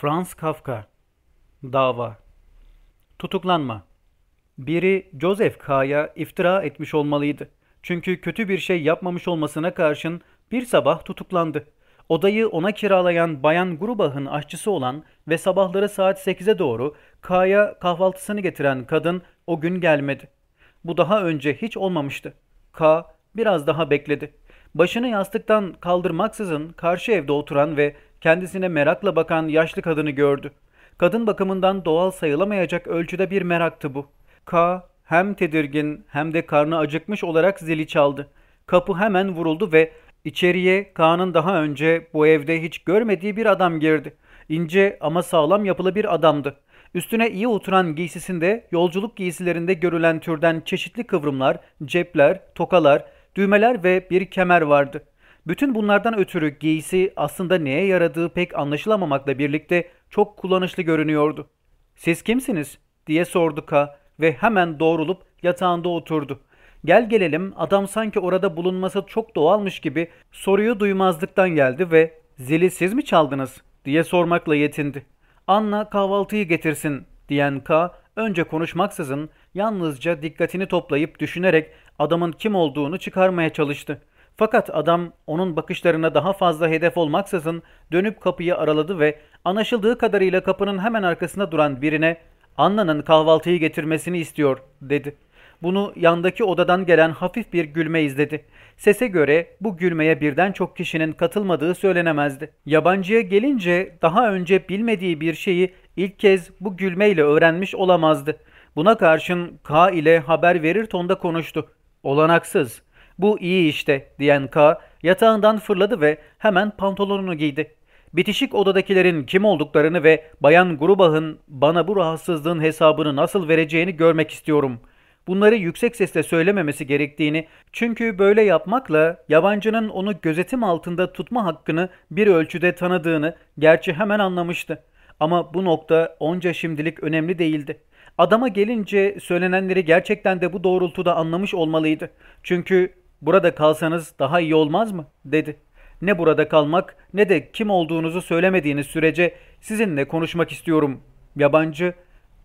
Franz Kafka Dava Tutuklanma Biri Joseph K'ya iftira etmiş olmalıydı. Çünkü kötü bir şey yapmamış olmasına karşın bir sabah tutuklandı. Odayı ona kiralayan Bayan Grubach'ın aşçısı olan ve sabahları saat 8'e doğru K'ya kahvaltısını getiren kadın o gün gelmedi. Bu daha önce hiç olmamıştı. K biraz daha bekledi. Başını yastıktan kaldırmaksızın karşı evde oturan ve kendisine merakla bakan yaşlı kadını gördü. Kadın bakımından doğal sayılamayacak ölçüde bir meraktı bu. K hem tedirgin hem de karnı acıkmış olarak zili çaldı. Kapı hemen vuruldu ve içeriye K'nın daha önce bu evde hiç görmediği bir adam girdi. İnce ama sağlam yapılı bir adamdı. Üstüne iyi oturan giysisinde yolculuk giysilerinde görülen türden çeşitli kıvrımlar, cepler, tokalar, düğmeler ve bir kemer vardı. Bütün bunlardan ötürü giysi aslında neye yaradığı pek anlaşılamamakla birlikte çok kullanışlı görünüyordu. ''Siz kimsiniz?'' diye sordu K ve hemen doğrulup yatağında oturdu. Gel gelelim adam sanki orada bulunması çok doğalmış gibi soruyu duymazlıktan geldi ve ''Zili siz mi çaldınız?'' diye sormakla yetindi. Anna kahvaltıyı getirsin diyen K önce konuşmaksızın yalnızca dikkatini toplayıp düşünerek adamın kim olduğunu çıkarmaya çalıştı. Fakat adam onun bakışlarına daha fazla hedef olmaksızın dönüp kapıyı araladı ve anlaşıldığı kadarıyla kapının hemen arkasında duran birine Anna'nın kahvaltıyı getirmesini istiyor dedi. Bunu yandaki odadan gelen hafif bir gülme izledi. Sese göre bu gülmeye birden çok kişinin katılmadığı söylenemezdi. Yabancıya gelince daha önce bilmediği bir şeyi ilk kez bu gülmeyle öğrenmiş olamazdı. Buna karşın K ile haber verir tonda konuştu. Olanaksız. Bu iyi işte diyen K yatağından fırladı ve hemen pantolonunu giydi. Bitişik odadakilerin kim olduklarını ve Bayan Grubach'ın bana bu rahatsızlığın hesabını nasıl vereceğini görmek istiyorum. Bunları yüksek sesle söylememesi gerektiğini çünkü böyle yapmakla yabancının onu gözetim altında tutma hakkını bir ölçüde tanıdığını gerçi hemen anlamıştı. Ama bu nokta onca şimdilik önemli değildi. Adama gelince söylenenleri gerçekten de bu doğrultuda anlamış olmalıydı. Çünkü burada kalsanız daha iyi olmaz mı? dedi. Ne burada kalmak ne de kim olduğunuzu söylemediğiniz sürece sizinle konuşmak istiyorum. Yabancı,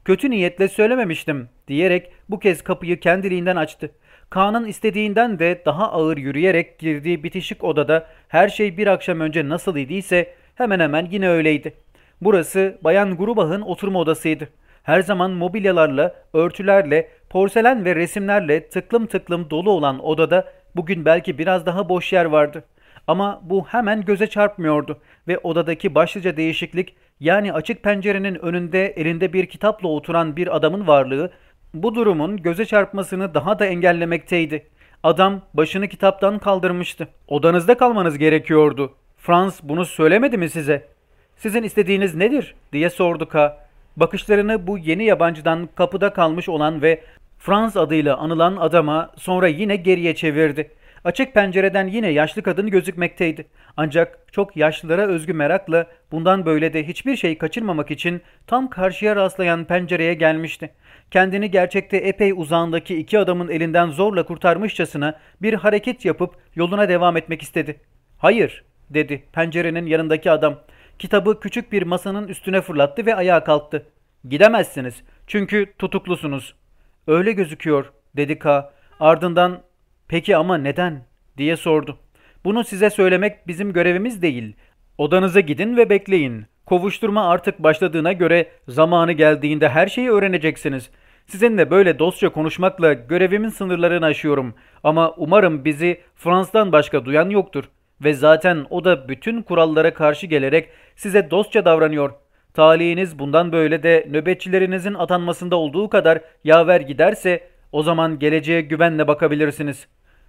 kötü niyetle söylememiştim diyerek bu kez kapıyı kendiliğinden açtı. Kaan'ın istediğinden de daha ağır yürüyerek girdiği bitişik odada her şey bir akşam önce nasıl idiyse hemen hemen yine öyleydi. Burası Bayan Grubach'ın oturma odasıydı. Her zaman mobilyalarla, örtülerle, porselen ve resimlerle tıklım tıklım dolu olan odada bugün belki biraz daha boş yer vardı. Ama bu hemen göze çarpmıyordu ve odadaki başlıca değişiklik yani açık pencerenin önünde elinde bir kitapla oturan bir adamın varlığı bu durumun göze çarpmasını daha da engellemekteydi. Adam başını kitaptan kaldırmıştı. Odanızda kalmanız gerekiyordu. Franz bunu söylemedi mi size? Sizin istediğiniz nedir? diye sordu K. Bakışlarını bu yeni yabancıdan kapıda kalmış olan ve Franz adıyla anılan adama sonra yine geriye çevirdi. Açık pencereden yine yaşlı kadın gözükmekteydi. Ancak çok yaşlılara özgü merakla bundan böyle de hiçbir şey kaçırmamak için tam karşıya rastlayan pencereye gelmişti. Kendini gerçekte epey uzağındaki iki adamın elinden zorla kurtarmışçasına bir hareket yapıp yoluna devam etmek istedi. Hayır dedi pencerenin yanındaki adam. Kitabı küçük bir masanın üstüne fırlattı ve ayağa kalktı. Gidemezsiniz çünkü tutuklusunuz. Öyle gözüküyor dedi K. Ardından peki ama neden diye sordu. Bunu size söylemek bizim görevimiz değil. Odanıza gidin ve bekleyin. Kovuşturma artık başladığına göre zamanı geldiğinde her şeyi öğreneceksiniz. Sizinle böyle dostça konuşmakla görevimin sınırlarını aşıyorum. Ama umarım bizi Frans'tan başka duyan yoktur. Ve zaten o da bütün kurallara karşı gelerek size dostça davranıyor. Talihiniz bundan böyle de nöbetçilerinizin atanmasında olduğu kadar yaver giderse o zaman geleceğe güvenle bakabilirsiniz.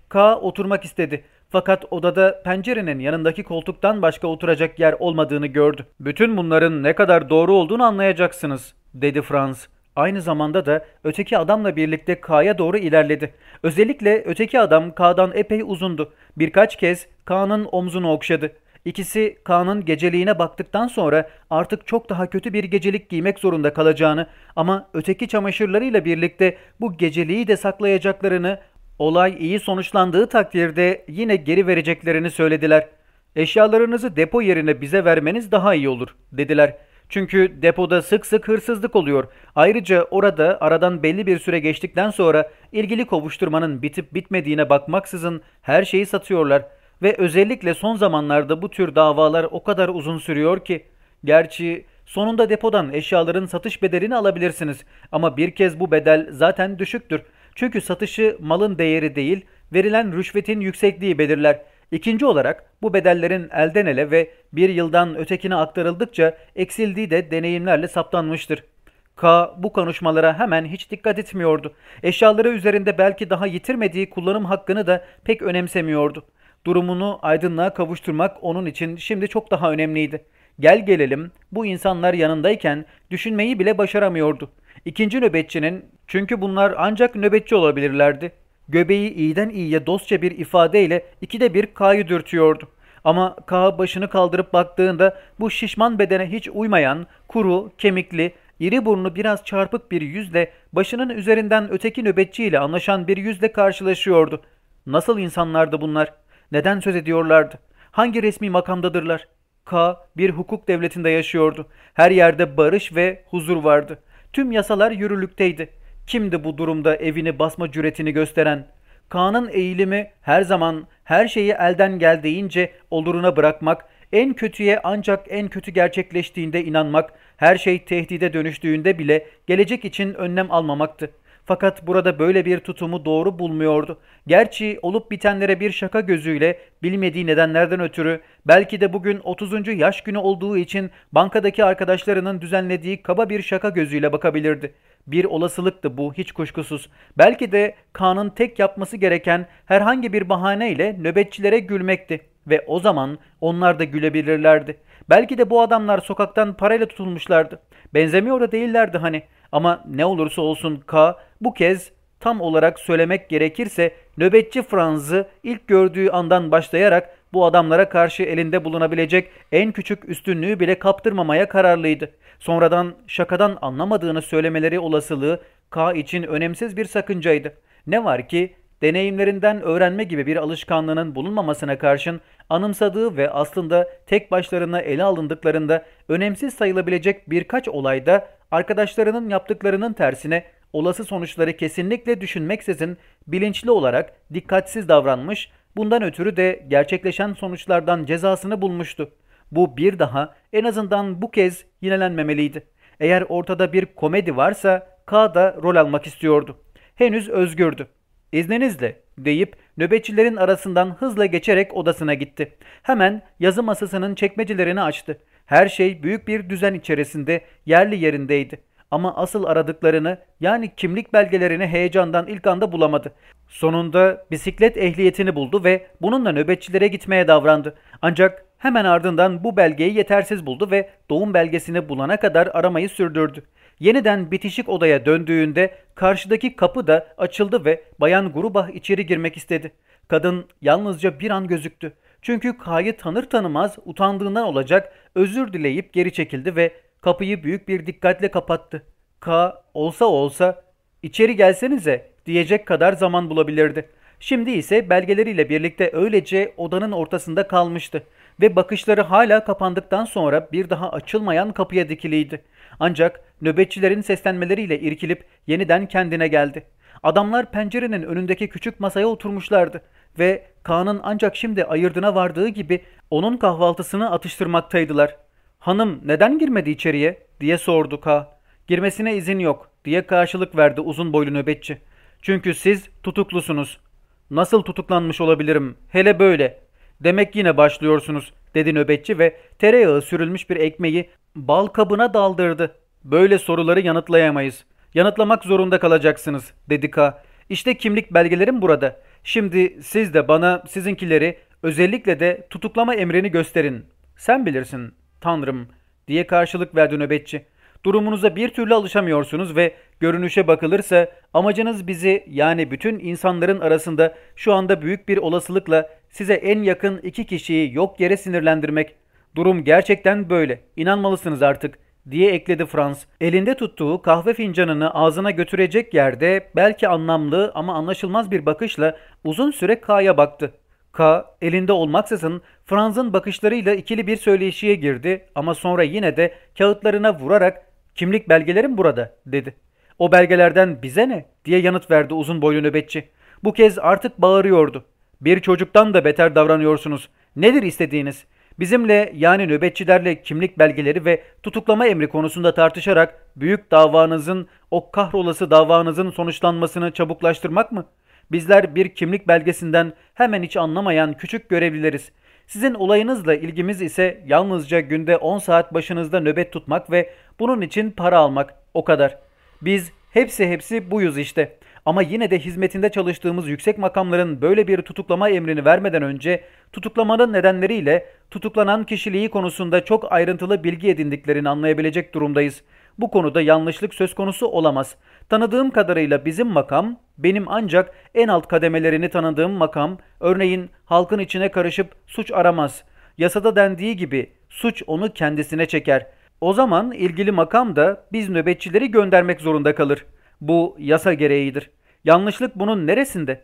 K oturmak istedi. Fakat odada pencerenin yanındaki koltuktan başka oturacak yer olmadığını gördü. Bütün bunların ne kadar doğru olduğunu anlayacaksınız, dedi Franz. Aynı zamanda da öteki adamla birlikte K'ya doğru ilerledi. Özellikle öteki adam K'dan epey uzundu. Birkaç kez K'nın omzunu okşadı. İkisi Kaan'ın geceliğine baktıktan sonra artık çok daha kötü bir gecelik giymek zorunda kalacağını ama öteki çamaşırlarıyla birlikte bu geceliği de saklayacaklarını, olay iyi sonuçlandığı takdirde yine geri vereceklerini söylediler. Eşyalarınızı depo yerine bize vermeniz daha iyi olur dediler. Çünkü depoda sık sık hırsızlık oluyor. Ayrıca orada aradan belli bir süre geçtikten sonra ilgili kovuşturmanın bitip bitmediğine bakmaksızın her şeyi satıyorlar. Ve özellikle son zamanlarda bu tür davalar o kadar uzun sürüyor ki. Gerçi sonunda depodan eşyaların satış bedelini alabilirsiniz. Ama bir kez bu bedel zaten düşüktür. Çünkü satışı malın değeri değil, verilen rüşvetin yüksekliği belirler. İkinci olarak bu bedellerin elden ele ve bir yıldan ötekine aktarıldıkça eksildiği de deneyimlerle saptanmıştır. K bu konuşmalara hemen hiç dikkat etmiyordu. Eşyaları üzerinde belki daha yitirmediği kullanım hakkını da pek önemsemiyordu. Durumunu aydınlığa kavuşturmak onun için şimdi çok daha önemliydi. Gel gelelim bu insanlar yanındayken düşünmeyi bile başaramıyordu. İkinci nöbetçinin çünkü bunlar ancak nöbetçi olabilirlerdi. Göbeği iyiden iyiye dostça bir ifadeyle ikide bir K'yı dürtüyordu. Ama K başını kaldırıp baktığında bu şişman bedene hiç uymayan, kuru, kemikli, iri burnu biraz çarpık bir yüzle başının üzerinden öteki nöbetçiyle anlaşan bir yüzle karşılaşıyordu. Nasıl insanlardı bunlar? Neden söz ediyorlardı? Hangi resmi makamdadırlar? K bir hukuk devletinde yaşıyordu. Her yerde barış ve huzur vardı. Tüm yasalar yürürlükteydi. Kimdi bu durumda evini basma cüretini gösteren? Kaan'ın eğilimi her zaman her şeyi elden geldiğince oluruna bırakmak, en kötüye ancak en kötü gerçekleştiğinde inanmak, her şey tehdide dönüştüğünde bile gelecek için önlem almamaktı. Fakat burada böyle bir tutumu doğru bulmuyordu. Gerçi olup bitenlere bir şaka gözüyle bilmediği nedenlerden ötürü belki de bugün 30. yaş günü olduğu için bankadaki arkadaşlarının düzenlediği kaba bir şaka gözüyle bakabilirdi. Bir olasılıktı bu hiç kuşkusuz. Belki de Kaan'ın tek yapması gereken herhangi bir bahaneyle nöbetçilere gülmekti. Ve o zaman onlar da gülebilirlerdi. Belki de bu adamlar sokaktan parayla tutulmuşlardı. Benzemiyor da değillerdi hani. Ama ne olursa olsun K bu kez tam olarak söylemek gerekirse nöbetçi Franz'ı ilk gördüğü andan başlayarak bu adamlara karşı elinde bulunabilecek en küçük üstünlüğü bile kaptırmamaya kararlıydı. Sonradan şakadan anlamadığını söylemeleri olasılığı K için önemsiz bir sakıncaydı. Ne var ki deneyimlerinden öğrenme gibi bir alışkanlığının bulunmamasına karşın anımsadığı ve aslında tek başlarına ele alındıklarında önemsiz sayılabilecek birkaç olayda arkadaşlarının yaptıklarının tersine olası sonuçları kesinlikle düşünmeksizin bilinçli olarak dikkatsiz davranmış, bundan ötürü de gerçekleşen sonuçlardan cezasını bulmuştu. Bu bir daha en azından bu kez yinelenmemeliydi. Eğer ortada bir komedi varsa K da rol almak istiyordu. Henüz özgürdü. İzninizle deyip nöbetçilerin arasından hızla geçerek odasına gitti. Hemen yazı masasının çekmecelerini açtı. Her şey büyük bir düzen içerisinde yerli yerindeydi. Ama asıl aradıklarını yani kimlik belgelerini heyecandan ilk anda bulamadı. Sonunda bisiklet ehliyetini buldu ve bununla nöbetçilere gitmeye davrandı. Ancak hemen ardından bu belgeyi yetersiz buldu ve doğum belgesini bulana kadar aramayı sürdürdü. Yeniden bitişik odaya döndüğünde karşıdaki kapı da açıldı ve Bayan Grubah içeri girmek istedi. Kadın yalnızca bir an gözüktü. Çünkü K'yı tanır tanımaz utandığından olacak özür dileyip geri çekildi ve kapıyı büyük bir dikkatle kapattı. K olsa olsa içeri gelsenize diyecek kadar zaman bulabilirdi. Şimdi ise belgeleriyle birlikte öylece odanın ortasında kalmıştı ve bakışları hala kapandıktan sonra bir daha açılmayan kapıya dikiliydi. Ancak nöbetçilerin seslenmeleriyle irkilip yeniden kendine geldi. Adamlar pencerenin önündeki küçük masaya oturmuşlardı ve Kaan'ın ancak şimdi ayırdına vardığı gibi onun kahvaltısını atıştırmaktaydılar. Hanım neden girmedi içeriye diye sordu Ka. Girmesine izin yok diye karşılık verdi uzun boylu nöbetçi. Çünkü siz tutuklusunuz. Nasıl tutuklanmış olabilirim? Hele böyle. Demek yine başlıyorsunuz dedi nöbetçi ve tereyağı sürülmüş bir ekmeği bal kabına daldırdı. Böyle soruları yanıtlayamayız. Yanıtlamak zorunda kalacaksınız dedi K. İşte kimlik belgelerim burada. Şimdi siz de bana sizinkileri özellikle de tutuklama emrini gösterin. Sen bilirsin tanrım diye karşılık verdi nöbetçi. Durumunuza bir türlü alışamıyorsunuz ve görünüşe bakılırsa amacınız bizi yani bütün insanların arasında şu anda büyük bir olasılıkla size en yakın iki kişiyi yok yere sinirlendirmek. Durum gerçekten böyle. İnanmalısınız artık diye ekledi Frans. Elinde tuttuğu kahve fincanını ağzına götürecek yerde belki anlamlı ama anlaşılmaz bir bakışla uzun süre K'ya baktı. K elinde olmaksızın Franz'ın bakışlarıyla ikili bir söyleşiye girdi ama sonra yine de kağıtlarına vurarak kimlik belgelerim burada dedi. O belgelerden bize ne diye yanıt verdi uzun boylu nöbetçi. Bu kez artık bağırıyordu. Bir çocuktan da beter davranıyorsunuz. Nedir istediğiniz? Bizimle yani nöbetçilerle kimlik belgeleri ve tutuklama emri konusunda tartışarak büyük davanızın, o kahrolası davanızın sonuçlanmasını çabuklaştırmak mı? Bizler bir kimlik belgesinden hemen hiç anlamayan küçük görevlileriz. Sizin olayınızla ilgimiz ise yalnızca günde 10 saat başınızda nöbet tutmak ve bunun için para almak. O kadar. Biz hepsi hepsi buyuz işte. Ama yine de hizmetinde çalıştığımız yüksek makamların böyle bir tutuklama emrini vermeden önce tutuklamanın nedenleriyle tutuklanan kişiliği konusunda çok ayrıntılı bilgi edindiklerini anlayabilecek durumdayız. Bu konuda yanlışlık söz konusu olamaz. Tanıdığım kadarıyla bizim makam, benim ancak en alt kademelerini tanıdığım makam, örneğin halkın içine karışıp suç aramaz. Yasada dendiği gibi suç onu kendisine çeker. O zaman ilgili makam da biz nöbetçileri göndermek zorunda kalır. Bu yasa gereğidir. Yanlışlık bunun neresinde?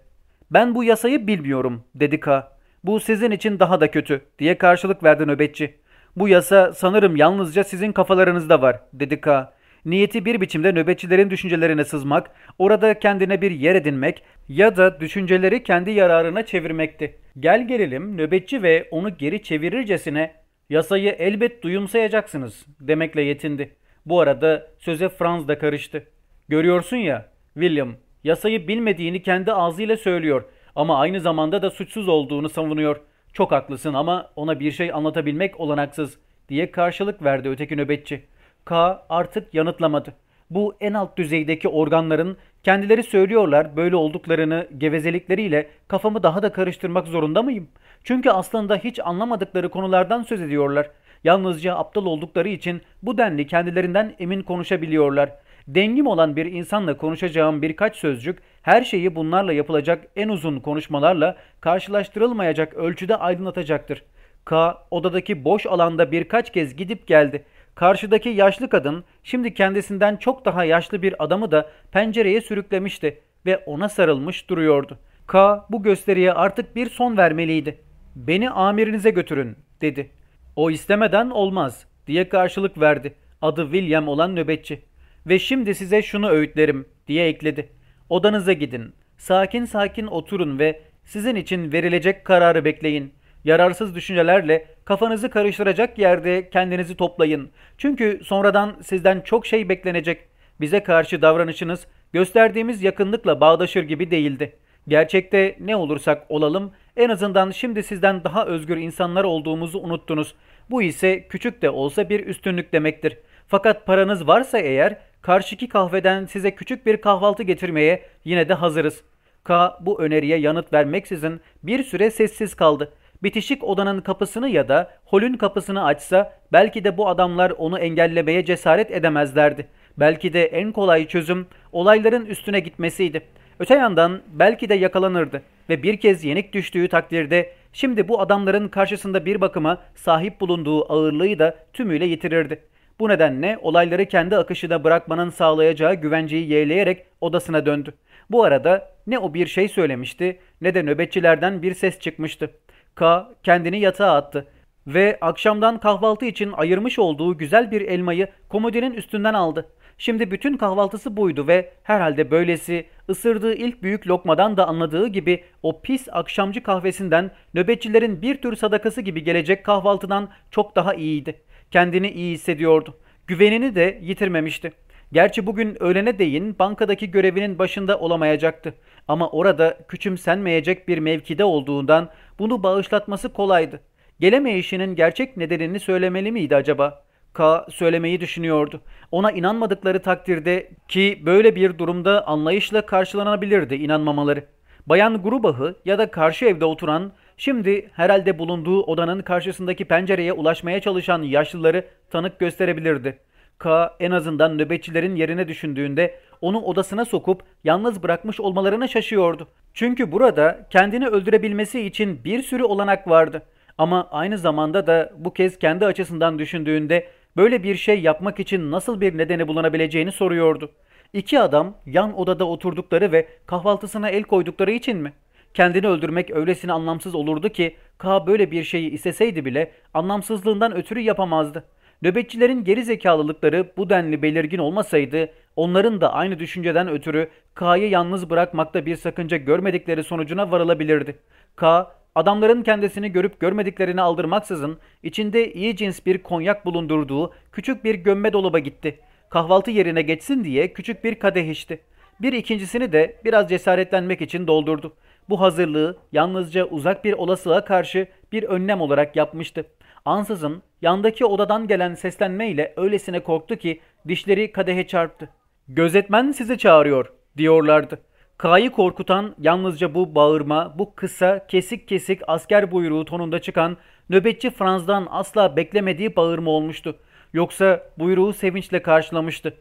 Ben bu yasayı bilmiyorum dedi K. Bu sizin için daha da kötü diye karşılık verdi nöbetçi. Bu yasa sanırım yalnızca sizin kafalarınızda var dedi K. Niyeti bir biçimde nöbetçilerin düşüncelerine sızmak, orada kendine bir yer edinmek ya da düşünceleri kendi yararına çevirmekti. Gel gelelim nöbetçi ve onu geri çevirircesine yasayı elbet duyumsayacaksınız demekle yetindi. Bu arada söze Franz da karıştı. Görüyorsun ya William yasayı bilmediğini kendi ağzıyla söylüyor ama aynı zamanda da suçsuz olduğunu savunuyor. Çok haklısın ama ona bir şey anlatabilmek olanaksız diye karşılık verdi öteki nöbetçi. K artık yanıtlamadı. Bu en alt düzeydeki organların kendileri söylüyorlar böyle olduklarını gevezelikleriyle kafamı daha da karıştırmak zorunda mıyım? Çünkü aslında hiç anlamadıkları konulardan söz ediyorlar. Yalnızca aptal oldukları için bu denli kendilerinden emin konuşabiliyorlar. Dengim olan bir insanla konuşacağım birkaç sözcük her şeyi bunlarla yapılacak en uzun konuşmalarla karşılaştırılmayacak ölçüde aydınlatacaktır. K odadaki boş alanda birkaç kez gidip geldi. Karşıdaki yaşlı kadın şimdi kendisinden çok daha yaşlı bir adamı da pencereye sürüklemişti ve ona sarılmış duruyordu. K bu gösteriye artık bir son vermeliydi. Beni amirinize götürün dedi. O istemeden olmaz diye karşılık verdi. Adı William olan nöbetçi. Ve şimdi size şunu öğütlerim diye ekledi. Odanıza gidin. Sakin sakin oturun ve sizin için verilecek kararı bekleyin. Yararsız düşüncelerle kafanızı karıştıracak yerde kendinizi toplayın. Çünkü sonradan sizden çok şey beklenecek. Bize karşı davranışınız gösterdiğimiz yakınlıkla bağdaşır gibi değildi. Gerçekte ne olursak olalım en azından şimdi sizden daha özgür insanlar olduğumuzu unuttunuz. Bu ise küçük de olsa bir üstünlük demektir. Fakat paranız varsa eğer karşıki kahveden size küçük bir kahvaltı getirmeye yine de hazırız. K bu öneriye yanıt vermeksizin bir süre sessiz kaldı. Bitişik odanın kapısını ya da holün kapısını açsa belki de bu adamlar onu engellemeye cesaret edemezlerdi. Belki de en kolay çözüm olayların üstüne gitmesiydi. Öte yandan belki de yakalanırdı ve bir kez yenik düştüğü takdirde şimdi bu adamların karşısında bir bakıma sahip bulunduğu ağırlığı da tümüyle yitirirdi. Bu nedenle olayları kendi akışına bırakmanın sağlayacağı güvenceyi yeğleyerek odasına döndü. Bu arada ne o bir şey söylemişti ne de nöbetçilerden bir ses çıkmıştı. K kendini yatağa attı ve akşamdan kahvaltı için ayırmış olduğu güzel bir elmayı komodinin üstünden aldı. Şimdi bütün kahvaltısı buydu ve herhalde böylesi ısırdığı ilk büyük lokmadan da anladığı gibi o pis akşamcı kahvesinden nöbetçilerin bir tür sadakası gibi gelecek kahvaltıdan çok daha iyiydi. Kendini iyi hissediyordu. Güvenini de yitirmemişti. Gerçi bugün öğlene değin bankadaki görevinin başında olamayacaktı. Ama orada küçümsenmeyecek bir mevkide olduğundan bunu bağışlatması kolaydı. Gelemeyişinin gerçek nedenini söylemeli miydi acaba? K söylemeyi düşünüyordu. Ona inanmadıkları takdirde ki böyle bir durumda anlayışla karşılanabilirdi inanmamaları. Bayan Grubah'ı ya da karşı evde oturan, şimdi herhalde bulunduğu odanın karşısındaki pencereye ulaşmaya çalışan yaşlıları tanık gösterebilirdi. K en azından nöbetçilerin yerine düşündüğünde onu odasına sokup yalnız bırakmış olmalarına şaşıyordu. Çünkü burada kendini öldürebilmesi için bir sürü olanak vardı. Ama aynı zamanda da bu kez kendi açısından düşündüğünde böyle bir şey yapmak için nasıl bir nedeni bulunabileceğini soruyordu. İki adam yan odada oturdukları ve kahvaltısına el koydukları için mi? kendini öldürmek öylesine anlamsız olurdu ki K böyle bir şeyi isteseydi bile anlamsızlığından ötürü yapamazdı. Nöbetçilerin geri zekalılıkları bu denli belirgin olmasaydı onların da aynı düşünceden ötürü K'yı yalnız bırakmakta bir sakınca görmedikleri sonucuna varılabilirdi. K, adamların kendisini görüp görmediklerini aldırmaksızın içinde iyi cins bir konyak bulundurduğu küçük bir gömme dolaba gitti. Kahvaltı yerine geçsin diye küçük bir kadeh içti. Bir ikincisini de biraz cesaretlenmek için doldurdu. Bu hazırlığı yalnızca uzak bir olasılığa karşı bir önlem olarak yapmıştı. Ansızın yandaki odadan gelen seslenmeyle öylesine korktu ki dişleri kadehe çarptı. Gözetmen sizi çağırıyor diyorlardı. K'yı korkutan yalnızca bu bağırma, bu kısa, kesik kesik asker buyruğu tonunda çıkan nöbetçi Franz'dan asla beklemediği bağırma olmuştu. Yoksa buyruğu sevinçle karşılamıştı.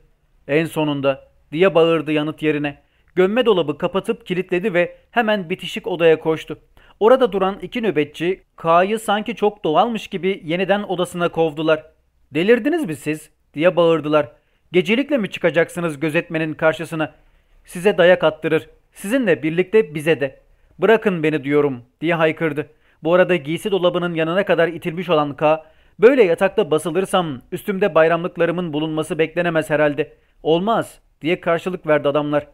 En sonunda diye bağırdı yanıt yerine. Gömme dolabı kapatıp kilitledi ve hemen bitişik odaya koştu. Orada duran iki nöbetçi K'yı sanki çok doğalmış gibi yeniden odasına kovdular. Delirdiniz mi siz? diye bağırdılar. Gecelikle mi çıkacaksınız gözetmenin karşısına? Size dayak attırır. Sizinle birlikte bize de. Bırakın beni diyorum diye haykırdı. Bu arada giysi dolabının yanına kadar itilmiş olan K, böyle yatakta basılırsam üstümde bayramlıklarımın bulunması beklenemez herhalde. Olmaz diye karşılık verdi adamlar.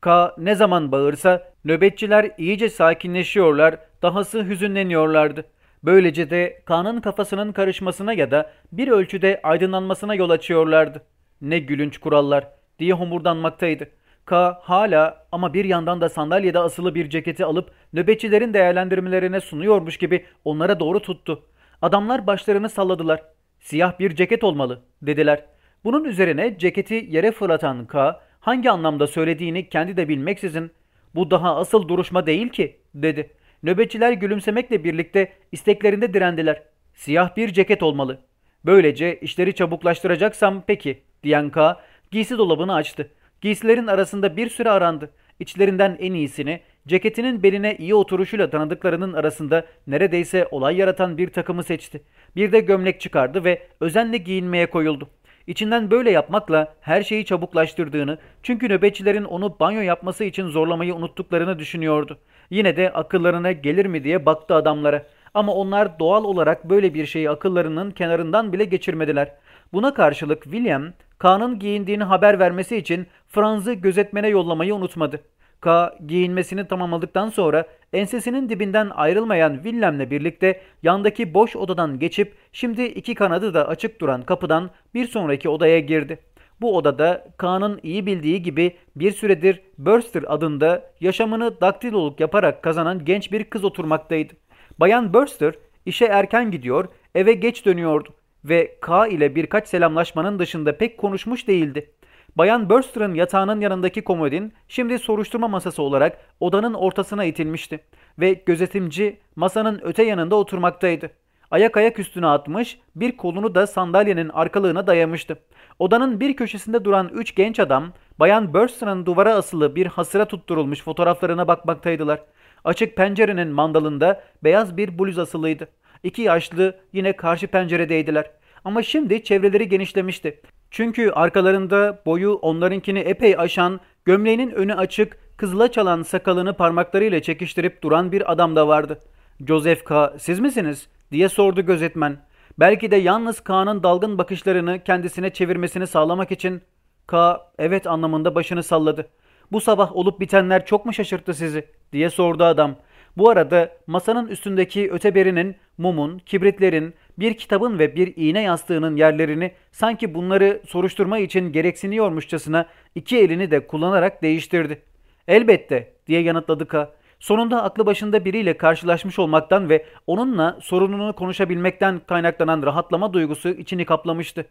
K ne zaman bağırsa nöbetçiler iyice sakinleşiyorlar, dahası hüzünleniyorlardı. Böylece de K'nın kafasının karışmasına ya da bir ölçüde aydınlanmasına yol açıyorlardı. Ne gülünç kurallar diye homurdanmaktaydı. K hala ama bir yandan da sandalyede asılı bir ceketi alıp nöbetçilerin değerlendirmelerine sunuyormuş gibi onlara doğru tuttu. Adamlar başlarını salladılar. Siyah bir ceket olmalı dediler. Bunun üzerine ceketi yere fırlatan K hangi anlamda söylediğini kendi de bilmeksizin bu daha asıl duruşma değil ki dedi. Nöbetçiler gülümsemekle birlikte isteklerinde direndiler. Siyah bir ceket olmalı. Böylece işleri çabuklaştıracaksam peki diyen K giysi dolabını açtı. Giysilerin arasında bir süre arandı. İçlerinden en iyisini ceketinin beline iyi oturuşuyla tanıdıklarının arasında neredeyse olay yaratan bir takımı seçti. Bir de gömlek çıkardı ve özenle giyinmeye koyuldu. İçinden böyle yapmakla her şeyi çabuklaştırdığını, çünkü nöbetçilerin onu banyo yapması için zorlamayı unuttuklarını düşünüyordu. Yine de akıllarına gelir mi diye baktı adamlara. Ama onlar doğal olarak böyle bir şeyi akıllarının kenarından bile geçirmediler. Buna karşılık William, Kaan'ın giyindiğini haber vermesi için Franz'ı gözetmene yollamayı unutmadı. K giyinmesini tamamladıktan sonra ensesinin dibinden ayrılmayan Willem'le birlikte yandaki boş odadan geçip şimdi iki kanadı da açık duran kapıdan bir sonraki odaya girdi. Bu odada Kaan'ın iyi bildiği gibi bir süredir Burster adında yaşamını daktiloluk yaparak kazanan genç bir kız oturmaktaydı. Bayan Burster işe erken gidiyor, eve geç dönüyordu ve K ile birkaç selamlaşmanın dışında pek konuşmuş değildi. Bayan Burster'ın yatağının yanındaki komodin şimdi soruşturma masası olarak odanın ortasına itilmişti ve gözetimci masanın öte yanında oturmaktaydı. Ayak ayak üstüne atmış, bir kolunu da sandalyenin arkalığına dayamıştı. Odanın bir köşesinde duran üç genç adam, Bayan Burster'ın duvara asılı bir hasıra tutturulmuş fotoğraflarına bakmaktaydılar. Açık pencerenin mandalında beyaz bir bluz asılıydı. İki yaşlı yine karşı penceredeydiler. Ama şimdi çevreleri genişlemişti. Çünkü arkalarında boyu onlarınkini epey aşan, gömleğinin önü açık, kızıla çalan sakalını parmaklarıyla çekiştirip duran bir adam da vardı. Joseph K. siz misiniz? diye sordu gözetmen. Belki de yalnız K'nın dalgın bakışlarını kendisine çevirmesini sağlamak için K. evet anlamında başını salladı. Bu sabah olup bitenler çok mu şaşırttı sizi? diye sordu adam. Bu arada masanın üstündeki öteberinin, mumun, kibritlerin, bir kitabın ve bir iğne yastığının yerlerini sanki bunları soruşturma için gereksiniyormuşçasına iki elini de kullanarak değiştirdi. Elbette diye yanıtladı Ka. Sonunda aklı başında biriyle karşılaşmış olmaktan ve onunla sorununu konuşabilmekten kaynaklanan rahatlama duygusu içini kaplamıştı.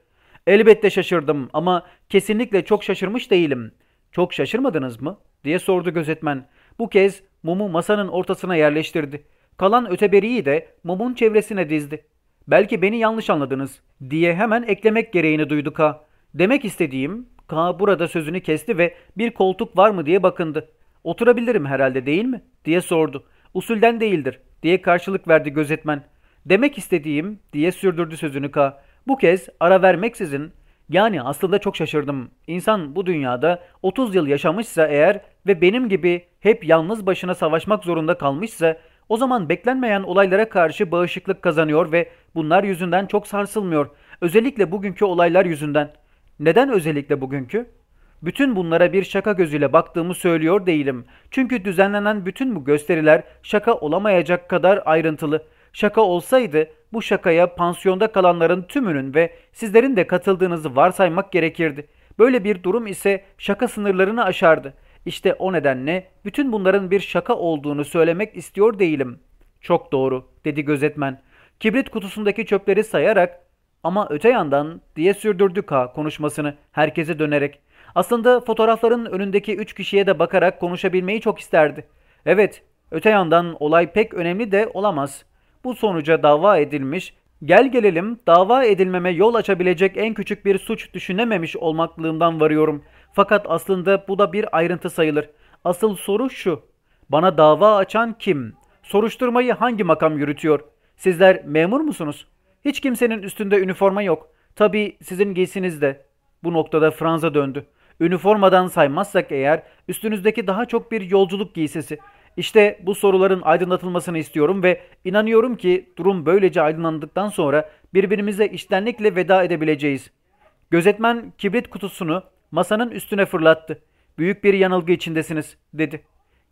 Elbette şaşırdım ama kesinlikle çok şaşırmış değilim. Çok şaşırmadınız mı? diye sordu gözetmen. Bu kez mumu masanın ortasına yerleştirdi. Kalan öteberiyi de mumun çevresine dizdi. Belki beni yanlış anladınız diye hemen eklemek gereğini duydu K. Demek istediğim K burada sözünü kesti ve bir koltuk var mı diye bakındı. Oturabilirim herhalde değil mi? diye sordu. Usulden değildir diye karşılık verdi gözetmen. Demek istediğim diye sürdürdü sözünü K. Bu kez ara vermeksizin yani aslında çok şaşırdım. İnsan bu dünyada 30 yıl yaşamışsa eğer ve benim gibi hep yalnız başına savaşmak zorunda kalmışsa o zaman beklenmeyen olaylara karşı bağışıklık kazanıyor ve bunlar yüzünden çok sarsılmıyor. Özellikle bugünkü olaylar yüzünden. Neden özellikle bugünkü? Bütün bunlara bir şaka gözüyle baktığımı söylüyor değilim. Çünkü düzenlenen bütün bu gösteriler şaka olamayacak kadar ayrıntılı. Şaka olsaydı bu şakaya pansiyonda kalanların tümünün ve sizlerin de katıldığınızı varsaymak gerekirdi. Böyle bir durum ise şaka sınırlarını aşardı. İşte o nedenle bütün bunların bir şaka olduğunu söylemek istiyor değilim. Çok doğru dedi gözetmen. Kibrit kutusundaki çöpleri sayarak ama öte yandan diye sürdürdü K konuşmasını herkese dönerek. Aslında fotoğrafların önündeki üç kişiye de bakarak konuşabilmeyi çok isterdi. Evet, öte yandan olay pek önemli de olamaz. Bu sonuca dava edilmiş, gel gelelim dava edilmeme yol açabilecek en küçük bir suç düşünememiş olmaklığımdan varıyorum. Fakat aslında bu da bir ayrıntı sayılır. Asıl soru şu. Bana dava açan kim? Soruşturmayı hangi makam yürütüyor? Sizler memur musunuz? Hiç kimsenin üstünde üniforma yok. Tabii sizin giysiniz de. Bu noktada Franz'a döndü. Üniformadan saymazsak eğer üstünüzdeki daha çok bir yolculuk giysisi. İşte bu soruların aydınlatılmasını istiyorum ve inanıyorum ki durum böylece aydınlandıktan sonra birbirimize iştenlikle veda edebileceğiz. Gözetmen kibrit kutusunu masanın üstüne fırlattı. Büyük bir yanılgı içindesiniz dedi.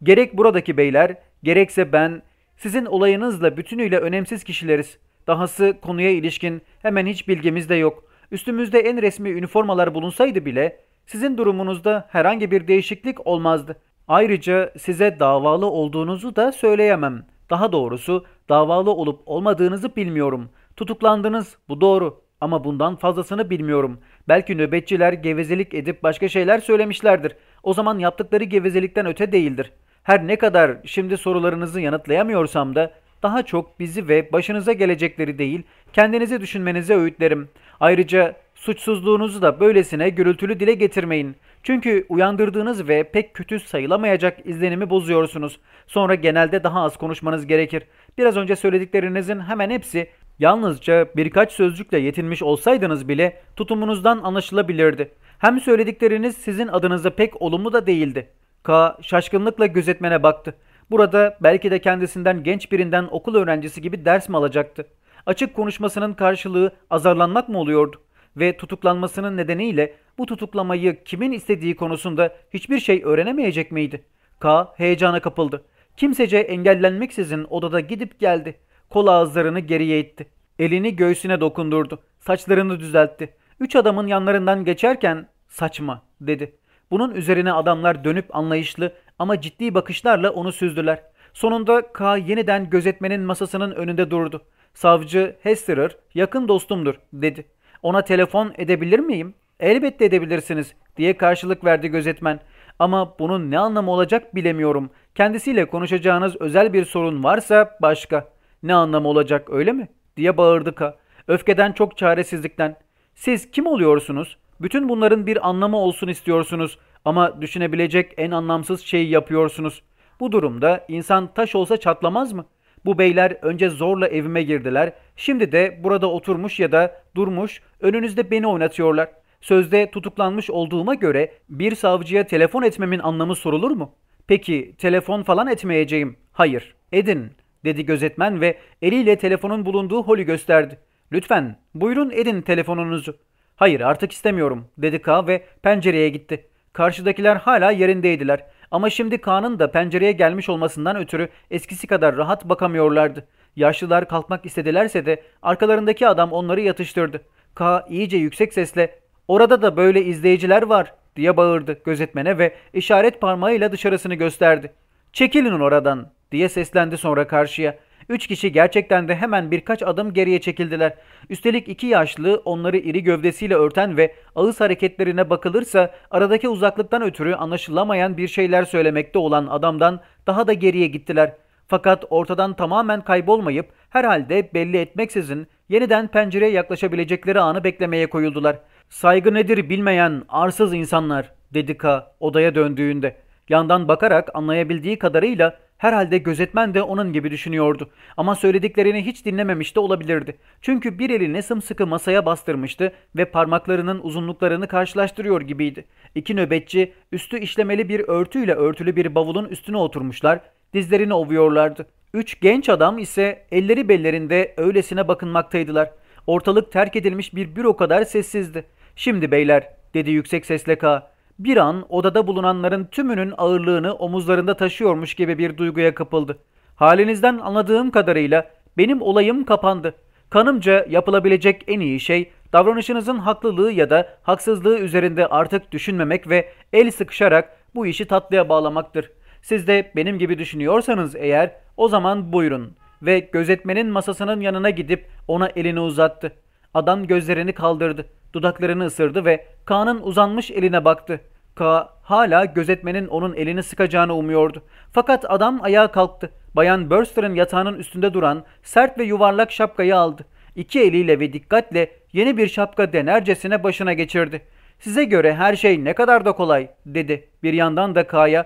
Gerek buradaki beyler gerekse ben sizin olayınızla bütünüyle önemsiz kişileriz. Dahası konuya ilişkin hemen hiç bilgimiz de yok. Üstümüzde en resmi üniformalar bulunsaydı bile sizin durumunuzda herhangi bir değişiklik olmazdı. Ayrıca size davalı olduğunuzu da söyleyemem. Daha doğrusu davalı olup olmadığınızı bilmiyorum. Tutuklandınız, bu doğru. Ama bundan fazlasını bilmiyorum. Belki nöbetçiler gevezelik edip başka şeyler söylemişlerdir. O zaman yaptıkları gevezelikten öte değildir. Her ne kadar şimdi sorularınızı yanıtlayamıyorsam da daha çok bizi ve başınıza gelecekleri değil, kendinizi düşünmenize öğütlerim. Ayrıca suçsuzluğunuzu da böylesine gürültülü dile getirmeyin. Çünkü uyandırdığınız ve pek kötü sayılamayacak izlenimi bozuyorsunuz. Sonra genelde daha az konuşmanız gerekir. Biraz önce söylediklerinizin hemen hepsi yalnızca birkaç sözcükle yetinmiş olsaydınız bile tutumunuzdan anlaşılabilirdi. Hem söyledikleriniz sizin adınıza pek olumlu da değildi. K şaşkınlıkla gözetmene baktı. Burada belki de kendisinden genç birinden okul öğrencisi gibi ders mi alacaktı? Açık konuşmasının karşılığı azarlanmak mı oluyordu? Ve tutuklanmasının nedeniyle bu tutuklamayı kimin istediği konusunda hiçbir şey öğrenemeyecek miydi? K heyecana kapıldı. Kimsece engellenmeksizin odada gidip geldi. Kol ağızlarını geriye itti. Elini göğsüne dokundurdu. Saçlarını düzeltti. Üç adamın yanlarından geçerken saçma dedi. Bunun üzerine adamlar dönüp anlayışlı ama ciddi bakışlarla onu süzdüler. Sonunda K yeniden gözetmenin masasının önünde durdu. Savcı Hesterer yakın dostumdur dedi. Ona telefon edebilir miyim? Elbette edebilirsiniz diye karşılık verdi gözetmen. Ama bunun ne anlamı olacak bilemiyorum. Kendisiyle konuşacağınız özel bir sorun varsa başka. Ne anlamı olacak öyle mi? diye bağırdı K. Öfkeden çok çaresizlikten. Siz kim oluyorsunuz? Bütün bunların bir anlamı olsun istiyorsunuz ama düşünebilecek en anlamsız şeyi yapıyorsunuz. Bu durumda insan taş olsa çatlamaz mı? Bu beyler önce zorla evime girdiler. Şimdi de burada oturmuş ya da durmuş önünüzde beni oynatıyorlar. Sözde tutuklanmış olduğuma göre bir savcıya telefon etmemin anlamı sorulur mu? Peki telefon falan etmeyeceğim. Hayır, edin dedi gözetmen ve eliyle telefonun bulunduğu holü gösterdi. Lütfen buyurun edin telefonunuzu. Hayır artık istemiyorum dedi K ve pencereye gitti. Karşıdakiler hala yerindeydiler. Ama şimdi Kaan'ın da pencereye gelmiş olmasından ötürü eskisi kadar rahat bakamıyorlardı. Yaşlılar kalkmak istedilerse de arkalarındaki adam onları yatıştırdı. K iyice yüksek sesle ''Orada da böyle izleyiciler var'' diye bağırdı gözetmene ve işaret parmağıyla dışarısını gösterdi. ''Çekilin oradan'' diye seslendi sonra karşıya. Üç kişi gerçekten de hemen birkaç adım geriye çekildiler. Üstelik iki yaşlı onları iri gövdesiyle örten ve ağız hareketlerine bakılırsa aradaki uzaklıktan ötürü anlaşılamayan bir şeyler söylemekte olan adamdan daha da geriye gittiler. Fakat ortadan tamamen kaybolmayıp herhalde belli etmeksizin yeniden pencereye yaklaşabilecekleri anı beklemeye koyuldular. Saygı nedir bilmeyen arsız insanlar dedi K odaya döndüğünde. Yandan bakarak anlayabildiği kadarıyla Herhalde gözetmen de onun gibi düşünüyordu. Ama söylediklerini hiç dinlememiş de olabilirdi. Çünkü bir elini sımsıkı masaya bastırmıştı ve parmaklarının uzunluklarını karşılaştırıyor gibiydi. İki nöbetçi üstü işlemeli bir örtüyle örtülü bir bavulun üstüne oturmuşlar, dizlerini ovuyorlardı. Üç genç adam ise elleri bellerinde öylesine bakınmaktaydılar. Ortalık terk edilmiş bir büro kadar sessizdi. Şimdi beyler dedi yüksek sesle K. Bir an odada bulunanların tümünün ağırlığını omuzlarında taşıyormuş gibi bir duyguya kapıldı. Halinizden anladığım kadarıyla benim olayım kapandı. Kanımca yapılabilecek en iyi şey davranışınızın haklılığı ya da haksızlığı üzerinde artık düşünmemek ve el sıkışarak bu işi tatlıya bağlamaktır. Siz de benim gibi düşünüyorsanız eğer o zaman buyurun ve gözetmenin masasının yanına gidip ona elini uzattı. Adam gözlerini kaldırdı, dudaklarını ısırdı ve Kaan'ın uzanmış eline baktı. Ka hala gözetmenin onun elini sıkacağını umuyordu. Fakat adam ayağa kalktı. Bayan Burster'ın yatağının üstünde duran sert ve yuvarlak şapkayı aldı. İki eliyle ve dikkatle yeni bir şapka denercesine başına geçirdi. Size göre her şey ne kadar da kolay dedi. Bir yandan da Ka'ya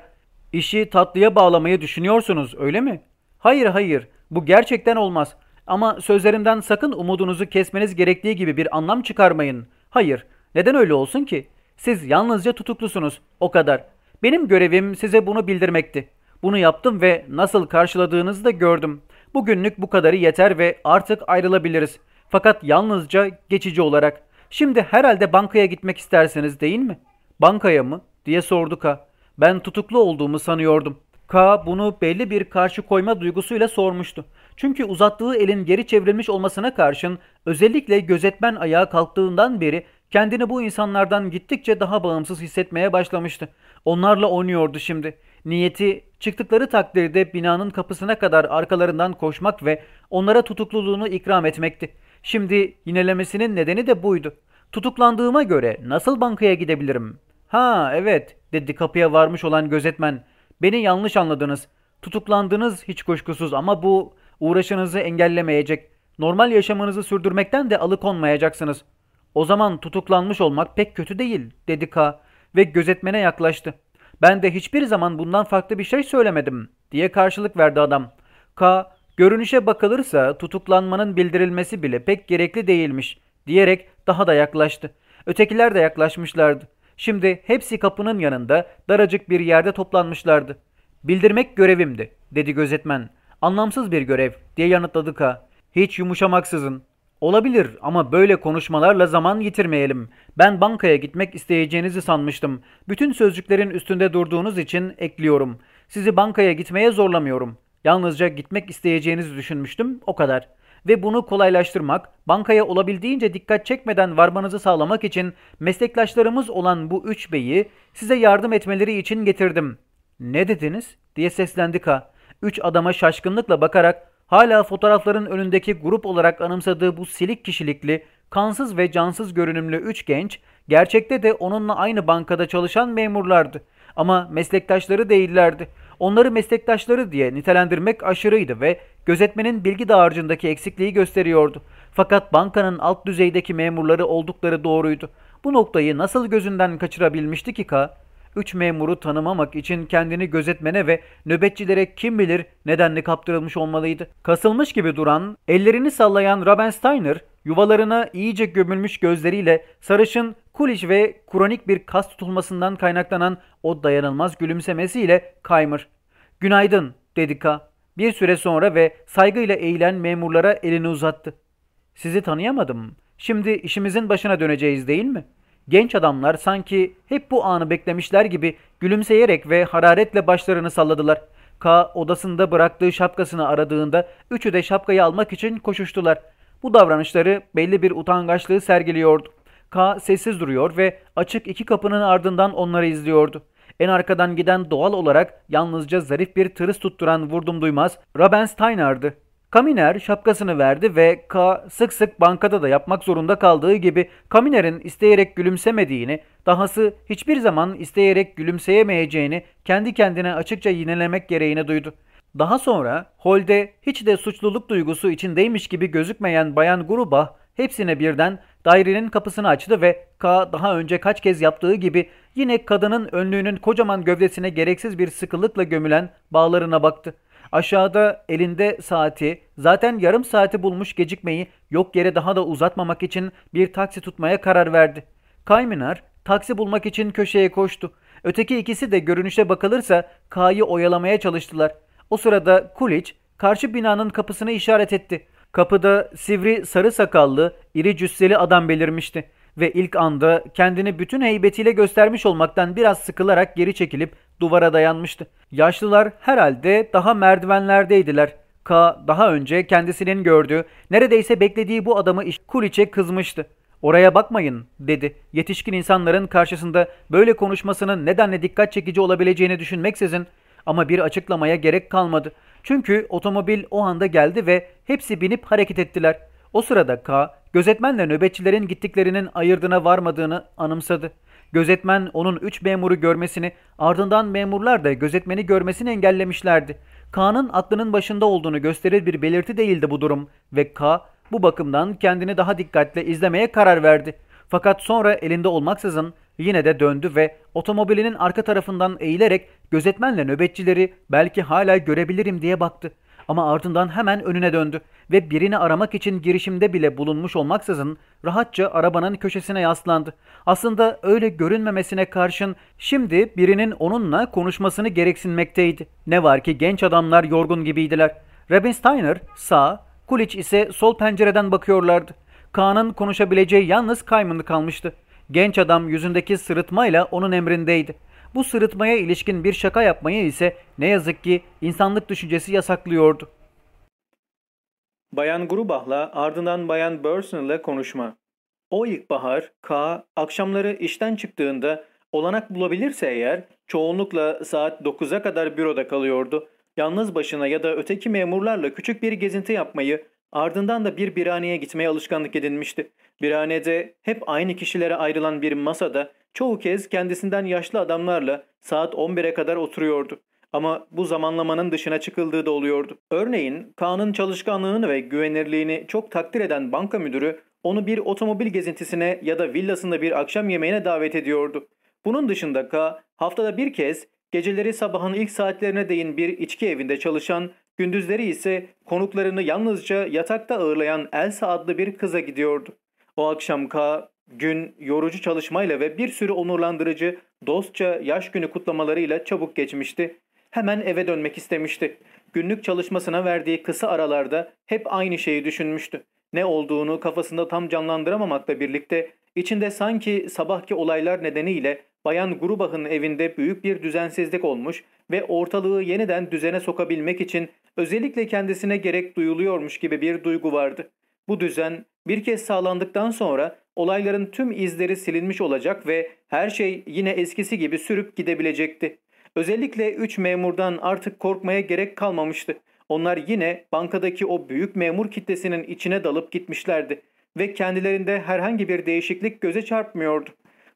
işi tatlıya bağlamayı düşünüyorsunuz öyle mi? Hayır hayır bu gerçekten olmaz. Ama sözlerimden sakın umudunuzu kesmeniz gerektiği gibi bir anlam çıkarmayın. Hayır neden öyle olsun ki? Siz yalnızca tutuklusunuz. O kadar. Benim görevim size bunu bildirmekti. Bunu yaptım ve nasıl karşıladığınızı da gördüm. Bugünlük bu kadarı yeter ve artık ayrılabiliriz. Fakat yalnızca geçici olarak. Şimdi herhalde bankaya gitmek isterseniz değil mi? Bankaya mı? diye sordu K. Ben tutuklu olduğumu sanıyordum. K bunu belli bir karşı koyma duygusuyla sormuştu. Çünkü uzattığı elin geri çevrilmiş olmasına karşın özellikle gözetmen ayağa kalktığından beri Kendini bu insanlardan gittikçe daha bağımsız hissetmeye başlamıştı. Onlarla oynuyordu şimdi. Niyeti çıktıkları takdirde binanın kapısına kadar arkalarından koşmak ve onlara tutukluluğunu ikram etmekti. Şimdi yinelemesinin nedeni de buydu. Tutuklandığıma göre nasıl bankaya gidebilirim? Ha evet dedi kapıya varmış olan gözetmen. Beni yanlış anladınız. Tutuklandınız hiç kuşkusuz ama bu uğraşınızı engellemeyecek. Normal yaşamınızı sürdürmekten de alıkonmayacaksınız. O zaman tutuklanmış olmak pek kötü değil dedi K ve gözetmene yaklaştı. Ben de hiçbir zaman bundan farklı bir şey söylemedim diye karşılık verdi adam. K görünüşe bakılırsa tutuklanmanın bildirilmesi bile pek gerekli değilmiş diyerek daha da yaklaştı. Ötekiler de yaklaşmışlardı. Şimdi hepsi kapının yanında daracık bir yerde toplanmışlardı. Bildirmek görevimdi dedi gözetmen. Anlamsız bir görev diye yanıtladı K. Hiç yumuşamaksızın Olabilir ama böyle konuşmalarla zaman yitirmeyelim. Ben bankaya gitmek isteyeceğinizi sanmıştım. Bütün sözcüklerin üstünde durduğunuz için ekliyorum. Sizi bankaya gitmeye zorlamıyorum. Yalnızca gitmek isteyeceğinizi düşünmüştüm, o kadar. Ve bunu kolaylaştırmak, bankaya olabildiğince dikkat çekmeden varmanızı sağlamak için meslektaşlarımız olan bu üç beyi size yardım etmeleri için getirdim. Ne dediniz? diye seslendi Ka. Üç adama şaşkınlıkla bakarak Hala fotoğrafların önündeki grup olarak anımsadığı bu silik kişilikli, kansız ve cansız görünümlü üç genç, gerçekte de onunla aynı bankada çalışan memurlardı. Ama meslektaşları değillerdi. Onları meslektaşları diye nitelendirmek aşırıydı ve gözetmenin bilgi dağarcığındaki eksikliği gösteriyordu. Fakat bankanın alt düzeydeki memurları oldukları doğruydu. Bu noktayı nasıl gözünden kaçırabilmişti ki K? Üç memuru tanımamak için kendini gözetmene ve nöbetçilere kim bilir nedenli kaptırılmış olmalıydı. Kasılmış gibi duran, ellerini sallayan Rabensteiner, yuvalarına iyice gömülmüş gözleriyle sarışın, kuliş ve kronik bir kas tutulmasından kaynaklanan o dayanılmaz gülümsemesiyle Kaymer. ''Günaydın'' dedi Ka. Bir süre sonra ve saygıyla eğilen memurlara elini uzattı. ''Sizi tanıyamadım. Şimdi işimizin başına döneceğiz değil mi?'' Genç adamlar sanki hep bu anı beklemişler gibi gülümseyerek ve hararetle başlarını salladılar. K odasında bıraktığı şapkasını aradığında üçü de şapkayı almak için koşuştular. Bu davranışları belli bir utangaçlığı sergiliyordu. K sessiz duruyor ve açık iki kapının ardından onları izliyordu. En arkadan giden doğal olarak yalnızca zarif bir tırıs tutturan vurdum duymaz Rabensteiner'dı. Kaminer şapkasını verdi ve K sık sık bankada da yapmak zorunda kaldığı gibi Kaminer'in isteyerek gülümsemediğini, dahası hiçbir zaman isteyerek gülümseyemeyeceğini kendi kendine açıkça yinelemek gereğini duydu. Daha sonra holde hiç de suçluluk duygusu içindeymiş gibi gözükmeyen Bayan Gruba hepsine birden dairenin kapısını açtı ve K daha önce kaç kez yaptığı gibi yine kadının önlüğünün kocaman gövdesine gereksiz bir sıkılıkla gömülen bağlarına baktı. Aşağıda elinde saati, zaten yarım saati bulmuş gecikmeyi yok yere daha da uzatmamak için bir taksi tutmaya karar verdi. Kayminar taksi bulmak için köşeye koştu. Öteki ikisi de görünüşe bakılırsa K'yı oyalamaya çalıştılar. O sırada Kuliç karşı binanın kapısını işaret etti. Kapıda sivri sarı sakallı, iri cüsseli adam belirmişti ve ilk anda kendini bütün heybetiyle göstermiş olmaktan biraz sıkılarak geri çekilip duvara dayanmıştı. Yaşlılar herhalde daha merdivenlerdeydiler. K daha önce kendisinin gördüğü, neredeyse beklediği bu adamı Kuliç'e kızmıştı. Oraya bakmayın dedi. Yetişkin insanların karşısında böyle konuşmasının nedenle dikkat çekici olabileceğini düşünmeksizin ama bir açıklamaya gerek kalmadı. Çünkü otomobil o anda geldi ve hepsi binip hareket ettiler. O sırada K, gözetmenle nöbetçilerin gittiklerinin ayırdına varmadığını anımsadı. Gözetmen onun üç memuru görmesini, ardından memurlar da gözetmeni görmesini engellemişlerdi. K'nın aklının başında olduğunu gösterir bir belirti değildi bu durum ve K bu bakımdan kendini daha dikkatle izlemeye karar verdi. Fakat sonra elinde olmaksızın yine de döndü ve otomobilinin arka tarafından eğilerek gözetmenle nöbetçileri belki hala görebilirim diye baktı. Ama ardından hemen önüne döndü ve birini aramak için girişimde bile bulunmuş olmaksızın rahatça arabanın köşesine yaslandı. Aslında öyle görünmemesine karşın şimdi birinin onunla konuşmasını gereksinmekteydi. Ne var ki genç adamlar yorgun gibiydiler. Steiner sağ, Kuliç ise sol pencereden bakıyorlardı. Kaan'ın konuşabileceği yalnız Kayman'ı kalmıştı. Genç adam yüzündeki sırıtmayla onun emrindeydi. Bu sırıtmaya ilişkin bir şaka yapmayı ise ne yazık ki insanlık düşüncesi yasaklıyordu. Bayan Grubach'la ardından Bayan Burson'la konuşma. O ilkbahar K akşamları işten çıktığında olanak bulabilirse eğer çoğunlukla saat 9'a kadar büroda kalıyordu. Yalnız başına ya da öteki memurlarla küçük bir gezinti yapmayı ardından da bir birhaneye gitmeye alışkanlık edinmişti. Birhanede hep aynı kişilere ayrılan bir masada çoğu kez kendisinden yaşlı adamlarla saat 11'e kadar oturuyordu. Ama bu zamanlamanın dışına çıkıldığı da oluyordu. Örneğin Kaan'ın çalışkanlığını ve güvenirliğini çok takdir eden banka müdürü onu bir otomobil gezintisine ya da villasında bir akşam yemeğine davet ediyordu. Bunun dışında K haftada bir kez geceleri sabahın ilk saatlerine değin bir içki evinde çalışan, gündüzleri ise konuklarını yalnızca yatakta ağırlayan Elsa adlı bir kıza gidiyordu. O akşam K gün yorucu çalışmayla ve bir sürü onurlandırıcı dostça yaş günü kutlamalarıyla çabuk geçmişti. Hemen eve dönmek istemişti. Günlük çalışmasına verdiği kısa aralarda hep aynı şeyi düşünmüştü. Ne olduğunu kafasında tam canlandıramamakla birlikte içinde sanki sabahki olaylar nedeniyle Bayan Grubach'ın evinde büyük bir düzensizlik olmuş ve ortalığı yeniden düzene sokabilmek için özellikle kendisine gerek duyuluyormuş gibi bir duygu vardı. Bu düzen bir kez sağlandıktan sonra olayların tüm izleri silinmiş olacak ve her şey yine eskisi gibi sürüp gidebilecekti. Özellikle üç memurdan artık korkmaya gerek kalmamıştı. Onlar yine bankadaki o büyük memur kitlesinin içine dalıp gitmişlerdi ve kendilerinde herhangi bir değişiklik göze çarpmıyordu.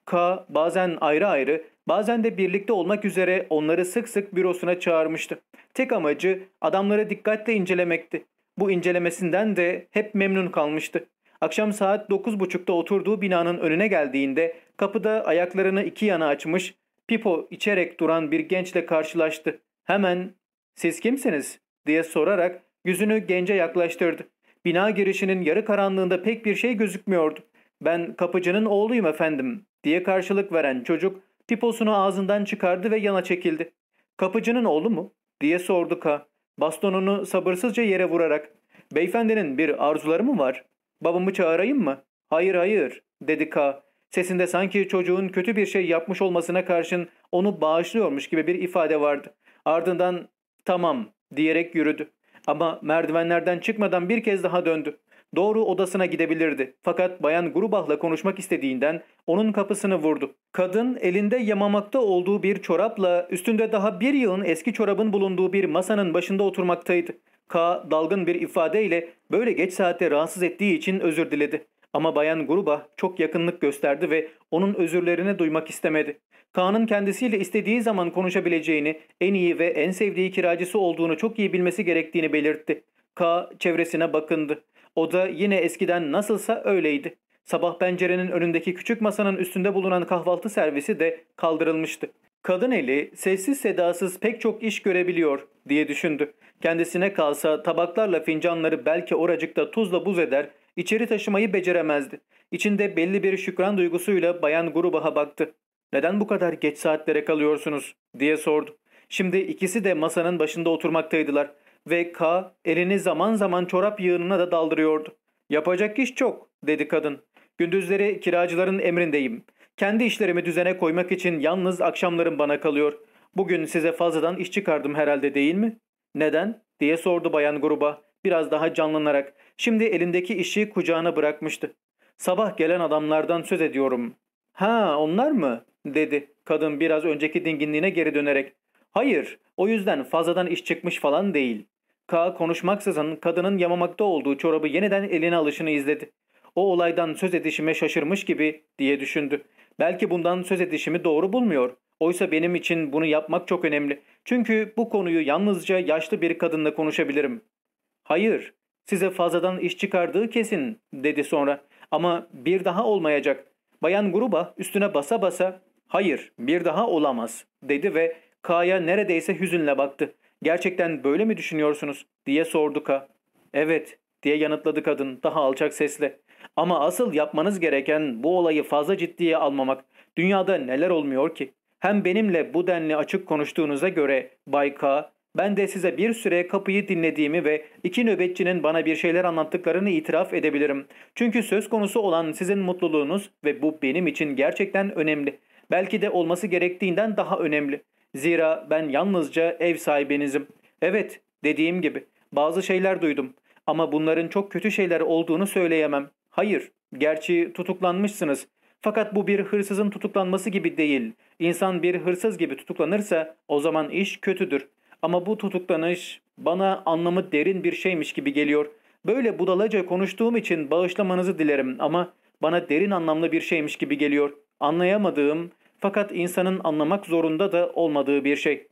K bazen ayrı ayrı, bazen de birlikte olmak üzere onları sık sık bürosuna çağırmıştı. Tek amacı adamları dikkatle incelemekti. Bu incelemesinden de hep memnun kalmıştı. Akşam saat 9.30'da oturduğu binanın önüne geldiğinde kapıda ayaklarını iki yana açmış, pipo içerek duran bir gençle karşılaştı. Hemen ''Siz kimsiniz?'' diye sorarak yüzünü gence yaklaştırdı. Bina girişinin yarı karanlığında pek bir şey gözükmüyordu. ''Ben kapıcının oğluyum efendim.'' diye karşılık veren çocuk piposunu ağzından çıkardı ve yana çekildi. ''Kapıcının oğlu mu?'' diye sordu K. Bastonunu sabırsızca yere vurarak. ''Beyefendinin bir arzuları mı var? Babamı çağırayım mı?'' ''Hayır hayır'' dedi K. Sesinde sanki çocuğun kötü bir şey yapmış olmasına karşın onu bağışlıyormuş gibi bir ifade vardı. Ardından tamam diyerek yürüdü. Ama merdivenlerden çıkmadan bir kez daha döndü. Doğru odasına gidebilirdi. Fakat Bayan Grubach'la konuşmak istediğinden onun kapısını vurdu. Kadın elinde yamamakta olduğu bir çorapla üstünde daha bir yığın eski çorabın bulunduğu bir masanın başında oturmaktaydı. K dalgın bir ifadeyle böyle geç saatte rahatsız ettiği için özür diledi. Ama Bayan Grubach çok yakınlık gösterdi ve onun özürlerini duymak istemedi. Kaan'ın kendisiyle istediği zaman konuşabileceğini, en iyi ve en sevdiği kiracısı olduğunu çok iyi bilmesi gerektiğini belirtti. K çevresine bakındı. O da yine eskiden nasılsa öyleydi. Sabah pencerenin önündeki küçük masanın üstünde bulunan kahvaltı servisi de kaldırılmıştı. Kadın eli sessiz sedasız pek çok iş görebiliyor diye düşündü. Kendisine kalsa tabaklarla fincanları belki oracıkta tuzla buz eder, içeri taşımayı beceremezdi. İçinde belli bir şükran duygusuyla Bayan Grubah'a baktı. ''Neden bu kadar geç saatlere kalıyorsunuz?'' diye sordu. Şimdi ikisi de masanın başında oturmaktaydılar ve K elini zaman zaman çorap yığınına da daldırıyordu. ''Yapacak iş çok.'' dedi kadın. ''Gündüzleri kiracıların emrindeyim. Kendi işlerimi düzene koymak için yalnız akşamlarım bana kalıyor. Bugün size fazladan iş çıkardım herhalde değil mi?'' ''Neden?'' diye sordu bayan gruba biraz daha canlanarak. Şimdi elindeki işi kucağına bırakmıştı. ''Sabah gelen adamlardan söz ediyorum.'' ''Ha onlar mı?'' dedi kadın biraz önceki dinginliğine geri dönerek. ''Hayır o yüzden fazladan iş çıkmış falan değil.'' K konuşmaksızın kadının yamamakta olduğu çorabı yeniden eline alışını izledi. O olaydan söz edişime şaşırmış gibi diye düşündü. Belki bundan söz edişimi doğru bulmuyor. Oysa benim için bunu yapmak çok önemli. Çünkü bu konuyu yalnızca yaşlı bir kadınla konuşabilirim. Hayır, size fazladan iş çıkardığı kesin dedi sonra. Ama bir daha olmayacak. Bayan Gruba üstüne basa basa hayır bir daha olamaz dedi ve K'ya neredeyse hüzünle baktı. Gerçekten böyle mi düşünüyorsunuz diye sordu K. Evet diye yanıtladı kadın daha alçak sesle. Ama asıl yapmanız gereken bu olayı fazla ciddiye almamak. Dünyada neler olmuyor ki? Hem benimle bu denli açık konuştuğunuza göre Bay K, ben de size bir süre kapıyı dinlediğimi ve iki nöbetçinin bana bir şeyler anlattıklarını itiraf edebilirim. Çünkü söz konusu olan sizin mutluluğunuz ve bu benim için gerçekten önemli. Belki de olması gerektiğinden daha önemli. Zira ben yalnızca ev sahibinizim. Evet, dediğim gibi bazı şeyler duydum ama bunların çok kötü şeyler olduğunu söyleyemem. Hayır, gerçi tutuklanmışsınız. Fakat bu bir hırsızın tutuklanması gibi değil. İnsan bir hırsız gibi tutuklanırsa o zaman iş kötüdür. Ama bu tutuklanış bana anlamı derin bir şeymiş gibi geliyor. Böyle budalaca konuştuğum için bağışlamanızı dilerim ama bana derin anlamlı bir şeymiş gibi geliyor. Anlayamadığım fakat insanın anlamak zorunda da olmadığı bir şey.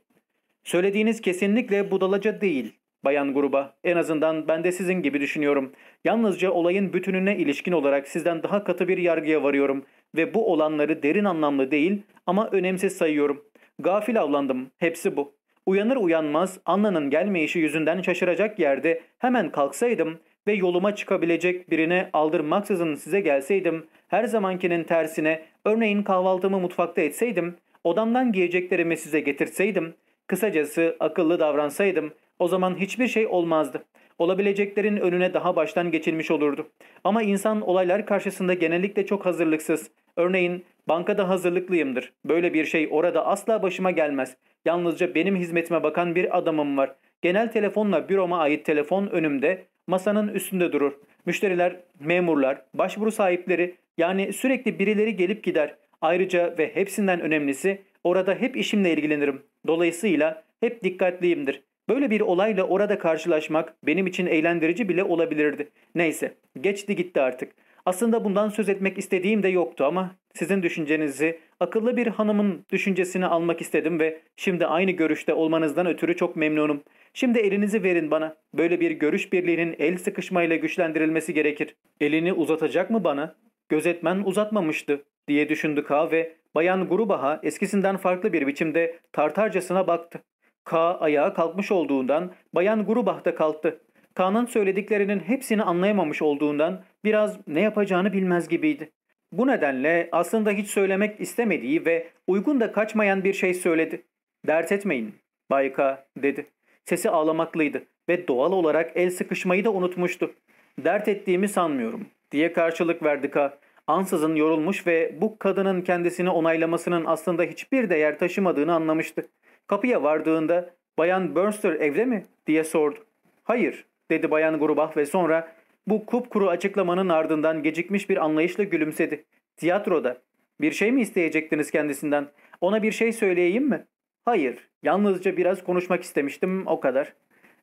Söylediğiniz kesinlikle budalaca değil. Bayan gruba. En azından ben de sizin gibi düşünüyorum. Yalnızca olayın bütününe ilişkin olarak sizden daha katı bir yargıya varıyorum ve bu olanları derin anlamlı değil ama önemsiz sayıyorum. Gafil avlandım. Hepsi bu. Uyanır uyanmaz Anna'nın gelmeyişi yüzünden şaşıracak yerde hemen kalksaydım ve yoluma çıkabilecek birine aldırmaksızın size gelseydim, her zamankinin tersine örneğin kahvaltımı mutfakta etseydim, odamdan giyeceklerimi size getirseydim, kısacası akıllı davransaydım o zaman hiçbir şey olmazdı. Olabileceklerin önüne daha baştan geçilmiş olurdu. Ama insan olaylar karşısında genellikle çok hazırlıksız. Örneğin bankada hazırlıklıyımdır. Böyle bir şey orada asla başıma gelmez. Yalnızca benim hizmetime bakan bir adamım var. Genel telefonla büroma ait telefon önümde, masanın üstünde durur. Müşteriler, memurlar, başvuru sahipleri yani sürekli birileri gelip gider. Ayrıca ve hepsinden önemlisi orada hep işimle ilgilenirim. Dolayısıyla hep dikkatliyimdir. Böyle bir olayla orada karşılaşmak benim için eğlendirici bile olabilirdi. Neyse, geçti gitti artık. Aslında bundan söz etmek istediğim de yoktu ama sizin düşüncenizi, akıllı bir hanımın düşüncesini almak istedim ve şimdi aynı görüşte olmanızdan ötürü çok memnunum. Şimdi elinizi verin bana. Böyle bir görüş birliğinin el sıkışmayla güçlendirilmesi gerekir. Elini uzatacak mı bana? Gözetmen uzatmamıştı diye düşündü K ve Bayan Gurubaha eskisinden farklı bir biçimde tartarcasına baktı. K ayağa kalkmış olduğundan Bayan Grubah da kalktı. K'nın söylediklerinin hepsini anlayamamış olduğundan biraz ne yapacağını bilmez gibiydi. Bu nedenle aslında hiç söylemek istemediği ve uygun da kaçmayan bir şey söyledi. Dert etmeyin, Bay K dedi. Sesi ağlamaklıydı ve doğal olarak el sıkışmayı da unutmuştu. Dert ettiğimi sanmıyorum diye karşılık verdi K. Ansızın yorulmuş ve bu kadının kendisini onaylamasının aslında hiçbir değer taşımadığını anlamıştı. Kapıya vardığında Bayan Burnster evde mi diye sordu. Hayır dedi Bayan Grubah ve sonra bu kupkuru açıklamanın ardından gecikmiş bir anlayışla gülümsedi. Tiyatroda. Bir şey mi isteyecektiniz kendisinden? Ona bir şey söyleyeyim mi? Hayır. Yalnızca biraz konuşmak istemiştim o kadar.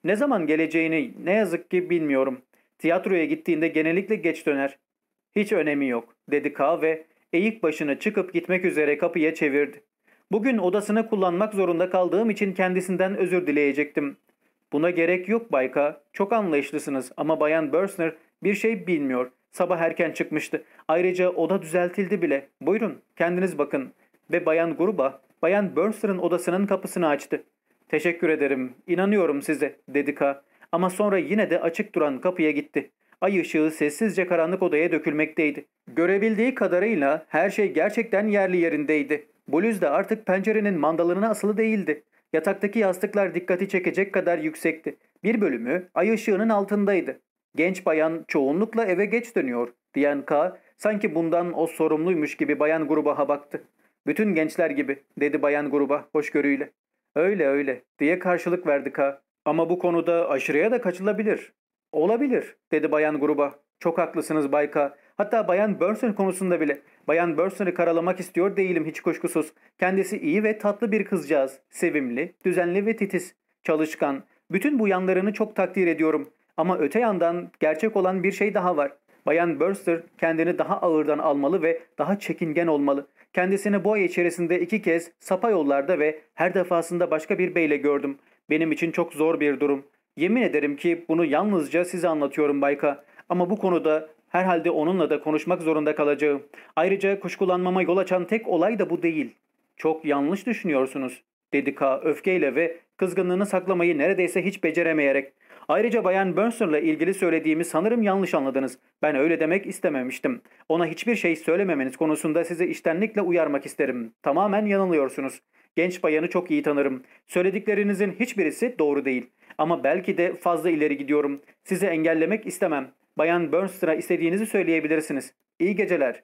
Ne zaman geleceğini ne yazık ki bilmiyorum. Tiyatroya gittiğinde genellikle geç döner. Hiç önemi yok dedi K ve eğik başını çıkıp gitmek üzere kapıya çevirdi. Bugün odasını kullanmak zorunda kaldığım için kendisinden özür dileyecektim. Buna gerek yok Bayka. Çok anlayışlısınız ama Bayan Bursner bir şey bilmiyor. Sabah erken çıkmıştı. Ayrıca oda düzeltildi bile. Buyurun kendiniz bakın. Ve Bayan Gruba, Bayan Bursner'ın odasının kapısını açtı. Teşekkür ederim. İnanıyorum size dedi K. Ama sonra yine de açık duran kapıya gitti. Ay ışığı sessizce karanlık odaya dökülmekteydi. Görebildiği kadarıyla her şey gerçekten yerli yerindeydi. Bluz da artık pencerenin mandalına asılı değildi. Yataktaki yastıklar dikkati çekecek kadar yüksekti. Bir bölümü ay ışığının altındaydı. Genç bayan çoğunlukla eve geç dönüyor diyen K sanki bundan o sorumluymuş gibi bayan gruba baktı. Bütün gençler gibi dedi bayan gruba hoşgörüyle. Öyle öyle diye karşılık verdi K. Ama bu konuda aşırıya da kaçılabilir. Olabilir dedi bayan gruba. Çok haklısınız Bay K. Hatta bayan Burson konusunda bile. Bayan Burson'ı karalamak istiyor değilim hiç kuşkusuz. Kendisi iyi ve tatlı bir kızcağız. Sevimli, düzenli ve titiz. Çalışkan. Bütün bu yanlarını çok takdir ediyorum. Ama öte yandan gerçek olan bir şey daha var. Bayan Burster kendini daha ağırdan almalı ve daha çekingen olmalı. Kendisini bu ay içerisinde iki kez sapa yollarda ve her defasında başka bir beyle gördüm. Benim için çok zor bir durum. Yemin ederim ki bunu yalnızca size anlatıyorum Bayka. Ama bu konuda herhalde onunla da konuşmak zorunda kalacağım. Ayrıca kuşkulanmama yol açan tek olay da bu değil. Çok yanlış düşünüyorsunuz, dedi K öfkeyle ve kızgınlığını saklamayı neredeyse hiç beceremeyerek. Ayrıca Bayan Burnster'la ilgili söylediğimi sanırım yanlış anladınız. Ben öyle demek istememiştim. Ona hiçbir şey söylememeniz konusunda sizi iştenlikle uyarmak isterim. Tamamen yanılıyorsunuz. Genç bayanı çok iyi tanırım. Söylediklerinizin hiçbirisi doğru değil. Ama belki de fazla ileri gidiyorum. Sizi engellemek istemem. Bayan Burnster'a istediğinizi söyleyebilirsiniz. İyi geceler.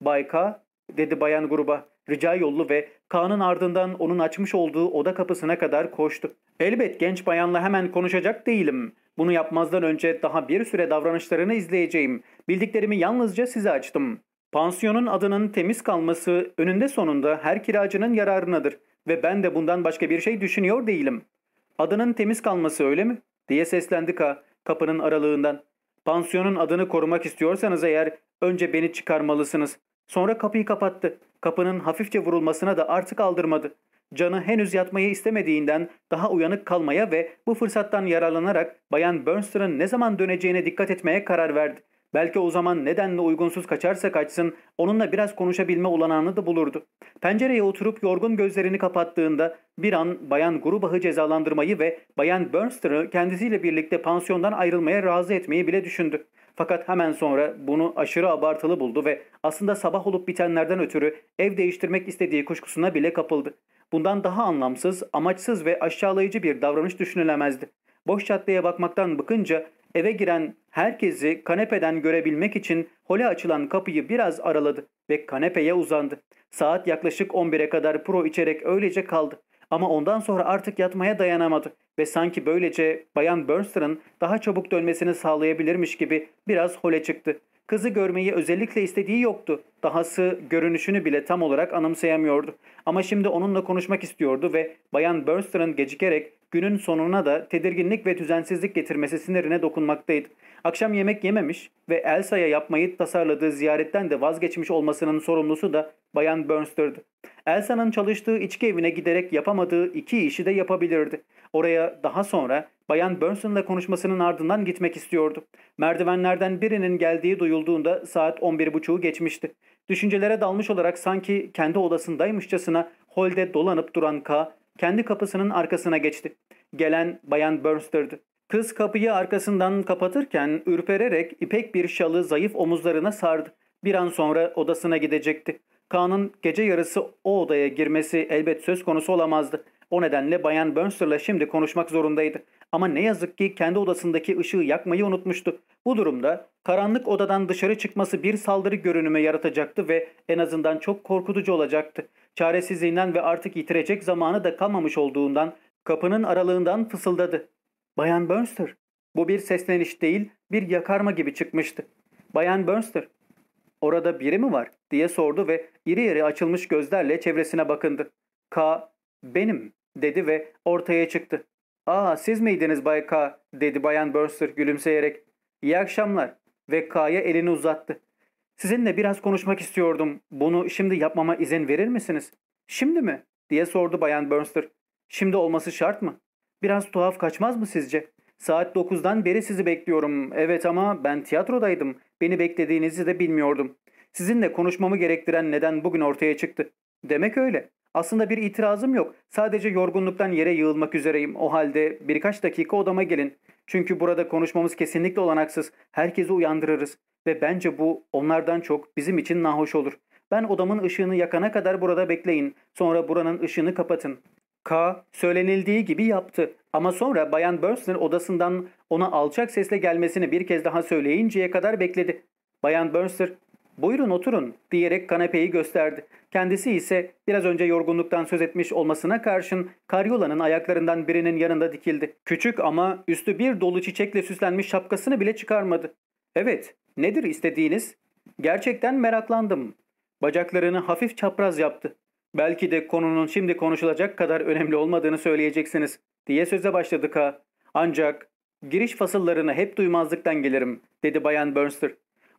Bay K, dedi bayan gruba. Rica yollu ve Kaan'ın ardından onun açmış olduğu oda kapısına kadar koştu. Elbet genç bayanla hemen konuşacak değilim. Bunu yapmazdan önce daha bir süre davranışlarını izleyeceğim. Bildiklerimi yalnızca size açtım. Pansiyonun adının temiz kalması önünde sonunda her kiracının yararınadır ve ben de bundan başka bir şey düşünüyor değilim. Adının temiz kalması öyle mi? diye seslendi Ka kapının aralığından. Pansiyonun adını korumak istiyorsanız eğer önce beni çıkarmalısınız. Sonra kapıyı kapattı. Kapının hafifçe vurulmasına da artık aldırmadı. Canı henüz yatmayı istemediğinden daha uyanık kalmaya ve bu fırsattan yararlanarak Bayan Burnster'ın ne zaman döneceğine dikkat etmeye karar verdi. Belki o zaman nedenle uygunsuz kaçarsa kaçsın onunla biraz konuşabilme olanağını da bulurdu. Pencereye oturup yorgun gözlerini kapattığında bir an Bayan Grubach'ı cezalandırmayı ve Bayan Burnster'ı kendisiyle birlikte pansiyondan ayrılmaya razı etmeyi bile düşündü. Fakat hemen sonra bunu aşırı abartılı buldu ve aslında sabah olup bitenlerden ötürü ev değiştirmek istediği kuşkusuna bile kapıldı. Bundan daha anlamsız, amaçsız ve aşağılayıcı bir davranış düşünülemezdi. Boş caddeye bakmaktan bıkınca eve giren herkesi kanepeden görebilmek için hole açılan kapıyı biraz araladı ve kanepeye uzandı. Saat yaklaşık 11'e kadar pro içerek öylece kaldı. Ama ondan sonra artık yatmaya dayanamadı ve sanki böylece Bayan Burnster'ın daha çabuk dönmesini sağlayabilirmiş gibi biraz hole çıktı. Kızı görmeyi özellikle istediği yoktu. Dahası görünüşünü bile tam olarak anımsayamıyordu. Ama şimdi onunla konuşmak istiyordu ve Bayan Burnster'ın gecikerek günün sonuna da tedirginlik ve düzensizlik getirmesi sinirine dokunmaktaydı. Akşam yemek yememiş ve Elsa'ya yapmayı tasarladığı ziyaretten de vazgeçmiş olmasının sorumlusu da Bayan Burnster'dı. Elsa'nın çalıştığı içki evine giderek yapamadığı iki işi de yapabilirdi. Oraya daha sonra Bayan Burnson'la konuşmasının ardından gitmek istiyordu. Merdivenlerden birinin geldiği duyulduğunda saat 11.30'u geçmişti. Düşüncelere dalmış olarak sanki kendi odasındaymışçasına holde dolanıp duran K kendi kapısının arkasına geçti. Gelen Bayan Burnster'dı. Kız kapıyı arkasından kapatırken ürpererek ipek bir şalı zayıf omuzlarına sardı. Bir an sonra odasına gidecekti. Kaan'ın gece yarısı o odaya girmesi elbet söz konusu olamazdı. O nedenle Bayan Burnster'la şimdi konuşmak zorundaydı. Ama ne yazık ki kendi odasındaki ışığı yakmayı unutmuştu. Bu durumda karanlık odadan dışarı çıkması bir saldırı görünümü yaratacaktı ve en azından çok korkutucu olacaktı. Çaresizliğinden ve artık yitirecek zamanı da kalmamış olduğundan kapının aralığından fısıldadı. Bayan Burnster. Bu bir sesleniş değil bir yakarma gibi çıkmıştı. Bayan Burnster. Orada biri mi var diye sordu ve iri iri açılmış gözlerle çevresine bakındı. K. Benim dedi ve ortaya çıktı. ''Aa siz miydiniz Bay K?'' dedi Bayan Burster gülümseyerek. ''İyi akşamlar.'' ve K'ya elini uzattı. ''Sizinle biraz konuşmak istiyordum. Bunu şimdi yapmama izin verir misiniz?'' ''Şimdi mi?'' diye sordu Bayan Burster. ''Şimdi olması şart mı? Biraz tuhaf kaçmaz mı sizce?'' Saat 9'dan beri sizi bekliyorum. Evet ama ben tiyatrodaydım. Beni beklediğinizi de bilmiyordum. Sizinle konuşmamı gerektiren neden bugün ortaya çıktı. Demek öyle. Aslında bir itirazım yok. Sadece yorgunluktan yere yığılmak üzereyim. O halde birkaç dakika odama gelin. Çünkü burada konuşmamız kesinlikle olanaksız. Herkesi uyandırırız. Ve bence bu onlardan çok bizim için nahoş olur. Ben odamın ışığını yakana kadar burada bekleyin. Sonra buranın ışığını kapatın. K söylenildiği gibi yaptı. Ama sonra Bayan Burnson odasından ona alçak sesle gelmesini bir kez daha söyleyinceye kadar bekledi. Bayan Burnson buyurun oturun diyerek kanepeyi gösterdi. Kendisi ise biraz önce yorgunluktan söz etmiş olmasına karşın karyolanın ayaklarından birinin yanında dikildi. Küçük ama üstü bir dolu çiçekle süslenmiş şapkasını bile çıkarmadı. Evet, nedir istediğiniz? Gerçekten meraklandım. Bacaklarını hafif çapraz yaptı. Belki de konunun şimdi konuşulacak kadar önemli olmadığını söyleyeceksiniz diye söze başladı K. Ancak giriş fasıllarını hep duymazlıktan gelirim dedi Bayan Burnster.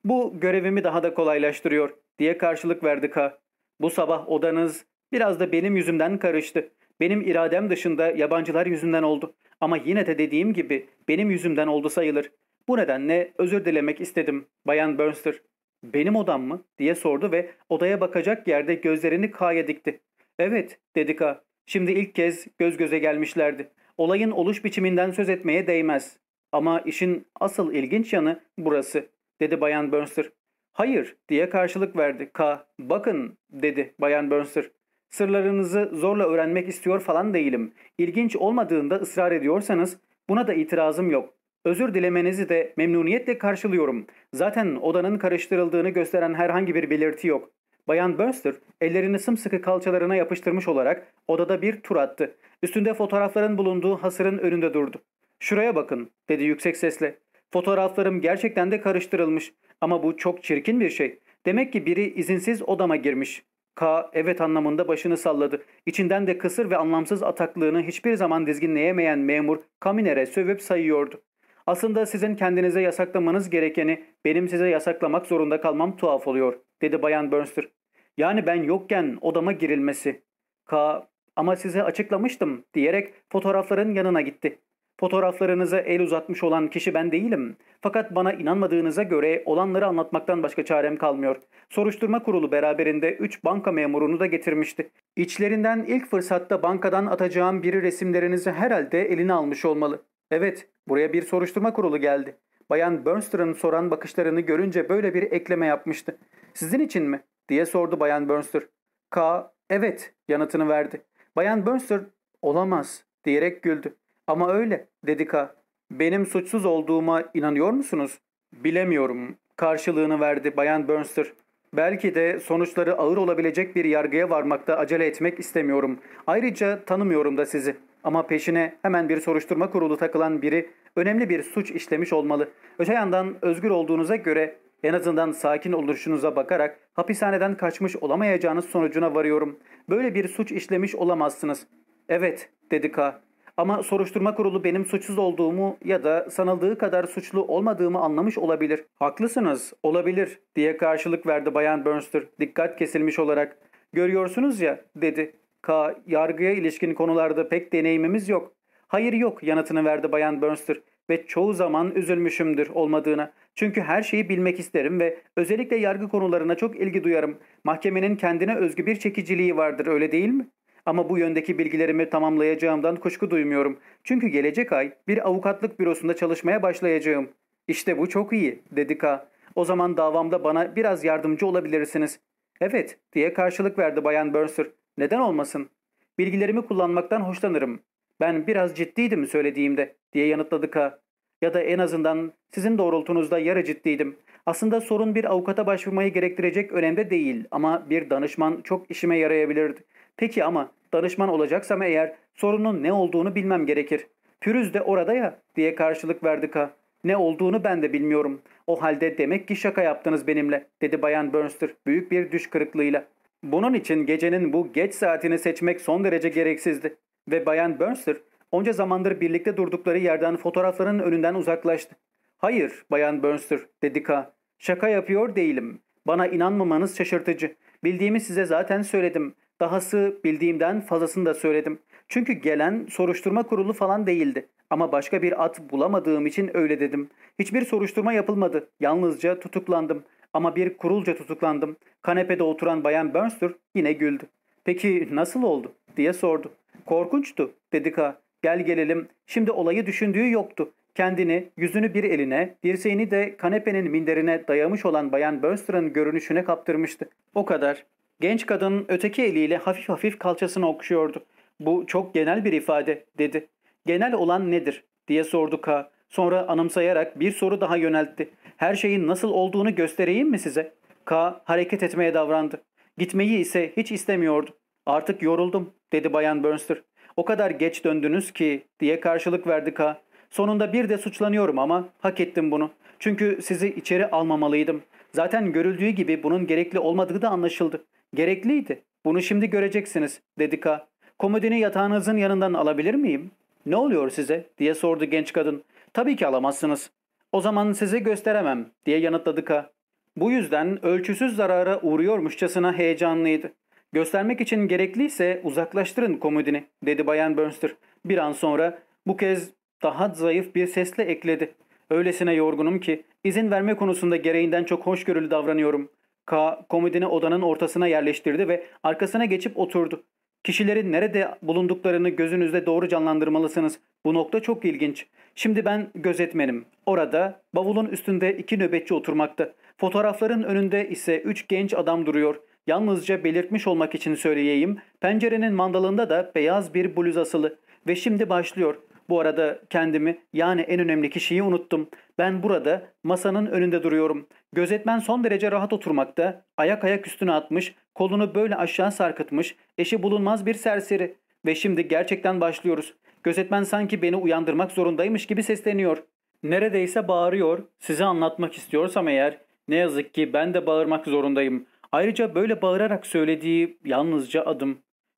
Bu görevimi daha da kolaylaştırıyor diye karşılık verdi K. Bu sabah odanız biraz da benim yüzümden karıştı. Benim iradem dışında yabancılar yüzünden oldu. Ama yine de dediğim gibi benim yüzümden oldu sayılır. Bu nedenle özür dilemek istedim Bayan Burnster. Benim odam mı? diye sordu ve odaya bakacak yerde gözlerini K'ya dikti. Evet dedi K. Şimdi ilk kez göz göze gelmişlerdi. Olayın oluş biçiminden söz etmeye değmez. Ama işin asıl ilginç yanı burası dedi Bayan Burnster. Hayır diye karşılık verdi. K. Bakın dedi Bayan Burnster. Sırlarınızı zorla öğrenmek istiyor falan değilim. İlginç olmadığında ısrar ediyorsanız buna da itirazım yok. Özür dilemenizi de memnuniyetle karşılıyorum. Zaten odanın karıştırıldığını gösteren herhangi bir belirti yok. Bayan Burnster ellerini sımsıkı kalçalarına yapıştırmış olarak odada bir tur attı. Üstünde fotoğrafların bulunduğu hasırın önünde durdu. Şuraya bakın dedi yüksek sesle. Fotoğraflarım gerçekten de karıştırılmış ama bu çok çirkin bir şey. Demek ki biri izinsiz odama girmiş. K evet anlamında başını salladı. İçinden de kısır ve anlamsız ataklığını hiçbir zaman dizginleyemeyen memur Kaminer'e sövüp sayıyordu. Aslında sizin kendinize yasaklamanız gerekeni benim size yasaklamak zorunda kalmam tuhaf oluyor, dedi Bayan Burnster. Yani ben yokken odama girilmesi. K ama size açıklamıştım diyerek fotoğrafların yanına gitti. Fotoğraflarınıza el uzatmış olan kişi ben değilim. Fakat bana inanmadığınıza göre olanları anlatmaktan başka çarem kalmıyor. Soruşturma kurulu beraberinde 3 banka memurunu da getirmişti. İçlerinden ilk fırsatta bankadan atacağım biri resimlerinizi herhalde eline almış olmalı. Evet, buraya bir soruşturma kurulu geldi. Bayan Burnster'ın soran bakışlarını görünce böyle bir ekleme yapmıştı. Sizin için mi? diye sordu Bayan Burnster. K, evet yanıtını verdi. Bayan Burnster, olamaz diyerek güldü. Ama öyle dedi K. Benim suçsuz olduğuma inanıyor musunuz? Bilemiyorum. Karşılığını verdi Bayan Burnster. Belki de sonuçları ağır olabilecek bir yargıya varmakta acele etmek istemiyorum. Ayrıca tanımıyorum da sizi. Ama peşine hemen bir soruşturma kurulu takılan biri önemli bir suç işlemiş olmalı. Öte yandan özgür olduğunuza göre en azından sakin oluşunuza bakarak hapishaneden kaçmış olamayacağınız sonucuna varıyorum. Böyle bir suç işlemiş olamazsınız. Evet dedi K. Ama soruşturma kurulu benim suçsuz olduğumu ya da sanıldığı kadar suçlu olmadığımı anlamış olabilir. Haklısınız, olabilir diye karşılık verdi Bayan Burnster dikkat kesilmiş olarak. Görüyorsunuz ya dedi. K. Yargıya ilişkin konularda pek deneyimimiz yok. Hayır yok yanıtını verdi Bayan Burnster ve çoğu zaman üzülmüşümdür olmadığına. Çünkü her şeyi bilmek isterim ve özellikle yargı konularına çok ilgi duyarım. Mahkemenin kendine özgü bir çekiciliği vardır öyle değil mi? Ama bu yöndeki bilgilerimi tamamlayacağımdan kuşku duymuyorum. Çünkü gelecek ay bir avukatlık bürosunda çalışmaya başlayacağım. İşte bu çok iyi dedi K. O zaman davamda bana biraz yardımcı olabilirsiniz. Evet diye karşılık verdi Bayan Burnser. Neden olmasın? Bilgilerimi kullanmaktan hoşlanırım. Ben biraz ciddiydim söylediğimde diye yanıtladı K. Ya da en azından sizin doğrultunuzda yarı ciddiydim. Aslında sorun bir avukata başvurmayı gerektirecek önemde değil ama bir danışman çok işime yarayabilirdi. Peki ama danışman olacaksam eğer sorunun ne olduğunu bilmem gerekir. Pürüz de orada ya diye karşılık verdi K. Ne olduğunu ben de bilmiyorum. O halde demek ki şaka yaptınız benimle dedi Bayan Burnster büyük bir düş kırıklığıyla. Bunun için gecenin bu geç saatini seçmek son derece gereksizdi. Ve Bayan Burnster onca zamandır birlikte durdukları yerden fotoğrafların önünden uzaklaştı. Hayır Bayan Burnster dedi K. Şaka yapıyor değilim. Bana inanmamanız şaşırtıcı. Bildiğimi size zaten söyledim. Dahası bildiğimden fazlasını da söyledim. Çünkü gelen soruşturma kurulu falan değildi. Ama başka bir at bulamadığım için öyle dedim. Hiçbir soruşturma yapılmadı. Yalnızca tutuklandım. Ama bir kurulca tutuklandım. Kanepede oturan Bayan Burnster yine güldü. Peki nasıl oldu diye sordu. Korkunçtu dedi K. Gel gelelim. Şimdi olayı düşündüğü yoktu. Kendini, yüzünü bir eline, dirseğini de kanepenin minderine dayamış olan Bayan Bönster'ın görünüşüne kaptırmıştı. O kadar. Genç kadın öteki eliyle hafif hafif kalçasını okşuyordu. Bu çok genel bir ifade dedi. Genel olan nedir diye sordu K. Sonra anımsayarak bir soru daha yöneltti. Her şeyin nasıl olduğunu göstereyim mi size? K hareket etmeye davrandı. Gitmeyi ise hiç istemiyordu. Artık yoruldum dedi Bayan Bernster. O kadar geç döndünüz ki diye karşılık verdi K. Sonunda bir de suçlanıyorum ama hak ettim bunu. Çünkü sizi içeri almamalıydım. Zaten görüldüğü gibi bunun gerekli olmadığı da anlaşıldı. Gerekliydi. Bunu şimdi göreceksiniz dedi K. Komodini yatağınızın yanından alabilir miyim? Ne oluyor size diye sordu genç kadın. Tabii ki alamazsınız. O zaman size gösteremem diye yanıtladı K. Bu yüzden ölçüsüz zarara uğruyormuşçasına heyecanlıydı. Göstermek için gerekliyse uzaklaştırın komodini dedi Bayan Bernster. Bir an sonra bu kez daha zayıf bir sesle ekledi. Öylesine yorgunum ki izin verme konusunda gereğinden çok hoşgörülü davranıyorum. K komodini odanın ortasına yerleştirdi ve arkasına geçip oturdu. Kişilerin nerede bulunduklarını gözünüzde doğru canlandırmalısınız. Bu nokta çok ilginç. Şimdi ben gözetmenim. Orada bavulun üstünde iki nöbetçi oturmakta. Fotoğrafların önünde ise üç genç adam duruyor. Yalnızca belirtmiş olmak için söyleyeyim. Pencerenin mandalında da beyaz bir bluz asılı. Ve şimdi başlıyor. Bu arada kendimi yani en önemli kişiyi unuttum. Ben burada masanın önünde duruyorum. Gözetmen son derece rahat oturmakta. Ayak ayak üstüne atmış. Kolunu böyle aşağı sarkıtmış. Eşi bulunmaz bir serseri. Ve şimdi gerçekten başlıyoruz. Gözetmen sanki beni uyandırmak zorundaymış gibi sesleniyor. Neredeyse bağırıyor. Size anlatmak istiyorsam eğer ne yazık ki ben de bağırmak zorundayım. Ayrıca böyle bağırarak söylediği yalnızca adım.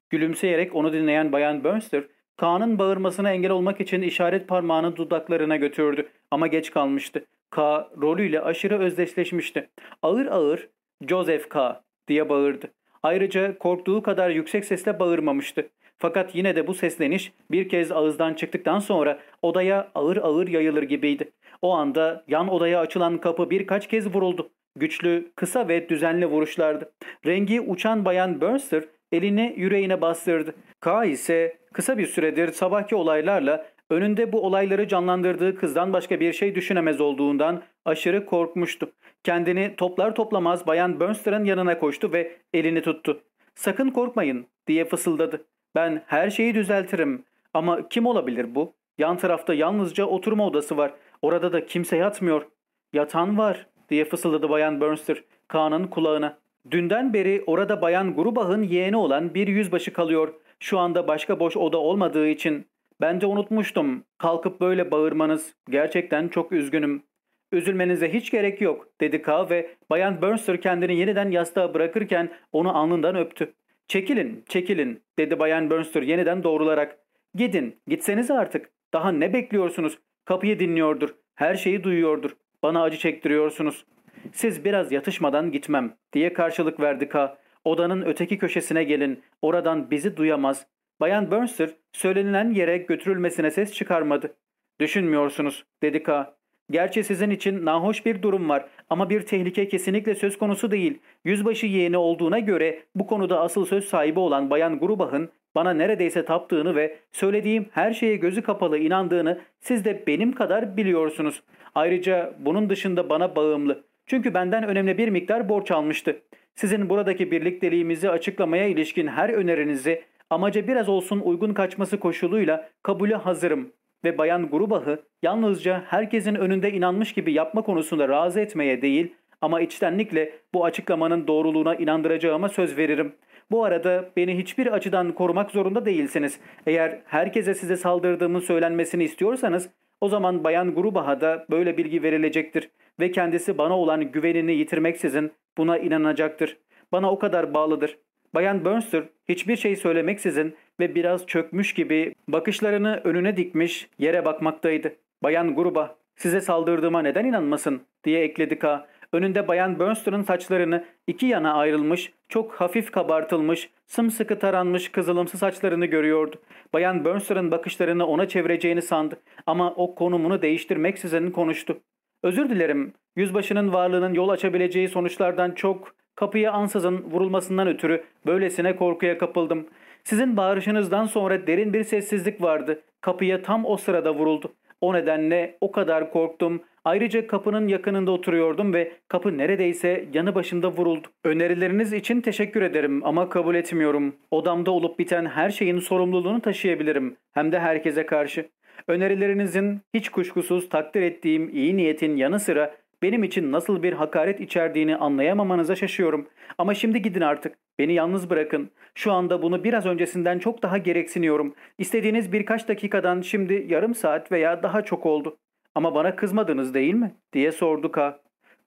Gülümseyerek onu dinleyen Bayan Bernster, Kaan'ın bağırmasına engel olmak için işaret parmağını dudaklarına götürdü. Ama geç kalmıştı. K rolüyle aşırı özdeşleşmişti. Ağır ağır Joseph K diye bağırdı. Ayrıca korktuğu kadar yüksek sesle bağırmamıştı. Fakat yine de bu sesleniş bir kez ağızdan çıktıktan sonra odaya ağır ağır yayılır gibiydi. O anda yan odaya açılan kapı birkaç kez vuruldu. Güçlü, kısa ve düzenli vuruşlardı. Rengi uçan bayan Bernster elini yüreğine bastırdı. K ise kısa bir süredir sabahki olaylarla önünde bu olayları canlandırdığı kızdan başka bir şey düşünemez olduğundan aşırı korkmuştu. Kendini toplar toplamaz bayan Bernster'ın yanına koştu ve elini tuttu. Sakın korkmayın diye fısıldadı. Ben her şeyi düzeltirim. Ama kim olabilir bu? Yan tarafta yalnızca oturma odası var. Orada da kimse yatmıyor. Yatan var diye fısıldadı Bayan Bernster Kaan'ın kulağına. Dünden beri orada Bayan Grubach'ın yeğeni olan bir yüzbaşı kalıyor. Şu anda başka boş oda olmadığı için. Ben de unutmuştum. Kalkıp böyle bağırmanız. Gerçekten çok üzgünüm. Üzülmenize hiç gerek yok dedi K ve Bayan Bernster kendini yeniden yastığa bırakırken onu alnından öptü. Çekilin, çekilin dedi Bayan Bernster yeniden doğrularak. Gidin, gitseniz artık. Daha ne bekliyorsunuz? Kapıyı dinliyordur. Her şeyi duyuyordur. Bana acı çektiriyorsunuz. Siz biraz yatışmadan gitmem diye karşılık verdi K. Odanın öteki köşesine gelin. Oradan bizi duyamaz. Bayan Bernster söylenilen yere götürülmesine ses çıkarmadı. Düşünmüyorsunuz dedi K. Gerçi sizin için nahoş bir durum var ama bir tehlike kesinlikle söz konusu değil. Yüzbaşı yeğeni olduğuna göre bu konuda asıl söz sahibi olan Bayan Grubach'ın bana neredeyse taptığını ve söylediğim her şeye gözü kapalı inandığını siz de benim kadar biliyorsunuz. Ayrıca bunun dışında bana bağımlı. Çünkü benden önemli bir miktar borç almıştı. Sizin buradaki birlikteliğimizi açıklamaya ilişkin her önerinizi amaca biraz olsun uygun kaçması koşuluyla kabule hazırım ve Bayan Grubach'ı yalnızca herkesin önünde inanmış gibi yapma konusunda razı etmeye değil ama içtenlikle bu açıklamanın doğruluğuna inandıracağıma söz veririm. Bu arada beni hiçbir açıdan korumak zorunda değilsiniz. Eğer herkese size saldırdığımın söylenmesini istiyorsanız o zaman Bayan Grubach'a da böyle bilgi verilecektir ve kendisi bana olan güvenini yitirmeksizin buna inanacaktır. Bana o kadar bağlıdır. Bayan Bernster hiçbir şey söylemeksizin ve biraz çökmüş gibi bakışlarını önüne dikmiş yere bakmaktaydı. Bayan Gruba size saldırdığıma neden inanmasın diye ekledi K. Önünde Bayan Bernster'ın saçlarını iki yana ayrılmış, çok hafif kabartılmış, sımsıkı taranmış kızılımsı saçlarını görüyordu. Bayan Bernster'ın bakışlarını ona çevireceğini sandı ama o konumunu değiştirmeksizin konuştu. Özür dilerim, yüzbaşının varlığının yol açabileceği sonuçlardan çok Kapıya ansızın vurulmasından ötürü böylesine korkuya kapıldım. Sizin bağırışınızdan sonra derin bir sessizlik vardı. Kapıya tam o sırada vuruldu. O nedenle o kadar korktum. Ayrıca kapının yakınında oturuyordum ve kapı neredeyse yanı başında vuruldu. Önerileriniz için teşekkür ederim ama kabul etmiyorum. Odamda olup biten her şeyin sorumluluğunu taşıyabilirim. Hem de herkese karşı. Önerilerinizin hiç kuşkusuz takdir ettiğim iyi niyetin yanı sıra benim için nasıl bir hakaret içerdiğini anlayamamanıza şaşıyorum. Ama şimdi gidin artık. Beni yalnız bırakın. Şu anda bunu biraz öncesinden çok daha gereksiniyorum. İstediğiniz birkaç dakikadan şimdi yarım saat veya daha çok oldu. Ama bana kızmadınız değil mi? diye sordu K.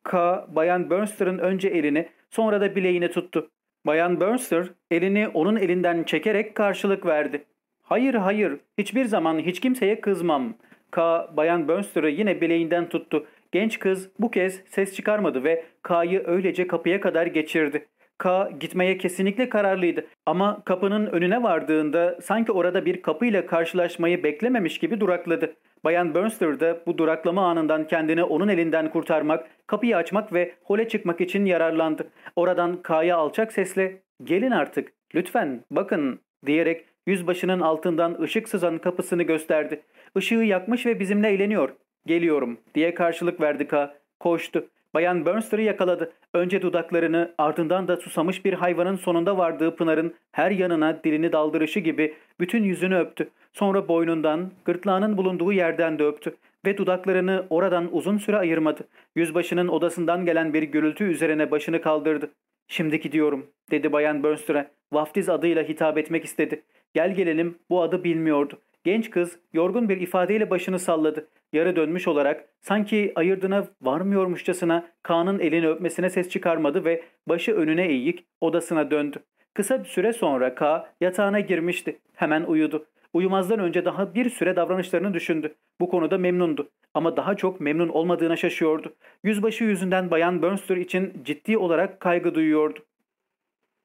K, Bayan Bernster'ın önce elini sonra da bileğini tuttu. Bayan Bernster elini onun elinden çekerek karşılık verdi. Hayır hayır hiçbir zaman hiç kimseye kızmam. K, Bayan Bernster'ı yine bileğinden tuttu. Genç kız bu kez ses çıkarmadı ve K'yı öylece kapıya kadar geçirdi. K gitmeye kesinlikle kararlıydı ama kapının önüne vardığında sanki orada bir kapıyla karşılaşmayı beklememiş gibi durakladı. Bayan Bernster de bu duraklama anından kendini onun elinden kurtarmak, kapıyı açmak ve hole çıkmak için yararlandı. Oradan K'ya alçak sesle ''Gelin artık, lütfen, bakın'' diyerek yüzbaşının altından ışık sızan kapısını gösterdi. Işığı yakmış ve bizimle eğleniyor. ''Geliyorum'' diye karşılık verdi K. Koştu. Bayan Bernster'ı yakaladı. Önce dudaklarını ardından da susamış bir hayvanın sonunda vardığı Pınar'ın her yanına dilini daldırışı gibi bütün yüzünü öptü. Sonra boynundan, gırtlağının bulunduğu yerden de öptü ve dudaklarını oradan uzun süre ayırmadı. Yüzbaşının odasından gelen bir gürültü üzerine başını kaldırdı. ''Şimdi gidiyorum'' dedi Bayan Bernster'a. Vaftiz adıyla hitap etmek istedi. Gel gelelim bu adı bilmiyordu. Genç kız yorgun bir ifadeyle başını salladı. Yarı dönmüş olarak sanki ayırdığına varmıyormuşçasına Kaan'ın elini öpmesine ses çıkarmadı ve başı önüne eğik odasına döndü. Kısa bir süre sonra Ka yatağına girmişti. Hemen uyudu. Uyumazdan önce daha bir süre davranışlarını düşündü. Bu konuda memnundu. Ama daha çok memnun olmadığına şaşıyordu. Yüzbaşı yüzünden Bayan Bernster için ciddi olarak kaygı duyuyordu.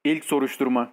İlk soruşturma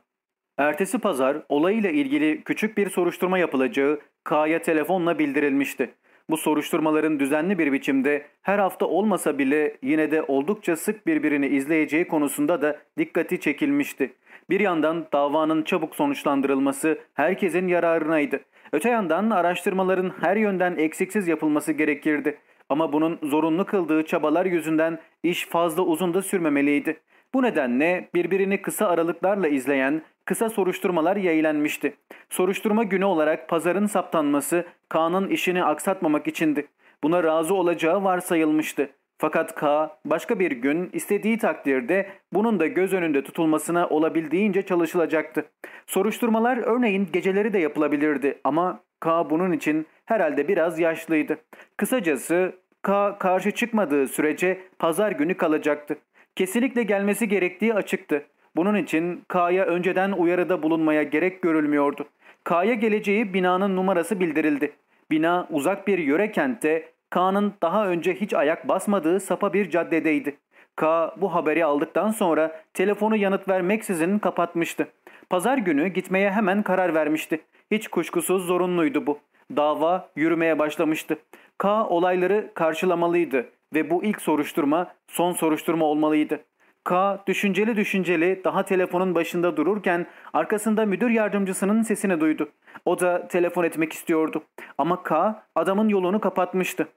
Ertesi pazar olayla ilgili küçük bir soruşturma yapılacağı K'ya telefonla bildirilmişti. Bu soruşturmaların düzenli bir biçimde her hafta olmasa bile yine de oldukça sık birbirini izleyeceği konusunda da dikkati çekilmişti. Bir yandan davanın çabuk sonuçlandırılması herkesin yararınaydı. Öte yandan araştırmaların her yönden eksiksiz yapılması gerekirdi. Ama bunun zorunlu kıldığı çabalar yüzünden iş fazla uzun da sürmemeliydi. Bu nedenle birbirini kısa aralıklarla izleyen kısa soruşturmalar yayılanmıştı. Soruşturma günü olarak pazarın saptanması Kaan'ın işini aksatmamak içindi. Buna razı olacağı varsayılmıştı. Fakat K başka bir gün istediği takdirde bunun da göz önünde tutulmasına olabildiğince çalışılacaktı. Soruşturmalar örneğin geceleri de yapılabilirdi ama K bunun için herhalde biraz yaşlıydı. Kısacası K karşı çıkmadığı sürece pazar günü kalacaktı. Kesinlikle gelmesi gerektiği açıktı. Bunun için K'ya önceden uyarıda bulunmaya gerek görülmüyordu. K'ya geleceği binanın numarası bildirildi. Bina uzak bir yöre kentte K'nın daha önce hiç ayak basmadığı sapa bir caddedeydi. K bu haberi aldıktan sonra telefonu yanıt vermeksizin kapatmıştı. Pazar günü gitmeye hemen karar vermişti. Hiç kuşkusuz zorunluydu bu. Dava yürümeye başlamıştı. K olayları karşılamalıydı ve bu ilk soruşturma son soruşturma olmalıydı. K düşünceli düşünceli daha telefonun başında dururken arkasında müdür yardımcısının sesini duydu. O da telefon etmek istiyordu. Ama K adamın yolunu kapatmıştı.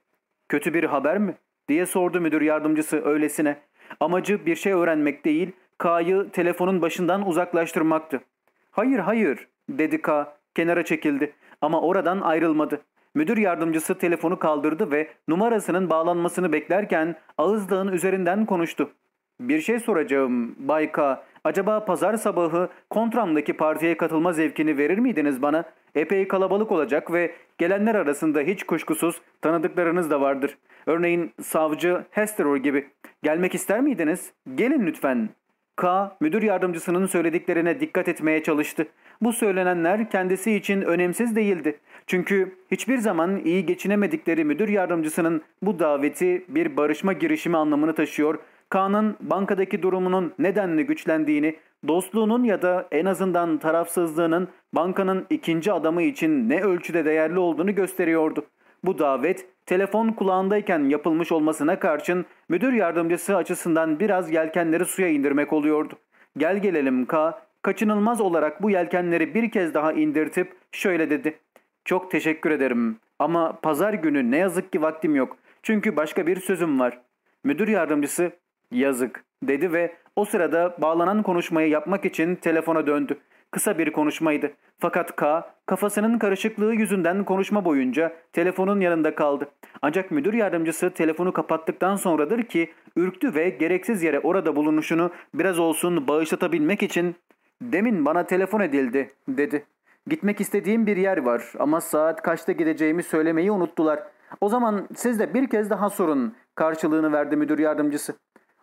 Kötü bir haber mi? diye sordu müdür yardımcısı öylesine. Amacı bir şey öğrenmek değil, K'yı telefonun başından uzaklaştırmaktı. Hayır hayır dedi K. Kenara çekildi ama oradan ayrılmadı. Müdür yardımcısı telefonu kaldırdı ve numarasının bağlanmasını beklerken ağızlığın üzerinden konuştu. Bir şey soracağım Bay K. Acaba pazar sabahı kontramdaki partiye katılma zevkini verir miydiniz bana? Epey kalabalık olacak ve gelenler arasında hiç kuşkusuz tanıdıklarınız da vardır. Örneğin savcı Hester gibi. Gelmek ister miydiniz? Gelin lütfen. K. müdür yardımcısının söylediklerine dikkat etmeye çalıştı. Bu söylenenler kendisi için önemsiz değildi. Çünkü hiçbir zaman iyi geçinemedikleri müdür yardımcısının bu daveti bir barışma girişimi anlamını taşıyor Kaan'ın bankadaki durumunun nedenli güçlendiğini, dostluğunun ya da en azından tarafsızlığının bankanın ikinci adamı için ne ölçüde değerli olduğunu gösteriyordu. Bu davet telefon kulağındayken yapılmış olmasına karşın müdür yardımcısı açısından biraz yelkenleri suya indirmek oluyordu. Gel gelelim K, kaçınılmaz olarak bu yelkenleri bir kez daha indirtip şöyle dedi. Çok teşekkür ederim ama pazar günü ne yazık ki vaktim yok. Çünkü başka bir sözüm var. Müdür yardımcısı yazık dedi ve o sırada bağlanan konuşmayı yapmak için telefona döndü. Kısa bir konuşmaydı. Fakat K kafasının karışıklığı yüzünden konuşma boyunca telefonun yanında kaldı. Ancak müdür yardımcısı telefonu kapattıktan sonradır ki ürktü ve gereksiz yere orada bulunuşunu biraz olsun bağışlatabilmek için ''Demin bana telefon edildi'' dedi. ''Gitmek istediğim bir yer var ama saat kaçta gideceğimi söylemeyi unuttular. O zaman siz de bir kez daha sorun.'' karşılığını verdi müdür yardımcısı.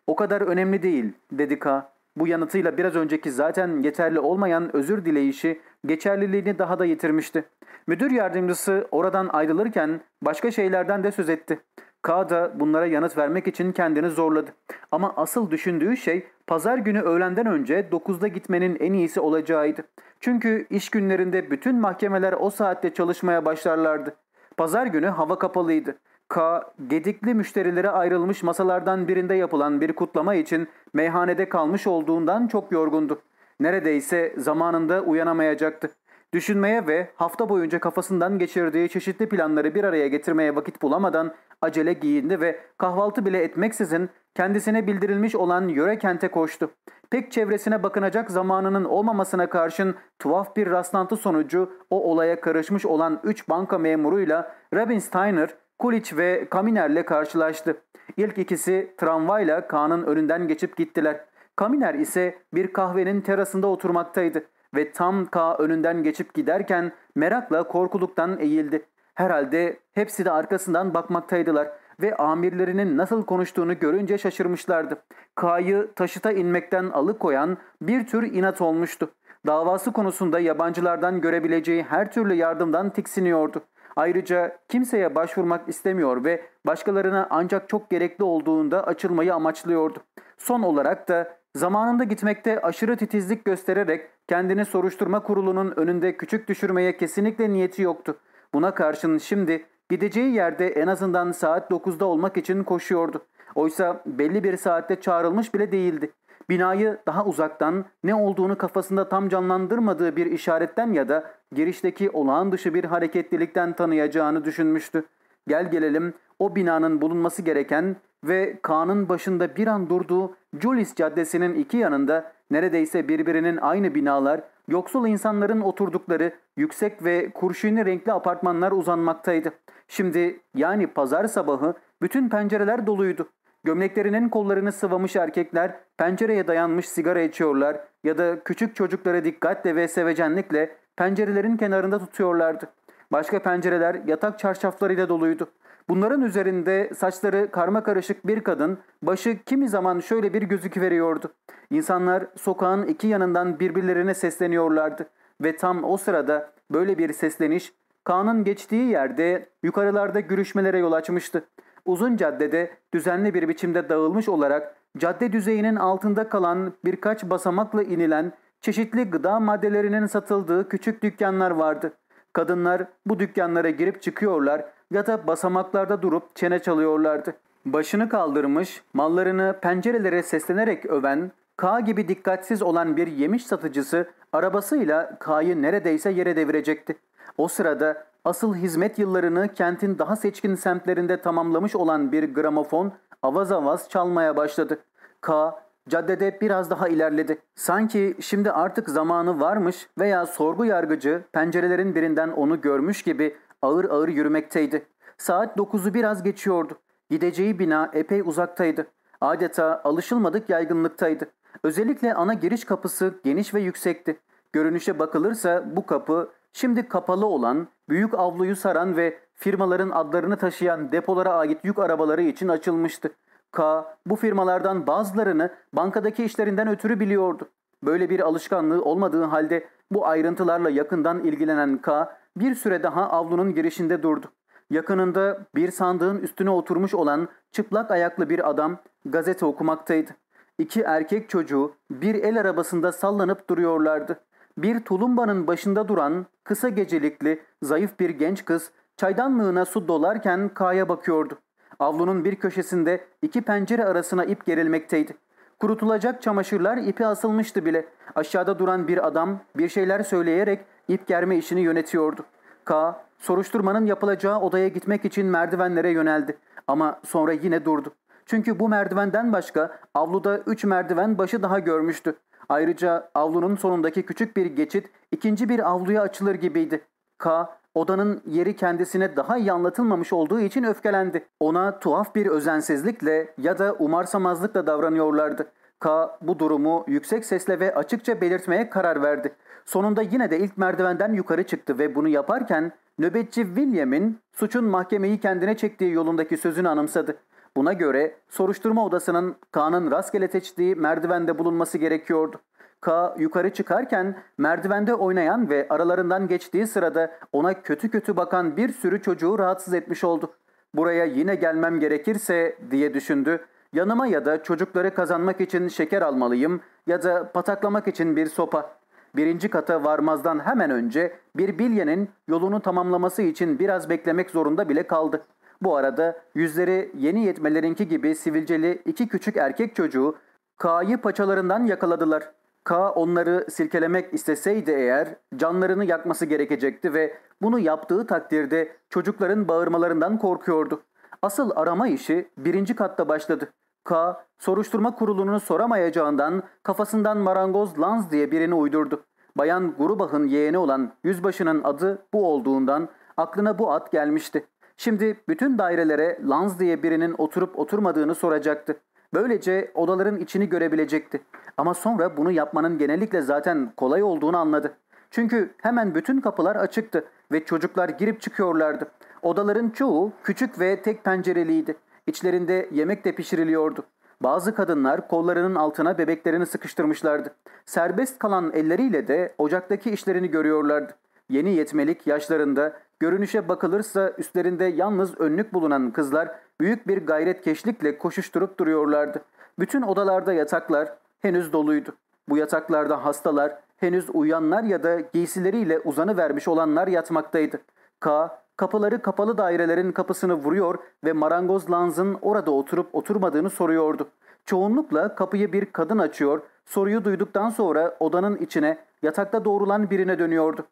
''O kadar önemli değil'' dedi K. Bu yanıtıyla biraz önceki zaten yeterli olmayan özür dileyişi geçerliliğini daha da yitirmişti. Müdür yardımcısı oradan ayrılırken başka şeylerden de söz etti. K da bunlara yanıt vermek için kendini zorladı. Ama asıl düşündüğü şey pazar günü öğlenden önce 9'da gitmenin en iyisi olacağıydı. Çünkü iş günlerinde bütün mahkemeler o saatte çalışmaya başlarlardı. Pazar günü hava kapalıydı. K, gedikli müşterilere ayrılmış masalardan birinde yapılan bir kutlama için meyhanede kalmış olduğundan çok yorgundu. Neredeyse zamanında uyanamayacaktı. Düşünmeye ve hafta boyunca kafasından geçirdiği çeşitli planları bir araya getirmeye vakit bulamadan acele giyindi ve kahvaltı bile etmeksizin kendisine bildirilmiş olan yöre kente koştu. Pek çevresine bakınacak zamanının olmamasına karşın tuhaf bir rastlantı sonucu o olaya karışmış olan 3 banka memuruyla Robin Steiner Kuliç ve Kaminer'le karşılaştı. İlk ikisi tramvayla Kaan'ın önünden geçip gittiler. Kaminer ise bir kahvenin terasında oturmaktaydı ve tam K önünden geçip giderken merakla korkuluktan eğildi. Herhalde hepsi de arkasından bakmaktaydılar ve amirlerinin nasıl konuştuğunu görünce şaşırmışlardı. K'yı taşıta inmekten alıkoyan bir tür inat olmuştu. Davası konusunda yabancılardan görebileceği her türlü yardımdan tiksiniyordu. Ayrıca kimseye başvurmak istemiyor ve başkalarına ancak çok gerekli olduğunda açılmayı amaçlıyordu. Son olarak da zamanında gitmekte aşırı titizlik göstererek kendini soruşturma kurulunun önünde küçük düşürmeye kesinlikle niyeti yoktu. Buna karşın şimdi gideceği yerde en azından saat 9'da olmak için koşuyordu. Oysa belli bir saatte çağrılmış bile değildi. Binayı daha uzaktan ne olduğunu kafasında tam canlandırmadığı bir işaretten ya da girişteki olağan dışı bir hareketlilikten tanıyacağını düşünmüştü. Gel gelelim o binanın bulunması gereken ve Kaan'ın başında bir an durduğu Julius Caddesi'nin iki yanında neredeyse birbirinin aynı binalar, yoksul insanların oturdukları yüksek ve kurşuni renkli apartmanlar uzanmaktaydı. Şimdi yani pazar sabahı bütün pencereler doluydu. Gömleklerinin kollarını sıvamış erkekler pencereye dayanmış sigara içiyorlar ya da küçük çocukları dikkatle ve sevecenlikle pencerelerin kenarında tutuyorlardı. Başka pencereler yatak çarşaflarıyla doluydu. Bunların üzerinde saçları karma karışık bir kadın başı kimi zaman şöyle bir gözük veriyordu. İnsanlar sokağın iki yanından birbirlerine sesleniyorlardı ve tam o sırada böyle bir sesleniş Kaan'ın geçtiği yerde yukarılarda görüşmelere yol açmıştı. Uzun caddede düzenli bir biçimde dağılmış olarak cadde düzeyinin altında kalan birkaç basamakla inilen çeşitli gıda maddelerinin satıldığı küçük dükkanlar vardı. Kadınlar bu dükkanlara girip çıkıyorlar ya da basamaklarda durup çene çalıyorlardı. Başını kaldırmış, mallarını pencerelere seslenerek öven, K gibi dikkatsiz olan bir yemiş satıcısı arabasıyla K'yı neredeyse yere devirecekti. O sırada asıl hizmet yıllarını kentin daha seçkin semtlerinde tamamlamış olan bir gramofon avaz avaz çalmaya başladı. K caddede biraz daha ilerledi. Sanki şimdi artık zamanı varmış veya sorgu yargıcı pencerelerin birinden onu görmüş gibi ağır ağır yürümekteydi. Saat 9'u biraz geçiyordu. Gideceği bina epey uzaktaydı. Adeta alışılmadık yaygınlıktaydı. Özellikle ana giriş kapısı geniş ve yüksekti. Görünüşe bakılırsa bu kapı şimdi kapalı olan, büyük avluyu saran ve firmaların adlarını taşıyan depolara ait yük arabaları için açılmıştı. K bu firmalardan bazılarını bankadaki işlerinden ötürü biliyordu. Böyle bir alışkanlığı olmadığı halde bu ayrıntılarla yakından ilgilenen K bir süre daha avlunun girişinde durdu. Yakınında bir sandığın üstüne oturmuş olan çıplak ayaklı bir adam gazete okumaktaydı. İki erkek çocuğu bir el arabasında sallanıp duruyorlardı. Bir tulumbanın başında duran kısa gecelikli zayıf bir genç kız Çaydanlığına su dolarken K'ya bakıyordu. Avlunun bir köşesinde iki pencere arasına ip gerilmekteydi. Kurutulacak çamaşırlar ipi asılmıştı bile. Aşağıda duran bir adam bir şeyler söyleyerek ip germe işini yönetiyordu. K, soruşturmanın yapılacağı odaya gitmek için merdivenlere yöneldi. Ama sonra yine durdu. Çünkü bu merdivenden başka avluda üç merdiven başı daha görmüştü. Ayrıca avlunun sonundaki küçük bir geçit ikinci bir avluya açılır gibiydi. K, odanın yeri kendisine daha iyi anlatılmamış olduğu için öfkelendi. Ona tuhaf bir özensizlikle ya da umarsamazlıkla davranıyorlardı. K bu durumu yüksek sesle ve açıkça belirtmeye karar verdi. Sonunda yine de ilk merdivenden yukarı çıktı ve bunu yaparken nöbetçi William'in suçun mahkemeyi kendine çektiği yolundaki sözünü anımsadı. Buna göre soruşturma odasının K'nın rastgele seçtiği merdivende bulunması gerekiyordu. K yukarı çıkarken merdivende oynayan ve aralarından geçtiği sırada ona kötü kötü bakan bir sürü çocuğu rahatsız etmiş oldu. Buraya yine gelmem gerekirse diye düşündü. Yanıma ya da çocukları kazanmak için şeker almalıyım ya da pataklamak için bir sopa. Birinci kata varmazdan hemen önce bir bilyenin yolunu tamamlaması için biraz beklemek zorunda bile kaldı. Bu arada yüzleri yeni yetmelerinki gibi sivilceli iki küçük erkek çocuğu K'yı paçalarından yakaladılar. K onları silkelemek isteseydi eğer canlarını yakması gerekecekti ve bunu yaptığı takdirde çocukların bağırmalarından korkuyordu. Asıl arama işi birinci katta başladı. K soruşturma kurulunu soramayacağından kafasından marangoz Lanz diye birini uydurdu. Bayan Grubach'ın yeğeni olan yüzbaşının adı bu olduğundan aklına bu ad gelmişti. Şimdi bütün dairelere Lanz diye birinin oturup oturmadığını soracaktı. Böylece odaların içini görebilecekti. Ama sonra bunu yapmanın genellikle zaten kolay olduğunu anladı. Çünkü hemen bütün kapılar açıktı ve çocuklar girip çıkıyorlardı. Odaların çoğu küçük ve tek pencereliydi. İçlerinde yemek de pişiriliyordu. Bazı kadınlar kollarının altına bebeklerini sıkıştırmışlardı. Serbest kalan elleriyle de ocaktaki işlerini görüyorlardı. Yeni yetmelik yaşlarında görünüşe bakılırsa üstlerinde yalnız önlük bulunan kızlar büyük bir gayret keşlikle koşuşturup duruyorlardı. Bütün odalarda yataklar henüz doluydu. Bu yataklarda hastalar, henüz uyuyanlar ya da giysileriyle uzanı vermiş olanlar yatmaktaydı. K, kapıları kapalı dairelerin kapısını vuruyor ve marangoz Lanz'ın orada oturup oturmadığını soruyordu. Çoğunlukla kapıyı bir kadın açıyor, soruyu duyduktan sonra odanın içine yatakta doğrulan birine dönüyordu.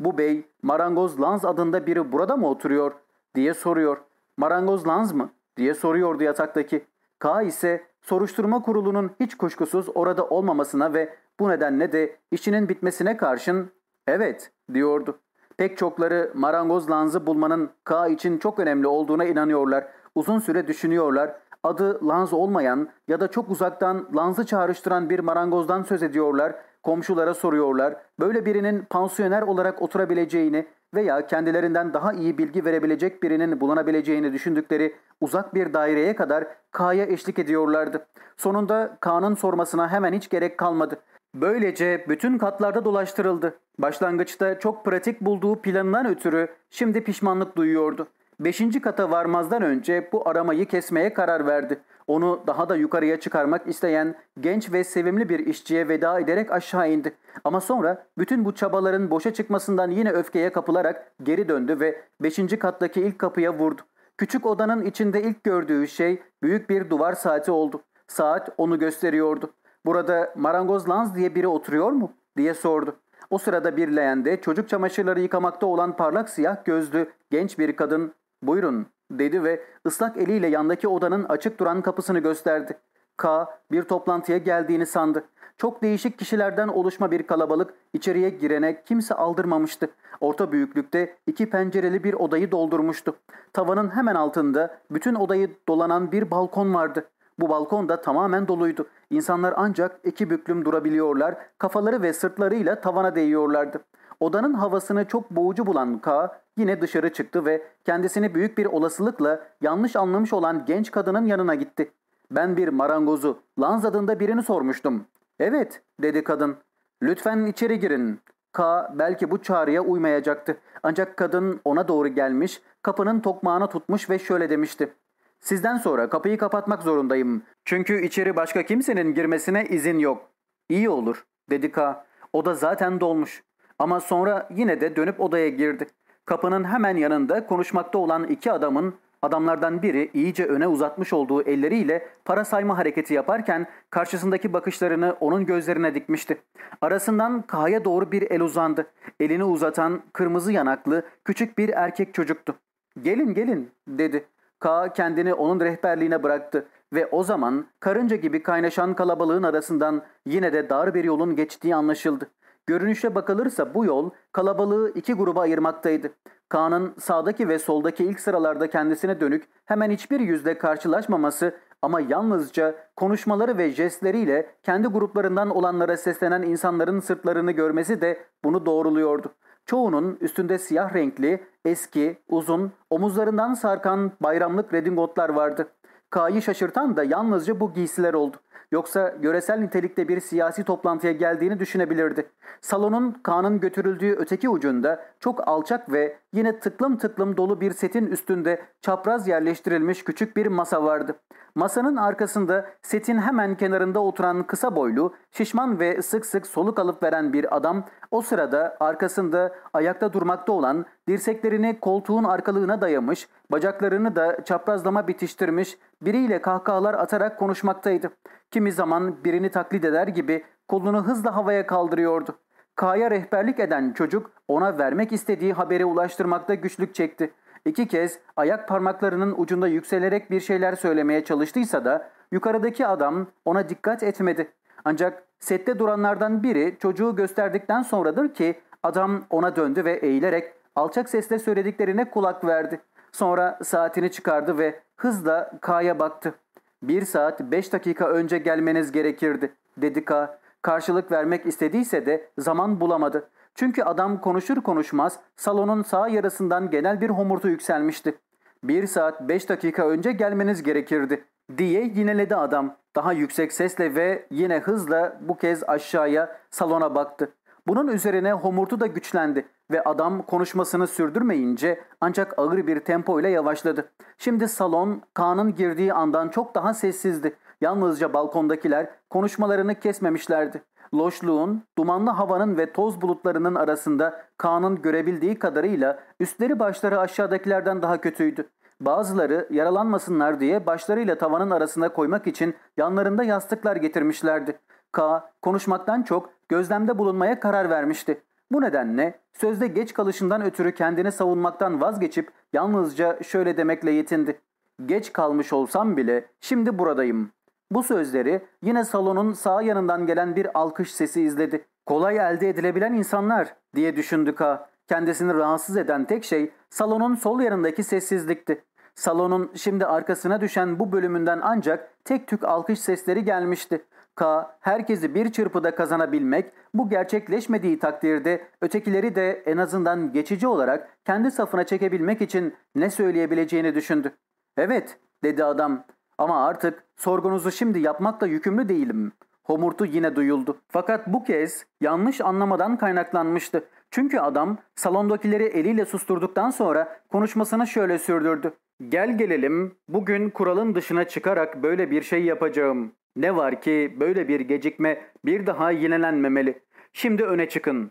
Bu bey marangoz Lanz adında biri burada mı oturuyor diye soruyor. Marangoz Lanz mı diye soruyordu yataktaki. K ise soruşturma kurulunun hiç kuşkusuz orada olmamasına ve bu nedenle de işinin bitmesine karşın evet diyordu. Pek çokları marangoz Lanz'ı bulmanın K için çok önemli olduğuna inanıyorlar. Uzun süre düşünüyorlar. Adı Lanz olmayan ya da çok uzaktan Lanz'ı çağrıştıran bir marangozdan söz ediyorlar. Komşulara soruyorlar. Böyle birinin pansiyoner olarak oturabileceğini veya kendilerinden daha iyi bilgi verebilecek birinin bulunabileceğini düşündükleri uzak bir daireye kadar K'ya eşlik ediyorlardı. Sonunda K'nın sormasına hemen hiç gerek kalmadı. Böylece bütün katlarda dolaştırıldı. Başlangıçta çok pratik bulduğu planından ötürü şimdi pişmanlık duyuyordu. Beşinci kata varmazdan önce bu aramayı kesmeye karar verdi. Onu daha da yukarıya çıkarmak isteyen genç ve sevimli bir işçiye veda ederek aşağı indi. Ama sonra bütün bu çabaların boşa çıkmasından yine öfkeye kapılarak geri döndü ve beşinci kattaki ilk kapıya vurdu. Küçük odanın içinde ilk gördüğü şey büyük bir duvar saati oldu. Saat onu gösteriyordu. Burada marangoz Lanz diye biri oturuyor mu? diye sordu. O sırada bir leğende çocuk çamaşırları yıkamakta olan parlak siyah gözlü genç bir kadın ''Buyurun'' dedi ve ıslak eliyle yandaki odanın açık duran kapısını gösterdi. K bir toplantıya geldiğini sandı. Çok değişik kişilerden oluşma bir kalabalık içeriye girene kimse aldırmamıştı. Orta büyüklükte iki pencereli bir odayı doldurmuştu. Tavanın hemen altında bütün odayı dolanan bir balkon vardı. Bu balkon da tamamen doluydu. İnsanlar ancak iki büklüm durabiliyorlar, kafaları ve sırtlarıyla tavana değiyorlardı. Odanın havasını çok boğucu bulan K yine dışarı çıktı ve kendisini büyük bir olasılıkla yanlış anlamış olan genç kadının yanına gitti. Ben bir marangozu, Lanz adında birini sormuştum. Evet, dedi kadın. Lütfen içeri girin. K belki bu çağrıya uymayacaktı. Ancak kadın ona doğru gelmiş, kapının tokmağını tutmuş ve şöyle demişti. Sizden sonra kapıyı kapatmak zorundayım. Çünkü içeri başka kimsenin girmesine izin yok. İyi olur, dedi K. Oda zaten dolmuş. Ama sonra yine de dönüp odaya girdi. Kapının hemen yanında konuşmakta olan iki adamın adamlardan biri iyice öne uzatmış olduğu elleriyle para sayma hareketi yaparken karşısındaki bakışlarını onun gözlerine dikmişti. Arasından K'ya doğru bir el uzandı. Elini uzatan kırmızı yanaklı küçük bir erkek çocuktu. Gelin gelin dedi. K kendini onun rehberliğine bıraktı ve o zaman karınca gibi kaynaşan kalabalığın arasından yine de dar bir yolun geçtiği anlaşıldı. Görünüşe bakılırsa bu yol kalabalığı iki gruba ayırmaktaydı. Kaan'ın sağdaki ve soldaki ilk sıralarda kendisine dönük hemen hiçbir yüzle karşılaşmaması ama yalnızca konuşmaları ve jestleriyle kendi gruplarından olanlara seslenen insanların sırtlarını görmesi de bunu doğruluyordu. Çoğunun üstünde siyah renkli, eski, uzun, omuzlarından sarkan bayramlık redingotlar vardı. K'yı şaşırtan da yalnızca bu giysiler oldu. Yoksa göresel nitelikte bir siyasi toplantıya geldiğini düşünebilirdi. Salonun Kaan'ın götürüldüğü öteki ucunda çok alçak ve yine tıklım tıklım dolu bir setin üstünde çapraz yerleştirilmiş küçük bir masa vardı. Masanın arkasında setin hemen kenarında oturan kısa boylu, şişman ve sık sık soluk alıp veren bir adam o sırada arkasında ayakta durmakta olan dirseklerini koltuğun arkalığına dayamış, bacaklarını da çaprazlama bitiştirmiş biriyle kahkahalar atarak konuşmaktaydı. Kimi zaman birini taklit eder gibi kolunu hızla havaya kaldırıyordu. K'ya rehberlik eden çocuk ona vermek istediği haberi ulaştırmakta güçlük çekti. İki kez ayak parmaklarının ucunda yükselerek bir şeyler söylemeye çalıştıysa da yukarıdaki adam ona dikkat etmedi. Ancak sette duranlardan biri çocuğu gösterdikten sonradır ki adam ona döndü ve eğilerek alçak sesle söylediklerine kulak verdi. Sonra saatini çıkardı ve hızla K'ya baktı. Bir saat beş dakika önce gelmeniz gerekirdi dedi K. Karşılık vermek istediyse de zaman bulamadı. Çünkü adam konuşur konuşmaz salonun sağ yarısından genel bir homurtu yükselmişti. Bir saat beş dakika önce gelmeniz gerekirdi diye yineledi adam. Daha yüksek sesle ve yine hızla bu kez aşağıya salona baktı. Bunun üzerine homurtu da güçlendi ve adam konuşmasını sürdürmeyince ancak ağır bir tempo ile yavaşladı. Şimdi salon Kaan'ın girdiği andan çok daha sessizdi. Yalnızca balkondakiler konuşmalarını kesmemişlerdi. Loşluğun, dumanlı havanın ve toz bulutlarının arasında Kaan'ın görebildiği kadarıyla üstleri başları aşağıdakilerden daha kötüydü. Bazıları yaralanmasınlar diye başlarıyla tavanın arasına koymak için yanlarında yastıklar getirmişlerdi. K konuşmaktan çok gözlemde bulunmaya karar vermişti. Bu nedenle sözde geç kalışından ötürü kendini savunmaktan vazgeçip yalnızca şöyle demekle yetindi. Geç kalmış olsam bile şimdi buradayım. Bu sözleri yine salonun sağ yanından gelen bir alkış sesi izledi. Kolay elde edilebilen insanlar diye düşündü K. Kendisini rahatsız eden tek şey salonun sol yanındaki sessizlikti. Salonun şimdi arkasına düşen bu bölümünden ancak tek tük alkış sesleri gelmişti. K herkesi bir çırpıda kazanabilmek, bu gerçekleşmediği takdirde ötekileri de en azından geçici olarak kendi safına çekebilmek için ne söyleyebileceğini düşündü. Evet dedi adam ama artık sorgunuzu şimdi yapmakla yükümlü değilim. Homurtu yine duyuldu. Fakat bu kez yanlış anlamadan kaynaklanmıştı. Çünkü adam salondakileri eliyle susturduktan sonra konuşmasını şöyle sürdürdü. Gel gelelim bugün kuralın dışına çıkarak böyle bir şey yapacağım. Ne var ki böyle bir gecikme bir daha yinelenmemeli. Şimdi öne çıkın.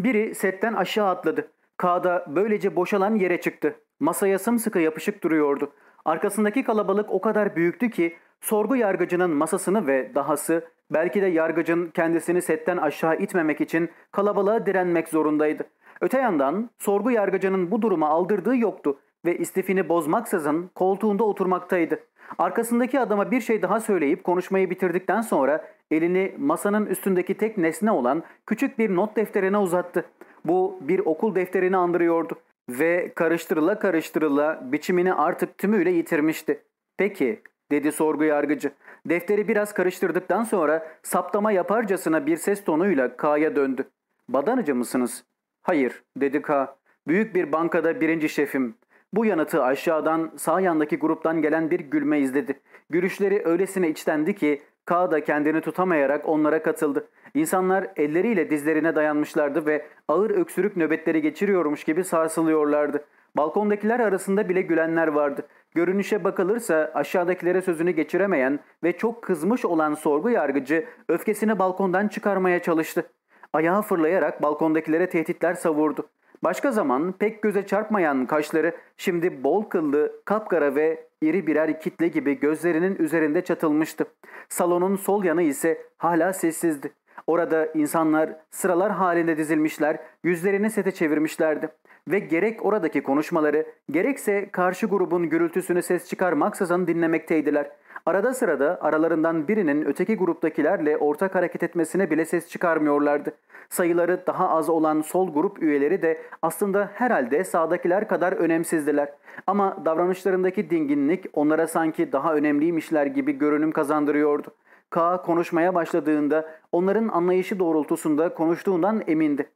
Biri setten aşağı atladı. Kağda böylece boşalan yere çıktı. Masaya sımsıkı yapışık duruyordu. Arkasındaki kalabalık o kadar büyüktü ki sorgu yargıcının masasını ve dahası belki de yargıcın kendisini setten aşağı itmemek için kalabalığa direnmek zorundaydı. Öte yandan sorgu yargıcının bu duruma aldırdığı yoktu ve istifini bozmaksızın koltuğunda oturmaktaydı. Arkasındaki adama bir şey daha söyleyip konuşmayı bitirdikten sonra elini masanın üstündeki tek nesne olan küçük bir not defterine uzattı. Bu bir okul defterini andırıyordu ve karıştırıla karıştırıla biçimini artık tümüyle yitirmişti. Peki dedi sorgu yargıcı. Defteri biraz karıştırdıktan sonra saptama yaparcasına bir ses tonuyla K'ya döndü. Badanıcı mısınız? Hayır dedi K. Büyük bir bankada birinci şefim. Bu yanıtı aşağıdan sağ yandaki gruptan gelen bir gülme izledi. Gülüşleri öylesine içtendi ki K da kendini tutamayarak onlara katıldı. İnsanlar elleriyle dizlerine dayanmışlardı ve ağır öksürük nöbetleri geçiriyormuş gibi sarsılıyorlardı. Balkondakiler arasında bile gülenler vardı. Görünüşe bakılırsa aşağıdakilere sözünü geçiremeyen ve çok kızmış olan sorgu yargıcı öfkesini balkondan çıkarmaya çalıştı. Ayağı fırlayarak balkondakilere tehditler savurdu. Başka zaman pek göze çarpmayan kaşları şimdi bol kıllı, kapkara ve iri birer kitle gibi gözlerinin üzerinde çatılmıştı. Salonun sol yanı ise hala sessizdi. Orada insanlar sıralar halinde dizilmişler, yüzlerini sete çevirmişlerdi. Ve gerek oradaki konuşmaları, gerekse karşı grubun gürültüsünü ses çıkarmaksızın dinlemekteydiler. Arada sırada aralarından birinin öteki gruptakilerle ortak hareket etmesine bile ses çıkarmıyorlardı. Sayıları daha az olan sol grup üyeleri de aslında herhalde sağdakiler kadar önemsizdiler. Ama davranışlarındaki dinginlik onlara sanki daha önemliymişler gibi görünüm kazandırıyordu. K konuşmaya başladığında onların anlayışı doğrultusunda konuştuğundan emindi.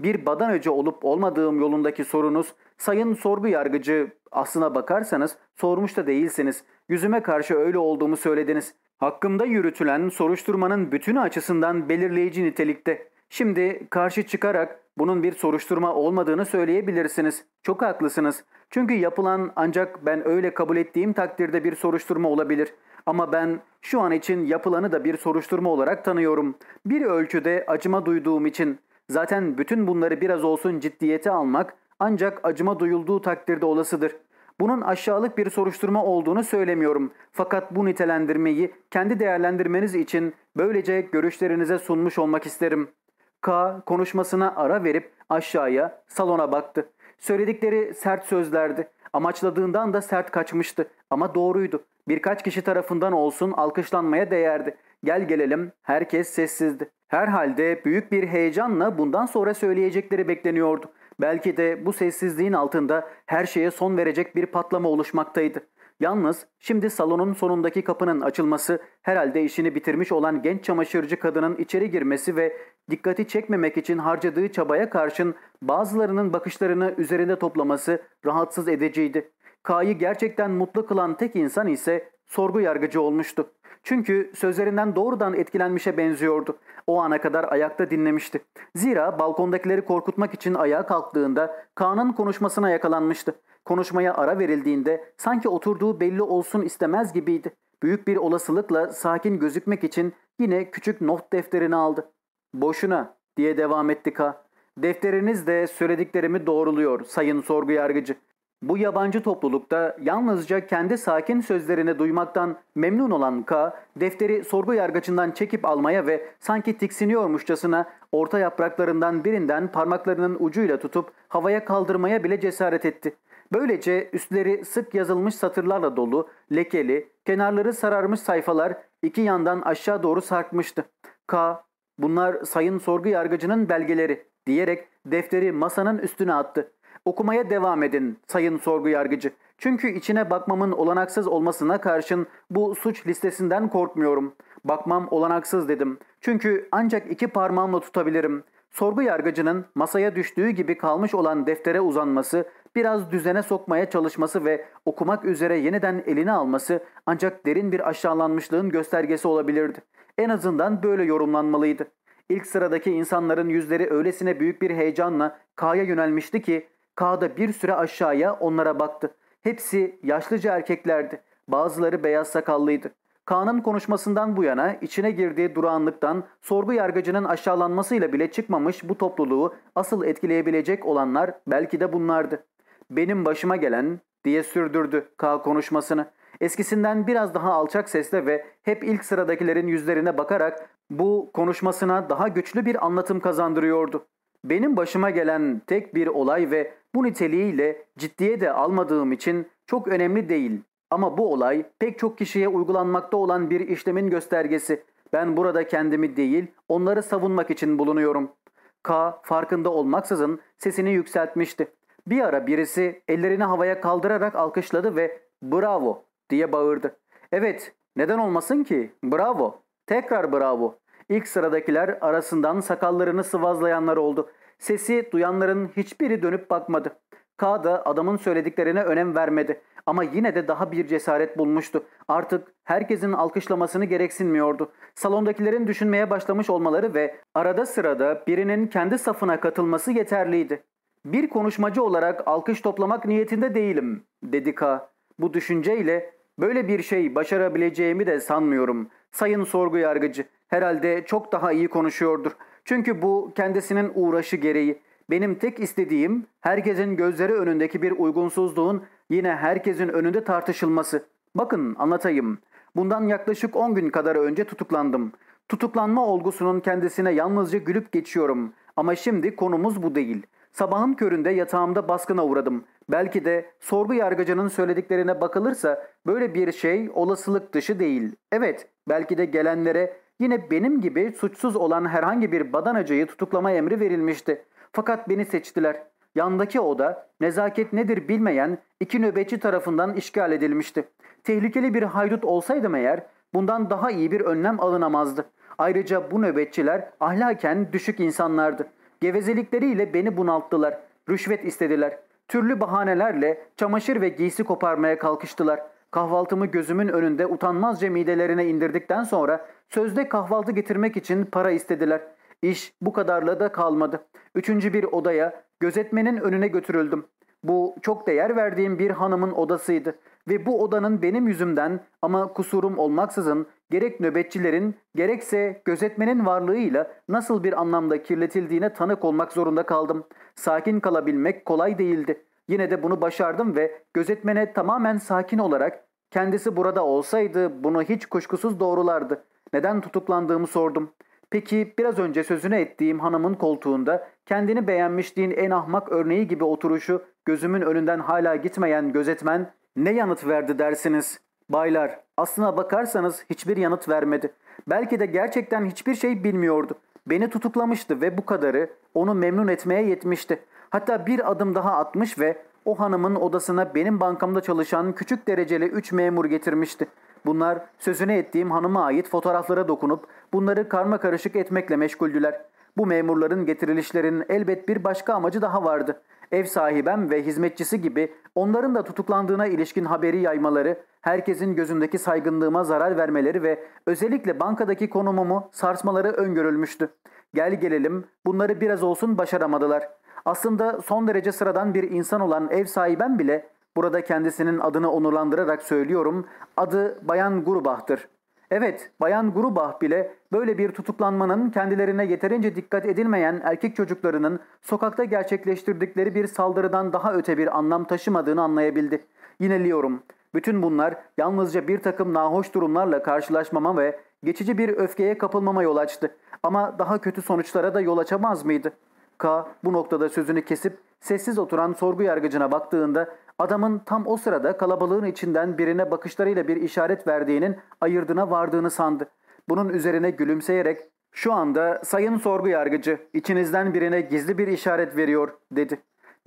Bir badanöce olup olmadığım yolundaki sorunuz, sayın sorgu yargıcı aslına bakarsanız sormuş da değilsiniz. Yüzüme karşı öyle olduğumu söylediniz. Hakkımda yürütülen soruşturmanın bütünü açısından belirleyici nitelikte. Şimdi karşı çıkarak bunun bir soruşturma olmadığını söyleyebilirsiniz. Çok haklısınız. Çünkü yapılan ancak ben öyle kabul ettiğim takdirde bir soruşturma olabilir. Ama ben şu an için yapılanı da bir soruşturma olarak tanıyorum. Bir ölçüde acıma duyduğum için. Zaten bütün bunları biraz olsun ciddiyete almak ancak acıma duyulduğu takdirde olasıdır. Bunun aşağılık bir soruşturma olduğunu söylemiyorum. Fakat bu nitelendirmeyi kendi değerlendirmeniz için böylece görüşlerinize sunmuş olmak isterim. K konuşmasına ara verip aşağıya salona baktı. Söyledikleri sert sözlerdi. Amaçladığından da sert kaçmıştı ama doğruydu. Birkaç kişi tarafından olsun alkışlanmaya değerdi. Gel gelelim herkes sessizdi. Herhalde büyük bir heyecanla bundan sonra söyleyecekleri bekleniyordu. Belki de bu sessizliğin altında her şeye son verecek bir patlama oluşmaktaydı. Yalnız şimdi salonun sonundaki kapının açılması herhalde işini bitirmiş olan genç çamaşırcı kadının içeri girmesi ve dikkati çekmemek için harcadığı çabaya karşın bazılarının bakışlarını üzerinde toplaması rahatsız ediciydi. K'yı gerçekten mutlu kılan tek insan ise sorgu yargıcı olmuştu. Çünkü sözlerinden doğrudan etkilenmişe benziyordu. O ana kadar ayakta dinlemişti. Zira balkondakileri korkutmak için ayağa kalktığında Kaan'ın konuşmasına yakalanmıştı. Konuşmaya ara verildiğinde sanki oturduğu belli olsun istemez gibiydi. Büyük bir olasılıkla sakin gözükmek için yine küçük not defterini aldı. Boşuna diye devam etti K. Defteriniz de söylediklerimi doğruluyor sayın sorgu yargıcı. Bu yabancı toplulukta yalnızca kendi sakin sözlerini duymaktan memnun olan K, defteri sorgu yargıcından çekip almaya ve sanki tiksiniyormuşçasına orta yapraklarından birinden parmaklarının ucuyla tutup havaya kaldırmaya bile cesaret etti. Böylece üstleri sık yazılmış satırlarla dolu, lekeli, kenarları sararmış sayfalar iki yandan aşağı doğru sarkmıştı. K, bunlar sayın sorgu yargıcının belgeleri diyerek defteri masanın üstüne attı. Okumaya devam edin sayın sorgu yargıcı. Çünkü içine bakmamın olanaksız olmasına karşın bu suç listesinden korkmuyorum. Bakmam olanaksız dedim. Çünkü ancak iki parmağımla tutabilirim. Sorgu yargıcının masaya düştüğü gibi kalmış olan deftere uzanması, biraz düzene sokmaya çalışması ve okumak üzere yeniden eline alması ancak derin bir aşağılanmışlığın göstergesi olabilirdi. En azından böyle yorumlanmalıydı. İlk sıradaki insanların yüzleri öylesine büyük bir heyecanla K'ya yönelmişti ki K'da bir süre aşağıya onlara baktı. Hepsi yaşlıca erkeklerdi. Bazıları beyaz sakallıydı. Kaan'ın konuşmasından bu yana içine girdiği durağanlıktan sorgu yargıcının aşağılanmasıyla bile çıkmamış bu topluluğu asıl etkileyebilecek olanlar belki de bunlardı. Benim başıma gelen diye sürdürdü K konuşmasını. Eskisinden biraz daha alçak sesle ve hep ilk sıradakilerin yüzlerine bakarak bu konuşmasına daha güçlü bir anlatım kazandırıyordu. Benim başıma gelen tek bir olay ve bu niteliğiyle ciddiye de almadığım için çok önemli değil. Ama bu olay pek çok kişiye uygulanmakta olan bir işlemin göstergesi. Ben burada kendimi değil, onları savunmak için bulunuyorum. K farkında olmaksızın sesini yükseltmişti. Bir ara birisi ellerini havaya kaldırarak alkışladı ve bravo diye bağırdı. Evet, neden olmasın ki? Bravo. Tekrar bravo. İlk sıradakiler arasından sakallarını sıvazlayanlar oldu. Sesi duyanların hiçbiri dönüp bakmadı. K da adamın söylediklerine önem vermedi. Ama yine de daha bir cesaret bulmuştu. Artık herkesin alkışlamasını gereksinmiyordu. Salondakilerin düşünmeye başlamış olmaları ve arada sırada birinin kendi safına katılması yeterliydi. Bir konuşmacı olarak alkış toplamak niyetinde değilim, dedi K. Bu düşünceyle böyle bir şey başarabileceğimi de sanmıyorum. Sayın sorgu yargıcı herhalde çok daha iyi konuşuyordur. Çünkü bu kendisinin uğraşı gereği. Benim tek istediğim herkesin gözleri önündeki bir uygunsuzluğun yine herkesin önünde tartışılması. Bakın anlatayım. Bundan yaklaşık 10 gün kadar önce tutuklandım. Tutuklanma olgusunun kendisine yalnızca gülüp geçiyorum. Ama şimdi konumuz bu değil. Sabahın köründe yatağımda baskına uğradım. Belki de sorgu yargıcının söylediklerine bakılırsa böyle bir şey olasılık dışı değil. Evet, belki de gelenlere yine benim gibi suçsuz olan herhangi bir badanacıyı tutuklama emri verilmişti. Fakat beni seçtiler. Yandaki oda nezaket nedir bilmeyen iki nöbetçi tarafından işgal edilmişti. Tehlikeli bir haydut olsaydım eğer bundan daha iyi bir önlem alınamazdı. Ayrıca bu nöbetçiler ahlaken düşük insanlardı. Gevezelikleriyle beni bunalttılar. Rüşvet istediler. Türlü bahanelerle çamaşır ve giysi koparmaya kalkıştılar. Kahvaltımı gözümün önünde utanmazca midelerine indirdikten sonra sözde kahvaltı getirmek için para istediler. İş bu kadarla da kalmadı. Üçüncü bir odaya gözetmenin önüne götürüldüm. Bu çok değer verdiğim bir hanımın odasıydı ve bu odanın benim yüzümden ama kusurum olmaksızın gerek nöbetçilerin gerekse gözetmenin varlığıyla nasıl bir anlamda kirletildiğine tanık olmak zorunda kaldım. Sakin kalabilmek kolay değildi. Yine de bunu başardım ve gözetmene tamamen sakin olarak kendisi burada olsaydı bunu hiç kuşkusuz doğrulardı. Neden tutuklandığımı sordum. Peki biraz önce sözünü ettiğim hanımın koltuğunda kendini beğenmişliğin en ahmak örneği gibi oturuşu gözümün önünden hala gitmeyen gözetmen ne yanıt verdi dersiniz? Baylar aslına bakarsanız hiçbir yanıt vermedi. Belki de gerçekten hiçbir şey bilmiyordu. Beni tutuklamıştı ve bu kadarı onu memnun etmeye yetmişti. Hatta bir adım daha atmış ve o hanımın odasına benim bankamda çalışan küçük dereceli üç memur getirmişti. Bunlar sözünü ettiğim hanıma ait fotoğraflara dokunup bunları karma karışık etmekle meşguldüler. Bu memurların getirilişlerinin elbet bir başka amacı daha vardı. Ev sahibem ve hizmetçisi gibi onların da tutuklandığına ilişkin haberi yaymaları, herkesin gözündeki saygınlığıma zarar vermeleri ve özellikle bankadaki konumumu sarsmaları öngörülmüştü. Gel gelelim bunları biraz olsun başaramadılar. Aslında son derece sıradan bir insan olan ev sahibem bile burada kendisinin adını onurlandırarak söylüyorum. Adı Bayan Grubah'tır. Evet, Bayan Grubah bile böyle bir tutuklanmanın kendilerine yeterince dikkat edilmeyen erkek çocuklarının sokakta gerçekleştirdikleri bir saldırıdan daha öte bir anlam taşımadığını anlayabildi. Yineliyorum. Bütün bunlar yalnızca bir takım nahoş durumlarla karşılaşmama ve geçici bir öfkeye kapılmama yol açtı. Ama daha kötü sonuçlara da yol açamaz mıydı? K bu noktada sözünü kesip sessiz oturan sorgu yargıcına baktığında adamın tam o sırada kalabalığın içinden birine bakışlarıyla bir işaret verdiğinin ayırdına vardığını sandı. Bunun üzerine gülümseyerek şu anda sayın sorgu yargıcı içinizden birine gizli bir işaret veriyor dedi.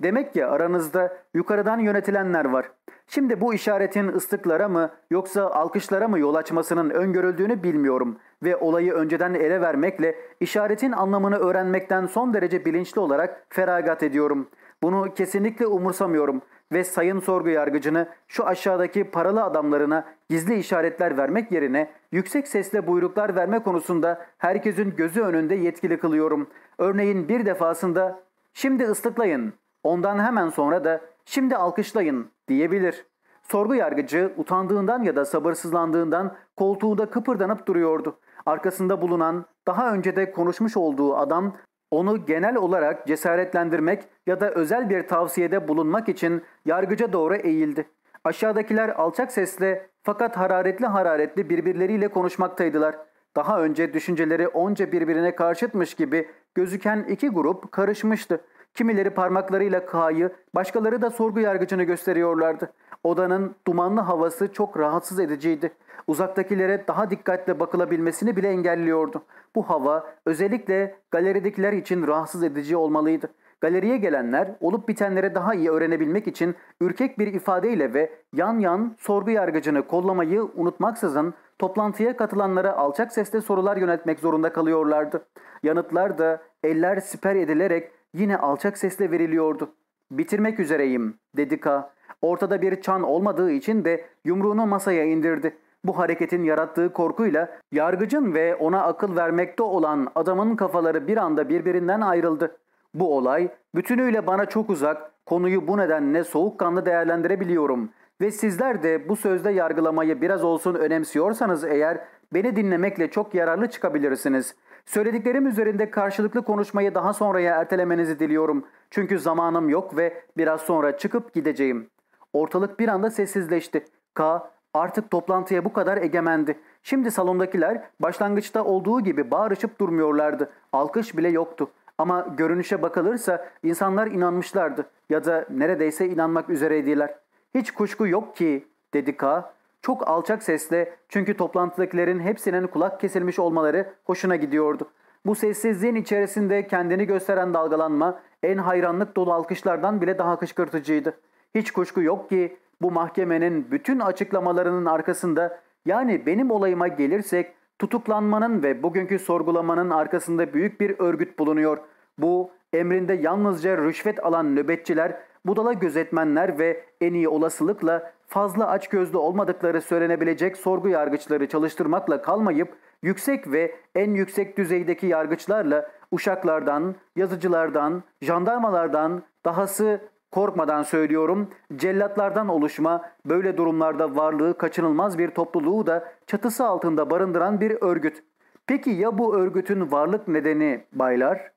Demek ki aranızda yukarıdan yönetilenler var. Şimdi bu işaretin ıslıklara mı yoksa alkışlara mı yol açmasının öngörüldüğünü bilmiyorum ve olayı önceden ele vermekle işaretin anlamını öğrenmekten son derece bilinçli olarak feragat ediyorum. Bunu kesinlikle umursamıyorum ve sayın sorgu yargıcını şu aşağıdaki paralı adamlarına gizli işaretler vermek yerine yüksek sesle buyruklar verme konusunda herkesin gözü önünde yetkili kılıyorum. Örneğin bir defasında şimdi ıslıklayın, ondan hemen sonra da şimdi alkışlayın diyebilir. Sorgu yargıcı utandığından ya da sabırsızlandığından koltuğunda kıpırdanıp duruyordu. Arkasında bulunan daha önce de konuşmuş olduğu adam onu genel olarak cesaretlendirmek ya da özel bir tavsiyede bulunmak için yargıca doğru eğildi. Aşağıdakiler alçak sesle fakat hararetli hararetli birbirleriyle konuşmaktaydılar. Daha önce düşünceleri onca birbirine karşıtmış gibi gözüken iki grup karışmıştı. Kimileri parmaklarıyla K'yı, başkaları da sorgu yargıcını gösteriyorlardı. Odanın dumanlı havası çok rahatsız ediciydi. Uzaktakilere daha dikkatle bakılabilmesini bile engelliyordu. Bu hava özellikle galeridekiler için rahatsız edici olmalıydı. Galeriye gelenler olup bitenleri daha iyi öğrenebilmek için ürkek bir ifadeyle ve yan yan sorgu yargıcını kollamayı unutmaksızın toplantıya katılanlara alçak sesle sorular yöneltmek zorunda kalıyorlardı. Yanıtlar da eller siper edilerek yine alçak sesle veriliyordu. Bitirmek üzereyim dedi K. Ortada bir çan olmadığı için de yumruğunu masaya indirdi. Bu hareketin yarattığı korkuyla yargıcın ve ona akıl vermekte olan adamın kafaları bir anda birbirinden ayrıldı. Bu olay bütünüyle bana çok uzak, konuyu bu nedenle soğukkanlı değerlendirebiliyorum. Ve sizler de bu sözde yargılamayı biraz olsun önemsiyorsanız eğer beni dinlemekle çok yararlı çıkabilirsiniz. Söylediklerim üzerinde karşılıklı konuşmayı daha sonraya ertelemenizi diliyorum. Çünkü zamanım yok ve biraz sonra çıkıp gideceğim. Ortalık bir anda sessizleşti. K artık toplantıya bu kadar egemendi. Şimdi salondakiler başlangıçta olduğu gibi bağırışıp durmuyorlardı. Alkış bile yoktu. Ama görünüşe bakılırsa insanlar inanmışlardı ya da neredeyse inanmak üzereydiler. Hiç kuşku yok ki dedi K. Çok alçak sesle çünkü toplantıdakilerin hepsinin kulak kesilmiş olmaları hoşuna gidiyordu. Bu sessizliğin içerisinde kendini gösteren dalgalanma en hayranlık dolu alkışlardan bile daha kışkırtıcıydı. Hiç kuşku yok ki bu mahkemenin bütün açıklamalarının arkasında yani benim olayıma gelirsek tutuklanmanın ve bugünkü sorgulamanın arkasında büyük bir örgüt bulunuyor. Bu emrinde yalnızca rüşvet alan nöbetçiler, budala gözetmenler ve en iyi olasılıkla fazla açgözlü olmadıkları söylenebilecek sorgu yargıçları çalıştırmakla kalmayıp yüksek ve en yüksek düzeydeki yargıçlarla uşaklardan, yazıcılardan, jandarmalardan, dahası korkmadan söylüyorum, cellatlardan oluşma, böyle durumlarda varlığı kaçınılmaz bir topluluğu da çatısı altında barındıran bir örgüt. Peki ya bu örgütün varlık nedeni baylar?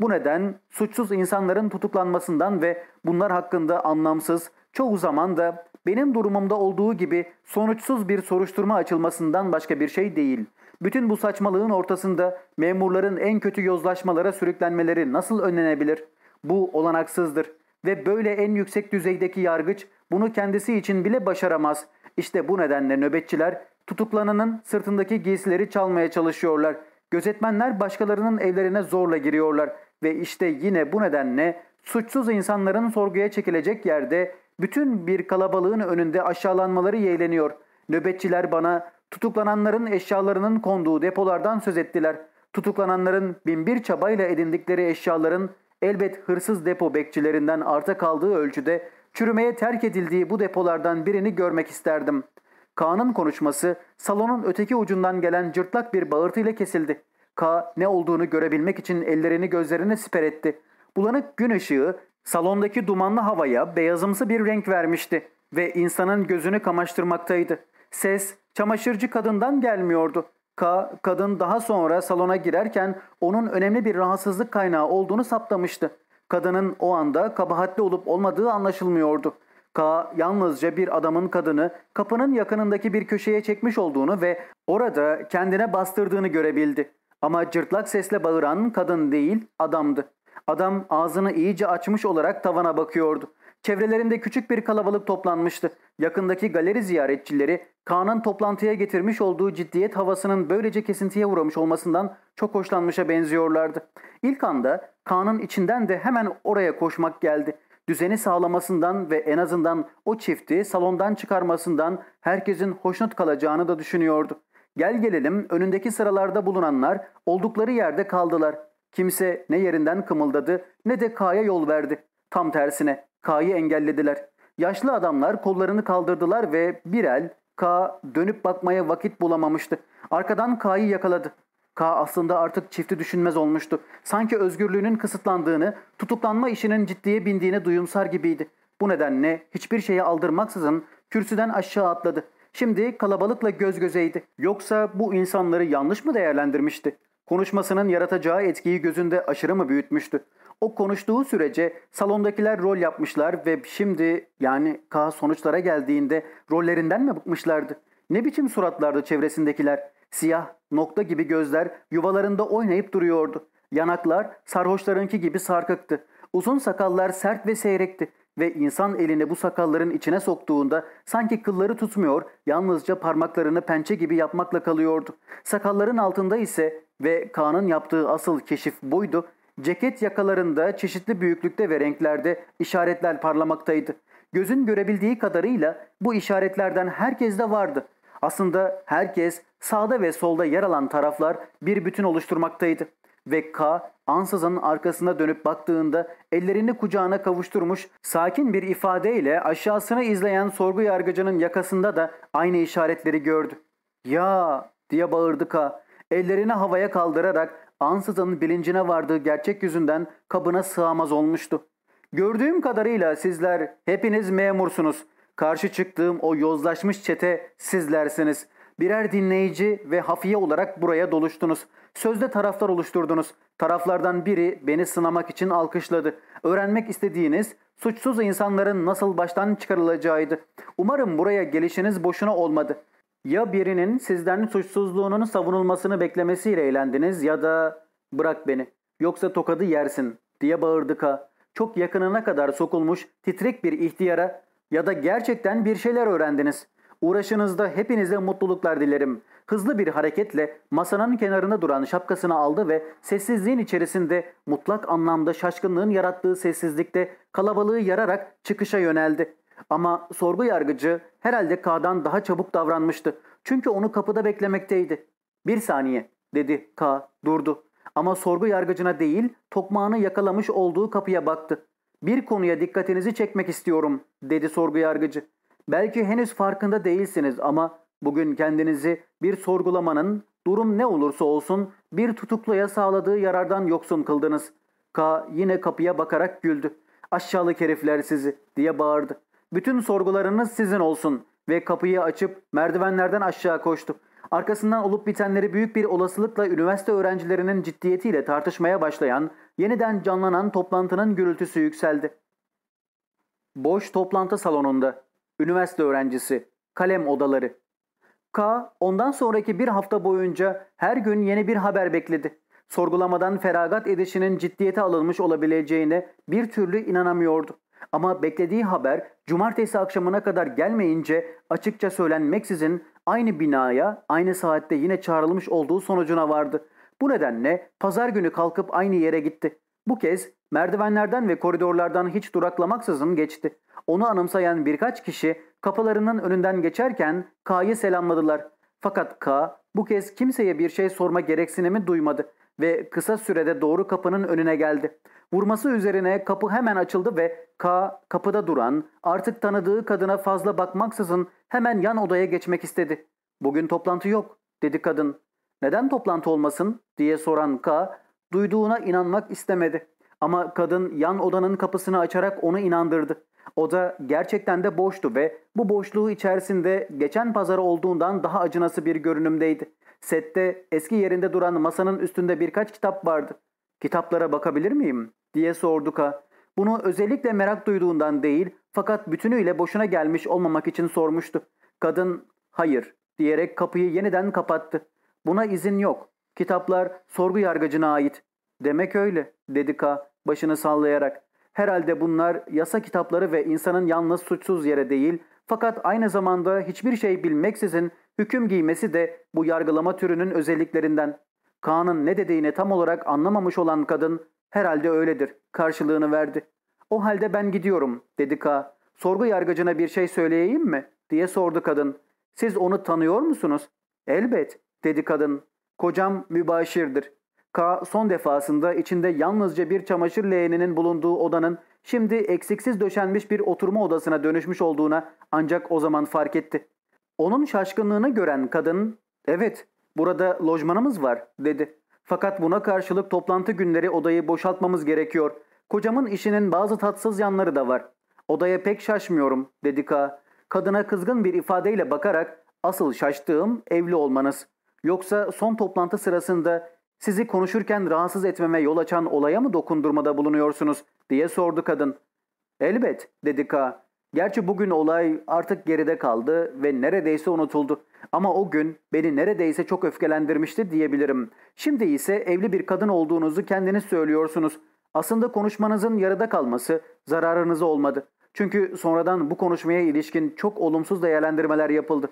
Bu neden suçsuz insanların tutuklanmasından ve bunlar hakkında anlamsız, çoğu zaman da benim durumumda olduğu gibi sonuçsuz bir soruşturma açılmasından başka bir şey değil. Bütün bu saçmalığın ortasında memurların en kötü yozlaşmalara sürüklenmeleri nasıl önlenebilir? Bu olanaksızdır ve böyle en yüksek düzeydeki yargıç bunu kendisi için bile başaramaz. İşte bu nedenle nöbetçiler tutuklananın sırtındaki giysileri çalmaya çalışıyorlar. Gözetmenler başkalarının evlerine zorla giriyorlar ve işte yine bu nedenle suçsuz insanların sorguya çekilecek yerde bütün bir kalabalığın önünde aşağılanmaları yeğleniyor. Nöbetçiler bana tutuklananların eşyalarının konduğu depolardan söz ettiler. Tutuklananların binbir çabayla edindikleri eşyaların elbet hırsız depo bekçilerinden arta kaldığı ölçüde çürümeye terk edildiği bu depolardan birini görmek isterdim. Kaan'ın konuşması salonun öteki ucundan gelen cırtlak bir bağırtıyla kesildi. K ne olduğunu görebilmek için ellerini gözlerine siper etti. Bulanık gün ışığı salondaki dumanlı havaya beyazımsı bir renk vermişti ve insanın gözünü kamaştırmaktaydı. Ses çamaşırcı kadından gelmiyordu. K, kadın daha sonra salona girerken onun önemli bir rahatsızlık kaynağı olduğunu saptamıştı. Kadının o anda kabahatli olup olmadığı anlaşılmıyordu. K yalnızca bir adamın kadını kapının yakınındaki bir köşeye çekmiş olduğunu ve orada kendine bastırdığını görebildi. Ama cırtlak sesle bağıran kadın değil adamdı. Adam ağzını iyice açmış olarak tavana bakıyordu. Çevrelerinde küçük bir kalabalık toplanmıştı. Yakındaki galeri ziyaretçileri Kaan'ın toplantıya getirmiş olduğu ciddiyet havasının böylece kesintiye uğramış olmasından çok hoşlanmışa benziyorlardı. İlk anda Kaan'ın içinden de hemen oraya koşmak geldi. Düzeni sağlamasından ve en azından o çifti salondan çıkarmasından herkesin hoşnut kalacağını da düşünüyordu. Gel gelelim önündeki sıralarda bulunanlar oldukları yerde kaldılar. Kimse ne yerinden kımıldadı ne de K'ya yol verdi. Tam tersine K'yı engellediler. Yaşlı adamlar kollarını kaldırdılar ve bir el K dönüp bakmaya vakit bulamamıştı. Arkadan K'yı yakaladı. K aslında artık çifti düşünmez olmuştu. Sanki özgürlüğünün kısıtlandığını, tutuklanma işinin ciddiye bindiğini duyumsar gibiydi. Bu nedenle hiçbir şeye aldırmaksızın kürsüden aşağı atladı. Şimdi kalabalıkla göz gözeydi. Yoksa bu insanları yanlış mı değerlendirmişti? Konuşmasının yaratacağı etkiyi gözünde aşırı mı büyütmüştü? O konuştuğu sürece salondakiler rol yapmışlar ve şimdi yani K sonuçlara geldiğinde rollerinden mi bıkmışlardı? Ne biçim suratlardı çevresindekiler? Siyah, nokta gibi gözler yuvalarında oynayıp duruyordu. Yanaklar sarhoşlarınki gibi sarkıktı. Uzun sakallar sert ve seyrekti ve insan elini bu sakalların içine soktuğunda sanki kılları tutmuyor, yalnızca parmaklarını pençe gibi yapmakla kalıyordu. Sakalların altında ise ve Kaan'ın yaptığı asıl keşif buydu, ceket yakalarında çeşitli büyüklükte ve renklerde işaretler parlamaktaydı. Gözün görebildiği kadarıyla bu işaretlerden herkes de vardı. Aslında herkes sağda ve solda yer alan taraflar bir bütün oluşturmaktaydı. Ve K ansızın arkasına dönüp baktığında ellerini kucağına kavuşturmuş sakin bir ifadeyle aşağısını izleyen sorgu yargıcının yakasında da aynı işaretleri gördü. Ya diye bağırdı K. Ellerini havaya kaldırarak ansızın bilincine vardığı gerçek yüzünden kabına sığamaz olmuştu. Gördüğüm kadarıyla sizler hepiniz memursunuz. Karşı çıktığım o yozlaşmış çete sizlersiniz. Birer dinleyici ve hafiye olarak buraya doluştunuz. Sözde taraflar oluşturdunuz. Taraflardan biri beni sınamak için alkışladı. Öğrenmek istediğiniz suçsuz insanların nasıl baştan çıkarılacağıydı. Umarım buraya gelişiniz boşuna olmadı. Ya birinin sizden suçsuzluğunun savunulmasını beklemesiyle eğlendiniz ya da bırak beni yoksa tokadı yersin diye bağırdı Ka. Çok yakınına kadar sokulmuş titrek bir ihtiyara ya da gerçekten bir şeyler öğrendiniz. Uğraşınızda hepinize mutluluklar dilerim. Hızlı bir hareketle masanın kenarında duran şapkasını aldı ve sessizliğin içerisinde mutlak anlamda şaşkınlığın yarattığı sessizlikte kalabalığı yararak çıkışa yöneldi. Ama sorgu yargıcı herhalde K'dan daha çabuk davranmıştı. Çünkü onu kapıda beklemekteydi. Bir saniye dedi K durdu. Ama sorgu yargıcına değil tokmağını yakalamış olduğu kapıya baktı. Bir konuya dikkatinizi çekmek istiyorum dedi sorgu yargıcı. Belki henüz farkında değilsiniz ama bugün kendinizi bir sorgulamanın durum ne olursa olsun bir tutukluya sağladığı yarardan yoksun kıldınız. K yine kapıya bakarak güldü. Aşağılık herifler sizi diye bağırdı. Bütün sorgularınız sizin olsun ve kapıyı açıp merdivenlerden aşağı koştu. Arkasından olup bitenleri büyük bir olasılıkla üniversite öğrencilerinin ciddiyetiyle tartışmaya başlayan, yeniden canlanan toplantının gürültüsü yükseldi. Boş toplantı salonunda. Üniversite öğrencisi. Kalem odaları. K ondan sonraki bir hafta boyunca her gün yeni bir haber bekledi. Sorgulamadan feragat edişinin ciddiyete alınmış olabileceğine bir türlü inanamıyordu. Ama beklediği haber cumartesi akşamına kadar gelmeyince açıkça söylenmeksizin aynı binaya aynı saatte yine çağrılmış olduğu sonucuna vardı. Bu nedenle pazar günü kalkıp aynı yere gitti. Bu kez merdivenlerden ve koridorlardan hiç duraklamaksızın geçti. Onu anımsayan birkaç kişi kapılarının önünden geçerken K'yı selamladılar. Fakat K bu kez kimseye bir şey sorma gereksinimi duymadı ve kısa sürede doğru kapının önüne geldi. Vurması üzerine kapı hemen açıldı ve K kapıda duran artık tanıdığı kadına fazla bakmaksızın hemen yan odaya geçmek istedi. Bugün toplantı yok dedi kadın. Neden toplantı olmasın diye soran K duyduğuna inanmak istemedi. Ama kadın yan odanın kapısını açarak onu inandırdı. Oda gerçekten de boştu ve bu boşluğu içerisinde geçen pazar olduğundan daha acınası bir görünümdeydi. Sette eski yerinde duran masanın üstünde birkaç kitap vardı. Kitaplara bakabilir miyim? diye sordu Ka. Bunu özellikle merak duyduğundan değil fakat bütünüyle boşuna gelmiş olmamak için sormuştu. Kadın hayır diyerek kapıyı yeniden kapattı. Buna izin yok. Kitaplar sorgu yargıcına ait. Demek öyle dedi Ka başını sallayarak. Herhalde bunlar yasa kitapları ve insanın yalnız suçsuz yere değil fakat aynı zamanda hiçbir şey bilmeksizin hüküm giymesi de bu yargılama türünün özelliklerinden. Kaan'ın ne dediğini tam olarak anlamamış olan kadın herhalde öyledir karşılığını verdi. O halde ben gidiyorum dedi Ka. Sorgu yargıcına bir şey söyleyeyim mi diye sordu kadın. Siz onu tanıyor musunuz? Elbet dedi kadın. Kocam mübaşirdir. K son defasında içinde yalnızca bir çamaşır leğeninin bulunduğu odanın şimdi eksiksiz döşenmiş bir oturma odasına dönüşmüş olduğuna ancak o zaman fark etti. Onun şaşkınlığını gören kadın, ''Evet, burada lojmanımız var.'' dedi. Fakat buna karşılık toplantı günleri odayı boşaltmamız gerekiyor. Kocamın işinin bazı tatsız yanları da var. Odaya pek şaşmıyorum, dedi K. Kadına kızgın bir ifadeyle bakarak, asıl şaştığım evli olmanız. Yoksa son toplantı sırasında sizi konuşurken rahatsız etmeme yol açan olaya mı dokundurmada bulunuyorsunuz diye sordu kadın. Elbet dedi K. Gerçi bugün olay artık geride kaldı ve neredeyse unutuldu. Ama o gün beni neredeyse çok öfkelendirmişti diyebilirim. Şimdi ise evli bir kadın olduğunuzu kendiniz söylüyorsunuz. Aslında konuşmanızın yarıda kalması zararınıza olmadı. Çünkü sonradan bu konuşmaya ilişkin çok olumsuz değerlendirmeler yapıldı.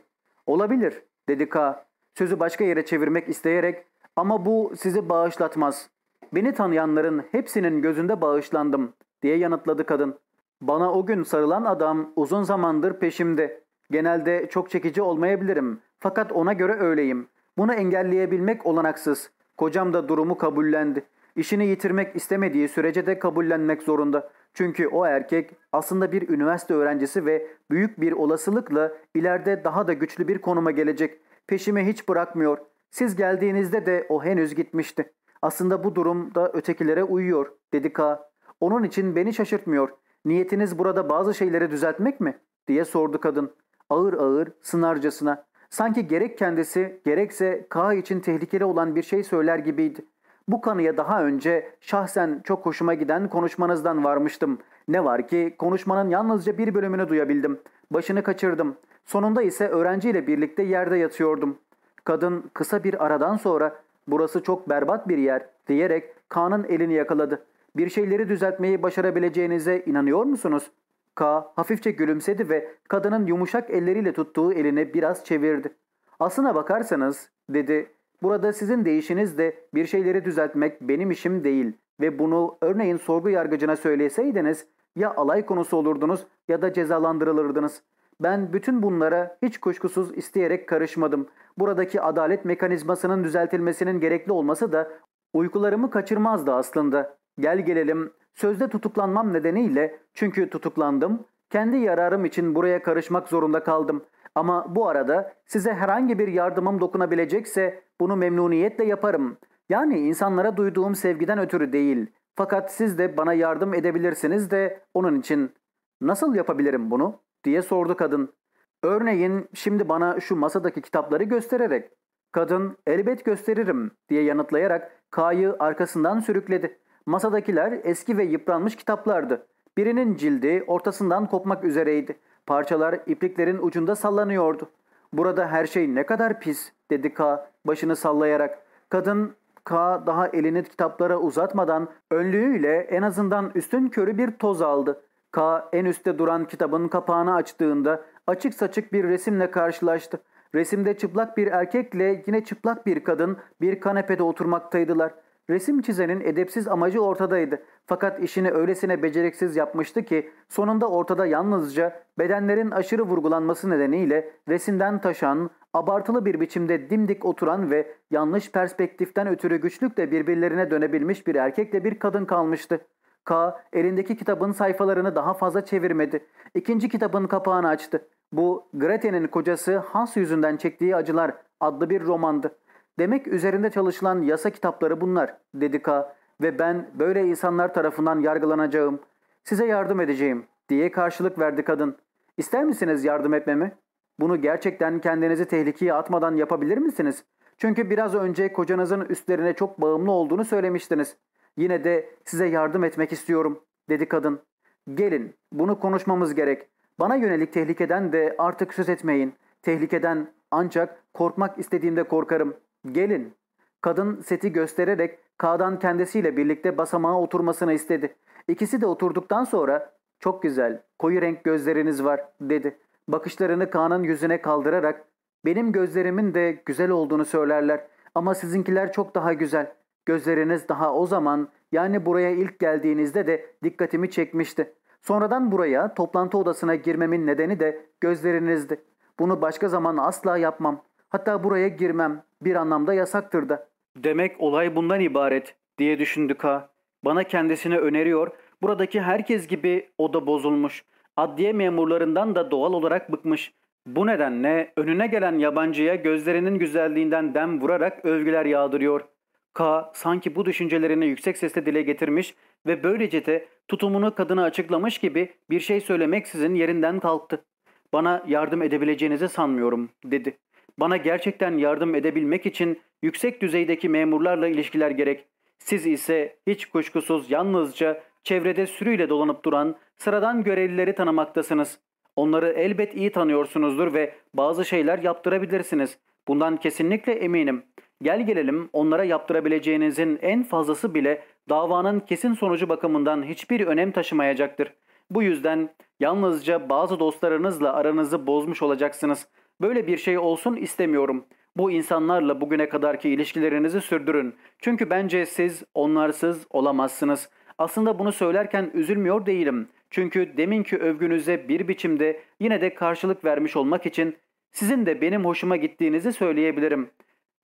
Olabilir dedi K. Sözü başka yere çevirmek isteyerek ama bu sizi bağışlatmaz. Beni tanıyanların hepsinin gözünde bağışlandım diye yanıtladı kadın. Bana o gün sarılan adam uzun zamandır peşimde. Genelde çok çekici olmayabilirim fakat ona göre öyleyim. Bunu engelleyebilmek olanaksız. Kocam da durumu kabullendi. İşini yitirmek istemediği sürece de kabullenmek zorunda. Çünkü o erkek aslında bir üniversite öğrencisi ve büyük bir olasılıkla ileride daha da güçlü bir konuma gelecek. Peşimi hiç bırakmıyor. Siz geldiğinizde de o henüz gitmişti. Aslında bu durum da ötekilere uyuyor dedi K. Onun için beni şaşırtmıyor. Niyetiniz burada bazı şeyleri düzeltmek mi? diye sordu kadın. Ağır ağır sınarcasına. Sanki gerek kendisi gerekse K için tehlikeli olan bir şey söyler gibiydi. Bu kanıya daha önce şahsen çok hoşuma giden konuşmanızdan varmıştım. Ne var ki konuşmanın yalnızca bir bölümünü duyabildim. Başını kaçırdım. Sonunda ise öğrenciyle birlikte yerde yatıyordum. Kadın kısa bir aradan sonra burası çok berbat bir yer diyerek K'nın elini yakaladı. Bir şeyleri düzeltmeyi başarabileceğinize inanıyor musunuz? K hafifçe gülümsedi ve kadının yumuşak elleriyle tuttuğu elini biraz çevirdi. Aslına bakarsanız dedi burada sizin değişiniz de bir şeyleri düzeltmek benim işim değil ve bunu örneğin sorgu yargıcına söyleseydiniz ya alay konusu olurdunuz ya da cezalandırılırdınız. Ben bütün bunlara hiç kuşkusuz isteyerek karışmadım. Buradaki adalet mekanizmasının düzeltilmesinin gerekli olması da uykularımı kaçırmazdı aslında. Gel gelelim sözde tutuklanmam nedeniyle çünkü tutuklandım. Kendi yararım için buraya karışmak zorunda kaldım. Ama bu arada size herhangi bir yardımım dokunabilecekse bunu memnuniyetle yaparım. Yani insanlara duyduğum sevgiden ötürü değil. Fakat siz de bana yardım edebilirsiniz de onun için. Nasıl yapabilirim bunu? diye sordu kadın. Örneğin şimdi bana şu masadaki kitapları göstererek. Kadın elbet gösteririm diye yanıtlayarak K'yı arkasından sürükledi. Masadakiler eski ve yıpranmış kitaplardı. Birinin cildi ortasından kopmak üzereydi. Parçalar ipliklerin ucunda sallanıyordu. Burada her şey ne kadar pis dedi K başını sallayarak. Kadın K daha elini kitaplara uzatmadan önlüğüyle en azından üstün körü bir toz aldı. K en üstte duran kitabın kapağını açtığında açık saçık bir resimle karşılaştı. Resimde çıplak bir erkekle yine çıplak bir kadın bir kanepede oturmaktaydılar. Resim çizenin edepsiz amacı ortadaydı. Fakat işini öylesine beceriksiz yapmıştı ki sonunda ortada yalnızca bedenlerin aşırı vurgulanması nedeniyle resimden taşan, abartılı bir biçimde dimdik oturan ve yanlış perspektiften ötürü güçlükle birbirlerine dönebilmiş bir erkekle bir kadın kalmıştı. K elindeki kitabın sayfalarını daha fazla çevirmedi. İkinci kitabın kapağını açtı. Bu Grete'nin kocası Hans yüzünden çektiği acılar adlı bir romandı. Demek üzerinde çalışılan yasa kitapları bunlar dedi K ve ben böyle insanlar tarafından yargılanacağım. Size yardım edeceğim diye karşılık verdi kadın. İster misiniz yardım etmemi? Bunu gerçekten kendinizi tehlikeye atmadan yapabilir misiniz? Çünkü biraz önce kocanızın üstlerine çok bağımlı olduğunu söylemiştiniz. Yine de size yardım etmek istiyorum dedi kadın. Gelin bunu konuşmamız gerek. Bana yönelik tehlikeden de artık söz etmeyin. Tehlikeden ancak korkmak istediğimde korkarım. Gelin. Kadın seti göstererek K'dan kendisiyle birlikte basamağa oturmasını istedi. İkisi de oturduktan sonra çok güzel, koyu renk gözleriniz var dedi. Bakışlarını K'nın yüzüne kaldırarak benim gözlerimin de güzel olduğunu söylerler ama sizinkiler çok daha güzel. Gözleriniz daha o zaman yani buraya ilk geldiğinizde de dikkatimi çekmişti. Sonradan buraya toplantı odasına girmemin nedeni de gözlerinizdi. Bunu başka zaman asla yapmam. Hatta buraya girmem bir anlamda yasaktır da. Demek olay bundan ibaret diye düşündü K. Bana kendisini öneriyor. Buradaki herkes gibi o da bozulmuş. Adliye memurlarından da doğal olarak bıkmış. Bu nedenle önüne gelen yabancıya gözlerinin güzelliğinden dem vurarak övgüler yağdırıyor. K sanki bu düşüncelerini yüksek sesle dile getirmiş ve böylece de tutumunu kadına açıklamış gibi bir şey söylemeksizin yerinden kalktı. Bana yardım edebileceğinizi sanmıyorum dedi. Bana gerçekten yardım edebilmek için yüksek düzeydeki memurlarla ilişkiler gerek. Siz ise hiç kuşkusuz yalnızca çevrede sürüyle dolanıp duran sıradan görevlileri tanımaktasınız. Onları elbet iyi tanıyorsunuzdur ve bazı şeyler yaptırabilirsiniz. Bundan kesinlikle eminim. Gel gelelim onlara yaptırabileceğinizin en fazlası bile davanın kesin sonucu bakımından hiçbir önem taşımayacaktır. Bu yüzden yalnızca bazı dostlarınızla aranızı bozmuş olacaksınız. Böyle bir şey olsun istemiyorum. Bu insanlarla bugüne kadarki ilişkilerinizi sürdürün. Çünkü bence siz onlarsız olamazsınız. Aslında bunu söylerken üzülmüyor değilim. Çünkü deminki övgünüze bir biçimde yine de karşılık vermiş olmak için sizin de benim hoşuma gittiğinizi söyleyebilirim.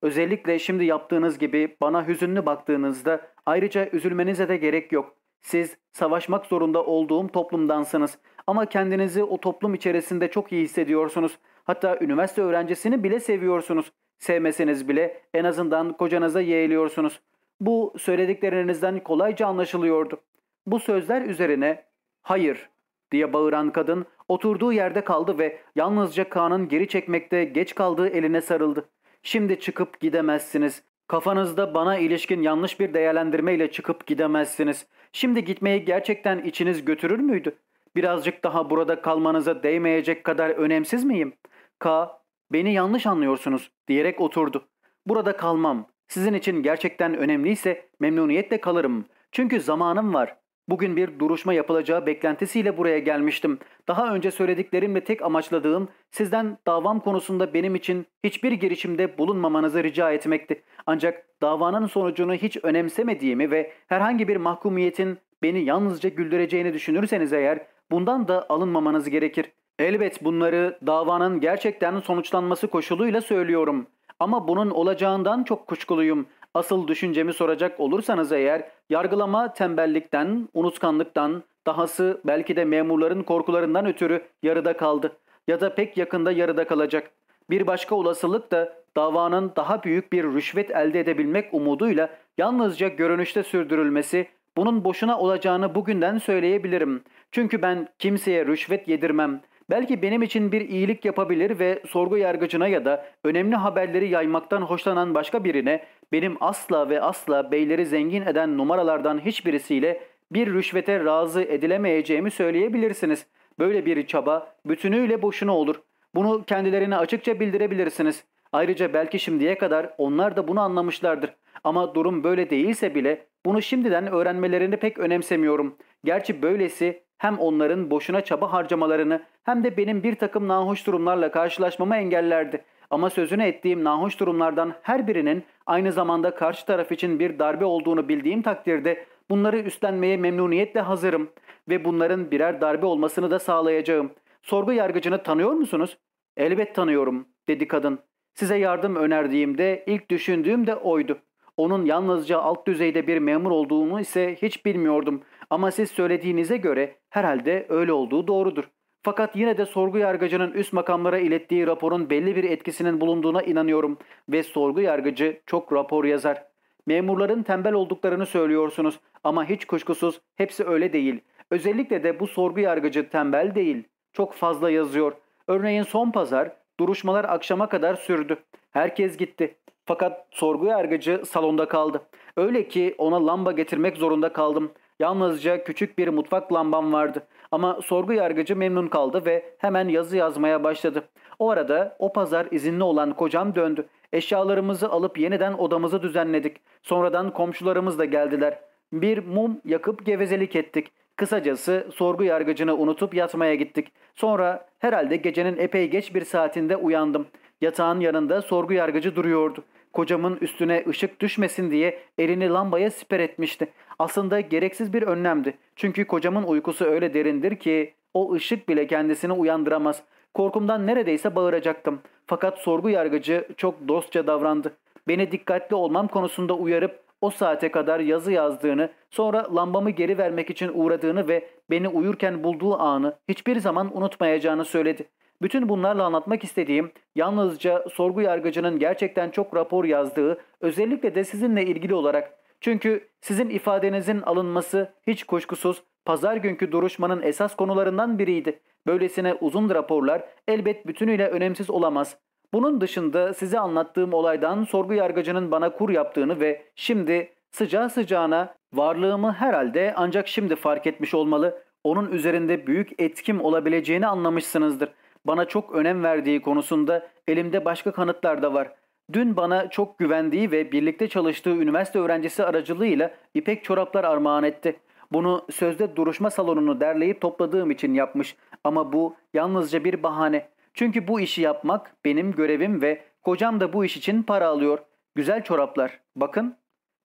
Özellikle şimdi yaptığınız gibi bana hüzünlü baktığınızda ayrıca üzülmenize de gerek yok. Siz savaşmak zorunda olduğum toplumdansınız ama kendinizi o toplum içerisinde çok iyi hissediyorsunuz. Hatta üniversite öğrencisini bile seviyorsunuz. Sevmeseniz bile en azından kocanıza yeğliyorsunuz. Bu söylediklerinizden kolayca anlaşılıyordu. Bu sözler üzerine hayır diye bağıran kadın Oturduğu yerde kaldı ve yalnızca Kaan'ın geri çekmekte geç kaldığı eline sarıldı. Şimdi çıkıp gidemezsiniz. Kafanızda bana ilişkin yanlış bir değerlendirmeyle çıkıp gidemezsiniz. Şimdi gitmeyi gerçekten içiniz götürür müydü? Birazcık daha burada kalmanıza değmeyecek kadar önemsiz miyim? K, beni yanlış anlıyorsunuz diyerek oturdu. Burada kalmam. Sizin için gerçekten önemliyse memnuniyetle kalırım. Çünkü zamanım var. Bugün bir duruşma yapılacağı beklentisiyle buraya gelmiştim. Daha önce söylediklerimle tek amaçladığım sizden davam konusunda benim için hiçbir girişimde bulunmamanızı rica etmekti. Ancak davanın sonucunu hiç önemsemediğimi ve herhangi bir mahkumiyetin beni yalnızca güldüreceğini düşünürseniz eğer bundan da alınmamanız gerekir. Elbet bunları davanın gerçekten sonuçlanması koşuluyla söylüyorum. Ama bunun olacağından çok kuşkuluyum. Asıl düşüncemi soracak olursanız eğer yargılama tembellikten, unutkanlıktan, dahası belki de memurların korkularından ötürü yarıda kaldı. Ya da pek yakında yarıda kalacak. Bir başka olasılık da davanın daha büyük bir rüşvet elde edebilmek umuduyla yalnızca görünüşte sürdürülmesi, bunun boşuna olacağını bugünden söyleyebilirim. Çünkü ben kimseye rüşvet yedirmem. Belki benim için bir iyilik yapabilir ve sorgu yargıcına ya da önemli haberleri yaymaktan hoşlanan başka birine benim asla ve asla beyleri zengin eden numaralardan hiçbirisiyle bir rüşvete razı edilemeyeceğimi söyleyebilirsiniz. Böyle bir çaba bütünüyle boşuna olur. Bunu kendilerine açıkça bildirebilirsiniz. Ayrıca belki şimdiye kadar onlar da bunu anlamışlardır. Ama durum böyle değilse bile bunu şimdiden öğrenmelerini pek önemsemiyorum. Gerçi böylesi hem onların boşuna çaba harcamalarını hem de benim bir takım nahoş durumlarla karşılaşmamı engellerdi. Ama sözünü ettiğim nahoş durumlardan her birinin aynı zamanda karşı taraf için bir darbe olduğunu bildiğim takdirde bunları üstlenmeye memnuniyetle hazırım ve bunların birer darbe olmasını da sağlayacağım. Sorgu yargıcını tanıyor musunuz? Elbet tanıyorum, dedi kadın. Size yardım önerdiğimde ilk düşündüğüm de oydu. Onun yalnızca alt düzeyde bir memur olduğunu ise hiç bilmiyordum. Ama siz söylediğinize göre herhalde öyle olduğu doğrudur. Fakat yine de sorgu yargıcının üst makamlara ilettiği raporun belli bir etkisinin bulunduğuna inanıyorum ve sorgu yargıcı çok rapor yazar. Memurların tembel olduklarını söylüyorsunuz ama hiç kuşkusuz hepsi öyle değil. Özellikle de bu sorgu yargıcı tembel değil. Çok fazla yazıyor. Örneğin son pazar duruşmalar akşama kadar sürdü. Herkes gitti. Fakat sorgu yargıcı salonda kaldı. Öyle ki ona lamba getirmek zorunda kaldım. Yalnızca küçük bir mutfak lambam vardı. Ama sorgu yargıcı memnun kaldı ve hemen yazı yazmaya başladı. O arada o pazar izinli olan kocam döndü. Eşyalarımızı alıp yeniden odamızı düzenledik. Sonradan komşularımız da geldiler. Bir mum yakıp gevezelik ettik. Kısacası sorgu yargıcını unutup yatmaya gittik. Sonra herhalde gecenin epey geç bir saatinde uyandım. Yatağın yanında sorgu yargıcı duruyordu. Kocamın üstüne ışık düşmesin diye elini lambaya siper etmişti. Aslında gereksiz bir önlemdi. Çünkü kocamın uykusu öyle derindir ki o ışık bile kendisini uyandıramaz. Korkumdan neredeyse bağıracaktım. Fakat sorgu yargıcı çok dostça davrandı. Beni dikkatli olmam konusunda uyarıp o saate kadar yazı yazdığını, sonra lambamı geri vermek için uğradığını ve beni uyurken bulduğu anı hiçbir zaman unutmayacağını söyledi. Bütün bunlarla anlatmak istediğim yalnızca sorgu yargıcının gerçekten çok rapor yazdığı, özellikle de sizinle ilgili olarak. Çünkü sizin ifadenizin alınması hiç kuşkusuz pazar günkü duruşmanın esas konularından biriydi. Böylesine uzun raporlar elbet bütünüyle önemsiz olamaz. Bunun dışında size anlattığım olaydan sorgu yargıcının bana kur yaptığını ve şimdi sıcağı sıcağına varlığımı herhalde ancak şimdi fark etmiş olmalı. Onun üzerinde büyük etkim olabileceğini anlamışsınızdır. Bana çok önem verdiği konusunda elimde başka kanıtlar da var. Dün bana çok güvendiği ve birlikte çalıştığı üniversite öğrencisi aracılığıyla ipek çoraplar armağan etti. Bunu sözde duruşma salonunu derleyip topladığım için yapmış ama bu yalnızca bir bahane. Çünkü bu işi yapmak benim görevim ve kocam da bu iş için para alıyor. Güzel çoraplar. Bakın.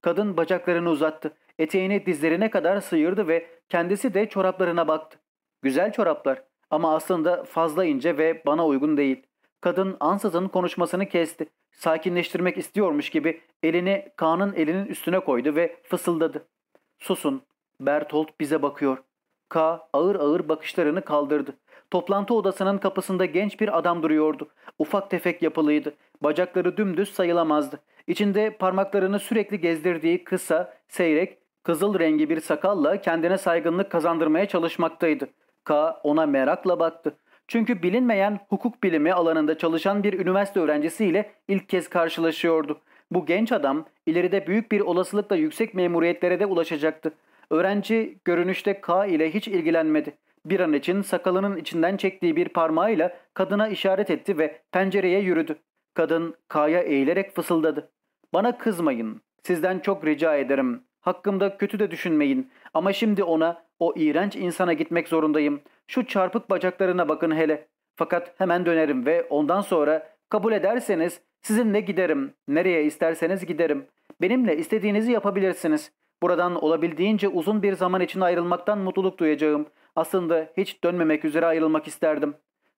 Kadın bacaklarını uzattı. Eteğini dizlerine kadar sıyırdı ve kendisi de çoraplarına baktı. Güzel çoraplar ama aslında fazla ince ve bana uygun değil. Kadın ansızın konuşmasını kesti. Sakinleştirmek istiyormuş gibi elini Kaan'ın elinin üstüne koydu ve fısıldadı. Susun. Bertolt bize bakıyor. K ağır ağır bakışlarını kaldırdı. Toplantı odasının kapısında genç bir adam duruyordu. Ufak tefek yapılıydı. Bacakları dümdüz sayılamazdı. İçinde parmaklarını sürekli gezdirdiği kısa, seyrek, kızıl rengi bir sakalla kendine saygınlık kazandırmaya çalışmaktaydı. K ona merakla baktı. Çünkü bilinmeyen hukuk bilimi alanında çalışan bir üniversite öğrencisiyle ilk kez karşılaşıyordu. Bu genç adam ileride büyük bir olasılıkla yüksek memuriyetlere de ulaşacaktı. Öğrenci görünüşte K ile hiç ilgilenmedi. Bir an için sakalının içinden çektiği bir parmağıyla kadına işaret etti ve pencereye yürüdü. Kadın K'ya eğilerek fısıldadı. Bana kızmayın. Sizden çok rica ederim. Hakkımda kötü de düşünmeyin. Ama şimdi ona, o iğrenç insana gitmek zorundayım. Şu çarpık bacaklarına bakın hele. Fakat hemen dönerim ve ondan sonra kabul ederseniz sizinle giderim. Nereye isterseniz giderim. Benimle istediğinizi yapabilirsiniz. Buradan olabildiğince uzun bir zaman için ayrılmaktan mutluluk duyacağım. Aslında hiç dönmemek üzere ayrılmak isterdim.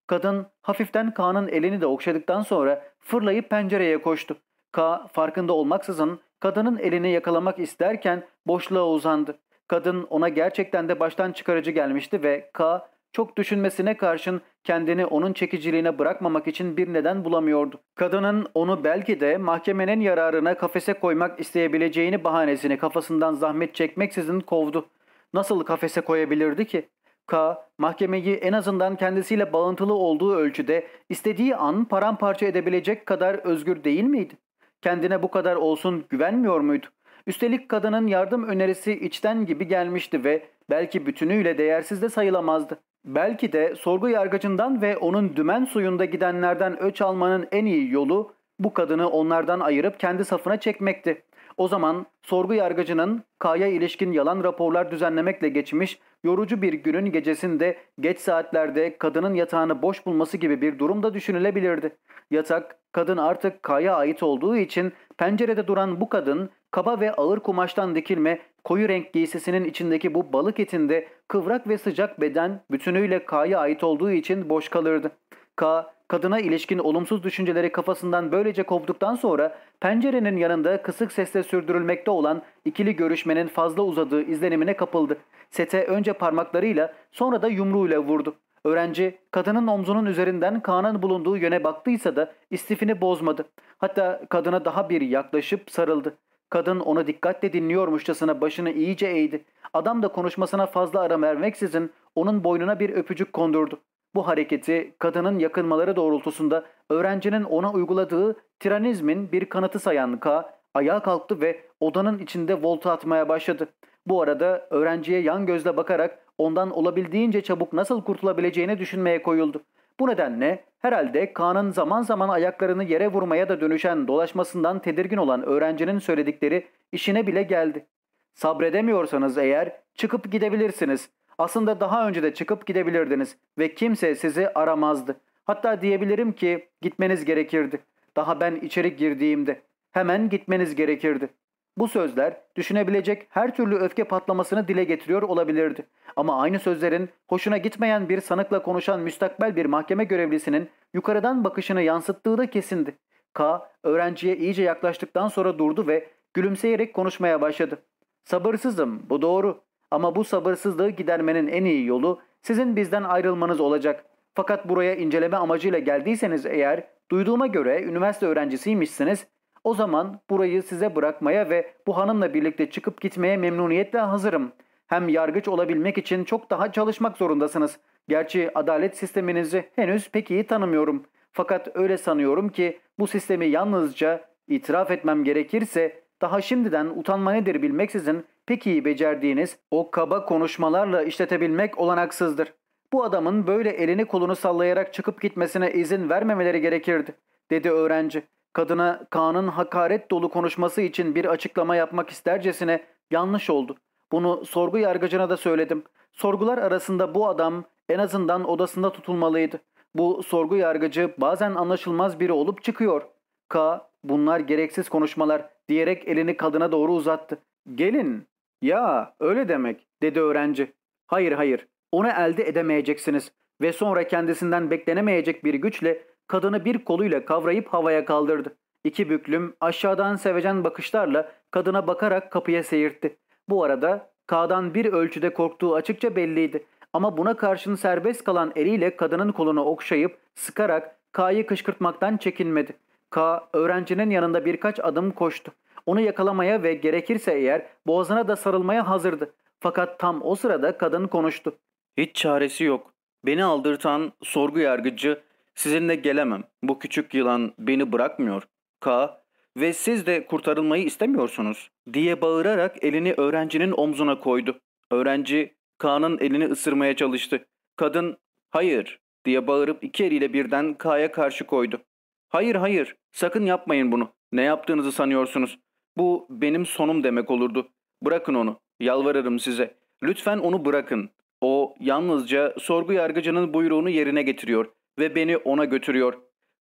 Kadın hafiften Kaan'ın elini de okşadıktan sonra fırlayıp pencereye koştu. K farkında olmaksızın kadının elini yakalamak isterken boşluğa uzandı. Kadın ona gerçekten de baştan çıkarıcı gelmişti ve K çok düşünmesine karşın kendini onun çekiciliğine bırakmamak için bir neden bulamıyordu. Kadının onu belki de mahkemenin yararına kafese koymak isteyebileceğini bahanesini kafasından zahmet çekmeksizin kovdu. Nasıl kafese koyabilirdi ki? K, mahkemeyi en azından kendisiyle bağıntılı olduğu ölçüde istediği an paramparça edebilecek kadar özgür değil miydi? Kendine bu kadar olsun güvenmiyor muydu? Üstelik kadının yardım önerisi içten gibi gelmişti ve belki bütünüyle değersiz de sayılamazdı. Belki de sorgu yargıcından ve onun dümen suyunda gidenlerden öç almanın en iyi yolu bu kadını onlardan ayırıp kendi safına çekmekti. O zaman sorgu yargıcının K'ya ilişkin yalan raporlar düzenlemekle geçmiş, yorucu bir günün gecesinde geç saatlerde kadının yatağını boş bulması gibi bir durum da düşünülebilirdi. Yatak, kadın artık K'ya ait olduğu için pencerede duran bu kadın kaba ve ağır kumaştan dikilme koyu renk giysisinin içindeki bu balık etinde kıvrak ve sıcak beden bütünüyle K'ya ait olduğu için boş kalırdı. K, kadına ilişkin olumsuz düşünceleri kafasından böylece kovduktan sonra pencerenin yanında kısık sesle sürdürülmekte olan ikili görüşmenin fazla uzadığı izlenimine kapıldı. Sete önce parmaklarıyla sonra da yumruğuyla vurdu. Öğrenci kadının omzunun üzerinden Kaan'ın bulunduğu yöne baktıysa da istifini bozmadı. Hatta kadına daha bir yaklaşıp sarıldı. Kadın onu dikkatle dinliyormuşçasına başını iyice eğdi. Adam da konuşmasına fazla ara vermeksizin onun boynuna bir öpücük kondurdu. Bu hareketi kadının yakınmaları doğrultusunda öğrencinin ona uyguladığı tiranizmin bir kanıtı sayan K ayağa kalktı ve odanın içinde volta atmaya başladı. Bu arada öğrenciye yan gözle bakarak ondan olabildiğince çabuk nasıl kurtulabileceğini düşünmeye koyuldu. Bu nedenle herhalde Kaan'ın zaman zaman ayaklarını yere vurmaya da dönüşen dolaşmasından tedirgin olan öğrencinin söyledikleri işine bile geldi. Sabredemiyorsanız eğer çıkıp gidebilirsiniz. Aslında daha önce de çıkıp gidebilirdiniz ve kimse sizi aramazdı. Hatta diyebilirim ki gitmeniz gerekirdi. Daha ben içeri girdiğimde hemen gitmeniz gerekirdi. Bu sözler düşünebilecek her türlü öfke patlamasını dile getiriyor olabilirdi. Ama aynı sözlerin hoşuna gitmeyen bir sanıkla konuşan müstakbel bir mahkeme görevlisinin yukarıdan bakışını yansıttığı da kesindi. K. öğrenciye iyice yaklaştıktan sonra durdu ve gülümseyerek konuşmaya başladı. Sabırsızım, bu doğru. Ama bu sabırsızlığı gidermenin en iyi yolu sizin bizden ayrılmanız olacak. Fakat buraya inceleme amacıyla geldiyseniz eğer, duyduğuma göre üniversite öğrencisiymişsiniz, o zaman burayı size bırakmaya ve bu hanımla birlikte çıkıp gitmeye memnuniyetle hazırım. Hem yargıç olabilmek için çok daha çalışmak zorundasınız. Gerçi adalet sisteminizi henüz pek iyi tanımıyorum. Fakat öyle sanıyorum ki bu sistemi yalnızca itiraf etmem gerekirse daha şimdiden utanma nedir bilmeksizin pek iyi becerdiğiniz o kaba konuşmalarla işletebilmek olanaksızdır. Bu adamın böyle elini kolunu sallayarak çıkıp gitmesine izin vermemeleri gerekirdi, dedi öğrenci. Kadına Kaan'ın hakaret dolu konuşması için bir açıklama yapmak istercesine yanlış oldu. Bunu sorgu yargıcına da söyledim. Sorgular arasında bu adam en azından odasında tutulmalıydı. Bu sorgu yargıcı bazen anlaşılmaz biri olup çıkıyor. K, bunlar gereksiz konuşmalar diyerek elini kadına doğru uzattı. Gelin. Ya öyle demek dedi öğrenci. Hayır hayır onu elde edemeyeceksiniz ve sonra kendisinden beklenemeyecek bir güçle kadını bir koluyla kavrayıp havaya kaldırdı. İki büklüm aşağıdan sevecen bakışlarla kadına bakarak kapıya seyirtti. Bu arada K'dan bir ölçüde korktuğu açıkça belliydi. Ama buna karşın serbest kalan eliyle kadının kolunu okşayıp sıkarak K'yı kışkırtmaktan çekinmedi. K öğrencinin yanında birkaç adım koştu. Onu yakalamaya ve gerekirse eğer boğazına da sarılmaya hazırdı. Fakat tam o sırada kadın konuştu. Hiç çaresi yok. Beni aldırtan sorgu yargıcı sizinle gelemem. Bu küçük yılan beni bırakmıyor. K ve siz de kurtarılmayı istemiyorsunuz diye bağırarak elini öğrencinin omzuna koydu. Öğrenci K'nın elini ısırmaya çalıştı. Kadın hayır diye bağırıp iki eliyle birden K'ya karşı koydu. Hayır hayır sakın yapmayın bunu. Ne yaptığınızı sanıyorsunuz? Bu benim sonum demek olurdu. Bırakın onu. Yalvarırım size. Lütfen onu bırakın. O yalnızca sorgu yargıcının buyruğunu yerine getiriyor ve beni ona götürüyor.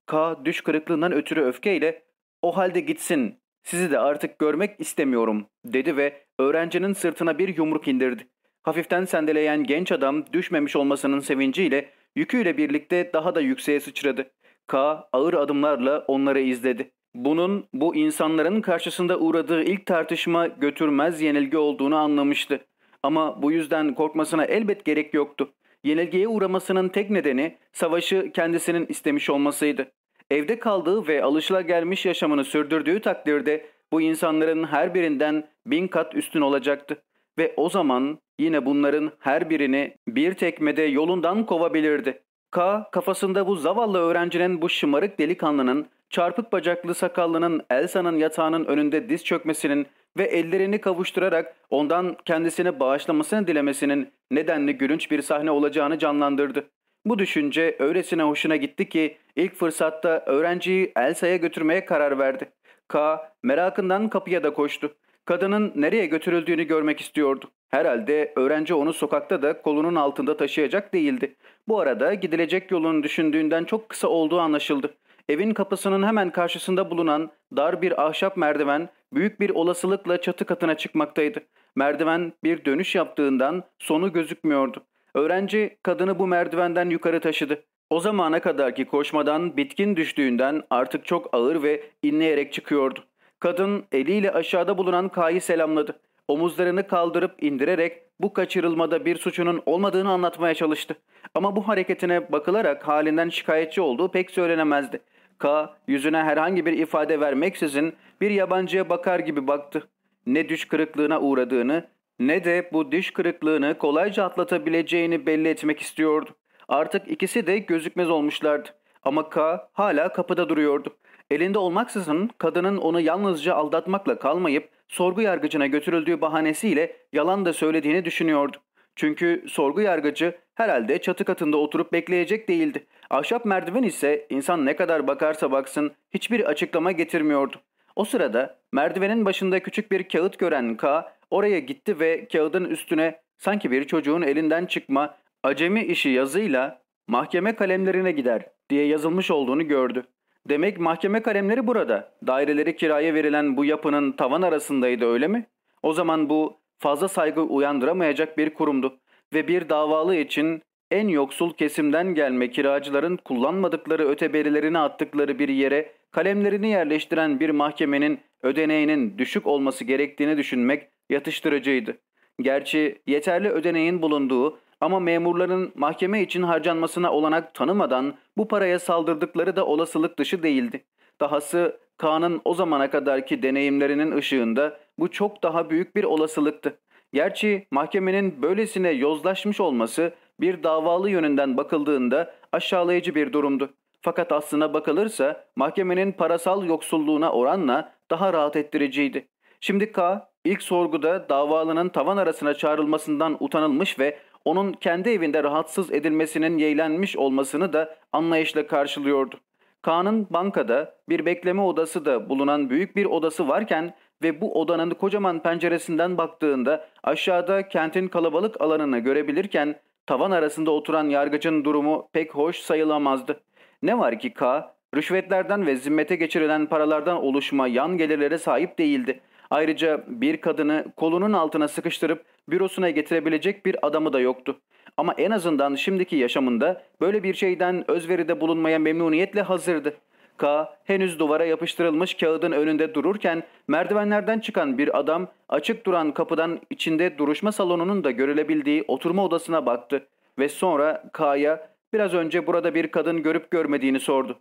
K düş kırıklığından ötürü öfkeyle o halde gitsin. Sizi de artık görmek istemiyorum dedi ve öğrencinin sırtına bir yumruk indirdi. Hafiften sendeleyen genç adam düşmemiş olmasının sevinciyle yüküyle birlikte daha da yükseğe sıçradı. K ağır adımlarla onları izledi. Bunun bu insanların karşısında uğradığı ilk tartışma götürmez yenilgi olduğunu anlamıştı. Ama bu yüzden korkmasına elbet gerek yoktu. Yenilgiye uğramasının tek nedeni savaşı kendisinin istemiş olmasıydı. Evde kaldığı ve alışılagelmiş yaşamını sürdürdüğü takdirde bu insanların her birinden bin kat üstün olacaktı. Ve o zaman yine bunların her birini bir tekmede yolundan kovabilirdi. K kafasında bu zavallı öğrencinin bu şımarık delikanlının çarpık bacaklı sakallının Elsa'nın yatağının önünde diz çökmesinin ve ellerini kavuşturarak ondan kendisini bağışlamasını dilemesinin nedenli gülünç bir sahne olacağını canlandırdı. Bu düşünce öylesine hoşuna gitti ki ilk fırsatta öğrenciyi Elsa'ya götürmeye karar verdi. K merakından kapıya da koştu. Kadının nereye götürüldüğünü görmek istiyordu. Herhalde öğrenci onu sokakta da kolunun altında taşıyacak değildi. Bu arada gidilecek yolun düşündüğünden çok kısa olduğu anlaşıldı. Evin kapısının hemen karşısında bulunan dar bir ahşap merdiven büyük bir olasılıkla çatı katına çıkmaktaydı. Merdiven bir dönüş yaptığından sonu gözükmüyordu. Öğrenci kadını bu merdivenden yukarı taşıdı. O zamana kadarki koşmadan bitkin düştüğünden artık çok ağır ve inleyerek çıkıyordu. Kadın eliyle aşağıda bulunan K'yı selamladı. Omuzlarını kaldırıp indirerek bu kaçırılmada bir suçunun olmadığını anlatmaya çalıştı. Ama bu hareketine bakılarak halinden şikayetçi olduğu pek söylenemezdi. K yüzüne herhangi bir ifade vermeksizin bir yabancıya bakar gibi baktı. Ne düş kırıklığına uğradığını ne de bu düş kırıklığını kolayca atlatabileceğini belli etmek istiyordu. Artık ikisi de gözükmez olmuşlardı. Ama K hala kapıda duruyordu. Elinde olmaksızın kadının onu yalnızca aldatmakla kalmayıp sorgu yargıcına götürüldüğü bahanesiyle yalan da söylediğini düşünüyordu. Çünkü sorgu yargıcı herhalde çatı katında oturup bekleyecek değildi. Ahşap merdiven ise insan ne kadar bakarsa baksın hiçbir açıklama getirmiyordu. O sırada merdivenin başında küçük bir kağıt gören K oraya gitti ve kağıdın üstüne sanki bir çocuğun elinden çıkma acemi işi yazıyla mahkeme kalemlerine gider diye yazılmış olduğunu gördü. Demek mahkeme kalemleri burada. Daireleri kiraya verilen bu yapının tavan arasındaydı öyle mi? O zaman bu fazla saygı uyandıramayacak bir kurumdu ve bir davalı için en yoksul kesimden gelme kiracıların kullanmadıkları öteberilerini attıkları bir yere kalemlerini yerleştiren bir mahkemenin ödeneğinin düşük olması gerektiğini düşünmek yatıştırıcıydı. Gerçi yeterli ödeneğin bulunduğu ama memurların mahkeme için harcanmasına olanak tanımadan bu paraya saldırdıkları da olasılık dışı değildi. Dahası Kaan'ın o zamana kadarki deneyimlerinin ışığında bu çok daha büyük bir olasılıktı. Gerçi mahkemenin böylesine yozlaşmış olması bir davalı yönünden bakıldığında aşağılayıcı bir durumdu. Fakat aslına bakılırsa mahkemenin parasal yoksulluğuna oranla daha rahat ettiriciydi. Şimdi K ilk sorguda davalının tavan arasına çağrılmasından utanılmış ve onun kendi evinde rahatsız edilmesinin yeğlenmiş olmasını da anlayışla karşılıyordu. Kaan'ın bankada bir bekleme odası da bulunan büyük bir odası varken ve bu odanın kocaman penceresinden baktığında aşağıda kentin kalabalık alanını görebilirken tavan arasında oturan yargıcın durumu pek hoş sayılamazdı. Ne var ki K, rüşvetlerden ve zimmete geçirilen paralardan oluşma yan gelirlere sahip değildi. Ayrıca bir kadını kolunun altına sıkıştırıp bürosuna getirebilecek bir adamı da yoktu. Ama en azından şimdiki yaşamında böyle bir şeyden özveride bulunmaya memnuniyetle hazırdı. K henüz duvara yapıştırılmış kağıdın önünde dururken merdivenlerden çıkan bir adam açık duran kapıdan içinde duruşma salonunun da görülebildiği oturma odasına baktı ve sonra K'ya biraz önce burada bir kadın görüp görmediğini sordu.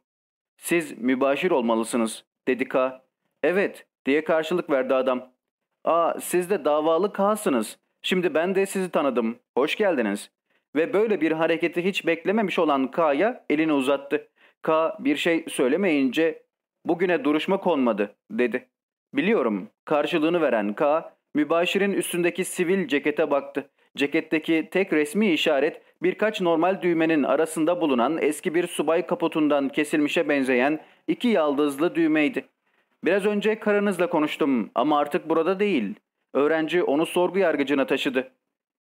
Siz mübaşir olmalısınız dedi K. Evet diye karşılık verdi adam. Aa siz de davalı K'sınız. Şimdi ben de sizi tanıdım. Hoş geldiniz. ve böyle bir hareketi hiç beklememiş olan K'ya elini uzattı. K bir şey söylemeyince bugüne duruşma konmadı dedi. Biliyorum karşılığını veren K mübaşirin üstündeki sivil cekete baktı. Ceketteki tek resmi işaret birkaç normal düğmenin arasında bulunan eski bir subay kaputundan kesilmişe benzeyen iki yaldızlı düğmeydi. Biraz önce karınızla konuştum ama artık burada değil. Öğrenci onu sorgu yargıcına taşıdı.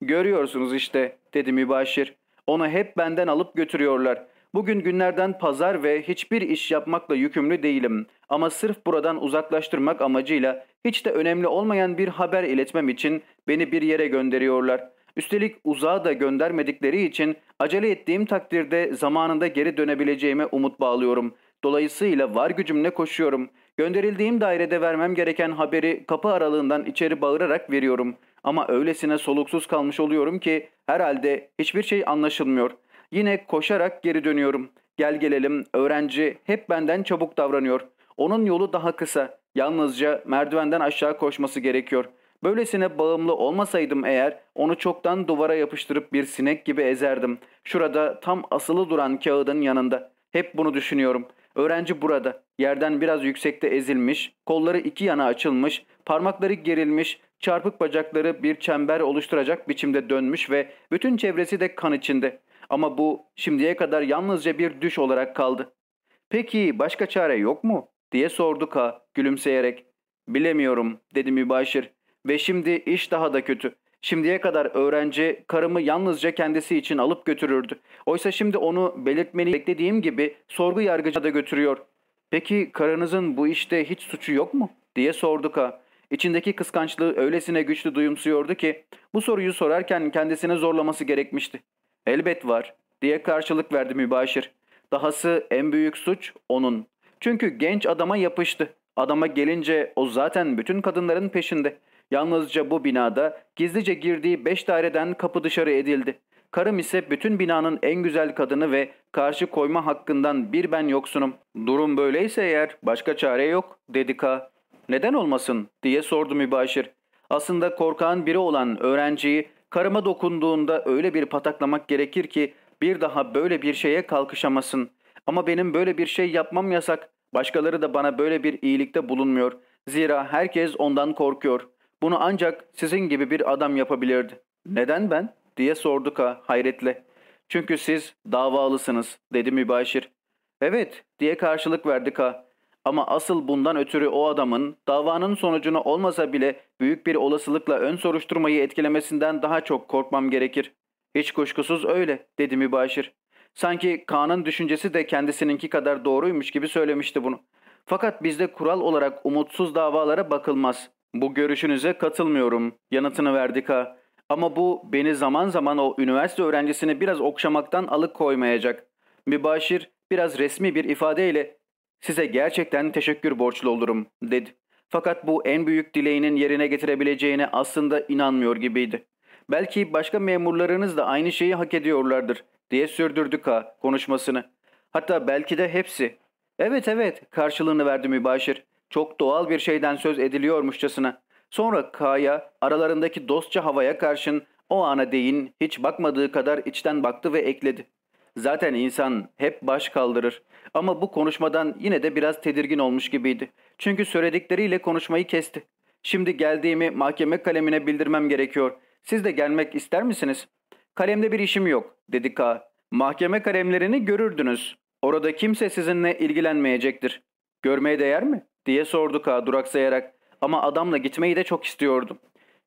Görüyorsunuz işte dedi mübaşir. Onu hep benden alıp götürüyorlar. Bugün günlerden pazar ve hiçbir iş yapmakla yükümlü değilim. Ama sırf buradan uzaklaştırmak amacıyla hiç de önemli olmayan bir haber iletmem için beni bir yere gönderiyorlar. Üstelik uzağa da göndermedikleri için acele ettiğim takdirde zamanında geri dönebileceğime umut bağlıyorum. Dolayısıyla var gücümle koşuyorum. Gönderildiğim dairede vermem gereken haberi kapı aralığından içeri bağırarak veriyorum. Ama öylesine soluksuz kalmış oluyorum ki herhalde hiçbir şey anlaşılmıyor. Yine koşarak geri dönüyorum. Gel gelelim öğrenci hep benden çabuk davranıyor. Onun yolu daha kısa. Yalnızca merdivenden aşağı koşması gerekiyor. Böylesine bağımlı olmasaydım eğer onu çoktan duvara yapıştırıp bir sinek gibi ezerdim. Şurada tam asılı duran kağıdın yanında. Hep bunu düşünüyorum. Öğrenci burada. Yerden biraz yüksekte ezilmiş, kolları iki yana açılmış, parmakları gerilmiş, çarpık bacakları bir çember oluşturacak biçimde dönmüş ve bütün çevresi de kan içinde. Ama bu şimdiye kadar yalnızca bir düş olarak kaldı. Peki başka çare yok mu? diye sordu Ka gülümseyerek. Bilemiyorum dedi mübaşir. Ve şimdi iş daha da kötü. Şimdiye kadar öğrenci karımı yalnızca kendisi için alıp götürürdü. Oysa şimdi onu belirtmeni beklediğim gibi sorgu yargıcına da götürüyor. Peki karınızın bu işte hiç suçu yok mu? diye sordu Ka. İçindeki kıskançlığı öylesine güçlü duyumsuyordu ki bu soruyu sorarken kendisine zorlaması gerekmişti. Elbet var diye karşılık verdi mübaşir. Dahası en büyük suç onun. Çünkü genç adama yapıştı. Adama gelince o zaten bütün kadınların peşinde. Yalnızca bu binada gizlice girdiği beş daireden kapı dışarı edildi. Karım ise bütün binanın en güzel kadını ve karşı koyma hakkından bir ben yoksunum. Durum böyleyse eğer başka çare yok dedi K. Neden olmasın diye sordu mübaşir. Aslında korkağın biri olan öğrenciyi karıma dokunduğunda öyle bir pataklamak gerekir ki bir daha böyle bir şeye kalkışamasın. Ama benim böyle bir şey yapmam yasak. Başkaları da bana böyle bir iyilikte bulunmuyor. Zira herkes ondan korkuyor. Bunu ancak sizin gibi bir adam yapabilirdi. Neden ben? diye sordu Ka hayretle. Çünkü siz davalısınız dedi mübaşir. Evet diye karşılık verdi Ka. Ama asıl bundan ötürü o adamın davanın sonucunu olmasa bile büyük bir olasılıkla ön soruşturmayı etkilemesinden daha çok korkmam gerekir. Hiç kuşkusuz öyle dedi mübaşir. Sanki Kaan'ın düşüncesi de kendisininki kadar doğruymuş gibi söylemişti bunu. Fakat bizde kural olarak umutsuz davalara bakılmaz. Bu görüşünüze katılmıyorum yanıtını verdi Ka. Ama bu beni zaman zaman o üniversite öğrencisini biraz okşamaktan alıkoymayacak. Mübaşir biraz resmi bir ifadeyle size gerçekten teşekkür borçlu olurum dedi. Fakat bu en büyük dileğinin yerine getirebileceğine aslında inanmıyor gibiydi. Belki başka memurlarınız da aynı şeyi hak ediyorlardır diye sürdürdü Ka konuşmasını. Hatta belki de hepsi. Evet evet karşılığını verdi mübaşir. Çok doğal bir şeyden söz ediliyormuşçasına. Sonra K'ya aralarındaki dostça havaya karşın o ana değin hiç bakmadığı kadar içten baktı ve ekledi. Zaten insan hep baş kaldırır. Ama bu konuşmadan yine de biraz tedirgin olmuş gibiydi. Çünkü söyledikleriyle konuşmayı kesti. Şimdi geldiğimi mahkeme kalemine bildirmem gerekiyor. Siz de gelmek ister misiniz? Kalemde bir işim yok, dedi K. Mahkeme kalemlerini görürdünüz. Orada kimse sizinle ilgilenmeyecektir. Görmeye değer mi? Diye sordu K duraksayarak. Ama adamla gitmeyi de çok istiyordum.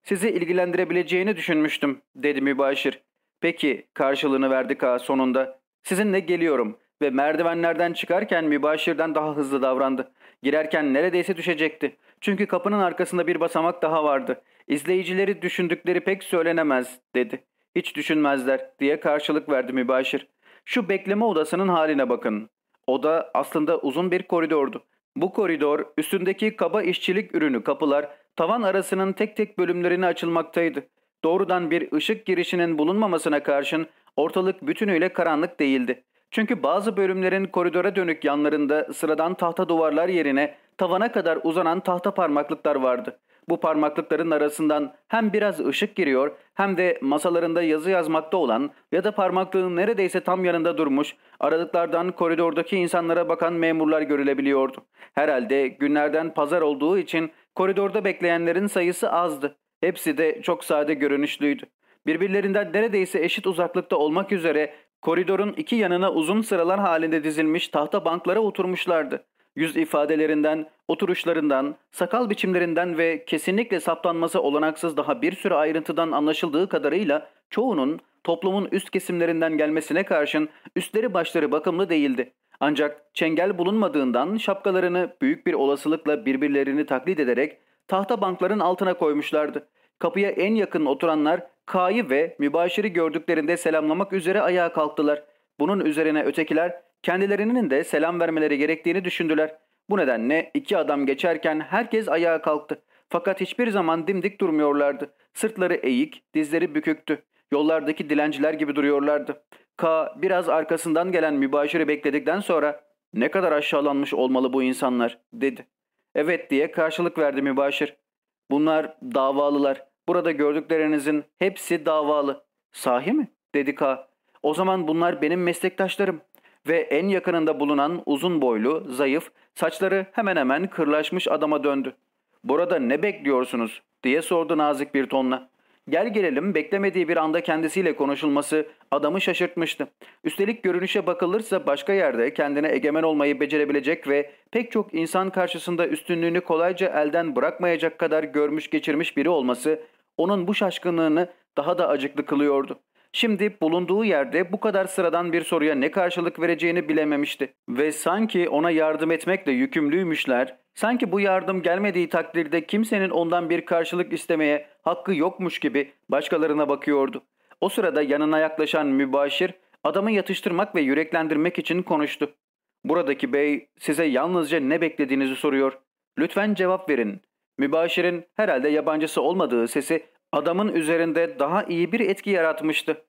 Sizi ilgilendirebileceğini düşünmüştüm, dedi mübaşir. Peki, karşılığını verdi K sonunda. Sizinle geliyorum ve merdivenlerden çıkarken mübaşirden daha hızlı davrandı. Girerken neredeyse düşecekti. Çünkü kapının arkasında bir basamak daha vardı. İzleyicileri düşündükleri pek söylenemez, dedi. Hiç düşünmezler, diye karşılık verdi mübaşir. Şu bekleme odasının haline bakın. Oda aslında uzun bir koridordu. Bu koridor üstündeki kaba işçilik ürünü kapılar tavan arasının tek tek bölümlerine açılmaktaydı. Doğrudan bir ışık girişinin bulunmamasına karşın ortalık bütünüyle karanlık değildi. Çünkü bazı bölümlerin koridora dönük yanlarında sıradan tahta duvarlar yerine tavana kadar uzanan tahta parmaklıklar vardı. Bu parmaklıkların arasından hem biraz ışık giriyor hem de masalarında yazı yazmakta olan ya da parmaklığın neredeyse tam yanında durmuş aralıklardan koridordaki insanlara bakan memurlar görülebiliyordu. Herhalde günlerden pazar olduğu için koridorda bekleyenlerin sayısı azdı. Hepsi de çok sade görünüşlüydü. Birbirlerinden neredeyse eşit uzaklıkta olmak üzere koridorun iki yanına uzun sıralar halinde dizilmiş tahta banklara oturmuşlardı. Yüz ifadelerinden, oturuşlarından, sakal biçimlerinden ve kesinlikle saptanması olanaksız daha bir sürü ayrıntıdan anlaşıldığı kadarıyla çoğunun toplumun üst kesimlerinden gelmesine karşın üstleri başları bakımlı değildi. Ancak çengel bulunmadığından şapkalarını büyük bir olasılıkla birbirlerini taklit ederek tahta bankların altına koymuşlardı. Kapıya en yakın oturanlar K'yı ve mübaşiri gördüklerinde selamlamak üzere ayağa kalktılar. Bunun üzerine ötekiler kendilerinin de selam vermeleri gerektiğini düşündüler. Bu nedenle iki adam geçerken herkes ayağa kalktı. Fakat hiçbir zaman dimdik durmuyorlardı. Sırtları eğik, dizleri büküktü. Yollardaki dilenciler gibi duruyorlardı. K biraz arkasından gelen mübaşiri bekledikten sonra ''Ne kadar aşağılanmış olmalı bu insanlar'' dedi. ''Evet'' diye karşılık verdi mübaşir. ''Bunlar davalılar. Burada gördüklerinizin hepsi davalı. Sahi mi? dedi K. O zaman bunlar benim meslektaşlarım. Ve en yakınında bulunan uzun boylu, zayıf, saçları hemen hemen kırlaşmış adama döndü. Burada ne bekliyorsunuz? diye sordu nazik bir tonla. Gel gelelim beklemediği bir anda kendisiyle konuşulması adamı şaşırtmıştı. Üstelik görünüşe bakılırsa başka yerde kendine egemen olmayı becerebilecek ve pek çok insan karşısında üstünlüğünü kolayca elden bırakmayacak kadar görmüş geçirmiş biri olması onun bu şaşkınlığını daha da acıklı kılıyordu. Şimdi bulunduğu yerde bu kadar sıradan bir soruya ne karşılık vereceğini bilememişti. Ve sanki ona yardım etmekle yükümlüymüşler, sanki bu yardım gelmediği takdirde kimsenin ondan bir karşılık istemeye hakkı yokmuş gibi başkalarına bakıyordu. O sırada yanına yaklaşan mübaşir adamı yatıştırmak ve yüreklendirmek için konuştu. Buradaki bey size yalnızca ne beklediğinizi soruyor. Lütfen cevap verin. Mübaşirin herhalde yabancısı olmadığı sesi adamın üzerinde daha iyi bir etki yaratmıştı.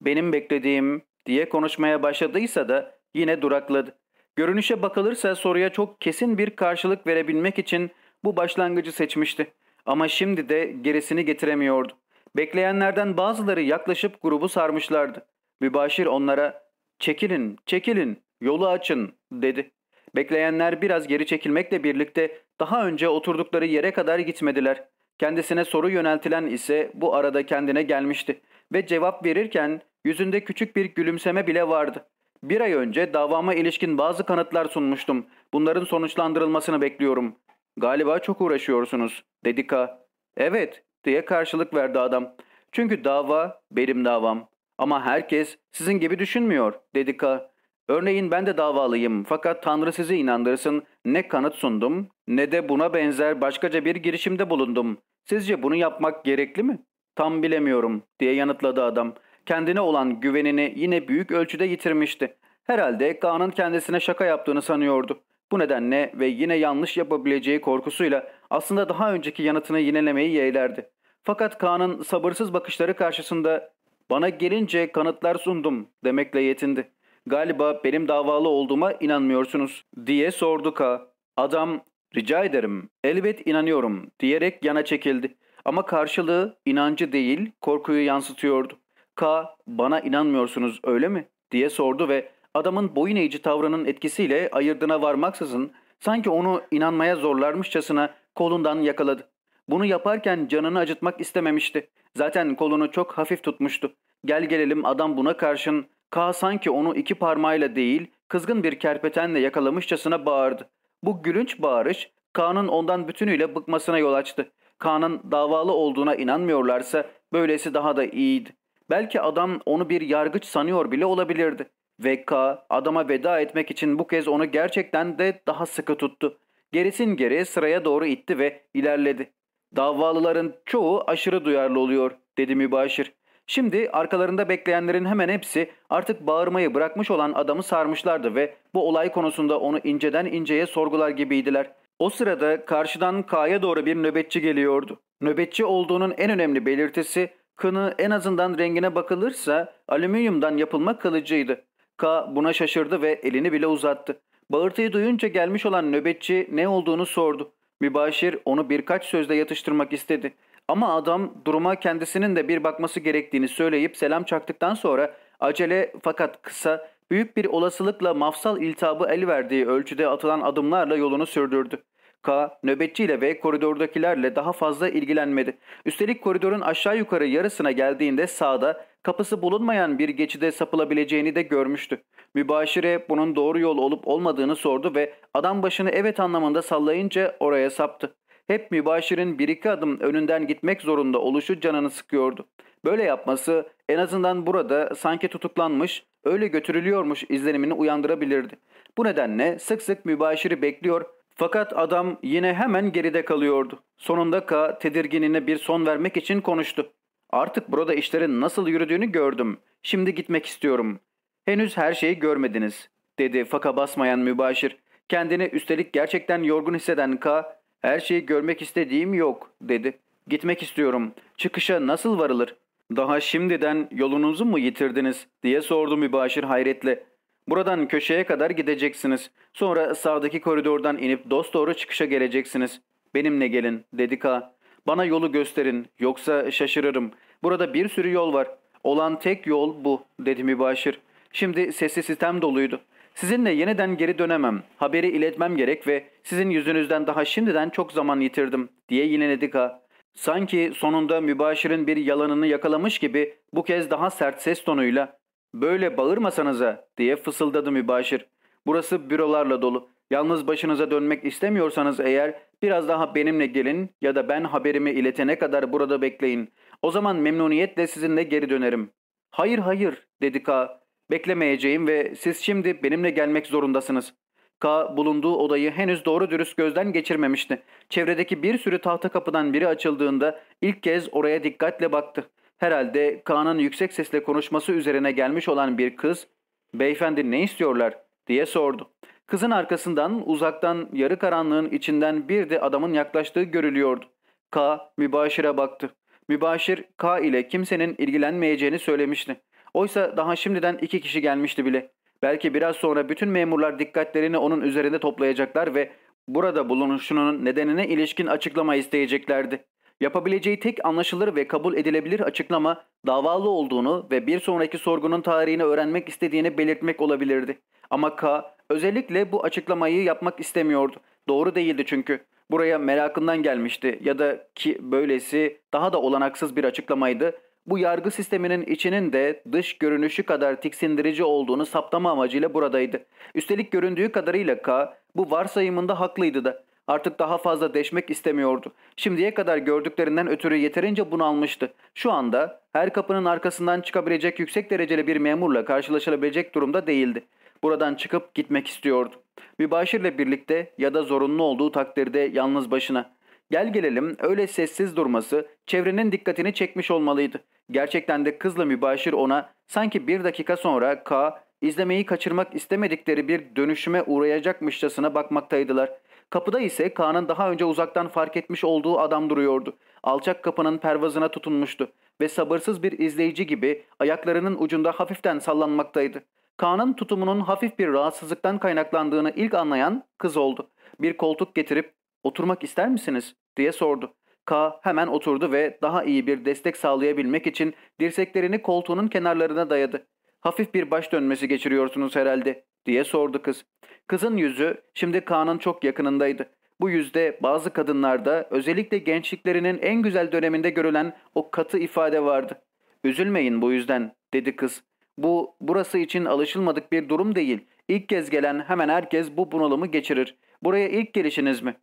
Benim beklediğim diye konuşmaya başladıysa da yine durakladı. Görünüşe bakılırsa soruya çok kesin bir karşılık verebilmek için bu başlangıcı seçmişti. Ama şimdi de gerisini getiremiyordu. Bekleyenlerden bazıları yaklaşıp grubu sarmışlardı. Mübaşir onlara ''Çekilin, çekilin, yolu açın'' dedi. Bekleyenler biraz geri çekilmekle birlikte daha önce oturdukları yere kadar gitmediler. Kendisine soru yöneltilen ise bu arada kendine gelmişti ve cevap verirken yüzünde küçük bir gülümseme bile vardı. Bir ay önce davama ilişkin bazı kanıtlar sunmuştum. Bunların sonuçlandırılmasını bekliyorum. Galiba çok uğraşıyorsunuz, dedi K. Evet, diye karşılık verdi adam. Çünkü dava benim davam. Ama herkes sizin gibi düşünmüyor, dedi K. Örneğin ben de davalıyım fakat Tanrı sizi inandırsın ne kanıt sundum ne de buna benzer başkaca bir girişimde bulundum. Sizce bunu yapmak gerekli mi? Tam bilemiyorum diye yanıtladı adam. Kendine olan güvenini yine büyük ölçüde yitirmişti. Herhalde Kaan'ın kendisine şaka yaptığını sanıyordu. Bu nedenle ve yine yanlış yapabileceği korkusuyla aslında daha önceki yanıtını yinelemeyi yeğlerdi. Fakat Kaan'ın sabırsız bakışları karşısında bana gelince kanıtlar sundum demekle yetindi. Galiba benim davalı olduğuma inanmıyorsunuz diye sordu K. Adam rica ederim elbet inanıyorum diyerek yana çekildi. Ama karşılığı inancı değil korkuyu yansıtıyordu. K bana inanmıyorsunuz öyle mi diye sordu ve adamın boyun eğici tavrının etkisiyle ayırdına varmaksızın sanki onu inanmaya zorlarmışçasına kolundan yakaladı. Bunu yaparken canını acıtmak istememişti. Zaten kolunu çok hafif tutmuştu. Gel gelelim adam buna karşın K sanki onu iki parmağıyla değil kızgın bir kerpetenle yakalamışçasına bağırdı. Bu gülünç bağırış K'nın ondan bütünüyle bıkmasına yol açtı. K'nın davalı olduğuna inanmıyorlarsa böylesi daha da iyiydi. Belki adam onu bir yargıç sanıyor bile olabilirdi. Ve K adama veda etmek için bu kez onu gerçekten de daha sıkı tuttu. Gerisin geri sıraya doğru itti ve ilerledi. Davalıların çoğu aşırı duyarlı oluyor dedi mübaşir. Şimdi arkalarında bekleyenlerin hemen hepsi artık bağırmayı bırakmış olan adamı sarmışlardı ve bu olay konusunda onu inceden inceye sorgular gibiydiler. O sırada karşıdan K'ya doğru bir nöbetçi geliyordu. Nöbetçi olduğunun en önemli belirtisi kını en azından rengine bakılırsa alüminyumdan yapılma kılıcıydı. K buna şaşırdı ve elini bile uzattı. Bağırtıyı duyunca gelmiş olan nöbetçi ne olduğunu sordu. Mübaşir onu birkaç sözle yatıştırmak istedi. Ama adam duruma kendisinin de bir bakması gerektiğini söyleyip selam çaktıktan sonra acele fakat kısa büyük bir olasılıkla mafsal iltihabı el verdiği ölçüde atılan adımlarla yolunu sürdürdü. K nöbetçiyle ve koridordakilerle daha fazla ilgilenmedi. Üstelik koridorun aşağı yukarı yarısına geldiğinde sağda kapısı bulunmayan bir geçide sapılabileceğini de görmüştü. Mübaşire bunun doğru yol olup olmadığını sordu ve adam başını evet anlamında sallayınca oraya saptı. Hep mübaşirin bir iki adım önünden gitmek zorunda oluşu canını sıkıyordu. Böyle yapması en azından burada sanki tutuklanmış, öyle götürülüyormuş izlenimini uyandırabilirdi. Bu nedenle sık sık mübaşiri bekliyor fakat adam yine hemen geride kalıyordu. Sonunda K tedirginine bir son vermek için konuştu. Artık burada işlerin nasıl yürüdüğünü gördüm. Şimdi gitmek istiyorum. Henüz her şeyi görmediniz, dedi faka basmayan mübaşir. Kendini üstelik gerçekten yorgun hisseden K, her şeyi görmek istediğim yok, dedi. Gitmek istiyorum. Çıkışa nasıl varılır? Daha şimdiden yolunuzu mu yitirdiniz, diye sordu mübaşir hayretle. Buradan köşeye kadar gideceksiniz. Sonra sağdaki koridordan inip dosdoğru çıkışa geleceksiniz. Benimle gelin, dedi K. Bana yolu gösterin, yoksa şaşırırım. Burada bir sürü yol var. Olan tek yol bu, dedi mübaşir. Şimdi sesi sistem doluydu. Sizinle yeniden geri dönemem. Haberi iletmem gerek ve sizin yüzünüzden daha şimdiden çok zaman yitirdim, diye yineledi K. Sanki sonunda mübaşirin bir yalanını yakalamış gibi bu kez daha sert ses tonuyla ''Böyle bağırmasanıza'' diye fısıldadı mübaşir. ''Burası bürolarla dolu. Yalnız başınıza dönmek istemiyorsanız eğer biraz daha benimle gelin ya da ben haberimi iletene kadar burada bekleyin. O zaman memnuniyetle sizinle geri dönerim.'' ''Hayır hayır'' dedi K. ''Beklemeyeceğim ve siz şimdi benimle gelmek zorundasınız.'' K bulunduğu odayı henüz doğru dürüst gözden geçirmemişti. Çevredeki bir sürü tahta kapıdan biri açıldığında ilk kez oraya dikkatle baktı. Herhalde K'nın yüksek sesle konuşması üzerine gelmiş olan bir kız, ''Beyefendi ne istiyorlar?'' diye sordu. Kızın arkasından uzaktan yarı karanlığın içinden bir de adamın yaklaştığı görülüyordu. K mübaşire baktı. Mübaşir K ile kimsenin ilgilenmeyeceğini söylemişti. Oysa daha şimdiden iki kişi gelmişti bile. Belki biraz sonra bütün memurlar dikkatlerini onun üzerinde toplayacaklar ve burada bulunuşunun nedenine ilişkin açıklama isteyeceklerdi. Yapabileceği tek anlaşılır ve kabul edilebilir açıklama davalı olduğunu ve bir sonraki sorgunun tarihini öğrenmek istediğini belirtmek olabilirdi. Ama K özellikle bu açıklamayı yapmak istemiyordu. Doğru değildi çünkü. Buraya merakından gelmişti ya da ki böylesi daha da olanaksız bir açıklamaydı bu yargı sisteminin içinin de dış görünüşü kadar tiksindirici olduğunu saptama amacıyla buradaydı. Üstelik göründüğü kadarıyla K bu varsayımında haklıydı da. Artık daha fazla deşmek istemiyordu. Şimdiye kadar gördüklerinden ötürü yeterince bunalmıştı. Şu anda her kapının arkasından çıkabilecek yüksek dereceli bir memurla karşılaşılabilecek durumda değildi. Buradan çıkıp gitmek istiyordu. Mübaşirle birlikte ya da zorunlu olduğu takdirde yalnız başına. Gel gelelim öyle sessiz durması çevrenin dikkatini çekmiş olmalıydı. Gerçekten de kızla mübaşir ona sanki bir dakika sonra K izlemeyi kaçırmak istemedikleri bir dönüşüme uğrayacakmışçasına bakmaktaydılar. Kapıda ise K'nın daha önce uzaktan fark etmiş olduğu adam duruyordu. Alçak kapının pervazına tutunmuştu ve sabırsız bir izleyici gibi ayaklarının ucunda hafiften sallanmaktaydı. K'nın tutumunun hafif bir rahatsızlıktan kaynaklandığını ilk anlayan kız oldu. Bir koltuk getirip oturmak ister misiniz diye sordu. K hemen oturdu ve daha iyi bir destek sağlayabilmek için dirseklerini koltuğunun kenarlarına dayadı. Hafif bir baş dönmesi geçiriyorsunuz herhalde diye sordu kız. Kızın yüzü şimdi K'nın çok yakınındaydı. Bu yüzde bazı kadınlarda özellikle gençliklerinin en güzel döneminde görülen o katı ifade vardı. Üzülmeyin bu yüzden dedi kız. Bu burası için alışılmadık bir durum değil. İlk kez gelen hemen herkes bu bunalımı geçirir. Buraya ilk gelişiniz mi?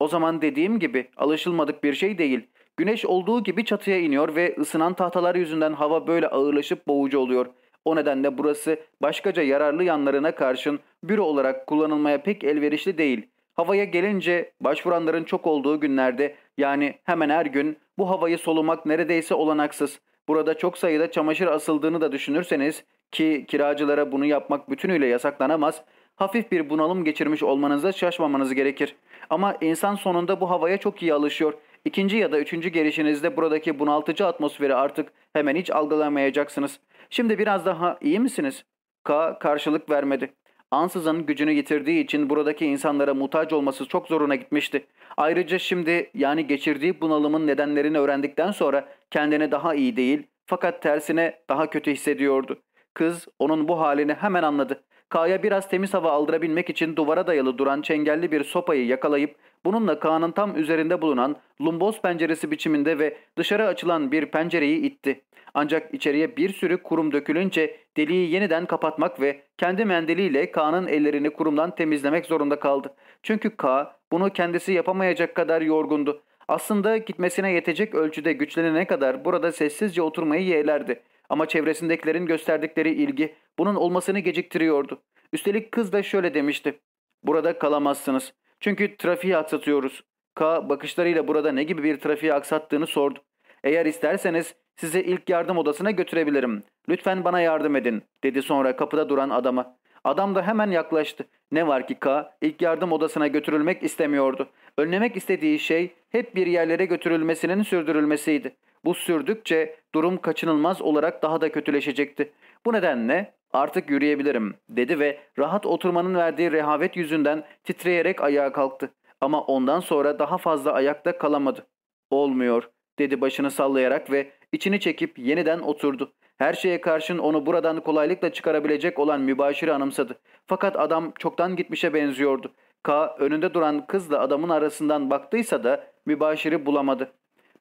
O zaman dediğim gibi alışılmadık bir şey değil. Güneş olduğu gibi çatıya iniyor ve ısınan tahtalar yüzünden hava böyle ağırlaşıp boğucu oluyor. O nedenle burası başkaca yararlı yanlarına karşın büro olarak kullanılmaya pek elverişli değil. Havaya gelince başvuranların çok olduğu günlerde yani hemen her gün bu havayı solumak neredeyse olanaksız. Burada çok sayıda çamaşır asıldığını da düşünürseniz ki kiracılara bunu yapmak bütünüyle yasaklanamaz, hafif bir bunalım geçirmiş olmanıza şaşmamanız gerekir. Ama insan sonunda bu havaya çok iyi alışıyor. İkinci ya da üçüncü gelişinizde buradaki bunaltıcı atmosferi artık hemen hiç algılamayacaksınız. Şimdi biraz daha iyi misiniz? K karşılık vermedi. ansızın gücünü yitirdiği için buradaki insanlara muhtaç olması çok zoruna gitmişti. Ayrıca şimdi yani geçirdiği bunalımın nedenlerini öğrendikten sonra kendini daha iyi değil fakat tersine daha kötü hissediyordu. Kız onun bu halini hemen anladı. Ka'ya biraz temiz hava aldırabilmek için duvara dayalı duran çengelli bir sopayı yakalayıp bununla Ka'nın tam üzerinde bulunan lumboz penceresi biçiminde ve dışarı açılan bir pencereyi itti. Ancak içeriye bir sürü kurum dökülünce deliği yeniden kapatmak ve kendi mendiliyle K'nın ellerini kurumdan temizlemek zorunda kaldı. Çünkü K bunu kendisi yapamayacak kadar yorgundu. Aslında gitmesine yetecek ölçüde güçlenene kadar burada sessizce oturmayı yeğlerdi. Ama çevresindekilerin gösterdikleri ilgi bunun olmasını geciktiriyordu. Üstelik kız da şöyle demişti. Burada kalamazsınız. Çünkü trafiği aksatıyoruz. K bakışlarıyla burada ne gibi bir trafiği aksattığını sordu. Eğer isterseniz sizi ilk yardım odasına götürebilirim. Lütfen bana yardım edin dedi sonra kapıda duran adama. Adam da hemen yaklaştı. Ne var ki K ilk yardım odasına götürülmek istemiyordu. Önlemek istediği şey hep bir yerlere götürülmesinin sürdürülmesiydi. Bu sürdükçe durum kaçınılmaz olarak daha da kötüleşecekti. Bu nedenle artık yürüyebilirim dedi ve rahat oturmanın verdiği rehavet yüzünden titreyerek ayağa kalktı. Ama ondan sonra daha fazla ayakta kalamadı. Olmuyor dedi başını sallayarak ve içini çekip yeniden oturdu. Her şeye karşın onu buradan kolaylıkla çıkarabilecek olan mübaşiri anımsadı. Fakat adam çoktan gitmişe benziyordu. K önünde duran kızla adamın arasından baktıysa da mübaşiri bulamadı.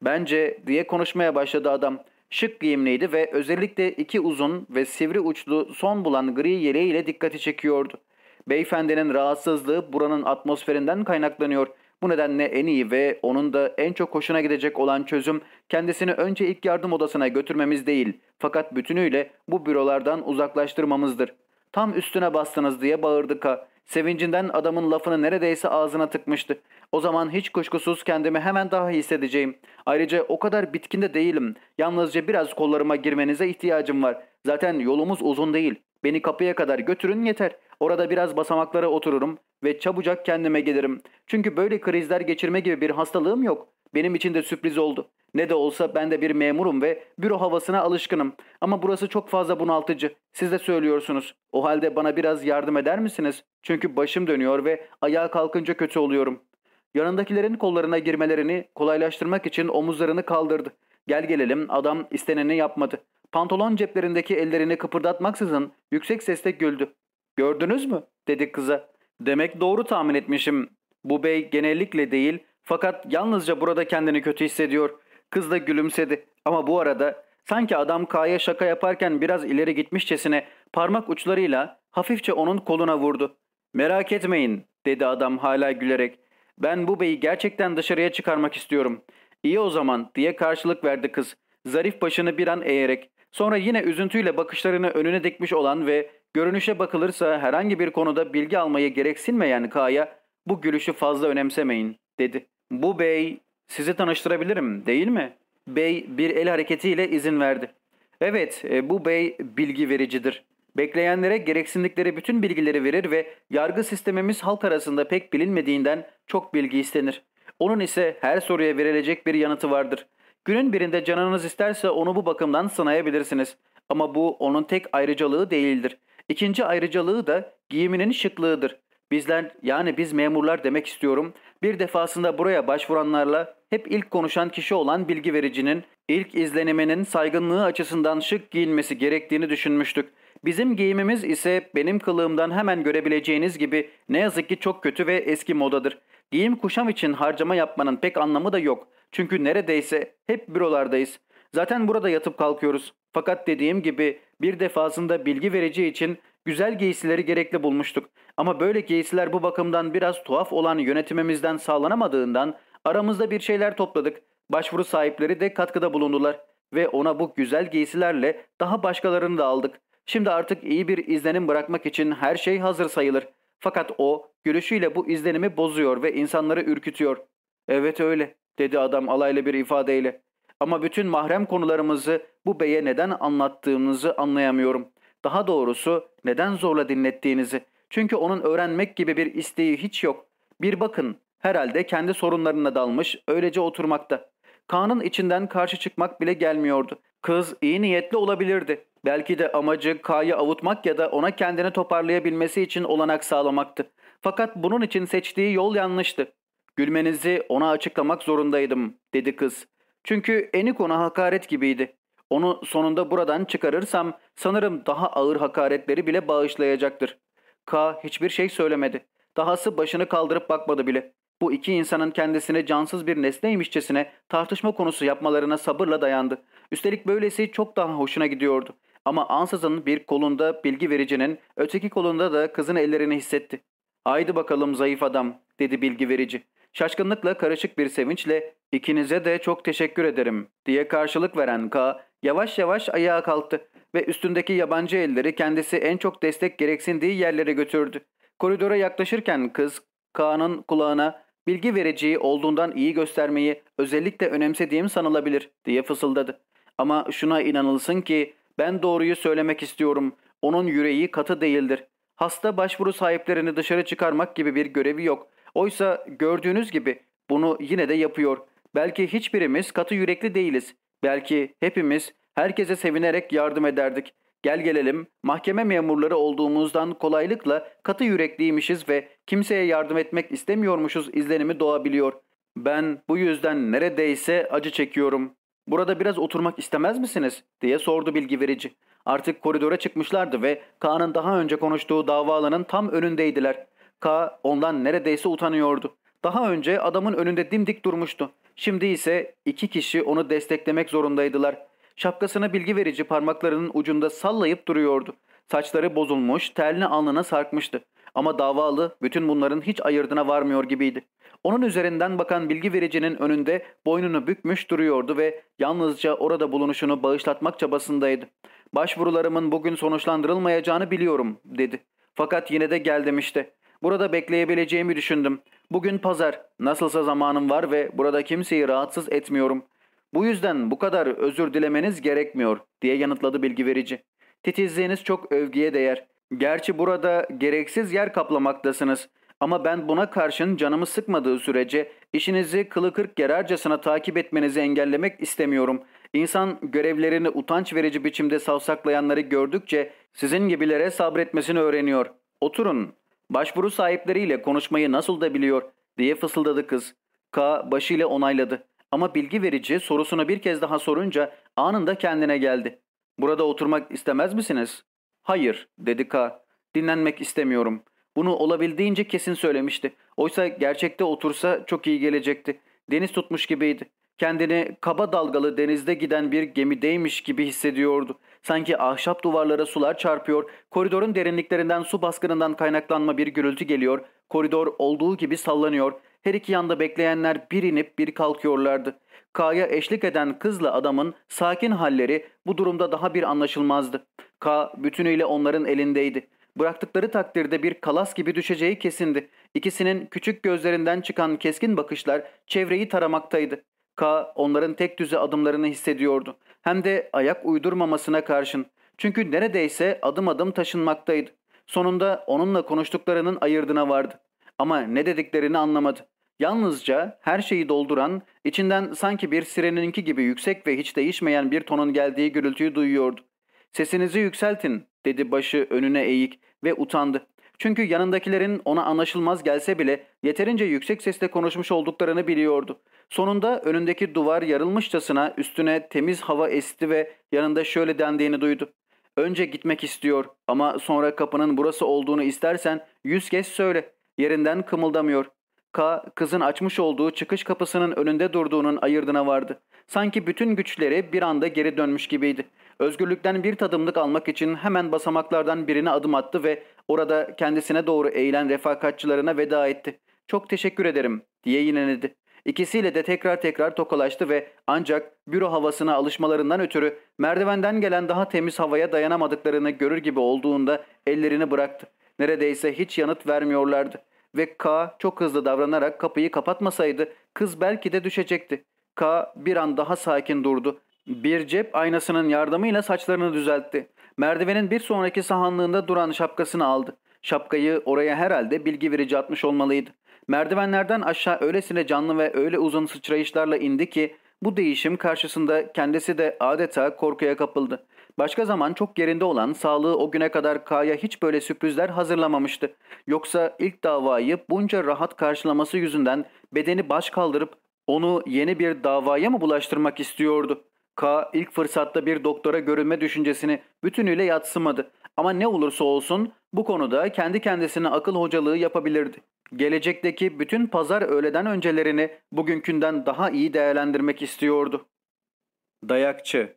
Bence diye konuşmaya başladı adam. Şık giyimliydi ve özellikle iki uzun ve sivri uçlu son bulan gri yeleğiyle dikkati çekiyordu. Beyefendinin rahatsızlığı buranın atmosferinden kaynaklanıyor. Bu nedenle en iyi ve onun da en çok hoşuna gidecek olan çözüm kendisini önce ilk yardım odasına götürmemiz değil fakat bütünüyle bu bürolardan uzaklaştırmamızdır. Tam üstüne bastınız diye bağırdı Ka. Sevincinden adamın lafını neredeyse ağzına tıkmıştı. O zaman hiç kuşkusuz kendimi hemen daha hissedeceğim. Ayrıca o kadar bitkin de değilim. Yalnızca biraz kollarıma girmenize ihtiyacım var. Zaten yolumuz uzun değil. Beni kapıya kadar götürün yeter. Orada biraz basamaklara otururum ve çabucak kendime gelirim. Çünkü böyle krizler geçirme gibi bir hastalığım yok. Benim için de sürpriz oldu. Ne de olsa ben de bir memurum ve büro havasına alışkınım. Ama burası çok fazla bunaltıcı. Siz de söylüyorsunuz. O halde bana biraz yardım eder misiniz? Çünkü başım dönüyor ve ayağa kalkınca kötü oluyorum. Yanındakilerin kollarına girmelerini kolaylaştırmak için omuzlarını kaldırdı. Gel gelelim adam isteneni yapmadı. Pantolon ceplerindeki ellerini kıpırdatmaksızın yüksek sesle güldü. Gördünüz mü? dedi kıza. Demek doğru tahmin etmişim. Bu bey genellikle değil fakat yalnızca burada kendini kötü hissediyor. Kız da gülümsedi ama bu arada sanki adam K'ya şaka yaparken biraz ileri gitmişçesine parmak uçlarıyla hafifçe onun koluna vurdu. Merak etmeyin dedi adam hala gülerek. Ben bu beyi gerçekten dışarıya çıkarmak istiyorum. İyi o zaman diye karşılık verdi kız. Zarif başını bir an eğerek. Sonra yine üzüntüyle bakışlarını önüne dikmiş olan ve görünüşe bakılırsa herhangi bir konuda bilgi almayı gereksinmeyen K'ya bu gülüşü fazla önemsemeyin dedi. Bu bey sizi tanıştırabilirim değil mi? Bey bir el hareketiyle izin verdi. Evet e, bu bey bilgi vericidir. Bekleyenlere gereksindikleri bütün bilgileri verir ve yargı sistemimiz halk arasında pek bilinmediğinden çok bilgi istenir. Onun ise her soruya verilecek bir yanıtı vardır. Günün birinde canınız isterse onu bu bakımdan sınayabilirsiniz. Ama bu onun tek ayrıcalığı değildir. İkinci ayrıcalığı da giyiminin şıklığıdır. Bizler yani biz memurlar demek istiyorum. Bir defasında buraya başvuranlarla hep ilk konuşan kişi olan bilgi vericinin ilk izleniminin saygınlığı açısından şık giyinmesi gerektiğini düşünmüştük. Bizim giyimimiz ise benim kılığımdan hemen görebileceğiniz gibi ne yazık ki çok kötü ve eski modadır. Giyim kuşam için harcama yapmanın pek anlamı da yok. Çünkü neredeyse hep bürolardayız. Zaten burada yatıp kalkıyoruz. Fakat dediğim gibi bir defasında bilgi verici için güzel giysileri gerekli bulmuştuk. Ama böyle giysiler bu bakımdan biraz tuhaf olan yönetimimizden sağlanamadığından aramızda bir şeyler topladık. Başvuru sahipleri de katkıda bulundular ve ona bu güzel giysilerle daha başkalarını da aldık. Şimdi artık iyi bir izlenim bırakmak için her şey hazır sayılır. Fakat o gülüşüyle bu izlenimi bozuyor ve insanları ürkütüyor. Evet öyle dedi adam alaylı bir ifadeyle. Ama bütün mahrem konularımızı bu beye neden anlattığımızı anlayamıyorum. Daha doğrusu neden zorla dinlettiğinizi. Çünkü onun öğrenmek gibi bir isteği hiç yok. Bir bakın herhalde kendi sorunlarına dalmış öylece oturmakta. Kaan'ın içinden karşı çıkmak bile gelmiyordu. Kız iyi niyetli olabilirdi. Belki de amacı K'yı avutmak ya da ona kendini toparlayabilmesi için olanak sağlamaktı. Fakat bunun için seçtiği yol yanlıştı. Gülmenizi ona açıklamak zorundaydım, dedi kız. Çünkü Enik ona hakaret gibiydi. Onu sonunda buradan çıkarırsam sanırım daha ağır hakaretleri bile bağışlayacaktır. K hiçbir şey söylemedi. Dahası başını kaldırıp bakmadı bile. Bu iki insanın kendisini cansız bir nesneymişçesine tartışma konusu yapmalarına sabırla dayandı. Üstelik böylesi çok daha hoşuna gidiyordu. Ama ansızın bir kolunda bilgi vericinin, öteki kolunda da kızın ellerini hissetti. ''Haydi bakalım zayıf adam'' dedi bilgi verici. Şaşkınlıkla karışık bir sevinçle ikinize de çok teşekkür ederim diye karşılık veren K yavaş yavaş ayağa kalktı ve üstündeki yabancı elleri kendisi en çok destek gereksindiği yerlere götürdü. Koridora yaklaşırken kız K'nın kulağına bilgi vericiyi olduğundan iyi göstermeyi özellikle önemsediğim sanılabilir diye fısıldadı. Ama şuna inanılsın ki ben doğruyu söylemek istiyorum. Onun yüreği katı değildir. Hasta başvuru sahiplerini dışarı çıkarmak gibi bir görevi yok. Oysa gördüğünüz gibi bunu yine de yapıyor. Belki hiçbirimiz katı yürekli değiliz. Belki hepimiz herkese sevinerek yardım ederdik. Gel gelelim mahkeme memurları olduğumuzdan kolaylıkla katı yürekliymişiz ve kimseye yardım etmek istemiyormuşuz izlenimi doğabiliyor. Ben bu yüzden neredeyse acı çekiyorum. Burada biraz oturmak istemez misiniz? diye sordu bilgi verici. Artık koridora çıkmışlardı ve Kaan'ın daha önce konuştuğu dava alanın tam önündeydiler. K ondan neredeyse utanıyordu. Daha önce adamın önünde dimdik durmuştu. Şimdi ise iki kişi onu desteklemek zorundaydılar. Şapkasını bilgi verici parmaklarının ucunda sallayıp duruyordu. Saçları bozulmuş, terli alnına sarkmıştı. Ama davalı bütün bunların hiç ayırdına varmıyor gibiydi. Onun üzerinden bakan bilgi vericinin önünde boynunu bükmüş duruyordu ve yalnızca orada bulunuşunu bağışlatmak çabasındaydı. Başvurularımın bugün sonuçlandırılmayacağını biliyorum dedi. Fakat yine de geldim işte. Burada bekleyebileceğimi düşündüm. Bugün pazar. Nasılsa zamanım var ve burada kimseyi rahatsız etmiyorum. Bu yüzden bu kadar özür dilemeniz gerekmiyor diye yanıtladı bilgi verici. Titizliğiniz çok övgüye değer. Gerçi burada gereksiz yer kaplamaktasınız. Ama ben buna karşın canımı sıkmadığı sürece işinizi kılı kırk gerercasına takip etmenizi engellemek istemiyorum. İnsan görevlerini utanç verici biçimde savsaklayanları gördükçe sizin gibilere sabretmesini öğreniyor. Oturun. Başvuru sahipleriyle konuşmayı nasıl da biliyor diye fısıldadı kız. K başıyla onayladı. Ama bilgi verici sorusunu bir kez daha sorunca anında kendine geldi. Burada oturmak istemez misiniz? Hayır dedi K. Dinlenmek istemiyorum. Bunu olabildiğince kesin söylemişti. Oysa gerçekte otursa çok iyi gelecekti. Deniz tutmuş gibiydi. Kendini kaba dalgalı denizde giden bir gemideymiş gibi hissediyordu. Sanki ahşap duvarlara sular çarpıyor, koridorun derinliklerinden su baskınından kaynaklanma bir gürültü geliyor, koridor olduğu gibi sallanıyor, her iki yanda bekleyenler bir inip bir kalkıyorlardı. K'ya eşlik eden kızla adamın sakin halleri bu durumda daha bir anlaşılmazdı. K bütünüyle onların elindeydi. Bıraktıkları takdirde bir kalas gibi düşeceği kesindi. İkisinin küçük gözlerinden çıkan keskin bakışlar çevreyi taramaktaydı. K onların tek düze adımlarını hissediyordu. Hem de ayak uydurmamasına karşın. Çünkü neredeyse adım adım taşınmaktaydı. Sonunda onunla konuştuklarının ayırdına vardı. Ama ne dediklerini anlamadı. Yalnızca her şeyi dolduran, içinden sanki bir sireninki gibi yüksek ve hiç değişmeyen bir tonun geldiği gürültüyü duyuyordu. Sesinizi yükseltin dedi başı önüne eğik ve utandı. Çünkü yanındakilerin ona anlaşılmaz gelse bile yeterince yüksek sesle konuşmuş olduklarını biliyordu. Sonunda önündeki duvar yarılmışçasına üstüne temiz hava esti ve yanında şöyle dendiğini duydu. Önce gitmek istiyor ama sonra kapının burası olduğunu istersen yüz kez söyle. Yerinden kımıldamıyor. K kızın açmış olduğu çıkış kapısının önünde durduğunun ayırdına vardı. Sanki bütün güçleri bir anda geri dönmüş gibiydi. Özgürlükten bir tadımlık almak için hemen basamaklardan birine adım attı ve orada kendisine doğru eğilen refakatçılarına veda etti. Çok teşekkür ederim diye yineledi. İkisiyle de tekrar tekrar tokalaştı ve ancak büro havasına alışmalarından ötürü merdivenden gelen daha temiz havaya dayanamadıklarını görür gibi olduğunda ellerini bıraktı. Neredeyse hiç yanıt vermiyorlardı. Ve K çok hızlı davranarak kapıyı kapatmasaydı kız belki de düşecekti. K bir an daha sakin durdu. Bir cep aynasının yardımıyla saçlarını düzeltti. Merdivenin bir sonraki sahanlığında duran şapkasını aldı. Şapkayı oraya herhalde bilgi verici atmış olmalıydı. Merdivenlerden aşağı öylesine canlı ve öyle uzun sıçrayışlarla indi ki bu değişim karşısında kendisi de adeta korkuya kapıldı. Başka zaman çok yerinde olan sağlığı o güne kadar K'ya hiç böyle sürprizler hazırlamamıştı. Yoksa ilk davayı bunca rahat karşılaması yüzünden bedeni baş kaldırıp onu yeni bir davaya mı bulaştırmak istiyordu? K ilk fırsatta bir doktora görünme düşüncesini bütünüyle yatsımadı. Ama ne olursa olsun bu konuda kendi kendisine akıl hocalığı yapabilirdi. Gelecekteki bütün pazar öğleden öncelerini bugünkünden daha iyi değerlendirmek istiyordu. Dayakçı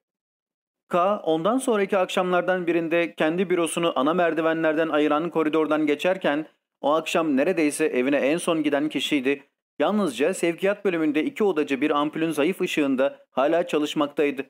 K ondan sonraki akşamlardan birinde kendi bürosunu ana merdivenlerden ayıran koridordan geçerken o akşam neredeyse evine en son giden kişiydi. Yalnızca sevkiyat bölümünde iki odacı bir ampulün zayıf ışığında hala çalışmaktaydı.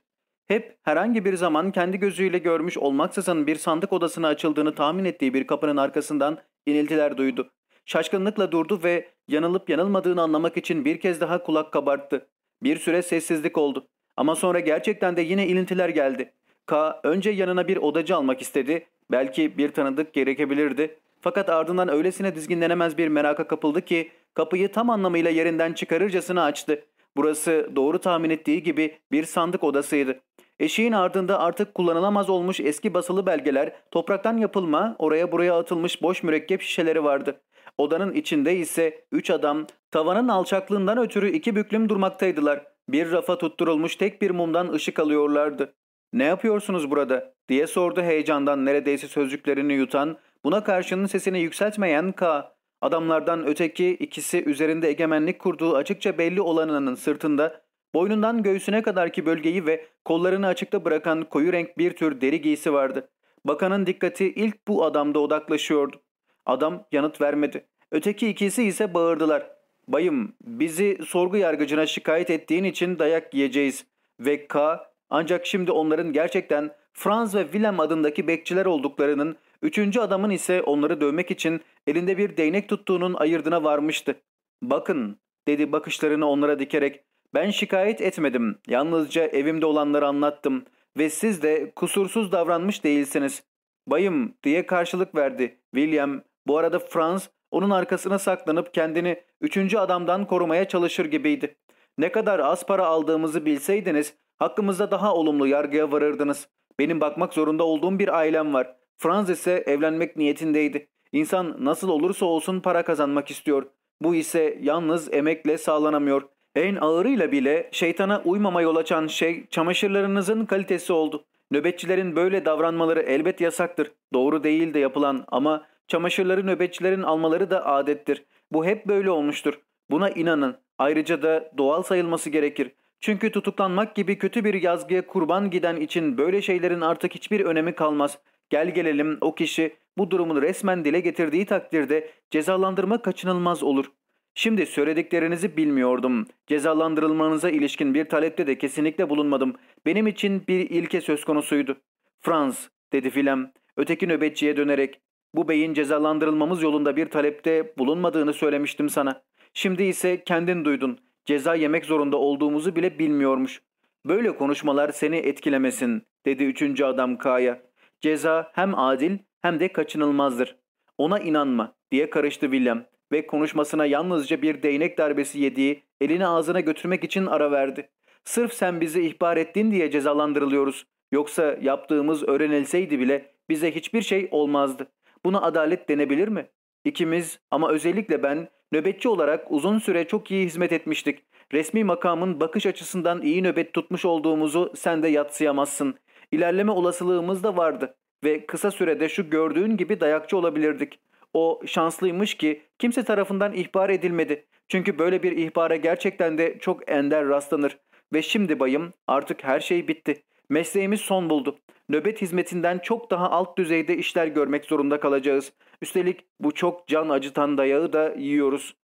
Hep herhangi bir zaman kendi gözüyle görmüş olmaksızın bir sandık odasına açıldığını tahmin ettiği bir kapının arkasından iniltiler duydu. Şaşkınlıkla durdu ve yanılıp yanılmadığını anlamak için bir kez daha kulak kabarttı. Bir süre sessizlik oldu. Ama sonra gerçekten de yine ilintiler geldi. K önce yanına bir odacı almak istedi. Belki bir tanıdık gerekebilirdi. Fakat ardından öylesine dizginlenemez bir meraka kapıldı ki kapıyı tam anlamıyla yerinden çıkarırcasına açtı. Burası doğru tahmin ettiği gibi bir sandık odasıydı. Eşiğin ardında artık kullanılamaz olmuş eski basılı belgeler, topraktan yapılma, oraya buraya atılmış boş mürekkep şişeleri vardı. Odanın içinde ise üç adam tavanın alçaklığından ötürü iki büklüm durmaktaydılar. Bir rafa tutturulmuş tek bir mumdan ışık alıyorlardı. ''Ne yapıyorsunuz burada?'' diye sordu heyecandan neredeyse sözcüklerini yutan, buna karşının sesini yükseltmeyen K. Adamlardan öteki ikisi üzerinde egemenlik kurduğu açıkça belli olanının sırtında boynundan göğsüne kadarki bölgeyi ve kollarını açıkta bırakan koyu renk bir tür deri giysi vardı. Bakanın dikkati ilk bu adamda odaklaşıyordu. Adam yanıt vermedi. Öteki ikisi ise bağırdılar. Bayım bizi sorgu yargıcına şikayet ettiğin için dayak yiyeceğiz. Ve K ancak şimdi onların gerçekten Franz ve Willem adındaki bekçiler olduklarının, üçüncü adamın ise onları dövmek için elinde bir değnek tuttuğunun ayırdına varmıştı. Bakın dedi bakışlarını onlara dikerek ben şikayet etmedim. Yalnızca evimde olanları anlattım ve siz de kusursuz davranmış değilsiniz. Bayım diye karşılık verdi William. Bu arada Franz onun arkasına saklanıp kendini üçüncü adamdan korumaya çalışır gibiydi. Ne kadar az para aldığımızı bilseydiniz hakkımızda daha olumlu yargıya varırdınız. Benim bakmak zorunda olduğum bir ailem var. Franz ise evlenmek niyetindeydi. İnsan nasıl olursa olsun para kazanmak istiyor. Bu ise yalnız emekle sağlanamıyor. En ağırıyla bile şeytana uymama yol açan şey çamaşırlarınızın kalitesi oldu. Nöbetçilerin böyle davranmaları elbet yasaktır. Doğru değil de yapılan ama çamaşırları nöbetçilerin almaları da adettir. Bu hep böyle olmuştur. Buna inanın. Ayrıca da doğal sayılması gerekir. Çünkü tutuklanmak gibi kötü bir yazgıya kurban giden için böyle şeylerin artık hiçbir önemi kalmaz. Gel gelelim o kişi bu durumunu resmen dile getirdiği takdirde cezalandırma kaçınılmaz olur. Şimdi söylediklerinizi bilmiyordum. Cezalandırılmanıza ilişkin bir talepte de kesinlikle bulunmadım. Benim için bir ilke söz konusuydu. Franz, dedi Filem, öteki nöbetçiye dönerek. Bu beyin cezalandırılmamız yolunda bir talepte bulunmadığını söylemiştim sana. Şimdi ise kendin duydun. Ceza yemek zorunda olduğumuzu bile bilmiyormuş. Böyle konuşmalar seni etkilemesin, dedi üçüncü adam K'ya. Ceza hem adil hem de kaçınılmazdır. Ona inanma, diye karıştı William ve konuşmasına yalnızca bir değnek darbesi yediği elini ağzına götürmek için ara verdi. Sırf sen bizi ihbar ettin diye cezalandırılıyoruz. Yoksa yaptığımız öğrenilseydi bile bize hiçbir şey olmazdı. Buna adalet denebilir mi? İkimiz ama özellikle ben nöbetçi olarak uzun süre çok iyi hizmet etmiştik. Resmi makamın bakış açısından iyi nöbet tutmuş olduğumuzu sen de yatsıyamazsın. İlerleme olasılığımız da vardı ve kısa sürede şu gördüğün gibi dayakçı olabilirdik. O şanslıymış ki kimse tarafından ihbar edilmedi. Çünkü böyle bir ihbara gerçekten de çok ender rastlanır. Ve şimdi bayım artık her şey bitti. Mesleğimiz son buldu. Nöbet hizmetinden çok daha alt düzeyde işler görmek zorunda kalacağız. Üstelik bu çok can acıtan dayağı da yiyoruz.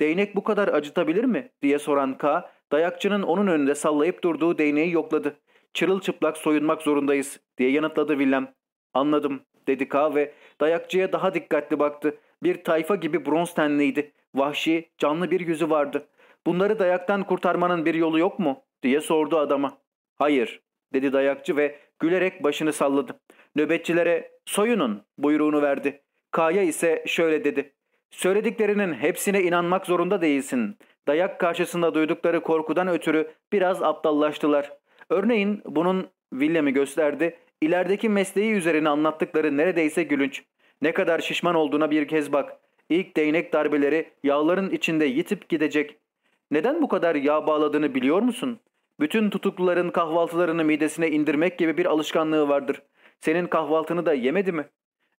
Değnek bu kadar acıtabilir mi? diye soran K, dayakçının onun önünde sallayıp durduğu değneği yokladı. Çırılçıplak soyunmak zorundayız diye yanıtladı Willem. Anladım dedi K ve dayakçıya daha dikkatli baktı. Bir tayfa gibi bronz tenliydi. Vahşi, canlı bir yüzü vardı. Bunları dayaktan kurtarmanın bir yolu yok mu? diye sordu adama. Hayır, dedi dayakçı ve gülerek başını salladı. Nöbetçilere soyunun buyruğunu verdi. K'ya ise şöyle dedi. Söylediklerinin hepsine inanmak zorunda değilsin. Dayak karşısında duydukları korkudan ötürü biraz aptallaştılar. Örneğin bunun William'i gösterdi. İlerideki mesleği üzerine anlattıkları neredeyse gülünç. Ne kadar şişman olduğuna bir kez bak. İlk değnek darbeleri yağların içinde yitip gidecek. Neden bu kadar yağ bağladığını biliyor musun? Bütün tutukluların kahvaltılarını midesine indirmek gibi bir alışkanlığı vardır. Senin kahvaltını da yemedi mi?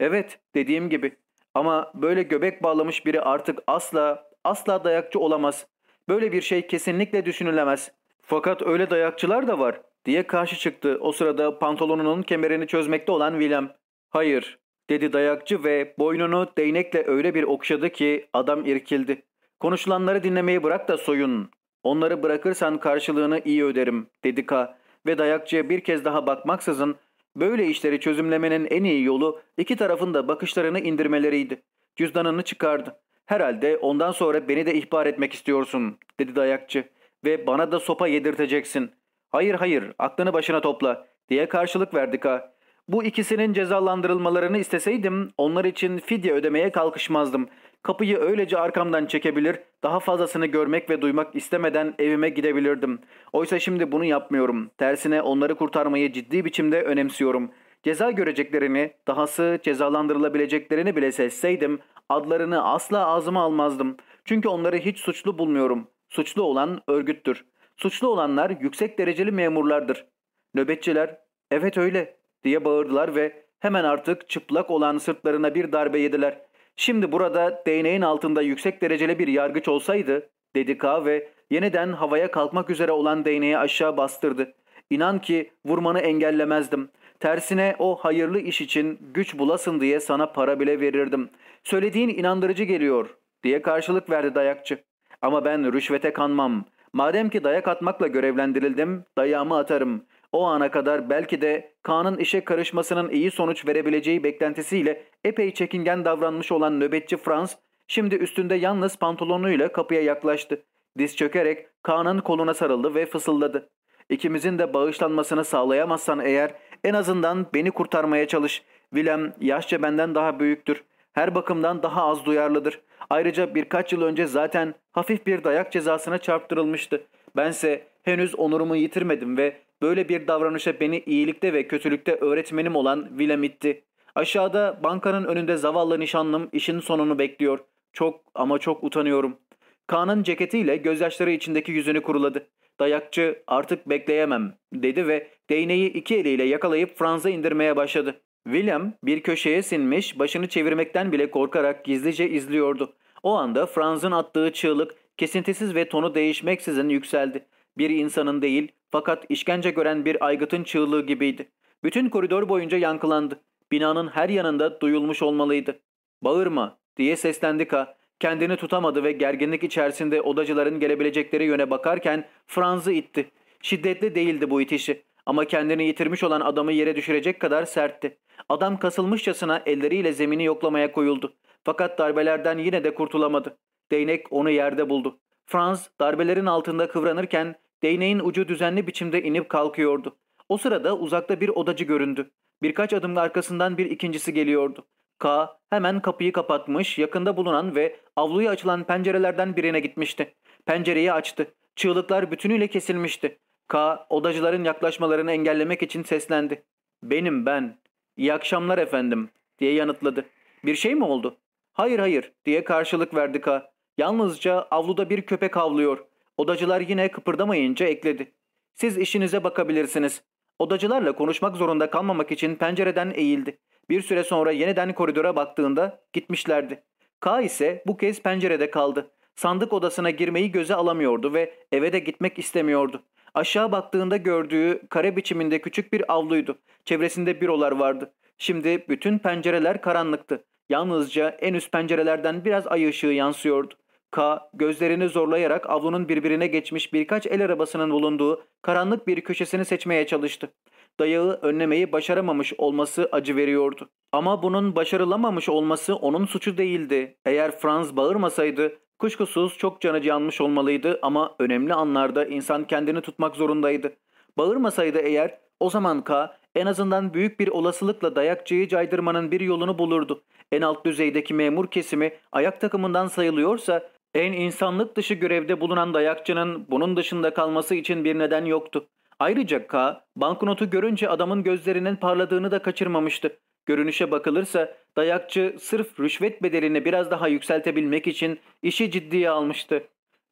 Evet, dediğim gibi. Ama böyle göbek bağlamış biri artık asla, asla dayakçı olamaz. Böyle bir şey kesinlikle düşünülemez. Fakat öyle dayakçılar da var diye karşı çıktı o sırada pantolonunun kemerini çözmekte olan Willem. Hayır dedi dayakçı ve boynunu değnekle öyle bir okşadı ki adam irkildi. Konuşulanları dinlemeyi bırak da soyun. Onları bırakırsan karşılığını iyi öderim dedi K. Ve dayakçıya bir kez daha bakmaksızın böyle işleri çözümlemenin en iyi yolu iki tarafın da bakışlarını indirmeleriydi. Cüzdanını çıkardı. Herhalde ondan sonra beni de ihbar etmek istiyorsun dedi dayakçı. Ve bana da sopa yedirteceksin. Hayır hayır aklını başına topla diye karşılık verdik ha. Bu ikisinin cezalandırılmalarını isteseydim onlar için fidye ödemeye kalkışmazdım. Kapıyı öylece arkamdan çekebilir, daha fazlasını görmek ve duymak istemeden evime gidebilirdim. Oysa şimdi bunu yapmıyorum. Tersine onları kurtarmayı ciddi biçimde önemsiyorum. Ceza göreceklerini, dahası cezalandırılabileceklerini bile sesseydim, adlarını asla ağzıma almazdım. Çünkü onları hiç suçlu bulmuyorum. Suçlu olan örgüttür. Suçlu olanlar yüksek dereceli memurlardır. Nöbetçiler, evet öyle diye bağırdılar ve hemen artık çıplak olan sırtlarına bir darbe yediler. Şimdi burada değneğin altında yüksek dereceli bir yargıç olsaydı, dedi K ve yeniden havaya kalkmak üzere olan değneği aşağı bastırdı. İnan ki vurmanı engellemezdim. Tersine o hayırlı iş için güç bulasın diye sana para bile verirdim. Söylediğin inandırıcı geliyor diye karşılık verdi dayakçı. Ama ben rüşvete kanmam. Madem ki dayak atmakla görevlendirildim, dayağımı atarım. O ana kadar belki de Kaan'ın işe karışmasının iyi sonuç verebileceği beklentisiyle epey çekingen davranmış olan nöbetçi Frans, şimdi üstünde yalnız pantolonuyla kapıya yaklaştı. Diz çökerek Kaan'ın koluna sarıldı ve fısıldadı. İkimizin de bağışlanmasını sağlayamazsan eğer en azından beni kurtarmaya çalış. Willem yaşça benden daha büyüktür. Her bakımdan daha az duyarlıdır. Ayrıca birkaç yıl önce zaten hafif bir dayak cezasına çarptırılmıştı. Bense henüz onurumu yitirmedim ve böyle bir davranışa beni iyilikte ve kötülükte öğretmenim olan Willem itti. Aşağıda bankanın önünde zavallı nişanlım işin sonunu bekliyor. Çok ama çok utanıyorum. Kaan'ın ceketiyle gözyaşları içindeki yüzünü kuruladı. Dayakçı artık bekleyemem dedi ve değneği iki eliyle yakalayıp Franz'a indirmeye başladı. William bir köşeye sinmiş başını çevirmekten bile korkarak gizlice izliyordu. O anda Franz'ın attığı çığlık kesintisiz ve tonu değişmeksizin yükseldi. Bir insanın değil fakat işkence gören bir aygıtın çığlığı gibiydi. Bütün koridor boyunca yankılandı. Binanın her yanında duyulmuş olmalıydı. Bağırma diye seslendi Ka. Kendini tutamadı ve gerginlik içerisinde odacıların gelebilecekleri yöne bakarken Franz'ı itti. Şiddetli değildi bu itişi ama kendini yitirmiş olan adamı yere düşürecek kadar sertti. Adam kasılmışçasına elleriyle zemini yoklamaya koyuldu. Fakat darbelerden yine de kurtulamadı. Değnek onu yerde buldu. Franz darbelerin altında kıvranırken değneğin ucu düzenli biçimde inip kalkıyordu. O sırada uzakta bir odacı göründü. Birkaç adım arkasından bir ikincisi geliyordu. K hemen kapıyı kapatmış, yakında bulunan ve avluya açılan pencerelerden birine gitmişti. Pencereyi açtı. Çığlıklar bütünüyle kesilmişti. K odacıların yaklaşmalarını engellemek için seslendi. Benim ben. İyi akşamlar efendim diye yanıtladı. Bir şey mi oldu? Hayır hayır diye karşılık verdi K. Yalnızca avluda bir köpek havlıyor. Odacılar yine kıpırdamayınca ekledi. Siz işinize bakabilirsiniz. Odacılarla konuşmak zorunda kalmamak için pencereden eğildi. Bir süre sonra yeniden koridora baktığında gitmişlerdi. K ise bu kez pencerede kaldı. Sandık odasına girmeyi göze alamıyordu ve eve de gitmek istemiyordu. Aşağı baktığında gördüğü kare biçiminde küçük bir avluydu. Çevresinde bürolar vardı. Şimdi bütün pencereler karanlıktı. Yalnızca en üst pencerelerden biraz ay ışığı yansıyordu. K gözlerini zorlayarak avlunun birbirine geçmiş birkaç el arabasının bulunduğu karanlık bir köşesini seçmeye çalıştı. Dayağı önlemeyi başaramamış olması acı veriyordu. Ama bunun başarılamamış olması onun suçu değildi. Eğer Franz bağırmasaydı kuşkusuz çok canı yanmış olmalıydı ama önemli anlarda insan kendini tutmak zorundaydı. Bağırmasaydı eğer o zaman K en azından büyük bir olasılıkla dayakçıyı caydırmanın bir yolunu bulurdu. En alt düzeydeki memur kesimi ayak takımından sayılıyorsa en insanlık dışı görevde bulunan dayakçının bunun dışında kalması için bir neden yoktu. Ayrıca K, banknotu görünce adamın gözlerinin parladığını da kaçırmamıştı. Görünüşe bakılırsa dayakçı sırf rüşvet bedelini biraz daha yükseltebilmek için işi ciddiye almıştı.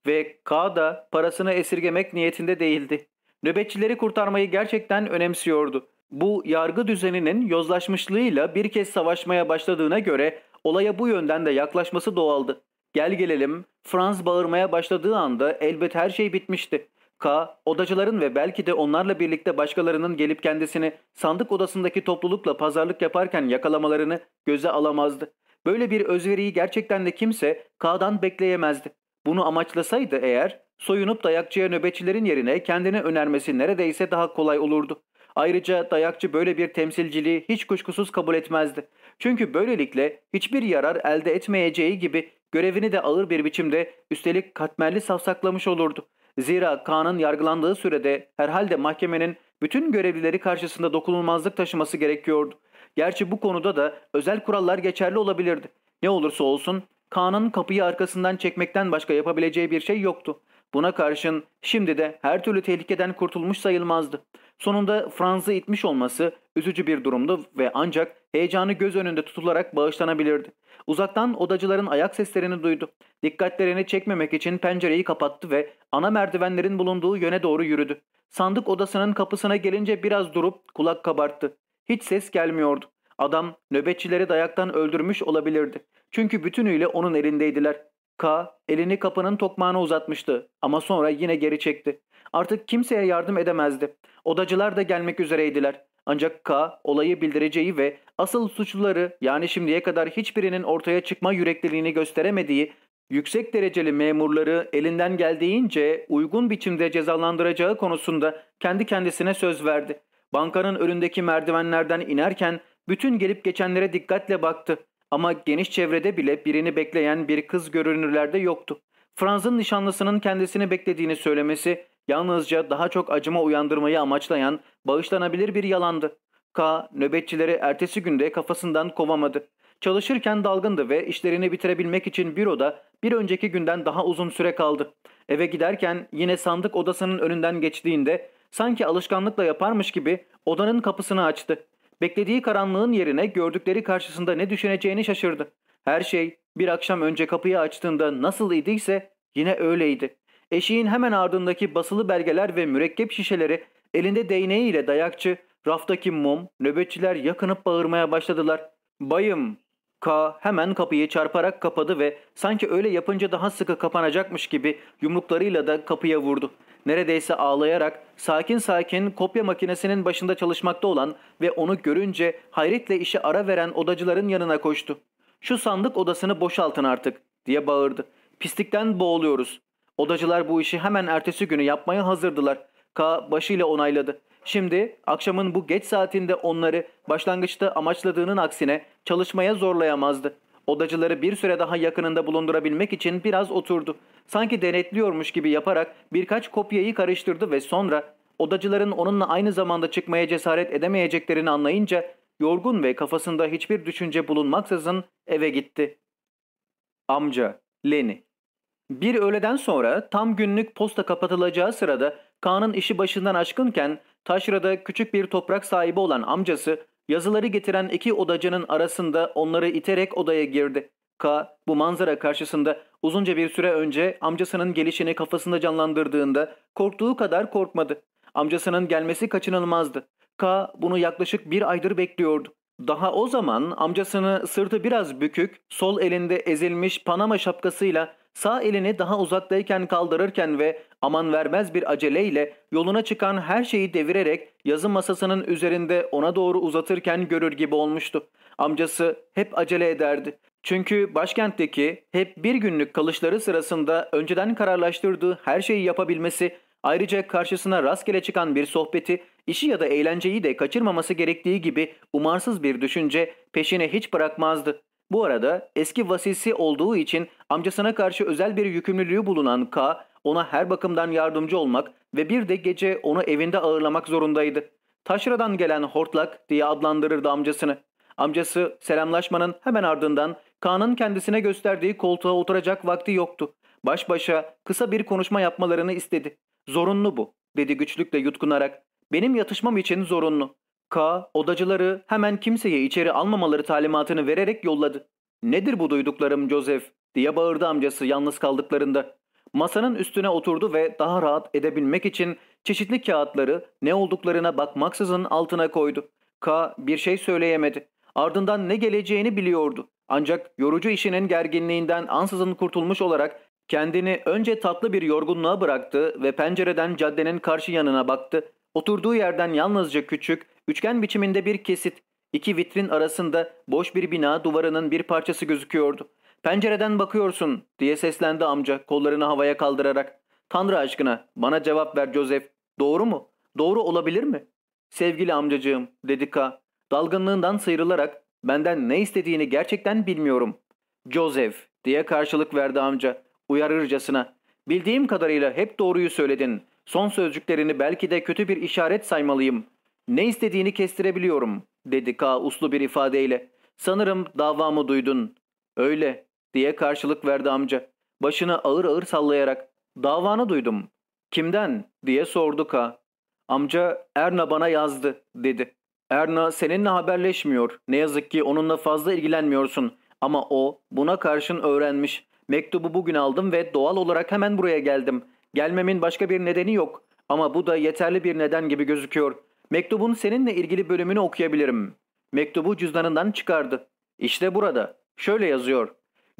Ve K da parasını esirgemek niyetinde değildi. Nöbetçileri kurtarmayı gerçekten önemsiyordu. Bu yargı düzeninin yozlaşmışlığıyla bir kez savaşmaya başladığına göre olaya bu yönden de yaklaşması doğaldı. Gel gelelim Franz bağırmaya başladığı anda elbet her şey bitmişti. K, odacıların ve belki de onlarla birlikte başkalarının gelip kendisini sandık odasındaki toplulukla pazarlık yaparken yakalamalarını göze alamazdı. Böyle bir özveriyi gerçekten de kimse K'dan bekleyemezdi. Bunu amaçlasaydı eğer soyunup dayakçıya nöbetçilerin yerine kendini önermesi neredeyse daha kolay olurdu. Ayrıca dayakçı böyle bir temsilciliği hiç kuşkusuz kabul etmezdi. Çünkü böylelikle hiçbir yarar elde etmeyeceği gibi görevini de ağır bir biçimde üstelik katmerli savsaklamış olurdu. Zira Kaan'ın yargılandığı sürede herhalde mahkemenin bütün görevlileri karşısında dokunulmazlık taşıması gerekiyordu. Gerçi bu konuda da özel kurallar geçerli olabilirdi. Ne olursa olsun Kaan'ın kapıyı arkasından çekmekten başka yapabileceği bir şey yoktu. Buna karşın şimdi de her türlü tehlikeden kurtulmuş sayılmazdı. Sonunda Franz'ı itmiş olması üzücü bir durumdu ve ancak heyecanı göz önünde tutularak bağışlanabilirdi. Uzaktan odacıların ayak seslerini duydu. Dikkatlerini çekmemek için pencereyi kapattı ve ana merdivenlerin bulunduğu yöne doğru yürüdü. Sandık odasının kapısına gelince biraz durup kulak kabarttı. Hiç ses gelmiyordu. Adam nöbetçileri dayaktan öldürmüş olabilirdi. Çünkü bütünüyle onun elindeydiler. K elini kapının tokmağına uzatmıştı ama sonra yine geri çekti. Artık kimseye yardım edemezdi. Odacılar da gelmek üzereydiler. Ancak K olayı bildireceği ve asıl suçluları yani şimdiye kadar hiçbirinin ortaya çıkma yürekliliğini gösteremediği yüksek dereceli memurları elinden geldiğince uygun biçimde cezalandıracağı konusunda kendi kendisine söz verdi. Bankanın önündeki merdivenlerden inerken bütün gelip geçenlere dikkatle baktı. Ama geniş çevrede bile birini bekleyen bir kız görünürlerde yoktu. Franz'ın nişanlısının kendisini beklediğini söylemesi yalnızca daha çok acıma uyandırmayı amaçlayan bağışlanabilir bir yalandı. K nöbetçileri ertesi günde kafasından kovamadı. Çalışırken dalgındı ve işlerini bitirebilmek için büroda bir önceki günden daha uzun süre kaldı. Eve giderken yine sandık odasının önünden geçtiğinde sanki alışkanlıkla yaparmış gibi odanın kapısını açtı. Beklediği karanlığın yerine gördükleri karşısında ne düşüneceğini şaşırdı. Her şey bir akşam önce kapıyı açtığında nasıl idiyse yine öyleydi. Eşiğin hemen ardındaki basılı belgeler ve mürekkep şişeleri elinde değneğiyle dayakçı, raftaki mum, nöbetçiler yakınıp bağırmaya başladılar. Bayım! K hemen kapıyı çarparak kapadı ve sanki öyle yapınca daha sıkı kapanacakmış gibi yumruklarıyla da kapıya vurdu. Neredeyse ağlayarak sakin sakin kopya makinesinin başında çalışmakta olan ve onu görünce hayretle işe ara veren odacıların yanına koştu. Şu sandık odasını boşaltın artık diye bağırdı. Pislikten boğuluyoruz. Odacılar bu işi hemen ertesi günü yapmaya hazırdılar. K başıyla onayladı. Şimdi akşamın bu geç saatinde onları başlangıçta amaçladığının aksine çalışmaya zorlayamazdı. Odacıları bir süre daha yakınında bulundurabilmek için biraz oturdu. Sanki denetliyormuş gibi yaparak birkaç kopyayı karıştırdı ve sonra odacıların onunla aynı zamanda çıkmaya cesaret edemeyeceklerini anlayınca yorgun ve kafasında hiçbir düşünce bulunmaksızın eve gitti. Amca, Leni Bir öğleden sonra tam günlük posta kapatılacağı sırada Kaan'ın işi başından aşkınken taşrada küçük bir toprak sahibi olan amcası yazıları getiren iki odacının arasında onları iterek odaya girdi. K bu manzara karşısında uzunca bir süre önce amcasının gelişini kafasında canlandırdığında korktuğu kadar korkmadı. Amcasının gelmesi kaçınılmazdı. K bunu yaklaşık bir aydır bekliyordu. Daha o zaman amcasını sırtı biraz bükük, sol elinde ezilmiş Panama şapkasıyla sağ elini daha uzaktayken kaldırırken ve aman vermez bir aceleyle yoluna çıkan her şeyi devirerek yazı masasının üzerinde ona doğru uzatırken görür gibi olmuştu. Amcası hep acele ederdi. Çünkü başkentteki hep bir günlük kalışları sırasında önceden kararlaştırdığı her şeyi yapabilmesi, ayrıca karşısına rastgele çıkan bir sohbeti, işi ya da eğlenceyi de kaçırmaması gerektiği gibi umarsız bir düşünce peşine hiç bırakmazdı. Bu arada eski vasisi olduğu için amcasına karşı özel bir yükümlülüğü bulunan K, ona her bakımdan yardımcı olmak ve bir de gece onu evinde ağırlamak zorundaydı. Taşra'dan gelen hortlak diye adlandırırdı amcasını. Amcası selamlaşmanın hemen ardından Kaan'ın kendisine gösterdiği koltuğa oturacak vakti yoktu. Baş başa kısa bir konuşma yapmalarını istedi. Zorunlu bu. dedi güçlükle yutkunarak. Benim yatışmam için zorunlu. K, odacıları hemen kimseyi içeri almamaları talimatını vererek yolladı. Nedir bu duyduklarım Joseph? diye bağırdı amcası yalnız kaldıklarında. Masanın üstüne oturdu ve daha rahat edebilmek için çeşitli kağıtları ne olduklarına bakmaksızın altına koydu. K bir şey söyleyemedi. Ardından ne geleceğini biliyordu. Ancak yorucu işinin gerginliğinden ansızın kurtulmuş olarak kendini önce tatlı bir yorgunluğa bıraktı ve pencereden caddenin karşı yanına baktı. Oturduğu yerden yalnızca küçük, üçgen biçiminde bir kesit, iki vitrin arasında boş bir bina duvarının bir parçası gözüküyordu. Pencereden bakıyorsun diye seslendi amca kollarını havaya kaldırarak. Tanrı aşkına bana cevap ver Joseph. Doğru mu? Doğru olabilir mi? Sevgili amcacığım dedi K. Dalgınlığından sıyrılarak benden ne istediğini gerçekten bilmiyorum. Joseph diye karşılık verdi amca uyarırcasına. Bildiğim kadarıyla hep doğruyu söyledin. Son sözcüklerini belki de kötü bir işaret saymalıyım. Ne istediğini kestirebiliyorum dedi K uslu bir ifadeyle. Sanırım davamı duydun. Öyle diye karşılık verdi amca. Başını ağır ağır sallayarak. Davanı duydum. Kimden diye sordu K. Amca Erna bana yazdı dedi. Erna seninle haberleşmiyor. Ne yazık ki onunla fazla ilgilenmiyorsun. Ama o buna karşın öğrenmiş. Mektubu bugün aldım ve doğal olarak hemen buraya geldim. Gelmemin başka bir nedeni yok. Ama bu da yeterli bir neden gibi gözüküyor. Mektubun seninle ilgili bölümünü okuyabilirim. Mektubu cüzdanından çıkardı. İşte burada. Şöyle yazıyor.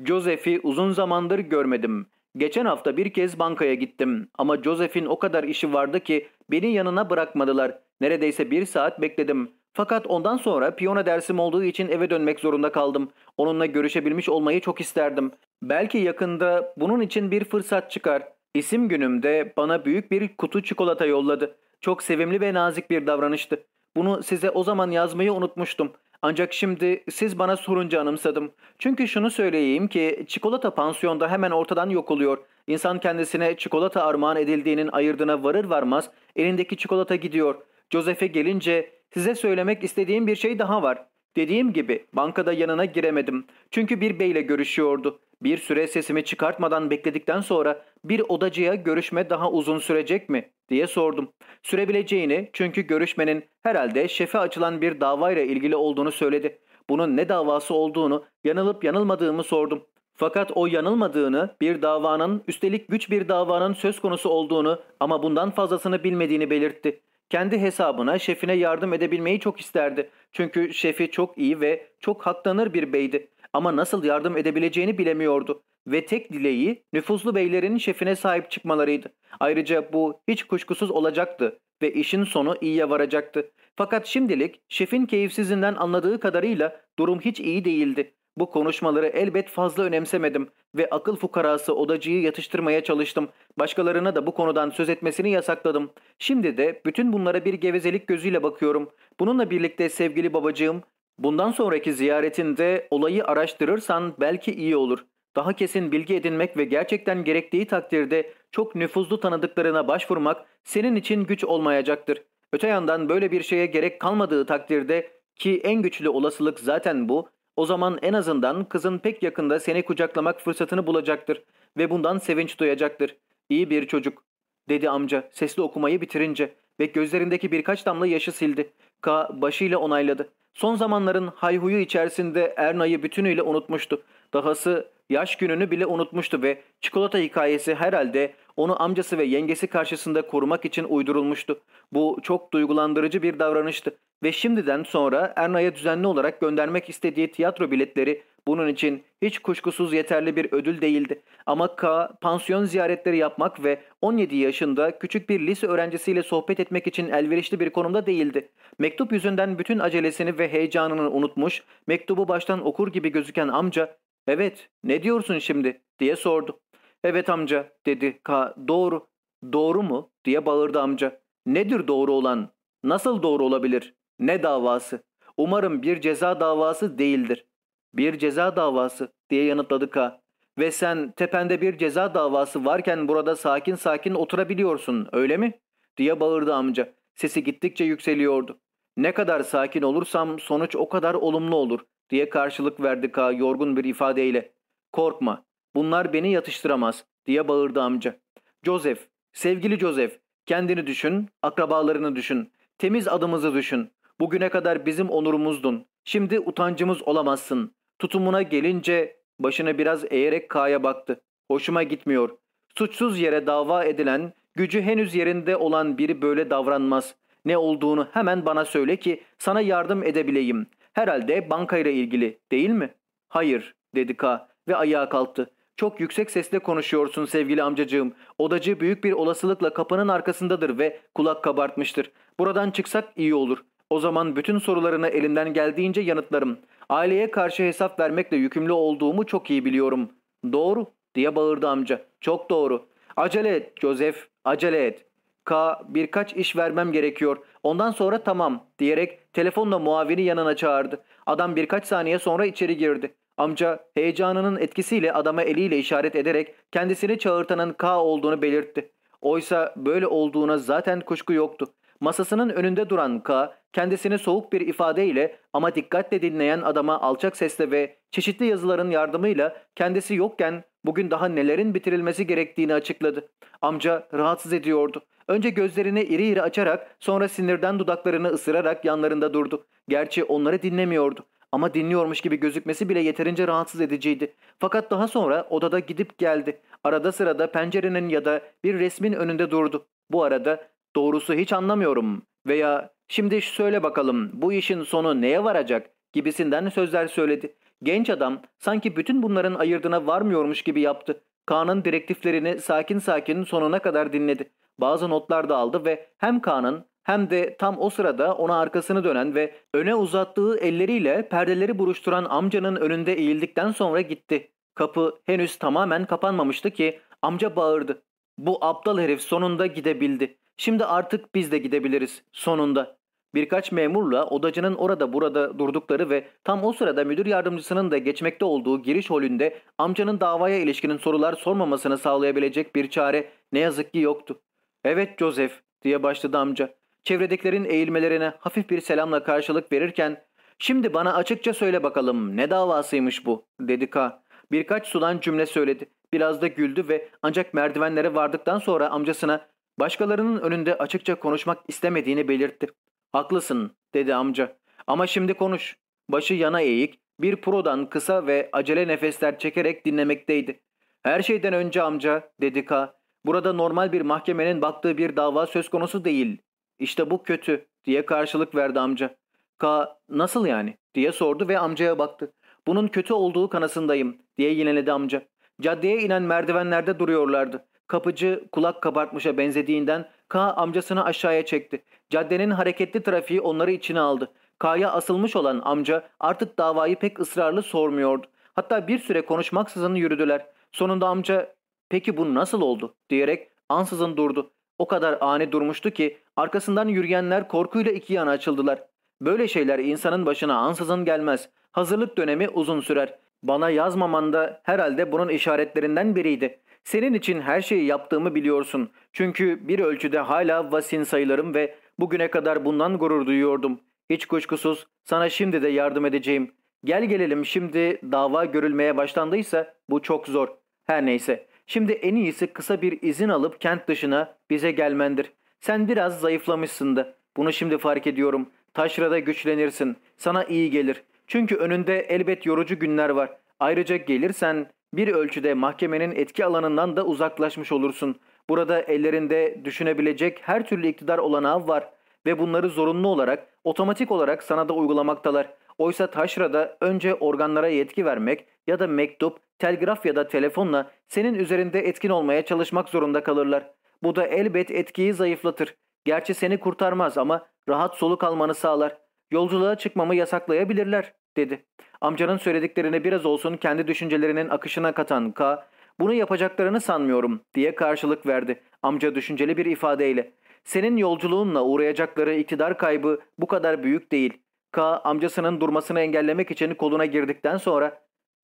Joseph'i uzun zamandır görmedim. Geçen hafta bir kez bankaya gittim ama Joseph'in o kadar işi vardı ki beni yanına bırakmadılar. Neredeyse bir saat bekledim. Fakat ondan sonra piyano dersim olduğu için eve dönmek zorunda kaldım. Onunla görüşebilmiş olmayı çok isterdim. Belki yakında bunun için bir fırsat çıkar. İsim günümde bana büyük bir kutu çikolata yolladı. Çok sevimli ve nazik bir davranıştı. Bunu size o zaman yazmayı unutmuştum. Ancak şimdi siz bana sorunca anımsadım. Çünkü şunu söyleyeyim ki çikolata pansiyonda hemen ortadan yok oluyor. İnsan kendisine çikolata armağan edildiğinin ayırdığına varır varmaz elindeki çikolata gidiyor. Joseph'e gelince size söylemek istediğim bir şey daha var. Dediğim gibi bankada yanına giremedim. Çünkü bir beyle görüşüyordu. Bir süre sesimi çıkartmadan bekledikten sonra bir odacıya görüşme daha uzun sürecek mi diye sordum. Sürebileceğini çünkü görüşmenin herhalde şefe açılan bir davayla ilgili olduğunu söyledi. Bunun ne davası olduğunu yanılıp yanılmadığımı sordum. Fakat o yanılmadığını, bir davanın, üstelik güç bir davanın söz konusu olduğunu ama bundan fazlasını bilmediğini belirtti. Kendi hesabına şefine yardım edebilmeyi çok isterdi. Çünkü şefi çok iyi ve çok haklanır bir beydi. Ama nasıl yardım edebileceğini bilemiyordu. Ve tek dileği nüfuzlu beylerin şefine sahip çıkmalarıydı. Ayrıca bu hiç kuşkusuz olacaktı ve işin sonu iyiye varacaktı. Fakat şimdilik şefin keyifsizinden anladığı kadarıyla durum hiç iyi değildi. Bu konuşmaları elbet fazla önemsemedim ve akıl fukarası odacıyı yatıştırmaya çalıştım. Başkalarına da bu konudan söz etmesini yasakladım. Şimdi de bütün bunlara bir gevezelik gözüyle bakıyorum. Bununla birlikte sevgili babacığım, bundan sonraki ziyaretinde olayı araştırırsan belki iyi olur. Daha kesin bilgi edinmek ve gerçekten gerektiği takdirde çok nüfuzlu tanıdıklarına başvurmak senin için güç olmayacaktır. Öte yandan böyle bir şeye gerek kalmadığı takdirde ki en güçlü olasılık zaten bu, o zaman en azından kızın pek yakında seni kucaklamak fırsatını bulacaktır ve bundan sevinç duyacaktır. İyi bir çocuk, dedi amca sesli okumayı bitirince ve gözlerindeki birkaç damla yaşı sildi. K başıyla onayladı. Son zamanların hayhuyu içerisinde Erna'yı bütünüyle unutmuştu. Dahası yaş gününü bile unutmuştu ve çikolata hikayesi herhalde onu amcası ve yengesi karşısında korumak için uydurulmuştu. Bu çok duygulandırıcı bir davranıştı ve şimdiden sonra Erna'ya düzenli olarak göndermek istediği tiyatro biletleri bunun için hiç kuşkusuz yeterli bir ödül değildi. Ama K pansiyon ziyaretleri yapmak ve 17 yaşında küçük bir lise öğrencisiyle sohbet etmek için elverişli bir konumda değildi. Mektup yüzünden bütün acelesini ve heyecanını unutmuş, mektubu baştan okur gibi gözüken amca ''Evet, ne diyorsun şimdi?'' diye sordu. ''Evet amca'' dedi K. ''Doğru.'' ''Doğru mu?'' diye bağırdı amca. ''Nedir doğru olan? Nasıl doğru olabilir? Ne davası? Umarım bir ceza davası değildir.'' ''Bir ceza davası'' diye yanıtladı K. ''Ve sen tepende bir ceza davası varken burada sakin sakin oturabiliyorsun öyle mi?'' diye bağırdı amca. Sesi gittikçe yükseliyordu. ''Ne kadar sakin olursam sonuç o kadar olumlu olur.'' diye karşılık verdi K yorgun bir ifadeyle. ''Korkma, bunlar beni yatıştıramaz.'' diye bağırdı amca. ''Joseph, sevgili Joseph, Kendini düşün, akrabalarını düşün. Temiz adımızı düşün. Bugüne kadar bizim onurumuzdun. Şimdi utancımız olamazsın. Tutumuna gelince başını biraz eğerek K'ya baktı. Hoşuma gitmiyor. Suçsuz yere dava edilen, gücü henüz yerinde olan biri böyle davranmaz. Ne olduğunu hemen bana söyle ki sana yardım edebileyim. Herhalde bankayla ilgili değil mi? Hayır dedi K ve ayağa kalktı. Çok yüksek sesle konuşuyorsun sevgili amcacığım. Odacı büyük bir olasılıkla kapının arkasındadır ve kulak kabartmıştır. Buradan çıksak iyi olur. O zaman bütün sorularını elimden geldiğince yanıtlarım. Aileye karşı hesap vermekle yükümlü olduğumu çok iyi biliyorum. Doğru diye bağırdı amca. Çok doğru. Acele et Joseph, acele et. K birkaç iş vermem gerekiyor. Ondan sonra tamam diyerek telefonla muavini yanına çağırdı. Adam birkaç saniye sonra içeri girdi. Amca heyecanının etkisiyle adama eliyle işaret ederek kendisini çağırtanın K olduğunu belirtti. Oysa böyle olduğuna zaten kuşku yoktu. Masasının önünde duran K, kendisini soğuk bir ifadeyle ama dikkatle dinleyen adama alçak sesle ve çeşitli yazıların yardımıyla kendisi yokken bugün daha nelerin bitirilmesi gerektiğini açıkladı. Amca rahatsız ediyordu. Önce gözlerini iri iri açarak sonra sinirden dudaklarını ısırarak yanlarında durdu. Gerçi onları dinlemiyordu. Ama dinliyormuş gibi gözükmesi bile yeterince rahatsız ediciydi. Fakat daha sonra odada gidip geldi. Arada sırada pencerenin ya da bir resmin önünde durdu. Bu arada doğrusu hiç anlamıyorum veya şimdi söyle bakalım bu işin sonu neye varacak gibisinden sözler söyledi. Genç adam sanki bütün bunların ayırdına varmıyormuş gibi yaptı. Kaan'ın direktiflerini sakin sakin sonuna kadar dinledi. Bazı notlar da aldı ve hem Kaan'ın hem de tam o sırada ona arkasını dönen ve öne uzattığı elleriyle perdeleri buruşturan amcanın önünde eğildikten sonra gitti. Kapı henüz tamamen kapanmamıştı ki amca bağırdı. Bu aptal herif sonunda gidebildi. Şimdi artık biz de gidebiliriz. Sonunda. Birkaç memurla odacının orada burada durdukları ve tam o sırada müdür yardımcısının da geçmekte olduğu giriş holünde amcanın davaya ilişkinin sorular sormamasını sağlayabilecek bir çare ne yazık ki yoktu. Evet Joseph diye başladı amca. Çevredekilerin eğilmelerine hafif bir selamla karşılık verirken ''Şimdi bana açıkça söyle bakalım ne davasıymış bu?'' dedi K. Birkaç sudan cümle söyledi. Biraz da güldü ve ancak merdivenlere vardıktan sonra amcasına başkalarının önünde açıkça konuşmak istemediğini belirtti. ''Haklısın'' dedi amca. ''Ama şimdi konuş.'' Başı yana eğik, bir prodan kısa ve acele nefesler çekerek dinlemekteydi. ''Her şeyden önce amca'' dedi K. ''Burada normal bir mahkemenin baktığı bir dava söz konusu değil. İşte bu kötü diye karşılık verdi amca. Ka nasıl yani diye sordu ve amcaya baktı. Bunun kötü olduğu kanısındayım diye yineledi amca. Caddeye inen merdivenlerde duruyorlardı. Kapıcı kulak kabartmışa benzediğinden K amcasını aşağıya çekti. Caddenin hareketli trafiği onları içine aldı. K'ya asılmış olan amca artık davayı pek ısrarlı sormuyordu. Hatta bir süre konuşmaksızın yürüdüler. Sonunda amca peki bu nasıl oldu diyerek ansızın durdu. O kadar ani durmuştu ki arkasından yürüyenler korkuyla iki yana açıldılar. Böyle şeyler insanın başına ansızın gelmez. Hazırlık dönemi uzun sürer. Bana yazmaman da herhalde bunun işaretlerinden biriydi. Senin için her şeyi yaptığımı biliyorsun. Çünkü bir ölçüde hala vasin sayılırım ve bugüne kadar bundan gurur duyuyordum. Hiç kuşkusuz sana şimdi de yardım edeceğim. Gel gelelim şimdi dava görülmeye başlandıysa bu çok zor. Her neyse Şimdi en iyisi kısa bir izin alıp kent dışına bize gelmendir. Sen biraz zayıflamışsın da. Bunu şimdi fark ediyorum. Taşrada güçlenirsin. Sana iyi gelir. Çünkü önünde elbet yorucu günler var. Ayrıca gelirsen bir ölçüde mahkemenin etki alanından da uzaklaşmış olursun. Burada ellerinde düşünebilecek her türlü iktidar olanağı var ve bunları zorunlu olarak, otomatik olarak sana da uygulamaktalar. Oysa taşrada önce organlara yetki vermek ya da mektup, telgraf ya da telefonla senin üzerinde etkin olmaya çalışmak zorunda kalırlar. Bu da elbet etkiyi zayıflatır. Gerçi seni kurtarmaz ama rahat soluk almanı sağlar. Yolculuğa çıkmamı yasaklayabilirler, dedi. Amcanın söylediklerini biraz olsun kendi düşüncelerinin akışına katan K, bunu yapacaklarını sanmıyorum, diye karşılık verdi. Amca düşünceli bir ifadeyle. Senin yolculuğunla uğrayacakları iktidar kaybı bu kadar büyük değil. K amcasının durmasını engellemek için koluna girdikten sonra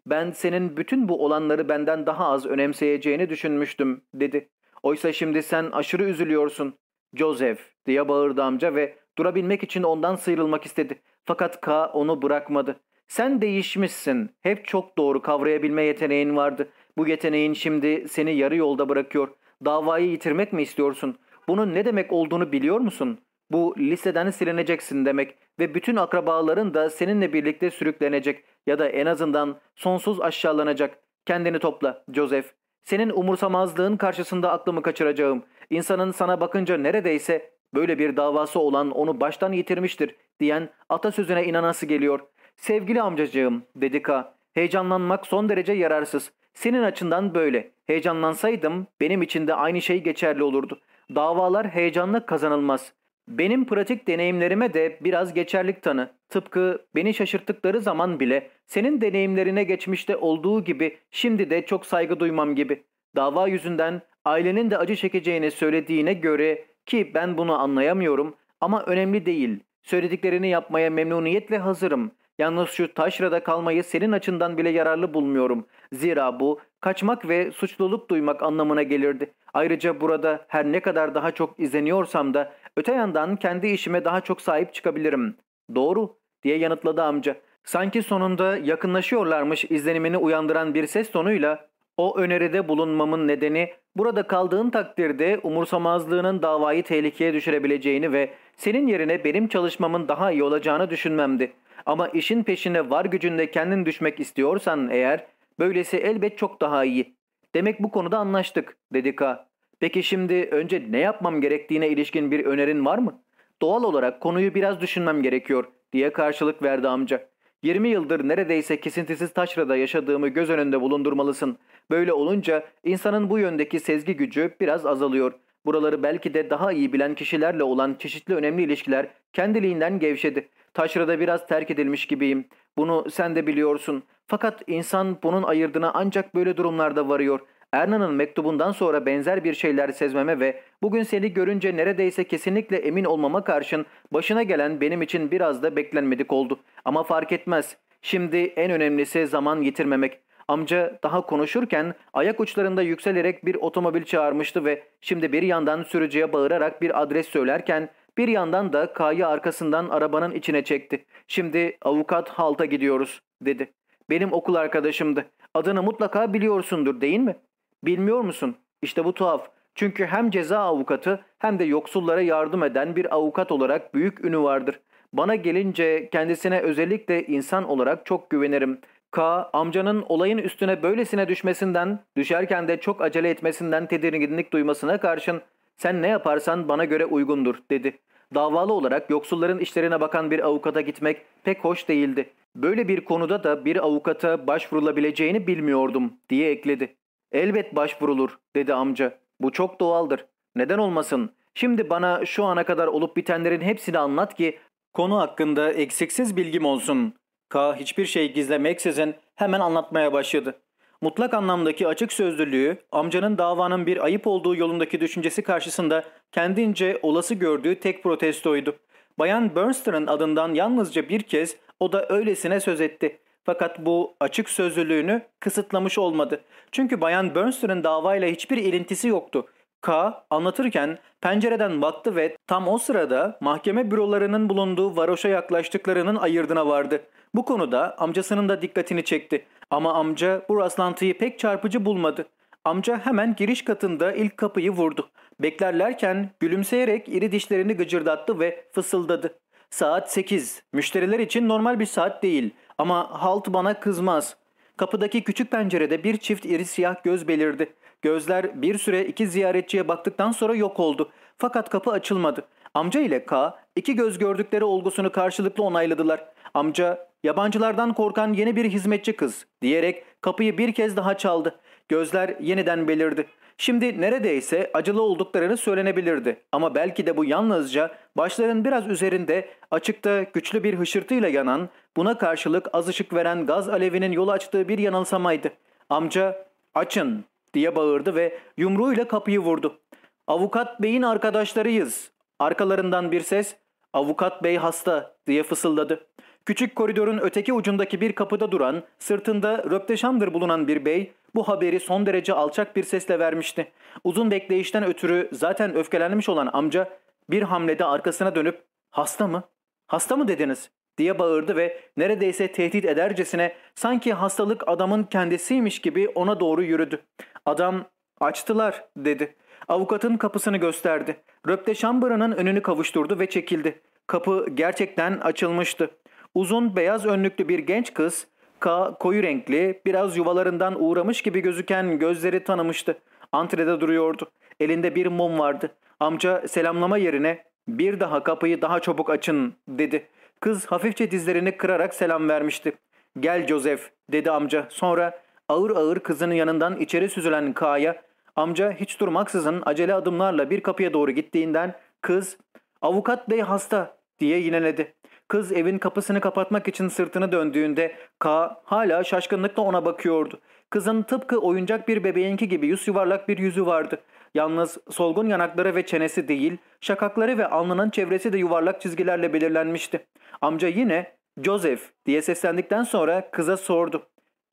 ben senin bütün bu olanları benden daha az önemseyeceğini düşünmüştüm dedi. Oysa şimdi sen aşırı üzülüyorsun. Joseph diye bağırdı amca ve durabilmek için ondan sıyrılmak istedi. Fakat K onu bırakmadı. Sen değişmişsin. Hep çok doğru kavrayabilme yeteneğin vardı. Bu yeteneğin şimdi seni yarı yolda bırakıyor. Davayı yitirmek mi istiyorsun? Bunun ne demek olduğunu biliyor musun? Bu listeden silineceksin demek ve bütün akrabaların da seninle birlikte sürüklenecek ya da en azından sonsuz aşağılanacak. Kendini topla Joseph. Senin umursamazlığın karşısında aklımı kaçıracağım. İnsanın sana bakınca neredeyse böyle bir davası olan onu baştan yitirmiştir diyen atasözüne inanası geliyor. Sevgili amcacığım dedi K. Heyecanlanmak son derece yararsız. Senin açından böyle. Heyecanlansaydım benim için de aynı şey geçerli olurdu. Davalar heyecanla kazanılmaz. Benim pratik deneyimlerime de biraz geçerlik tanı. Tıpkı beni şaşırttıkları zaman bile senin deneyimlerine geçmişte olduğu gibi şimdi de çok saygı duymam gibi. Dava yüzünden ailenin de acı çekeceğini söylediğine göre ki ben bunu anlayamıyorum ama önemli değil. Söylediklerini yapmaya memnuniyetle hazırım. Yalnız şu taşrada kalmayı senin açından bile yararlı bulmuyorum. Zira bu kaçmak ve suçluluk duymak anlamına gelirdi. Ayrıca burada her ne kadar daha çok izleniyorsam da öte yandan kendi işime daha çok sahip çıkabilirim. Doğru diye yanıtladı amca. Sanki sonunda yakınlaşıyorlarmış izlenimini uyandıran bir ses tonuyla o öneride bulunmamın nedeni burada kaldığın takdirde umursamazlığının davayı tehlikeye düşürebileceğini ve senin yerine benim çalışmamın daha iyi olacağını düşünmemdi. Ama işin peşine var gücünde kendin düşmek istiyorsan eğer böylesi elbet çok daha iyi. Demek bu konuda anlaştık dedi K. Peki şimdi önce ne yapmam gerektiğine ilişkin bir önerin var mı? Doğal olarak konuyu biraz düşünmem gerekiyor diye karşılık verdi amca. 20 yıldır neredeyse kesintisiz taşrada yaşadığımı göz önünde bulundurmalısın. Böyle olunca insanın bu yöndeki sezgi gücü biraz azalıyor. Buraları belki de daha iyi bilen kişilerle olan çeşitli önemli ilişkiler kendiliğinden gevşedi. Taşrada biraz terk edilmiş gibiyim. Bunu sen de biliyorsun. Fakat insan bunun ayırdına ancak böyle durumlarda varıyor. Erna'nın mektubundan sonra benzer bir şeyler sezmeme ve bugün seni görünce neredeyse kesinlikle emin olmama karşın başına gelen benim için biraz da beklenmedik oldu. Ama fark etmez. Şimdi en önemlisi zaman yitirmemek. Amca daha konuşurken ayak uçlarında yükselerek bir otomobil çağırmıştı ve şimdi bir yandan sürücüye bağırarak bir adres söylerken bir yandan da K'yı arkasından arabanın içine çekti. Şimdi avukat halta gidiyoruz dedi. Benim okul arkadaşımdı. Adını mutlaka biliyorsundur değil mi? Bilmiyor musun? İşte bu tuhaf. Çünkü hem ceza avukatı hem de yoksullara yardım eden bir avukat olarak büyük ünü vardır. Bana gelince kendisine özellikle insan olarak çok güvenirim. K amcanın olayın üstüne böylesine düşmesinden, düşerken de çok acele etmesinden tedirginlik duymasına karşın sen ne yaparsan bana göre uygundur dedi. Davalı olarak yoksulların işlerine bakan bir avukata gitmek pek hoş değildi. Böyle bir konuda da bir avukata başvurulabileceğini bilmiyordum diye ekledi. Elbet başvurulur dedi amca. Bu çok doğaldır. Neden olmasın? Şimdi bana şu ana kadar olup bitenlerin hepsini anlat ki konu hakkında eksiksiz bilgim olsun. K hiçbir şey gizlemeksizin hemen anlatmaya başladı. Mutlak anlamdaki açık sözlülüğü, amcanın davanın bir ayıp olduğu yolundaki düşüncesi karşısında kendince olası gördüğü tek protestoydu. Bayan Bernstein'ın adından yalnızca bir kez o da öylesine söz etti. Fakat bu açık sözlülüğünü kısıtlamış olmadı. Çünkü Bayan Bernstein'ın davayla hiçbir ilintisi yoktu. K anlatırken pencereden baktı ve tam o sırada mahkeme bürolarının bulunduğu varoşa yaklaştıklarının ayırdına vardı. Bu konuda amcasının da dikkatini çekti. Ama amca bu rastlantıyı pek çarpıcı bulmadı. Amca hemen giriş katında ilk kapıyı vurdu. Beklerlerken gülümseyerek iri dişlerini gıcırdattı ve fısıldadı. Saat 8. Müşteriler için normal bir saat değil ama halt bana kızmaz. Kapıdaki küçük pencerede bir çift iri siyah göz belirdi. Gözler bir süre iki ziyaretçiye baktıktan sonra yok oldu. Fakat kapı açılmadı. Amca ile K iki göz gördükleri olgusunu karşılıklı onayladılar. Amca yabancılardan korkan yeni bir hizmetçi kız diyerek kapıyı bir kez daha çaldı. Gözler yeniden belirdi. Şimdi neredeyse acılı olduklarını söylenebilirdi. Ama belki de bu yalnızca başların biraz üzerinde açıkta güçlü bir hışırtıyla yanan, buna karşılık az ışık veren gaz alevinin yol açtığı bir yanılsamaydı. Amca açın diye bağırdı ve yumruğuyla kapıyı vurdu. Avukat beyin arkadaşlarıyız. Arkalarından bir ses avukat bey hasta diye fısıldadı. Küçük koridorun öteki ucundaki bir kapıda duran, sırtında röpteşamdır bulunan bir bey bu haberi son derece alçak bir sesle vermişti. Uzun bekleyişten ötürü zaten öfkelenmiş olan amca bir hamlede arkasına dönüp ''Hasta mı? Hasta mı dediniz?'' diye bağırdı ve neredeyse tehdit edercesine sanki hastalık adamın kendisiymiş gibi ona doğru yürüdü. Adam ''Açtılar'' dedi. Avukatın kapısını gösterdi. Röpte şambırının önünü kavuşturdu ve çekildi. Kapı gerçekten açılmıştı. Uzun beyaz önlüklü bir genç kız, ka koyu renkli, biraz yuvalarından uğramış gibi gözüken gözleri tanımıştı. Antrede duruyordu. Elinde bir mum vardı. Amca selamlama yerine bir daha kapıyı daha çabuk açın dedi. Kız hafifçe dizlerini kırarak selam vermişti. Gel Joseph dedi amca. Sonra ağır ağır kızının yanından içeri süzülen K'ya amca hiç durmaksızın acele adımlarla bir kapıya doğru gittiğinden kız avukat bey hasta diye yineledi. Kız evin kapısını kapatmak için sırtını döndüğünde K hala şaşkınlıkla ona bakıyordu. Kızın tıpkı oyuncak bir bebeğinki gibi yüz yuvarlak bir yüzü vardı. Yalnız solgun yanakları ve çenesi değil, şakakları ve alnının çevresi de yuvarlak çizgilerle belirlenmişti. Amca yine Joseph diye seslendikten sonra kıza sordu.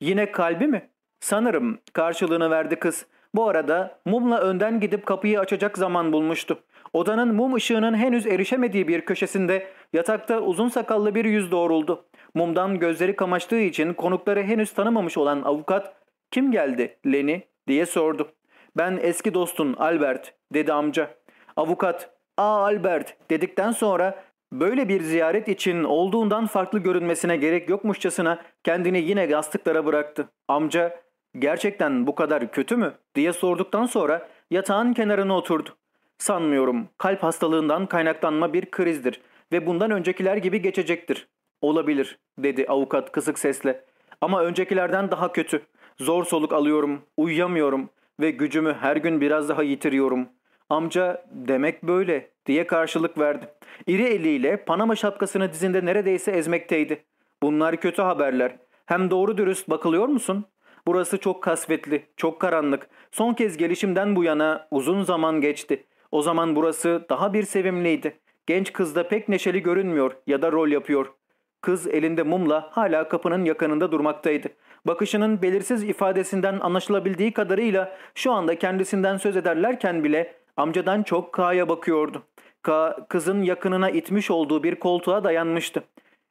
Yine kalbi mi? Sanırım karşılığını verdi kız. Bu arada mumla önden gidip kapıyı açacak zaman bulmuştu. Odanın mum ışığının henüz erişemediği bir köşesinde yatakta uzun sakallı bir yüz doğruldu. Mumdan gözleri kamaştığı için konukları henüz tanımamış olan avukat ''Kim geldi Leni?'' diye sordu. ''Ben eski dostun Albert'' dedi amca. Avukat ''Aa Albert'' dedikten sonra böyle bir ziyaret için olduğundan farklı görünmesine gerek yokmuşçasına kendini yine yastıklara bıraktı. Amca ''Gerçekten bu kadar kötü mü?'' diye sorduktan sonra yatağın kenarına oturdu. Sanmıyorum. Kalp hastalığından kaynaklanma bir krizdir ve bundan öncekiler gibi geçecektir. Olabilir, dedi avukat kısık sesle. Ama öncekilerden daha kötü. Zor soluk alıyorum, uyuyamıyorum ve gücümü her gün biraz daha yitiriyorum. Amca demek böyle diye karşılık verdi. İri eliyle Panama şapkasını dizinde neredeyse ezmekteydi. Bunlar kötü haberler. Hem doğru dürüst bakılıyor musun? Burası çok kasvetli, çok karanlık. Son kez gelişimden bu yana uzun zaman geçti. O zaman burası daha bir sevimliydi. Genç kız da pek neşeli görünmüyor ya da rol yapıyor. Kız elinde mumla hala kapının yakınında durmaktaydı. Bakışının belirsiz ifadesinden anlaşılabildiği kadarıyla şu anda kendisinden söz ederlerken bile amcadan çok K'ya bakıyordu. K kızın yakınına itmiş olduğu bir koltuğa dayanmıştı.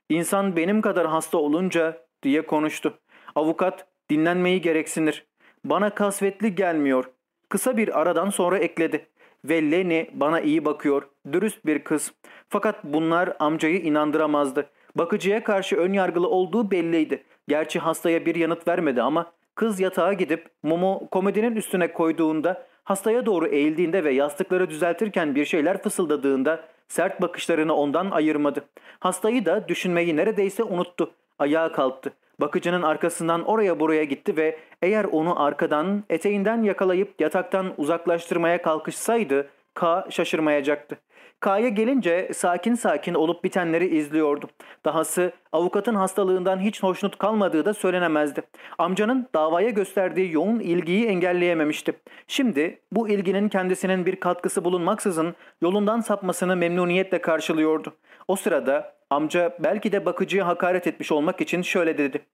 İnsan benim kadar hasta olunca diye konuştu. Avukat dinlenmeyi gereksinir. Bana kasvetli gelmiyor. Kısa bir aradan sonra ekledi. Ve Leni bana iyi bakıyor. Dürüst bir kız. Fakat bunlar amcayı inandıramazdı. Bakıcıya karşı ön yargılı olduğu belliydi. Gerçi hastaya bir yanıt vermedi ama kız yatağa gidip mumu komodinin üstüne koyduğunda hastaya doğru eğildiğinde ve yastıkları düzeltirken bir şeyler fısıldadığında sert bakışlarını ondan ayırmadı. Hastayı da düşünmeyi neredeyse unuttu. Ayağa kalktı. Bakıcının arkasından oraya buraya gitti ve eğer onu arkadan eteğinden yakalayıp yataktan uzaklaştırmaya kalkışsaydı K şaşırmayacaktı. K'ya gelince sakin sakin olup bitenleri izliyordu. Dahası avukatın hastalığından hiç hoşnut kalmadığı da söylenemezdi. Amcanın davaya gösterdiği yoğun ilgiyi engelleyememişti. Şimdi bu ilginin kendisinin bir katkısı bulunmaksızın yolundan sapmasını memnuniyetle karşılıyordu. O sırada amca belki de bakıcıya hakaret etmiş olmak için şöyle dedi.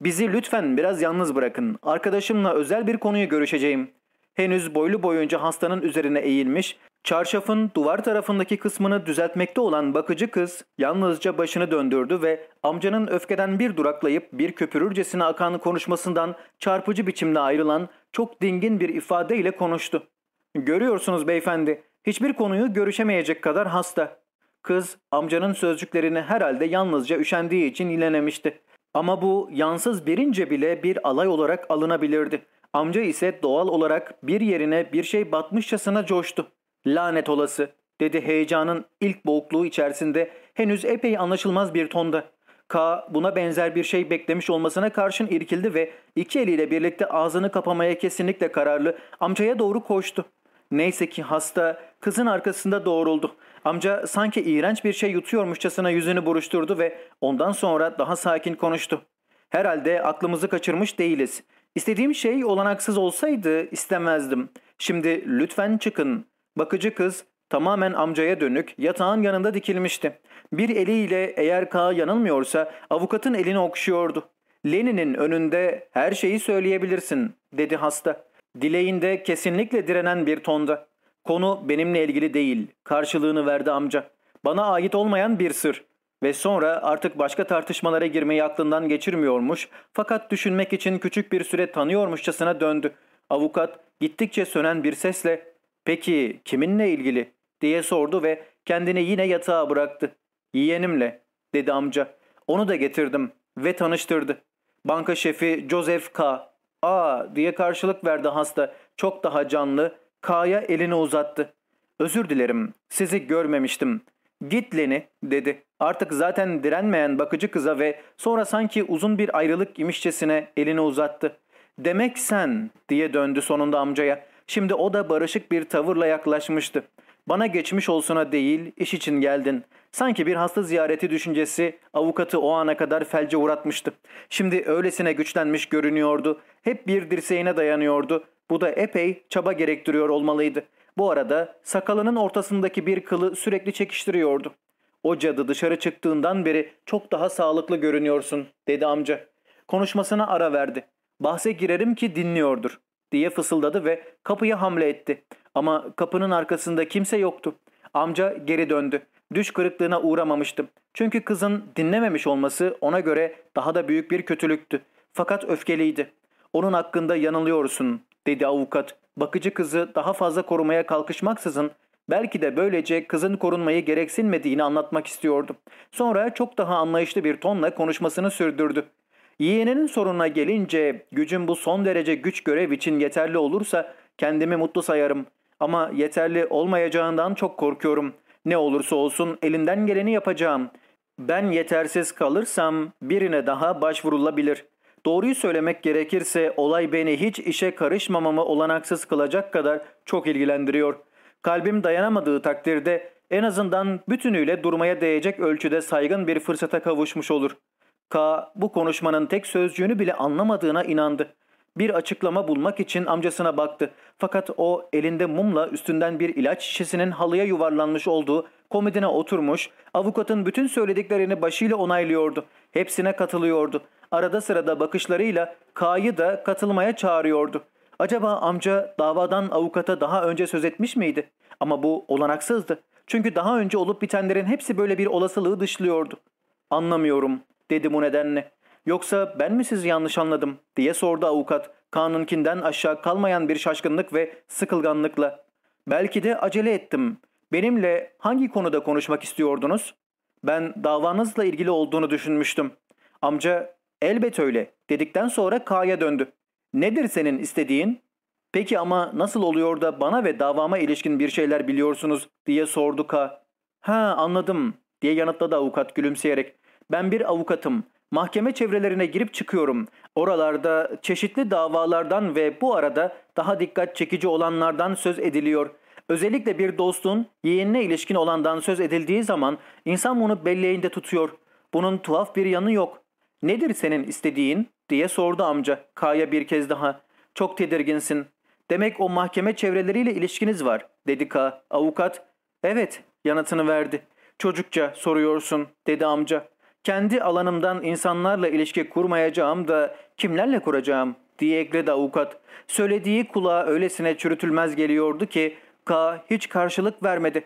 Bizi lütfen biraz yalnız bırakın. Arkadaşımla özel bir konuyu görüşeceğim. Henüz boylu boyunca hastanın üzerine eğilmiş, çarşafın duvar tarafındaki kısmını düzeltmekte olan bakıcı kız yalnızca başını döndürdü ve amcanın öfkeden bir duraklayıp bir köpürürcesine akan konuşmasından çarpıcı biçimde ayrılan çok dingin bir ifadeyle konuştu. Görüyorsunuz beyefendi, hiçbir konuyu görüşemeyecek kadar hasta. Kız amcanın sözcüklerini herhalde yalnızca üşendiği için ilenemişti. Ama bu yansız birince bile bir alay olarak alınabilirdi. Amca ise doğal olarak bir yerine bir şey batmışçasına coştu. Lanet olası dedi heyecanın ilk boğukluğu içerisinde henüz epey anlaşılmaz bir tonda. K buna benzer bir şey beklemiş olmasına karşın irkildi ve iki eliyle birlikte ağzını kapamaya kesinlikle kararlı amcaya doğru koştu. Neyse ki hasta kızın arkasında doğruldu. Amca sanki iğrenç bir şey yutuyormuşçasına yüzünü buruşturdu ve ondan sonra daha sakin konuştu. Herhalde aklımızı kaçırmış değiliz. İstediğim şey olanaksız olsaydı istemezdim. Şimdi lütfen çıkın. Bakıcı kız tamamen amcaya dönük yatağın yanında dikilmişti. Bir eliyle eğer K yanılmıyorsa avukatın elini okşuyordu. Lenin'in önünde her şeyi söyleyebilirsin dedi hasta. Dileğinde kesinlikle direnen bir tonda. Konu benimle ilgili değil. Karşılığını verdi amca. Bana ait olmayan bir sır. Ve sonra artık başka tartışmalara girmeyi aklından geçirmiyormuş fakat düşünmek için küçük bir süre tanıyormuşçasına döndü. Avukat gittikçe sönen bir sesle Peki kiminle ilgili diye sordu ve kendini yine yatağa bıraktı. Yeğenimle dedi amca. Onu da getirdim ve tanıştırdı. Banka şefi Joseph K. Aa diye karşılık verdi hasta. Çok daha canlı. K'ya elini uzattı. Özür dilerim. Sizi görmemiştim. Git Leni dedi. Artık zaten direnmeyen bakıcı kıza ve sonra sanki uzun bir ayrılık imişçesine elini uzattı. Demek sen diye döndü sonunda amcaya. Şimdi o da barışık bir tavırla yaklaşmıştı. Bana geçmiş olsuna değil, iş için geldin. Sanki bir hasta ziyareti düşüncesi avukatı o ana kadar felce uğratmıştı. Şimdi öylesine güçlenmiş görünüyordu. Hep bir dirseğine dayanıyordu. Bu da epey çaba gerektiriyor olmalıydı. Bu arada sakalının ortasındaki bir kılı sürekli çekiştiriyordu. O cadı dışarı çıktığından beri çok daha sağlıklı görünüyorsun dedi amca. Konuşmasına ara verdi. Bahse girerim ki dinliyordur diye fısıldadı ve kapıya hamle etti. Ama kapının arkasında kimse yoktu. Amca geri döndü. Düş kırıklığına uğramamıştı. Çünkü kızın dinlememiş olması ona göre daha da büyük bir kötülüktü. Fakat öfkeliydi. Onun hakkında yanılıyorsun dedi avukat. Bakıcı kızı daha fazla korumaya kalkışmaksızın belki de böylece kızın korunmayı gereksinmediğini anlatmak istiyordu. Sonra çok daha anlayışlı bir tonla konuşmasını sürdürdü. Yeğeninin sorununa gelince gücüm bu son derece güç görev için yeterli olursa kendimi mutlu sayarım. Ama yeterli olmayacağından çok korkuyorum. Ne olursa olsun elinden geleni yapacağım. Ben yetersiz kalırsam birine daha başvurulabilir. Doğruyu söylemek gerekirse olay beni hiç işe karışmamamı olanaksız kılacak kadar çok ilgilendiriyor. Kalbim dayanamadığı takdirde en azından bütünüyle durmaya değecek ölçüde saygın bir fırsata kavuşmuş olur. K bu konuşmanın tek sözcüğünü bile anlamadığına inandı. Bir açıklama bulmak için amcasına baktı. Fakat o elinde mumla üstünden bir ilaç şişesinin halıya yuvarlanmış olduğu komedine oturmuş, avukatın bütün söylediklerini başıyla onaylıyordu. Hepsine katılıyordu. Arada sırada bakışlarıyla K'yı da katılmaya çağırıyordu. Acaba amca davadan avukata daha önce söz etmiş miydi? Ama bu olanaksızdı. Çünkü daha önce olup bitenlerin hepsi böyle bir olasılığı dışlıyordu. Anlamıyorum dedi bu nedenle. Yoksa ben mi sizi yanlış anladım diye sordu avukat. Kanunkinden aşağı kalmayan bir şaşkınlık ve sıkılganlıkla. Belki de acele ettim. Benimle hangi konuda konuşmak istiyordunuz? Ben davanızla ilgili olduğunu düşünmüştüm. Amca elbet öyle dedikten sonra K'ya döndü. Nedir senin istediğin? Peki ama nasıl oluyor da bana ve davama ilişkin bir şeyler biliyorsunuz diye sordu K. Ha anladım diye yanıtladı avukat gülümseyerek. Ben bir avukatım. Mahkeme çevrelerine girip çıkıyorum. Oralarda çeşitli davalardan ve bu arada daha dikkat çekici olanlardan söz ediliyor. Özellikle bir dostun yeğenine ilişkin olandan söz edildiği zaman insan bunu belleğinde tutuyor. Bunun tuhaf bir yanı yok. Nedir senin istediğin diye sordu amca K'ya bir kez daha. Çok tedirginsin. Demek o mahkeme çevreleriyle ilişkiniz var dedi K. Avukat evet yanıtını verdi. Çocukça soruyorsun dedi amca. Kendi alanımdan insanlarla ilişki kurmayacağım da kimlerle kuracağım diye ekledi avukat. Söylediği kulağa öylesine çürütülmez geliyordu ki K hiç karşılık vermedi.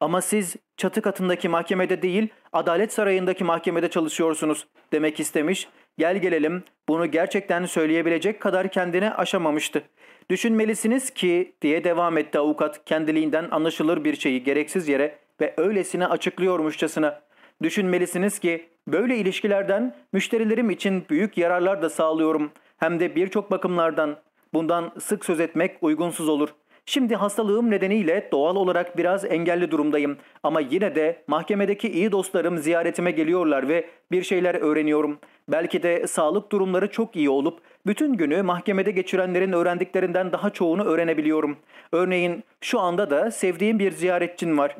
Ama siz çatı katındaki mahkemede değil adalet sarayındaki mahkemede çalışıyorsunuz demek istemiş. Gel gelelim bunu gerçekten söyleyebilecek kadar kendine aşamamıştı. Düşünmelisiniz ki diye devam etti avukat kendiliğinden anlaşılır bir şeyi gereksiz yere ve öylesine açıklıyormuşçasına. Düşünmelisiniz ki böyle ilişkilerden müşterilerim için büyük yararlar da sağlıyorum. Hem de birçok bakımlardan. Bundan sık söz etmek uygunsuz olur. Şimdi hastalığım nedeniyle doğal olarak biraz engelli durumdayım. Ama yine de mahkemedeki iyi dostlarım ziyaretime geliyorlar ve bir şeyler öğreniyorum. Belki de sağlık durumları çok iyi olup bütün günü mahkemede geçirenlerin öğrendiklerinden daha çoğunu öğrenebiliyorum. Örneğin şu anda da sevdiğim bir ziyaretçin var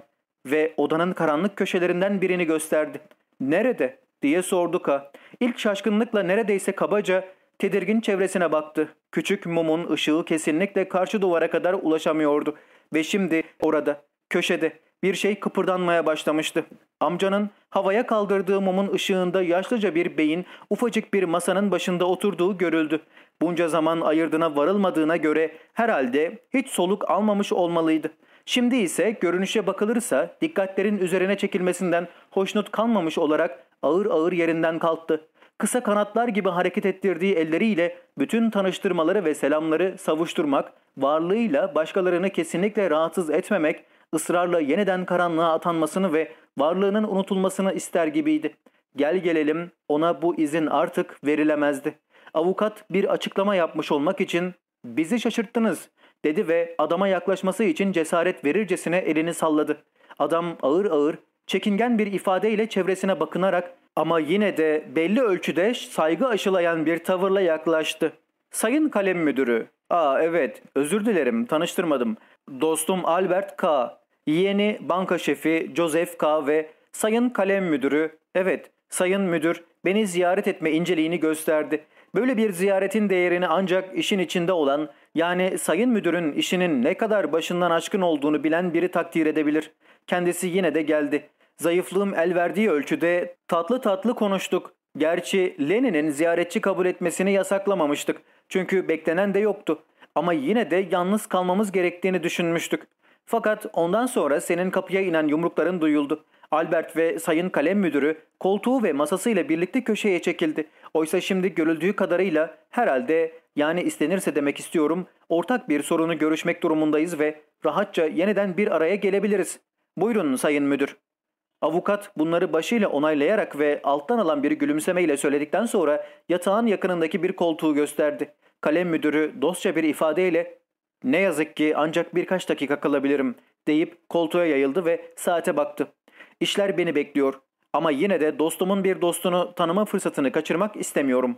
ve odanın karanlık köşelerinden birini gösterdi. Nerede? diye sordu Ka. İlk şaşkınlıkla neredeyse kabaca tedirgin çevresine baktı. Küçük mumun ışığı kesinlikle karşı duvara kadar ulaşamıyordu. Ve şimdi orada, köşede bir şey kıpırdanmaya başlamıştı. Amcanın havaya kaldırdığı mumun ışığında yaşlıca bir beyin ufacık bir masanın başında oturduğu görüldü. Bunca zaman ayırdına varılmadığına göre herhalde hiç soluk almamış olmalıydı. Şimdi ise görünüşe bakılırsa dikkatlerin üzerine çekilmesinden hoşnut kalmamış olarak ağır ağır yerinden kalktı. Kısa kanatlar gibi hareket ettirdiği elleriyle bütün tanıştırmaları ve selamları savuşturmak, varlığıyla başkalarını kesinlikle rahatsız etmemek, ısrarla yeniden karanlığa atanmasını ve varlığının unutulmasını ister gibiydi. Gel gelelim ona bu izin artık verilemezdi. Avukat bir açıklama yapmış olmak için bizi şaşırttınız dedi ve adama yaklaşması için cesaret verircesine elini salladı. Adam ağır ağır çekingen bir ifadeyle çevresine bakınarak ama yine de belli ölçüde saygı aşılayan bir tavırla yaklaştı. Sayın kalem müdürü. Aa evet özür dilerim tanıştırmadım. Dostum Albert K. Yeğeni banka şefi Joseph K. ve sayın kalem müdürü. Evet sayın müdür beni ziyaret etme inceliğini gösterdi. Böyle bir ziyaretin değerini ancak işin içinde olan yani sayın müdürün işinin ne kadar başından aşkın olduğunu bilen biri takdir edebilir. Kendisi yine de geldi. Zayıflığım el verdiği ölçüde tatlı tatlı konuştuk. Gerçi Lenin'in ziyaretçi kabul etmesini yasaklamamıştık. Çünkü beklenen de yoktu. Ama yine de yalnız kalmamız gerektiğini düşünmüştük. Fakat ondan sonra senin kapıya inen yumrukların duyuldu. Albert ve sayın kalem müdürü koltuğu ve masasıyla birlikte köşeye çekildi. Oysa şimdi görüldüğü kadarıyla herhalde yani istenirse demek istiyorum ortak bir sorunu görüşmek durumundayız ve rahatça yeniden bir araya gelebiliriz. Buyurun sayın müdür. Avukat bunları başıyla onaylayarak ve alttan alan bir gülümsemeyle söyledikten sonra yatağın yakınındaki bir koltuğu gösterdi. Kalem müdürü dostça bir ifadeyle ''Ne yazık ki ancak birkaç dakika kalabilirim.'' deyip koltuğa yayıldı ve saate baktı. İşler beni bekliyor ama yine de dostumun bir dostunu tanıma fırsatını kaçırmak istemiyorum.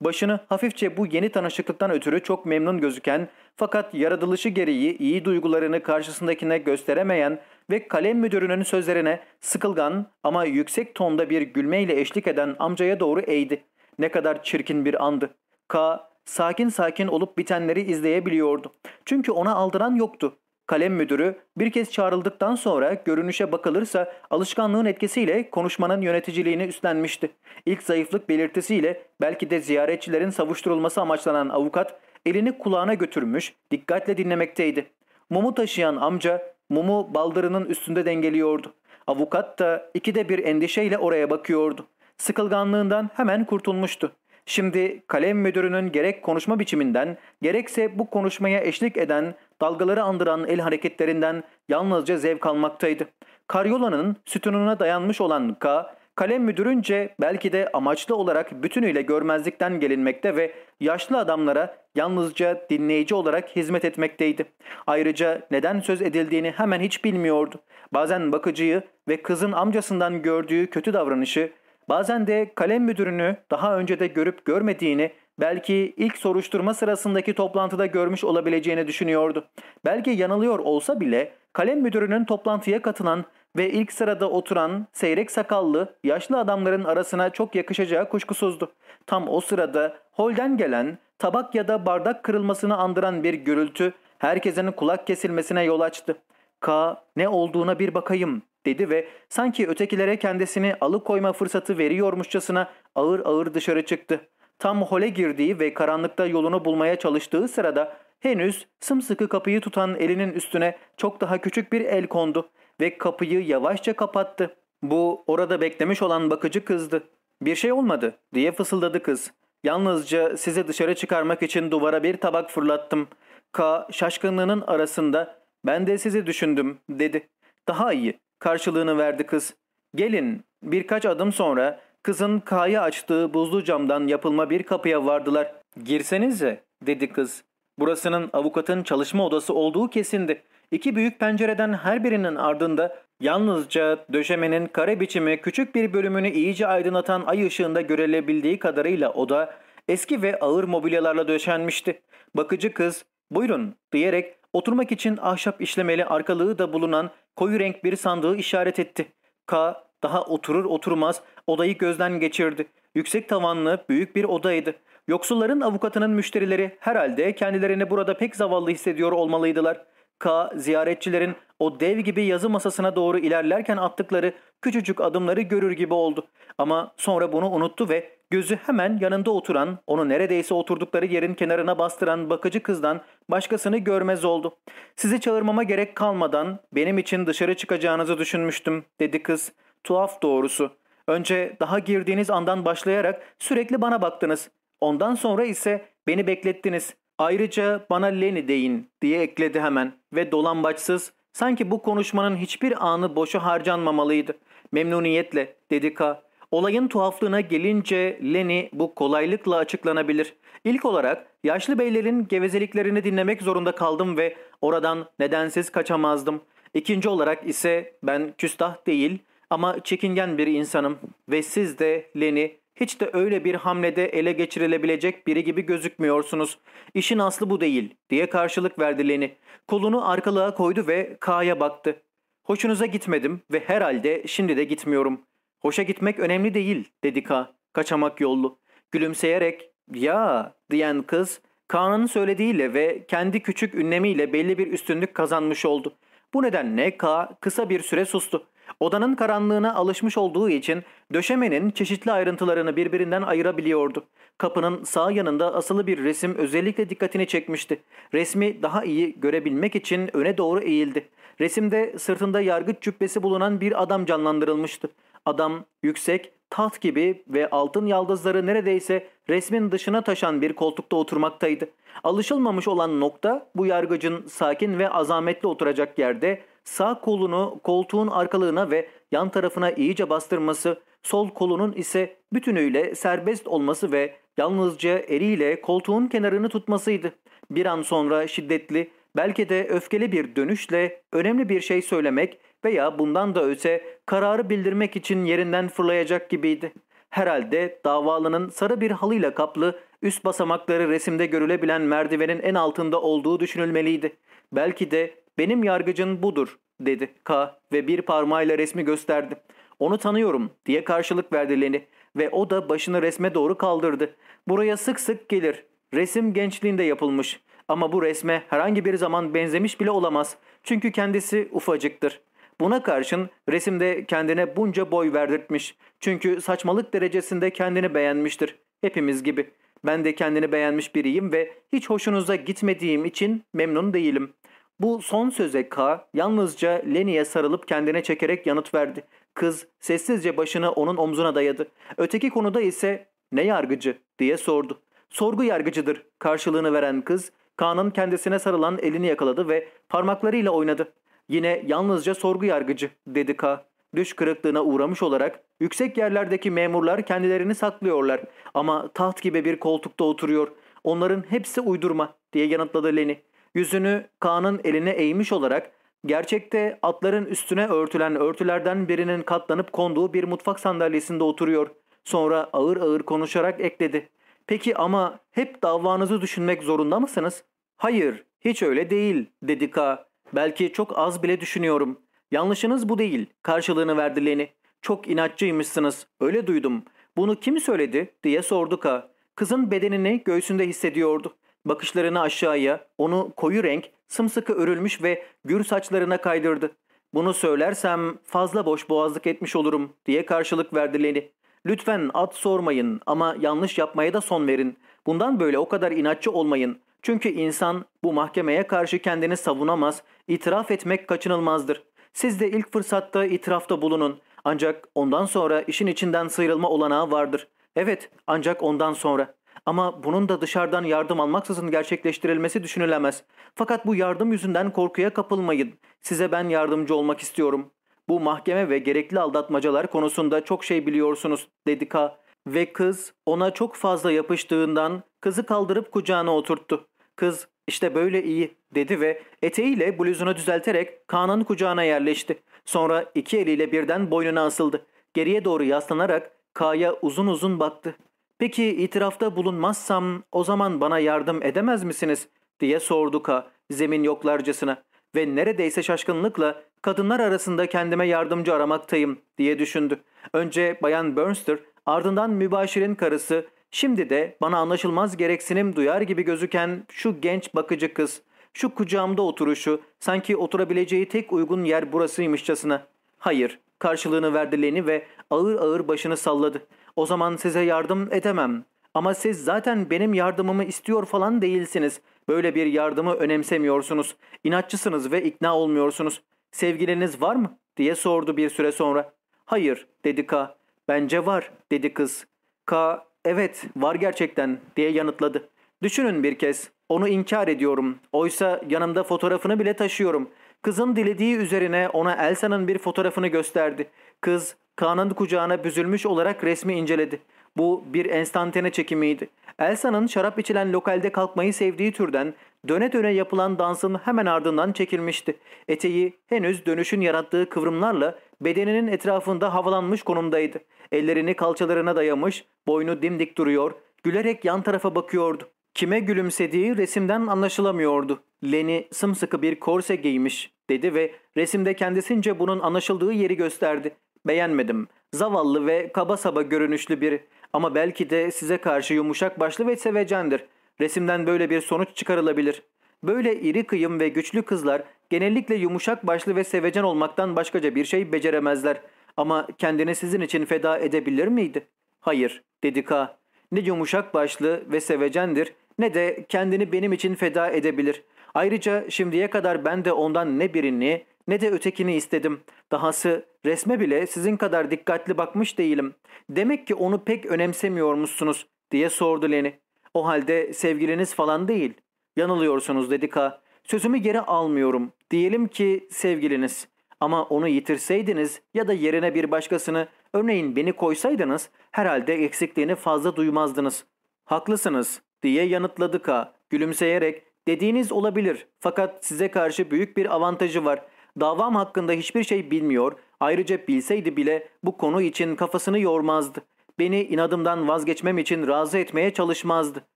Başını hafifçe bu yeni tanışıklıktan ötürü çok memnun gözüken fakat yaratılışı gereği iyi duygularını karşısındakine gösteremeyen ve kalem müdürünün sözlerine sıkılgan ama yüksek tonda bir gülmeyle eşlik eden amcaya doğru eğdi. Ne kadar çirkin bir andı. K sakin sakin olup bitenleri izleyebiliyordu. Çünkü ona aldıran yoktu. Kalem müdürü bir kez çağrıldıktan sonra görünüşe bakılırsa alışkanlığın etkisiyle konuşmanın yöneticiliğini üstlenmişti. İlk zayıflık belirtisiyle belki de ziyaretçilerin savuşturulması amaçlanan avukat elini kulağına götürmüş, dikkatle dinlemekteydi. Mumu taşıyan amca mumu baldırının üstünde dengeliyordu. Avukat da ikide bir endişeyle oraya bakıyordu. Sıkılganlığından hemen kurtulmuştu. Şimdi kalem müdürünün gerek konuşma biçiminden gerekse bu konuşmaya eşlik eden dalgaları andıran el hareketlerinden yalnızca zevk almaktaydı. Karyolanın sütununa dayanmış olan K, kalem müdürünce belki de amaçlı olarak bütünüyle görmezlikten gelinmekte ve yaşlı adamlara yalnızca dinleyici olarak hizmet etmekteydi. Ayrıca neden söz edildiğini hemen hiç bilmiyordu. Bazen bakıcıyı ve kızın amcasından gördüğü kötü davranışı Bazen de kalem müdürünü daha önce de görüp görmediğini, belki ilk soruşturma sırasındaki toplantıda görmüş olabileceğini düşünüyordu. Belki yanılıyor olsa bile kalem müdürünün toplantıya katılan ve ilk sırada oturan seyrek sakallı yaşlı adamların arasına çok yakışacağı kuşkusuzdu. Tam o sırada holden gelen tabak ya da bardak kırılmasını andıran bir gürültü herkesin kulak kesilmesine yol açtı. K ne olduğuna bir bakayım dedi ve sanki ötekilere kendisini alıkoyma fırsatı veriyormuşçasına ağır ağır dışarı çıktı. Tam hole girdiği ve karanlıkta yolunu bulmaya çalıştığı sırada henüz sımsıkı kapıyı tutan elinin üstüne çok daha küçük bir el kondu ve kapıyı yavaşça kapattı. Bu orada beklemiş olan bakıcı kızdı. Bir şey olmadı diye fısıldadı kız. Yalnızca sizi dışarı çıkarmak için duvara bir tabak fırlattım. K şaşkınlığının arasında ben de sizi düşündüm dedi. Daha iyi karşılığını verdi kız. Gelin birkaç adım sonra kızın K'ya açtığı buzlu camdan yapılma bir kapıya vardılar. Girsenize dedi kız. Burasının avukatın çalışma odası olduğu kesindi. İki büyük pencereden her birinin ardında yalnızca döşemenin kare biçimi küçük bir bölümünü iyice aydınlatan ay ışığında görülebildiği kadarıyla oda eski ve ağır mobilyalarla döşenmişti. Bakıcı kız buyurun diyerek oturmak için ahşap işlemeli arkalığı da bulunan koyu renk bir sandığı işaret etti. K daha oturur oturmaz odayı gözden geçirdi. Yüksek tavanlı büyük bir odaydı. Yoksulların avukatının müşterileri herhalde kendilerini burada pek zavallı hissediyor olmalıydılar. K ziyaretçilerin o dev gibi yazı masasına doğru ilerlerken attıkları küçücük adımları görür gibi oldu. Ama sonra bunu unuttu ve gözü hemen yanında oturan, onu neredeyse oturdukları yerin kenarına bastıran bakıcı kızdan başkasını görmez oldu. Sizi çağırmama gerek kalmadan benim için dışarı çıkacağınızı düşünmüştüm dedi kız. Tuhaf doğrusu. Önce daha girdiğiniz andan başlayarak sürekli bana baktınız. Ondan sonra ise beni beklettiniz. Ayrıca bana Lenny deyin diye ekledi hemen ve dolambaçsız sanki bu konuşmanın hiçbir anı boşa harcanmamalıydı. Memnuniyetle dedi K. Olayın tuhaflığına gelince Lenny bu kolaylıkla açıklanabilir. İlk olarak yaşlı beylerin gevezeliklerini dinlemek zorunda kaldım ve oradan nedensiz kaçamazdım. İkinci olarak ise ben küstah değil ama çekingen bir insanım ve siz de Lenny hiç de öyle bir hamlede ele geçirilebilecek biri gibi gözükmüyorsunuz. İşin aslı bu değil diye karşılık verdi Lenny. Kolunu arkalığa koydu ve K'ya baktı. Hoşunuza gitmedim ve herhalde şimdi de gitmiyorum. Hoşa gitmek önemli değil dedi K. Kaçamak yollu. Gülümseyerek ya diyen kız K'nın söylediğiyle ve kendi küçük ünlemiyle belli bir üstünlük kazanmış oldu. Bu nedenle K kısa bir süre sustu. Odanın karanlığına alışmış olduğu için döşemenin çeşitli ayrıntılarını birbirinden ayırabiliyordu. Kapının sağ yanında asılı bir resim özellikle dikkatini çekmişti. Resmi daha iyi görebilmek için öne doğru eğildi. Resimde sırtında yargıç cübbesi bulunan bir adam canlandırılmıştı. Adam yüksek, taht gibi ve altın yaldızları neredeyse resmin dışına taşan bir koltukta oturmaktaydı. Alışılmamış olan nokta bu yargıcın sakin ve azametli oturacak yerde sağ kolunu koltuğun arkalığına ve yan tarafına iyice bastırması, sol kolunun ise bütünüyle serbest olması ve yalnızca eliyle koltuğun kenarını tutmasıydı. Bir an sonra şiddetli, belki de öfkeli bir dönüşle önemli bir şey söylemek veya bundan da öte kararı bildirmek için yerinden fırlayacak gibiydi. Herhalde davalının sarı bir halıyla kaplı üst basamakları resimde görülebilen merdivenin en altında olduğu düşünülmeliydi. Belki de benim yargıcın budur dedi K ve bir parmağıyla resmi gösterdi. Onu tanıyorum diye karşılık verdi Leni ve o da başını resme doğru kaldırdı. Buraya sık sık gelir. Resim gençliğinde yapılmış ama bu resme herhangi bir zaman benzemiş bile olamaz. Çünkü kendisi ufacıktır. Buna karşın resimde kendine bunca boy verdirtmiş. Çünkü saçmalık derecesinde kendini beğenmiştir. Hepimiz gibi. Ben de kendini beğenmiş biriyim ve hiç hoşunuza gitmediğim için memnun değilim. Bu son söze K yalnızca Leni'ye sarılıp kendine çekerek yanıt verdi. Kız sessizce başını onun omzuna dayadı. Öteki konuda ise ne yargıcı diye sordu. Sorgu yargıcıdır karşılığını veren kız K'nın kendisine sarılan elini yakaladı ve parmaklarıyla oynadı. Yine yalnızca sorgu yargıcı dedi K. Düş kırıklığına uğramış olarak yüksek yerlerdeki memurlar kendilerini saklıyorlar ama taht gibi bir koltukta oturuyor. Onların hepsi uydurma diye yanıtladı Leni. Yüzünü Kaan'ın eline eğmiş olarak gerçekte atların üstüne örtülen örtülerden birinin katlanıp konduğu bir mutfak sandalyesinde oturuyor. Sonra ağır ağır konuşarak ekledi. Peki ama hep davanızı düşünmek zorunda mısınız? Hayır, hiç öyle değil dedi K. Belki çok az bile düşünüyorum. Yanlışınız bu değil. Karşılığını verdi Leni. Çok inatçıymışsınız. Öyle duydum. Bunu kim söyledi diye sordu K. Kızın bedenini göğsünde hissediyordu. Bakışlarını aşağıya, onu koyu renk, sımsıkı örülmüş ve gür saçlarına kaydırdı. Bunu söylersem fazla boş boğazlık etmiş olurum diye karşılık verdi Leni. Lütfen at sormayın ama yanlış yapmaya da son verin. Bundan böyle o kadar inatçı olmayın. Çünkü insan bu mahkemeye karşı kendini savunamaz, itiraf etmek kaçınılmazdır. Siz de ilk fırsatta itirafta bulunun. Ancak ondan sonra işin içinden sıyrılma olanağı vardır. Evet, ancak ondan sonra. Ama bunun da dışarıdan yardım almaksızın gerçekleştirilmesi düşünülemez. Fakat bu yardım yüzünden korkuya kapılmayın. Size ben yardımcı olmak istiyorum. Bu mahkeme ve gerekli aldatmacalar konusunda çok şey biliyorsunuz dedi K. Ve kız ona çok fazla yapıştığından kızı kaldırıp kucağına oturttu. Kız işte böyle iyi dedi ve eteğiyle bluzunu düzelterek Kaan'ın kucağına yerleşti. Sonra iki eliyle birden boynuna asıldı. Geriye doğru yaslanarak K'ya uzun uzun baktı. Peki itirafta bulunmazsam o zaman bana yardım edemez misiniz? diye sordu K zemin yoklarcasına ve neredeyse şaşkınlıkla kadınlar arasında kendime yardımcı aramaktayım diye düşündü. Önce Bayan Burnster ardından mübaşirin karısı şimdi de bana anlaşılmaz gereksinim duyar gibi gözüken şu genç bakıcı kız. Şu kucağımda oturuşu sanki oturabileceği tek uygun yer burasıymışçasına. Hayır karşılığını verdi Leni ve ağır ağır başını salladı. O zaman size yardım edemem. Ama siz zaten benim yardımımı istiyor falan değilsiniz. Böyle bir yardımı önemsemiyorsunuz. İnatçısınız ve ikna olmuyorsunuz. Sevgiliniz var mı? diye sordu bir süre sonra. Hayır dedi K. Bence var dedi kız. K evet var gerçekten diye yanıtladı. Düşünün bir kez. Onu inkar ediyorum. Oysa yanımda fotoğrafını bile taşıyorum. Kızın dilediği üzerine ona Elsa'nın bir fotoğrafını gösterdi. Kız Kaan'ın kucağına büzülmüş olarak resmi inceledi. Bu bir enstantane çekimiydi. Elsa'nın şarap içilen lokalde kalkmayı sevdiği türden döne döne yapılan dansın hemen ardından çekilmişti. Eteği henüz dönüşün yarattığı kıvrımlarla bedeninin etrafında havalanmış konumdaydı. Ellerini kalçalarına dayamış, boynu dimdik duruyor, gülerek yan tarafa bakıyordu. Kime gülümsediği resimden anlaşılamıyordu. Leni sımsıkı bir korse giymiş dedi ve resimde kendisince bunun anlaşıldığı yeri gösterdi. Beğenmedim. Zavallı ve kaba saba görünüşlü biri. Ama belki de size karşı yumuşak başlı ve sevecendir. Resimden böyle bir sonuç çıkarılabilir. Böyle iri kıyım ve güçlü kızlar genellikle yumuşak başlı ve sevecen olmaktan başkaca bir şey beceremezler. Ama kendini sizin için feda edebilir miydi? Hayır, dedi K. Ne yumuşak başlı ve sevecendir ne de kendini benim için feda edebilir. Ayrıca şimdiye kadar ben de ondan ne birini ne de ötekini istedim. Dahası resme bile sizin kadar dikkatli bakmış değilim. Demek ki onu pek önemsemiyormuşsunuz diye sordu Leni. O halde sevgiliniz falan değil. Yanılıyorsunuz dedi K. Sözümü geri almıyorum. Diyelim ki sevgiliniz. Ama onu yitirseydiniz ya da yerine bir başkasını örneğin beni koysaydınız herhalde eksikliğini fazla duymazdınız. Haklısınız diye yanıtladı K. Gülümseyerek dediğiniz olabilir fakat size karşı büyük bir avantajı var. Davam hakkında hiçbir şey bilmiyor. Ayrıca bilseydi bile bu konu için kafasını yormazdı. Beni inadımdan vazgeçmem için razı etmeye çalışmazdı.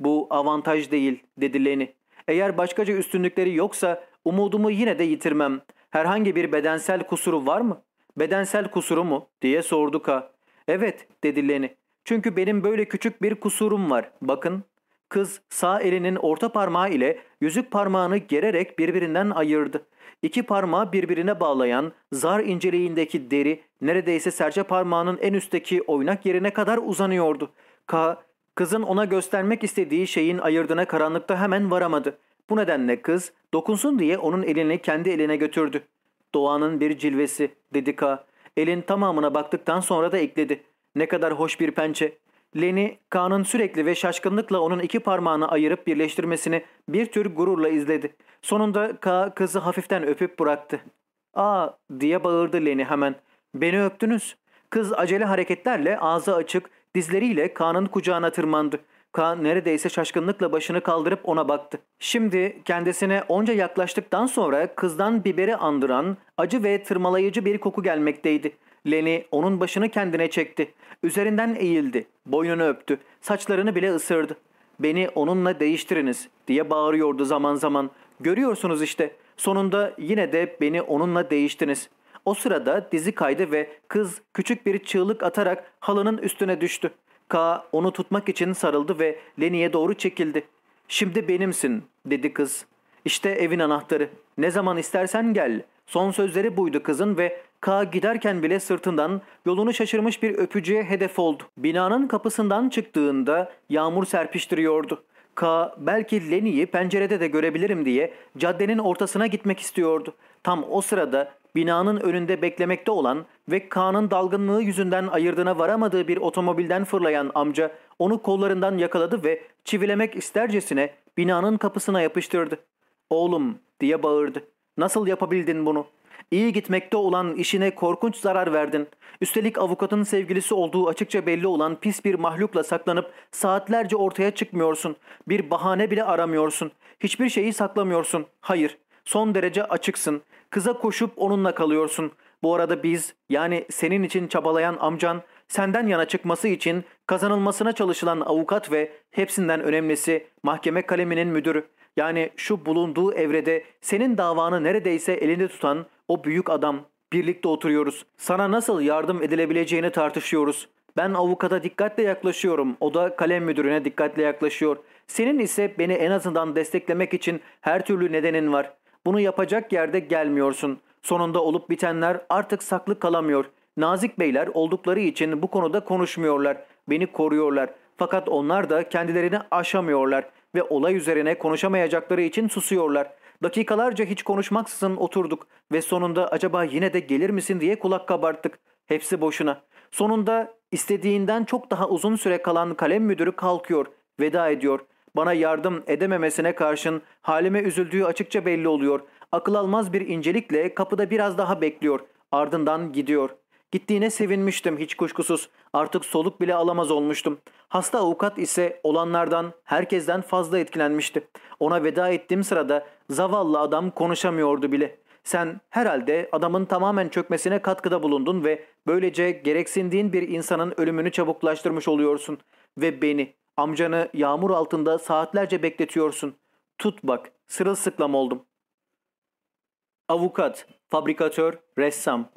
Bu avantaj değil dedi Leni. Eğer başkaca üstünlükleri yoksa umudumu yine de yitirmem. Herhangi bir bedensel kusuru var mı? Bedensel kusuru mu? diye sordu Ka. Evet dedi Leni. Çünkü benim böyle küçük bir kusurum var. Bakın. Kız sağ elinin orta parmağı ile yüzük parmağını gererek birbirinden ayırdı. İki parmağı birbirine bağlayan zar inceliğindeki deri neredeyse serçe parmağının en üstteki oynak yerine kadar uzanıyordu. K kızın ona göstermek istediği şeyin ayırdığına karanlıkta hemen varamadı. Bu nedenle kız dokunsun diye onun elini kendi eline götürdü. Doğanın bir cilvesi dedi K. Elin tamamına baktıktan sonra da ekledi. Ne kadar hoş bir pençe. Leni, Kaan'ın sürekli ve şaşkınlıkla onun iki parmağını ayırıp birleştirmesini bir tür gururla izledi. Sonunda Ka kızı hafiften öpüp bıraktı. ''Aa!'' diye bağırdı Leni hemen. ''Beni öptünüz.'' Kız acele hareketlerle ağzı açık, dizleriyle Kaan'ın kucağına tırmandı. Kaan neredeyse şaşkınlıkla başını kaldırıp ona baktı. Şimdi kendisine onca yaklaştıktan sonra kızdan biberi andıran acı ve tırmalayıcı bir koku gelmekteydi. Leni onun başını kendine çekti. Üzerinden eğildi. Boynunu öptü. Saçlarını bile ısırdı. Beni onunla değiştiriniz diye bağırıyordu zaman zaman. Görüyorsunuz işte. Sonunda yine de beni onunla değiştiniz. O sırada dizi kaydı ve kız küçük bir çığlık atarak halının üstüne düştü. K onu tutmak için sarıldı ve Leni'ye doğru çekildi. Şimdi benimsin dedi kız. İşte evin anahtarı. Ne zaman istersen gel. Son sözleri buydu kızın ve K giderken bile sırtından yolunu şaşırmış bir öpücüğe hedef oldu. Binanın kapısından çıktığında yağmur serpiştiriyordu. K belki Leni'yi pencerede de görebilirim diye caddenin ortasına gitmek istiyordu. Tam o sırada binanın önünde beklemekte olan ve K'nın dalgınlığı yüzünden ayırdığına varamadığı bir otomobilden fırlayan amca onu kollarından yakaladı ve çivilemek istercesine binanın kapısına yapıştırdı. ''Oğlum'' diye bağırdı. ''Nasıl yapabildin bunu? İyi gitmekte olan işine korkunç zarar verdin. Üstelik avukatın sevgilisi olduğu açıkça belli olan pis bir mahlukla saklanıp saatlerce ortaya çıkmıyorsun. Bir bahane bile aramıyorsun. Hiçbir şeyi saklamıyorsun. Hayır, son derece açıksın. Kıza koşup onunla kalıyorsun. Bu arada biz yani senin için çabalayan amcan senden yana çıkması için kazanılmasına çalışılan avukat ve hepsinden önemlisi mahkeme kaleminin müdürü. Yani şu bulunduğu evrede senin davanı neredeyse elinde tutan o büyük adam. Birlikte oturuyoruz. Sana nasıl yardım edilebileceğini tartışıyoruz. Ben avukata dikkatle yaklaşıyorum. O da kalem müdürüne dikkatle yaklaşıyor. Senin ise beni en azından desteklemek için her türlü nedenin var. Bunu yapacak yerde gelmiyorsun. Sonunda olup bitenler artık saklı kalamıyor. Nazik beyler oldukları için bu konuda konuşmuyorlar. Beni koruyorlar. Fakat onlar da kendilerini aşamıyorlar ve olay üzerine konuşamayacakları için susuyorlar. Dakikalarca hiç konuşmaksızın oturduk ve sonunda acaba yine de gelir misin diye kulak kabarttık. Hepsi boşuna. Sonunda istediğinden çok daha uzun süre kalan kalem müdürü kalkıyor, veda ediyor. Bana yardım edememesine karşın halime üzüldüğü açıkça belli oluyor. Akıl almaz bir incelikle kapıda biraz daha bekliyor. Ardından gidiyor. Gittiğine sevinmiştim hiç kuşkusuz. Artık soluk bile alamaz olmuştum. Hasta avukat ise olanlardan, herkesten fazla etkilenmişti. Ona veda ettiğim sırada zavallı adam konuşamıyordu bile. Sen herhalde adamın tamamen çökmesine katkıda bulundun ve böylece gereksindiğin bir insanın ölümünü çabuklaştırmış oluyorsun. Ve beni, amcanı yağmur altında saatlerce bekletiyorsun. Tut bak, sırılsıklam oldum. Avukat, fabrikatör, ressam.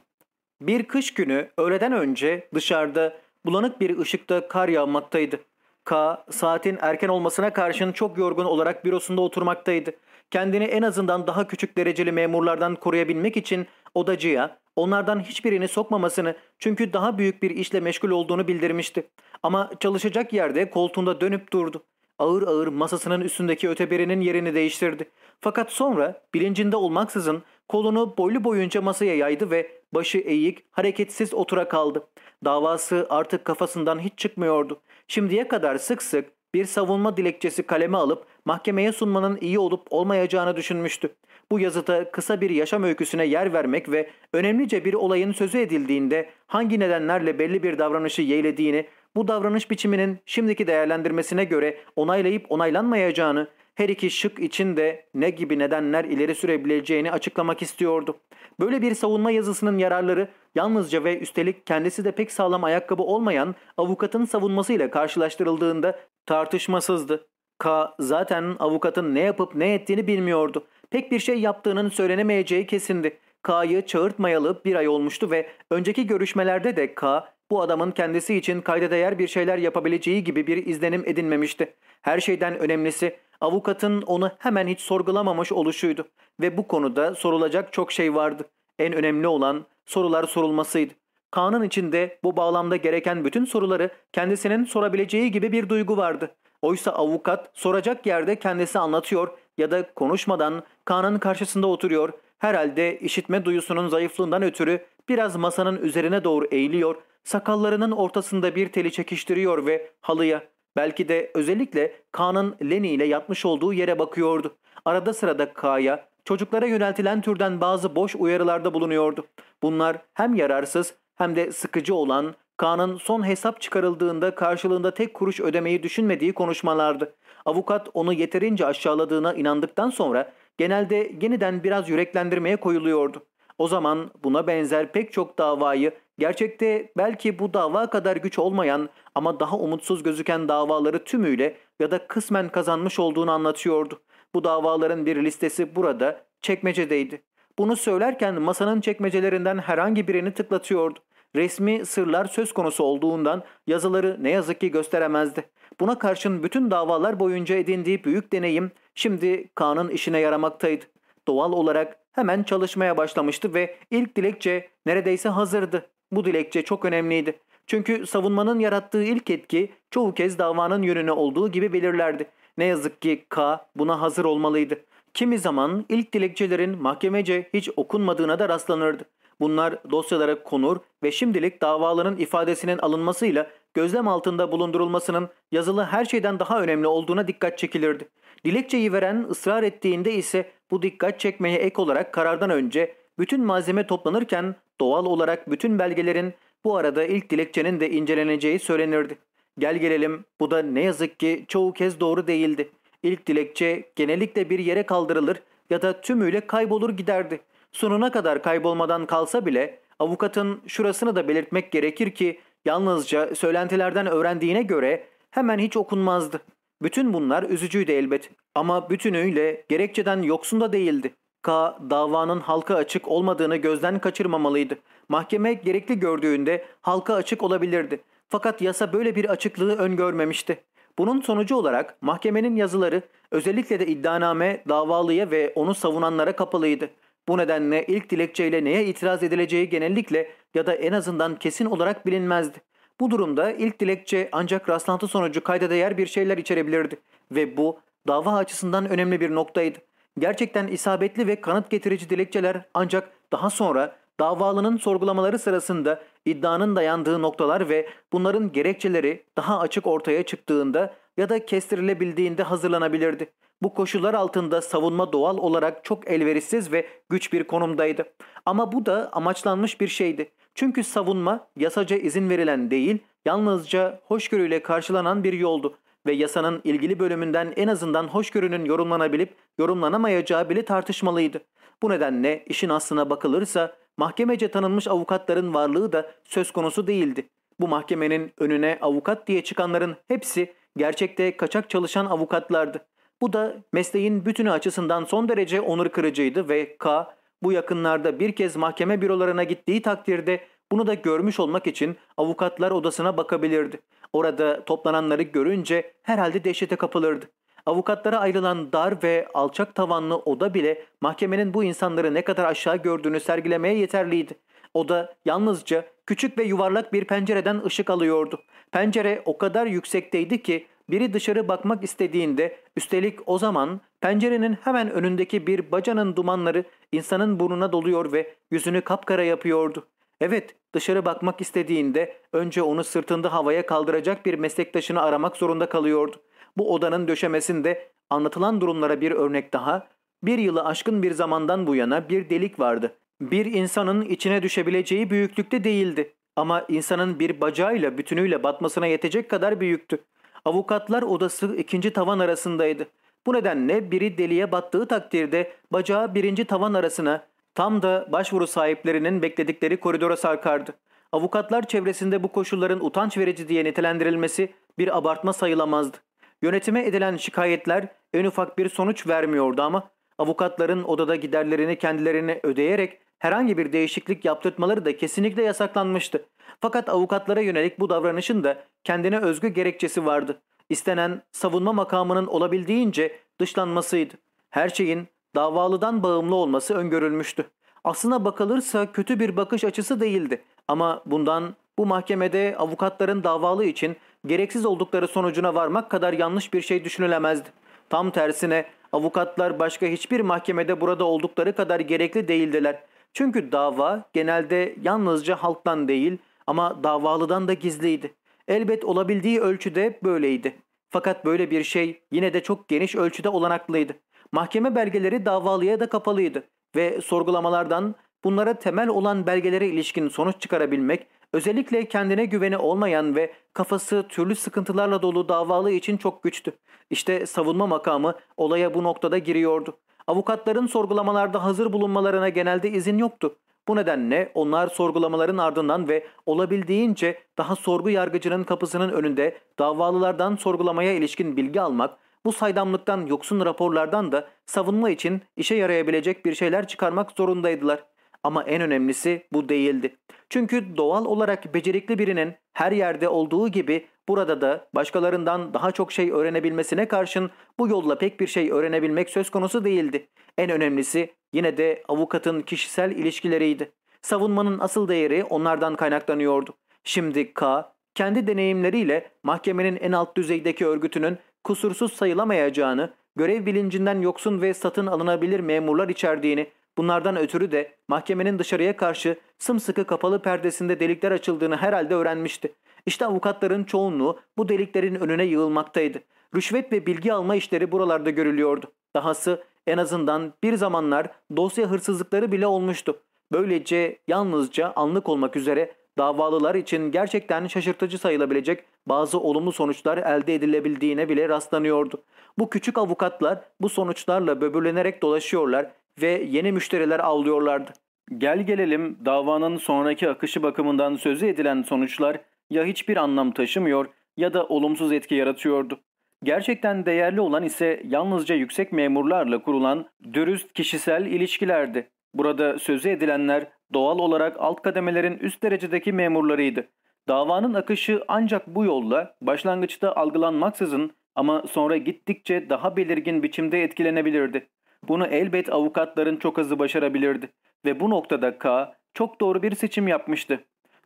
Bir kış günü öğleden önce dışarıda bulanık bir ışıkta kar yağmaktaydı. K saatin erken olmasına karşın çok yorgun olarak bürosunda oturmaktaydı. Kendini en azından daha küçük dereceli memurlardan koruyabilmek için odacıya onlardan hiçbirini sokmamasını çünkü daha büyük bir işle meşgul olduğunu bildirmişti. Ama çalışacak yerde koltuğunda dönüp durdu. Ağır ağır masasının üstündeki öteberinin yerini değiştirdi. Fakat sonra bilincinde olmaksızın kolunu boylu boyunca masaya yaydı ve başı eğik, hareketsiz otura kaldı. Davası artık kafasından hiç çıkmıyordu. Şimdiye kadar sık sık bir savunma dilekçesi kaleme alıp mahkemeye sunmanın iyi olup olmayacağını düşünmüştü. Bu yazıda kısa bir yaşam öyküsüne yer vermek ve önemlice bir olayın sözü edildiğinde hangi nedenlerle belli bir davranışı yeğlediğini, bu davranış biçiminin şimdiki değerlendirmesine göre onaylayıp onaylanmayacağını, her iki şık için de ne gibi nedenler ileri sürebileceğini açıklamak istiyordu. Böyle bir savunma yazısının yararları yalnızca ve üstelik kendisi de pek sağlam ayakkabı olmayan avukatın savunmasıyla karşılaştırıldığında tartışmasızdı. K zaten avukatın ne yapıp ne ettiğini bilmiyordu. Pek bir şey yaptığının söylenemeyeceği kesindi. K'yı çağırtmayalı bir ay olmuştu ve önceki görüşmelerde de K bu adamın kendisi için kayda değer bir şeyler yapabileceği gibi bir izlenim edinmemişti. Her şeyden önemlisi avukatın onu hemen hiç sorgulamamış oluşuydu ve bu konuda sorulacak çok şey vardı. En önemli olan sorular sorulmasıydı. Kaan'ın içinde bu bağlamda gereken bütün soruları kendisinin sorabileceği gibi bir duygu vardı. Oysa avukat soracak yerde kendisi anlatıyor ya da konuşmadan Kaan'ın karşısında oturuyor. Herhalde işitme duyusunun zayıflığından ötürü biraz masanın üzerine doğru eğiliyor, sakallarının ortasında bir teli çekiştiriyor ve halıya, belki de özellikle Kaan'ın Lenny ile yatmış olduğu yere bakıyordu. Arada sırada K'ya çocuklara yöneltilen türden bazı boş uyarılarda bulunuyordu. Bunlar hem yararsız hem de sıkıcı olan Kaan'ın son hesap çıkarıldığında karşılığında tek kuruş ödemeyi düşünmediği konuşmalardı. Avukat onu yeterince aşağıladığına inandıktan sonra genelde yeniden biraz yüreklendirmeye koyuluyordu. O zaman buna benzer pek çok davayı gerçekte belki bu dava kadar güç olmayan ama daha umutsuz gözüken davaları tümüyle ya da kısmen kazanmış olduğunu anlatıyordu. Bu davaların bir listesi burada çekmecedeydi. Bunu söylerken masanın çekmecelerinden herhangi birini tıklatıyordu. Resmi sırlar söz konusu olduğundan yazıları ne yazık ki gösteremezdi. Buna karşın bütün davalar boyunca edindiği büyük deneyim şimdi Kaan'ın işine yaramaktaydı. Doğal olarak hemen çalışmaya başlamıştı ve ilk dilekçe neredeyse hazırdı. Bu dilekçe çok önemliydi. Çünkü savunmanın yarattığı ilk etki çoğu kez davanın yönüne olduğu gibi belirlerdi. Ne yazık ki K buna hazır olmalıydı. Kimi zaman ilk dilekçelerin mahkemece hiç okunmadığına da rastlanırdı. Bunlar dosyalara konur ve şimdilik davaların ifadesinin alınmasıyla gözlem altında bulundurulmasının yazılı her şeyden daha önemli olduğuna dikkat çekilirdi. Dilekçeyi veren ısrar ettiğinde ise bu dikkat çekmeye ek olarak karardan önce bütün malzeme toplanırken doğal olarak bütün belgelerin bu arada ilk dilekçenin de inceleneceği söylenirdi. Gel gelelim bu da ne yazık ki çoğu kez doğru değildi. İlk dilekçe genellikle bir yere kaldırılır ya da tümüyle kaybolur giderdi. Sonuna kadar kaybolmadan kalsa bile avukatın şurasını da belirtmek gerekir ki yalnızca söylentilerden öğrendiğine göre hemen hiç okunmazdı. Bütün bunlar üzücüydü elbet ama bütünüyle gerekçeden yoksun da değildi. K davanın halka açık olmadığını gözden kaçırmamalıydı. Mahkeme gerekli gördüğünde halka açık olabilirdi. Fakat yasa böyle bir açıklığı öngörmemişti. Bunun sonucu olarak mahkemenin yazıları özellikle de iddianame davalıya ve onu savunanlara kapalıydı. Bu nedenle ilk dilekçeyle neye itiraz edileceği genellikle ya da en azından kesin olarak bilinmezdi. Bu durumda ilk dilekçe ancak rastlantı sonucu kayda değer bir şeyler içerebilirdi ve bu dava açısından önemli bir noktaydı. Gerçekten isabetli ve kanıt getirici dilekçeler ancak daha sonra davalının sorgulamaları sırasında iddianın dayandığı noktalar ve bunların gerekçeleri daha açık ortaya çıktığında ya da kestirilebildiğinde hazırlanabilirdi. Bu koşullar altında savunma doğal olarak çok elverişsiz ve güç bir konumdaydı. Ama bu da amaçlanmış bir şeydi. Çünkü savunma yasaca izin verilen değil, yalnızca hoşgörüyle karşılanan bir yoldu ve yasanın ilgili bölümünden en azından hoşgörünün yorumlanabilip yorumlanamayacağı bile tartışmalıydı. Bu nedenle işin aslına bakılırsa mahkemece tanınmış avukatların varlığı da söz konusu değildi. Bu mahkemenin önüne avukat diye çıkanların hepsi gerçekte kaçak çalışan avukatlardı. Bu da mesleğin bütünü açısından son derece onur kırıcıydı ve K bu yakınlarda bir kez mahkeme bürolarına gittiği takdirde bunu da görmüş olmak için avukatlar odasına bakabilirdi. Orada toplananları görünce herhalde dehşete kapılırdı. Avukatlara ayrılan dar ve alçak tavanlı oda bile mahkemenin bu insanları ne kadar aşağı gördüğünü sergilemeye yeterliydi. Oda yalnızca küçük ve yuvarlak bir pencereden ışık alıyordu. Pencere o kadar yüksekteydi ki biri dışarı bakmak istediğinde üstelik o zaman pencerenin hemen önündeki bir bacanın dumanları insanın burnuna doluyor ve yüzünü kapkara yapıyordu. Evet, dışarı bakmak istediğinde önce onu sırtında havaya kaldıracak bir meslektaşını aramak zorunda kalıyordu. Bu odanın döşemesinde anlatılan durumlara bir örnek daha, bir yılı aşkın bir zamandan bu yana bir delik vardı. Bir insanın içine düşebileceği büyüklükte değildi. Ama insanın bir bacağıyla bütünüyle batmasına yetecek kadar büyüktü. Avukatlar odası ikinci tavan arasındaydı. Bu nedenle biri deliğe battığı takdirde bacağı birinci tavan arasına tam da başvuru sahiplerinin bekledikleri koridora sarkardı. Avukatlar çevresinde bu koşulların utanç verici diye nitelendirilmesi bir abartma sayılamazdı. Yönetime edilen şikayetler en ufak bir sonuç vermiyordu ama avukatların odada giderlerini kendilerine ödeyerek herhangi bir değişiklik yaptırtmaları da kesinlikle yasaklanmıştı. Fakat avukatlara yönelik bu davranışın da kendine özgü gerekçesi vardı. İstenen savunma makamının olabildiğince dışlanmasıydı. Her şeyin davalıdan bağımlı olması öngörülmüştü. Aslına bakılırsa kötü bir bakış açısı değildi. Ama bundan bu mahkemede avukatların davalı için gereksiz oldukları sonucuna varmak kadar yanlış bir şey düşünülemezdi. Tam tersine avukatlar başka hiçbir mahkemede burada oldukları kadar gerekli değildiler. Çünkü dava genelde yalnızca halktan değil ama davalıdan da gizliydi. Elbet olabildiği ölçüde böyleydi. Fakat böyle bir şey yine de çok geniş ölçüde olanaklıydı. Mahkeme belgeleri davalıya da kapalıydı ve sorgulamalardan bunlara temel olan belgelere ilişkin sonuç çıkarabilmek özellikle kendine güveni olmayan ve kafası türlü sıkıntılarla dolu davalı için çok güçtü. İşte savunma makamı olaya bu noktada giriyordu. Avukatların sorgulamalarda hazır bulunmalarına genelde izin yoktu. Bu nedenle onlar sorgulamaların ardından ve olabildiğince daha sorgu yargıcının kapısının önünde davalılardan sorgulamaya ilişkin bilgi almak, bu saydamlıktan yoksun raporlardan da savunma için işe yarayabilecek bir şeyler çıkarmak zorundaydılar. Ama en önemlisi bu değildi. Çünkü doğal olarak becerikli birinin her yerde olduğu gibi burada da başkalarından daha çok şey öğrenebilmesine karşın bu yolla pek bir şey öğrenebilmek söz konusu değildi. En önemlisi yine de avukatın kişisel ilişkileriydi. Savunmanın asıl değeri onlardan kaynaklanıyordu. Şimdi K kendi deneyimleriyle mahkemenin en alt düzeydeki örgütünün kusursuz sayılamayacağını, görev bilincinden yoksun ve satın alınabilir memurlar içerdiğini, bunlardan ötürü de mahkemenin dışarıya karşı sımsıkı kapalı perdesinde delikler açıldığını herhalde öğrenmişti. İşte avukatların çoğunluğu bu deliklerin önüne yığılmaktaydı. Rüşvet ve bilgi alma işleri buralarda görülüyordu. Dahası en azından bir zamanlar dosya hırsızlıkları bile olmuştu. Böylece yalnızca anlık olmak üzere davalılar için gerçekten şaşırtıcı sayılabilecek bazı olumlu sonuçlar elde edilebildiğine bile rastlanıyordu. Bu küçük avukatlar bu sonuçlarla böbürlenerek dolaşıyorlar ve yeni müşteriler avlıyorlardı. Gel gelelim davanın sonraki akışı bakımından sözü edilen sonuçlar ya hiçbir anlam taşımıyor ya da olumsuz etki yaratıyordu. Gerçekten değerli olan ise yalnızca yüksek memurlarla kurulan dürüst kişisel ilişkilerdi. Burada sözü edilenler doğal olarak alt kademelerin üst derecedeki memurlarıydı. Davanın akışı ancak bu yolla başlangıçta algılanmaksızın ama sonra gittikçe daha belirgin biçimde etkilenebilirdi. Bunu elbet avukatların çok azı başarabilirdi ve bu noktada K çok doğru bir seçim yapmıştı.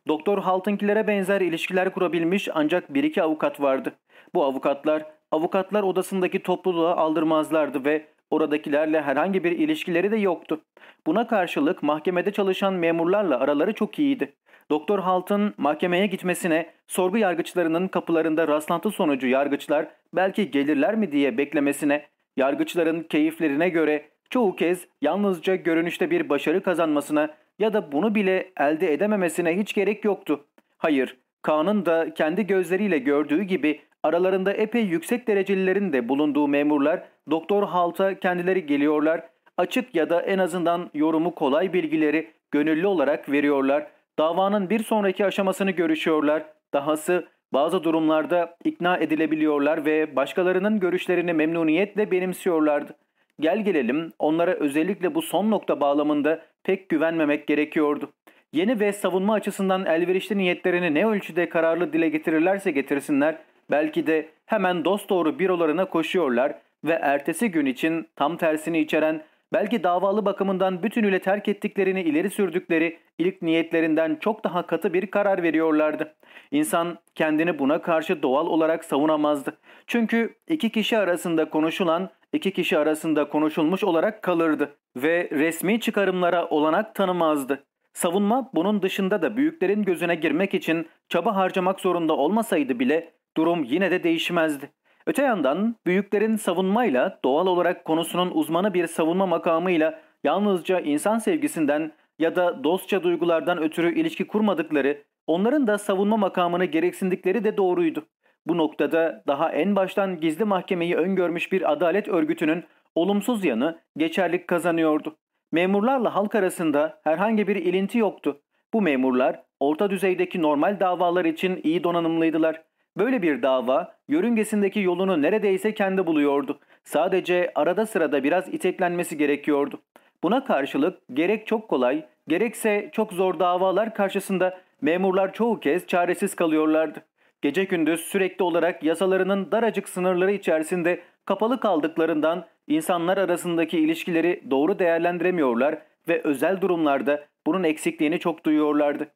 Doktor Haltınkilere benzer ilişkiler kurabilmiş ancak bir iki avukat vardı. Bu avukatlar avukatlar odasındaki topluluğa aldırmazlardı ve oradakilerle herhangi bir ilişkileri de yoktu. Buna karşılık mahkemede çalışan memurlarla araları çok iyiydi. Doktor Halt'ın mahkemeye gitmesine, sorgu yargıçlarının kapılarında rastlantı sonucu yargıçlar belki gelirler mi diye beklemesine, yargıçların keyiflerine göre çoğu kez yalnızca görünüşte bir başarı kazanmasına ya da bunu bile elde edememesine hiç gerek yoktu. Hayır, Kaan'ın da kendi gözleriyle gördüğü gibi aralarında epey yüksek derecelilerin de bulunduğu memurlar Doktor Halt'a kendileri geliyorlar, açık ya da en azından yorumu kolay bilgileri gönüllü olarak veriyorlar, davanın bir sonraki aşamasını görüşüyorlar, dahası bazı durumlarda ikna edilebiliyorlar ve başkalarının görüşlerini memnuniyetle benimsiyorlardı. Gel gelelim onlara özellikle bu son nokta bağlamında pek güvenmemek gerekiyordu. Yeni ve savunma açısından elverişli niyetlerini ne ölçüde kararlı dile getirirlerse getirsinler, belki de hemen dosdoğru bürolarına koşuyorlar ve ertesi gün için tam tersini içeren, belki davalı bakımından bütünüyle terk ettiklerini ileri sürdükleri ilk niyetlerinden çok daha katı bir karar veriyorlardı. İnsan kendini buna karşı doğal olarak savunamazdı. Çünkü iki kişi arasında konuşulan iki kişi arasında konuşulmuş olarak kalırdı ve resmi çıkarımlara olanak tanımazdı. Savunma bunun dışında da büyüklerin gözüne girmek için çaba harcamak zorunda olmasaydı bile durum yine de değişmezdi. Öte yandan büyüklerin savunmayla doğal olarak konusunun uzmanı bir savunma makamıyla yalnızca insan sevgisinden ya da dostça duygulardan ötürü ilişki kurmadıkları, onların da savunma makamını gereksindikleri de doğruydu. Bu noktada daha en baştan gizli mahkemeyi öngörmüş bir adalet örgütünün olumsuz yanı geçerlik kazanıyordu. Memurlarla halk arasında herhangi bir ilinti yoktu. Bu memurlar orta düzeydeki normal davalar için iyi donanımlıydılar. Böyle bir dava yörüngesindeki yolunu neredeyse kendi buluyordu. Sadece arada sırada biraz iteklenmesi gerekiyordu. Buna karşılık gerek çok kolay gerekse çok zor davalar karşısında memurlar çoğu kez çaresiz kalıyorlardı. Gece gündüz sürekli olarak yasalarının daracık sınırları içerisinde kapalı kaldıklarından insanlar arasındaki ilişkileri doğru değerlendiremiyorlar ve özel durumlarda bunun eksikliğini çok duyuyorlardı.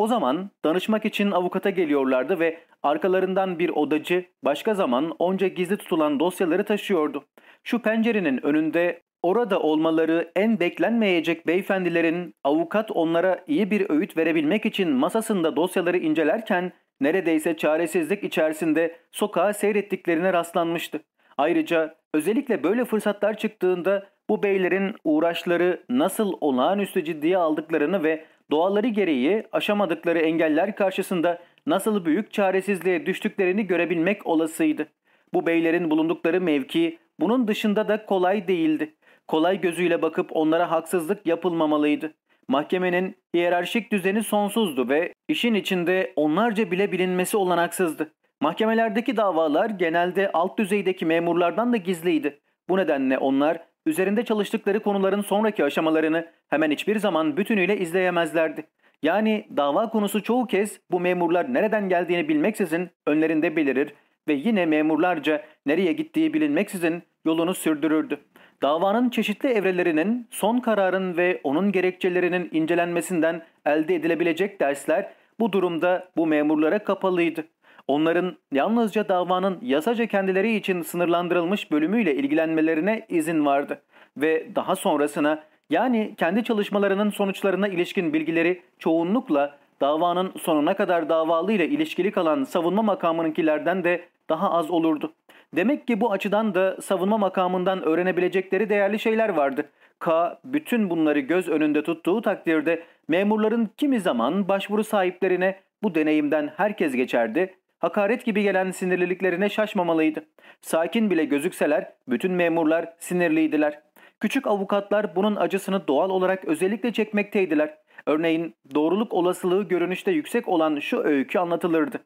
O zaman danışmak için avukata geliyorlardı ve arkalarından bir odacı başka zaman onca gizli tutulan dosyaları taşıyordu. Şu pencerenin önünde orada olmaları en beklenmeyecek beyefendilerin avukat onlara iyi bir öğüt verebilmek için masasında dosyaları incelerken neredeyse çaresizlik içerisinde sokağa seyrettiklerine rastlanmıştı. Ayrıca özellikle böyle fırsatlar çıktığında bu beylerin uğraşları nasıl olağanüstü ciddiye aldıklarını ve doğalları gereği aşamadıkları engeller karşısında nasıl büyük çaresizliğe düştüklerini görebilmek olasıydı. Bu beylerin bulundukları mevki bunun dışında da kolay değildi. Kolay gözüyle bakıp onlara haksızlık yapılmamalıydı. Mahkemenin hiyerarşik düzeni sonsuzdu ve işin içinde onlarca bile bilinmesi olanaksızdı. Mahkemelerdeki davalar genelde alt düzeydeki memurlardan da gizliydi. Bu nedenle onlar üzerinde çalıştıkları konuların sonraki aşamalarını hemen hiçbir zaman bütünüyle izleyemezlerdi. Yani dava konusu çoğu kez bu memurlar nereden geldiğini bilmeksizin önlerinde belirir ve yine memurlarca nereye gittiği bilinmeksizin yolunu sürdürürdü. Davanın çeşitli evrelerinin, son kararın ve onun gerekçelerinin incelenmesinden elde edilebilecek dersler bu durumda bu memurlara kapalıydı. Onların yalnızca davanın yasaca kendileri için sınırlandırılmış bölümüyle ilgilenmelerine izin vardı ve daha sonrasına yani kendi çalışmalarının sonuçlarına ilişkin bilgileri çoğunlukla davanın sonuna kadar davalı ile ilişkili kalan savunma makamınınkilerden de daha az olurdu. Demek ki bu açıdan da savunma makamından öğrenebilecekleri değerli şeyler vardı. K bütün bunları göz önünde tuttuğu takdirde memurların kimi zaman başvuru sahiplerine bu deneyimden herkes geçerdi hakaret gibi gelen sinirliliklerine şaşmamalıydı. Sakin bile gözükseler bütün memurlar sinirliydiler. Küçük avukatlar bunun acısını doğal olarak özellikle çekmekteydiler. Örneğin doğruluk olasılığı görünüşte yüksek olan şu öykü anlatılırdı.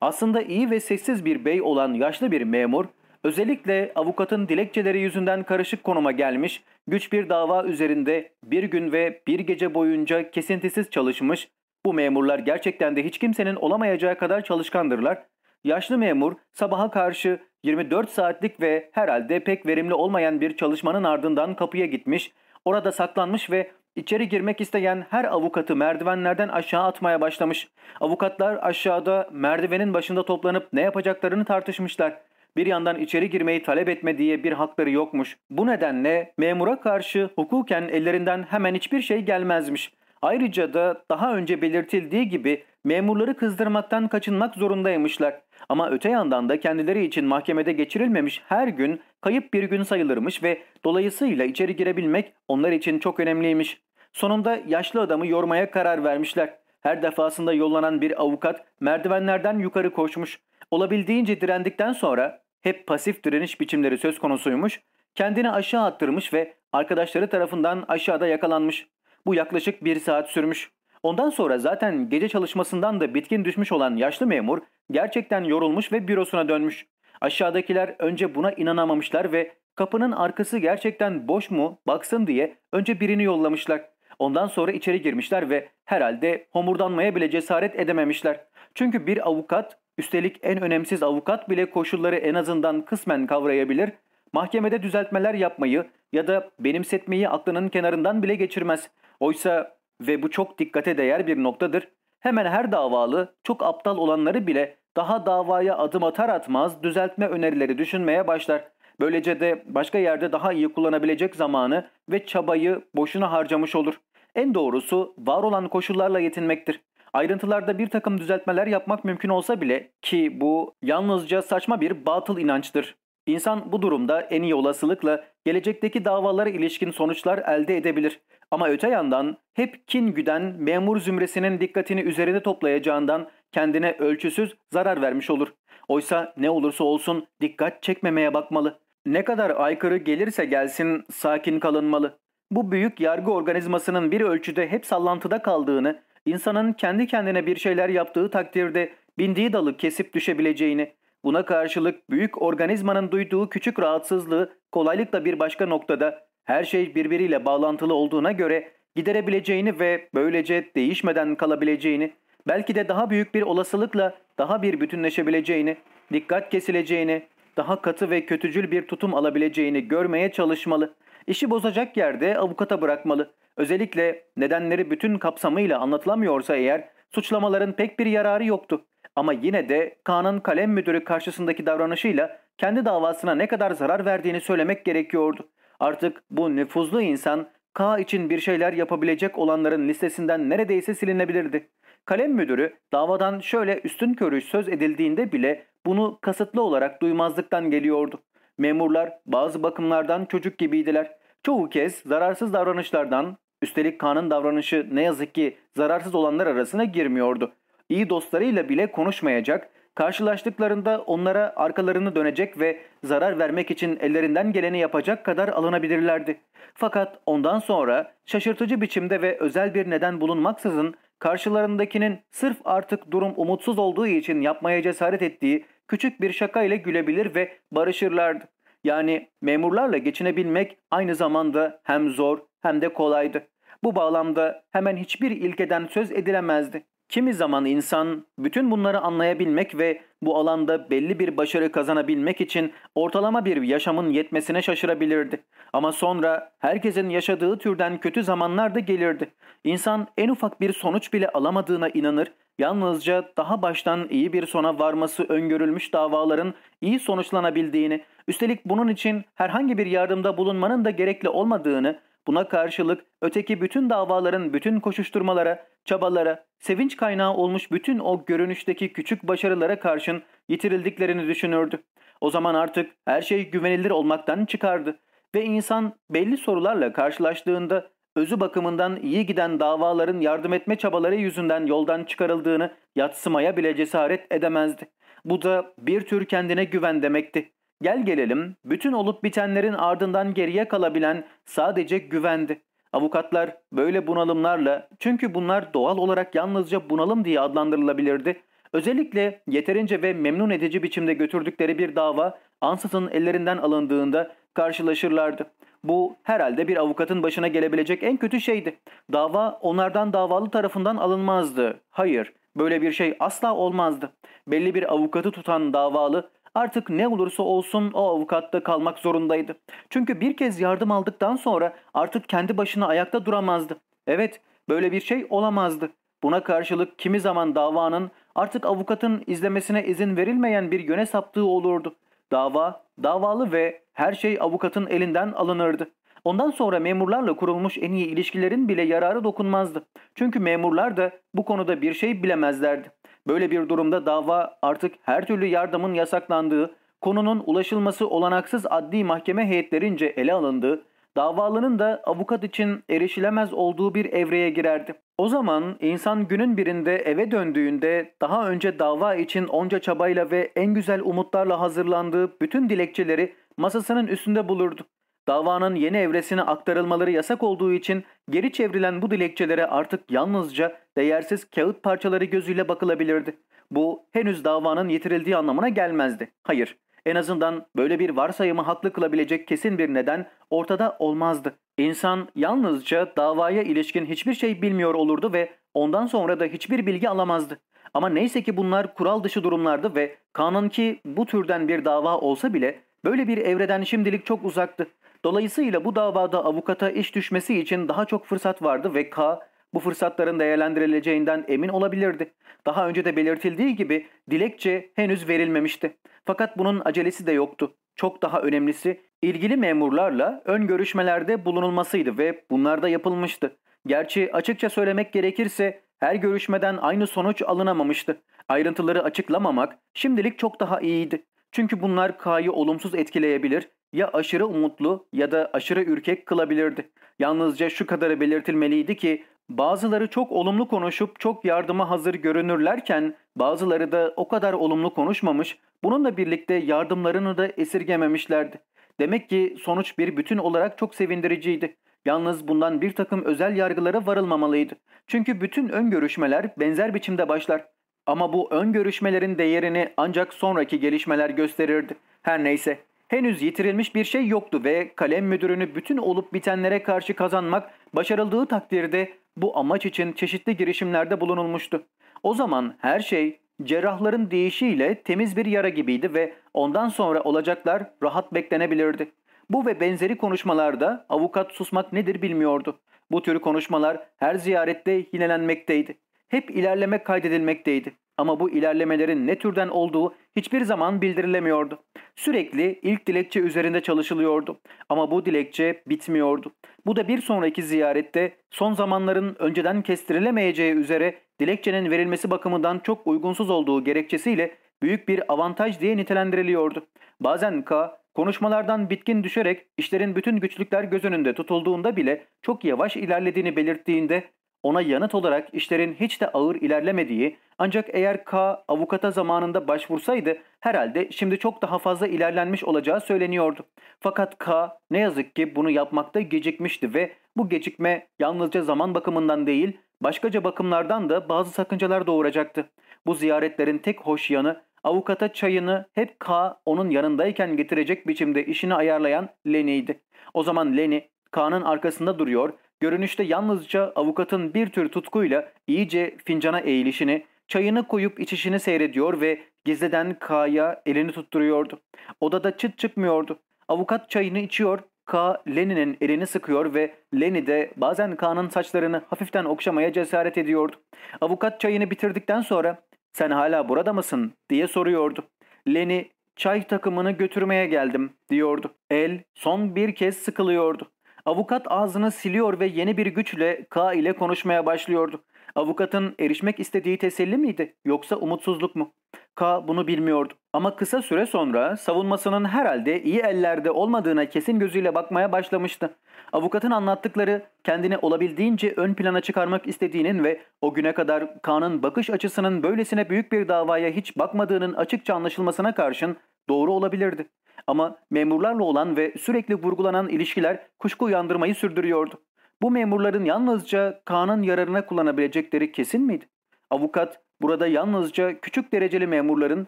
Aslında iyi ve sessiz bir bey olan yaşlı bir memur, özellikle avukatın dilekçeleri yüzünden karışık konuma gelmiş, güç bir dava üzerinde bir gün ve bir gece boyunca kesintisiz çalışmış, bu memurlar gerçekten de hiç kimsenin olamayacağı kadar çalışkandırlar. Yaşlı memur sabaha karşı 24 saatlik ve herhalde pek verimli olmayan bir çalışmanın ardından kapıya gitmiş, orada saklanmış ve içeri girmek isteyen her avukatı merdivenlerden aşağı atmaya başlamış. Avukatlar aşağıda merdivenin başında toplanıp ne yapacaklarını tartışmışlar. Bir yandan içeri girmeyi talep etme diye bir hakları yokmuş. Bu nedenle memura karşı hukuken ellerinden hemen hiçbir şey gelmezmiş. Ayrıca da daha önce belirtildiği gibi memurları kızdırmaktan kaçınmak zorundaymışlar. Ama öte yandan da kendileri için mahkemede geçirilmemiş her gün kayıp bir gün sayılırmış ve dolayısıyla içeri girebilmek onlar için çok önemliymiş. Sonunda yaşlı adamı yormaya karar vermişler. Her defasında yollanan bir avukat merdivenlerden yukarı koşmuş. Olabildiğince direndikten sonra hep pasif direniş biçimleri söz konusuymuş. Kendini aşağı attırmış ve arkadaşları tarafından aşağıda yakalanmış. Bu yaklaşık bir saat sürmüş. Ondan sonra zaten gece çalışmasından da bitkin düşmüş olan yaşlı memur gerçekten yorulmuş ve bürosuna dönmüş. Aşağıdakiler önce buna inanamamışlar ve kapının arkası gerçekten boş mu baksın diye önce birini yollamışlar. Ondan sonra içeri girmişler ve herhalde homurdanmaya bile cesaret edememişler. Çünkü bir avukat, üstelik en önemsiz avukat bile koşulları en azından kısmen kavrayabilir, mahkemede düzeltmeler yapmayı ya da benimsetmeyi aklının kenarından bile geçirmez. Oysa ve bu çok dikkate değer bir noktadır. Hemen her davalı çok aptal olanları bile daha davaya adım atar atmaz düzeltme önerileri düşünmeye başlar. Böylece de başka yerde daha iyi kullanabilecek zamanı ve çabayı boşuna harcamış olur. En doğrusu var olan koşullarla yetinmektir. Ayrıntılarda bir takım düzeltmeler yapmak mümkün olsa bile ki bu yalnızca saçma bir batıl inançtır. İnsan bu durumda en iyi olasılıkla gelecekteki davalara ilişkin sonuçlar elde edebilir. Ama öte yandan hep kin güden memur zümresinin dikkatini üzerine toplayacağından kendine ölçüsüz zarar vermiş olur. Oysa ne olursa olsun dikkat çekmemeye bakmalı. Ne kadar aykırı gelirse gelsin sakin kalınmalı. Bu büyük yargı organizmasının bir ölçüde hep sallantıda kaldığını, insanın kendi kendine bir şeyler yaptığı takdirde bindiği dalı kesip düşebileceğini, buna karşılık büyük organizmanın duyduğu küçük rahatsızlığı kolaylıkla bir başka noktada her şey birbiriyle bağlantılı olduğuna göre giderebileceğini ve böylece değişmeden kalabileceğini, belki de daha büyük bir olasılıkla daha bir bütünleşebileceğini, dikkat kesileceğini, daha katı ve kötücül bir tutum alabileceğini görmeye çalışmalı. İşi bozacak yerde avukata bırakmalı. Özellikle nedenleri bütün kapsamıyla anlatılamıyorsa eğer suçlamaların pek bir yararı yoktu. Ama yine de Kaan'ın kalem müdürü karşısındaki davranışıyla kendi davasına ne kadar zarar verdiğini söylemek gerekiyordu. Artık bu nüfuzlu insan K için bir şeyler yapabilecek olanların listesinden neredeyse silinebilirdi. Kalem müdürü davadan şöyle üstün körü söz edildiğinde bile bunu kasıtlı olarak duymazlıktan geliyordu. Memurlar bazı bakımlardan çocuk gibiydiler. Çoğu kez zararsız davranışlardan, üstelik Kaan'ın davranışı ne yazık ki zararsız olanlar arasına girmiyordu. İyi dostlarıyla bile konuşmayacak, karşılaştıklarında onlara arkalarını dönecek ve zarar vermek için ellerinden geleni yapacak kadar alınabilirlerdi. Fakat ondan sonra şaşırtıcı biçimde ve özel bir neden bulunmaksızın karşılarındakinin sırf artık durum umutsuz olduğu için yapmaya cesaret ettiği küçük bir şaka ile gülebilir ve barışırlardı. Yani memurlarla geçinebilmek aynı zamanda hem zor hem de kolaydı. Bu bağlamda hemen hiçbir ilkeden söz edilemezdi. Kimi zaman insan bütün bunları anlayabilmek ve bu alanda belli bir başarı kazanabilmek için ortalama bir yaşamın yetmesine şaşırabilirdi. Ama sonra herkesin yaşadığı türden kötü zamanlar da gelirdi. İnsan en ufak bir sonuç bile alamadığına inanır, yalnızca daha baştan iyi bir sona varması öngörülmüş davaların iyi sonuçlanabildiğini, üstelik bunun için herhangi bir yardımda bulunmanın da gerekli olmadığını, Buna karşılık öteki bütün davaların bütün koşuşturmalara, çabalara, sevinç kaynağı olmuş bütün o görünüşteki küçük başarılara karşın yitirildiklerini düşünürdü. O zaman artık her şey güvenilir olmaktan çıkardı ve insan belli sorularla karşılaştığında özü bakımından iyi giden davaların yardım etme çabaları yüzünden yoldan çıkarıldığını yatsımaya bile cesaret edemezdi. Bu da bir tür kendine güven demekti. Gel gelelim bütün olup bitenlerin ardından geriye kalabilen sadece güvendi. Avukatlar böyle bunalımlarla çünkü bunlar doğal olarak yalnızca bunalım diye adlandırılabilirdi. Özellikle yeterince ve memnun edici biçimde götürdükleri bir dava ansızın ellerinden alındığında karşılaşırlardı. Bu herhalde bir avukatın başına gelebilecek en kötü şeydi. Dava onlardan davalı tarafından alınmazdı. Hayır, böyle bir şey asla olmazdı. Belli bir avukatı tutan davalı Artık ne olursa olsun o avukatta kalmak zorundaydı. Çünkü bir kez yardım aldıktan sonra artık kendi başına ayakta duramazdı. Evet, böyle bir şey olamazdı. Buna karşılık kimi zaman davanın artık avukatın izlemesine izin verilmeyen bir yöne saptığı olurdu. Dava, davalı ve her şey avukatın elinden alınırdı. Ondan sonra memurlarla kurulmuş en iyi ilişkilerin bile yararı dokunmazdı. Çünkü memurlar da bu konuda bir şey bilemezlerdi. Böyle bir durumda dava artık her türlü yardımın yasaklandığı, konunun ulaşılması olanaksız adli mahkeme heyetlerince ele alındığı, davalının da avukat için erişilemez olduğu bir evreye girerdi. O zaman insan günün birinde eve döndüğünde daha önce dava için onca çabayla ve en güzel umutlarla hazırlandığı bütün dilekçeleri masasının üstünde bulurdu. Davanın yeni evresine aktarılmaları yasak olduğu için geri çevrilen bu dilekçelere artık yalnızca değersiz kağıt parçaları gözüyle bakılabilirdi. Bu henüz davanın yitirildiği anlamına gelmezdi. Hayır, en azından böyle bir varsayımı haklı kılabilecek kesin bir neden ortada olmazdı. İnsan yalnızca davaya ilişkin hiçbir şey bilmiyor olurdu ve ondan sonra da hiçbir bilgi alamazdı. Ama neyse ki bunlar kural dışı durumlardı ve kanunki bu türden bir dava olsa bile böyle bir evreden şimdilik çok uzaktı. Dolayısıyla bu davada avukata iş düşmesi için daha çok fırsat vardı ve K bu fırsatların değerlendirileceğinden emin olabilirdi. Daha önce de belirtildiği gibi dilekçe henüz verilmemişti. Fakat bunun acelesi de yoktu. Çok daha önemlisi ilgili memurlarla ön görüşmelerde bulunulmasıydı ve bunlar da yapılmıştı. Gerçi açıkça söylemek gerekirse her görüşmeden aynı sonuç alınamamıştı. Ayrıntıları açıklamamak şimdilik çok daha iyiydi. Çünkü bunlar K'yı olumsuz etkileyebilir ya aşırı umutlu ya da aşırı ürkek kılabilirdi. Yalnızca şu kadarı belirtilmeliydi ki bazıları çok olumlu konuşup çok yardıma hazır görünürlerken bazıları da o kadar olumlu konuşmamış, bununla birlikte yardımlarını da esirgememişlerdi. Demek ki sonuç bir bütün olarak çok sevindiriciydi. Yalnız bundan bir takım özel yargılara varılmamalıydı. Çünkü bütün ön görüşmeler benzer biçimde başlar. Ama bu ön görüşmelerin değerini ancak sonraki gelişmeler gösterirdi. Her neyse Henüz yitirilmiş bir şey yoktu ve kalem müdürünü bütün olup bitenlere karşı kazanmak başarıldığı takdirde bu amaç için çeşitli girişimlerde bulunulmuştu. O zaman her şey cerrahların deyişiyle temiz bir yara gibiydi ve ondan sonra olacaklar rahat beklenebilirdi. Bu ve benzeri konuşmalarda avukat susmak nedir bilmiyordu. Bu tür konuşmalar her ziyarette yinelenmekteydi. Hep ilerleme kaydedilmekteydi. Ama bu ilerlemelerin ne türden olduğu hiçbir zaman bildirilemiyordu. Sürekli ilk dilekçe üzerinde çalışılıyordu. Ama bu dilekçe bitmiyordu. Bu da bir sonraki ziyarette son zamanların önceden kestirilemeyeceği üzere dilekçenin verilmesi bakımından çok uygunsuz olduğu gerekçesiyle büyük bir avantaj diye nitelendiriliyordu. Bazen K konuşmalardan bitkin düşerek işlerin bütün güçlükler göz önünde tutulduğunda bile çok yavaş ilerlediğini belirttiğinde ona yanıt olarak işlerin hiç de ağır ilerlemediği ancak eğer K avukata zamanında başvursaydı herhalde şimdi çok daha fazla ilerlenmiş olacağı söyleniyordu. Fakat K ne yazık ki bunu yapmakta gecikmişti ve bu gecikme yalnızca zaman bakımından değil başkaca bakımlardan da bazı sakıncalar doğuracaktı. Bu ziyaretlerin tek hoş yanı avukata çayını hep K onun yanındayken getirecek biçimde işini ayarlayan Lenny'ydi. O zaman Lenny K'nın arkasında duruyor Görünüşte yalnızca avukatın bir tür tutkuyla iyice fincana eğilişini, çayını koyup içişini seyrediyor ve gizliden K'ya elini tutturuyordu. Odada çıt çıkmıyordu. Avukat çayını içiyor, K. Lenin'in elini sıkıyor ve Leni de bazen K'nın saçlarını hafiften okşamaya cesaret ediyordu. Avukat çayını bitirdikten sonra ''Sen hala burada mısın?'' diye soruyordu. Leni ''Çay takımını götürmeye geldim.'' diyordu. El son bir kez sıkılıyordu. Avukat ağzını siliyor ve yeni bir güçle K ile konuşmaya başlıyordu. Avukatın erişmek istediği teselli miydi yoksa umutsuzluk mu? K bunu bilmiyordu. Ama kısa süre sonra savunmasının herhalde iyi ellerde olmadığına kesin gözüyle bakmaya başlamıştı. Avukatın anlattıkları kendini olabildiğince ön plana çıkarmak istediğinin ve o güne kadar K'nın bakış açısının böylesine büyük bir davaya hiç bakmadığının açıkça anlaşılmasına karşın doğru olabilirdi. Ama memurlarla olan ve sürekli vurgulanan ilişkiler kuşku uyandırmayı sürdürüyordu. Bu memurların yalnızca Kaan'ın yararına kullanabilecekleri kesin miydi? Avukat burada yalnızca küçük dereceli memurların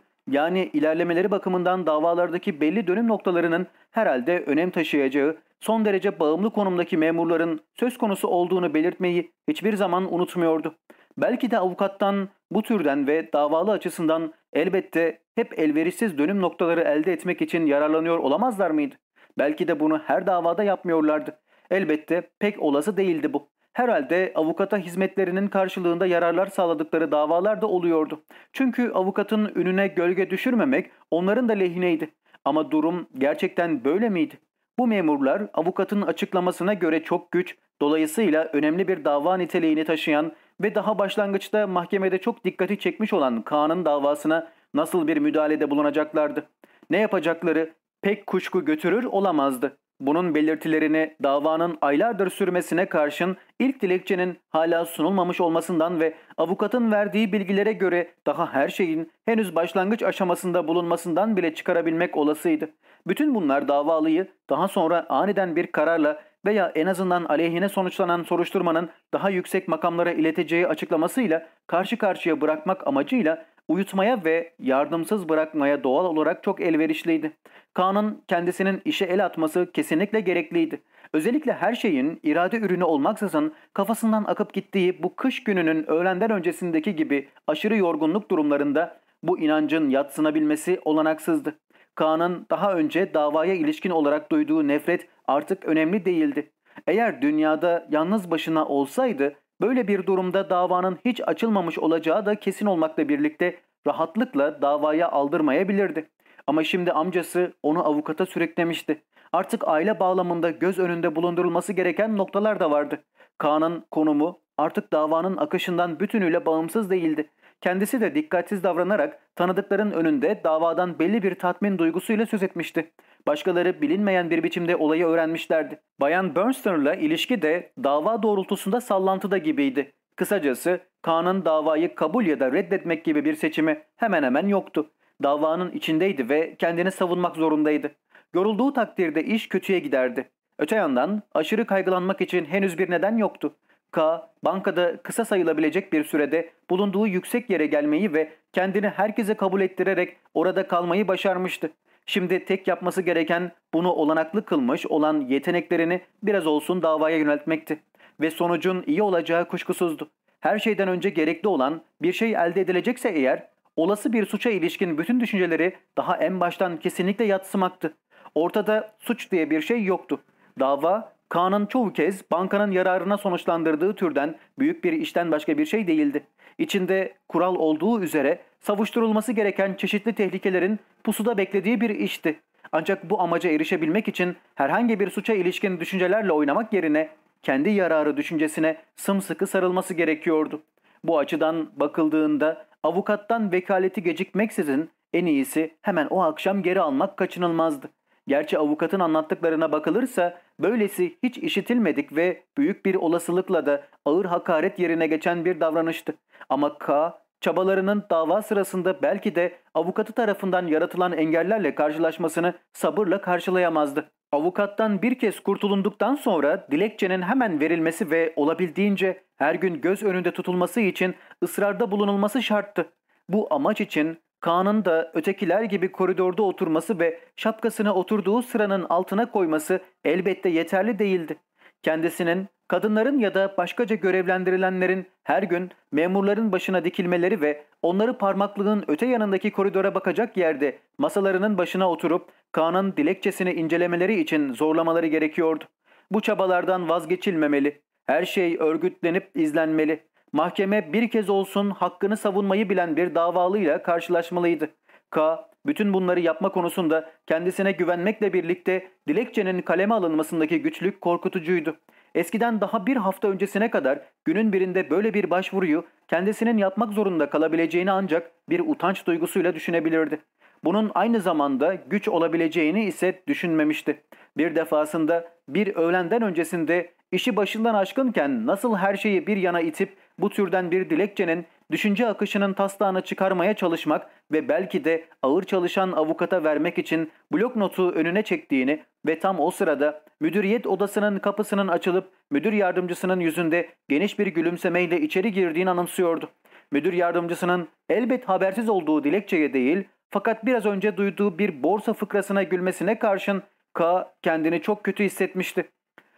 yani ilerlemeleri bakımından davalardaki belli dönüm noktalarının herhalde önem taşıyacağı son derece bağımlı konumdaki memurların söz konusu olduğunu belirtmeyi hiçbir zaman unutmuyordu. Belki de avukattan bu türden ve davalı açısından elbette hep elverişsiz dönüm noktaları elde etmek için yararlanıyor olamazlar mıydı? Belki de bunu her davada yapmıyorlardı. Elbette pek olası değildi bu. Herhalde avukata hizmetlerinin karşılığında yararlar sağladıkları davalar da oluyordu. Çünkü avukatın önüne gölge düşürmemek onların da lehineydi. Ama durum gerçekten böyle miydi? Bu memurlar avukatın açıklamasına göre çok güç, dolayısıyla önemli bir dava niteliğini taşıyan ve daha başlangıçta mahkemede çok dikkati çekmiş olan Kaan'ın davasına nasıl bir müdahalede bulunacaklardı? Ne yapacakları pek kuşku götürür olamazdı. Bunun belirtilerini davanın aylardır sürmesine karşın ilk dilekçenin hala sunulmamış olmasından ve avukatın verdiği bilgilere göre daha her şeyin henüz başlangıç aşamasında bulunmasından bile çıkarabilmek olasıydı. Bütün bunlar davalıyı daha sonra aniden bir kararla veya en azından aleyhine sonuçlanan soruşturmanın daha yüksek makamlara ileteceği açıklamasıyla karşı karşıya bırakmak amacıyla uyutmaya ve yardımsız bırakmaya doğal olarak çok elverişliydi. Kaan'ın kendisinin işe el atması kesinlikle gerekliydi. Özellikle her şeyin irade ürünü olmaksızın kafasından akıp gittiği bu kış gününün öğlenden öncesindeki gibi aşırı yorgunluk durumlarında bu inancın yatsınabilmesi olanaksızdı. Kaan'ın daha önce davaya ilişkin olarak duyduğu nefret artık önemli değildi. Eğer dünyada yalnız başına olsaydı böyle bir durumda davanın hiç açılmamış olacağı da kesin olmakla birlikte rahatlıkla davaya aldırmayabilirdi. Ama şimdi amcası onu avukata sürüklemişti. Artık aile bağlamında göz önünde bulundurulması gereken noktalar da vardı. Kaan'ın konumu artık davanın akışından bütünüyle bağımsız değildi. Kendisi de dikkatsiz davranarak tanıdıkların önünde davadan belli bir tatmin duygusuyla söz etmişti. Başkaları bilinmeyen bir biçimde olayı öğrenmişlerdi. Bayan Bernstein'la ilişki de dava doğrultusunda sallantıda gibiydi. Kısacası Kaan'ın davayı kabul ya da reddetmek gibi bir seçimi hemen hemen yoktu. Davanın içindeydi ve kendini savunmak zorundaydı. Yorulduğu takdirde iş kötüye giderdi. Öte yandan aşırı kaygılanmak için henüz bir neden yoktu. K, bankada kısa sayılabilecek bir sürede bulunduğu yüksek yere gelmeyi ve kendini herkese kabul ettirerek orada kalmayı başarmıştı. Şimdi tek yapması gereken bunu olanaklı kılmış olan yeteneklerini biraz olsun davaya yöneltmekti. Ve sonucun iyi olacağı kuşkusuzdu. Her şeyden önce gerekli olan bir şey elde edilecekse eğer olası bir suça ilişkin bütün düşünceleri daha en baştan kesinlikle yatsımaktı. Ortada suç diye bir şey yoktu. Dava Kaan'ın çoğu kez bankanın yararına sonuçlandırdığı türden büyük bir işten başka bir şey değildi. İçinde kural olduğu üzere savuşturulması gereken çeşitli tehlikelerin pusuda beklediği bir işti. Ancak bu amaca erişebilmek için herhangi bir suça ilişkin düşüncelerle oynamak yerine kendi yararı düşüncesine sımsıkı sarılması gerekiyordu. Bu açıdan bakıldığında avukattan vekaleti gecikmeksizin en iyisi hemen o akşam geri almak kaçınılmazdı. Gerçi avukatın anlattıklarına bakılırsa böylesi hiç işitilmedik ve büyük bir olasılıkla da ağır hakaret yerine geçen bir davranıştı. Ama K çabalarının dava sırasında belki de avukatı tarafından yaratılan engellerle karşılaşmasını sabırla karşılayamazdı. Avukattan bir kez kurtulunduktan sonra dilekçenin hemen verilmesi ve olabildiğince her gün göz önünde tutulması için ısrarda bulunulması şarttı. Bu amaç için Kaan'ın da ötekiler gibi koridorda oturması ve şapkasını oturduğu sıranın altına koyması elbette yeterli değildi. Kendisinin kadınların ya da başkaca görevlendirilenlerin her gün memurların başına dikilmeleri ve onları parmaklığın öte yanındaki koridora bakacak yerde masalarının başına oturup Kaan'ın dilekçesini incelemeleri için zorlamaları gerekiyordu. Bu çabalardan vazgeçilmemeli. Her şey örgütlenip izlenmeli. Mahkeme bir kez olsun hakkını savunmayı bilen bir davalıyla karşılaşmalıydı. K. Bütün bunları yapma konusunda kendisine güvenmekle birlikte dilekçenin kaleme alınmasındaki güçlük korkutucuydu. Eskiden daha bir hafta öncesine kadar günün birinde böyle bir başvuruyu kendisinin yapmak zorunda kalabileceğini ancak bir utanç duygusuyla düşünebilirdi. Bunun aynı zamanda güç olabileceğini ise düşünmemişti. Bir defasında bir öğlenden öncesinde işi başından aşkınken nasıl her şeyi bir yana itip bu türden bir dilekçenin düşünce akışının taslağını çıkarmaya çalışmak ve belki de ağır çalışan avukata vermek için blok notu önüne çektiğini ve tam o sırada müdüriyet odasının kapısının açılıp müdür yardımcısının yüzünde geniş bir gülümsemeyle içeri girdiğini anımsıyordu. Müdür yardımcısının elbet habersiz olduğu dilekçeye değil fakat biraz önce duyduğu bir borsa fıkrasına gülmesine karşın K kendini çok kötü hissetmişti.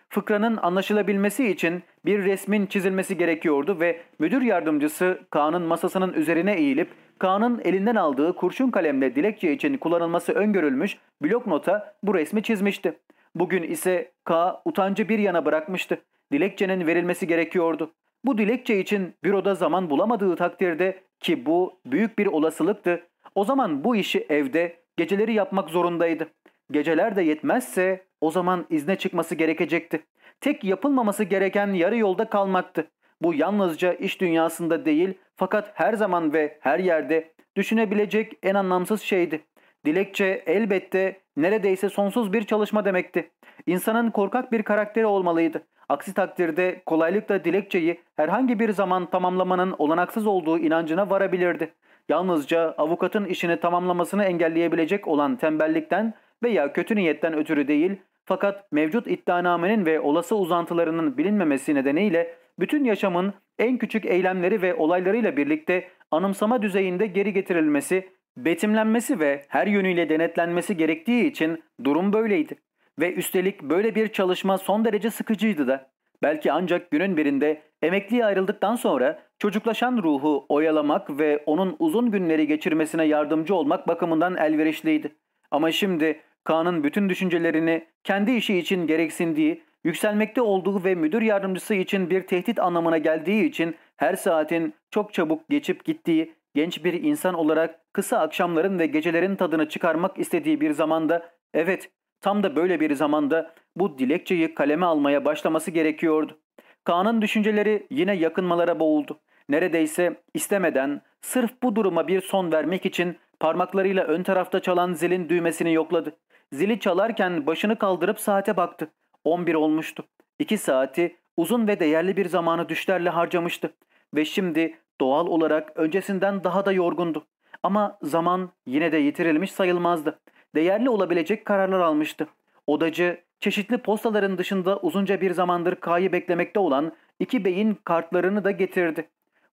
Fıkranın anlaşılabilmesi için bir resmin çizilmesi gerekiyordu ve müdür yardımcısı Kaan'ın masasının üzerine eğilip Kaan'ın elinden aldığı kurşun kalemle dilekçe için kullanılması öngörülmüş blok nota bu resmi çizmişti. Bugün ise K utancı bir yana bırakmıştı. Dilekçenin verilmesi gerekiyordu. Bu dilekçe için büroda zaman bulamadığı takdirde ki bu büyük bir olasılıktı. O zaman bu işi evde geceleri yapmak zorundaydı. Geceler de yetmezse o zaman izne çıkması gerekecekti. Tek yapılmaması gereken yarı yolda kalmaktı. Bu yalnızca iş dünyasında değil fakat her zaman ve her yerde düşünebilecek en anlamsız şeydi. Dilekçe elbette neredeyse sonsuz bir çalışma demekti. İnsanın korkak bir karakteri olmalıydı. Aksi takdirde kolaylıkla dilekçeyi herhangi bir zaman tamamlamanın olanaksız olduğu inancına varabilirdi. Yalnızca avukatın işini tamamlamasını engelleyebilecek olan tembellikten veya kötü niyetten ötürü değil, fakat mevcut iddianamenin ve olası uzantılarının bilinmemesi nedeniyle bütün yaşamın en küçük eylemleri ve olaylarıyla birlikte anımsama düzeyinde geri getirilmesi, betimlenmesi ve her yönüyle denetlenmesi gerektiği için durum böyleydi. Ve üstelik böyle bir çalışma son derece sıkıcıydı da. Belki ancak günün birinde emekliye ayrıldıktan sonra çocuklaşan ruhu oyalamak ve onun uzun günleri geçirmesine yardımcı olmak bakımından elverişliydi. Ama şimdi Kaan'ın bütün düşüncelerini kendi işi için gereksindiği, yükselmekte olduğu ve müdür yardımcısı için bir tehdit anlamına geldiği için her saatin çok çabuk geçip gittiği, genç bir insan olarak kısa akşamların ve gecelerin tadını çıkarmak istediği bir zamanda, evet tam da böyle bir zamanda bu dilekçeyi kaleme almaya başlaması gerekiyordu. Kaan'ın düşünceleri yine yakınmalara boğuldu. Neredeyse istemeden sırf bu duruma bir son vermek için parmaklarıyla ön tarafta çalan zilin düğmesini yokladı. Zili çalarken başını kaldırıp saate baktı. 11 olmuştu. 2 saati uzun ve değerli bir zamanı düşlerle harcamıştı. Ve şimdi doğal olarak öncesinden daha da yorgundu. Ama zaman yine de yitirilmiş sayılmazdı. Değerli olabilecek kararlar almıştı. Odacı çeşitli postaların dışında uzunca bir zamandır K'yı beklemekte olan iki beyin kartlarını da getirdi.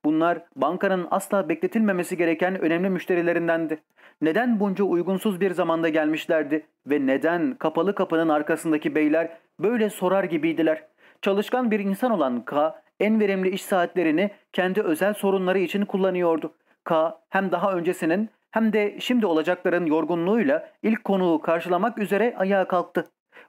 Bunlar bankanın asla bekletilmemesi gereken önemli müşterilerindendi. Neden bunca uygunsuz bir zamanda gelmişlerdi ve neden kapalı kapının arkasındaki beyler böyle sorar gibiydiler? Çalışkan bir insan olan K en verimli iş saatlerini kendi özel sorunları için kullanıyordu. K hem daha öncesinin hem de şimdi olacakların yorgunluğuyla ilk konuğu karşılamak üzere ayağa kalktı.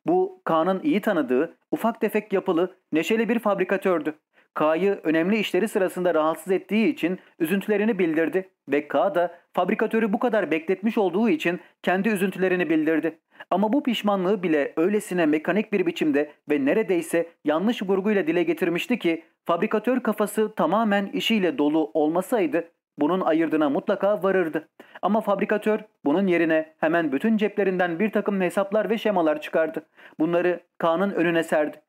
Bu K'nın iyi tanıdığı, ufak tefek yapılı, neşeli bir fabrikatördü. K'yı önemli işleri sırasında rahatsız ettiği için üzüntülerini bildirdi ve K da fabrikatörü bu kadar bekletmiş olduğu için kendi üzüntülerini bildirdi. Ama bu pişmanlığı bile öylesine mekanik bir biçimde ve neredeyse yanlış vurguyla dile getirmişti ki fabrikatör kafası tamamen işiyle dolu olmasaydı bunun ayırdına mutlaka varırdı. Ama fabrikatör bunun yerine hemen bütün ceplerinden bir takım hesaplar ve şemalar çıkardı. Bunları K'nın önüne serdi.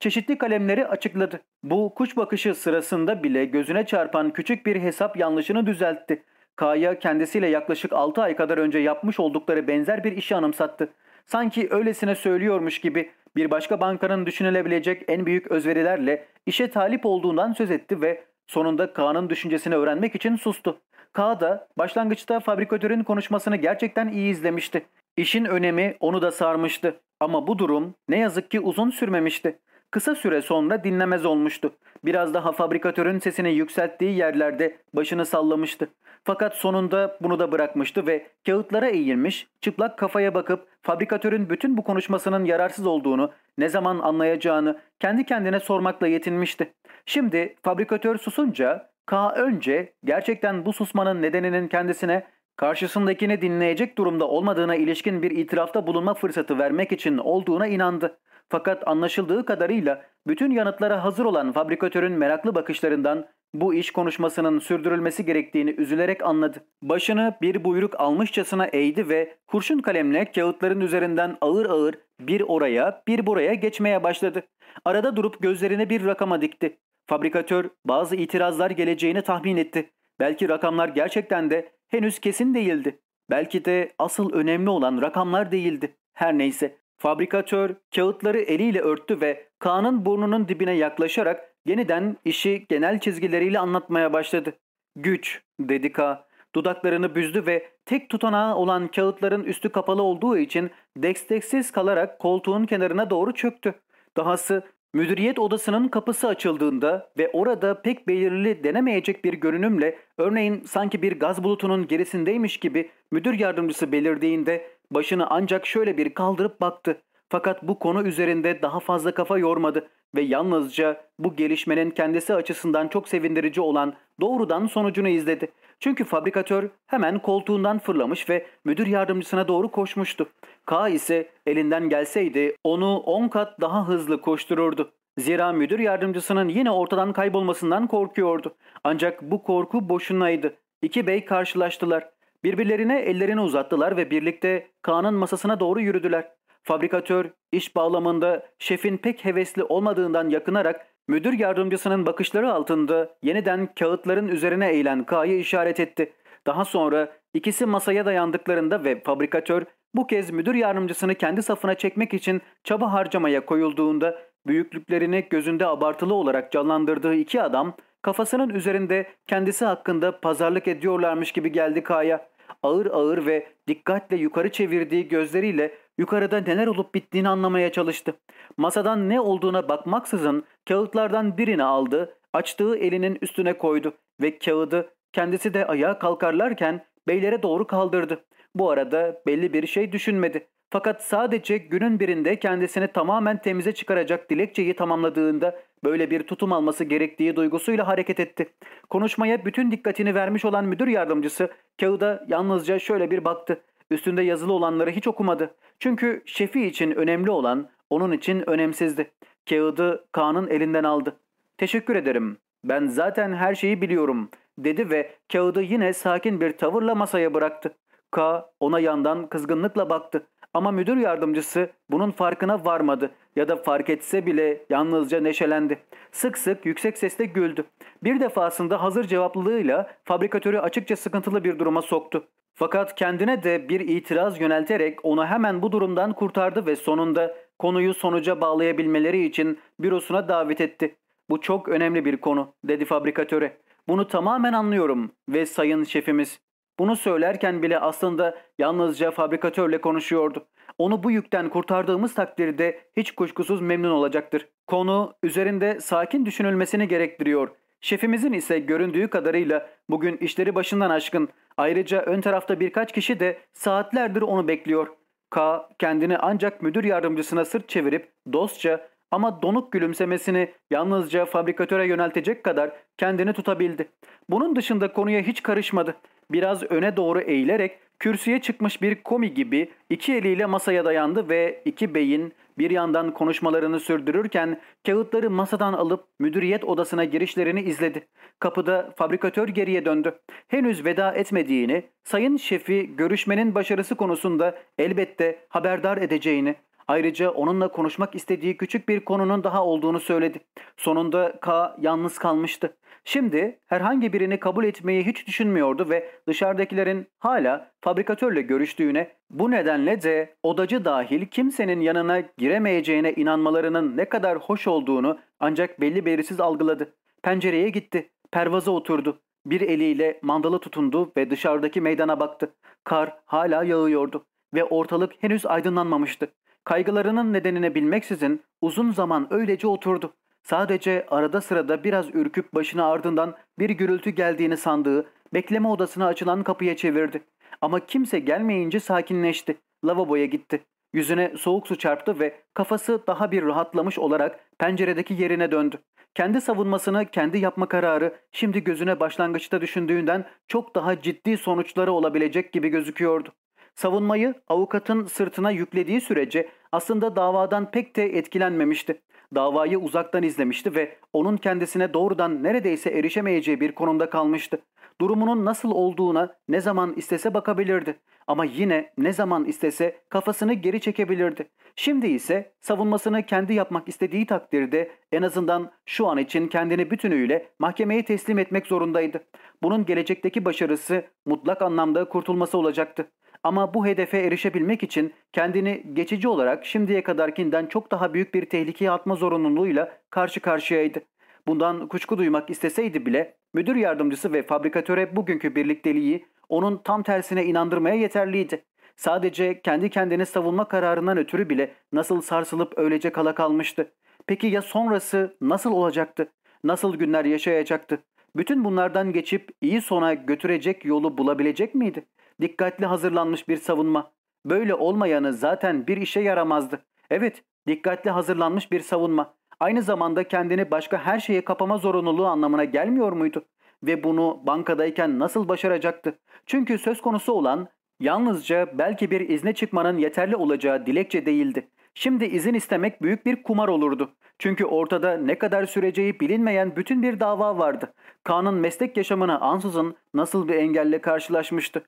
Çeşitli kalemleri açıkladı. Bu kuş bakışı sırasında bile gözüne çarpan küçük bir hesap yanlışını düzeltti. K'ya kendisiyle yaklaşık 6 ay kadar önce yapmış oldukları benzer bir işi anımsattı. Sanki öylesine söylüyormuş gibi bir başka bankanın düşünülebilecek en büyük özverilerle işe talip olduğundan söz etti ve sonunda K'nın düşüncesini öğrenmek için sustu. K da başlangıçta fabrikatörün konuşmasını gerçekten iyi izlemişti. İşin önemi onu da sarmıştı. Ama bu durum ne yazık ki uzun sürmemişti. Kısa süre sonra dinlemez olmuştu. Biraz daha fabrikatörün sesini yükselttiği yerlerde başını sallamıştı. Fakat sonunda bunu da bırakmıştı ve kağıtlara eğilmiş, çıplak kafaya bakıp fabrikatörün bütün bu konuşmasının yararsız olduğunu, ne zaman anlayacağını kendi kendine sormakla yetinmişti. Şimdi fabrikatör susunca K önce gerçekten bu susmanın nedeninin kendisine karşısındakini dinleyecek durumda olmadığına ilişkin bir itirafta bulunma fırsatı vermek için olduğuna inandı. Fakat anlaşıldığı kadarıyla bütün yanıtlara hazır olan fabrikatörün meraklı bakışlarından bu iş konuşmasının sürdürülmesi gerektiğini üzülerek anladı. Başını bir buyruk almışçasına eğdi ve kurşun kalemle kağıtların üzerinden ağır ağır bir oraya bir buraya geçmeye başladı. Arada durup gözlerine bir rakama dikti. Fabrikatör bazı itirazlar geleceğini tahmin etti. Belki rakamlar gerçekten de henüz kesin değildi. Belki de asıl önemli olan rakamlar değildi. Her neyse Fabrikatör kağıtları eliyle örttü ve Kaan'ın burnunun dibine yaklaşarak yeniden işi genel çizgileriyle anlatmaya başladı. Güç, dedi Ka. Dudaklarını büzdü ve tek tutanağı olan kağıtların üstü kapalı olduğu için desteksiz kalarak koltuğun kenarına doğru çöktü. Dahası müdüriyet odasının kapısı açıldığında ve orada pek belirli denemeyecek bir görünümle örneğin sanki bir gaz bulutunun gerisindeymiş gibi müdür yardımcısı belirdiğinde Başını ancak şöyle bir kaldırıp baktı. Fakat bu konu üzerinde daha fazla kafa yormadı ve yalnızca bu gelişmenin kendisi açısından çok sevindirici olan doğrudan sonucunu izledi. Çünkü fabrikatör hemen koltuğundan fırlamış ve müdür yardımcısına doğru koşmuştu. K ise elinden gelseydi onu 10 kat daha hızlı koştururdu. Zira müdür yardımcısının yine ortadan kaybolmasından korkuyordu. Ancak bu korku boşunaydı. İki bey karşılaştılar. Birbirlerine ellerini uzattılar ve birlikte Kaan'ın masasına doğru yürüdüler. Fabrikatör iş bağlamında şefin pek hevesli olmadığından yakınarak müdür yardımcısının bakışları altında yeniden kağıtların üzerine eğilen K'yı işaret etti. Daha sonra ikisi masaya dayandıklarında ve fabrikatör bu kez müdür yardımcısını kendi safına çekmek için çaba harcamaya koyulduğunda büyüklüklerini gözünde abartılı olarak canlandırdığı iki adam kafasının üzerinde kendisi hakkında pazarlık ediyorlarmış gibi geldi K'ya. Ağır ağır ve dikkatle yukarı çevirdiği gözleriyle yukarıda neler olup bittiğini anlamaya çalıştı. Masadan ne olduğuna bakmaksızın kağıtlardan birini aldı, açtığı elinin üstüne koydu ve kağıdı kendisi de ayağa kalkarlarken beylere doğru kaldırdı. Bu arada belli bir şey düşünmedi. Fakat sadece günün birinde kendisini tamamen temize çıkaracak dilekçeyi tamamladığında böyle bir tutum alması gerektiği duygusuyla hareket etti. Konuşmaya bütün dikkatini vermiş olan müdür yardımcısı kağıda yalnızca şöyle bir baktı. Üstünde yazılı olanları hiç okumadı. Çünkü şefi için önemli olan onun için önemsizdi. Kağıdı Kaan'ın elinden aldı. Teşekkür ederim. Ben zaten her şeyi biliyorum dedi ve kağıdı yine sakin bir tavırla masaya bıraktı. K ona yandan kızgınlıkla baktı. Ama müdür yardımcısı bunun farkına varmadı ya da fark etse bile yalnızca neşelendi. Sık sık yüksek sesle güldü. Bir defasında hazır cevaplılığıyla fabrikatörü açıkça sıkıntılı bir duruma soktu. Fakat kendine de bir itiraz yönelterek onu hemen bu durumdan kurtardı ve sonunda konuyu sonuca bağlayabilmeleri için bürosuna davet etti. Bu çok önemli bir konu dedi fabrikatöre. Bunu tamamen anlıyorum ve sayın şefimiz bunu söylerken bile aslında yalnızca fabrikatörle konuşuyordu. Onu bu yükten kurtardığımız takdirde hiç kuşkusuz memnun olacaktır. Konu üzerinde sakin düşünülmesini gerektiriyor. Şefimizin ise göründüğü kadarıyla bugün işleri başından aşkın. Ayrıca ön tarafta birkaç kişi de saatlerdir onu bekliyor. K kendini ancak müdür yardımcısına sırt çevirip dostça ama donuk gülümsemesini yalnızca fabrikatöre yöneltecek kadar kendini tutabildi. Bunun dışında konuya hiç karışmadı biraz öne doğru eğilerek kürsüye çıkmış bir komi gibi iki eliyle masaya dayandı ve iki beyin bir yandan konuşmalarını sürdürürken kağıtları masadan alıp müdüriyet odasına girişlerini izledi. Kapıda fabrikatör geriye döndü. Henüz veda etmediğini, sayın şefi görüşmenin başarısı konusunda elbette haberdar edeceğini, Ayrıca onunla konuşmak istediği küçük bir konunun daha olduğunu söyledi. Sonunda K yalnız kalmıştı. Şimdi herhangi birini kabul etmeyi hiç düşünmüyordu ve dışarıdakilerin hala fabrikatörle görüştüğüne, bu nedenle de odacı dahil kimsenin yanına giremeyeceğine inanmalarının ne kadar hoş olduğunu ancak belli belirsiz algıladı. Pencereye gitti, pervaza oturdu. Bir eliyle mandalı tutundu ve dışarıdaki meydana baktı. Kar hala yağıyordu ve ortalık henüz aydınlanmamıştı. Kaygılarının nedenini bilmeksizin uzun zaman öylece oturdu. Sadece arada sırada biraz ürküp başına ardından bir gürültü geldiğini sandığı bekleme odasına açılan kapıya çevirdi. Ama kimse gelmeyince sakinleşti. Lavaboya gitti. Yüzüne soğuk su çarptı ve kafası daha bir rahatlamış olarak penceredeki yerine döndü. Kendi savunmasını kendi yapma kararı şimdi gözüne başlangıçta düşündüğünden çok daha ciddi sonuçları olabilecek gibi gözüküyordu. Savunmayı avukatın sırtına yüklediği sürece aslında davadan pek de etkilenmemişti. Davayı uzaktan izlemişti ve onun kendisine doğrudan neredeyse erişemeyeceği bir konumda kalmıştı. Durumunun nasıl olduğuna ne zaman istese bakabilirdi. Ama yine ne zaman istese kafasını geri çekebilirdi. Şimdi ise savunmasını kendi yapmak istediği takdirde en azından şu an için kendini bütünüyle mahkemeye teslim etmek zorundaydı. Bunun gelecekteki başarısı mutlak anlamda kurtulması olacaktı. Ama bu hedefe erişebilmek için kendini geçici olarak şimdiye kadarkinden çok daha büyük bir tehlikeye atma zorunluluğuyla karşı karşıyaydı. Bundan kuşku duymak isteseydi bile müdür yardımcısı ve fabrikatöre bugünkü birlikteliği onun tam tersine inandırmaya yeterliydi. Sadece kendi kendini savunma kararından ötürü bile nasıl sarsılıp öylece kala kalmıştı. Peki ya sonrası nasıl olacaktı? Nasıl günler yaşayacaktı? Bütün bunlardan geçip iyi sona götürecek yolu bulabilecek miydi? Dikkatli hazırlanmış bir savunma. Böyle olmayanı zaten bir işe yaramazdı. Evet, dikkatli hazırlanmış bir savunma. Aynı zamanda kendini başka her şeye kapama zorunluluğu anlamına gelmiyor muydu? Ve bunu bankadayken nasıl başaracaktı? Çünkü söz konusu olan yalnızca belki bir izne çıkmanın yeterli olacağı dilekçe değildi. Şimdi izin istemek büyük bir kumar olurdu. Çünkü ortada ne kadar süreceği bilinmeyen bütün bir dava vardı. Kaan'ın meslek yaşamına ansızın nasıl bir engelle karşılaşmıştı.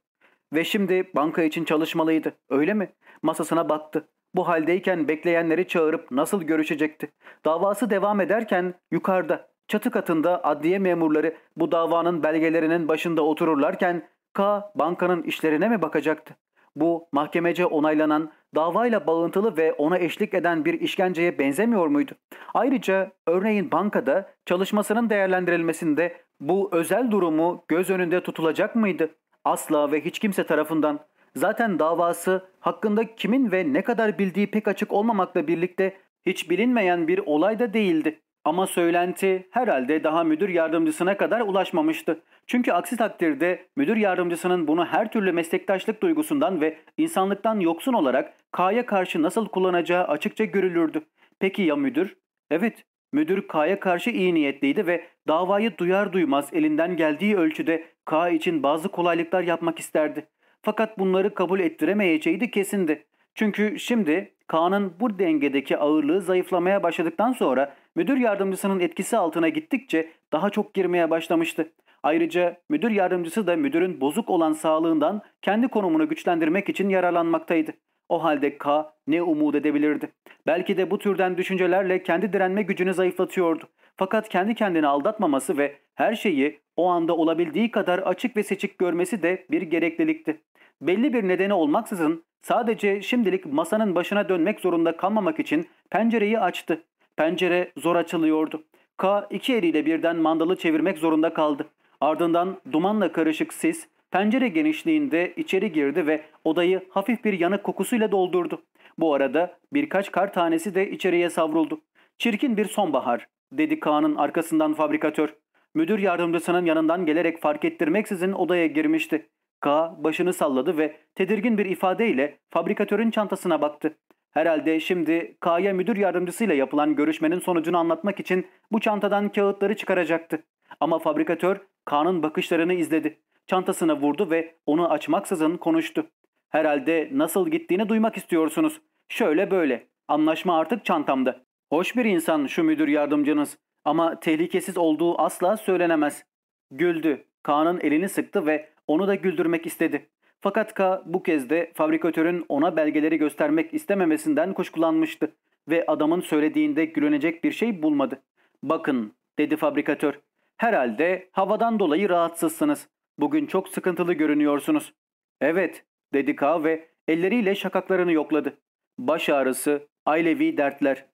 Ve şimdi banka için çalışmalıydı. Öyle mi? Masasına baktı. Bu haldeyken bekleyenleri çağırıp nasıl görüşecekti? Davası devam ederken yukarıda, çatı katında adliye memurları bu davanın belgelerinin başında otururlarken K bankanın işlerine mi bakacaktı? Bu mahkemece onaylanan, davayla bağıntılı ve ona eşlik eden bir işkenceye benzemiyor muydu? Ayrıca örneğin bankada çalışmasının değerlendirilmesinde bu özel durumu göz önünde tutulacak mıydı? Asla ve hiç kimse tarafından. Zaten davası hakkında kimin ve ne kadar bildiği pek açık olmamakla birlikte hiç bilinmeyen bir olay da değildi. Ama söylenti herhalde daha müdür yardımcısına kadar ulaşmamıştı. Çünkü aksi takdirde müdür yardımcısının bunu her türlü meslektaşlık duygusundan ve insanlıktan yoksun olarak K'ya karşı nasıl kullanacağı açıkça görülürdü. Peki ya müdür? Evet, müdür K'ya karşı iyi niyetliydi ve davayı duyar duymaz elinden geldiği ölçüde K için bazı kolaylıklar yapmak isterdi. Fakat bunları kabul ettiremeyeceği de kesindi. Çünkü şimdi Kaan'ın bu dengedeki ağırlığı zayıflamaya başladıktan sonra müdür yardımcısının etkisi altına gittikçe daha çok girmeye başlamıştı. Ayrıca müdür yardımcısı da müdürün bozuk olan sağlığından kendi konumunu güçlendirmek için yararlanmaktaydı. O halde K ne umut edebilirdi? Belki de bu türden düşüncelerle kendi direnme gücünü zayıflatıyordu. Fakat kendi kendini aldatmaması ve her şeyi o anda olabildiği kadar açık ve seçik görmesi de bir gereklilikti. Belli bir nedeni olmaksızın sadece şimdilik masanın başına dönmek zorunda kalmamak için pencereyi açtı. Pencere zor açılıyordu. K iki eliyle birden mandalı çevirmek zorunda kaldı. Ardından dumanla karışık sis pencere genişliğinde içeri girdi ve odayı hafif bir yanık kokusuyla doldurdu. Bu arada birkaç kar tanesi de içeriye savruldu. Çirkin bir sonbahar dedi Kaan'ın arkasından fabrikatör. Müdür yardımcısının yanından gelerek fark ettirmeksizin odaya girmişti. K başını salladı ve tedirgin bir ifadeyle fabrikatörün çantasına baktı. Herhalde şimdi K'ya müdür yardımcısıyla yapılan görüşmenin sonucunu anlatmak için bu çantadan kağıtları çıkaracaktı. Ama fabrikatör K'nın bakışlarını izledi. Çantasına vurdu ve onu açmaksızın konuştu. Herhalde nasıl gittiğini duymak istiyorsunuz. Şöyle böyle. Anlaşma artık çantamda. Hoş bir insan şu müdür yardımcınız. Ama tehlikesiz olduğu asla söylenemez. Güldü. Kaan'ın elini sıktı ve onu da güldürmek istedi. Fakat K bu kez de fabrikatörün ona belgeleri göstermek istememesinden kuşkulanmıştı ve adamın söylediğinde gülünecek bir şey bulmadı. Bakın dedi fabrikatör. Herhalde havadan dolayı rahatsızsınız. Bugün çok sıkıntılı görünüyorsunuz. Evet dedi K ve elleriyle şakaklarını yokladı. Baş ağrısı, ailevi dertler.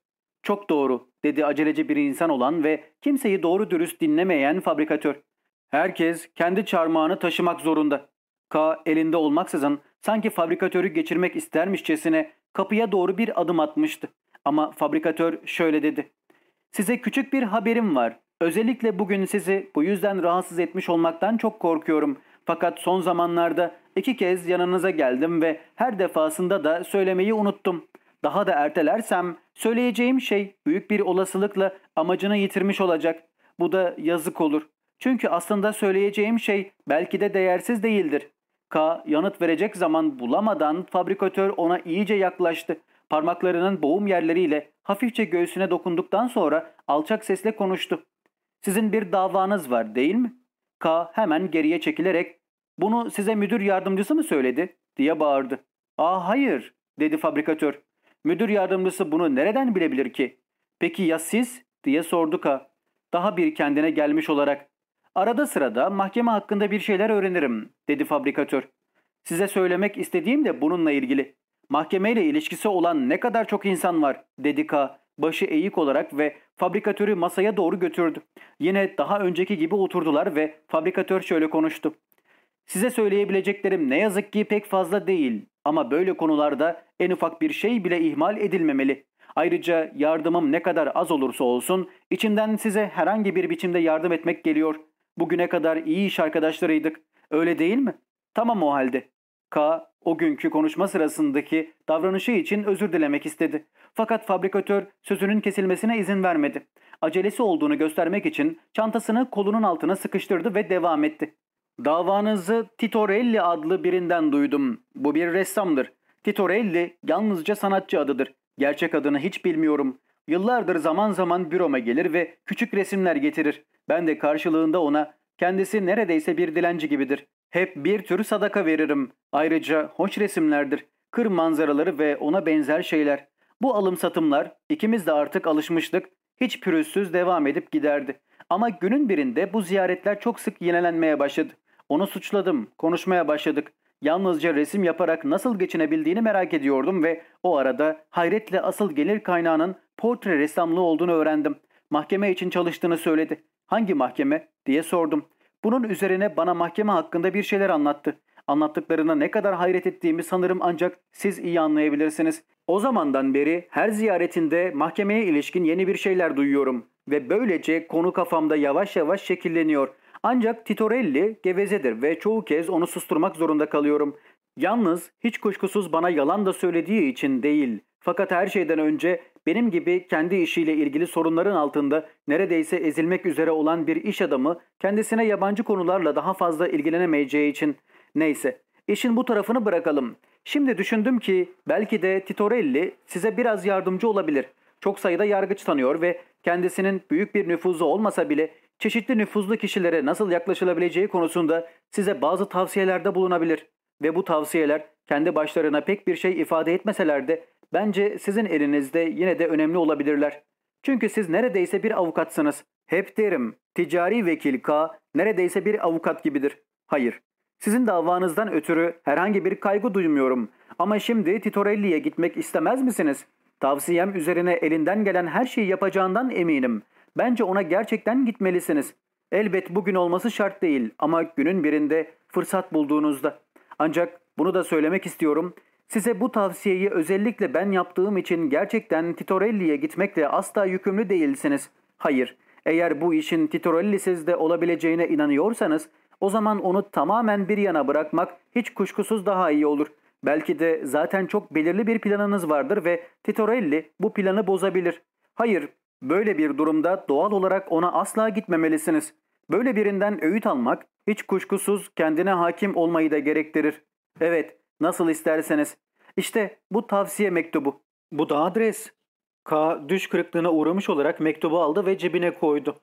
Çok doğru dedi aceleci bir insan olan ve kimseyi doğru dürüst dinlemeyen fabrikatör. Herkes kendi çarmağını taşımak zorunda. K elinde olmaksızın sanki fabrikatörü geçirmek istermişçesine kapıya doğru bir adım atmıştı. Ama fabrikatör şöyle dedi. Size küçük bir haberim var. Özellikle bugün sizi bu yüzden rahatsız etmiş olmaktan çok korkuyorum. Fakat son zamanlarda iki kez yanınıza geldim ve her defasında da söylemeyi unuttum. Daha da ertelersem söyleyeceğim şey büyük bir olasılıkla amacını yitirmiş olacak. Bu da yazık olur. Çünkü aslında söyleyeceğim şey belki de değersiz değildir. K yanıt verecek zaman bulamadan fabrikatör ona iyice yaklaştı. Parmaklarının boğum yerleriyle hafifçe göğsüne dokunduktan sonra alçak sesle konuştu. Sizin bir davanız var değil mi? K hemen geriye çekilerek bunu size müdür yardımcısı mı söyledi diye bağırdı. Aa hayır dedi fabrikatör. Müdür yardımcısı bunu nereden bilebilir ki? Peki ya siz diye sordu K. Daha bir kendine gelmiş olarak. Arada sırada mahkeme hakkında bir şeyler öğrenirim dedi fabrikatör. Size söylemek istediğim de bununla ilgili. Mahkemeyle ilişkisi olan ne kadar çok insan var dedi K başı eğik olarak ve fabrikatörü masaya doğru götürdü. Yine daha önceki gibi oturdular ve fabrikatör şöyle konuştu. Size söyleyebileceklerim ne yazık ki pek fazla değil ama böyle konularda en ufak bir şey bile ihmal edilmemeli. Ayrıca yardımım ne kadar az olursa olsun içimden size herhangi bir biçimde yardım etmek geliyor. Bugüne kadar iyi iş arkadaşlarıydık. Öyle değil mi? Tamam o halde. K O günkü konuşma sırasındaki davranışı için özür dilemek istedi. Fakat fabrikatör sözünün kesilmesine izin vermedi. Acelesi olduğunu göstermek için çantasını kolunun altına sıkıştırdı ve devam etti. Davanızı Titorelli adlı birinden duydum. Bu bir ressamdır. Titorelli yalnızca sanatçı adıdır. Gerçek adını hiç bilmiyorum. Yıllardır zaman zaman büroma gelir ve küçük resimler getirir. Ben de karşılığında ona kendisi neredeyse bir dilenci gibidir. Hep bir tür sadaka veririm. Ayrıca hoş resimlerdir. Kır manzaraları ve ona benzer şeyler. Bu alım satımlar ikimiz de artık alışmıştık. Hiç pürüzsüz devam edip giderdi. Ama günün birinde bu ziyaretler çok sık yenilenmeye başladı. Onu suçladım, konuşmaya başladık. Yalnızca resim yaparak nasıl geçinebildiğini merak ediyordum ve o arada hayretle asıl gelir kaynağının portre ressamlığı olduğunu öğrendim. Mahkeme için çalıştığını söyledi. Hangi mahkeme diye sordum. Bunun üzerine bana mahkeme hakkında bir şeyler anlattı. Anlattıklarına ne kadar hayret ettiğimi sanırım ancak siz iyi anlayabilirsiniz. O zamandan beri her ziyaretinde mahkemeye ilişkin yeni bir şeyler duyuyorum ve böylece konu kafamda yavaş yavaş şekilleniyor. Ancak Titorelli gevezedir ve çoğu kez onu susturmak zorunda kalıyorum. Yalnız hiç kuşkusuz bana yalan da söylediği için değil. Fakat her şeyden önce benim gibi kendi işiyle ilgili sorunların altında neredeyse ezilmek üzere olan bir iş adamı kendisine yabancı konularla daha fazla ilgilenemeyeceği için. Neyse, işin bu tarafını bırakalım. Şimdi düşündüm ki belki de Titorelli size biraz yardımcı olabilir. Çok sayıda yargıç tanıyor ve kendisinin büyük bir nüfuzu olmasa bile çeşitli nüfuzlu kişilere nasıl yaklaşılabileceği konusunda size bazı tavsiyelerde bulunabilir. Ve bu tavsiyeler kendi başlarına pek bir şey ifade etmeseler de bence sizin elinizde yine de önemli olabilirler. Çünkü siz neredeyse bir avukatsınız. Hep derim, ticari vekil K neredeyse bir avukat gibidir. Hayır, sizin davanızdan ötürü herhangi bir kaygı duymuyorum. Ama şimdi Titorelli'ye gitmek istemez misiniz? Tavsiyem üzerine elinden gelen her şeyi yapacağından eminim. Bence ona gerçekten gitmelisiniz. Elbet bugün olması şart değil ama günün birinde fırsat bulduğunuzda. Ancak bunu da söylemek istiyorum. Size bu tavsiyeyi özellikle ben yaptığım için gerçekten Titorelli'ye gitmekle asla yükümlü değilsiniz. Hayır, eğer bu işin Titorelli'siz de olabileceğine inanıyorsanız o zaman onu tamamen bir yana bırakmak hiç kuşkusuz daha iyi olur. Belki de zaten çok belirli bir planınız vardır ve Titorelli bu planı bozabilir. Hayır, böyle bir durumda doğal olarak ona asla gitmemelisiniz. Böyle birinden öğüt almak hiç kuşkusuz kendine hakim olmayı da gerektirir. Evet, nasıl isterseniz. İşte bu tavsiye mektubu. Bu da adres. K düş kırıklığına uğramış olarak mektubu aldı ve cebine koydu.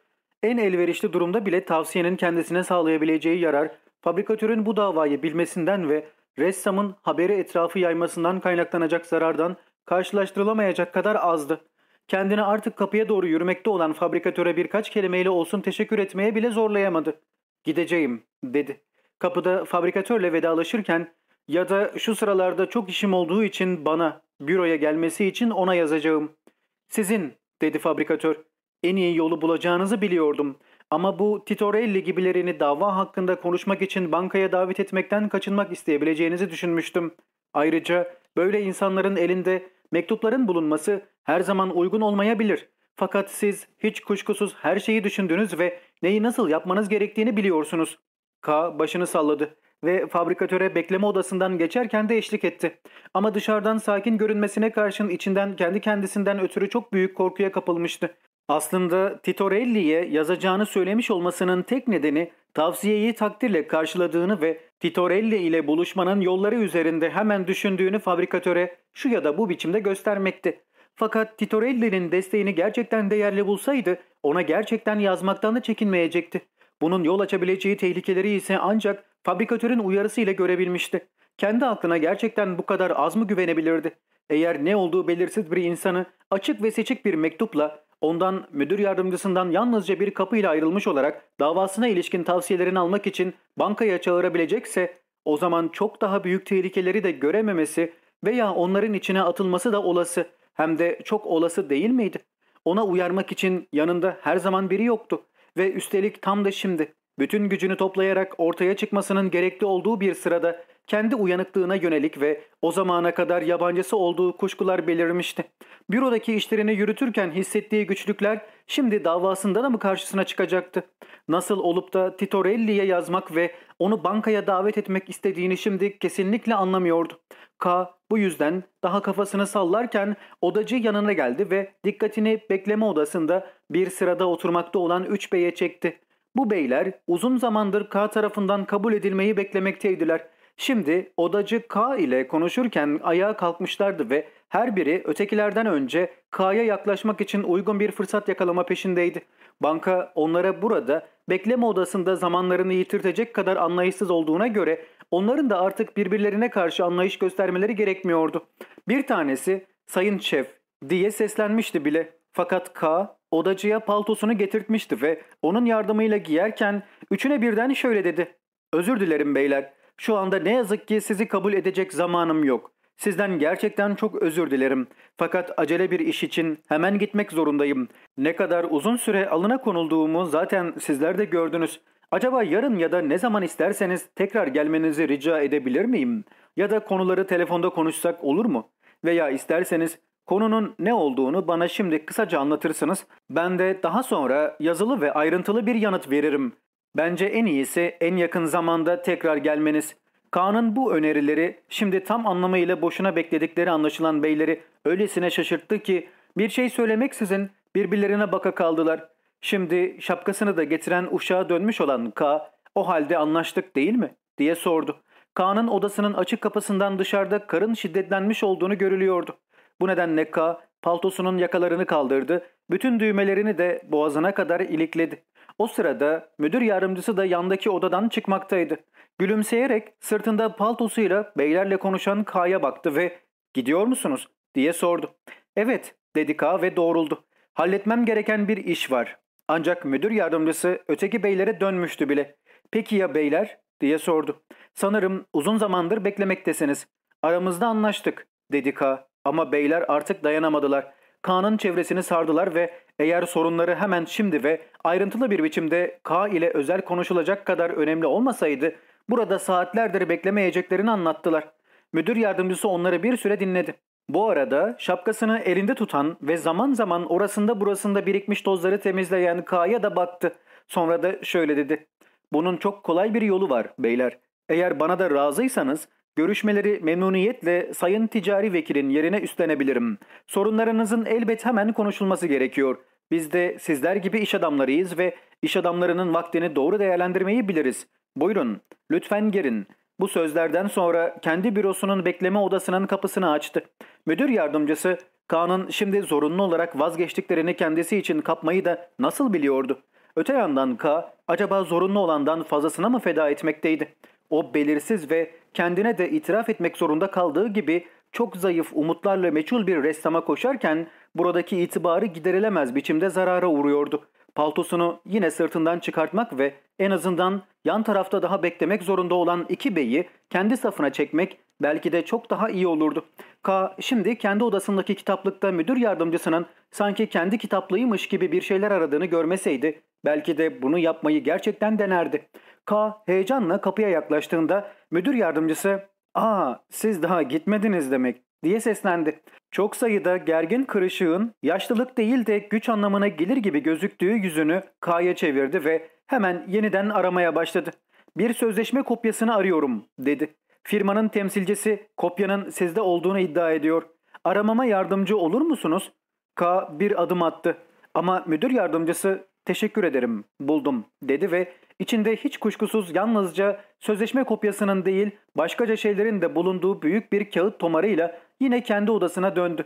En elverişli durumda bile tavsiyenin kendisine sağlayabileceği yarar, fabrikatörün bu davayı bilmesinden ve ressamın haberi etrafı yaymasından kaynaklanacak zarardan karşılaştırılamayacak kadar azdı. Kendini artık kapıya doğru yürümekte olan fabrikatöre birkaç kelimeyle olsun teşekkür etmeye bile zorlayamadı. Gideceğim dedi. Kapıda fabrikatörle vedalaşırken ya da şu sıralarda çok işim olduğu için bana büroya gelmesi için ona yazacağım. Sizin dedi fabrikatör. En iyi yolu bulacağınızı biliyordum. Ama bu Titorelli gibilerini dava hakkında konuşmak için bankaya davet etmekten kaçınmak isteyebileceğinizi düşünmüştüm. Ayrıca böyle insanların elinde mektupların bulunması her zaman uygun olmayabilir. Fakat siz hiç kuşkusuz her şeyi düşündünüz ve neyi nasıl yapmanız gerektiğini biliyorsunuz. K başını salladı ve fabrikatöre bekleme odasından geçerken de eşlik etti. Ama dışarıdan sakin görünmesine karşın içinden kendi kendisinden ötürü çok büyük korkuya kapılmıştı. Aslında Titorelli'ye yazacağını söylemiş olmasının tek nedeni tavsiyeyi takdirle karşıladığını ve Titorelli ile buluşmanın yolları üzerinde hemen düşündüğünü fabrikatöre şu ya da bu biçimde göstermekti. Fakat Titorelli'nin desteğini gerçekten değerli bulsaydı ona gerçekten yazmaktan da çekinmeyecekti. Bunun yol açabileceği tehlikeleri ise ancak fabrikatörün uyarısıyla görebilmişti. Kendi aklına gerçekten bu kadar az mı güvenebilirdi? Eğer ne olduğu belirsiz bir insanı açık ve seçik bir mektupla ondan müdür yardımcısından yalnızca bir kapıyla ayrılmış olarak davasına ilişkin tavsiyelerini almak için bankaya çağırabilecekse o zaman çok daha büyük tehlikeleri de görememesi veya onların içine atılması da olası hem de çok olası değil miydi? Ona uyarmak için yanında her zaman biri yoktu ve üstelik tam da şimdi bütün gücünü toplayarak ortaya çıkmasının gerekli olduğu bir sırada kendi uyanıklığına yönelik ve o zamana kadar yabancısı olduğu kuşkular belirmişti. Bürodaki işlerini yürütürken hissettiği güçlükler şimdi davasında da mı karşısına çıkacaktı? Nasıl olup da Titorelli'ye yazmak ve onu bankaya davet etmek istediğini şimdi kesinlikle anlamıyordu. K bu yüzden daha kafasını sallarken odacı yanına geldi ve dikkatini bekleme odasında bir sırada oturmakta olan üç beye çekti. Bu beyler uzun zamandır K tarafından kabul edilmeyi beklemekteydiler. Şimdi odacı K ile konuşurken ayağa kalkmışlardı ve her biri ötekilerden önce K'ya yaklaşmak için uygun bir fırsat yakalama peşindeydi. Banka onlara burada bekleme odasında zamanlarını yitirtecek kadar anlayışsız olduğuna göre onların da artık birbirlerine karşı anlayış göstermeleri gerekmiyordu. Bir tanesi Sayın Şef diye seslenmişti bile. Fakat K odacıya paltosunu getirtmişti ve onun yardımıyla giyerken üçüne birden şöyle dedi. Özür dilerim beyler. Şu anda ne yazık ki sizi kabul edecek zamanım yok. Sizden gerçekten çok özür dilerim. Fakat acele bir iş için hemen gitmek zorundayım. Ne kadar uzun süre alına konulduğumu zaten sizler de gördünüz. Acaba yarın ya da ne zaman isterseniz tekrar gelmenizi rica edebilir miyim? Ya da konuları telefonda konuşsak olur mu? Veya isterseniz konunun ne olduğunu bana şimdi kısaca anlatırsınız. Ben de daha sonra yazılı ve ayrıntılı bir yanıt veririm. Bence en iyisi en yakın zamanda tekrar gelmeniz. Kaan'ın bu önerileri şimdi tam anlamıyla boşuna bekledikleri anlaşılan beyleri öylesine şaşırttı ki bir şey söylemeksizin birbirlerine baka kaldılar. Şimdi şapkasını da getiren uşağa dönmüş olan K, o halde anlaştık değil mi? diye sordu. Kaan'ın odasının açık kapısından dışarıda karın şiddetlenmiş olduğunu görülüyordu. Bu nedenle K, paltosunun yakalarını kaldırdı, bütün düğmelerini de boğazına kadar ilikledi. O sırada müdür yardımcısı da yandaki odadan çıkmaktaydı. Gülümseyerek sırtında paltosuyla beylerle konuşan K'ya baktı ve ''Gidiyor musunuz?'' diye sordu. ''Evet'' dedi K ve doğruldu. ''Halletmem gereken bir iş var.'' Ancak müdür yardımcısı öteki beylere dönmüştü bile. ''Peki ya beyler?'' diye sordu. ''Sanırım uzun zamandır beklemektesiniz. Aramızda anlaştık.'' dedi K. Ama beyler artık dayanamadılar. K'nın çevresini sardılar ve eğer sorunları hemen şimdi ve ayrıntılı bir biçimde K ile özel konuşulacak kadar önemli olmasaydı burada saatlerdir beklemeyeceklerini anlattılar. Müdür yardımcısı onları bir süre dinledi. Bu arada şapkasını elinde tutan ve zaman zaman orasında burasında birikmiş tozları temizleyen K'ya da baktı. Sonra da şöyle dedi. Bunun çok kolay bir yolu var beyler. Eğer bana da razıysanız Görüşmeleri memnuniyetle Sayın Ticari Vekilin yerine üstlenebilirim. Sorunlarınızın elbet hemen konuşulması gerekiyor. Biz de sizler gibi iş adamlarıyız ve iş adamlarının vaktini doğru değerlendirmeyi biliriz. Buyurun, lütfen girin. Bu sözlerden sonra kendi bürosunun bekleme odasının kapısını açtı. Müdür yardımcısı Kaan'ın şimdi zorunlu olarak vazgeçtiklerini kendisi için kapmayı da nasıl biliyordu? Öte yandan K acaba zorunlu olandan fazlasına mı feda etmekteydi? O belirsiz ve kendine de itiraf etmek zorunda kaldığı gibi çok zayıf umutlarla meçhul bir ressama koşarken buradaki itibarı giderilemez biçimde zarara uğruyordu. Paltosunu yine sırtından çıkartmak ve en azından yan tarafta daha beklemek zorunda olan iki beyi kendi safına çekmek belki de çok daha iyi olurdu. K şimdi kendi odasındaki kitaplıkta müdür yardımcısının sanki kendi kitaplığıymış gibi bir şeyler aradığını görmeseydi belki de bunu yapmayı gerçekten denerdi. K heyecanla kapıya yaklaştığında müdür yardımcısı ''Aa siz daha gitmediniz demek'' diye seslendi. Çok sayıda gergin kırışığın yaşlılık değil de güç anlamına gelir gibi gözüktüğü yüzünü K'ya çevirdi ve hemen yeniden aramaya başladı. ''Bir sözleşme kopyasını arıyorum'' dedi. Firmanın temsilcisi kopyanın sizde olduğunu iddia ediyor. Aramama yardımcı olur musunuz? K bir adım attı. Ama müdür yardımcısı teşekkür ederim buldum dedi ve İçinde hiç kuşkusuz yalnızca sözleşme kopyasının değil başkaca şeylerin de bulunduğu büyük bir kağıt tomarıyla yine kendi odasına döndü.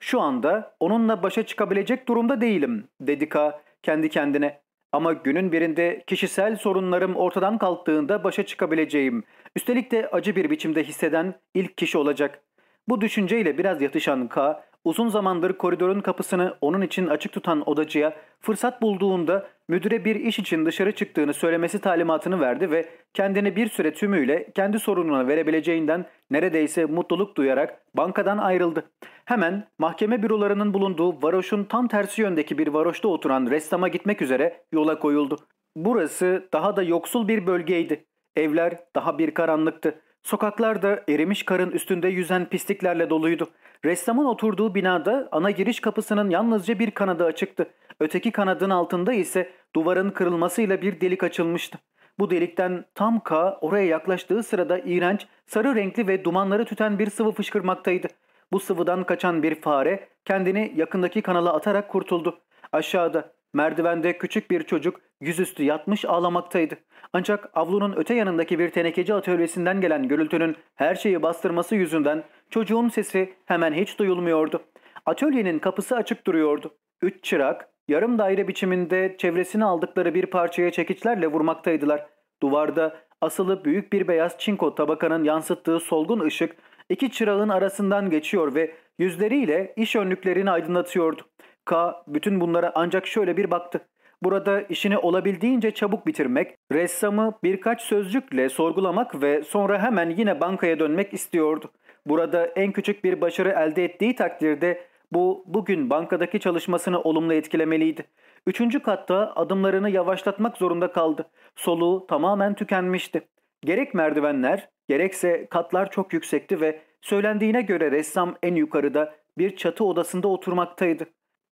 Şu anda onunla başa çıkabilecek durumda değilim dedi K kendi kendine. Ama günün birinde kişisel sorunlarım ortadan kalktığında başa çıkabileceğim. Üstelik de acı bir biçimde hisseden ilk kişi olacak. Bu düşünceyle biraz yatışan K uzun zamandır koridorun kapısını onun için açık tutan odacıya fırsat bulduğunda müdüre bir iş için dışarı çıktığını söylemesi talimatını verdi ve kendini bir süre tümüyle kendi sorununa verebileceğinden neredeyse mutluluk duyarak bankadan ayrıldı. Hemen mahkeme bürolarının bulunduğu varoşun tam tersi yöndeki bir varoşta oturan ressama gitmek üzere yola koyuldu. Burası daha da yoksul bir bölgeydi. Evler daha bir karanlıktı. Sokaklar da erimiş karın üstünde yüzen pisliklerle doluydu. Ressamın oturduğu binada ana giriş kapısının yalnızca bir kanadı açıktı. Öteki kanadın altında ise duvarın kırılmasıyla bir delik açılmıştı. Bu delikten tam K oraya yaklaştığı sırada iğrenç, sarı renkli ve dumanları tüten bir sıvı fışkırmaktaydı. Bu sıvıdan kaçan bir fare kendini yakındaki kanala atarak kurtuldu. Aşağıda merdivende küçük bir çocuk yüzüstü yatmış ağlamaktaydı. Ancak avlunun öte yanındaki bir tenekeci atölyesinden gelen gürültünün her şeyi bastırması yüzünden çocuğun sesi hemen hiç duyulmuyordu. Atölyenin kapısı açık duruyordu. Üç çırak yarım daire biçiminde çevresini aldıkları bir parçaya çekiçlerle vurmaktaydılar. Duvarda asılı büyük bir beyaz çinko tabakanın yansıttığı solgun ışık iki çırağın arasından geçiyor ve yüzleriyle iş önlüklerini aydınlatıyordu. K bütün bunlara ancak şöyle bir baktı. Burada işini olabildiğince çabuk bitirmek, ressamı birkaç sözcükle sorgulamak ve sonra hemen yine bankaya dönmek istiyordu. Burada en küçük bir başarı elde ettiği takdirde bu bugün bankadaki çalışmasını olumlu etkilemeliydi. Üçüncü katta adımlarını yavaşlatmak zorunda kaldı. Soluğu tamamen tükenmişti. Gerek merdivenler gerekse katlar çok yüksekti ve söylendiğine göre ressam en yukarıda bir çatı odasında oturmaktaydı.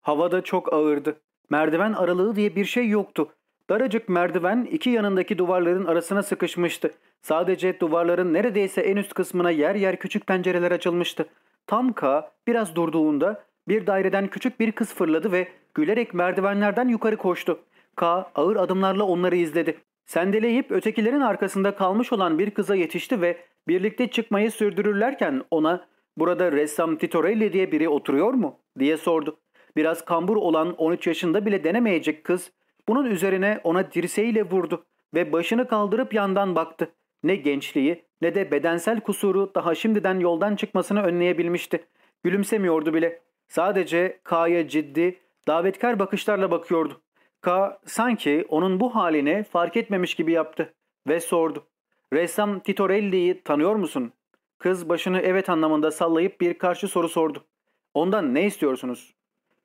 Havada çok ağırdı. Merdiven aralığı diye bir şey yoktu. Daracık merdiven iki yanındaki duvarların arasına sıkışmıştı. Sadece duvarların neredeyse en üst kısmına yer yer küçük pencereler açılmıştı. Tam K biraz durduğunda bir daireden küçük bir kız fırladı ve gülerek merdivenlerden yukarı koştu. K ağır adımlarla onları izledi. Sendeleyip ötekilerin arkasında kalmış olan bir kıza yetişti ve birlikte çıkmayı sürdürürlerken ona ''Burada ressam Titorelli diye biri oturuyor mu?'' diye sordu. Biraz kambur olan 13 yaşında bile denemeyecek kız bunun üzerine ona dirseğiyle vurdu ve başını kaldırıp yandan baktı. Ne gençliği ne de bedensel kusuru daha şimdiden yoldan çıkmasını önleyebilmişti. Gülümsemiyordu bile. Sadece K'ya ciddi, davetkar bakışlarla bakıyordu. K sanki onun bu haline fark etmemiş gibi yaptı ve sordu. Ressam Titorelli'yi tanıyor musun? Kız başını evet anlamında sallayıp bir karşı soru sordu. Ondan ne istiyorsunuz?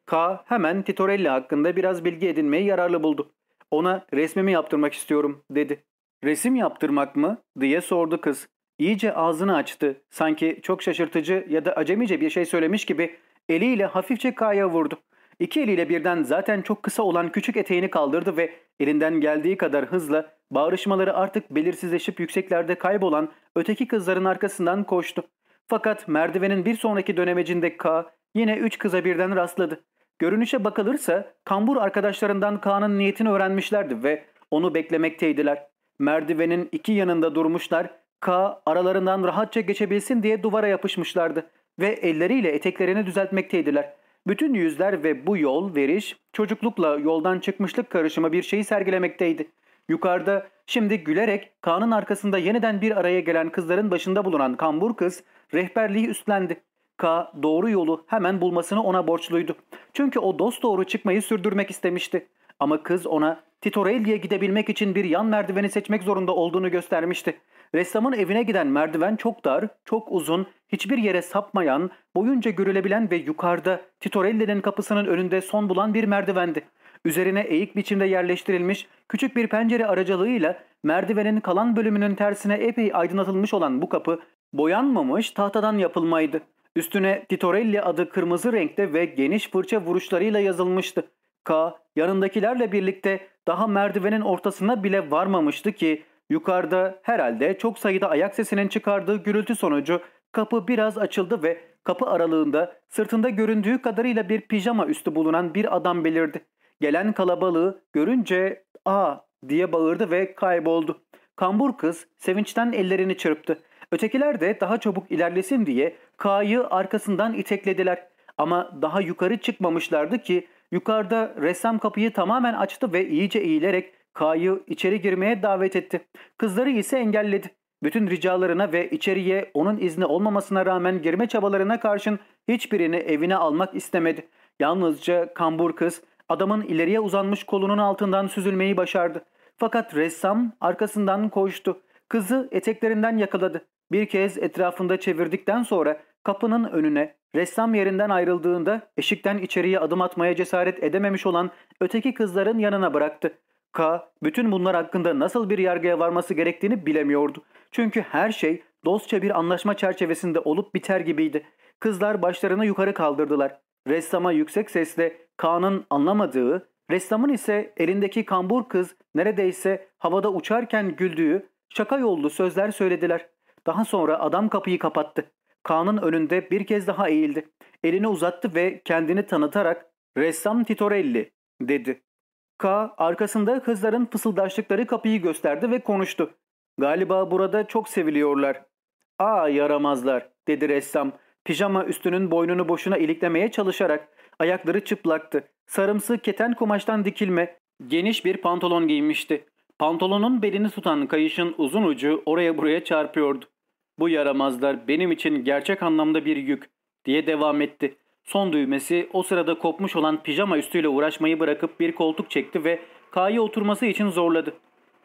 K hemen Titorelli hakkında biraz bilgi edinmeyi yararlı buldu. Ona resmimi yaptırmak istiyorum dedi. Resim yaptırmak mı diye sordu kız. İyice ağzını açtı. Sanki çok şaşırtıcı ya da acemice bir şey söylemiş gibi eliyle hafifçe K'ya vurdu. İki eliyle birden zaten çok kısa olan küçük eteğini kaldırdı ve elinden geldiği kadar hızla bağrışmaları artık belirsizleşip yükseklerde kaybolan öteki kızların arkasından koştu. Fakat merdivenin bir sonraki dönemecinde K yine üç kıza birden rastladı. Görünüşe bakılırsa kambur arkadaşlarından Kaan'ın niyetini öğrenmişlerdi ve onu beklemekteydiler. Merdivenin iki yanında durmuşlar, K aralarından rahatça geçebilsin diye duvara yapışmışlardı ve elleriyle eteklerini düzeltmekteydiler. Bütün yüzler ve bu yol veriş çocuklukla yoldan çıkmışlık karışımı bir şeyi sergilemekteydi. Yukarıda şimdi gülerek Kaan'ın arkasında yeniden bir araya gelen kızların başında bulunan kambur kız rehberliği üstlendi. K doğru yolu hemen bulmasını ona borçluydu. Çünkü o dost doğru çıkmayı sürdürmek istemişti. Ama kız ona Titorelli'ye gidebilmek için bir yan merdiveni seçmek zorunda olduğunu göstermişti. Ressamın evine giden merdiven çok dar, çok uzun, hiçbir yere sapmayan, boyunca görülebilen ve yukarıda Titorelli'nin kapısının önünde son bulan bir merdivendi. Üzerine eğik biçimde yerleştirilmiş küçük bir pencere aracılığıyla merdivenin kalan bölümünün tersine epey aydınlatılmış olan bu kapı boyanmamış tahtadan yapılmaydı. Üstüne Titorelli adı kırmızı renkte ve geniş fırça vuruşlarıyla yazılmıştı. K yanındakilerle birlikte daha merdivenin ortasına bile varmamıştı ki yukarıda herhalde çok sayıda ayak sesinin çıkardığı gürültü sonucu kapı biraz açıldı ve kapı aralığında sırtında göründüğü kadarıyla bir pijama üstü bulunan bir adam belirdi. Gelen kalabalığı görünce ''Aa!'' diye bağırdı ve kayboldu. Kambur kız sevinçten ellerini çırptı. Ötekiler de daha çabuk ilerlesin diye K'yı arkasından iteklediler. Ama daha yukarı çıkmamışlardı ki yukarıda ressam kapıyı tamamen açtı ve iyice eğilerek K'yı içeri girmeye davet etti. Kızları ise engelledi. Bütün ricalarına ve içeriye onun izni olmamasına rağmen girme çabalarına karşın hiçbirini evine almak istemedi. Yalnızca kambur kız adamın ileriye uzanmış kolunun altından süzülmeyi başardı. Fakat ressam arkasından koştu. Kızı eteklerinden yakaladı. Bir kez etrafında çevirdikten sonra kapının önüne ressam yerinden ayrıldığında eşikten içeriye adım atmaya cesaret edememiş olan öteki kızların yanına bıraktı. K bütün bunlar hakkında nasıl bir yargıya varması gerektiğini bilemiyordu. Çünkü her şey dostça bir anlaşma çerçevesinde olup biter gibiydi. Kızlar başlarını yukarı kaldırdılar. Ressama yüksek sesle Kaan'ın anlamadığı, ressamın ise elindeki kambur kız neredeyse havada uçarken güldüğü şaka yollu sözler söylediler. Daha sonra adam kapıyı kapattı. Kaan'ın önünde bir kez daha eğildi. Elini uzattı ve kendini tanıtarak ressam Titorelli dedi. K arkasında kızların fısıldaştıkları kapıyı gösterdi ve konuştu. Galiba burada çok seviliyorlar. Aa yaramazlar dedi ressam. Pijama üstünün boynunu boşuna iliklemeye çalışarak ayakları çıplaktı. Sarımsı keten kumaştan dikilme geniş bir pantolon giymişti. Pantolonun belini tutan kayışın uzun ucu oraya buraya çarpıyordu. Bu yaramazlar benim için gerçek anlamda bir yük diye devam etti. Son düğmesi o sırada kopmuş olan pijama üstüyle uğraşmayı bırakıp bir koltuk çekti ve K'yı oturması için zorladı.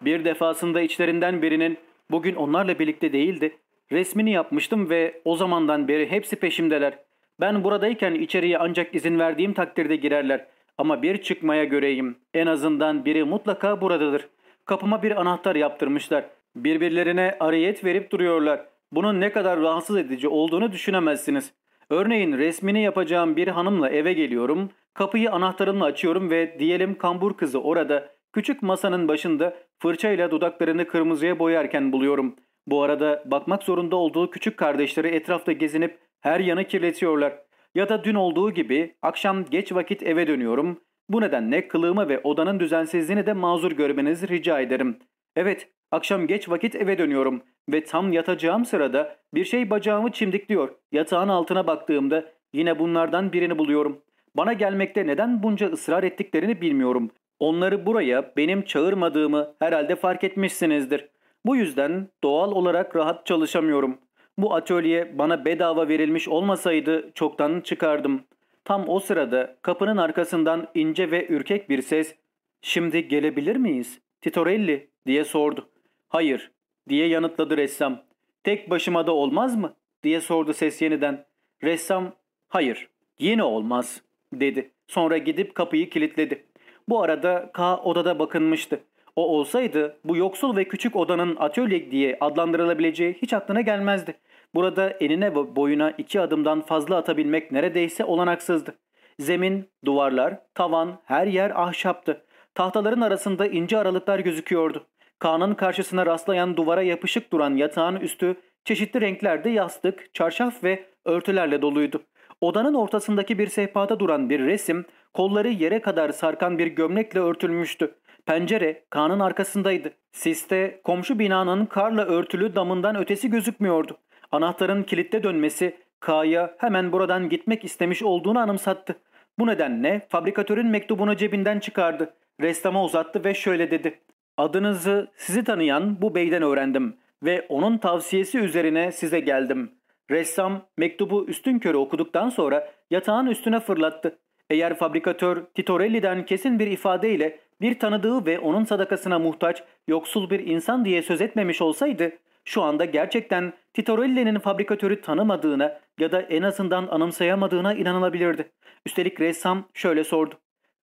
Bir defasında içlerinden birinin bugün onlarla birlikte değildi. Resmini yapmıştım ve o zamandan beri hepsi peşimdeler. Ben buradayken içeriye ancak izin verdiğim takdirde girerler. Ama bir çıkmaya göreyim. En azından biri mutlaka buradadır. Kapıma bir anahtar yaptırmışlar. Birbirlerine ariyet verip duruyorlar. Bunun ne kadar rahatsız edici olduğunu düşünemezsiniz. Örneğin resmini yapacağım bir hanımla eve geliyorum. Kapıyı anahtarımla açıyorum ve diyelim kambur kızı orada küçük masanın başında fırçayla dudaklarını kırmızıya boyarken buluyorum. Bu arada bakmak zorunda olduğu küçük kardeşleri etrafta gezinip her yanı kirletiyorlar. Ya da dün olduğu gibi akşam geç vakit eve dönüyorum. Bu nedenle kılığımı ve odanın düzensizliğini de mazur görmenizi rica ederim. Evet, akşam geç vakit eve dönüyorum ve tam yatacağım sırada bir şey bacağımı çimdikliyor. Yatağın altına baktığımda yine bunlardan birini buluyorum. Bana gelmekte neden bunca ısrar ettiklerini bilmiyorum. Onları buraya benim çağırmadığımı herhalde fark etmişsinizdir. Bu yüzden doğal olarak rahat çalışamıyorum. Bu atölye bana bedava verilmiş olmasaydı çoktan çıkardım. Tam o sırada kapının arkasından ince ve ürkek bir ses ''Şimdi gelebilir miyiz? Titorelli?'' Diye sordu. ''Hayır.'' diye yanıtladı ressam. ''Tek başıma da olmaz mı?'' diye sordu ses yeniden. Ressam ''Hayır, yine olmaz.'' dedi. Sonra gidip kapıyı kilitledi. Bu arada K odada bakınmıştı. O olsaydı bu yoksul ve küçük odanın atölye diye adlandırılabileceği hiç aklına gelmezdi. Burada enine ve boyuna iki adımdan fazla atabilmek neredeyse olanaksızdı. Zemin, duvarlar, tavan, her yer ahşaptı. Tahtaların arasında ince aralıklar gözüküyordu. Kaan'ın karşısına rastlayan duvara yapışık duran yatağın üstü çeşitli renklerde yastık, çarşaf ve örtülerle doluydu. Odanın ortasındaki bir sehpada duran bir resim, kolları yere kadar sarkan bir gömlekle örtülmüştü. Pencere Kaan'ın arkasındaydı. Siste komşu binanın karla örtülü damından ötesi gözükmüyordu. Anahtarın kilitte dönmesi K'ya hemen buradan gitmek istemiş olduğunu anımsattı. Bu nedenle fabrikatörün mektubunu cebinden çıkardı. Ressama uzattı ve şöyle dedi. Adınızı sizi tanıyan bu beyden öğrendim ve onun tavsiyesi üzerine size geldim. Ressam mektubu üstün körü okuduktan sonra yatağın üstüne fırlattı. Eğer fabrikatör Titorelli'den kesin bir ifadeyle bir tanıdığı ve onun sadakasına muhtaç yoksul bir insan diye söz etmemiş olsaydı şu anda gerçekten Titorelli'nin fabrikatörü tanımadığına ya da en azından anımsayamadığına inanılabilirdi. Üstelik ressam şöyle sordu.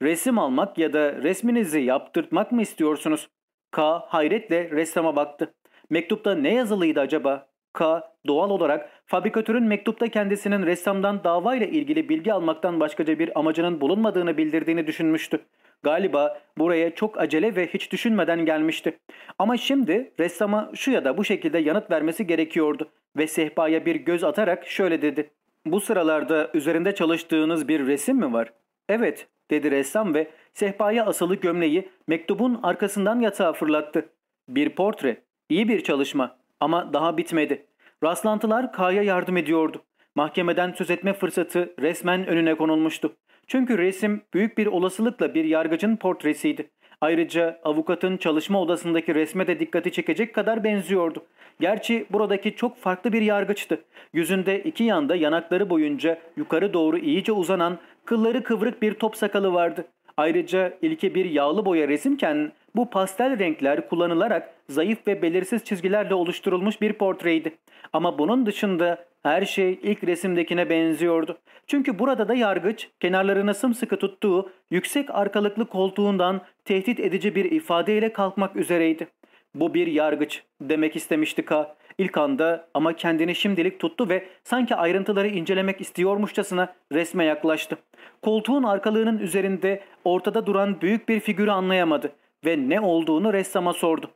Resim almak ya da resminizi yaptırtmak mı istiyorsunuz? K hayretle ressama baktı. Mektupta ne yazılıydı acaba? K doğal olarak fabrikatörün mektupta kendisinin ressamdan dava ile ilgili bilgi almaktan başkaca bir amacının bulunmadığını bildirdiğini düşünmüştü. Galiba buraya çok acele ve hiç düşünmeden gelmişti. Ama şimdi ressama şu ya da bu şekilde yanıt vermesi gerekiyordu ve sehpaya bir göz atarak şöyle dedi. Bu sıralarda üzerinde çalıştığınız bir resim mi var? Evet dedi ressam ve sehpaya asılı gömleği mektubun arkasından yatağa fırlattı. Bir portre, iyi bir çalışma ama daha bitmedi. Rastlantılar K'ya yardım ediyordu. Mahkemeden söz etme fırsatı resmen önüne konulmuştu. Çünkü resim büyük bir olasılıkla bir yargıcın portresiydi. Ayrıca avukatın çalışma odasındaki resme de dikkati çekecek kadar benziyordu. Gerçi buradaki çok farklı bir yargıçtı. Yüzünde iki yanda yanakları boyunca yukarı doğru iyice uzanan, kılları kıvrık bir top sakalı vardı. Ayrıca ilke bir yağlı boya resimken bu pastel renkler kullanılarak zayıf ve belirsiz çizgilerle oluşturulmuş bir portreydi. Ama bunun dışında her şey ilk resimdekine benziyordu. Çünkü burada da yargıç kenarlarını sımsıkı tuttuğu yüksek arkalıklı koltuğundan tehdit edici bir ifadeyle kalkmak üzereydi. Bu bir yargıç demek istemişti K. İlk anda ama kendini şimdilik tuttu ve sanki ayrıntıları incelemek istiyormuşçasına resme yaklaştı. Koltuğun arkalığının üzerinde ortada duran büyük bir figürü anlayamadı ve ne olduğunu ressama sordu.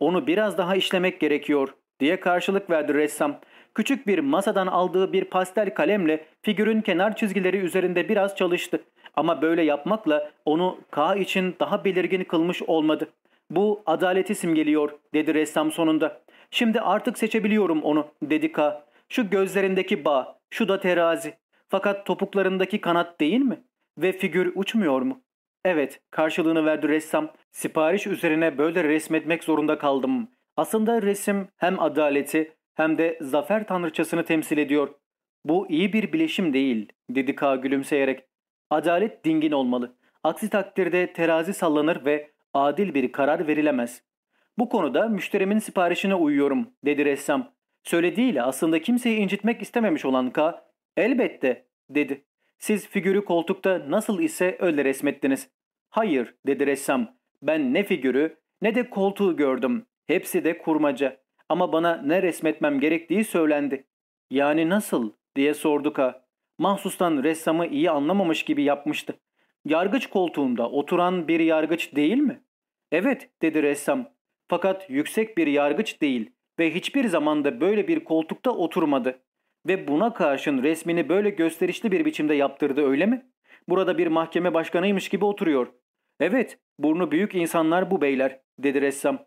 Onu biraz daha işlemek gerekiyor diye karşılık verdi ressam. Küçük bir masadan aldığı bir pastel kalemle figürün kenar çizgileri üzerinde biraz çalıştı. Ama böyle yapmakla onu K için daha belirgin kılmış olmadı. Bu adaleti simgeliyor dedi ressam sonunda. Şimdi artık seçebiliyorum onu dedi K. Şu gözlerindeki bağ, şu da terazi. Fakat topuklarındaki kanat değil mi? Ve figür uçmuyor mu? Evet, karşılığını verdi ressam. Sipariş üzerine böyle resmetmek zorunda kaldım. Aslında resim hem adaleti hem de zafer tanrıçasını temsil ediyor. Bu iyi bir bileşim değil, dedi K gülümseyerek. Adalet dingin olmalı. Aksi takdirde terazi sallanır ve adil bir karar verilemez. Bu konuda müşterimin siparişine uyuyorum, dedi ressam. Söylediğiyle aslında kimseyi incitmek istememiş olan K, elbette, dedi. Siz figürü koltukta nasıl ise öyle resmettiniz. Hayır, dedi ressam. Ben ne figürü ne de koltuğu gördüm. Hepsi de kurmaca. Ama bana ne resmetmem gerektiği söylendi. Yani nasıl diye sordu K. Mahsustan ressamı iyi anlamamış gibi yapmıştı. Yargıç koltuğunda oturan bir yargıç değil mi? Evet dedi ressam. Fakat yüksek bir yargıç değil ve hiçbir zamanda böyle bir koltukta oturmadı. Ve buna karşın resmini böyle gösterişli bir biçimde yaptırdı öyle mi? Burada bir mahkeme başkanıymış gibi oturuyor. Evet, burnu büyük insanlar bu beyler, dedi ressam.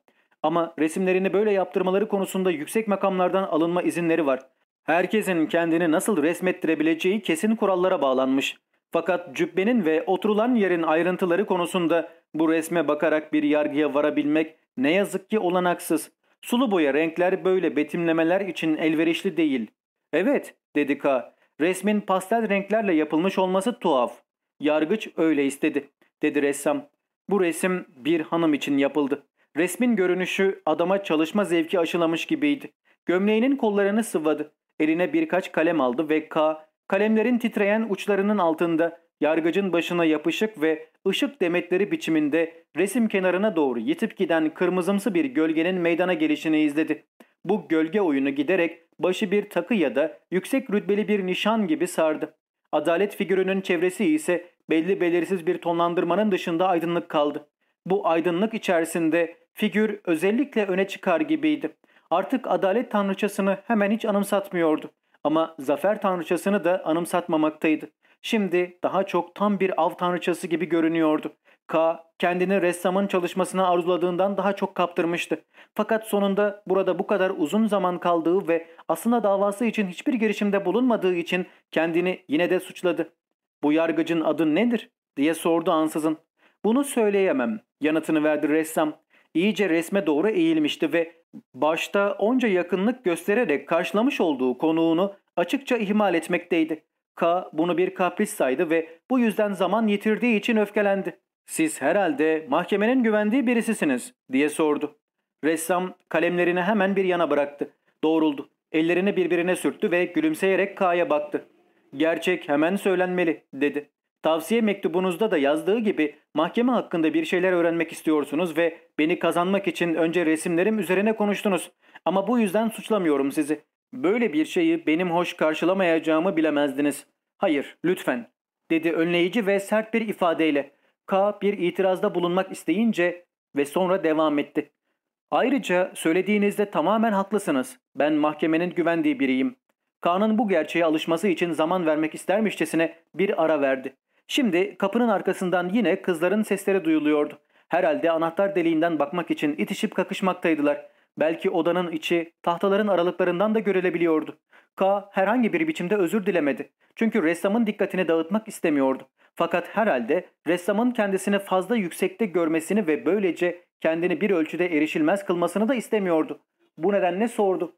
Ama resimlerini böyle yaptırmaları konusunda yüksek makamlardan alınma izinleri var. Herkesin kendini nasıl resmettirebileceği kesin kurallara bağlanmış. Fakat cübbenin ve oturulan yerin ayrıntıları konusunda bu resme bakarak bir yargıya varabilmek ne yazık ki olanaksız. Sulu boya renkler böyle betimlemeler için elverişli değil. Evet, dedi K. Resmin pastel renklerle yapılmış olması tuhaf. Yargıç öyle istedi, dedi ressam. Bu resim bir hanım için yapıldı. Resmin görünüşü adama çalışma zevki aşılamış gibiydi. Gömleğinin kollarını sıvadı. Eline birkaç kalem aldı ve K, kalemlerin titreyen uçlarının altında yargıcın başına yapışık ve ışık demetleri biçiminde resim kenarına doğru yitip giden kırmızımsı bir gölgenin meydana gelişini izledi. Bu gölge oyunu giderek başı bir takı ya da yüksek rütbeli bir nişan gibi sardı. Adalet figürünün çevresi ise belli belirsiz bir tonlandırmanın dışında aydınlık kaldı. Bu aydınlık içerisinde figür özellikle öne çıkar gibiydi. Artık adalet tanrıçasını hemen hiç anımsatmıyordu. Ama zafer tanrıçasını da anımsatmamaktaydı. Şimdi daha çok tam bir av tanrıçası gibi görünüyordu. K kendini ressamın çalışmasına arzuladığından daha çok kaptırmıştı. Fakat sonunda burada bu kadar uzun zaman kaldığı ve aslında davası için hiçbir girişimde bulunmadığı için kendini yine de suçladı. Bu yargıcın adı nedir? diye sordu ansızın. Bunu söyleyemem yanıtını verdi ressam. İyice resme doğru eğilmişti ve başta onca yakınlık göstererek karşılamış olduğu konuğunu açıkça ihmal etmekteydi. K bunu bir kapris saydı ve bu yüzden zaman yitirdiği için öfkelendi. Siz herhalde mahkemenin güvendiği birisisiniz diye sordu. Ressam kalemlerini hemen bir yana bıraktı. Doğruldu. Ellerini birbirine sürttü ve gülümseyerek K'ya baktı. Gerçek hemen söylenmeli dedi. Tavsiye mektubunuzda da yazdığı gibi mahkeme hakkında bir şeyler öğrenmek istiyorsunuz ve beni kazanmak için önce resimlerim üzerine konuştunuz. Ama bu yüzden suçlamıyorum sizi. Böyle bir şeyi benim hoş karşılamayacağımı bilemezdiniz. Hayır, lütfen, dedi önleyici ve sert bir ifadeyle. K bir itirazda bulunmak isteyince ve sonra devam etti. Ayrıca söylediğinizde tamamen haklısınız. Ben mahkemenin güvendiği biriyim. K'nın bu gerçeğe alışması için zaman vermek istermişçesine bir ara verdi. Şimdi kapının arkasından yine kızların sesleri duyuluyordu. Herhalde anahtar deliğinden bakmak için itişip kakışmaktaydılar. Belki odanın içi tahtaların aralıklarından da görülebiliyordu. K herhangi bir biçimde özür dilemedi. Çünkü ressamın dikkatini dağıtmak istemiyordu. Fakat herhalde ressamın kendisini fazla yüksekte görmesini ve böylece kendini bir ölçüde erişilmez kılmasını da istemiyordu. Bu nedenle sordu.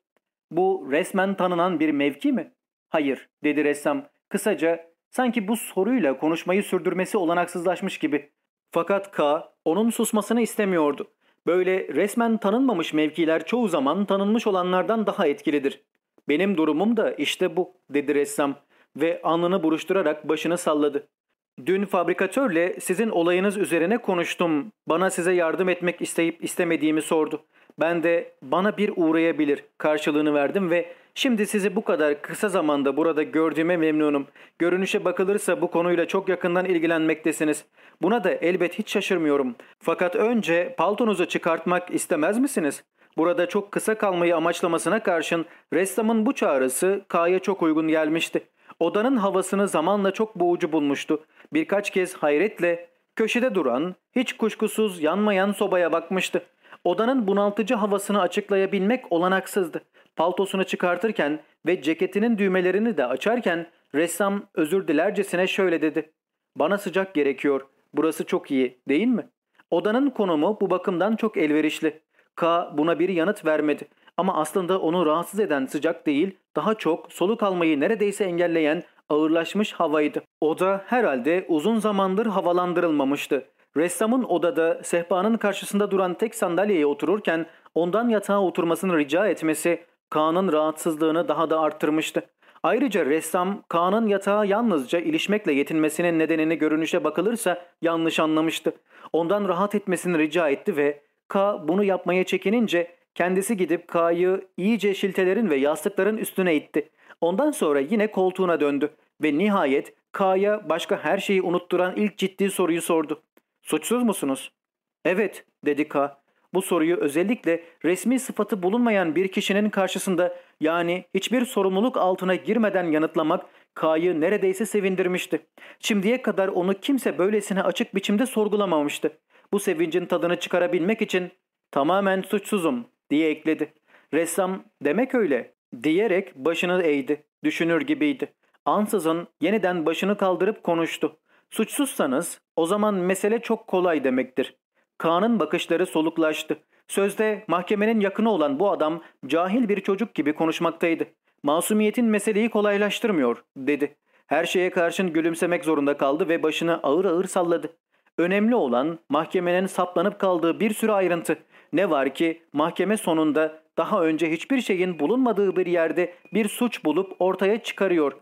Bu resmen tanınan bir mevki mi? Hayır dedi ressam. Kısaca sanki bu soruyla konuşmayı sürdürmesi olanaksızlaşmış gibi. Fakat K onun susmasını istemiyordu. Böyle resmen tanınmamış mevkiler çoğu zaman tanınmış olanlardan daha etkilidir. Benim durumum da işte bu dedi ressam ve alnını buruşturarak başını salladı. Dün fabrikatörle sizin olayınız üzerine konuştum. Bana size yardım etmek isteyip istemediğimi sordu. Ben de bana bir uğrayabilir karşılığını verdim ve şimdi sizi bu kadar kısa zamanda burada gördüğüme memnunum. Görünüşe bakılırsa bu konuyla çok yakından ilgilenmektesiniz. Buna da elbet hiç şaşırmıyorum. Fakat önce paltonuzu çıkartmak istemez misiniz? Burada çok kısa kalmayı amaçlamasına karşın ressamın bu çağrısı K'ya çok uygun gelmişti. Odanın havasını zamanla çok boğucu bulmuştu. Birkaç kez hayretle köşede duran, hiç kuşkusuz yanmayan sobaya bakmıştı. Odanın bunaltıcı havasını açıklayabilmek olanaksızdı. Paltosunu çıkartırken ve ceketinin düğmelerini de açarken ressam özür dilercesine şöyle dedi. Bana sıcak gerekiyor. Burası çok iyi değil mi? Odanın konumu bu bakımdan çok elverişli. K buna bir yanıt vermedi. Ama aslında onu rahatsız eden sıcak değil, daha çok soluk almayı neredeyse engelleyen ağırlaşmış havaydı. Oda herhalde uzun zamandır havalandırılmamıştı. Ressamın odada sehpanın karşısında duran tek sandalyeye otururken ondan yatağa oturmasını rica etmesi Kaan'ın rahatsızlığını daha da arttırmıştı. Ayrıca ressam Kaan'ın yatağa yalnızca ilişmekle yetinmesinin nedenini görünüşe bakılırsa yanlış anlamıştı. Ondan rahat etmesini rica etti ve K bunu yapmaya çekinince kendisi gidip K'yı iyice şiltelerin ve yastıkların üstüne itti. Ondan sonra yine koltuğuna döndü ve nihayet K'ya başka her şeyi unutturan ilk ciddi soruyu sordu. Suçsuz musunuz? Evet dedi K. Bu soruyu özellikle resmi sıfatı bulunmayan bir kişinin karşısında yani hiçbir sorumluluk altına girmeden yanıtlamak K'yı neredeyse sevindirmişti. Şimdiye kadar onu kimse böylesine açık biçimde sorgulamamıştı. Bu sevincin tadını çıkarabilmek için tamamen suçsuzum diye ekledi. Ressam demek öyle diyerek başını eğdi. Düşünür gibiydi. Ansızın yeniden başını kaldırıp konuştu. Suçsuzsanız o zaman mesele çok kolay demektir. Kaan'ın bakışları soluklaştı. Sözde mahkemenin yakını olan bu adam cahil bir çocuk gibi konuşmaktaydı. Masumiyetin meseleyi kolaylaştırmıyor dedi. Her şeye karşın gülümsemek zorunda kaldı ve başını ağır ağır salladı. Önemli olan mahkemenin saplanıp kaldığı bir sürü ayrıntı. Ne var ki mahkeme sonunda daha önce hiçbir şeyin bulunmadığı bir yerde bir suç bulup ortaya çıkarıyor.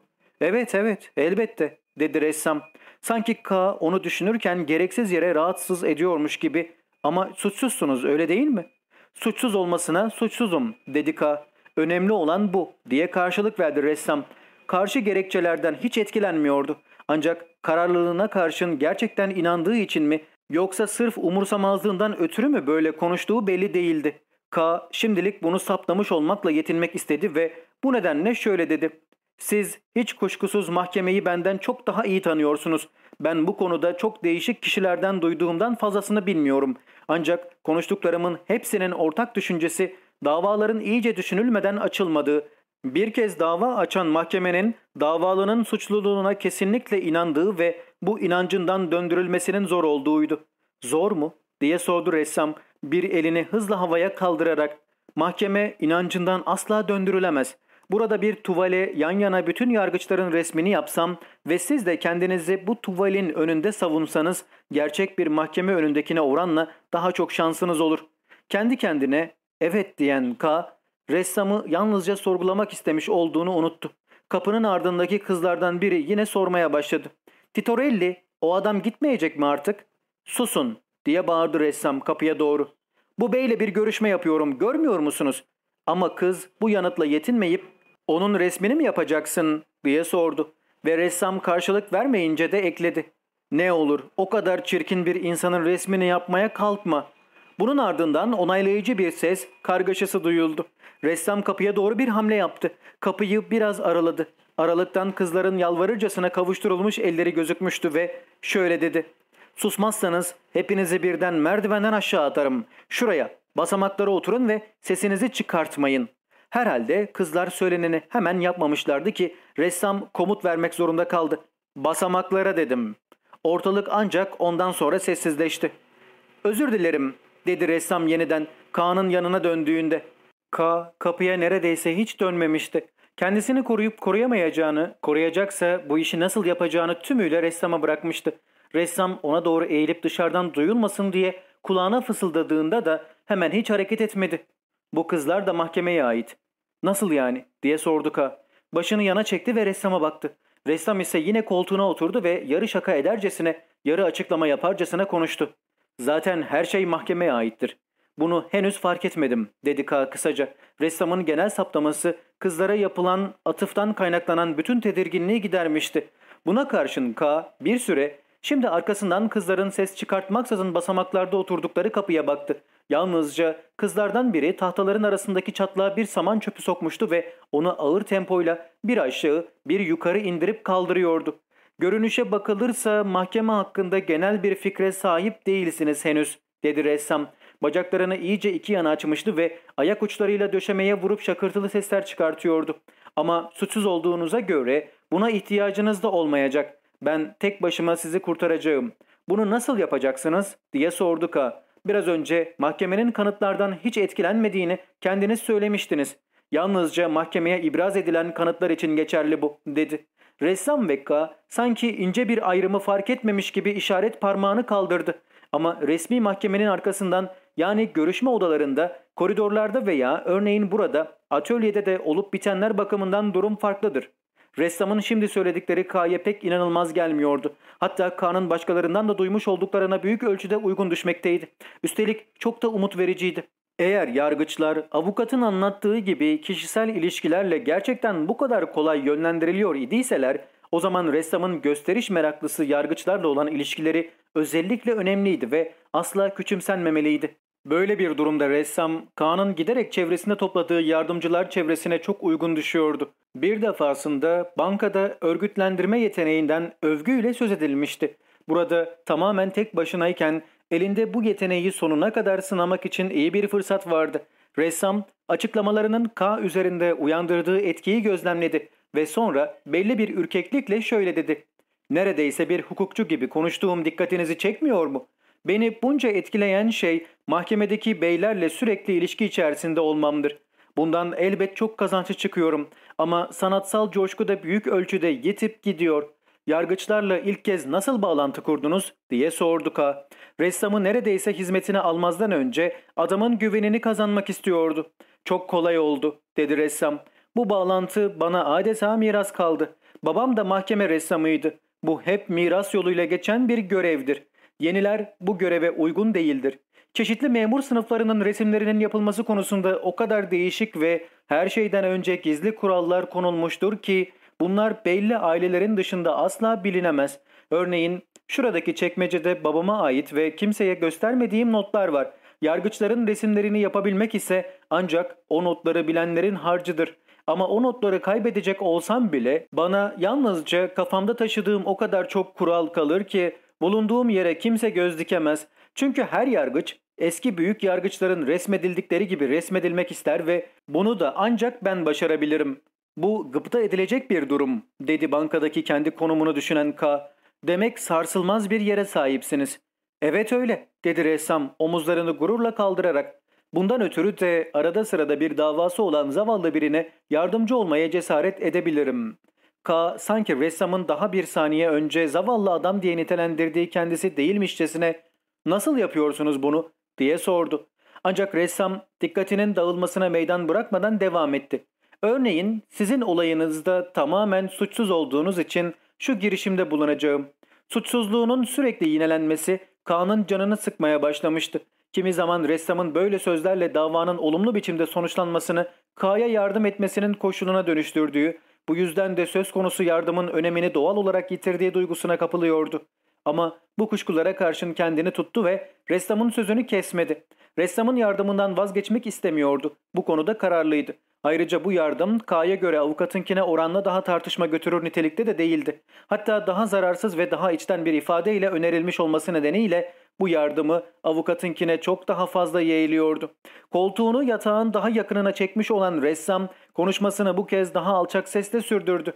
Evet evet elbette dedi ressam. Sanki K onu düşünürken gereksiz yere rahatsız ediyormuş gibi. Ama suçsuzsunuz öyle değil mi? Suçsuz olmasına suçsuzum dedi K. Önemli olan bu diye karşılık verdi ressam. Karşı gerekçelerden hiç etkilenmiyordu. Ancak kararlılığına karşın gerçekten inandığı için mi yoksa sırf umursamazlığından ötürü mü böyle konuştuğu belli değildi. K şimdilik bunu saptamış olmakla yetinmek istedi ve bu nedenle şöyle dedi. Siz hiç kuşkusuz mahkemeyi benden çok daha iyi tanıyorsunuz. Ben bu konuda çok değişik kişilerden duyduğumdan fazlasını bilmiyorum. Ancak konuştuklarımın hepsinin ortak düşüncesi davaların iyice düşünülmeden açılmadığı, bir kez dava açan mahkemenin davalının suçluluğuna kesinlikle inandığı ve bu inancından döndürülmesinin zor olduğuydu. Zor mu? diye sordu ressam bir elini hızla havaya kaldırarak. Mahkeme inancından asla döndürülemez. Burada bir tuvale yan yana bütün yargıçların resmini yapsam ve siz de kendinizi bu tuvalin önünde savunsanız gerçek bir mahkeme önündekine oranla daha çok şansınız olur. Kendi kendine evet diyen K ressamı yalnızca sorgulamak istemiş olduğunu unuttu. Kapının ardındaki kızlardan biri yine sormaya başladı. Titorelli o adam gitmeyecek mi artık? Susun diye bağırdı ressam kapıya doğru. Bu beyle bir görüşme yapıyorum görmüyor musunuz? Ama kız bu yanıtla yetinmeyip onun resmini mi yapacaksın diye sordu. Ve ressam karşılık vermeyince de ekledi. Ne olur o kadar çirkin bir insanın resmini yapmaya kalkma. Bunun ardından onaylayıcı bir ses kargaşası duyuldu. Ressam kapıya doğru bir hamle yaptı. Kapıyı biraz araladı. Aralıktan kızların yalvarırcasına kavuşturulmuş elleri gözükmüştü ve şöyle dedi. Susmazsanız hepinizi birden merdivenden aşağı atarım. Şuraya basamaklara oturun ve sesinizi çıkartmayın. Herhalde kızlar söyleneni hemen yapmamışlardı ki ressam komut vermek zorunda kaldı. Basamaklara dedim. Ortalık ancak ondan sonra sessizleşti. Özür dilerim dedi ressam yeniden Kaan'ın yanına döndüğünde. K kapıya neredeyse hiç dönmemişti. Kendisini koruyup koruyamayacağını, koruyacaksa bu işi nasıl yapacağını tümüyle ressama bırakmıştı. Ressam ona doğru eğilip dışarıdan duyulmasın diye kulağına fısıldadığında da hemen hiç hareket etmedi. Bu kızlar da mahkemeye ait. Nasıl yani diye sordu K. Başını yana çekti ve ressama baktı. Ressam ise yine koltuğuna oturdu ve yarı şaka edercesine, yarı açıklama yaparcasına konuştu. Zaten her şey mahkemeye aittir. Bunu henüz fark etmedim dedi K kısaca. Ressamın genel saptaması kızlara yapılan atıftan kaynaklanan bütün tedirginliği gidermişti. Buna karşın K bir süre şimdi arkasından kızların ses çıkartmaksızın basamaklarda oturdukları kapıya baktı. Yalnızca kızlardan biri tahtaların arasındaki çatlağa bir saman çöpü sokmuştu ve onu ağır tempoyla bir aşağı bir yukarı indirip kaldırıyordu. Görünüşe bakılırsa mahkeme hakkında genel bir fikre sahip değilsiniz henüz dedi ressam. Bacaklarını iyice iki yana açmıştı ve ayak uçlarıyla döşemeye vurup şakırtılı sesler çıkartıyordu. Ama suçsuz olduğunuza göre buna ihtiyacınız da olmayacak. Ben tek başıma sizi kurtaracağım. Bunu nasıl yapacaksınız diye sordu Ka. Biraz önce mahkemenin kanıtlardan hiç etkilenmediğini kendiniz söylemiştiniz. Yalnızca mahkemeye ibraz edilen kanıtlar için geçerli bu dedi. Ressam Vekka sanki ince bir ayrımı fark etmemiş gibi işaret parmağını kaldırdı. Ama resmi mahkemenin arkasından yani görüşme odalarında, koridorlarda veya örneğin burada atölyede de olup bitenler bakımından durum farklıdır. Ressamın şimdi söyledikleri K'ya pek inanılmaz gelmiyordu. Hatta K'nın başkalarından da duymuş olduklarına büyük ölçüde uygun düşmekteydi. Üstelik çok da umut vericiydi. Eğer yargıçlar avukatın anlattığı gibi kişisel ilişkilerle gerçekten bu kadar kolay yönlendiriliyor idiyseler o zaman ressamın gösteriş meraklısı yargıçlarla olan ilişkileri özellikle önemliydi ve asla küçümsenmemeliydi. Böyle bir durumda ressam Kaan'ın giderek çevresinde topladığı yardımcılar çevresine çok uygun düşüyordu. Bir defasında bankada örgütlendirme yeteneğinden övgüyle söz edilmişti. Burada tamamen tek başınayken elinde bu yeteneği sonuna kadar sınamak için iyi bir fırsat vardı. Ressam açıklamalarının K üzerinde uyandırdığı etkiyi gözlemledi ve sonra belli bir ürkeklikle şöyle dedi. Neredeyse bir hukukçu gibi konuştuğum dikkatinizi çekmiyor mu? Beni bunca etkileyen şey mahkemedeki beylerle sürekli ilişki içerisinde olmamdır. Bundan elbet çok kazançlı çıkıyorum ama sanatsal coşku da büyük ölçüde yetip gidiyor. Yargıçlarla ilk kez nasıl bağlantı kurdunuz diye sorduk ha. Ressamı neredeyse hizmetine almazdan önce adamın güvenini kazanmak istiyordu. Çok kolay oldu dedi ressam. Bu bağlantı bana adeta miras kaldı. Babam da mahkeme ressamıydı. Bu hep miras yoluyla geçen bir görevdir. Yeniler bu göreve uygun değildir. Çeşitli memur sınıflarının resimlerinin yapılması konusunda o kadar değişik ve her şeyden önce gizli kurallar konulmuştur ki bunlar belli ailelerin dışında asla bilinemez. Örneğin şuradaki çekmecede babama ait ve kimseye göstermediğim notlar var. Yargıçların resimlerini yapabilmek ise ancak o notları bilenlerin harcıdır. Ama o notları kaybedecek olsam bile bana yalnızca kafamda taşıdığım o kadar çok kural kalır ki bulunduğum yere kimse göz dikemez. Çünkü her yargıç eski büyük yargıçların resmedildikleri gibi resmedilmek ister ve bunu da ancak ben başarabilirim. Bu gıpta edilecek bir durum dedi bankadaki kendi konumunu düşünen K. Demek sarsılmaz bir yere sahipsiniz. Evet öyle dedi ressam omuzlarını gururla kaldırarak. Bundan ötürü de arada sırada bir davası olan zavallı birine yardımcı olmaya cesaret edebilirim. K sanki ressamın daha bir saniye önce zavallı adam diye nitelendirdiği kendisi değilmişçesine ''Nasıl yapıyorsunuz bunu?'' diye sordu. Ancak ressam dikkatinin dağılmasına meydan bırakmadan devam etti. Örneğin sizin olayınızda tamamen suçsuz olduğunuz için şu girişimde bulunacağım. Suçsuzluğunun sürekli yinelenmesi Kaan'ın canını sıkmaya başlamıştı. Kimi zaman ressamın böyle sözlerle davanın olumlu biçimde sonuçlanmasını K'ya yardım etmesinin koşuluna dönüştürdüğü, bu yüzden de söz konusu yardımın önemini doğal olarak yitirdiği duygusuna kapılıyordu. Ama bu kuşkulara karşın kendini tuttu ve ressamın sözünü kesmedi. Ressamın yardımından vazgeçmek istemiyordu. Bu konuda kararlıydı. Ayrıca bu yardım K'ya göre avukatınkine oranla daha tartışma götürür nitelikte de değildi. Hatta daha zararsız ve daha içten bir ifadeyle önerilmiş olması nedeniyle bu yardımı avukatınkine çok daha fazla yeğliyordu. Koltuğunu yatağın daha yakınına çekmiş olan ressam konuşmasını bu kez daha alçak sesle sürdürdü.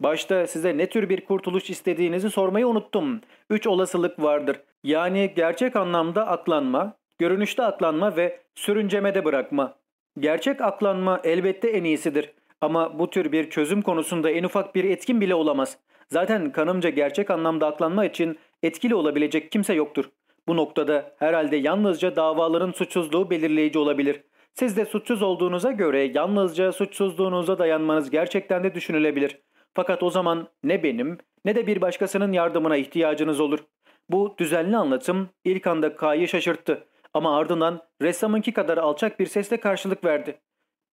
Başta size ne tür bir kurtuluş istediğinizi sormayı unuttum. Üç olasılık vardır. Yani gerçek anlamda aklanma, görünüşte aklanma ve sürüncemede bırakma. Gerçek aklanma elbette en iyisidir. Ama bu tür bir çözüm konusunda en ufak bir etkin bile olamaz. Zaten kanımca gerçek anlamda aklanma için etkili olabilecek kimse yoktur. Bu noktada herhalde yalnızca davaların suçsuzluğu belirleyici olabilir. Siz de suçsuz olduğunuza göre yalnızca suçsuzluğunuza dayanmanız gerçekten de düşünülebilir. Fakat o zaman ne benim ne de bir başkasının yardımına ihtiyacınız olur. Bu düzenli anlatım ilk anda K'yı şaşırttı. Ama ardından ressamınki kadar alçak bir sesle karşılık verdi.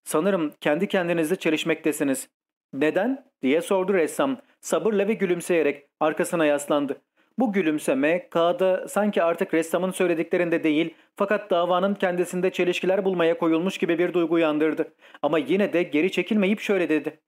Sanırım kendi kendinizle çelişmektesiniz. Neden? diye sordu ressam sabırla ve gülümseyerek arkasına yaslandı. Bu gülümseme K'da sanki artık ressamın söylediklerinde değil fakat davanın kendisinde çelişkiler bulmaya koyulmuş gibi bir duygu uyandırdı. Ama yine de geri çekilmeyip şöyle dedi.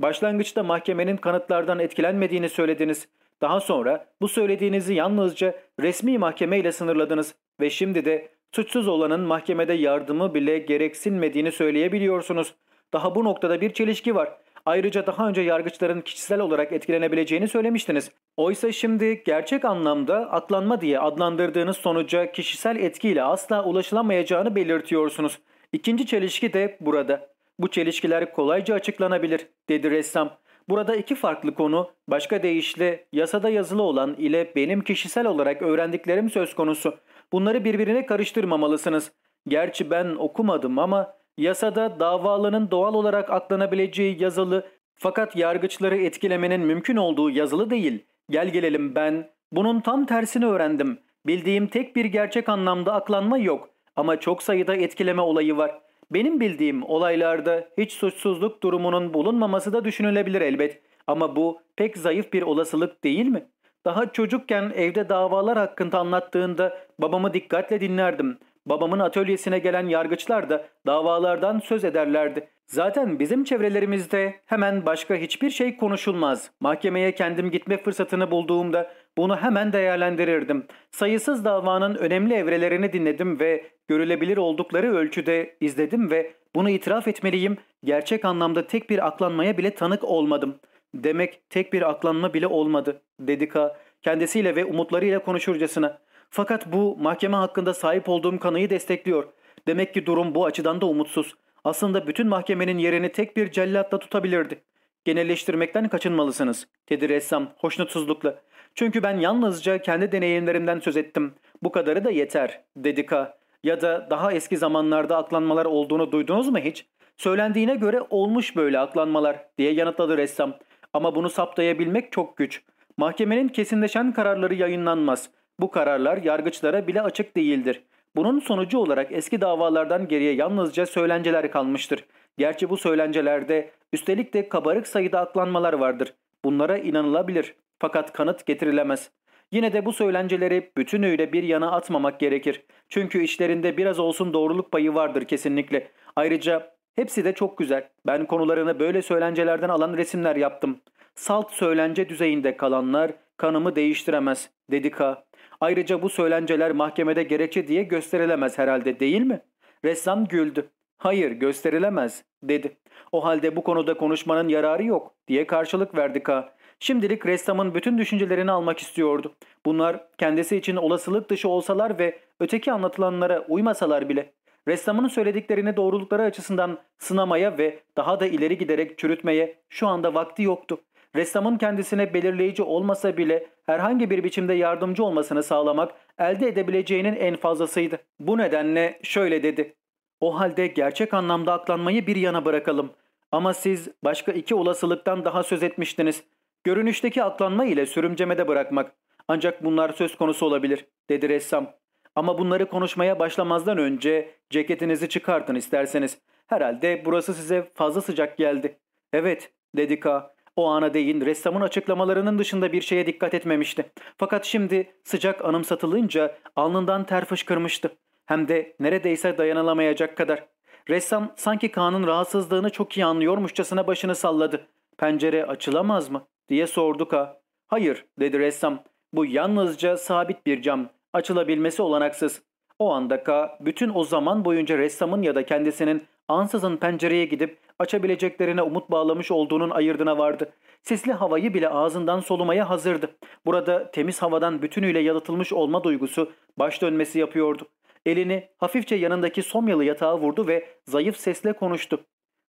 Başlangıçta mahkemenin kanıtlardan etkilenmediğini söylediniz. Daha sonra bu söylediğinizi yalnızca resmi mahkemeyle sınırladınız ve şimdi de suçsuz olanın mahkemede yardımı bile gereksinmediğini söyleyebiliyorsunuz. Daha bu noktada bir çelişki var. Ayrıca daha önce yargıçların kişisel olarak etkilenebileceğini söylemiştiniz. Oysa şimdi gerçek anlamda aklanma diye adlandırdığınız sonuca kişisel etkiyle asla ulaşılamayacağını belirtiyorsunuz. İkinci çelişki de burada. Bu çelişkiler kolayca açıklanabilir, dedi ressam. Burada iki farklı konu, başka deyişle yasada yazılı olan ile benim kişisel olarak öğrendiklerim söz konusu. Bunları birbirine karıştırmamalısınız. Gerçi ben okumadım ama yasada davalının doğal olarak aklanabileceği yazılı fakat yargıçları etkilemenin mümkün olduğu yazılı değil. Gel gelelim ben bunun tam tersini öğrendim. Bildiğim tek bir gerçek anlamda aklanma yok ama çok sayıda etkileme olayı var. Benim bildiğim olaylarda hiç suçsuzluk durumunun bulunmaması da düşünülebilir elbet. Ama bu pek zayıf bir olasılık değil mi? Daha çocukken evde davalar hakkında anlattığında babamı dikkatle dinlerdim. Babamın atölyesine gelen yargıçlar da davalardan söz ederlerdi. Zaten bizim çevrelerimizde hemen başka hiçbir şey konuşulmaz. Mahkemeye kendim gitme fırsatını bulduğumda bunu hemen değerlendirirdim. Sayısız davanın önemli evrelerini dinledim ve görülebilir oldukları ölçüde izledim ve bunu itiraf etmeliyim. Gerçek anlamda tek bir aklanmaya bile tanık olmadım. Demek tek bir aklanma bile olmadı, dedi K. Kendisiyle ve umutlarıyla konuşurcasına. Fakat bu mahkeme hakkında sahip olduğum kanıyı destekliyor. Demek ki durum bu açıdan da umutsuz. Aslında bütün mahkemenin yerini tek bir cellatla tutabilirdi. Genelleştirmekten kaçınmalısınız, dedi ressam hoşnutsuzlukla. Çünkü ben yalnızca kendi deneyimlerimden söz ettim. Bu kadarı da yeter, dedi K. Ya da daha eski zamanlarda aklanmalar olduğunu duydunuz mu hiç? Söylendiğine göre olmuş böyle aklanmalar, diye yanıtladı ressam. Ama bunu saptayabilmek çok güç. Mahkemenin kesinleşen kararları yayınlanmaz. Bu kararlar yargıçlara bile açık değildir. Bunun sonucu olarak eski davalardan geriye yalnızca söylenceler kalmıştır. Gerçi bu söylencelerde üstelik de kabarık sayıda aklanmalar vardır. Bunlara inanılabilir fakat kanıt getirilemez. Yine de bu söylenceleri bütünüyle bir yana atmamak gerekir. Çünkü işlerinde biraz olsun doğruluk payı vardır kesinlikle. Ayrıca hepsi de çok güzel. Ben konularını böyle söylencelerden alan resimler yaptım. Salt söylence düzeyinde kalanlar kanımı değiştiremez, dedi K. Ayrıca bu söylenceler mahkemede gerekçe diye gösterilemez herhalde değil mi? Ressam güldü. Hayır gösterilemez dedi. O halde bu konuda konuşmanın yararı yok diye karşılık verdi K. Şimdilik ressamın bütün düşüncelerini almak istiyordu. Bunlar kendisi için olasılık dışı olsalar ve öteki anlatılanlara uymasalar bile ressamın söylediklerini doğrulukları açısından sınamaya ve daha da ileri giderek çürütmeye şu anda vakti yoktu ressamın kendisine belirleyici olmasa bile herhangi bir biçimde yardımcı olmasını sağlamak elde edebileceğinin en fazlasıydı. Bu nedenle şöyle dedi. O halde gerçek anlamda aklanmayı bir yana bırakalım. Ama siz başka iki olasılıktan daha söz etmiştiniz. Görünüşteki aklanma ile sürümcemede bırakmak. Ancak bunlar söz konusu olabilir, dedi ressam. Ama bunları konuşmaya başlamazdan önce ceketinizi çıkartın isterseniz. Herhalde burası size fazla sıcak geldi. Evet, dedi K. O ana değin ressamın açıklamalarının dışında bir şeye dikkat etmemişti. Fakat şimdi sıcak anımsatılınca alnından ter fışkırmıştı. Hem de neredeyse dayanılamayacak kadar. Ressam sanki Kaan'ın rahatsızlığını çok iyi anlıyormuşçasına başını salladı. Pencere açılamaz mı? diye sordu Ka. Hayır dedi ressam. Bu yalnızca sabit bir cam. Açılabilmesi olanaksız. O anda Ka bütün o zaman boyunca ressamın ya da kendisinin ansızın pencereye gidip açabileceklerine umut bağlamış olduğunun ayırdına vardı. Sisli havayı bile ağzından solumaya hazırdı. Burada temiz havadan bütünüyle yalıtılmış olma duygusu baş dönmesi yapıyordu. Elini hafifçe yanındaki somyalı yatağa vurdu ve zayıf sesle konuştu.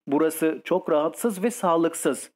Burası çok rahatsız ve sağlıksız.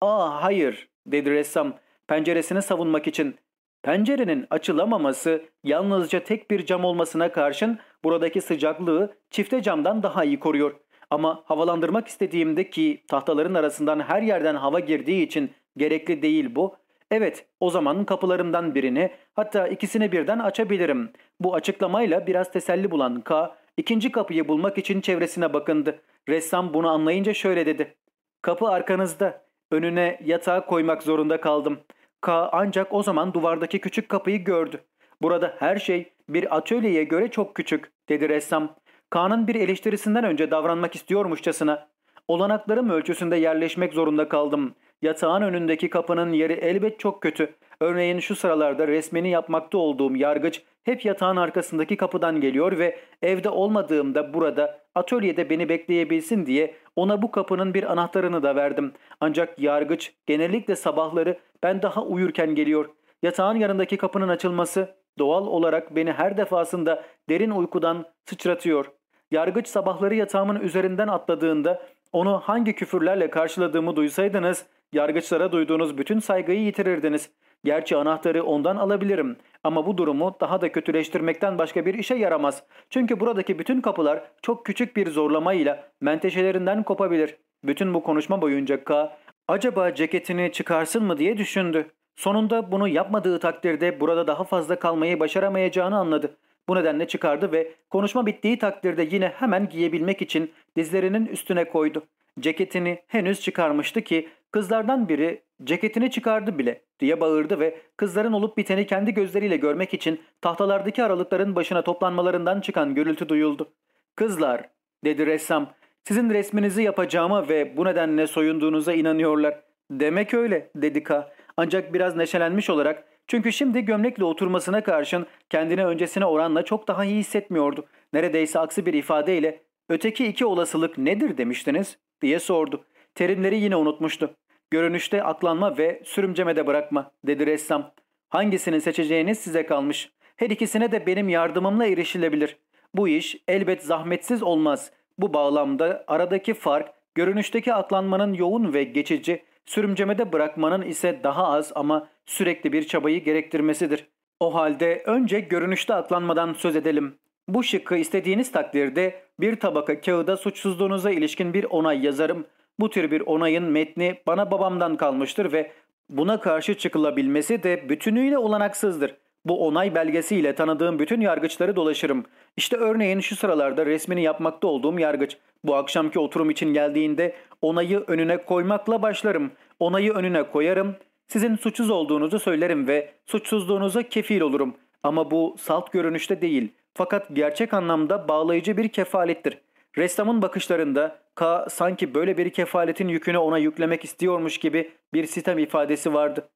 Aa hayır dedi ressam penceresini savunmak için. Pencerenin açılamaması yalnızca tek bir cam olmasına karşın buradaki sıcaklığı çifte camdan daha iyi koruyor. Ama havalandırmak istediğimde ki tahtaların arasından her yerden hava girdiği için gerekli değil bu. Evet, o zaman kapılarımdan birini hatta ikisini birden açabilirim. Bu açıklamayla biraz teselli bulan K, ikinci kapıyı bulmak için çevresine bakındı. Ressam bunu anlayınca şöyle dedi. Kapı arkanızda. Önüne yatağı koymak zorunda kaldım. K ancak o zaman duvardaki küçük kapıyı gördü. Burada her şey bir atölyeye göre çok küçük, dedi ressam. K'nın bir eleştirisinden önce davranmak istiyormuşçasına. Olanaklarım ölçüsünde yerleşmek zorunda kaldım. Yatağın önündeki kapının yeri elbet çok kötü. Örneğin şu sıralarda resmini yapmakta olduğum yargıç hep yatağın arkasındaki kapıdan geliyor ve evde olmadığımda burada atölyede beni bekleyebilsin diye ona bu kapının bir anahtarını da verdim. Ancak yargıç genellikle sabahları ben daha uyurken geliyor. Yatağın yanındaki kapının açılması doğal olarak beni her defasında derin uykudan sıçratıyor. Yargıç sabahları yatağımın üzerinden atladığında onu hangi küfürlerle karşıladığımı duysaydınız yargıçlara duyduğunuz bütün saygıyı yitirirdiniz. Gerçi anahtarı ondan alabilirim ama bu durumu daha da kötüleştirmekten başka bir işe yaramaz. Çünkü buradaki bütün kapılar çok küçük bir zorlamayla menteşelerinden kopabilir. Bütün bu konuşma boyunca K acaba ceketini çıkarsın mı diye düşündü. Sonunda bunu yapmadığı takdirde burada daha fazla kalmayı başaramayacağını anladı. Bu nedenle çıkardı ve konuşma bittiği takdirde yine hemen giyebilmek için dizlerinin üstüne koydu. Ceketini henüz çıkarmıştı ki kızlardan biri ceketini çıkardı bile diye bağırdı ve kızların olup biteni kendi gözleriyle görmek için tahtalardaki aralıkların başına toplanmalarından çıkan gürültü duyuldu. Kızlar dedi ressam sizin resminizi yapacağıma ve bu nedenle soyunduğunuza inanıyorlar. Demek öyle dedi K. Ancak biraz neşelenmiş olarak çünkü şimdi gömlekle oturmasına karşın kendini öncesine oranla çok daha iyi hissetmiyordu. Neredeyse aksi bir ifadeyle öteki iki olasılık nedir demiştiniz diye sordu. Terimleri yine unutmuştu. Görünüşte aklanma ve sürümcemede bırakma dedi ressam. Hangisini seçeceğiniz size kalmış. Her ikisine de benim yardımımla erişilebilir. Bu iş elbet zahmetsiz olmaz. Bu bağlamda aradaki fark görünüşteki aklanmanın yoğun ve geçici, sürümcemede bırakmanın ise daha az ama sürekli bir çabayı gerektirmesidir. O halde önce görünüşte aklanmadan söz edelim. Bu şıkkı istediğiniz takdirde bir tabaka kağıda suçsuzluğunuza ilişkin bir onay yazarım. Bu tür bir onayın metni bana babamdan kalmıştır ve buna karşı çıkılabilmesi de bütünüyle olanaksızdır. Bu onay belgesiyle tanıdığım bütün yargıçları dolaşırım. İşte örneğin şu sıralarda resmini yapmakta olduğum yargıç. Bu akşamki oturum için geldiğinde onayı önüne koymakla başlarım. Onayı önüne koyarım. Sizin suçsuz olduğunuzu söylerim ve suçsuzluğunuza kefil olurum. Ama bu salt görünüşte değil. Fakat gerçek anlamda bağlayıcı bir kefalettir. Ressamın bakışlarında K sanki böyle bir kefaletin yükünü ona yüklemek istiyormuş gibi bir sitem ifadesi vardı.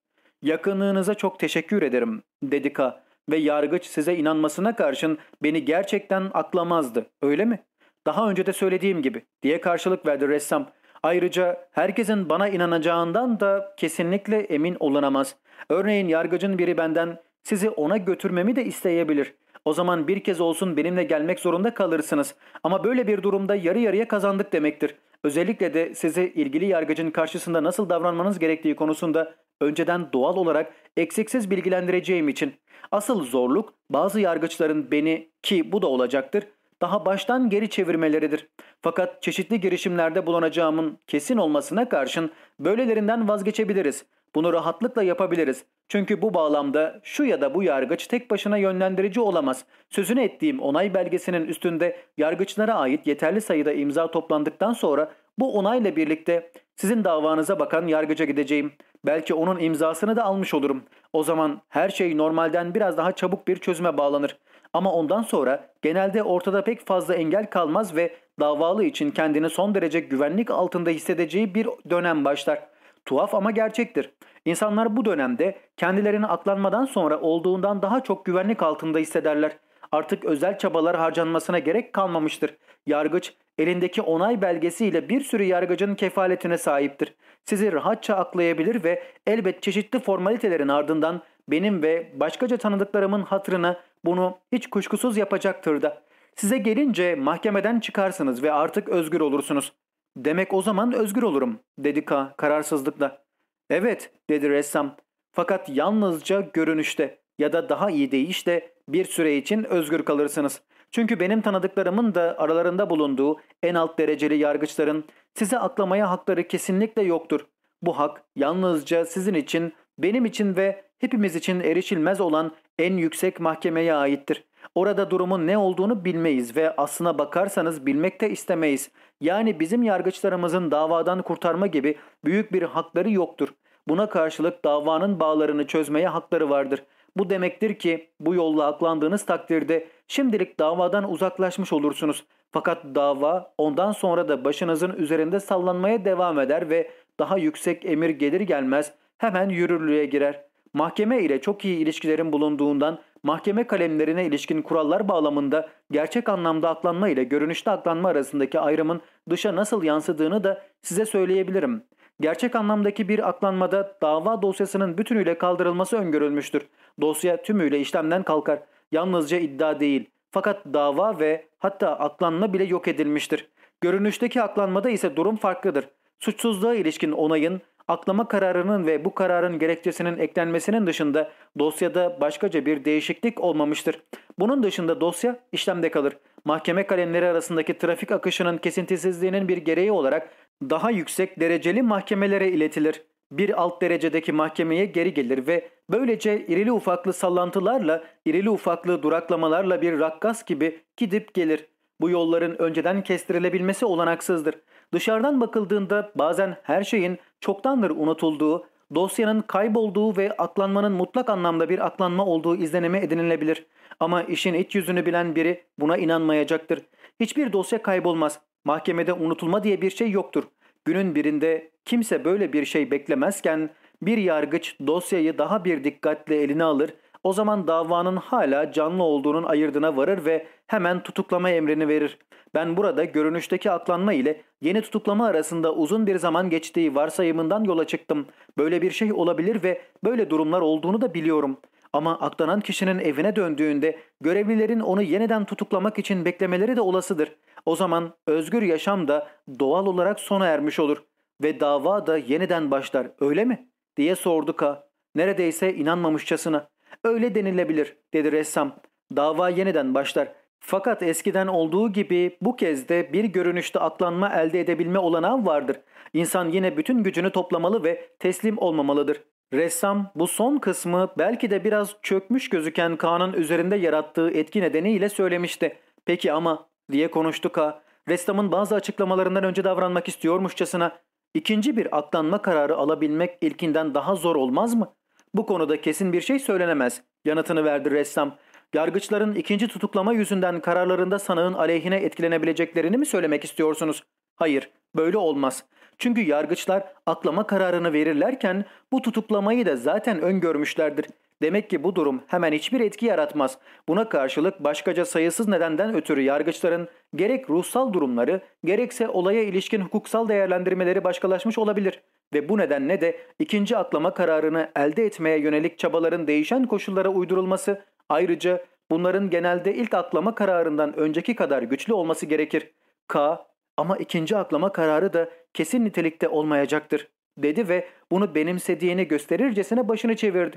Yakınlığınıza çok teşekkür ederim dedi K ve yargıç size inanmasına karşın beni gerçekten aklamazdı öyle mi? Daha önce de söylediğim gibi diye karşılık verdi ressam. Ayrıca herkesin bana inanacağından da kesinlikle emin olunamaz. Örneğin yargıcın biri benden sizi ona götürmemi de isteyebilir. O zaman bir kez olsun benimle gelmek zorunda kalırsınız. Ama böyle bir durumda yarı yarıya kazandık demektir. Özellikle de sizi ilgili yargıcın karşısında nasıl davranmanız gerektiği konusunda önceden doğal olarak eksiksiz bilgilendireceğim için. Asıl zorluk bazı yargıçların beni ki bu da olacaktır daha baştan geri çevirmeleridir. Fakat çeşitli girişimlerde bulunacağımın kesin olmasına karşın böylelerinden vazgeçebiliriz. Bunu rahatlıkla yapabiliriz. Çünkü bu bağlamda şu ya da bu yargıç tek başına yönlendirici olamaz. Sözünü ettiğim onay belgesinin üstünde yargıçlara ait yeterli sayıda imza toplandıktan sonra bu onayla birlikte sizin davanıza bakan yargıca gideceğim. Belki onun imzasını da almış olurum. O zaman her şey normalden biraz daha çabuk bir çözüme bağlanır. Ama ondan sonra genelde ortada pek fazla engel kalmaz ve davalı için kendini son derece güvenlik altında hissedeceği bir dönem başlar. Tuhaf ama gerçektir. İnsanlar bu dönemde kendilerini aklanmadan sonra olduğundan daha çok güvenlik altında hissederler. Artık özel çabalar harcanmasına gerek kalmamıştır. Yargıç elindeki onay belgesiyle bir sürü yargıcın kefaletine sahiptir. Sizi rahatça aklayabilir ve elbet çeşitli formalitelerin ardından benim ve başkaca tanıdıklarımın hatırına bunu hiç kuşkusuz yapacaktır da. Size gelince mahkemeden çıkarsınız ve artık özgür olursunuz. Demek o zaman özgür olurum dedi K kararsızlıkla. Evet dedi ressam fakat yalnızca görünüşte ya da daha iyi deyişle bir süre için özgür kalırsınız. Çünkü benim tanıdıklarımın da aralarında bulunduğu en alt dereceli yargıçların size aklamaya hakları kesinlikle yoktur. Bu hak yalnızca sizin için benim için ve hepimiz için erişilmez olan en yüksek mahkemeye aittir. Orada durumun ne olduğunu bilmeyiz ve aslına bakarsanız bilmek de istemeyiz. Yani bizim yargıçlarımızın davadan kurtarma gibi büyük bir hakları yoktur. Buna karşılık davanın bağlarını çözmeye hakları vardır. Bu demektir ki bu yolla aklandığınız takdirde şimdilik davadan uzaklaşmış olursunuz. Fakat dava ondan sonra da başınızın üzerinde sallanmaya devam eder ve daha yüksek emir gelir gelmez hemen yürürlüğe girer. Mahkeme ile çok iyi ilişkilerin bulunduğundan mahkeme kalemlerine ilişkin kurallar bağlamında gerçek anlamda aklanma ile görünüşte aklanma arasındaki ayrımın dışa nasıl yansıdığını da size söyleyebilirim. Gerçek anlamdaki bir aklanmada dava dosyasının bütünüyle kaldırılması öngörülmüştür. Dosya tümüyle işlemden kalkar. Yalnızca iddia değil. Fakat dava ve hatta aklanma bile yok edilmiştir. Görünüşteki aklanmada ise durum farklıdır. Suçsuzluğa ilişkin onayın, aklama kararının ve bu kararın gerekçesinin eklenmesinin dışında dosyada başkaca bir değişiklik olmamıştır. Bunun dışında dosya işlemde kalır. Mahkeme kalemleri arasındaki trafik akışının kesintisizliğinin bir gereği olarak daha yüksek dereceli mahkemelere iletilir. Bir alt derecedeki mahkemeye geri gelir ve böylece irili ufaklı sallantılarla, irili ufaklı duraklamalarla bir rakkas gibi gidip gelir. Bu yolların önceden kestirilebilmesi olanaksızdır. Dışarıdan bakıldığında bazen her şeyin çoktandır unutulduğu, dosyanın kaybolduğu ve aklanmanın mutlak anlamda bir aklanma olduğu izlenimi edinilebilir. Ama işin iç yüzünü bilen biri buna inanmayacaktır. Hiçbir dosya kaybolmaz. Mahkemede unutulma diye bir şey yoktur. Günün birinde kimse böyle bir şey beklemezken bir yargıç dosyayı daha bir dikkatle eline alır o zaman davanın hala canlı olduğunun ayırdına varır ve hemen tutuklama emrini verir. Ben burada görünüşteki aklanma ile yeni tutuklama arasında uzun bir zaman geçtiği varsayımından yola çıktım. Böyle bir şey olabilir ve böyle durumlar olduğunu da biliyorum. Ama aklanan kişinin evine döndüğünde görevlilerin onu yeniden tutuklamak için beklemeleri de olasıdır. O zaman özgür yaşam da doğal olarak sona ermiş olur ve dava da yeniden başlar öyle mi? diye sordu Ka. Neredeyse inanmamışçasına. Öyle denilebilir dedi ressam. Dava yeniden başlar. Fakat eskiden olduğu gibi bu kez de bir görünüşte aklanma elde edebilme olanağı vardır. İnsan yine bütün gücünü toplamalı ve teslim olmamalıdır. Ressam bu son kısmı belki de biraz çökmüş gözüken Kaan'ın üzerinde yarattığı etki nedeniyle söylemişti. Peki ama diye konuştu Ka. Ressamın bazı açıklamalarından önce davranmak istiyormuşçasına ikinci bir aklanma kararı alabilmek ilkinden daha zor olmaz mı? Bu konuda kesin bir şey söylenemez. Yanıtını verdi ressam. Yargıçların ikinci tutuklama yüzünden kararlarında sanığın aleyhine etkilenebileceklerini mi söylemek istiyorsunuz? Hayır, böyle olmaz. Çünkü yargıçlar aklama kararını verirlerken bu tutuklamayı da zaten öngörmüşlerdir. Demek ki bu durum hemen hiçbir etki yaratmaz. Buna karşılık başkaca sayısız nedenden ötürü yargıçların gerek ruhsal durumları gerekse olaya ilişkin hukuksal değerlendirmeleri başkalaşmış olabilir. Ve bu nedenle de ikinci aklama kararını elde etmeye yönelik çabaların değişen koşullara uydurulması ayrıca bunların genelde ilk aklama kararından önceki kadar güçlü olması gerekir. K ama ikinci aklama kararı da kesin nitelikte olmayacaktır dedi ve bunu benimsediğini gösterircesine başını çevirdi.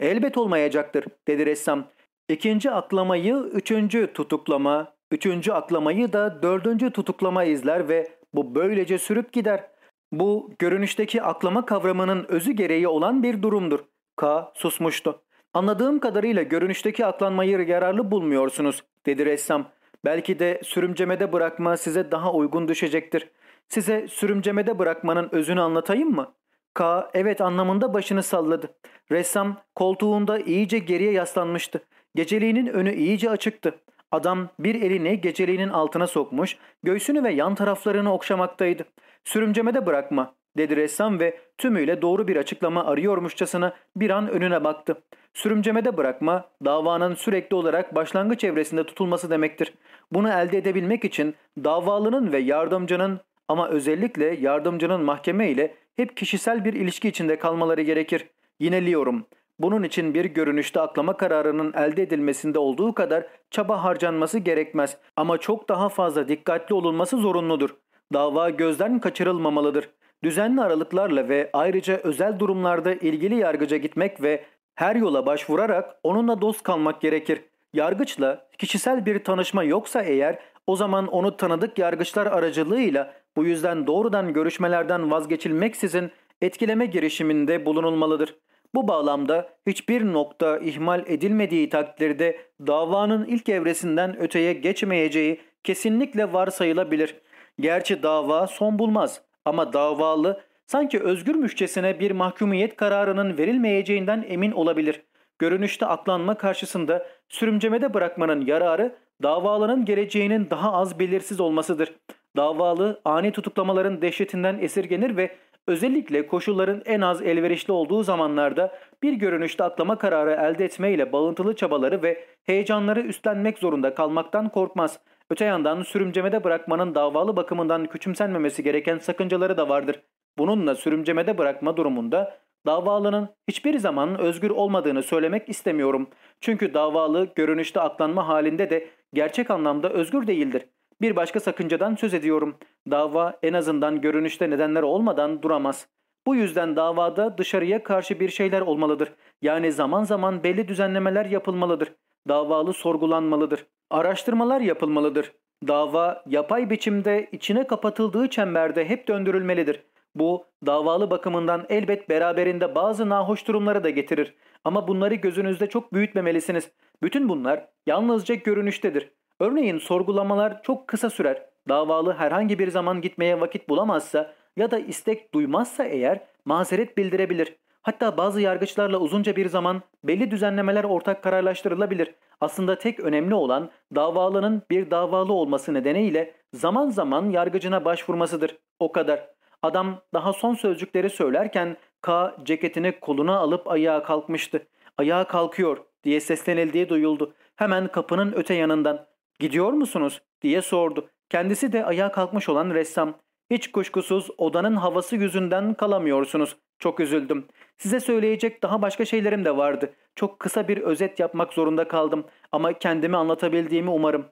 Elbet olmayacaktır dedi ressam. İkinci aklamayı üçüncü tutuklama, üçüncü aklamayı da dördüncü tutuklama izler ve bu böylece sürüp gider. Bu görünüşteki aklama kavramının özü gereği olan bir durumdur. K susmuştu. Anladığım kadarıyla görünüşteki aklanmayı yararlı bulmuyorsunuz dedi ressam. Belki de sürümcemede bırakma size daha uygun düşecektir. Size sürümcemede bırakmanın özünü anlatayım mı? K evet anlamında başını salladı. Ressam koltuğunda iyice geriye yaslanmıştı. Geceliğinin önü iyice açıktı. Adam bir elini geceliğinin altına sokmuş, göğsünü ve yan taraflarını okşamaktaydı. Sürümcemede bırakma dedi ressam ve tümüyle doğru bir açıklama arıyormuşçasına bir an önüne baktı. Sürümcemede bırakma davanın sürekli olarak başlangıç evresinde tutulması demektir. Bunu elde edebilmek için davalının ve yardımcının ama özellikle yardımcının mahkeme ile hep kişisel bir ilişki içinde kalmaları gerekir. Yineliyorum. Bunun için bir görünüşte aklama kararının elde edilmesinde olduğu kadar çaba harcanması gerekmez ama çok daha fazla dikkatli olunması zorunludur. Dava gözden kaçırılmamalıdır. Düzenli aralıklarla ve ayrıca özel durumlarda ilgili yargıca gitmek ve her yola başvurarak onunla dost kalmak gerekir. Yargıçla kişisel bir tanışma yoksa eğer o zaman onu tanıdık yargıçlar aracılığıyla bu yüzden doğrudan görüşmelerden vazgeçilmeksizin etkileme girişiminde bulunulmalıdır. Bu bağlamda hiçbir nokta ihmal edilmediği takdirde davanın ilk evresinden öteye geçmeyeceği kesinlikle varsayılabilir. Gerçi dava son bulmaz ama davalı sanki özgürmüşçesine bir mahkumiyet kararının verilmeyeceğinden emin olabilir. Görünüşte aklanma karşısında sürümcemede bırakmanın yararı davalının geleceğinin daha az belirsiz olmasıdır. Davalı ani tutuklamaların dehşetinden esirgenir ve özellikle koşulların en az elverişli olduğu zamanlarda bir görünüşte aklama kararı elde etmeyle bağıntılı çabaları ve heyecanları üstlenmek zorunda kalmaktan korkmaz. Öte yandan sürümcemede bırakmanın davalı bakımından küçümsenmemesi gereken sakıncaları da vardır. Bununla sürümcemede bırakma durumunda davalının hiçbir zaman özgür olmadığını söylemek istemiyorum. Çünkü davalı görünüşte aklanma halinde de gerçek anlamda özgür değildir. Bir başka sakıncadan söz ediyorum. Dava en azından görünüşte nedenler olmadan duramaz. Bu yüzden davada dışarıya karşı bir şeyler olmalıdır. Yani zaman zaman belli düzenlemeler yapılmalıdır. Davalı sorgulanmalıdır. Araştırmalar yapılmalıdır. Dava yapay biçimde içine kapatıldığı çemberde hep döndürülmelidir. Bu davalı bakımından elbet beraberinde bazı nahoş durumları da getirir. Ama bunları gözünüzde çok büyütmemelisiniz. Bütün bunlar yalnızca görünüştedir. Örneğin sorgulamalar çok kısa sürer. Davalı herhangi bir zaman gitmeye vakit bulamazsa ya da istek duymazsa eğer mazeret bildirebilir. Hatta bazı yargıçlarla uzunca bir zaman belli düzenlemeler ortak kararlaştırılabilir. Aslında tek önemli olan davalının bir davalı olması nedeniyle zaman zaman yargıcına başvurmasıdır. O kadar. Adam daha son sözcükleri söylerken K ceketini koluna alıp ayağa kalkmıştı. Ayağa kalkıyor diye seslenildiği duyuldu. Hemen kapının öte yanından. Gidiyor musunuz diye sordu. Kendisi de ayağa kalkmış olan ressam. Hiç kuşkusuz odanın havası yüzünden kalamıyorsunuz. Çok üzüldüm. Size söyleyecek daha başka şeylerim de vardı. Çok kısa bir özet yapmak zorunda kaldım ama kendimi anlatabildiğimi umarım.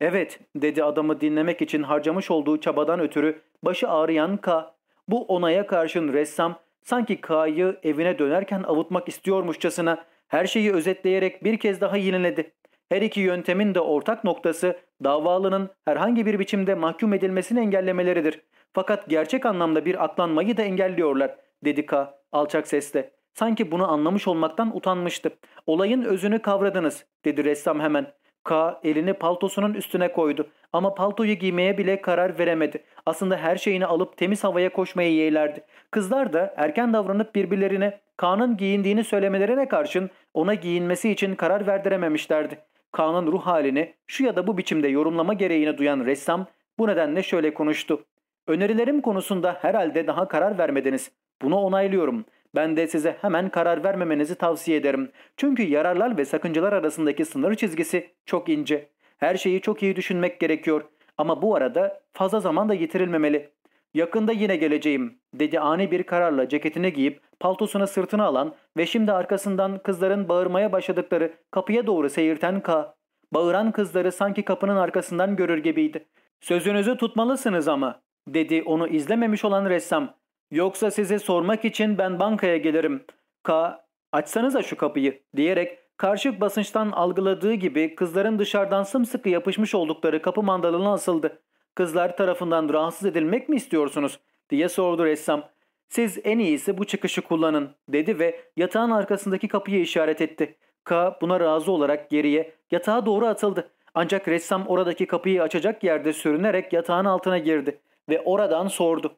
Evet dedi adamı dinlemek için harcamış olduğu çabadan ötürü başı ağrıyan K. Bu onaya karşın ressam sanki K'yı evine dönerken avutmak istiyormuşçasına her şeyi özetleyerek bir kez daha yineledi. Her iki yöntemin de ortak noktası davalının herhangi bir biçimde mahkum edilmesini engellemeleridir. Fakat gerçek anlamda bir aklanmayı da engelliyorlar dedi K alçak sesle. Sanki bunu anlamış olmaktan utanmıştı. Olayın özünü kavradınız dedi ressam hemen. K elini paltosunun üstüne koydu ama paltoyu giymeye bile karar veremedi. Aslında her şeyini alıp temiz havaya koşmayı yeğlerdi. Kızlar da erken davranıp birbirlerine K'nın giyindiğini söylemelerine karşın ona giyinmesi için karar verdirememişlerdi. Kaan'ın ruh halini şu ya da bu biçimde yorumlama gereğini duyan ressam bu nedenle şöyle konuştu. Önerilerim konusunda herhalde daha karar vermediniz. Bunu onaylıyorum. Ben de size hemen karar vermemenizi tavsiye ederim. Çünkü yararlar ve sakıncalar arasındaki sınır çizgisi çok ince. Her şeyi çok iyi düşünmek gerekiyor. Ama bu arada fazla zaman da yitirilmemeli. Yakında yine geleceğim dedi ani bir kararla ceketini giyip paltosuna sırtına alan ve şimdi arkasından kızların bağırmaya başladıkları kapıya doğru seyirten K. Bağıran kızları sanki kapının arkasından görür gibiydi. Sözünüzü tutmalısınız ama dedi onu izlememiş olan ressam. Yoksa size sormak için ben bankaya gelirim. K. Açsanıza şu kapıyı diyerek karşı basınçtan algıladığı gibi kızların dışarıdan sımsıkı yapışmış oldukları kapı mandalına asıldı. Kızlar tarafından rahatsız edilmek mi istiyorsunuz? diye sordu ressam. Siz en iyisi bu çıkışı kullanın dedi ve yatağın arkasındaki kapıyı işaret etti. K buna razı olarak geriye yatağa doğru atıldı. Ancak ressam oradaki kapıyı açacak yerde sürünerek yatağın altına girdi ve oradan sordu.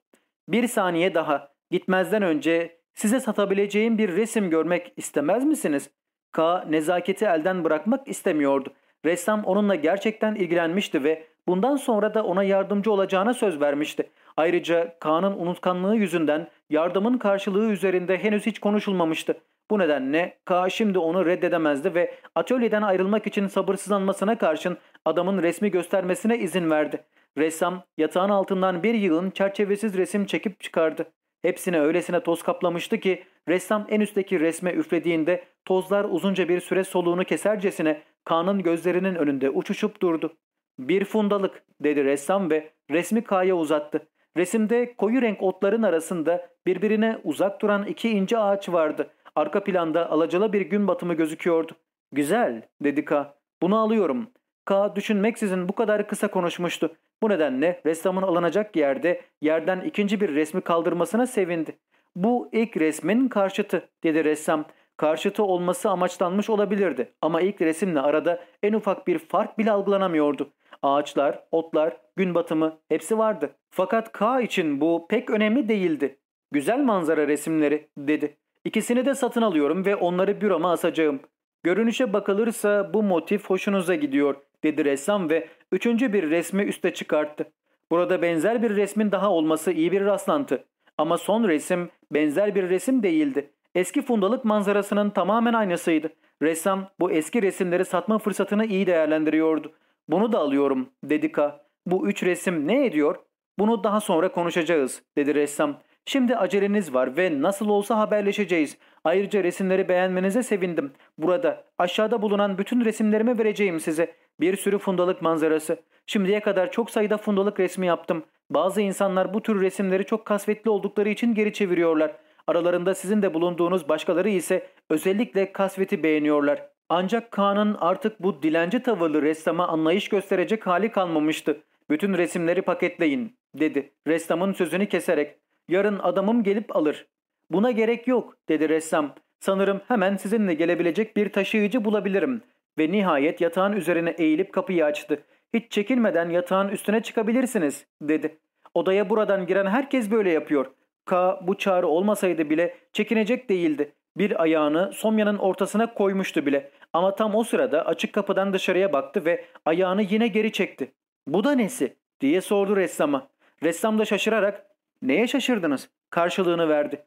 Bir saniye daha gitmezden önce size satabileceğim bir resim görmek istemez misiniz? K nezaketi elden bırakmak istemiyordu. Ressam onunla gerçekten ilgilenmişti ve bundan sonra da ona yardımcı olacağına söz vermişti. Ayrıca Kaan'ın unutkanlığı yüzünden yardımın karşılığı üzerinde henüz hiç konuşulmamıştı. Bu nedenle K şimdi onu reddedemezdi ve atölyeden ayrılmak için sabırsızlanmasına karşın adamın resmi göstermesine izin verdi. Ressam yatağın altından bir yığın çerçevesiz resim çekip çıkardı. Hepsine öylesine toz kaplamıştı ki ressam en üstteki resme üflediğinde tozlar uzunca bir süre soluğunu kesercesine Kaan'ın gözlerinin önünde uçuşup durdu. Bir fundalık dedi ressam ve resmi K'ya uzattı. Resimde koyu renk otların arasında birbirine uzak duran iki ince ağaç vardı. Arka planda alacala bir gün batımı gözüküyordu. Güzel dedi K. Bunu alıyorum. K düşünmeksizin bu kadar kısa konuşmuştu. Bu nedenle ressamın alınacak yerde yerden ikinci bir resmi kaldırmasına sevindi. Bu ilk resmin karşıtı dedi ressam. Karşıtı olması amaçlanmış olabilirdi ama ilk resimle arada en ufak bir fark bile algılanamıyordu. Ağaçlar, otlar, gün batımı hepsi vardı. Fakat K için bu pek önemli değildi. Güzel manzara resimleri dedi. İkisini de satın alıyorum ve onları büroma asacağım. Görünüşe bakılırsa bu motif hoşunuza gidiyor dedi ressam ve üçüncü bir resmi üste çıkarttı. Burada benzer bir resmin daha olması iyi bir rastlantı. Ama son resim benzer bir resim değildi. Eski fundalık manzarasının tamamen aynısıydı. Ressam bu eski resimleri satma fırsatını iyi değerlendiriyordu. Bunu da alıyorum dedi K. Bu üç resim ne ediyor? Bunu daha sonra konuşacağız dedi ressam. Şimdi aceleniz var ve nasıl olsa haberleşeceğiz. Ayrıca resimleri beğenmenize sevindim. Burada aşağıda bulunan bütün resimlerimi vereceğim size. Bir sürü fundalık manzarası. Şimdiye kadar çok sayıda fundalık resmi yaptım. Bazı insanlar bu tür resimleri çok kasvetli oldukları için geri çeviriyorlar. Aralarında sizin de bulunduğunuz başkaları ise özellikle kasveti beğeniyorlar. Ancak Kaan'ın artık bu dilenci tavırlı ressama anlayış gösterecek hali kalmamıştı. Bütün resimleri paketleyin dedi ressamın sözünü keserek. Yarın adamım gelip alır. Buna gerek yok dedi ressam. Sanırım hemen sizinle gelebilecek bir taşıyıcı bulabilirim. Ve nihayet yatağın üzerine eğilip kapıyı açtı. Hiç çekinmeden yatağın üstüne çıkabilirsiniz dedi. Odaya buradan giren herkes böyle yapıyor. K bu çağrı olmasaydı bile çekinecek değildi. Bir ayağını Somya'nın ortasına koymuştu bile. Ama tam o sırada açık kapıdan dışarıya baktı ve ayağını yine geri çekti. Bu da nesi? diye sordu ressama. Ressam da şaşırarak neye şaşırdınız? Karşılığını verdi.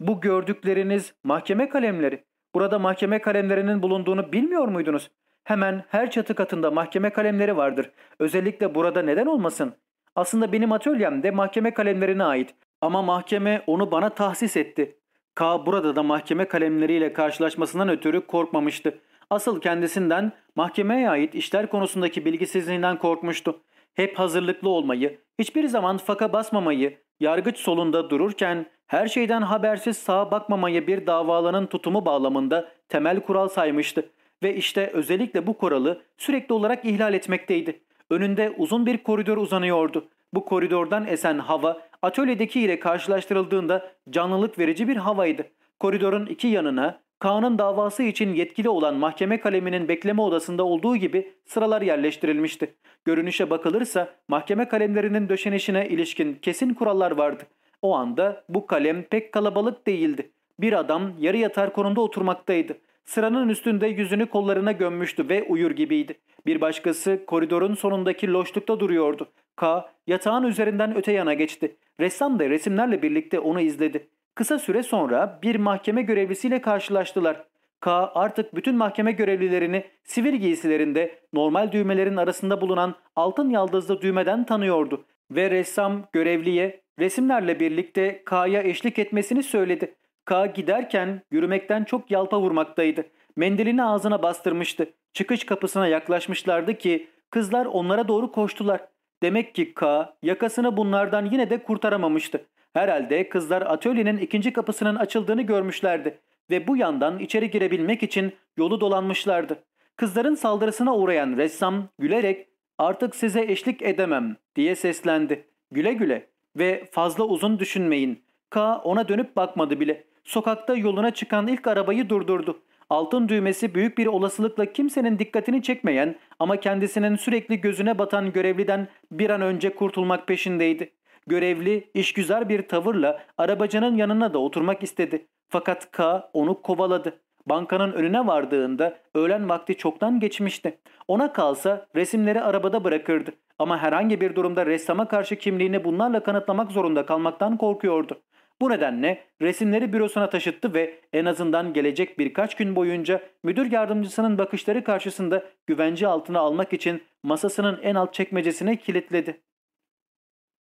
Bu gördükleriniz mahkeme kalemleri. Burada mahkeme kalemlerinin bulunduğunu bilmiyor muydunuz? Hemen her çatı katında mahkeme kalemleri vardır. Özellikle burada neden olmasın? Aslında benim atölyem de mahkeme kalemlerine ait. Ama mahkeme onu bana tahsis etti. K burada da mahkeme kalemleriyle karşılaşmasından ötürü korkmamıştı. Asıl kendisinden mahkemeye ait işler konusundaki bilgisizliğinden korkmuştu. Hep hazırlıklı olmayı, hiçbir zaman faka basmamayı, yargıç solunda dururken her şeyden habersiz sağa bakmamayı bir davalının tutumu bağlamında temel kural saymıştı. Ve işte özellikle bu kuralı sürekli olarak ihlal etmekteydi. Önünde uzun bir koridor uzanıyordu. Bu koridordan esen hava atölyedeki ile karşılaştırıldığında canlılık verici bir havaydı. Koridorun iki yanına Kaan'ın davası için yetkili olan mahkeme kaleminin bekleme odasında olduğu gibi sıralar yerleştirilmişti. Görünüşe bakılırsa mahkeme kalemlerinin döşenişine ilişkin kesin kurallar vardı. O anda bu kalem pek kalabalık değildi. Bir adam yarı yatar konumda oturmaktaydı. Sıranın üstünde yüzünü kollarına gömmüştü ve uyur gibiydi. Bir başkası koridorun sonundaki loşlukta duruyordu. K yatağın üzerinden öte yana geçti. Ressam da resimlerle birlikte onu izledi. Kısa süre sonra bir mahkeme görevlisiyle karşılaştılar. K artık bütün mahkeme görevlilerini sivil giysilerinde normal düğmelerin arasında bulunan altın yaldızlı düğmeden tanıyordu. Ve ressam görevliye resimlerle birlikte K'ya eşlik etmesini söyledi. K giderken yürümekten çok yalpa vurmaktaydı. Mendilini ağzına bastırmıştı. Çıkış kapısına yaklaşmışlardı ki kızlar onlara doğru koştular. Demek ki K yakasını bunlardan yine de kurtaramamıştı. Herhalde kızlar atölyenin ikinci kapısının açıldığını görmüşlerdi ve bu yandan içeri girebilmek için yolu dolanmışlardı. Kızların saldırısına uğrayan ressam gülerek artık size eşlik edemem diye seslendi. Güle güle ve fazla uzun düşünmeyin. K ona dönüp bakmadı bile. Sokakta yoluna çıkan ilk arabayı durdurdu. Altın düğmesi büyük bir olasılıkla kimsenin dikkatini çekmeyen ama kendisinin sürekli gözüne batan görevliden bir an önce kurtulmak peşindeydi. Görevli işgüzar bir tavırla arabacının yanına da oturmak istedi. Fakat K onu kovaladı. Bankanın önüne vardığında öğlen vakti çoktan geçmişti. Ona kalsa resimleri arabada bırakırdı. Ama herhangi bir durumda ressama karşı kimliğini bunlarla kanıtlamak zorunda kalmaktan korkuyordu. Bu nedenle resimleri bürosuna taşıttı ve en azından gelecek birkaç gün boyunca müdür yardımcısının bakışları karşısında güvence altına almak için masasının en alt çekmecesine kilitledi.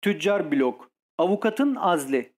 Tüccar blok, avukatın azli.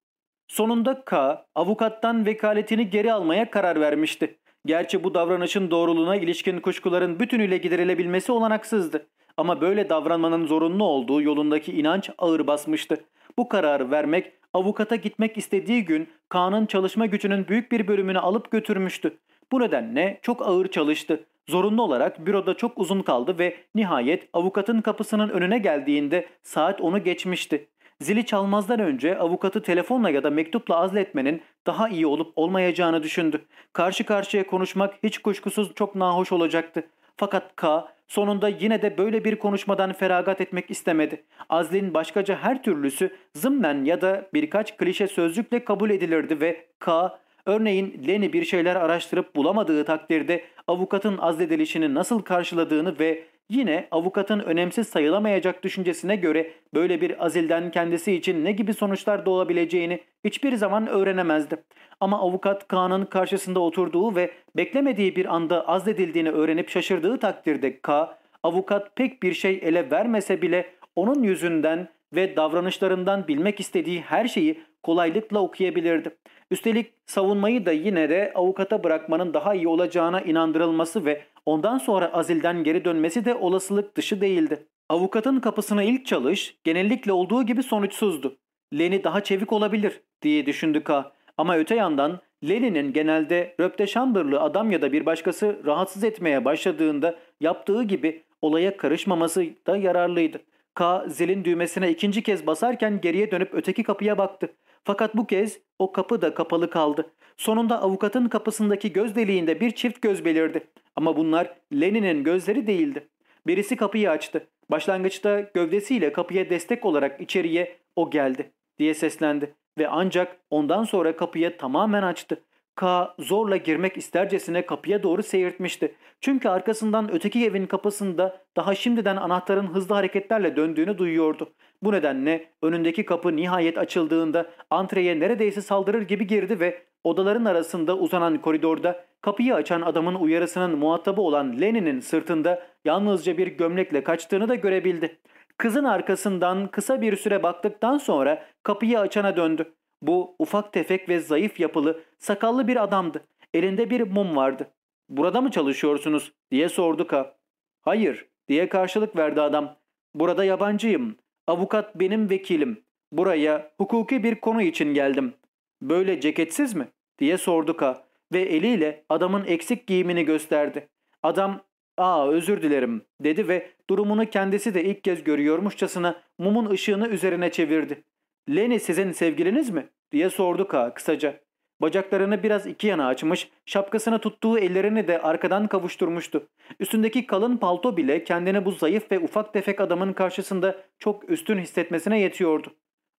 Sonunda K, avukattan vekaletini geri almaya karar vermişti. Gerçi bu davranışın doğruluğuna ilişkin kuşkuların bütünüyle giderilebilmesi olanaksızdı. Ama böyle davranmanın zorunlu olduğu yolundaki inanç ağır basmıştı. Bu kararı vermek avukata gitmek istediği gün Kaan'ın çalışma gücünün büyük bir bölümünü alıp götürmüştü. Bu nedenle çok ağır çalıştı. Zorunlu olarak büroda çok uzun kaldı ve nihayet avukatın kapısının önüne geldiğinde saat onu geçmişti. Zili çalmazdan önce avukatı telefonla ya da mektupla azletmenin daha iyi olup olmayacağını düşündü. Karşı karşıya konuşmak hiç kuşkusuz çok nahoş olacaktı. Fakat K sonunda yine de böyle bir konuşmadan feragat etmek istemedi. Azlin başkaca her türlüsü zımmen ya da birkaç klişe sözcükle kabul edilirdi ve K örneğin Lenny bir şeyler araştırıp bulamadığı takdirde avukatın azledilişini nasıl karşıladığını ve Yine avukatın önemsiz sayılamayacak düşüncesine göre böyle bir azilden kendisi için ne gibi sonuçlar doğabileceğini hiçbir zaman öğrenemezdi. Ama avukat K'nın karşısında oturduğu ve beklemediği bir anda azledildiğini öğrenip şaşırdığı takdirde K, avukat pek bir şey ele vermese bile onun yüzünden ve davranışlarından bilmek istediği her şeyi kolaylıkla okuyabilirdi. Üstelik savunmayı da yine de avukata bırakmanın daha iyi olacağına inandırılması ve ondan sonra azilden geri dönmesi de olasılık dışı değildi. Avukatın kapısına ilk çalış genellikle olduğu gibi sonuçsuzdu. Leni daha çevik olabilir diye düşündü K. Ama öte yandan Lenin'in genelde Röpteşambırlı adam ya da bir başkası rahatsız etmeye başladığında yaptığı gibi olaya karışmaması da yararlıydı. K zilin düğmesine ikinci kez basarken geriye dönüp öteki kapıya baktı. Fakat bu kez o kapı da kapalı kaldı. Sonunda avukatın kapısındaki göz deliğinde bir çift göz belirdi. Ama bunlar Lenin'in gözleri değildi. Birisi kapıyı açtı. Başlangıçta gövdesiyle kapıya destek olarak içeriye o geldi diye seslendi ve ancak ondan sonra kapıya tamamen açtı. K zorla girmek istercesine kapıya doğru seyirtmişti. Çünkü arkasından öteki evin kapısında daha şimdiden anahtarın hızlı hareketlerle döndüğünü duyuyordu. Bu nedenle önündeki kapı nihayet açıldığında antreye neredeyse saldırır gibi girdi ve odaların arasında uzanan koridorda kapıyı açan adamın uyarısının muhatabı olan Lenin'in sırtında yalnızca bir gömlekle kaçtığını da görebildi. Kızın arkasından kısa bir süre baktıktan sonra kapıyı açana döndü. Bu ufak tefek ve zayıf yapılı, sakallı bir adamdı. Elinde bir mum vardı. ''Burada mı çalışıyorsunuz?'' diye sordu Ka. ''Hayır'' diye karşılık verdi adam. ''Burada yabancıyım. Avukat benim vekilim. Buraya hukuki bir konu için geldim. Böyle ceketsiz mi?'' diye sordu Ka ve eliyle adamın eksik giyimini gösterdi. Adam ''Aa özür dilerim'' dedi ve durumunu kendisi de ilk kez görüyormuşçasına mumun ışığını üzerine çevirdi. Lenny sizin sevgiliniz mi? diye sordu K kısaca. Bacaklarını biraz iki yana açmış, şapkasını tuttuğu ellerini de arkadan kavuşturmuştu. Üstündeki kalın palto bile kendini bu zayıf ve ufak tefek adamın karşısında çok üstün hissetmesine yetiyordu.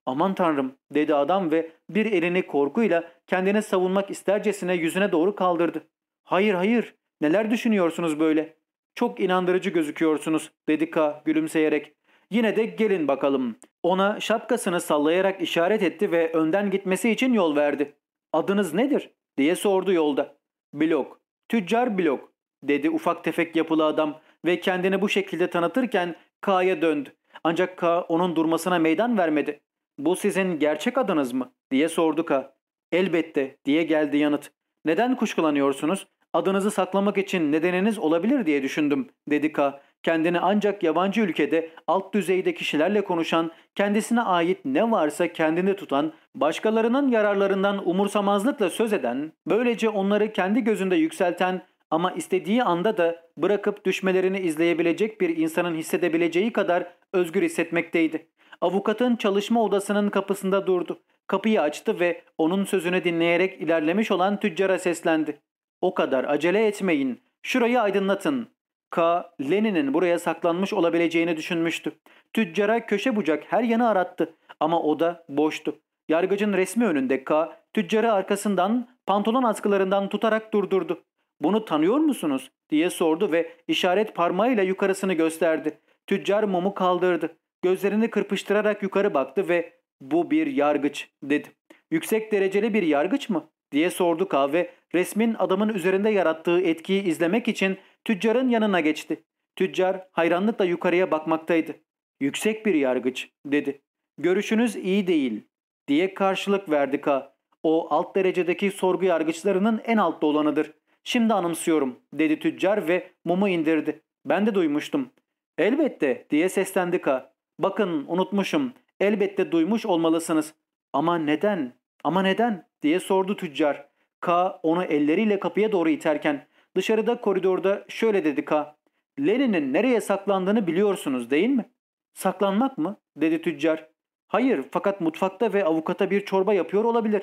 Aman tanrım dedi adam ve bir elini korkuyla kendini savunmak istercesine yüzüne doğru kaldırdı. Hayır hayır neler düşünüyorsunuz böyle? Çok inandırıcı gözüküyorsunuz dedi K gülümseyerek. Yine de gelin bakalım. Ona şapkasını sallayarak işaret etti ve önden gitmesi için yol verdi. Adınız nedir? diye sordu yolda. Blok. Tüccar Blok dedi ufak tefek yapılı adam ve kendini bu şekilde tanıtırken K'ya döndü. Ancak K onun durmasına meydan vermedi. Bu sizin gerçek adınız mı? diye sordu K. Elbette diye geldi yanıt. Neden kuşkulanıyorsunuz? Adınızı saklamak için nedeniniz olabilir diye düşündüm dedi K kendini ancak yabancı ülkede alt düzeyde kişilerle konuşan, kendisine ait ne varsa kendinde tutan, başkalarının yararlarından umursamazlıkla söz eden, böylece onları kendi gözünde yükselten ama istediği anda da bırakıp düşmelerini izleyebilecek bir insanın hissedebileceği kadar özgür hissetmekteydi. Avukatın çalışma odasının kapısında durdu. Kapıyı açtı ve onun sözünü dinleyerek ilerlemiş olan tüccara seslendi. O kadar acele etmeyin. Şurayı aydınlatın. K. Lenin'in buraya saklanmış olabileceğini düşünmüştü. Tüccara köşe bucak her yanı arattı ama oda boştu. Yargıcın resmi önünde K. Tüccarı arkasından pantolon askılarından tutarak durdurdu. ''Bunu tanıyor musunuz?'' diye sordu ve işaret parmağıyla yukarısını gösterdi. Tüccar mumu kaldırdı. Gözlerini kırpıştırarak yukarı baktı ve ''Bu bir yargıç'' dedi. ''Yüksek dereceli bir yargıç mı?'' diye sordu K ve resmin adamın üzerinde yarattığı etkiyi izlemek için Tüccarın yanına geçti. Tüccar hayranlıkla yukarıya bakmaktaydı. Yüksek bir yargıç dedi. Görüşünüz iyi değil diye karşılık verdi K. O alt derecedeki sorgu yargıçlarının en altta olanıdır. Şimdi anımsıyorum dedi tüccar ve mumu indirdi. Ben de duymuştum. Elbette diye seslendi K. Bakın unutmuşum. Elbette duymuş olmalısınız. Ama neden? Ama neden? diye sordu tüccar. K onu elleriyle kapıya doğru iterken Dışarıda koridorda şöyle dedi K. Lenin'in nereye saklandığını biliyorsunuz değil mi? Saklanmak mı? dedi tüccar. Hayır fakat mutfakta ve avukata bir çorba yapıyor olabilir.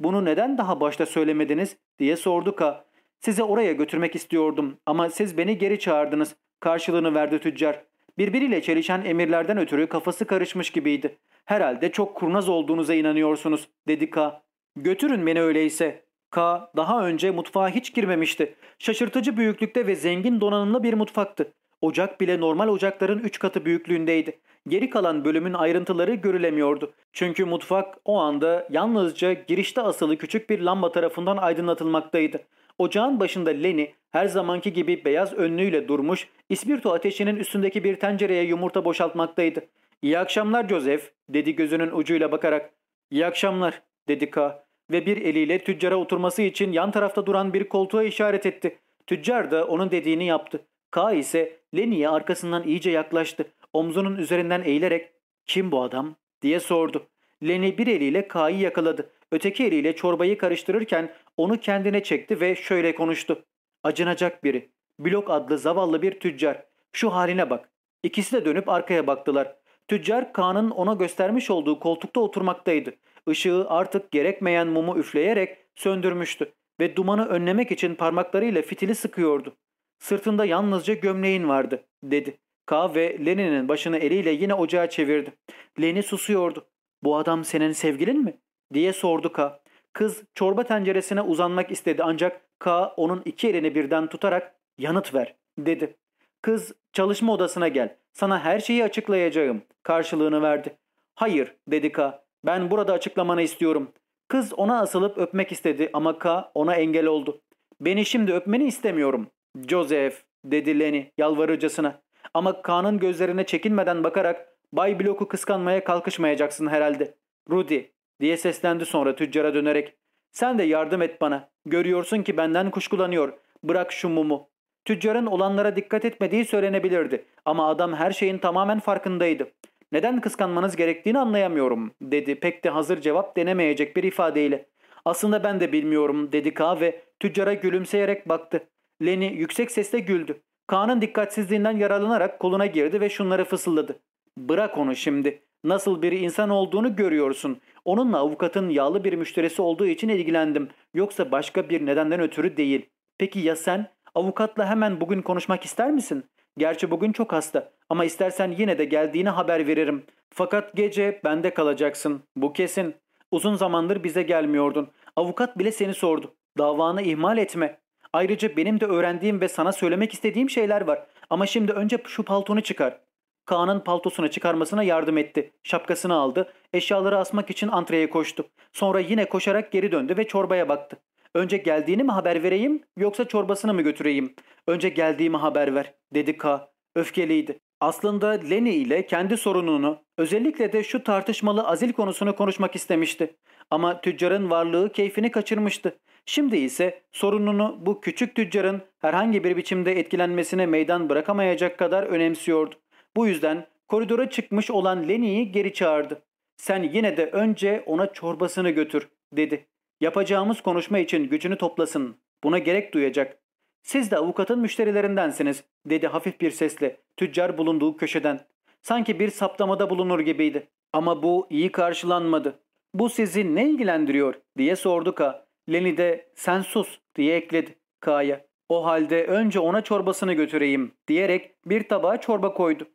Bunu neden daha başta söylemediniz diye sordu Ka. Size oraya götürmek istiyordum ama siz beni geri çağırdınız. Karşılığını verdi tüccar. Birbiriyle çelişen emirlerden ötürü kafası karışmış gibiydi. Herhalde çok kurnaz olduğunuza inanıyorsunuz dedi Ka. Götürün beni öyleyse. K daha önce mutfağa hiç girmemişti. Şaşırtıcı büyüklükte ve zengin donanımlı bir mutfaktı. Ocak bile normal ocakların 3 katı büyüklüğündeydi. Geri kalan bölümün ayrıntıları görülemiyordu. Çünkü mutfak o anda yalnızca girişte asılı küçük bir lamba tarafından aydınlatılmaktaydı. Ocağın başında Lenny her zamanki gibi beyaz önlüğüyle durmuş, ispirto ateşinin üstündeki bir tencereye yumurta boşaltmaktaydı. ''İyi akşamlar Joseph'' dedi gözünün ucuyla bakarak. ''İyi akşamlar'' dedi K ve bir eliyle tüccara oturması için yan tarafta duran bir koltuğa işaret etti. Tüccar da onun dediğini yaptı. K ise Lenny'ye arkasından iyice yaklaştı. Omzunun üzerinden eğilerek ''Kim bu adam?'' diye sordu. Lenny bir eliyle K'yı yakaladı. Öteki eliyle çorbayı karıştırırken onu kendine çekti ve şöyle konuştu. Acınacak biri. Blok adlı zavallı bir tüccar. Şu haline bak. İkisi de dönüp arkaya baktılar. Tüccar Kaan'ın ona göstermiş olduğu koltukta oturmaktaydı. Işığı artık gerekmeyen mumu üfleyerek söndürmüştü ve dumanı önlemek için parmaklarıyla fitili sıkıyordu. Sırtında yalnızca gömleğin vardı dedi. K ve Lenin'in başını eliyle yine ocağa çevirdi. Leni susuyordu. Bu adam senin sevgilin mi? diye sordu K. Kız çorba tenceresine uzanmak istedi ancak K onun iki elini birden tutarak yanıt ver dedi. Kız çalışma odasına gel. Sana her şeyi açıklayacağım. Karşılığını verdi. Hayır dedi K. Ben burada açıklamanı istiyorum. Kız ona asılıp öpmek istedi ama K ona engel oldu. Beni şimdi öpmeni istemiyorum. Joseph dedi Lenny yalvarıcasına. Ama K'nın gözlerine çekinmeden bakarak Bay Block'u kıskanmaya kalkışmayacaksın herhalde. Rudy diye seslendi sonra tüccara dönerek. Sen de yardım et bana. Görüyorsun ki benden kuşkulanıyor. Bırak şu mumu. Tüccarın olanlara dikkat etmediği söylenebilirdi ama adam her şeyin tamamen farkındaydı. Neden kıskanmanız gerektiğini anlayamıyorum dedi pek de hazır cevap denemeyecek bir ifadeyle. Aslında ben de bilmiyorum dedi K ve tüccara gülümseyerek baktı. Lenny yüksek sesle güldü. Kaan'ın dikkatsizliğinden yararlanarak koluna girdi ve şunları fısıldadı. Bırak onu şimdi. Nasıl bir insan olduğunu görüyorsun. Onunla avukatın yağlı bir müşterisi olduğu için ilgilendim. Yoksa başka bir nedenden ötürü değil. Peki ya sen? Avukatla hemen bugün konuşmak ister misin? Gerçi bugün çok hasta ama istersen yine de geldiğini haber veririm. Fakat gece bende kalacaksın. Bu kesin. Uzun zamandır bize gelmiyordun. Avukat bile seni sordu. Davanı ihmal etme. Ayrıca benim de öğrendiğim ve sana söylemek istediğim şeyler var. Ama şimdi önce şu paltonu çıkar. Kaan'ın paltosunu çıkarmasına yardım etti. Şapkasını aldı. Eşyaları asmak için antreye koştu. Sonra yine koşarak geri döndü ve çorbaya baktı. Önce geldiğini mi haber vereyim yoksa çorbasını mı götüreyim? Önce geldiğimi haber ver dedi K. Öfkeliydi. Aslında Lenny ile kendi sorununu özellikle de şu tartışmalı azil konusunu konuşmak istemişti. Ama tüccarın varlığı keyfini kaçırmıştı. Şimdi ise sorununu bu küçük tüccarın herhangi bir biçimde etkilenmesine meydan bırakamayacak kadar önemsiyordu. Bu yüzden koridora çıkmış olan Lenny'yi geri çağırdı. Sen yine de önce ona çorbasını götür dedi. Yapacağımız konuşma için gücünü toplasın. Buna gerek duyacak. Siz de avukatın müşterilerindensiniz dedi hafif bir sesle tüccar bulunduğu köşeden. Sanki bir saptamada bulunur gibiydi. Ama bu iyi karşılanmadı. Bu sizi ne ilgilendiriyor diye sordu K. Lenny de sen sus diye ekledi K'ya. O halde önce ona çorbasını götüreyim diyerek bir tabağa çorba koydu.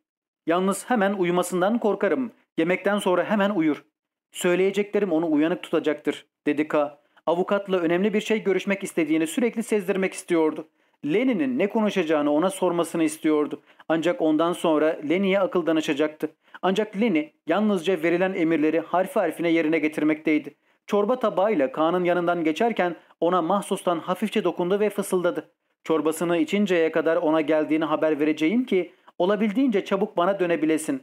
Yalnız hemen uyumasından korkarım. Yemekten sonra hemen uyur. Söyleyeceklerim onu uyanık tutacaktır dedi K. Avukatla önemli bir şey görüşmek istediğini sürekli sezdirmek istiyordu. Lenin'in ne konuşacağını ona sormasını istiyordu. Ancak ondan sonra Lenny'e akıl danışacaktı. Ancak Lenny yalnızca verilen emirleri harfi harfine yerine getirmekteydi. Çorba tabağıyla Kaan'ın yanından geçerken ona mahsustan hafifçe dokundu ve fısıldadı. Çorbasını içinceye kadar ona geldiğini haber vereceğim ki olabildiğince çabuk bana dönebilesin.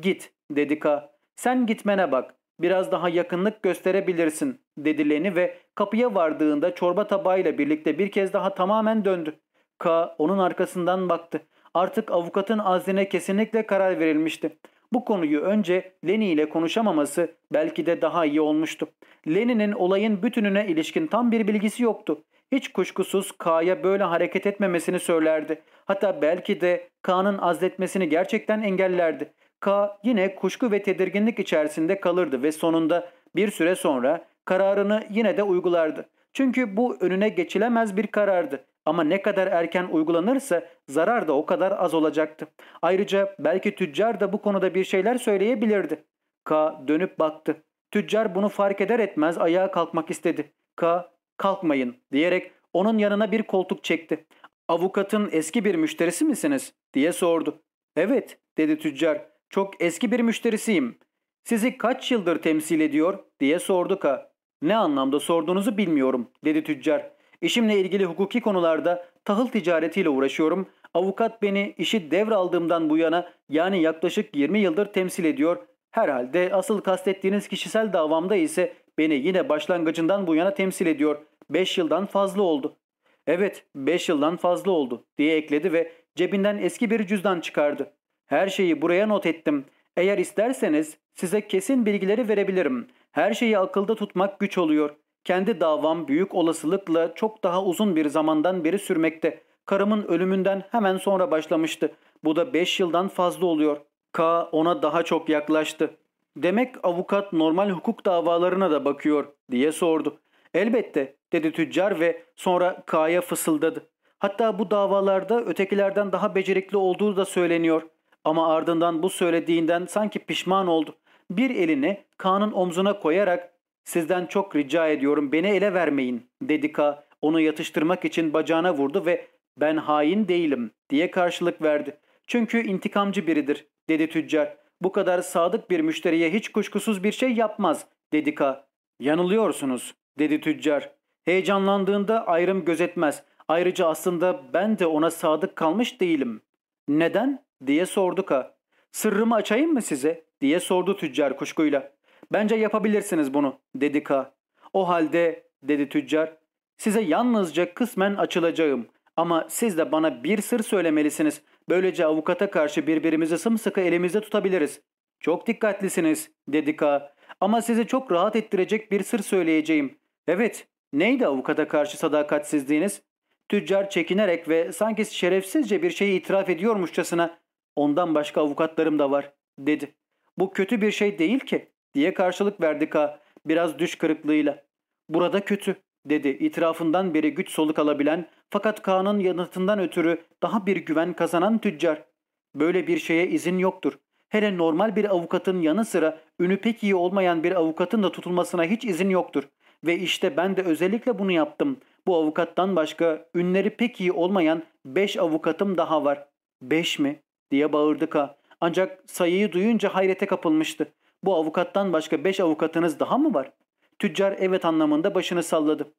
Git dedi Ka. Sen gitmene bak. Biraz daha yakınlık gösterebilirsin dedi Leni ve kapıya vardığında çorba tabağıyla birlikte bir kez daha tamamen döndü. K onun arkasından baktı. Artık avukatın azline kesinlikle karar verilmişti. Bu konuyu önce Lenny ile konuşamaması belki de daha iyi olmuştu. Lenny'nin olayın bütününe ilişkin tam bir bilgisi yoktu. Hiç kuşkusuz K'ya böyle hareket etmemesini söylerdi. Hatta belki de K'nın azletmesini gerçekten engellerdi. K yine kuşku ve tedirginlik içerisinde kalırdı ve sonunda bir süre sonra kararını yine de uygulardı. Çünkü bu önüne geçilemez bir karardı. Ama ne kadar erken uygulanırsa zarar da o kadar az olacaktı. Ayrıca belki tüccar da bu konuda bir şeyler söyleyebilirdi. K dönüp baktı. Tüccar bunu fark eder etmez ayağa kalkmak istedi. K kalkmayın diyerek onun yanına bir koltuk çekti. Avukatın eski bir müşterisi misiniz diye sordu. Evet dedi tüccar. Çok eski bir müşterisiyim. Sizi kaç yıldır temsil ediyor diye sordu K. Ne anlamda sorduğunuzu bilmiyorum dedi tüccar. İşimle ilgili hukuki konularda tahıl ticaretiyle uğraşıyorum. Avukat beni işi devraldığımdan bu yana yani yaklaşık 20 yıldır temsil ediyor. Herhalde asıl kastettiğiniz kişisel davamda ise beni yine başlangıcından bu yana temsil ediyor. 5 yıldan fazla oldu. Evet 5 yıldan fazla oldu diye ekledi ve cebinden eski bir cüzdan çıkardı. Her şeyi buraya not ettim. Eğer isterseniz size kesin bilgileri verebilirim. Her şeyi akılda tutmak güç oluyor. Kendi davam büyük olasılıkla çok daha uzun bir zamandan beri sürmekte. Karımın ölümünden hemen sonra başlamıştı. Bu da 5 yıldan fazla oluyor. K ona daha çok yaklaştı. Demek avukat normal hukuk davalarına da bakıyor diye sordu. Elbette dedi tüccar ve sonra K'ya fısıldadı. Hatta bu davalarda ötekilerden daha becerikli olduğu da söyleniyor. Ama ardından bu söylediğinden sanki pişman oldu. Bir elini K'nın omzuna koyarak sizden çok rica ediyorum beni ele vermeyin dedi K. Onu yatıştırmak için bacağına vurdu ve ben hain değilim diye karşılık verdi. Çünkü intikamcı biridir dedi tüccar. Bu kadar sadık bir müşteriye hiç kuşkusuz bir şey yapmaz dedi K. Yanılıyorsunuz dedi tüccar. Heyecanlandığında ayrım gözetmez. Ayrıca aslında ben de ona sadık kalmış değilim. Neden? Diye sordu Ka. Sırrımı açayım mı size? diye sordu tüccar kuşkuyla. Bence yapabilirsiniz bunu dedi Ka. O halde dedi tüccar size yalnızca kısmen açılacağım. Ama siz de bana bir sır söylemelisiniz. Böylece avukata karşı birbirimizi sımsıkı elimizde tutabiliriz. Çok dikkatlisiniz dedi Ka. Ama sizi çok rahat ettirecek bir sır söyleyeceğim. Evet neydi avukata karşı sadakatsizliğiniz? Tüccar çekinerek ve sanki şerefsizce bir şeyi itiraf ediyormuşçasına ondan başka avukatlarım da var dedi. Bu kötü bir şey değil ki diye karşılık verdi Ka biraz düş kırıklığıyla. Burada kötü dedi itirafından beri güç soluk alabilen fakat K'nın yanıtından ötürü daha bir güven kazanan tüccar. Böyle bir şeye izin yoktur. Hele normal bir avukatın yanı sıra ünü pek iyi olmayan bir avukatın da tutulmasına hiç izin yoktur. Ve işte ben de özellikle bunu yaptım. Bu avukattan başka ünleri pek iyi olmayan beş avukatım daha var. Beş mi? Diye bağırdı Ka. Ancak sayıyı duyunca hayrete kapılmıştı. Bu avukattan başka beş avukatınız daha mı var? Tüccar evet anlamında başını salladı.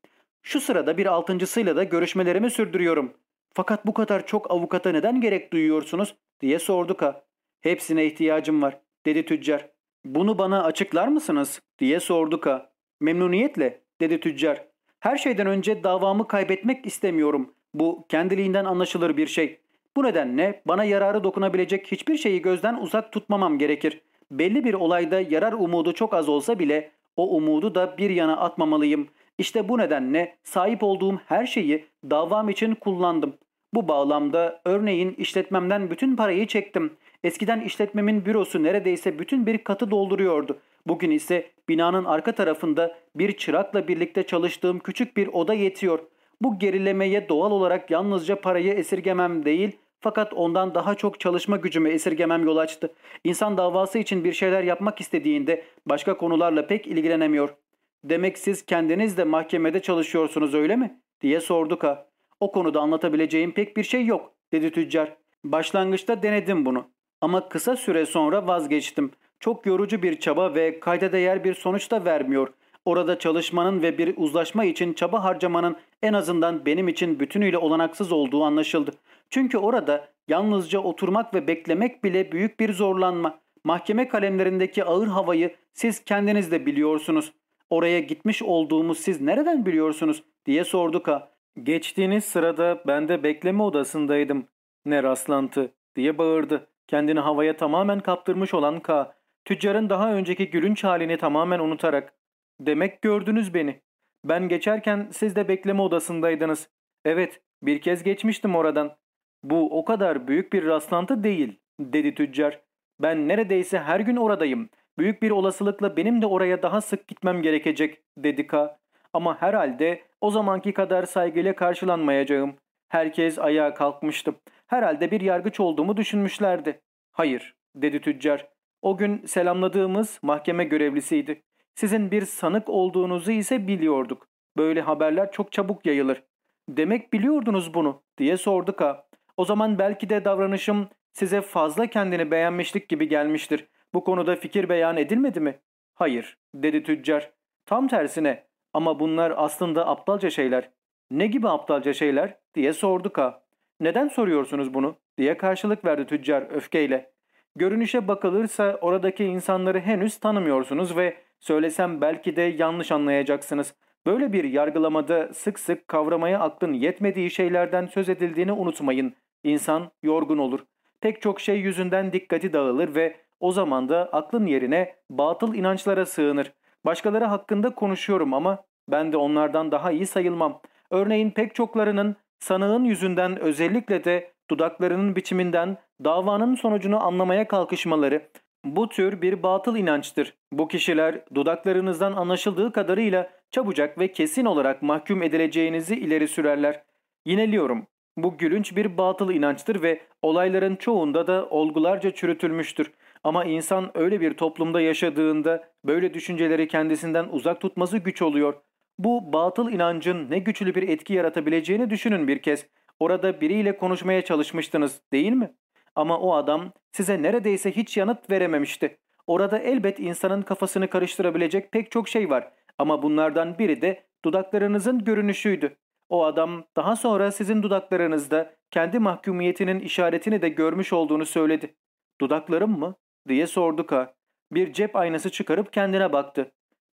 Şu sırada bir altıncısıyla da görüşmelerimi sürdürüyorum. Fakat bu kadar çok avukata neden gerek duyuyorsunuz diye sordu Ka. Hepsine ihtiyacım var dedi tüccar. Bunu bana açıklar mısınız diye sordu Ka. Memnuniyetle dedi tüccar. Her şeyden önce davamı kaybetmek istemiyorum. Bu kendiliğinden anlaşılır bir şey. Bu nedenle bana yararı dokunabilecek hiçbir şeyi gözden uzak tutmamam gerekir. Belli bir olayda yarar umudu çok az olsa bile o umudu da bir yana atmamalıyım. İşte bu nedenle sahip olduğum her şeyi davam için kullandım. Bu bağlamda örneğin işletmemden bütün parayı çektim. Eskiden işletmemin bürosu neredeyse bütün bir katı dolduruyordu. Bugün ise binanın arka tarafında bir çırakla birlikte çalıştığım küçük bir oda yetiyor. Bu gerilemeye doğal olarak yalnızca parayı esirgemem değil fakat ondan daha çok çalışma gücümü esirgemem yol açtı. İnsan davası için bir şeyler yapmak istediğinde başka konularla pek ilgilenemiyor. Demek siz kendiniz de mahkemede çalışıyorsunuz öyle mi? diye sorduk ha. O konuda anlatabileceğim pek bir şey yok dedi tüccar. Başlangıçta denedim bunu ama kısa süre sonra vazgeçtim. Çok yorucu bir çaba ve kayda değer bir sonuç da vermiyor. Orada çalışmanın ve bir uzlaşma için çaba harcamanın en azından benim için bütünüyle olanaksız olduğu anlaşıldı. Çünkü orada yalnızca oturmak ve beklemek bile büyük bir zorlanma. Mahkeme kalemlerindeki ağır havayı siz kendiniz de biliyorsunuz. Oraya gitmiş olduğumu siz nereden biliyorsunuz diye sorduk ha. Geçtiğiniz sırada ben de bekleme odasındaydım. Ne rastlantı diye bağırdı. Kendini havaya tamamen kaptırmış olan K. Tüccarın daha önceki gülünç halini tamamen unutarak. Demek gördünüz beni. Ben geçerken siz de bekleme odasındaydınız. Evet bir kez geçmiştim oradan. Bu o kadar büyük bir rastlantı değil dedi tüccar. Ben neredeyse her gün oradayım. Büyük bir olasılıkla benim de oraya daha sık gitmem gerekecek dedi K. Ama herhalde o zamanki kadar saygıyla karşılanmayacağım. Herkes ayağa kalkmıştı. Herhalde bir yargıç olduğumu düşünmüşlerdi. Hayır dedi tüccar. O gün selamladığımız mahkeme görevlisiydi. Sizin bir sanık olduğunuzu ise biliyorduk. Böyle haberler çok çabuk yayılır. Demek biliyordunuz bunu diye sordu K. O zaman belki de davranışım size fazla kendini beğenmişlik gibi gelmiştir. Bu konuda fikir beyan edilmedi mi? Hayır dedi tüccar. Tam tersine ama bunlar aslında aptalca şeyler. Ne gibi aptalca şeyler diye sordu K. Neden soruyorsunuz bunu diye karşılık verdi tüccar öfkeyle. Görünüşe bakılırsa oradaki insanları henüz tanımıyorsunuz ve söylesem belki de yanlış anlayacaksınız. Böyle bir yargılamada sık sık kavramaya aklın yetmediği şeylerden söz edildiğini unutmayın. İnsan yorgun olur. Pek çok şey yüzünden dikkati dağılır ve o zaman da aklın yerine batıl inançlara sığınır. Başkaları hakkında konuşuyorum ama ben de onlardan daha iyi sayılmam. Örneğin pek çoklarının sanığın yüzünden özellikle de dudaklarının biçiminden davanın sonucunu anlamaya kalkışmaları bu tür bir batıl inançtır. Bu kişiler dudaklarınızdan anlaşıldığı kadarıyla çabucak ve kesin olarak mahkum edileceğinizi ileri sürerler. Yineliyorum. Bu gülünç bir batıl inançtır ve olayların çoğunda da olgularca çürütülmüştür. Ama insan öyle bir toplumda yaşadığında böyle düşünceleri kendisinden uzak tutması güç oluyor. Bu batıl inancın ne güçlü bir etki yaratabileceğini düşünün bir kez. Orada biriyle konuşmaya çalışmıştınız değil mi? Ama o adam size neredeyse hiç yanıt verememişti. Orada elbet insanın kafasını karıştırabilecek pek çok şey var. Ama bunlardan biri de dudaklarınızın görünüşüydü. O adam daha sonra sizin dudaklarınızda kendi mahkumiyetinin işaretini de görmüş olduğunu söyledi. Dudaklarım mı? diye sordu Ka. Bir cep aynası çıkarıp kendine baktı.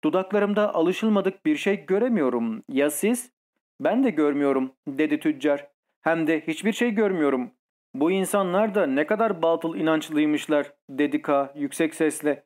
Dudaklarımda alışılmadık bir şey göremiyorum. Ya siz? Ben de görmüyorum dedi tüccar. Hem de hiçbir şey görmüyorum. Bu insanlar da ne kadar batıl inançlıymışlar dedi K yüksek sesle.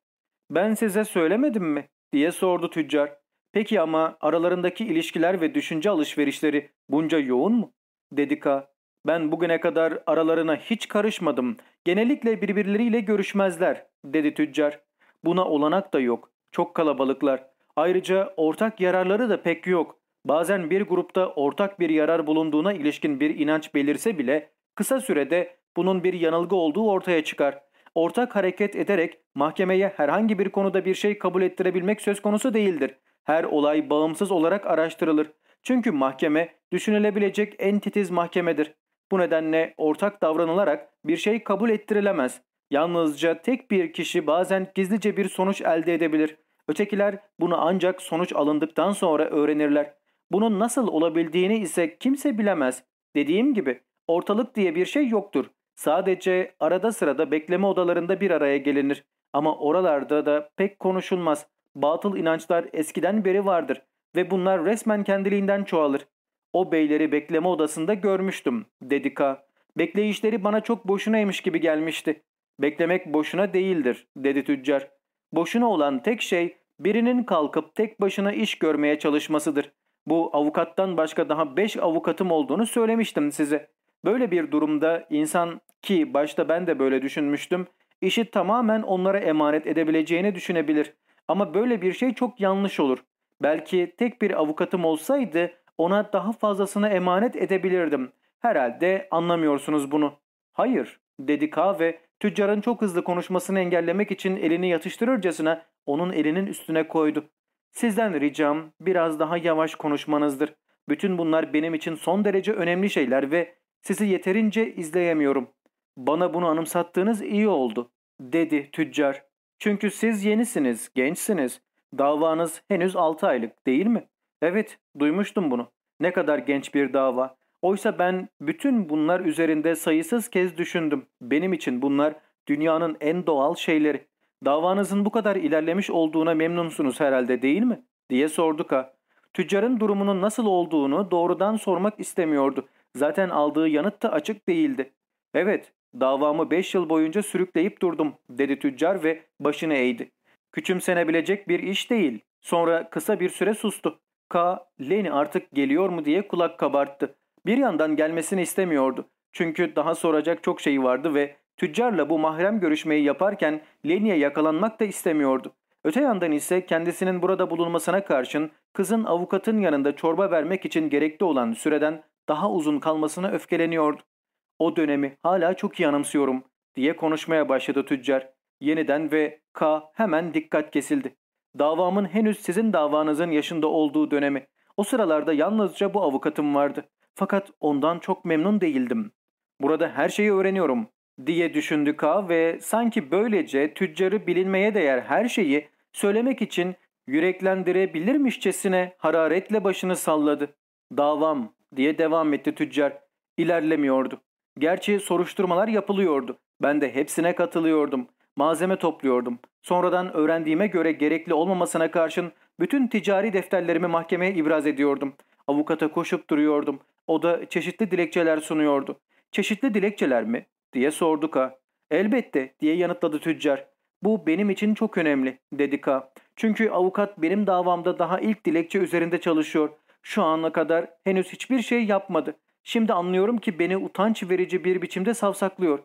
Ben size söylemedim mi diye sordu tüccar. Peki ama aralarındaki ilişkiler ve düşünce alışverişleri bunca yoğun mu? Dedi K. Ben bugüne kadar aralarına hiç karışmadım. Genellikle birbirleriyle görüşmezler dedi tüccar. Buna olanak da yok. Çok kalabalıklar. Ayrıca ortak yararları da pek yok. Bazen bir grupta ortak bir yarar bulunduğuna ilişkin bir inanç belirse bile kısa sürede bunun bir yanılgı olduğu ortaya çıkar. Ortak hareket ederek mahkemeye herhangi bir konuda bir şey kabul ettirebilmek söz konusu değildir. Her olay bağımsız olarak araştırılır. Çünkü mahkeme düşünülebilecek en titiz mahkemedir. Bu nedenle ortak davranılarak bir şey kabul ettirilemez. Yalnızca tek bir kişi bazen gizlice bir sonuç elde edebilir. Ötekiler bunu ancak sonuç alındıktan sonra öğrenirler. Bunun nasıl olabildiğini ise kimse bilemez. Dediğim gibi ortalık diye bir şey yoktur. Sadece arada sırada bekleme odalarında bir araya gelinir. Ama oralarda da pek konuşulmaz. Batıl inançlar eskiden beri vardır ve bunlar resmen kendiliğinden çoğalır. O beyleri bekleme odasında görmüştüm, dedi K. Bekleyişleri bana çok boşunaymış gibi gelmişti. Beklemek boşuna değildir, dedi tüccar. Boşuna olan tek şey birinin kalkıp tek başına iş görmeye çalışmasıdır. Bu avukattan başka daha beş avukatım olduğunu söylemiştim size. Böyle bir durumda insan ki başta ben de böyle düşünmüştüm, işi tamamen onlara emanet edebileceğini düşünebilir. Ama böyle bir şey çok yanlış olur. Belki tek bir avukatım olsaydı ona daha fazlasını emanet edebilirdim. Herhalde anlamıyorsunuz bunu. Hayır dedi K ve tüccarın çok hızlı konuşmasını engellemek için elini yatıştırırcasına onun elinin üstüne koydu. Sizden ricam biraz daha yavaş konuşmanızdır. Bütün bunlar benim için son derece önemli şeyler ve sizi yeterince izleyemiyorum. Bana bunu anımsattığınız iyi oldu, dedi tüccar. Çünkü siz yenisiniz, gençsiniz. Davanız henüz 6 aylık değil mi? Evet, duymuştum bunu. Ne kadar genç bir dava. Oysa ben bütün bunlar üzerinde sayısız kez düşündüm. Benim için bunlar dünyanın en doğal şeyleri. Davanızın bu kadar ilerlemiş olduğuna memnunsunuz herhalde değil mi? diye sordu Ka. Tüccarın durumunun nasıl olduğunu doğrudan sormak istemiyordu. Zaten aldığı yanıt da açık değildi. Evet, davamı 5 yıl boyunca sürükleyip durdum dedi tüccar ve başını eğdi. Küçümsenebilecek bir iş değil. Sonra kısa bir süre sustu. K, Leni artık geliyor mu diye kulak kabarttı. Bir yandan gelmesini istemiyordu. Çünkü daha soracak çok şey vardı ve Tüccarla bu mahrem görüşmeyi yaparken Leni'ye yakalanmak da istemiyordu. Öte yandan ise kendisinin burada bulunmasına karşın kızın avukatın yanında çorba vermek için gerekli olan süreden daha uzun kalmasına öfkeleniyordu. O dönemi hala çok iyi anımsıyorum diye konuşmaya başladı tüccar. Yeniden ve K hemen dikkat kesildi. Davamın henüz sizin davanızın yaşında olduğu dönemi. O sıralarda yalnızca bu avukatım vardı. Fakat ondan çok memnun değildim. Burada her şeyi öğreniyorum diye düşündü K ve sanki böylece tüccarı bilinmeye değer her şeyi söylemek için yüreklendirebilirmişçesine hararetle başını salladı. Davam diye devam etti tüccar. İlerlemiyordu. Gerçi soruşturmalar yapılıyordu. Ben de hepsine katılıyordum. Malzeme topluyordum. Sonradan öğrendiğime göre gerekli olmamasına karşın bütün ticari defterlerimi mahkemeye ibraz ediyordum. Avukata koşup duruyordum. O da çeşitli dilekçeler sunuyordu. Çeşitli dilekçeler mi? diye sordu Ka. Elbette diye yanıtladı tüccar. Bu benim için çok önemli dedi Ka. Çünkü avukat benim davamda daha ilk dilekçe üzerinde çalışıyor. Şu ana kadar henüz hiçbir şey yapmadı. Şimdi anlıyorum ki beni utanç verici bir biçimde savsaklıyor.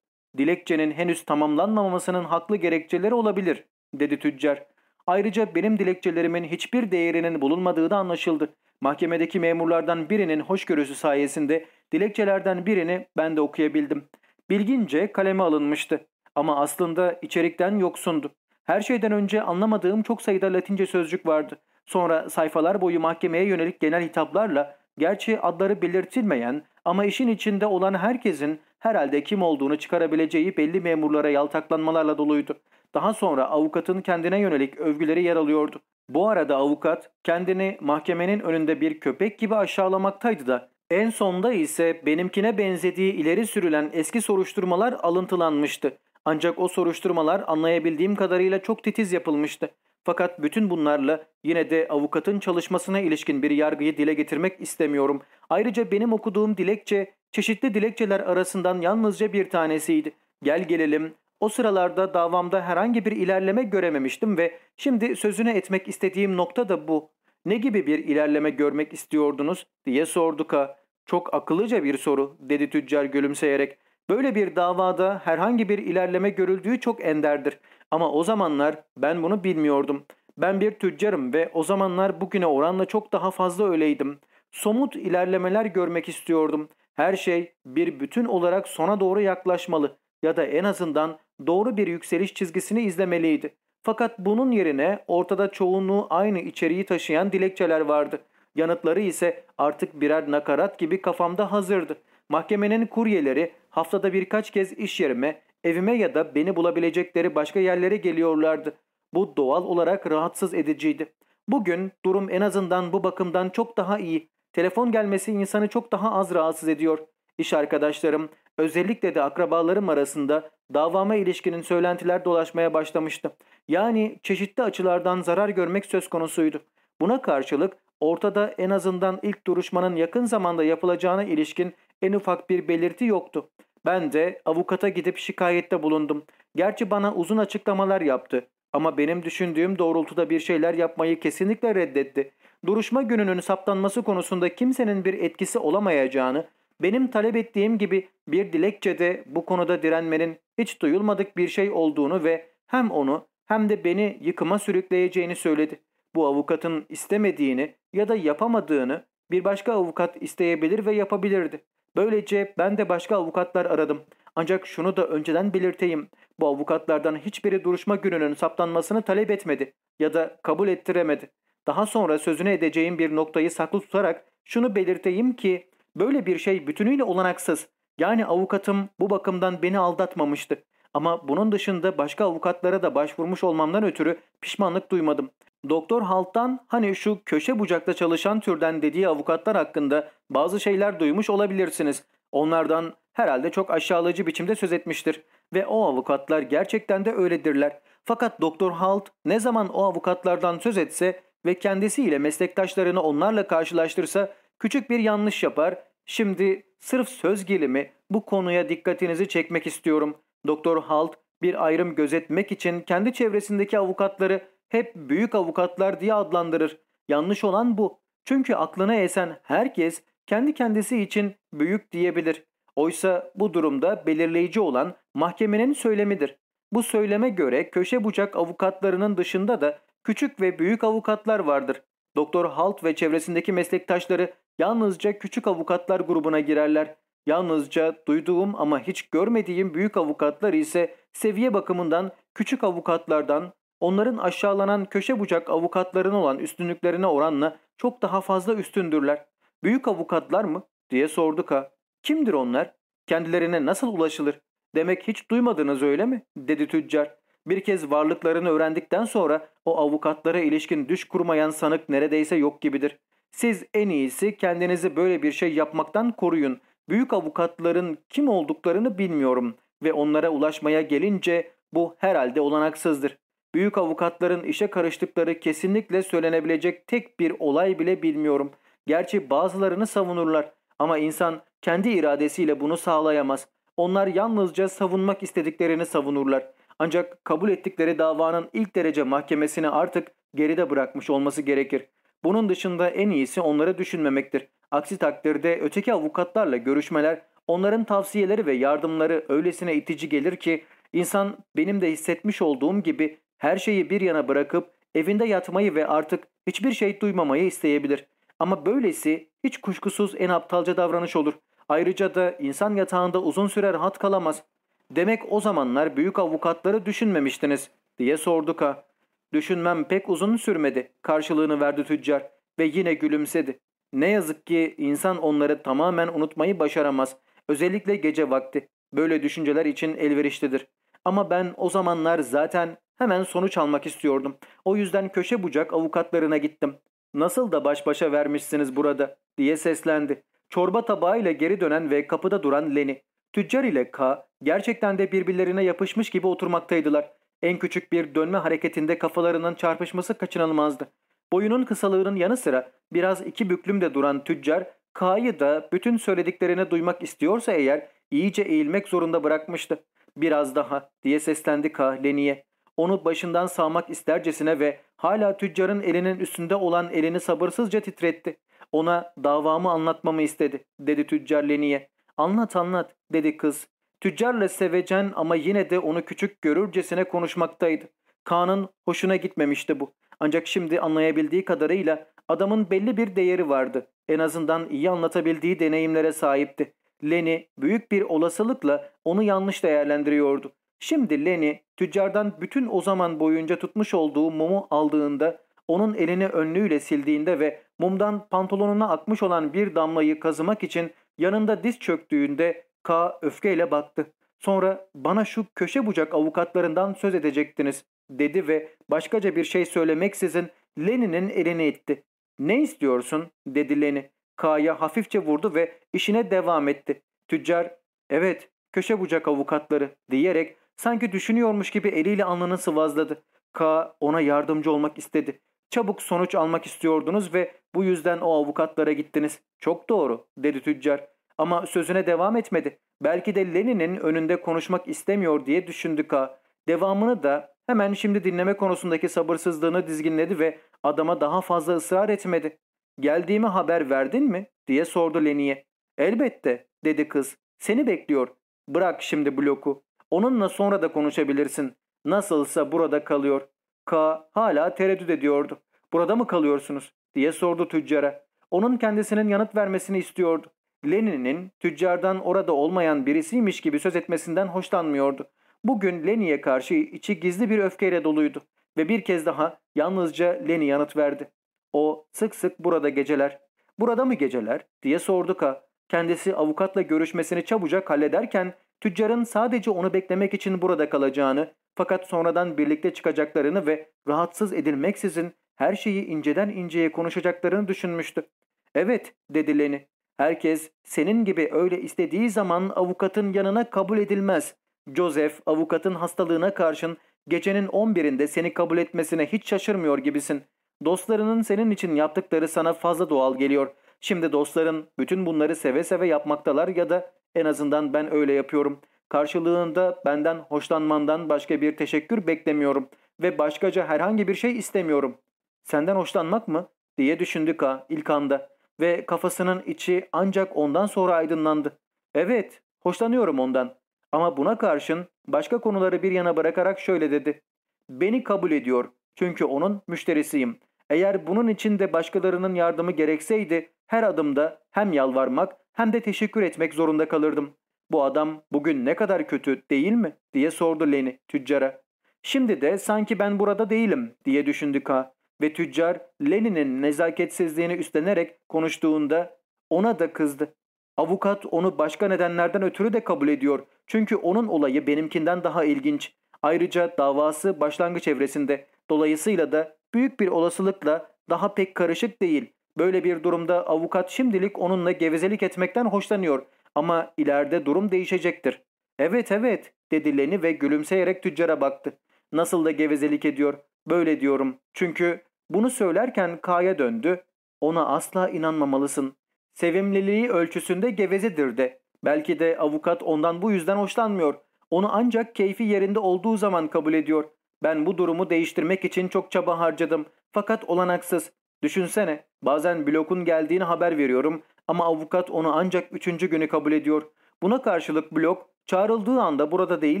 Dilekçenin henüz tamamlanmamasının haklı gerekçeleri olabilir, dedi tüccar. Ayrıca benim dilekçelerimin hiçbir değerinin bulunmadığı da anlaşıldı. Mahkemedeki memurlardan birinin hoşgörüsü sayesinde dilekçelerden birini ben de okuyabildim. Bilgince kaleme alınmıştı. Ama aslında içerikten yoksundu. Her şeyden önce anlamadığım çok sayıda latince sözcük vardı. Sonra sayfalar boyu mahkemeye yönelik genel hitaplarla gerçi adları belirtilmeyen ama işin içinde olan herkesin herhalde kim olduğunu çıkarabileceği belli memurlara yaltaklanmalarla doluydu. Daha sonra avukatın kendine yönelik övgüleri yer alıyordu. Bu arada avukat kendini mahkemenin önünde bir köpek gibi aşağılamaktaydı da en sonda ise benimkine benzediği ileri sürülen eski soruşturmalar alıntılanmıştı. Ancak o soruşturmalar anlayabildiğim kadarıyla çok titiz yapılmıştı. Fakat bütün bunlarla yine de avukatın çalışmasına ilişkin bir yargıyı dile getirmek istemiyorum. Ayrıca benim okuduğum dilekçe çeşitli dilekçeler arasından yalnızca bir tanesiydi. Gel gelelim o sıralarda davamda herhangi bir ilerleme görememiştim ve şimdi sözüne etmek istediğim nokta da bu. Ne gibi bir ilerleme görmek istiyordunuz diye sorduk ha. Çok akıllıca bir soru dedi tüccar gülümseyerek. Böyle bir davada herhangi bir ilerleme görüldüğü çok enderdir. Ama o zamanlar ben bunu bilmiyordum. Ben bir tüccarım ve o zamanlar bugüne oranla çok daha fazla öyleydim. Somut ilerlemeler görmek istiyordum. Her şey bir bütün olarak sona doğru yaklaşmalı ya da en azından doğru bir yükseliş çizgisini izlemeliydi. Fakat bunun yerine ortada çoğunluğu aynı içeriği taşıyan dilekçeler vardı. Yanıtları ise artık birer nakarat gibi kafamda hazırdı. Mahkemenin kuryeleri haftada birkaç kez iş yerime, evime ya da beni bulabilecekleri başka yerlere geliyorlardı. Bu doğal olarak rahatsız ediciydi. Bugün durum en azından bu bakımdan çok daha iyi. Telefon gelmesi insanı çok daha az rahatsız ediyor. İş arkadaşlarım, özellikle de akrabalarım arasında davama ilişkinin söylentiler dolaşmaya başlamıştı. Yani çeşitli açılardan zarar görmek söz konusuydu. Buna karşılık ortada en azından ilk duruşmanın yakın zamanda yapılacağına ilişkin en ufak bir belirti yoktu. Ben de avukata gidip şikayette bulundum. Gerçi bana uzun açıklamalar yaptı. Ama benim düşündüğüm doğrultuda bir şeyler yapmayı kesinlikle reddetti. Duruşma gününün saptanması konusunda kimsenin bir etkisi olamayacağını, benim talep ettiğim gibi bir dilekçede bu konuda direnmenin hiç duyulmadık bir şey olduğunu ve hem onu hem de beni yıkıma sürükleyeceğini söyledi. Bu avukatın istemediğini ya da yapamadığını bir başka avukat isteyebilir ve yapabilirdi. Böylece ben de başka avukatlar aradım. Ancak şunu da önceden belirteyim. Bu avukatlardan hiçbiri duruşma gününün saptanmasını talep etmedi ya da kabul ettiremedi. Daha sonra sözüne edeceğim bir noktayı saklı tutarak şunu belirteyim ki böyle bir şey bütünüyle olanaksız. Yani avukatım bu bakımdan beni aldatmamıştı. Ama bunun dışında başka avukatlara da başvurmuş olmamdan ötürü pişmanlık duymadım. Doktor Halt'tan hani şu köşe bucakta çalışan türden dediği avukatlar hakkında bazı şeyler duymuş olabilirsiniz. Onlardan herhalde çok aşağılayıcı biçimde söz etmiştir. Ve o avukatlar gerçekten de öyledirler. Fakat Doktor Halt ne zaman o avukatlardan söz etse ve kendisiyle meslektaşlarını onlarla karşılaştırsa küçük bir yanlış yapar. Şimdi sırf söz gelimi bu konuya dikkatinizi çekmek istiyorum. Doktor Halt bir ayrım gözetmek için kendi çevresindeki avukatları hep büyük avukatlar diye adlandırır. Yanlış olan bu. Çünkü aklına esen herkes kendi kendisi için büyük diyebilir. Oysa bu durumda belirleyici olan Mahkemenin söylemidir. Bu söyleme göre köşe bucak avukatlarının dışında da küçük ve büyük avukatlar vardır. Doktor Halt ve çevresindeki meslektaşları yalnızca küçük avukatlar grubuna girerler. Yalnızca duyduğum ama hiç görmediğim büyük avukatlar ise seviye bakımından küçük avukatlardan, onların aşağılanan köşe bucak avukatların olan üstünlüklerine oranla çok daha fazla üstündürler. Büyük avukatlar mı? diye sorduk ha. Kimdir onlar? Kendilerine nasıl ulaşılır? Demek hiç duymadınız öyle mi? dedi tüccar. Bir kez varlıklarını öğrendikten sonra o avukatlara ilişkin düş kurmayan sanık neredeyse yok gibidir. Siz en iyisi kendinizi böyle bir şey yapmaktan koruyun. Büyük avukatların kim olduklarını bilmiyorum ve onlara ulaşmaya gelince bu herhalde olanaksızdır. Büyük avukatların işe karıştıkları kesinlikle söylenebilecek tek bir olay bile bilmiyorum. Gerçi bazılarını savunurlar ama insan kendi iradesiyle bunu sağlayamaz. Onlar yalnızca savunmak istediklerini savunurlar. Ancak kabul ettikleri davanın ilk derece mahkemesini artık geride bırakmış olması gerekir. Bunun dışında en iyisi onları düşünmemektir. Aksi takdirde öteki avukatlarla görüşmeler, onların tavsiyeleri ve yardımları öylesine itici gelir ki insan benim de hissetmiş olduğum gibi her şeyi bir yana bırakıp evinde yatmayı ve artık hiçbir şey duymamayı isteyebilir. Ama böylesi hiç kuşkusuz en aptalca davranış olur. Ayrıca da insan yatağında uzun süre rahat kalamaz. Demek o zamanlar büyük avukatları düşünmemiştiniz diye sorduk ha. Düşünmem pek uzun sürmedi karşılığını verdi tüccar ve yine gülümsedi. Ne yazık ki insan onları tamamen unutmayı başaramaz. Özellikle gece vakti. Böyle düşünceler için elverişlidir. Ama ben o zamanlar zaten hemen sonuç almak istiyordum. O yüzden köşe bucak avukatlarına gittim. Nasıl da baş başa vermişsiniz burada diye seslendi. Çorba tabağıyla geri dönen ve kapıda duran Leni. Tüccar ile K gerçekten de birbirlerine yapışmış gibi oturmaktaydılar. En küçük bir dönme hareketinde kafalarının çarpışması kaçınılmazdı. Boyunun kısalığının yanı sıra biraz iki büklümde duran tüccar K'yı da bütün söylediklerini duymak istiyorsa eğer iyice eğilmek zorunda bırakmıştı. Biraz daha diye seslendi K Leni'ye. Onu başından sağmak istercesine ve hala tüccarın elinin üstünde olan elini sabırsızca titretti. Ona davamı anlatmamı istedi dedi tüccar Leni'ye. Anlat anlat dedi kız. Tüccarla sevecen ama yine de onu küçük görürcesine konuşmaktaydı. Kaan'ın hoşuna gitmemişti bu. Ancak şimdi anlayabildiği kadarıyla adamın belli bir değeri vardı. En azından iyi anlatabildiği deneyimlere sahipti. Lenny büyük bir olasılıkla onu yanlış değerlendiriyordu. Şimdi Lenny tüccardan bütün o zaman boyunca tutmuş olduğu mumu aldığında onun elini önlüğüyle sildiğinde ve mumdan pantolonuna akmış olan bir damlayı kazımak için yanında diz çöktüğünde K öfkeyle baktı. Sonra bana şu köşe bucak avukatlarından söz edecektiniz dedi ve başkaca bir şey söylemeksizin Lenin'in elini itti. Ne istiyorsun dedi Leni. K'ya hafifçe vurdu ve işine devam etti. Tüccar evet köşe bucak avukatları diyerek sanki düşünüyormuş gibi eliyle alnını sıvazladı. K ona yardımcı olmak istedi. Çabuk sonuç almak istiyordunuz ve bu yüzden o avukatlara gittiniz. Çok doğru dedi tüccar. Ama sözüne devam etmedi. Belki de Lenin'in önünde konuşmak istemiyor diye düşündü K. Devamını da hemen şimdi dinleme konusundaki sabırsızlığını dizginledi ve adama daha fazla ısrar etmedi. Geldiğimi haber verdin mi? diye sordu Leni'ye. Elbette dedi kız. Seni bekliyor. Bırak şimdi bloku. Onunla sonra da konuşabilirsin. Nasılsa burada kalıyor. K hala tereddüt ediyordu. Burada mı kalıyorsunuz? diye sordu tüccara. Onun kendisinin yanıt vermesini istiyordu. Lenin'in tüccardan orada olmayan birisiymiş gibi söz etmesinden hoşlanmıyordu. Bugün Leni'ye karşı içi gizli bir öfkeyle doluydu ve bir kez daha yalnızca Leni yanıt verdi. O sık sık burada geceler. Burada mı geceler diye sordu Ka. Kendisi avukatla görüşmesini çabucak hallederken tüccarın sadece onu beklemek için burada kalacağını fakat sonradan birlikte çıkacaklarını ve rahatsız edilmeksizin her şeyi inceden inceye konuşacaklarını düşünmüştü. Evet dedi Leni. Herkes senin gibi öyle istediği zaman avukatın yanına kabul edilmez. Joseph avukatın hastalığına karşın gecenin 11'inde seni kabul etmesine hiç şaşırmıyor gibisin. Dostlarının senin için yaptıkları sana fazla doğal geliyor. Şimdi dostların bütün bunları seve seve yapmaktalar ya da en azından ben öyle yapıyorum. Karşılığında benden hoşlanmandan başka bir teşekkür beklemiyorum ve başkaca herhangi bir şey istemiyorum. Senden hoşlanmak mı? diye düşündü Ka ilk anda ve kafasının içi ancak ondan sonra aydınlandı. Evet, hoşlanıyorum ondan. Ama buna karşın başka konuları bir yana bırakarak şöyle dedi. Beni kabul ediyor çünkü onun müşterisiyim. Eğer bunun için de başkalarının yardımı gerekseydi her adımda hem yalvarmak hem de teşekkür etmek zorunda kalırdım. Bu adam bugün ne kadar kötü değil mi diye sordu Leni tüccara. Şimdi de sanki ben burada değilim diye düşündü K. Ve tüccar Lenin'in nezaketsizliğini üstlenerek konuştuğunda ona da kızdı. Avukat onu başka nedenlerden ötürü de kabul ediyor. Çünkü onun olayı benimkinden daha ilginç. Ayrıca davası başlangıç evresinde. Dolayısıyla da büyük bir olasılıkla daha pek karışık değil. Böyle bir durumda avukat şimdilik onunla gevezelik etmekten hoşlanıyor. Ama ileride durum değişecektir. Evet evet dedi Leni ve gülümseyerek tüccara baktı. Nasıl da gevezelik ediyor. Böyle diyorum. Çünkü bunu söylerken K'ya döndü. Ona asla inanmamalısın. Sevimliliği ölçüsünde gevezedir de. Belki de avukat ondan bu yüzden hoşlanmıyor. Onu ancak keyfi yerinde olduğu zaman kabul ediyor. Ben bu durumu değiştirmek için çok çaba harcadım. Fakat olanaksız. Düşünsene bazen blokun geldiğini haber veriyorum ama avukat onu ancak üçüncü günü kabul ediyor. Buna karşılık blok çağrıldığı anda burada değil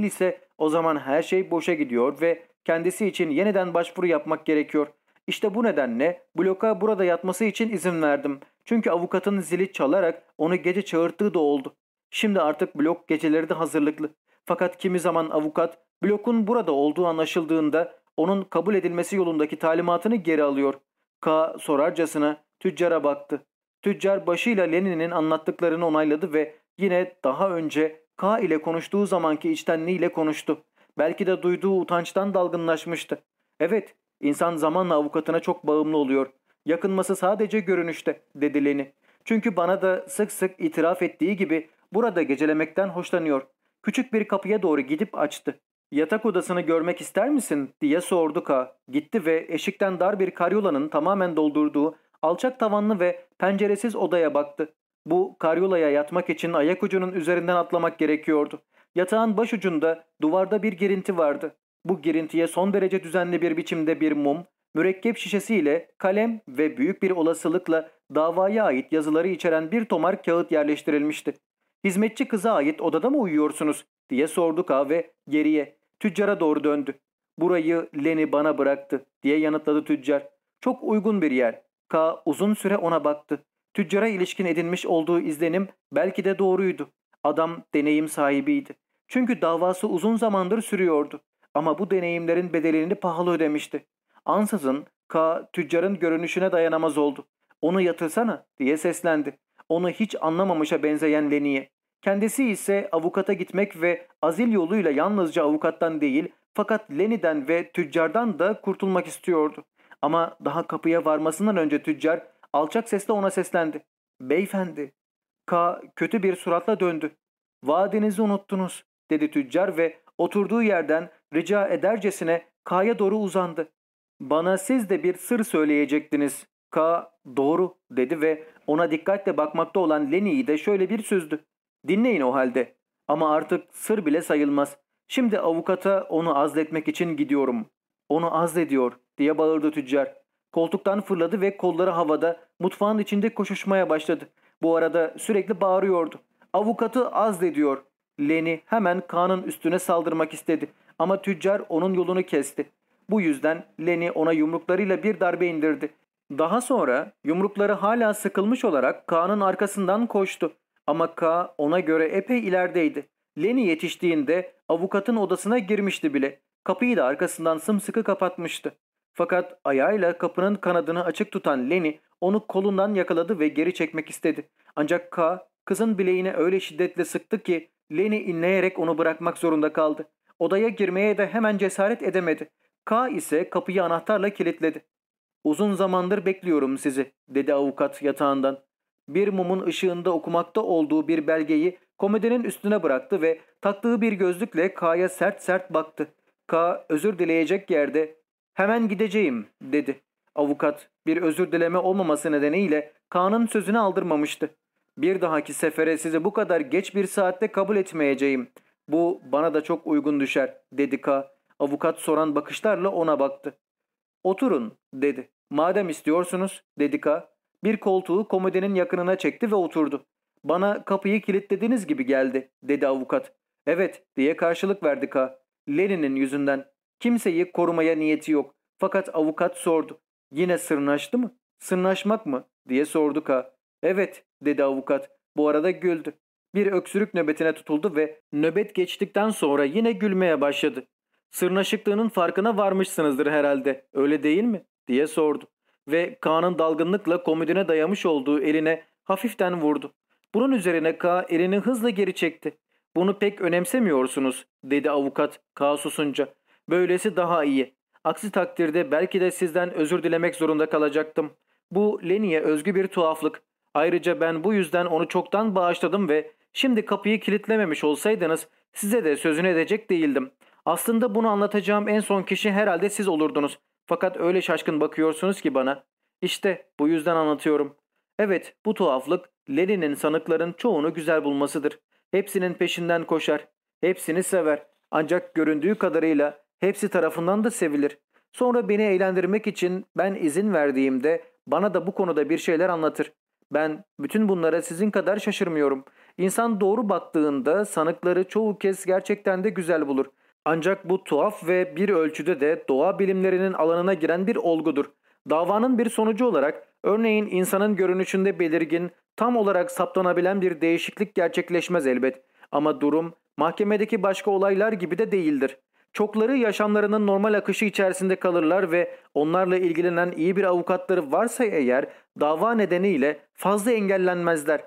ise o zaman her şey boşa gidiyor ve kendisi için yeniden başvuru yapmak gerekiyor. İşte bu nedenle bloka burada yatması için izin verdim. Çünkü avukatın zili çalarak onu gece çağırttığı da oldu. Şimdi artık blok geceleri de hazırlıklı. Fakat kimi zaman avukat blokun burada olduğu anlaşıldığında onun kabul edilmesi yolundaki talimatını geri alıyor. K sorarcasına tüccara baktı. Tüccar başıyla Lenin'in anlattıklarını onayladı ve yine daha önce K ile konuştuğu zamanki içtenliğiyle konuştu. Belki de duyduğu utançtan dalgınlaşmıştı. Evet, insan zamanla avukatına çok bağımlı oluyor. Yakınması sadece görünüşte, dedi Leni. Çünkü bana da sık sık itiraf ettiği gibi burada gecelemekten hoşlanıyor. Küçük bir kapıya doğru gidip açtı. Yatak odasını görmek ister misin diye sordu K. Gitti ve eşikten dar bir karyolanın tamamen doldurduğu alçak tavanlı ve penceresiz odaya baktı. Bu karyolaya yatmak için ayak ucunun üzerinden atlamak gerekiyordu. Yatağın başucunda duvarda bir girinti vardı. Bu girintiye son derece düzenli bir biçimde bir mum, mürekkep şişesiyle kalem ve büyük bir olasılıkla davaya ait yazıları içeren bir tomar kağıt yerleştirilmişti. Hizmetçi kıza ait odada mı uyuyorsunuz diye sordu K ve geriye tüccara doğru döndü. Burayı Leni bana bıraktı diye yanıtladı tüccar. Çok uygun bir yer. K uzun süre ona baktı. Tüccara ilişkin edinmiş olduğu izlenim belki de doğruydu. Adam deneyim sahibiydi. Çünkü davası uzun zamandır sürüyordu. Ama bu deneyimlerin bedelini pahalı ödemişti. Ansızın K tüccarın görünüşüne dayanamaz oldu. Onu yatırsana diye seslendi. Onu hiç anlamamışa benzeyen Leni'ye. Kendisi ise avukata gitmek ve azil yoluyla yalnızca avukattan değil fakat Leni'den ve tüccardan da kurtulmak istiyordu. Ama daha kapıya varmasından önce tüccar alçak sesle ona seslendi. Beyefendi. K kötü bir suratla döndü. Vaadinizi unuttunuz dedi tüccar ve oturduğu yerden rica edercesine K'ya doğru uzandı. Bana siz de bir sır söyleyecektiniz. K doğru dedi ve ona dikkatle bakmakta olan Leni'yi de şöyle bir süzdü. Dinleyin o halde. Ama artık sır bile sayılmaz. Şimdi avukata onu azletmek için gidiyorum. Onu azlediyor diye bağırdı tüccar. Koltuktan fırladı ve kolları havada mutfağın içinde koşuşmaya başladı. Bu arada sürekli bağırıyordu. Avukatı azlediyor. Leni hemen Kaan'ın üstüne saldırmak istedi. Ama tüccar onun yolunu kesti. Bu yüzden Leni ona yumruklarıyla bir darbe indirdi. Daha sonra yumrukları hala sıkılmış olarak Kaan'ın arkasından koştu. Ama K ona göre epey ilerideydi. Leni yetiştiğinde avukatın odasına girmişti bile. Kapıyı da arkasından sımsıkı kapatmıştı. Fakat ayağıyla kapının kanadını açık tutan Leni onu kolundan yakaladı ve geri çekmek istedi. Ancak K kızın bileğine öyle şiddetle sıktı ki Leni inleyerek onu bırakmak zorunda kaldı. Odaya girmeye de hemen cesaret edemedi. K ise kapıyı anahtarla kilitledi. Uzun zamandır bekliyorum sizi dedi avukat yatağından. Bir mumun ışığında okumakta olduğu bir belgeyi komedinin üstüne bıraktı ve taktığı bir gözlükle K'ya sert sert baktı. K özür dileyecek yerde hemen gideceğim dedi. Avukat bir özür dileme olmaması nedeniyle K'nın sözünü aldırmamıştı. Bir dahaki sefere sizi bu kadar geç bir saatte kabul etmeyeceğim. Bu bana da çok uygun düşer dedi K. Avukat soran bakışlarla ona baktı. Oturun dedi. Madem istiyorsunuz dedi K. Bir koltuğu komodinin yakınına çekti ve oturdu. Bana kapıyı kilitlediğiniz gibi geldi dedi avukat. Evet diye karşılık verdi K. Lenin'in yüzünden. Kimseyi korumaya niyeti yok. Fakat avukat sordu. Yine sırnaştı mı? Sırnaşmak mı? diye sordu K. Evet dedi avukat. Bu arada güldü. Bir öksürük nöbetine tutuldu ve nöbet geçtikten sonra yine gülmeye başladı. Sırnaşıklığının farkına varmışsınızdır herhalde. Öyle değil mi? diye sordu. Ve K'nın dalgınlıkla komodine dayamış olduğu eline hafiften vurdu. Bunun üzerine K elini hızla geri çekti. Bunu pek önemsemiyorsunuz dedi avukat K susunca. Böylesi daha iyi. Aksi takdirde belki de sizden özür dilemek zorunda kalacaktım. Bu Leni'ye özgü bir tuhaflık. Ayrıca ben bu yüzden onu çoktan bağışladım ve şimdi kapıyı kilitlememiş olsaydınız size de sözünü edecek değildim. Aslında bunu anlatacağım en son kişi herhalde siz olurdunuz. Fakat öyle şaşkın bakıyorsunuz ki bana. İşte bu yüzden anlatıyorum. Evet bu tuhaflık Lenin'in sanıkların çoğunu güzel bulmasıdır. Hepsinin peşinden koşar. Hepsini sever. Ancak göründüğü kadarıyla hepsi tarafından da sevilir. Sonra beni eğlendirmek için ben izin verdiğimde bana da bu konuda bir şeyler anlatır. Ben bütün bunlara sizin kadar şaşırmıyorum. İnsan doğru baktığında sanıkları çoğu kez gerçekten de güzel bulur. Ancak bu tuhaf ve bir ölçüde de doğa bilimlerinin alanına giren bir olgudur. Davanın bir sonucu olarak örneğin insanın görünüşünde belirgin, tam olarak saptanabilen bir değişiklik gerçekleşmez elbet. Ama durum mahkemedeki başka olaylar gibi de değildir. Çokları yaşamlarının normal akışı içerisinde kalırlar ve onlarla ilgilenen iyi bir avukatları varsa eğer dava nedeniyle fazla engellenmezler.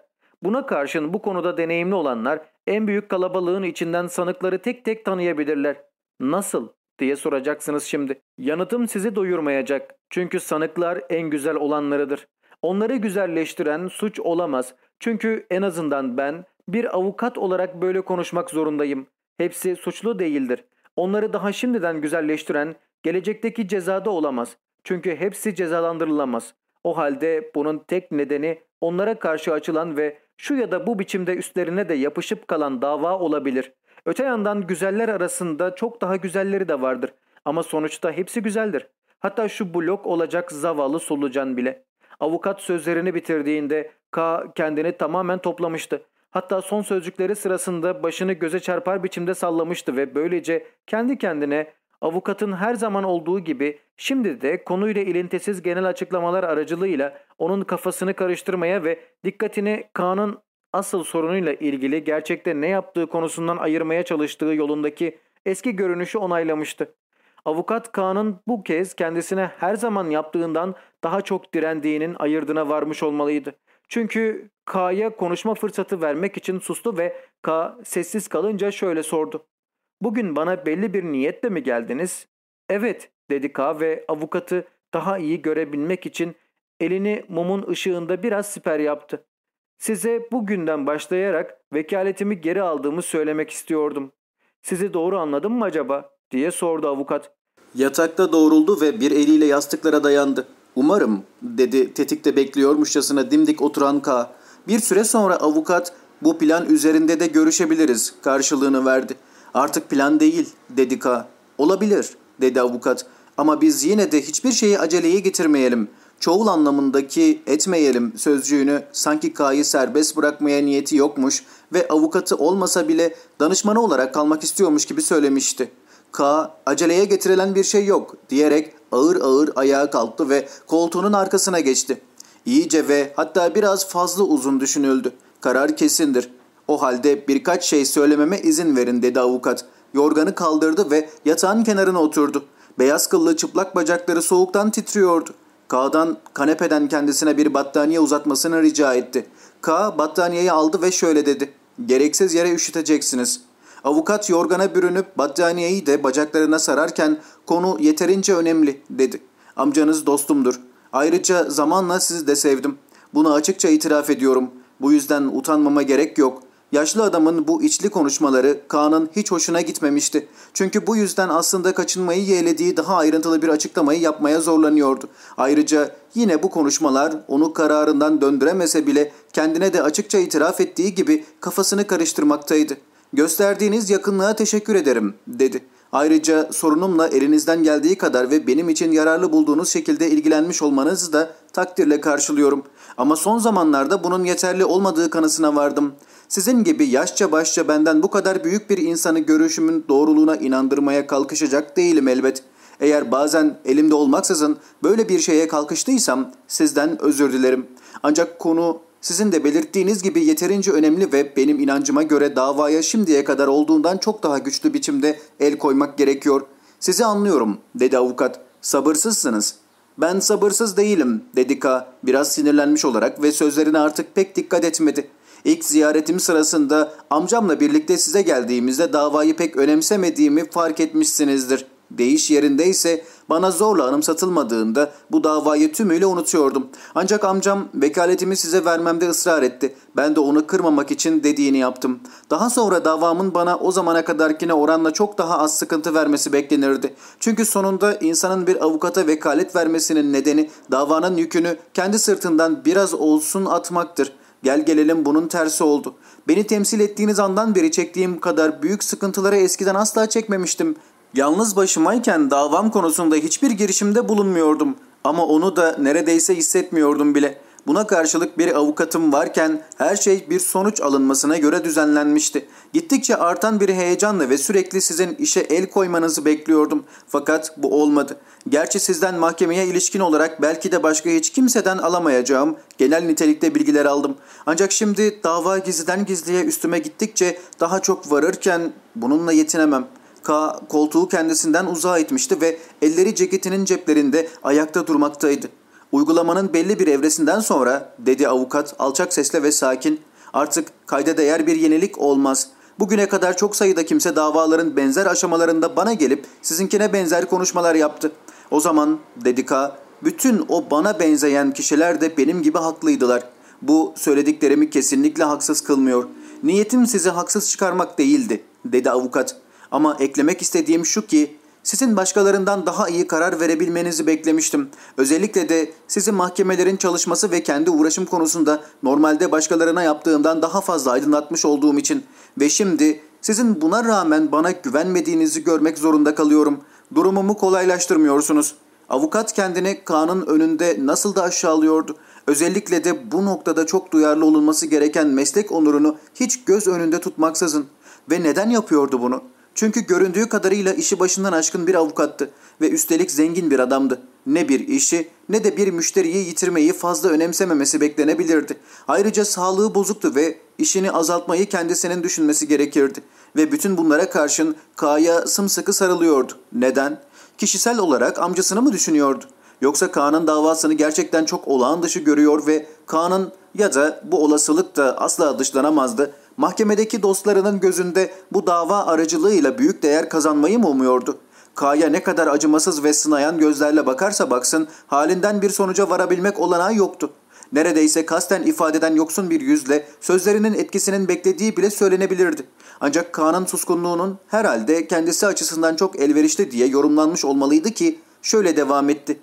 Buna karşın bu konuda deneyimli olanlar en büyük kalabalığın içinden sanıkları tek tek tanıyabilirler. Nasıl diye soracaksınız şimdi. Yanıtım sizi doyurmayacak. Çünkü sanıklar en güzel olanlarıdır. Onları güzelleştiren suç olamaz. Çünkü en azından ben bir avukat olarak böyle konuşmak zorundayım. Hepsi suçlu değildir. Onları daha şimdiden güzelleştiren gelecekteki cezada olamaz. Çünkü hepsi cezalandırılamaz. O halde bunun tek nedeni onlara karşı açılan ve şu ya da bu biçimde üstlerine de yapışıp kalan dava olabilir. Öte yandan güzeller arasında çok daha güzelleri de vardır. Ama sonuçta hepsi güzeldir. Hatta şu blok olacak zavallı solucan bile. Avukat sözlerini bitirdiğinde K kendini tamamen toplamıştı. Hatta son sözcükleri sırasında başını göze çarpar biçimde sallamıştı ve böylece kendi kendine avukatın her zaman olduğu gibi şimdi de konuyla ilintisiz genel açıklamalar aracılığıyla onun kafasını karıştırmaya ve dikkatini Kaan'ın asıl sorunuyla ilgili gerçekte ne yaptığı konusundan ayırmaya çalıştığı yolundaki eski görünüşü onaylamıştı. Avukat Kaan'ın bu kez kendisine her zaman yaptığından daha çok direndiğinin ayırdına varmış olmalıydı. Çünkü K'ya konuşma fırsatı vermek için sustu ve K sessiz kalınca şöyle sordu. Bugün bana belli bir niyetle mi geldiniz? Evet dedi K ve avukatı daha iyi görebilmek için elini mumun ışığında biraz siper yaptı. Size bugünden başlayarak vekaletimi geri aldığımı söylemek istiyordum. Sizi doğru anladım mı acaba? diye sordu avukat. Yatakta doğruldu ve bir eliyle yastıklara dayandı. Umarım dedi tetikte bekliyormuşçasına dimdik oturan K. Bir süre sonra avukat bu plan üzerinde de görüşebiliriz karşılığını verdi. Artık plan değil dedi K. Olabilir dedi avukat ama biz yine de hiçbir şeyi aceleye getirmeyelim. Çoğul anlamındaki etmeyelim sözcüğünü sanki K'yı serbest bırakmaya niyeti yokmuş ve avukatı olmasa bile danışmanı olarak kalmak istiyormuş gibi söylemişti. K aceleye getirilen bir şey yok diyerek ağır ağır ayağa kalktı ve koltuğunun arkasına geçti. İyice ve hatta biraz fazla uzun düşünüldü. Karar kesindir. O halde birkaç şey söylememe izin verin dedi avukat. Yorganı kaldırdı ve yatağın kenarına oturdu. Beyaz kıllı çıplak bacakları soğuktan titriyordu. K'dan kanepeden kendisine bir battaniye uzatmasını rica etti. K battaniyeyi aldı ve şöyle dedi. Gereksiz yere üşüteceksiniz. Avukat yorgana bürünüp battaniyeyi de bacaklarına sararken konu yeterince önemli dedi. Amcanız dostumdur. Ayrıca zamanla sizi de sevdim. Bunu açıkça itiraf ediyorum. Bu yüzden utanmama gerek yok. Yaşlı adamın bu içli konuşmaları Kaan'ın hiç hoşuna gitmemişti. Çünkü bu yüzden aslında kaçınmayı yeğlediği daha ayrıntılı bir açıklamayı yapmaya zorlanıyordu. Ayrıca yine bu konuşmalar onu kararından döndüremese bile kendine de açıkça itiraf ettiği gibi kafasını karıştırmaktaydı. Gösterdiğiniz yakınlığa teşekkür ederim dedi. Ayrıca sorunumla elinizden geldiği kadar ve benim için yararlı bulduğunuz şekilde ilgilenmiş olmanızı da takdirle karşılıyorum. Ama son zamanlarda bunun yeterli olmadığı kanısına vardım. Sizin gibi yaşça başça benden bu kadar büyük bir insanı görüşümün doğruluğuna inandırmaya kalkışacak değilim elbet. Eğer bazen elimde olmaksızın böyle bir şeye kalkıştıysam sizden özür dilerim. Ancak konu sizin de belirttiğiniz gibi yeterince önemli ve benim inancıma göre davaya şimdiye kadar olduğundan çok daha güçlü biçimde el koymak gerekiyor. Sizi anlıyorum dedi avukat. Sabırsızsınız. Ben sabırsız değilim dedi K biraz sinirlenmiş olarak ve sözlerine artık pek dikkat etmedi. İlk ziyaretim sırasında amcamla birlikte size geldiğimizde davayı pek önemsemediğimi fark etmişsinizdir.'' Değiş yerindeyse bana zorla anımsatılmadığında bu davayı tümüyle unutuyordum. Ancak amcam vekaletimi size vermemde ısrar etti. Ben de onu kırmamak için dediğini yaptım. Daha sonra davamın bana o zamana kadarkine oranla çok daha az sıkıntı vermesi beklenirdi. Çünkü sonunda insanın bir avukata vekalet vermesinin nedeni davanın yükünü kendi sırtından biraz olsun atmaktır. Gel gelelim bunun tersi oldu. Beni temsil ettiğiniz andan beri çektiğim kadar büyük sıkıntıları eskiden asla çekmemiştim. Yalnız başımayken davam konusunda hiçbir girişimde bulunmuyordum. Ama onu da neredeyse hissetmiyordum bile. Buna karşılık bir avukatım varken her şey bir sonuç alınmasına göre düzenlenmişti. Gittikçe artan bir heyecanla ve sürekli sizin işe el koymanızı bekliyordum. Fakat bu olmadı. Gerçi sizden mahkemeye ilişkin olarak belki de başka hiç kimseden alamayacağım genel nitelikte bilgiler aldım. Ancak şimdi dava gizliden gizliye üstüme gittikçe daha çok varırken bununla yetinemem.'' K koltuğu kendisinden uzağa itmişti ve elleri ceketinin ceplerinde ayakta durmaktaydı. Uygulamanın belli bir evresinden sonra dedi avukat alçak sesle ve sakin artık kayda değer bir yenilik olmaz. Bugüne kadar çok sayıda kimse davaların benzer aşamalarında bana gelip sizinkine benzer konuşmalar yaptı. O zaman dedi K bütün o bana benzeyen kişiler de benim gibi haklıydılar. Bu söylediklerimi kesinlikle haksız kılmıyor. Niyetim sizi haksız çıkarmak değildi dedi avukat. Ama eklemek istediğim şu ki sizin başkalarından daha iyi karar verebilmenizi beklemiştim. Özellikle de sizin mahkemelerin çalışması ve kendi uğraşım konusunda normalde başkalarına yaptığımdan daha fazla aydınlatmış olduğum için ve şimdi sizin buna rağmen bana güvenmediğinizi görmek zorunda kalıyorum. Durumumu kolaylaştırmıyorsunuz. Avukat kendini kanun önünde nasıl da aşağılıyordu. Özellikle de bu noktada çok duyarlı olunması gereken meslek onurunu hiç göz önünde tutmaksızın. Ve neden yapıyordu bunu?'' Çünkü göründüğü kadarıyla işi başından aşkın bir avukattı ve üstelik zengin bir adamdı. Ne bir işi ne de bir müşteriyi yitirmeyi fazla önemsememesi beklenebilirdi. Ayrıca sağlığı bozuktu ve işini azaltmayı kendisinin düşünmesi gerekirdi. Ve bütün bunlara karşın K'ya sımsıkı sarılıyordu. Neden? Kişisel olarak amcasını mı düşünüyordu? Yoksa Kaan'ın davasını gerçekten çok olağan dışı görüyor ve Kaan'ın ya da bu olasılık da asla dışlanamazdı mahkemedeki dostlarının gözünde bu dava aracılığıyla büyük değer kazanmayı mı umuyordu? K'ya ne kadar acımasız ve sınayan gözlerle bakarsa baksın halinden bir sonuca varabilmek olanağı yoktu. Neredeyse kasten ifadeden yoksun bir yüzle sözlerinin etkisinin beklediği bile söylenebilirdi. Ancak K'nın suskunluğunun herhalde kendisi açısından çok elverişli diye yorumlanmış olmalıydı ki şöyle devam etti.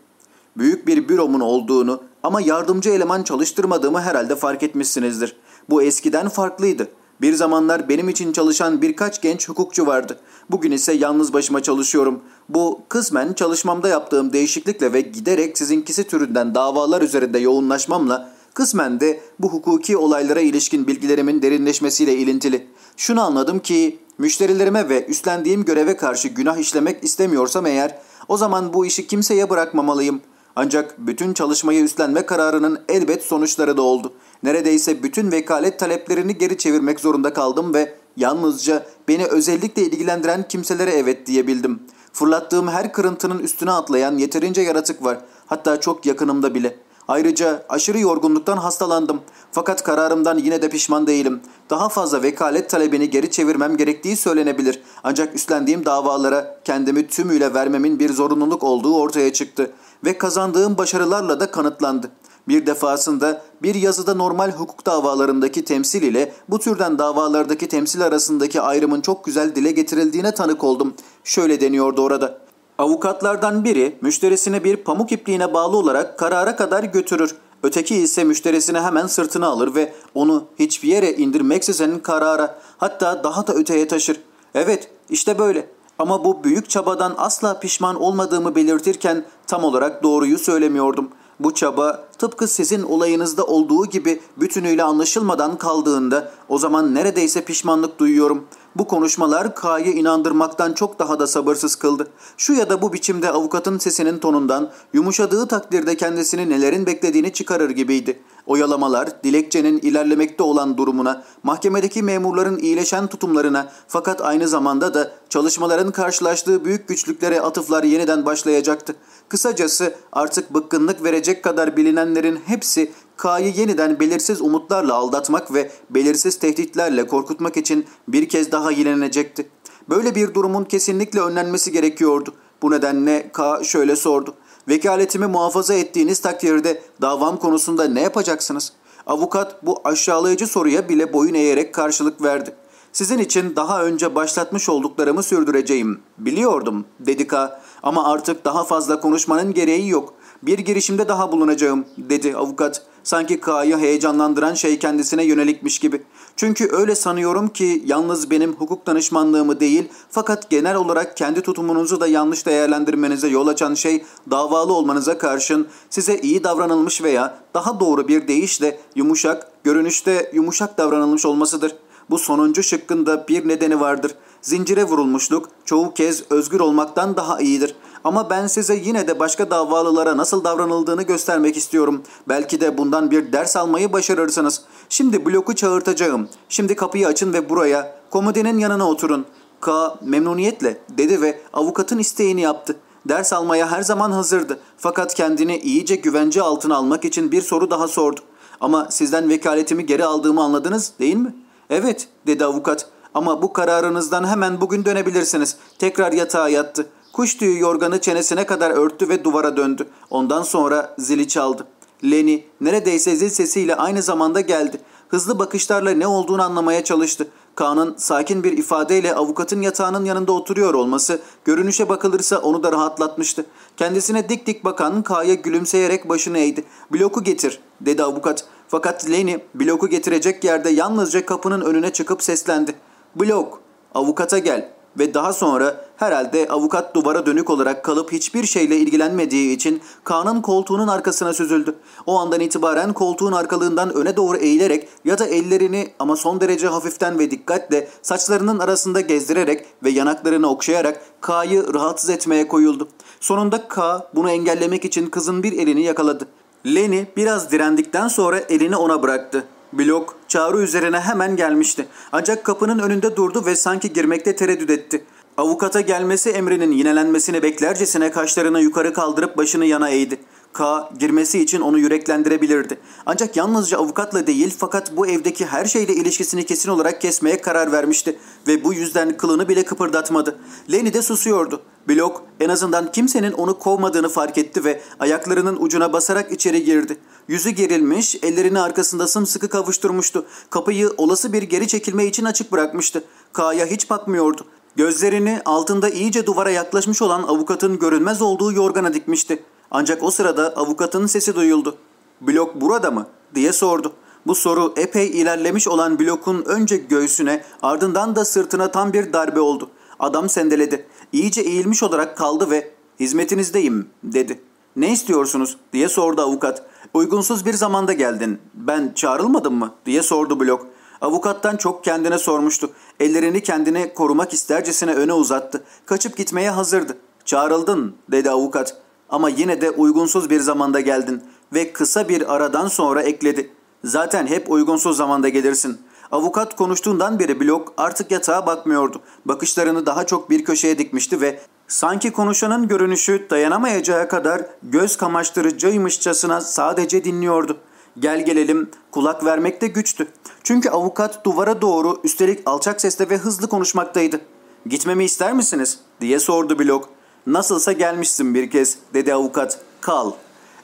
Büyük bir büromun olduğunu ama yardımcı eleman çalıştırmadığımı herhalde fark etmişsinizdir. Bu eskiden farklıydı. Bir zamanlar benim için çalışan birkaç genç hukukçu vardı. Bugün ise yalnız başıma çalışıyorum. Bu kısmen çalışmamda yaptığım değişiklikle ve giderek sizinkisi türünden davalar üzerinde yoğunlaşmamla kısmen de bu hukuki olaylara ilişkin bilgilerimin derinleşmesiyle ilintili. Şunu anladım ki müşterilerime ve üstlendiğim göreve karşı günah işlemek istemiyorsam eğer o zaman bu işi kimseye bırakmamalıyım.'' Ancak bütün çalışmayı üstlenme kararının elbet sonuçları da oldu. Neredeyse bütün vekalet taleplerini geri çevirmek zorunda kaldım ve yalnızca beni özellikle ilgilendiren kimselere evet diyebildim. Fırlattığım her kırıntının üstüne atlayan yeterince yaratık var. Hatta çok yakınımda bile. Ayrıca aşırı yorgunluktan hastalandım. Fakat kararımdan yine de pişman değilim. Daha fazla vekalet talebini geri çevirmem gerektiği söylenebilir. Ancak üstlendiğim davalara kendimi tümüyle vermemin bir zorunluluk olduğu ortaya çıktı. Ve kazandığım başarılarla da kanıtlandı. Bir defasında bir yazıda normal hukuk davalarındaki temsil ile bu türden davalardaki temsil arasındaki ayrımın çok güzel dile getirildiğine tanık oldum. Şöyle deniyordu orada. Avukatlardan biri müşterisini bir pamuk ipliğine bağlı olarak karara kadar götürür. Öteki ise müşterisini hemen sırtına alır ve onu hiçbir yere indirmeksizin karara hatta daha da öteye taşır. Evet işte böyle. Ama bu büyük çabadan asla pişman olmadığımı belirtirken tam olarak doğruyu söylemiyordum. Bu çaba tıpkı sizin olayınızda olduğu gibi bütünüyle anlaşılmadan kaldığında o zaman neredeyse pişmanlık duyuyorum. Bu konuşmalar K'yı inandırmaktan çok daha da sabırsız kıldı. Şu ya da bu biçimde avukatın sesinin tonundan yumuşadığı takdirde kendisini nelerin beklediğini çıkarır gibiydi. Oyalamalar, dilekçenin ilerlemekte olan durumuna, mahkemedeki memurların iyileşen tutumlarına fakat aynı zamanda da çalışmaların karşılaştığı büyük güçlüklere atıflar yeniden başlayacaktı. Kısacası artık bıkkınlık verecek kadar bilinenlerin hepsi K'yı yeniden belirsiz umutlarla aldatmak ve belirsiz tehditlerle korkutmak için bir kez daha yilenecekti. Böyle bir durumun kesinlikle önlenmesi gerekiyordu. Bu nedenle K şöyle sordu. Vekaletimi muhafaza ettiğiniz takdirde davam konusunda ne yapacaksınız? Avukat bu aşağılayıcı soruya bile boyun eğerek karşılık verdi. Sizin için daha önce başlatmış olduklarımı sürdüreceğim. Biliyordum, dedi K. Ama artık daha fazla konuşmanın gereği yok. Bir girişimde daha bulunacağım, dedi avukat. Sanki K'yı heyecanlandıran şey kendisine yönelikmiş gibi. Çünkü öyle sanıyorum ki yalnız benim hukuk danışmanlığımı değil fakat genel olarak kendi tutumunuzu da yanlış değerlendirmenize yol açan şey davalı olmanıza karşın size iyi davranılmış veya daha doğru bir deyişle yumuşak, görünüşte yumuşak davranılmış olmasıdır. Bu sonuncu şıkkında bir nedeni vardır. Zincire vurulmuşluk çoğu kez özgür olmaktan daha iyidir. Ama ben size yine de başka davalılara nasıl davranıldığını göstermek istiyorum. Belki de bundan bir ders almayı başarırsınız. Şimdi bloku çağırtacağım. Şimdi kapıyı açın ve buraya, komodinin yanına oturun. K memnuniyetle dedi ve avukatın isteğini yaptı. Ders almaya her zaman hazırdı. Fakat kendini iyice güvence altına almak için bir soru daha sordu. Ama sizden vekaletimi geri aldığımı anladınız değil mi? Evet dedi avukat. Ama bu kararınızdan hemen bugün dönebilirsiniz. Tekrar yatağa yattı. Kuş tüyü yorganı çenesine kadar örttü ve duvara döndü. Ondan sonra zili çaldı. Lenny neredeyse zil sesiyle aynı zamanda geldi. Hızlı bakışlarla ne olduğunu anlamaya çalıştı. Kaan'ın sakin bir ifadeyle avukatın yatağının yanında oturuyor olması görünüşe bakılırsa onu da rahatlatmıştı. Kendisine dik dik bakan K'ya gülümseyerek başını eğdi. Bloku getir dedi avukat. Fakat Lenny bloku getirecek yerde yalnızca kapının önüne çıkıp seslendi. Blok, avukata gel ve daha sonra herhalde avukat duvara dönük olarak kalıp hiçbir şeyle ilgilenmediği için Kaan'ın koltuğunun arkasına süzüldü. O andan itibaren koltuğun arkalığından öne doğru eğilerek ya da ellerini ama son derece hafiften ve dikkatle saçlarının arasında gezdirerek ve yanaklarını okşayarak K'yı rahatsız etmeye koyuldu. Sonunda K bunu engellemek için kızın bir elini yakaladı. Lenny biraz direndikten sonra elini ona bıraktı. Blok çağrı üzerine hemen gelmişti. Ancak kapının önünde durdu ve sanki girmekte tereddüt etti. Avukata gelmesi emrinin yinelenmesini beklercesine kaşlarını yukarı kaldırıp başını yana eğdi. K girmesi için onu yüreklendirebilirdi. Ancak yalnızca avukatla değil fakat bu evdeki her şeyle ilişkisini kesin olarak kesmeye karar vermişti. Ve bu yüzden kılını bile kıpırdatmadı. Lenny de susuyordu. Blok en azından kimsenin onu kovmadığını fark etti ve ayaklarının ucuna basarak içeri girdi. Yüzü gerilmiş, ellerini arkasında sımsıkı kavuşturmuştu. Kapıyı olası bir geri çekilme için açık bırakmıştı. K'ya hiç bakmıyordu. Gözlerini altında iyice duvara yaklaşmış olan avukatın görünmez olduğu yorgana dikmişti. Ancak o sırada avukatın sesi duyuldu. Blok burada mı? diye sordu. Bu soru epey ilerlemiş olan blokun önce göğsüne ardından da sırtına tam bir darbe oldu. Adam sendeledi. İyice eğilmiş olarak kaldı ve hizmetinizdeyim dedi. Ne istiyorsunuz diye sordu avukat. Uygunsuz bir zamanda geldin. Ben çağrılmadım mı diye sordu blok. Avukattan çok kendine sormuştu. Ellerini kendini korumak istercesine öne uzattı. Kaçıp gitmeye hazırdı. Çağrıldın dedi avukat. Ama yine de uygunsuz bir zamanda geldin. Ve kısa bir aradan sonra ekledi. Zaten hep uygunsuz zamanda gelirsin. Avukat konuştuğundan beri blok artık yatağa bakmıyordu. Bakışlarını daha çok bir köşeye dikmişti ve sanki konuşanın görünüşü dayanamayacağı kadar göz kamaştırıcıymışçasına sadece dinliyordu. Gel gelelim kulak vermekte güçtü. Çünkü avukat duvara doğru üstelik alçak sesle ve hızlı konuşmaktaydı. Gitmemi ister misiniz? diye sordu blok. Nasılsa gelmişsin bir kez dedi avukat. Kal.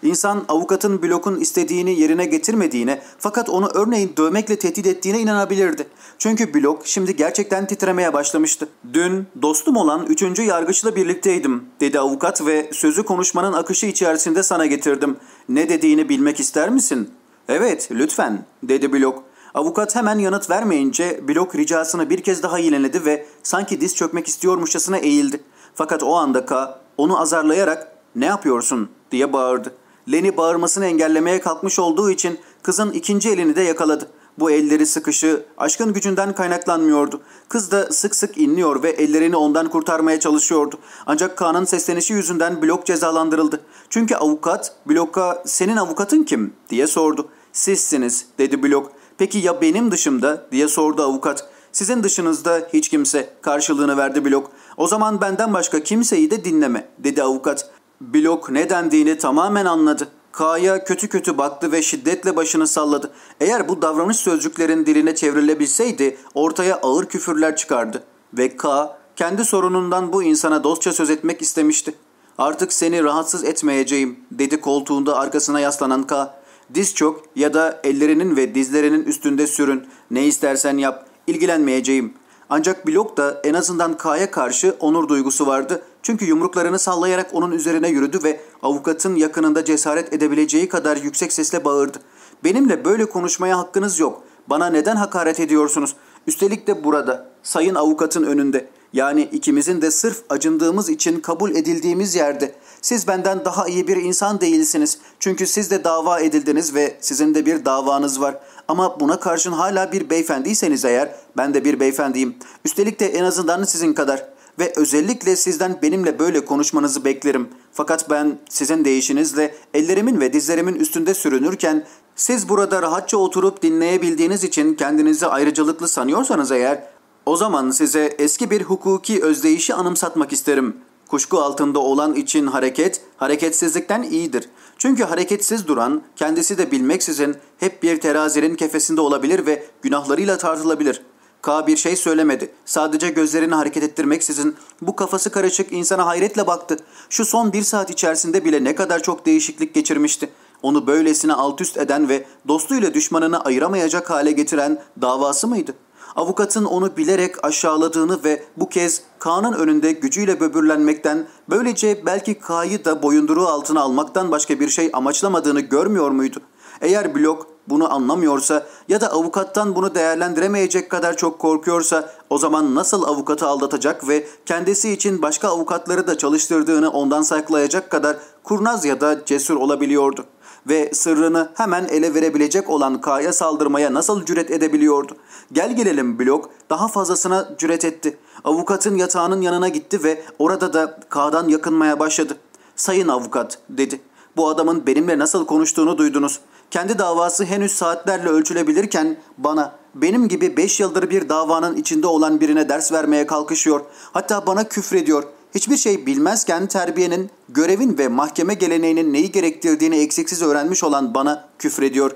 İnsan avukatın blokun istediğini yerine getirmediğine fakat onu örneğin dövmekle tehdit ettiğine inanabilirdi. Çünkü blok şimdi gerçekten titremeye başlamıştı. Dün dostum olan üçüncü yargıçla birlikteydim dedi avukat ve sözü konuşmanın akışı içerisinde sana getirdim. Ne dediğini bilmek ister misin? Evet lütfen dedi blok. Avukat hemen yanıt vermeyince blok ricasını bir kez daha yineledi ve sanki diz çökmek istiyormuşçasına eğildi. Fakat o anda K onu azarlayarak ne yapıyorsun diye bağırdı. Leni bağırmasını engellemeye kalkmış olduğu için kızın ikinci elini de yakaladı. Bu elleri sıkışı aşkın gücünden kaynaklanmıyordu. Kız da sık sık inliyor ve ellerini ondan kurtarmaya çalışıyordu. Ancak Kaan'ın seslenişi yüzünden blok cezalandırıldı. Çünkü avukat bloka senin avukatın kim diye sordu. Sizsiniz dedi blok. Peki ya benim dışımda diye sordu avukat. Sizin dışınızda hiç kimse karşılığını verdi blok. O zaman benden başka kimseyi de dinleme dedi avukat. Blok ne dendiğini tamamen anladı. K'ya kötü kötü baktı ve şiddetle başını salladı. Eğer bu davranış sözcüklerin diline çevrilebilseydi ortaya ağır küfürler çıkardı. Ve K kendi sorunundan bu insana dostça söz etmek istemişti. Artık seni rahatsız etmeyeceğim dedi koltuğunda arkasına yaslanan K. Diz çok ya da ellerinin ve dizlerinin üstünde sürün. Ne istersen yap. İlgilenmeyeceğim. Ancak Blok da en azından K'ya karşı onur duygusu vardı. Çünkü yumruklarını sallayarak onun üzerine yürüdü ve avukatın yakınında cesaret edebileceği kadar yüksek sesle bağırdı. Benimle böyle konuşmaya hakkınız yok. Bana neden hakaret ediyorsunuz? Üstelik de burada, sayın avukatın önünde. Yani ikimizin de sırf acındığımız için kabul edildiğimiz yerde. Siz benden daha iyi bir insan değilsiniz. Çünkü siz de dava edildiniz ve sizin de bir davanız var. Ama buna karşın hala bir beyefendiyseniz eğer ben de bir beyefendiyim. Üstelik de en azından sizin kadar. Ve özellikle sizden benimle böyle konuşmanızı beklerim. Fakat ben sizin değişinizle ellerimin ve dizlerimin üstünde sürünürken siz burada rahatça oturup dinleyebildiğiniz için kendinizi ayrıcalıklı sanıyorsanız eğer o zaman size eski bir hukuki özdeyişi anımsatmak isterim. Kuşku altında olan için hareket, hareketsizlikten iyidir. Çünkü hareketsiz duran, kendisi de bilmeksizin hep bir terazinin kefesinde olabilir ve günahlarıyla tartılabilir. K bir şey söylemedi. Sadece gözlerini hareket ettirmeksizin bu kafası karışık insana hayretle baktı. Şu son bir saat içerisinde bile ne kadar çok değişiklik geçirmişti. Onu böylesine alt üst eden ve dostuyla düşmanını ayıramayacak hale getiren davası mıydı?'' avukatın onu bilerek aşağıladığını ve bu kez Kaan'ın önünde gücüyle böbürlenmekten, böylece belki K'yı da boyunduruğu altına almaktan başka bir şey amaçlamadığını görmüyor muydu? Eğer Blok bunu anlamıyorsa ya da avukattan bunu değerlendiremeyecek kadar çok korkuyorsa o zaman nasıl avukatı aldatacak ve kendisi için başka avukatları da çalıştırdığını ondan saklayacak kadar kurnaz ya da cesur olabiliyordu ve sırrını hemen ele verebilecek olan K'ya saldırmaya nasıl cüret edebiliyordu? Gel gelelim blok daha fazlasına cüret etti. Avukatın yatağının yanına gitti ve orada da K'dan yakınmaya başladı. Sayın avukat dedi. Bu adamın benimle nasıl konuştuğunu duydunuz. Kendi davası henüz saatlerle ölçülebilirken bana, benim gibi beş yıldır bir davanın içinde olan birine ders vermeye kalkışıyor. Hatta bana küfrediyor. Hiçbir şey bilmezken terbiyenin, görevin ve mahkeme geleneğinin neyi gerektirdiğini eksiksiz öğrenmiş olan bana küfrediyor.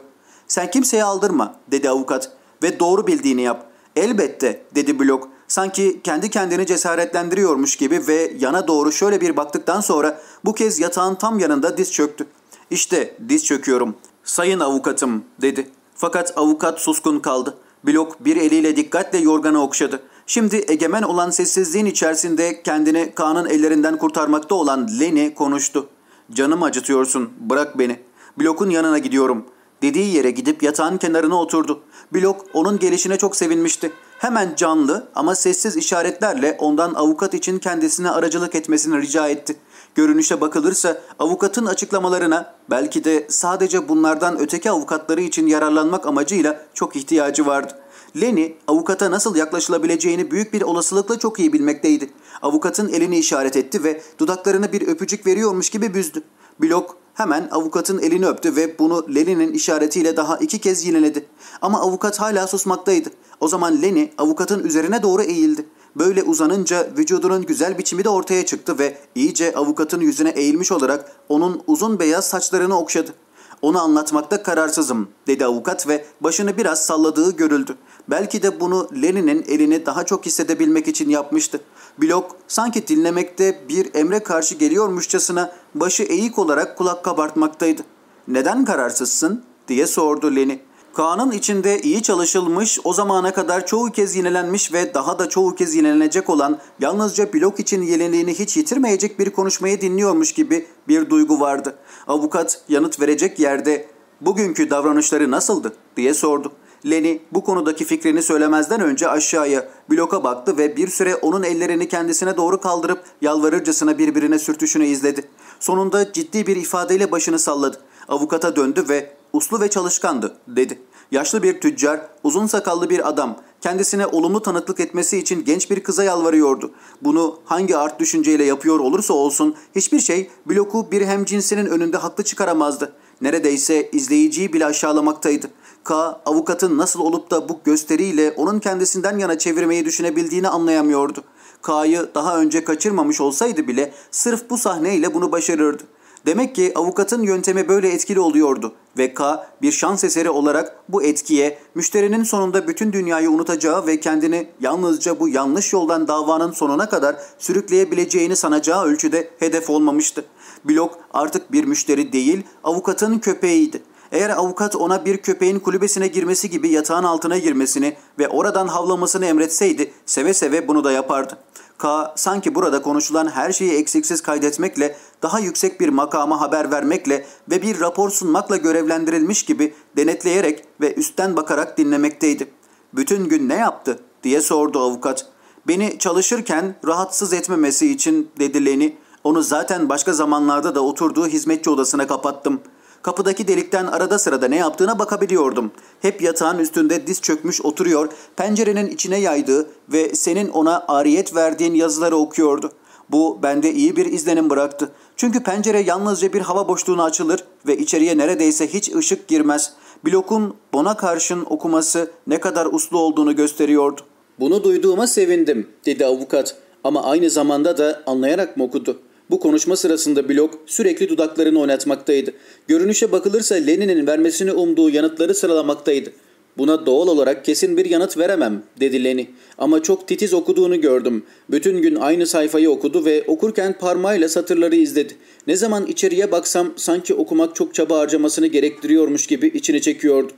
Sen kimseye aldırma dedi avukat ve doğru bildiğini yap. Elbette dedi Blok sanki kendi kendini cesaretlendiriyormuş gibi ve yana doğru şöyle bir baktıktan sonra bu kez yatağın tam yanında diz çöktü. İşte diz çöküyorum. Sayın avukatım dedi. Fakat avukat suskun kaldı. Blok bir eliyle dikkatle yorganı okşadı. Şimdi egemen olan sessizliğin içerisinde kendini Kaan'ın ellerinden kurtarmakta olan Lenny konuştu. Canım acıtıyorsun, bırak beni. Blok'un yanına gidiyorum. Dediği yere gidip yatağın kenarına oturdu. Blok onun gelişine çok sevinmişti. Hemen canlı ama sessiz işaretlerle ondan avukat için kendisine aracılık etmesini rica etti. Görünüşe bakılırsa avukatın açıklamalarına belki de sadece bunlardan öteki avukatları için yararlanmak amacıyla çok ihtiyacı vardı. Lenny avukata nasıl yaklaşılabileceğini büyük bir olasılıkla çok iyi bilmekteydi. Avukatın elini işaret etti ve dudaklarına bir öpücük veriyormuş gibi büzdü. Blok hemen avukatın elini öptü ve bunu Lenny'nin işaretiyle daha iki kez yineledi. Ama avukat hala susmaktaydı. O zaman Lenny avukatın üzerine doğru eğildi. Böyle uzanınca vücudunun güzel biçimi de ortaya çıktı ve iyice avukatın yüzüne eğilmiş olarak onun uzun beyaz saçlarını okşadı. Onu anlatmakta kararsızım dedi avukat ve başını biraz salladığı görüldü. Belki de bunu Lenin'in elini daha çok hissedebilmek için yapmıştı. Blok sanki dinlemekte bir emre karşı geliyormuşçasına başı eğik olarak kulak kabartmaktaydı. ''Neden kararsızsın?'' diye sordu Leni. Kaan'ın içinde iyi çalışılmış, o zamana kadar çoğu kez yenilenmiş ve daha da çoğu kez yenilenecek olan yalnızca blok için yeniliğini hiç yitirmeyecek bir konuşmayı dinliyormuş gibi bir duygu vardı. Avukat yanıt verecek yerde ''Bugünkü davranışları nasıldı?'' diye sordu. Lenny bu konudaki fikrini söylemezden önce aşağıya bloka baktı ve bir süre onun ellerini kendisine doğru kaldırıp yalvarırcasına birbirine sürtüşünü izledi. Sonunda ciddi bir ifadeyle başını salladı. Avukata döndü ve uslu ve çalışkandı dedi. Yaşlı bir tüccar, uzun sakallı bir adam kendisine olumlu tanıklık etmesi için genç bir kıza yalvarıyordu. Bunu hangi art düşünceyle yapıyor olursa olsun hiçbir şey bloku bir hemcinsinin önünde haklı çıkaramazdı. Neredeyse izleyiciyi bile aşağılamaktaydı. K, avukatın nasıl olup da bu gösteriyle onun kendisinden yana çevirmeyi düşünebildiğini anlayamıyordu. K'yı daha önce kaçırmamış olsaydı bile sırf bu sahneyle bunu başarırdı. Demek ki avukatın yöntemi böyle etkili oluyordu ve K bir şans eseri olarak bu etkiye müşterinin sonunda bütün dünyayı unutacağı ve kendini yalnızca bu yanlış yoldan davanın sonuna kadar sürükleyebileceğini sanacağı ölçüde hedef olmamıştı. Blok artık bir müşteri değil, avukatın köpeğiydi. Eğer avukat ona bir köpeğin kulübesine girmesi gibi yatağın altına girmesini ve oradan havlamasını emretseydi seve seve bunu da yapardı. K sanki burada konuşulan her şeyi eksiksiz kaydetmekle, daha yüksek bir makama haber vermekle ve bir rapor sunmakla görevlendirilmiş gibi denetleyerek ve üstten bakarak dinlemekteydi. Bütün gün ne yaptı diye sordu avukat. Beni çalışırken rahatsız etmemesi için dedi Leni. Onu zaten başka zamanlarda da oturduğu hizmetçi odasına kapattım.'' Kapıdaki delikten arada sırada ne yaptığına bakabiliyordum. Hep yatağın üstünde diz çökmüş oturuyor, pencerenin içine yaydığı ve senin ona ariyet verdiğin yazıları okuyordu. Bu bende iyi bir izlenim bıraktı. Çünkü pencere yalnızca bir hava boşluğuna açılır ve içeriye neredeyse hiç ışık girmez. Blokun bona karşın okuması ne kadar uslu olduğunu gösteriyordu. Bunu duyduğuma sevindim dedi avukat ama aynı zamanda da anlayarak mı okudu? Bu konuşma sırasında Blok sürekli dudaklarını oynatmaktaydı. Görünüşe bakılırsa Lenin'in vermesini umduğu yanıtları sıralamaktaydı. Buna doğal olarak kesin bir yanıt veremem dedi Leni. Ama çok titiz okuduğunu gördüm. Bütün gün aynı sayfayı okudu ve okurken parmağıyla satırları izledi. Ne zaman içeriye baksam sanki okumak çok çaba harcamasını gerektiriyormuş gibi içini çekiyordu.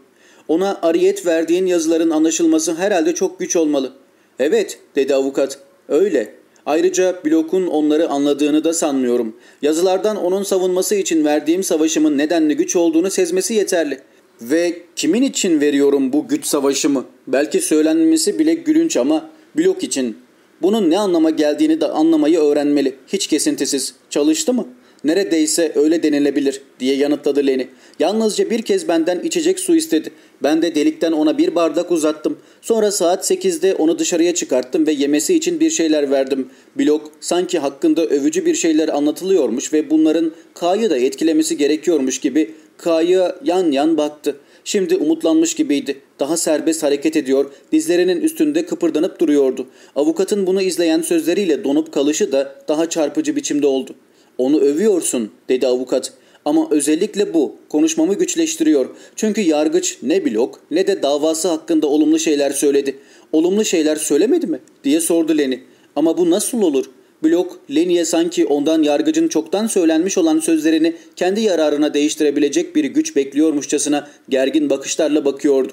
Ona ariyet verdiğin yazıların anlaşılması herhalde çok güç olmalı. Evet dedi avukat. Öyle. Ayrıca Blok'un onları anladığını da sanmıyorum. Yazılardan onun savunması için verdiğim savaşımın nedenli güç olduğunu sezmesi yeterli. Ve kimin için veriyorum bu güç savaşımı? Belki söylenmesi bile gülünç ama Blok için. Bunun ne anlama geldiğini de anlamayı öğrenmeli. Hiç kesintisiz. Çalıştı mı? Neredeyse öyle denilebilir diye yanıtladı Leni. Yalnızca bir kez benden içecek su istedi. Ben de delikten ona bir bardak uzattım. Sonra saat 8'de onu dışarıya çıkarttım ve yemesi için bir şeyler verdim. Blok sanki hakkında övücü bir şeyler anlatılıyormuş ve bunların K'yı da etkilemesi gerekiyormuş gibi K'ya yan yan baktı. Şimdi umutlanmış gibiydi. Daha serbest hareket ediyor, dizlerinin üstünde kıpırdanıp duruyordu. Avukatın bunu izleyen sözleriyle donup kalışı da daha çarpıcı biçimde oldu. Onu övüyorsun dedi avukat. Ama özellikle bu konuşmamı güçleştiriyor. Çünkü yargıç ne blok ne de davası hakkında olumlu şeyler söyledi. Olumlu şeyler söylemedi mi diye sordu Leni. Ama bu nasıl olur? Blok Leni'ye sanki ondan yargıcın çoktan söylenmiş olan sözlerini kendi yararına değiştirebilecek bir güç bekliyormuşçasına gergin bakışlarla bakıyordu.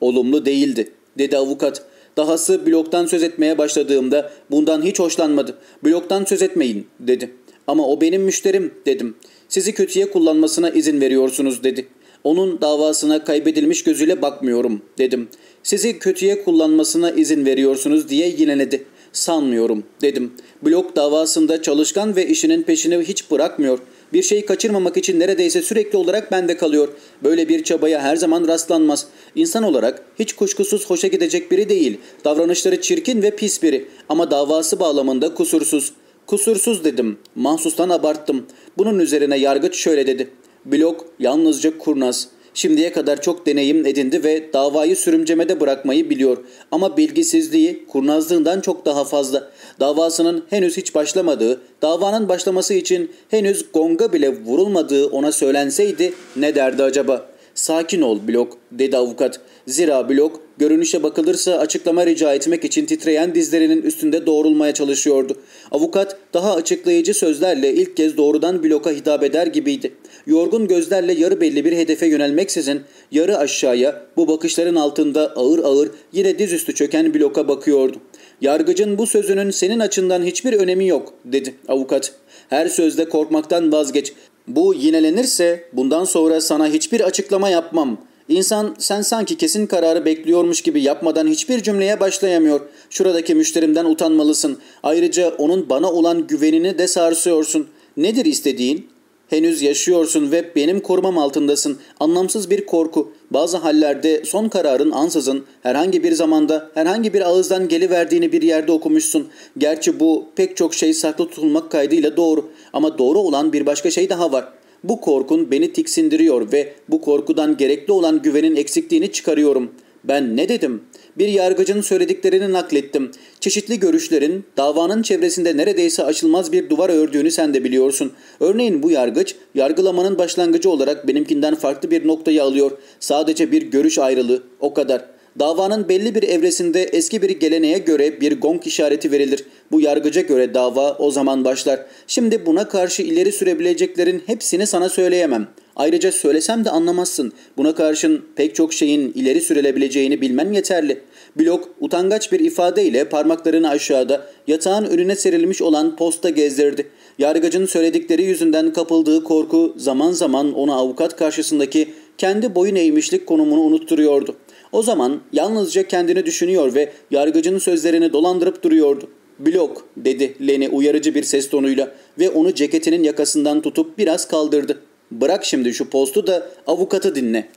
Olumlu değildi dedi avukat. Dahası bloktan söz etmeye başladığımda bundan hiç hoşlanmadı. Bloktan söz etmeyin dedi. Ama o benim müşterim dedim. Sizi kötüye kullanmasına izin veriyorsunuz dedi. Onun davasına kaybedilmiş gözüyle bakmıyorum dedim. Sizi kötüye kullanmasına izin veriyorsunuz diye yineledi. Sanmıyorum dedim. Blok davasında çalışkan ve işinin peşini hiç bırakmıyor. Bir şey kaçırmamak için neredeyse sürekli olarak bende kalıyor. Böyle bir çabaya her zaman rastlanmaz. İnsan olarak hiç kuşkusuz hoşa gidecek biri değil. Davranışları çirkin ve pis biri ama davası bağlamında kusursuz. Kusursuz dedim. Mahsustan abarttım. Bunun üzerine yargıç şöyle dedi. Blok yalnızca kurnaz. Şimdiye kadar çok deneyim edindi ve davayı sürümcemede bırakmayı biliyor. Ama bilgisizliği kurnazlığından çok daha fazla. Davasının henüz hiç başlamadığı, davanın başlaması için henüz gonga bile vurulmadığı ona söylenseydi ne derdi acaba? Sakin ol Blok dedi avukat. Zira Blok görünüşe bakılırsa açıklama rica etmek için titreyen dizlerinin üstünde doğrulmaya çalışıyordu. Avukat daha açıklayıcı sözlerle ilk kez doğrudan Blok'a hitap eder gibiydi. Yorgun gözlerle yarı belli bir hedefe yönelmeksizin yarı aşağıya bu bakışların altında ağır ağır yine dizüstü çöken Blok'a bakıyordu. Yargıcın bu sözünün senin açından hiçbir önemi yok dedi avukat. Her sözde korkmaktan vazgeç. Bu yinelenirse bundan sonra sana hiçbir açıklama yapmam. İnsan sen sanki kesin kararı bekliyormuş gibi yapmadan hiçbir cümleye başlayamıyor. Şuradaki müşterimden utanmalısın. Ayrıca onun bana olan güvenini de sarsıyorsun. Nedir istediğin? Henüz yaşıyorsun ve benim korumam altındasın. Anlamsız bir korku. Bazı hallerde son kararın ansızın herhangi bir zamanda herhangi bir ağızdan geliverdiğini bir yerde okumuşsun. Gerçi bu pek çok şey saklı tutulmak kaydıyla doğru. Ama doğru olan bir başka şey daha var. Bu korkun beni tiksindiriyor ve bu korkudan gerekli olan güvenin eksikliğini çıkarıyorum. Ben ne dedim? Bir yargıcın söylediklerini naklettim. Çeşitli görüşlerin davanın çevresinde neredeyse aşılmaz bir duvar ördüğünü sen de biliyorsun. Örneğin bu yargıç yargılamanın başlangıcı olarak benimkinden farklı bir noktayı alıyor. Sadece bir görüş ayrılığı o kadar. Davanın belli bir evresinde eski bir geleneğe göre bir gong işareti verilir. Bu yargıca göre dava o zaman başlar. Şimdi buna karşı ileri sürebileceklerin hepsini sana söyleyemem. Ayrıca söylesem de anlamazsın. Buna karşın pek çok şeyin ileri sürülebileceğini bilmen yeterli. Blok utangaç bir ifadeyle parmaklarını aşağıda yatağın önüne serilmiş olan posta gezdirdi. Yargıcın söyledikleri yüzünden kapıldığı korku zaman zaman ona avukat karşısındaki kendi boyun eğmişlik konumunu unutturuyordu. O zaman yalnızca kendini düşünüyor ve yargıcının sözlerini dolandırıp duruyordu. Blok dedi Leni uyarıcı bir ses tonuyla ve onu ceketinin yakasından tutup biraz kaldırdı. Bırak şimdi şu postu da avukatı dinle.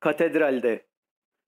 Katedralde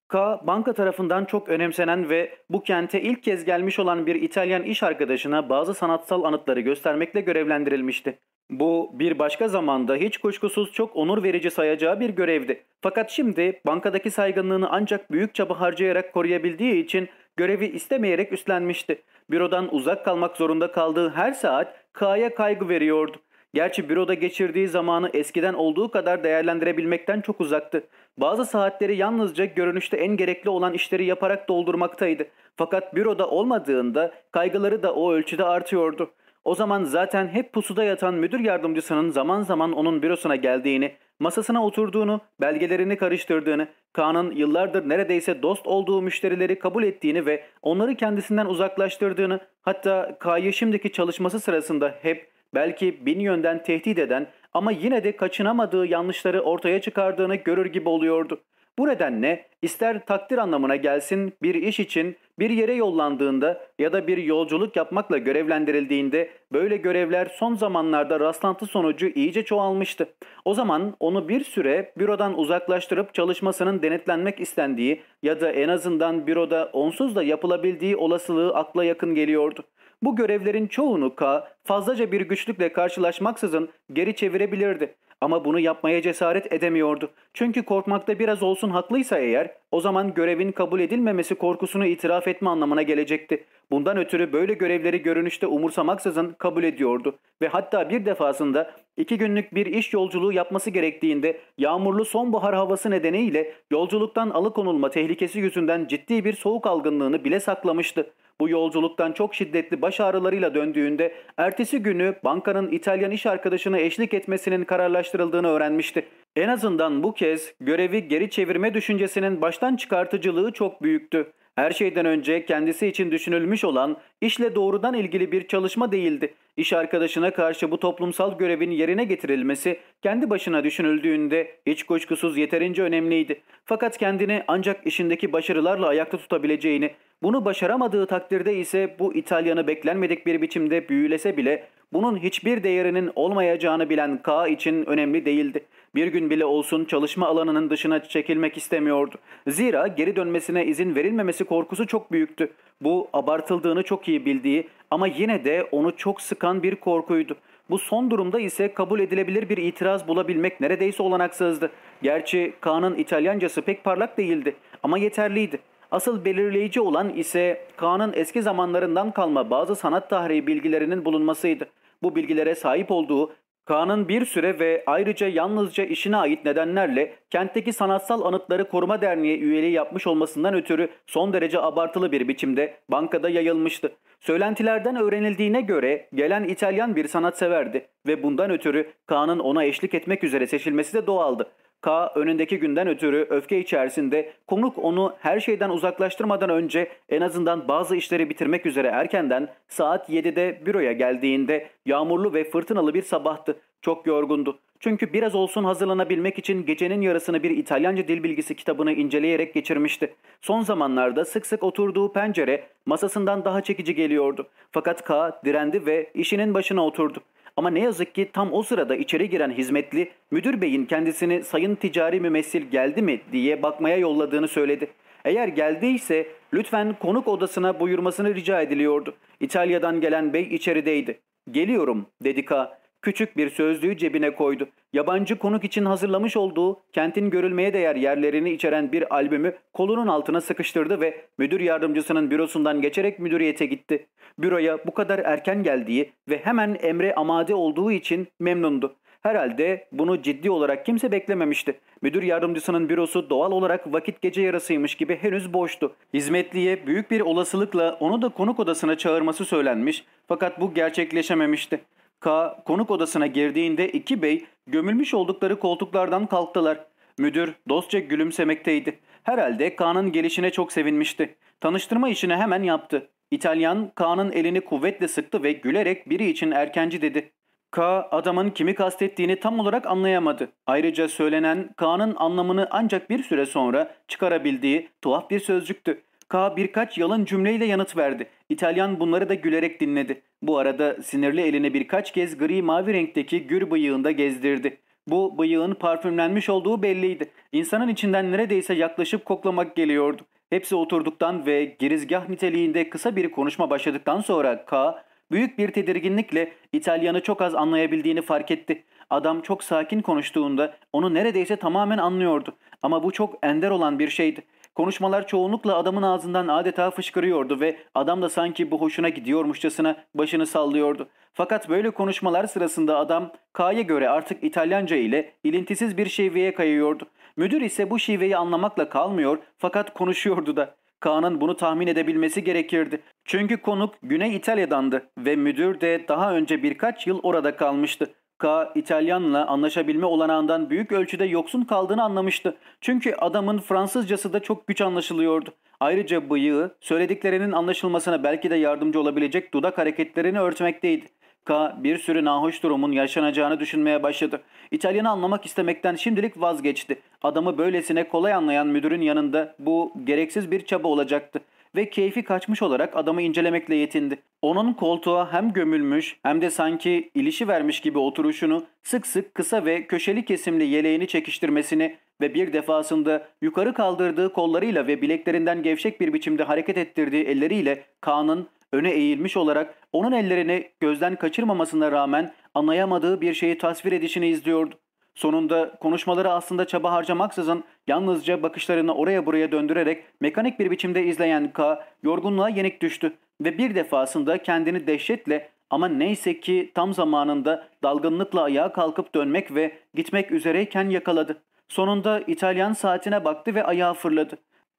K, banka tarafından çok önemsenen ve bu kente ilk kez gelmiş olan bir İtalyan iş arkadaşına bazı sanatsal anıtları göstermekle görevlendirilmişti. Bu bir başka zamanda hiç kuşkusuz çok onur verici sayacağı bir görevdi. Fakat şimdi bankadaki saygınlığını ancak büyük çaba harcayarak koruyabildiği için görevi istemeyerek üstlenmişti. Bürodan uzak kalmak zorunda kaldığı her saat K'ya kaygı veriyordu. Gerçi büroda geçirdiği zamanı eskiden olduğu kadar değerlendirebilmekten çok uzaktı. Bazı saatleri yalnızca görünüşte en gerekli olan işleri yaparak doldurmaktaydı. Fakat büroda olmadığında kaygıları da o ölçüde artıyordu. O zaman zaten hep pusuda yatan müdür yardımcısının zaman zaman onun bürosuna geldiğini, masasına oturduğunu, belgelerini karıştırdığını, Kaan'ın yıllardır neredeyse dost olduğu müşterileri kabul ettiğini ve onları kendisinden uzaklaştırdığını, hatta K'yı şimdiki çalışması sırasında hep belki bin yönden tehdit eden ama yine de kaçınamadığı yanlışları ortaya çıkardığını görür gibi oluyordu. Bu nedenle ister takdir anlamına gelsin bir iş için bir yere yollandığında ya da bir yolculuk yapmakla görevlendirildiğinde böyle görevler son zamanlarda rastlantı sonucu iyice çoğalmıştı. O zaman onu bir süre bürodan uzaklaştırıp çalışmasının denetlenmek istendiği ya da en azından büroda onsuz da yapılabildiği olasılığı akla yakın geliyordu. Bu görevlerin çoğunu K fazlaca bir güçlükle karşılaşmaksızın geri çevirebilirdi. Ama bunu yapmaya cesaret edemiyordu. Çünkü korkmakta biraz olsun haklıysa eğer o zaman görevin kabul edilmemesi korkusunu itiraf etme anlamına gelecekti. Bundan ötürü böyle görevleri görünüşte umursamaksızın kabul ediyordu. Ve hatta bir defasında iki günlük bir iş yolculuğu yapması gerektiğinde yağmurlu sonbahar havası nedeniyle yolculuktan alıkonulma tehlikesi yüzünden ciddi bir soğuk algınlığını bile saklamıştı. Bu yolculuktan çok şiddetli baş ağrılarıyla döndüğünde ertesi günü bankanın İtalyan iş arkadaşına eşlik etmesinin kararlaştırıldığını öğrenmişti. En azından bu kez görevi geri çevirme düşüncesinin baştan çıkartıcılığı çok büyüktü. Her şeyden önce kendisi için düşünülmüş olan işle doğrudan ilgili bir çalışma değildi. İş arkadaşına karşı bu toplumsal görevin yerine getirilmesi kendi başına düşünüldüğünde hiç kuşkusuz yeterince önemliydi. Fakat kendini ancak işindeki başarılarla ayakta tutabileceğini, bunu başaramadığı takdirde ise bu İtalyanı beklenmedik bir biçimde büyülese bile bunun hiçbir değerinin olmayacağını bilen K için önemli değildi. Bir gün bile olsun çalışma alanının dışına çekilmek istemiyordu. Zira geri dönmesine izin verilmemesi korkusu çok büyüktü. Bu abartıldığını çok iyi bildiği ama yine de onu çok sıkan bir korkuydu. Bu son durumda ise kabul edilebilir bir itiraz bulabilmek neredeyse olanaksızdı. Gerçi Kaan'ın İtalyancası pek parlak değildi ama yeterliydi. Asıl belirleyici olan ise Kaan'ın eski zamanlarından kalma bazı sanat tarihi bilgilerinin bulunmasıydı. Bu bilgilere sahip olduğu Kaan'ın bir süre ve ayrıca yalnızca işine ait nedenlerle kentteki sanatsal anıtları koruma derneği üyeliği yapmış olmasından ötürü son derece abartılı bir biçimde bankada yayılmıştı. Söylentilerden öğrenildiğine göre gelen İtalyan bir sanatseverdi ve bundan ötürü Kaan'ın ona eşlik etmek üzere seçilmesi de doğaldı. K önündeki günden ötürü öfke içerisinde konuk onu her şeyden uzaklaştırmadan önce en azından bazı işleri bitirmek üzere erkenden saat 7'de büroya geldiğinde yağmurlu ve fırtınalı bir sabahtı. Çok yorgundu. Çünkü biraz olsun hazırlanabilmek için gecenin yarısını bir İtalyanca dil bilgisi kitabını inceleyerek geçirmişti. Son zamanlarda sık sık oturduğu pencere masasından daha çekici geliyordu. Fakat K direndi ve işinin başına oturdu. Ama ne yazık ki tam o sırada içeri giren hizmetli müdür beyin kendisini sayın ticari mümessil geldi mi diye bakmaya yolladığını söyledi. Eğer geldiyse lütfen konuk odasına buyurmasını rica ediliyordu. İtalya'dan gelen bey içerideydi. Geliyorum dedi K. Küçük bir sözlüğü cebine koydu. Yabancı konuk için hazırlamış olduğu kentin görülmeye değer yerlerini içeren bir albümü kolunun altına sıkıştırdı ve müdür yardımcısının bürosundan geçerek müdüriyete gitti. Büroya bu kadar erken geldiği ve hemen emre amade olduğu için memnundu. Herhalde bunu ciddi olarak kimse beklememişti. Müdür yardımcısının bürosu doğal olarak vakit gece yarısıymış gibi henüz boştu. Hizmetliye büyük bir olasılıkla onu da konuk odasına çağırması söylenmiş fakat bu gerçekleşememişti. K konuk odasına girdiğinde iki bey gömülmüş oldukları koltuklardan kalktılar. Müdür dostça gülümsemekteydi. Herhalde K'nın gelişine çok sevinmişti. Tanıştırma işini hemen yaptı. İtalyan K'nın elini kuvvetle sıktı ve gülerek biri için erkenci dedi. K adamın kimi kastettiğini tam olarak anlayamadı. Ayrıca söylenen K'nın anlamını ancak bir süre sonra çıkarabildiği tuhaf bir sözcüktü. K birkaç yalın cümleyle yanıt verdi. İtalyan bunları da gülerek dinledi. Bu arada sinirli elini birkaç kez gri mavi renkteki gür bıyığında gezdirdi. Bu bıyığın parfümlenmiş olduğu belliydi. İnsanın içinden neredeyse yaklaşıp koklamak geliyordu. Hepsi oturduktan ve girizgah niteliğinde kısa bir konuşma başladıktan sonra K büyük bir tedirginlikle İtalyanı çok az anlayabildiğini fark etti. Adam çok sakin konuştuğunda onu neredeyse tamamen anlıyordu. Ama bu çok ender olan bir şeydi. Konuşmalar çoğunlukla adamın ağzından adeta fışkırıyordu ve adam da sanki bu hoşuna gidiyormuşçasına başını sallıyordu. Fakat böyle konuşmalar sırasında adam K'ya göre artık İtalyanca ile ilintisiz bir şiveye kayıyordu. Müdür ise bu şiveyi anlamakla kalmıyor fakat konuşuyordu da. K'nın bunu tahmin edebilmesi gerekirdi. Çünkü konuk Güney İtalya'dandı ve müdür de daha önce birkaç yıl orada kalmıştı. K. İtalyanla anlaşabilme olanağından büyük ölçüde yoksun kaldığını anlamıştı. Çünkü adamın Fransızcası da çok güç anlaşılıyordu. Ayrıca bıyığı söylediklerinin anlaşılmasına belki de yardımcı olabilecek dudak hareketlerini örtmekteydi. K bir sürü nahoş durumun yaşanacağını düşünmeye başladı. İtalyanı anlamak istemekten şimdilik vazgeçti. Adamı böylesine kolay anlayan müdürün yanında bu gereksiz bir çaba olacaktı ve keyfi kaçmış olarak adamı incelemekle yetindi. Onun koltuğa hem gömülmüş hem de sanki ilişi vermiş gibi oturuşunu sık sık kısa ve köşeli kesimli yeleğini çekiştirmesini ve bir defasında yukarı kaldırdığı kollarıyla ve bileklerinden gevşek bir biçimde hareket ettirdiği elleriyle Kaan'ın öne eğilmiş olarak onun ellerini gözden kaçırmamasına rağmen anlayamadığı bir şeyi tasvir edişini izliyordu. Sonunda konuşmaları aslında çaba harcamaksızın yalnızca bakışlarını oraya buraya döndürerek mekanik bir biçimde izleyen K yorgunluğa yenik düştü ve bir defasında kendini dehşetle ama neyse ki tam zamanında dalgınlıkla ayağa kalkıp dönmek ve gitmek üzereyken yakaladı. Sonunda İtalyan saatine baktı ve ayağa fırladı.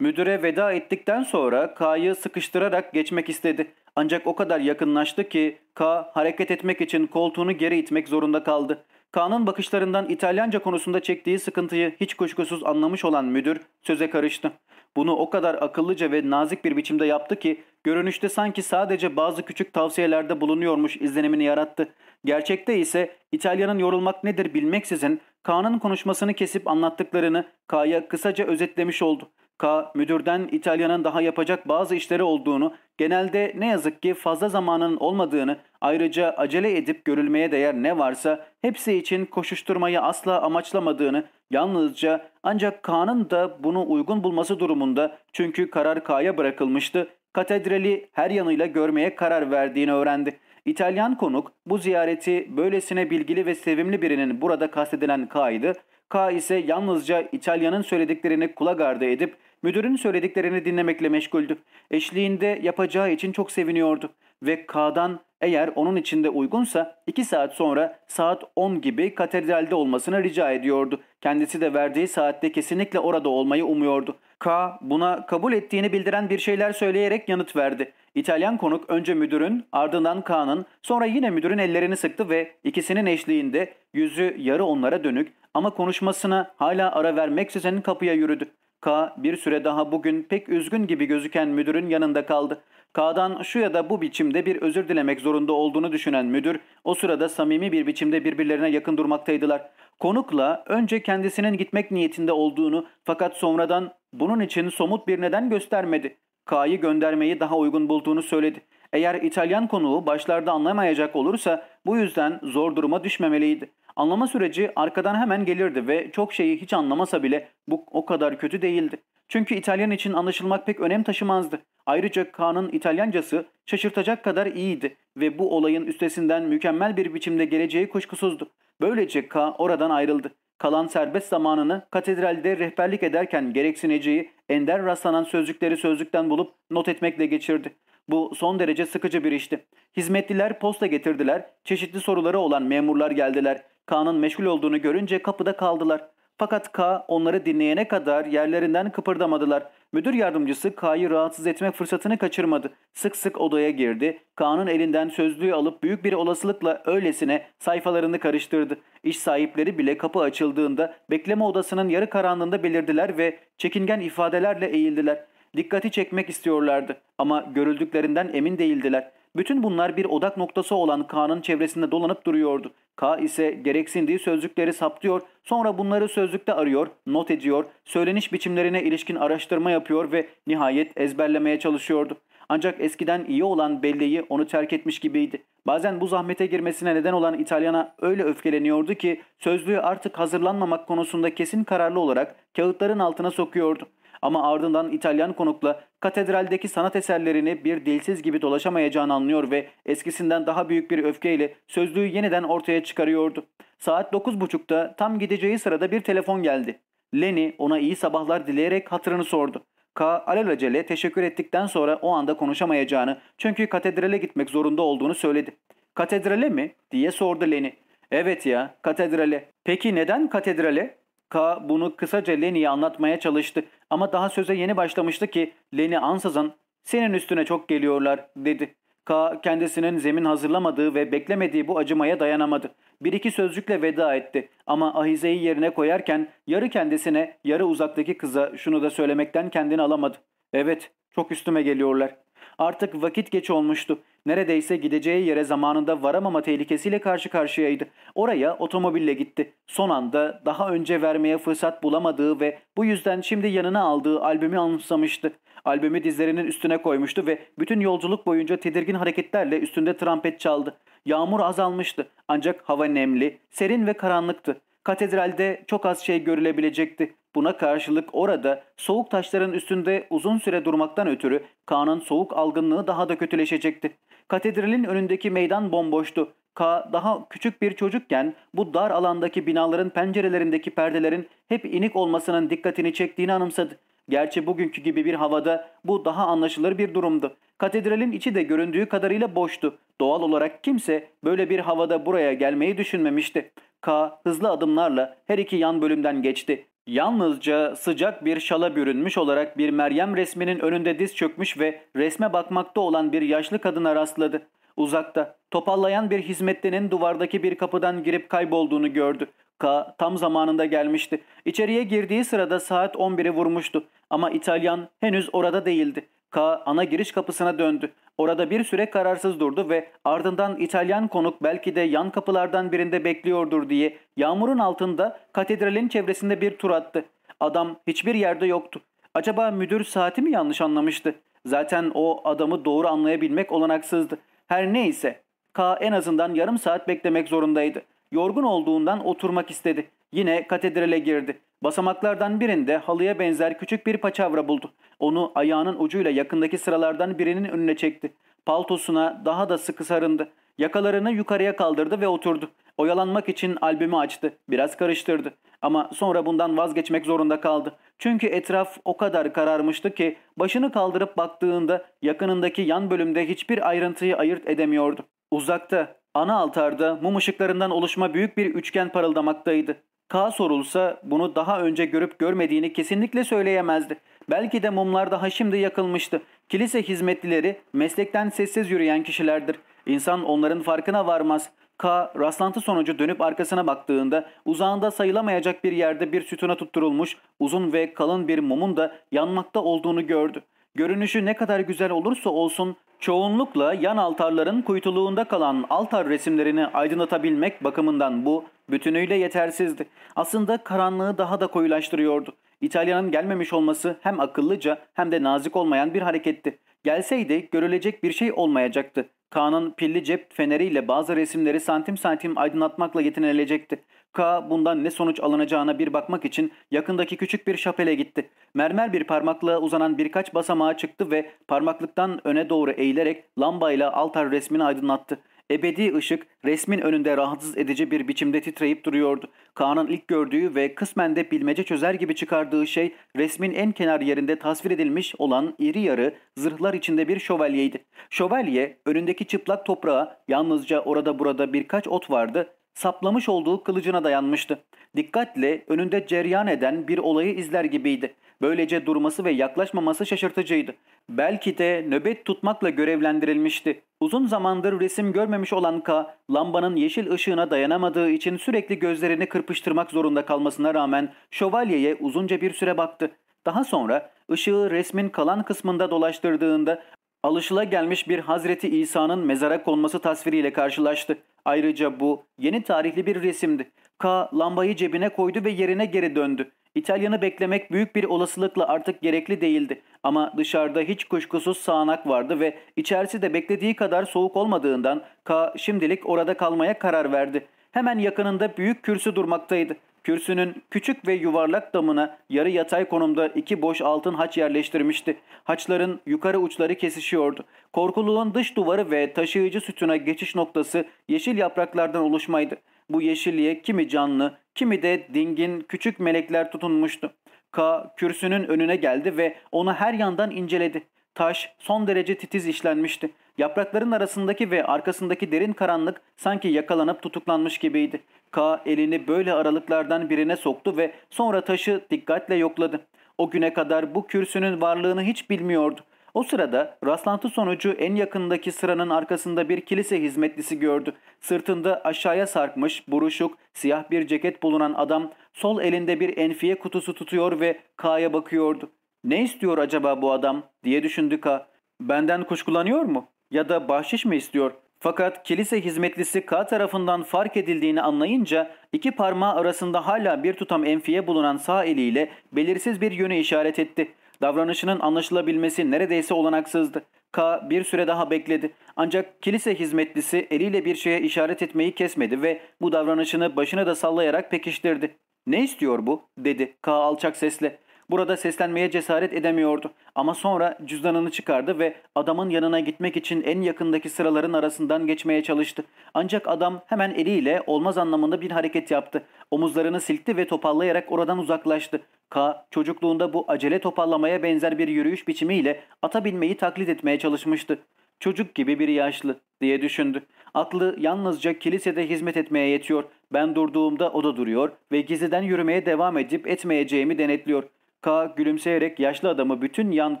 Müdüre veda ettikten sonra K'yı sıkıştırarak geçmek istedi. Ancak o kadar yakınlaştı ki K hareket etmek için koltuğunu geri itmek zorunda kaldı. Kaan'ın bakışlarından İtalyanca konusunda çektiği sıkıntıyı hiç kuşkusuz anlamış olan müdür söze karıştı. Bunu o kadar akıllıca ve nazik bir biçimde yaptı ki görünüşte sanki sadece bazı küçük tavsiyelerde bulunuyormuş izlenimini yarattı. Gerçekte ise İtalyanın yorulmak nedir bilmeksizin Kaan'ın konuşmasını kesip anlattıklarını K'ya kısaca özetlemiş oldu. K. Müdürden İtalya'nın daha yapacak bazı işleri olduğunu, genelde ne yazık ki fazla zamanın olmadığını, ayrıca acele edip görülmeye değer ne varsa hepsi için koşuşturmayı asla amaçlamadığını, yalnızca ancak K'nın da bunu uygun bulması durumunda çünkü karar K'ya bırakılmıştı, katedrali her yanıyla görmeye karar verdiğini öğrendi. İtalyan konuk bu ziyareti böylesine bilgili ve sevimli birinin burada kastedilen K'ydı. K ise yalnızca İtalyanın söylediklerini kulak ardı edip müdürün söylediklerini dinlemekle meşguldü. Eşliğinde yapacağı için çok seviniyordu ve K'dan eğer onun içinde uygunsa 2 saat sonra saat 10 gibi katedralde olmasını rica ediyordu. Kendisi de verdiği saatte kesinlikle orada olmayı umuyordu. K buna kabul ettiğini bildiren bir şeyler söyleyerek yanıt verdi. İtalyan konuk önce müdürün ardından K'nın sonra yine müdürün ellerini sıktı ve ikisinin eşliğinde yüzü yarı onlara dönük ama konuşmasına hala ara vermeksizin kapıya yürüdü. K bir süre daha bugün pek üzgün gibi gözüken müdürün yanında kaldı. K'dan şu ya da bu biçimde bir özür dilemek zorunda olduğunu düşünen müdür o sırada samimi bir biçimde birbirlerine yakın durmaktaydılar. Konukla önce kendisinin gitmek niyetinde olduğunu fakat sonradan bunun için somut bir neden göstermedi. K'yı göndermeyi daha uygun bulduğunu söyledi. Eğer İtalyan konuğu başlarda anlamayacak olursa bu yüzden zor duruma düşmemeliydi. Anlama süreci arkadan hemen gelirdi ve çok şeyi hiç anlamasa bile bu o kadar kötü değildi. Çünkü İtalyan için anlaşılmak pek önem taşımazdı. Ayrıca Kaan'ın İtalyancası şaşırtacak kadar iyiydi ve bu olayın üstesinden mükemmel bir biçimde geleceği kuşkusuzdu. Böylece K oradan ayrıldı. Kalan serbest zamanını katedralde rehberlik ederken gereksineceği ender rastlanan sözcükleri sözlükten bulup not etmekle geçirdi. Bu son derece sıkıcı bir işti. Hizmetliler posta getirdiler, çeşitli soruları olan memurlar geldiler. K'nın meşgul olduğunu görünce kapıda kaldılar. Fakat K onları dinleyene kadar yerlerinden kıpırdamadılar. Müdür yardımcısı K'yı rahatsız etmek fırsatını kaçırmadı. Sık sık odaya girdi. K'nın elinden sözlüğü alıp büyük bir olasılıkla öylesine sayfalarını karıştırdı. İş sahipleri bile kapı açıldığında bekleme odasının yarı karanlığında belirdiler ve çekingen ifadelerle eğildiler. Dikkati çekmek istiyorlardı ama görüldüklerinden emin değildiler. Bütün bunlar bir odak noktası olan K'nın çevresinde dolanıp duruyordu. K ise gereksindiği sözcükleri saptıyor, sonra bunları sözlükte arıyor, not ediyor, söyleniş biçimlerine ilişkin araştırma yapıyor ve nihayet ezberlemeye çalışıyordu. Ancak eskiden iyi olan belleği onu terk etmiş gibiydi. Bazen bu zahmete girmesine neden olan İtalyana öyle öfkeleniyordu ki sözlüğü artık hazırlanmamak konusunda kesin kararlı olarak kağıtların altına sokuyordu. Ama ardından İtalyan konukla katedraldeki sanat eserlerini bir dilsiz gibi dolaşamayacağını anlıyor ve eskisinden daha büyük bir öfkeyle sözlüğü yeniden ortaya çıkarıyordu. Saat 9.30'da tam gideceği sırada bir telefon geldi. Lenny ona iyi sabahlar dileyerek hatırını sordu. K alelacele teşekkür ettikten sonra o anda konuşamayacağını çünkü katedrale gitmek zorunda olduğunu söyledi. Katedrale mi? diye sordu Lenny. Evet ya katedrale. Peki neden katedrale? K bunu kısaca Lenny'ye anlatmaya çalıştı ama daha söze yeni başlamıştı ki Lenny ansızın senin üstüne çok geliyorlar dedi. K kendisinin zemin hazırlamadığı ve beklemediği bu acımaya dayanamadı. Bir iki sözcükle veda etti ama ahizeyi yerine koyarken yarı kendisine yarı uzaktaki kıza şunu da söylemekten kendini alamadı. Evet çok üstüme geliyorlar. Artık vakit geç olmuştu. Neredeyse gideceği yere zamanında varamama tehlikesiyle karşı karşıyaydı. Oraya otomobille gitti. Son anda daha önce vermeye fırsat bulamadığı ve bu yüzden şimdi yanına aldığı albümü anımsamıştı. Albümü dizlerinin üstüne koymuştu ve bütün yolculuk boyunca tedirgin hareketlerle üstünde trompet çaldı. Yağmur azalmıştı ancak hava nemli, serin ve karanlıktı. Katedralde çok az şey görülebilecekti. Buna karşılık orada soğuk taşların üstünde uzun süre durmaktan ötürü Kaan'ın soğuk algınlığı daha da kötüleşecekti. Katedralin önündeki meydan bomboştu. K daha küçük bir çocukken bu dar alandaki binaların pencerelerindeki perdelerin hep inik olmasının dikkatini çektiğini anımsadı. Gerçi bugünkü gibi bir havada bu daha anlaşılır bir durumdu. Katedralin içi de göründüğü kadarıyla boştu. Doğal olarak kimse böyle bir havada buraya gelmeyi düşünmemişti. K hızlı adımlarla her iki yan bölümden geçti. Yalnızca sıcak bir şala bürünmüş olarak bir Meryem resminin önünde diz çökmüş ve resme bakmakta olan bir yaşlı kadına rastladı. Uzakta, topallayan bir hizmetlinin duvardaki bir kapıdan girip kaybolduğunu gördü. K tam zamanında gelmişti. İçeriye girdiği sırada saat 11'i vurmuştu. Ama İtalyan henüz orada değildi. K ana giriş kapısına döndü. Orada bir süre kararsız durdu ve ardından İtalyan konuk belki de yan kapılardan birinde bekliyordur diye yağmurun altında katedralin çevresinde bir tur attı. Adam hiçbir yerde yoktu. Acaba müdür saati mi yanlış anlamıştı? Zaten o adamı doğru anlayabilmek olanaksızdı. Her neyse K en azından yarım saat beklemek zorundaydı. Yorgun olduğundan oturmak istedi. Yine katedrale girdi. Basamaklardan birinde halıya benzer küçük bir paçavra buldu. Onu ayağının ucuyla yakındaki sıralardan birinin önüne çekti. Paltosuna daha da sıkı sarındı. Yakalarını yukarıya kaldırdı ve oturdu. Oyalanmak için albümü açtı. Biraz karıştırdı. Ama sonra bundan vazgeçmek zorunda kaldı. Çünkü etraf o kadar kararmıştı ki başını kaldırıp baktığında yakınındaki yan bölümde hiçbir ayrıntıyı ayırt edemiyordu. Uzakta, ana altarda mum ışıklarından oluşma büyük bir üçgen parıldamaktaydı. K sorulsa bunu daha önce görüp görmediğini kesinlikle söyleyemezdi. Belki de mumlar daha şimdi yakılmıştı. Kilise hizmetlileri meslekten sessiz yürüyen kişilerdir. İnsan onların farkına varmaz. K rastlantı sonucu dönüp arkasına baktığında uzağında sayılamayacak bir yerde bir sütuna tutturulmuş uzun ve kalın bir mumun da yanmakta olduğunu gördü. Görünüşü ne kadar güzel olursa olsun çoğunlukla yan altarların kuytuluğunda kalan altar resimlerini aydınlatabilmek bakımından bu bütünüyle yetersizdi. Aslında karanlığı daha da koyulaştırıyordu. İtalya'nın gelmemiş olması hem akıllıca hem de nazik olmayan bir hareketti. Gelseydi görülecek bir şey olmayacaktı. Kaan'ın pilli cep feneriyle bazı resimleri santim santim aydınlatmakla yetinilecekti. K bundan ne sonuç alınacağına bir bakmak için yakındaki küçük bir şapele gitti. Mermer bir parmaklığa uzanan birkaç basamağa çıktı ve parmaklıktan öne doğru eğilerek lambayla altar resmini aydınlattı. Ebedi ışık resmin önünde rahatsız edici bir biçimde titreyip duruyordu. Kaan'ın ilk gördüğü ve kısmen de bilmece çözer gibi çıkardığı şey resmin en kenar yerinde tasvir edilmiş olan iri yarı zırhlar içinde bir şövalyeydi. Şövalye önündeki çıplak toprağa yalnızca orada burada birkaç ot vardı saplamış olduğu kılıcına dayanmıştı. Dikkatle önünde ceryan eden bir olayı izler gibiydi. Böylece durması ve yaklaşmaması şaşırtıcıydı. Belki de nöbet tutmakla görevlendirilmişti. Uzun zamandır resim görmemiş olan K, lambanın yeşil ışığına dayanamadığı için sürekli gözlerini kırpıştırmak zorunda kalmasına rağmen şövalyeye uzunca bir süre baktı. Daha sonra ışığı resmin kalan kısmında dolaştırdığında alışılagelmiş bir Hazreti İsa'nın mezara konması tasviriyle karşılaştı. Ayrıca bu yeni tarihli bir resimdi. K lambayı cebine koydu ve yerine geri döndü. İtalyanı beklemek büyük bir olasılıkla artık gerekli değildi. Ama dışarıda hiç kuşkusuz sağanak vardı ve içerisi de beklediği kadar soğuk olmadığından K şimdilik orada kalmaya karar verdi. Hemen yakınında büyük kürsü durmaktaydı. Kürsünün küçük ve yuvarlak damına yarı yatay konumda iki boş altın haç yerleştirmişti. Haçların yukarı uçları kesişiyordu. Korkuluğun dış duvarı ve taşıyıcı sütuna geçiş noktası yeşil yapraklardan oluşmaydı. Bu yeşilliğe kimi canlı, kimi de dingin küçük melekler tutunmuştu. K kürsünün önüne geldi ve onu her yandan inceledi. Taş son derece titiz işlenmişti. Yaprakların arasındaki ve arkasındaki derin karanlık sanki yakalanıp tutuklanmış gibiydi. K elini böyle aralıklardan birine soktu ve sonra taşı dikkatle yokladı. O güne kadar bu kürsünün varlığını hiç bilmiyordu. O sırada rastlantı sonucu en yakındaki sıranın arkasında bir kilise hizmetlisi gördü. Sırtında aşağıya sarkmış, buruşuk, siyah bir ceket bulunan adam sol elinde bir enfiye kutusu tutuyor ve K'ya bakıyordu. Ne istiyor acaba bu adam diye düşündü K. Benden kuşkulanıyor mu? Ya da bahşiş mi istiyor? Fakat kilise hizmetlisi K tarafından fark edildiğini anlayınca iki parmağı arasında hala bir tutam enfiye bulunan sağ eliyle belirsiz bir yöne işaret etti. Davranışının anlaşılabilmesi neredeyse olanaksızdı. K bir süre daha bekledi. Ancak kilise hizmetlisi eliyle bir şeye işaret etmeyi kesmedi ve bu davranışını başına da sallayarak pekiştirdi. ''Ne istiyor bu?'' dedi K alçak sesle. Burada seslenmeye cesaret edemiyordu. Ama sonra cüzdanını çıkardı ve adamın yanına gitmek için en yakındaki sıraların arasından geçmeye çalıştı. Ancak adam hemen eliyle olmaz anlamında bir hareket yaptı. Omuzlarını silkti ve topallayarak oradan uzaklaştı. K çocukluğunda bu acele topallamaya benzer bir yürüyüş biçimiyle ata binmeyi taklit etmeye çalışmıştı. Çocuk gibi bir yaşlı diye düşündü. Aklı yalnızca kilisede hizmet etmeye yetiyor. Ben durduğumda o da duruyor ve gizliden yürümeye devam edip etmeyeceğimi denetliyor. K gülümseyerek yaşlı adamı bütün yan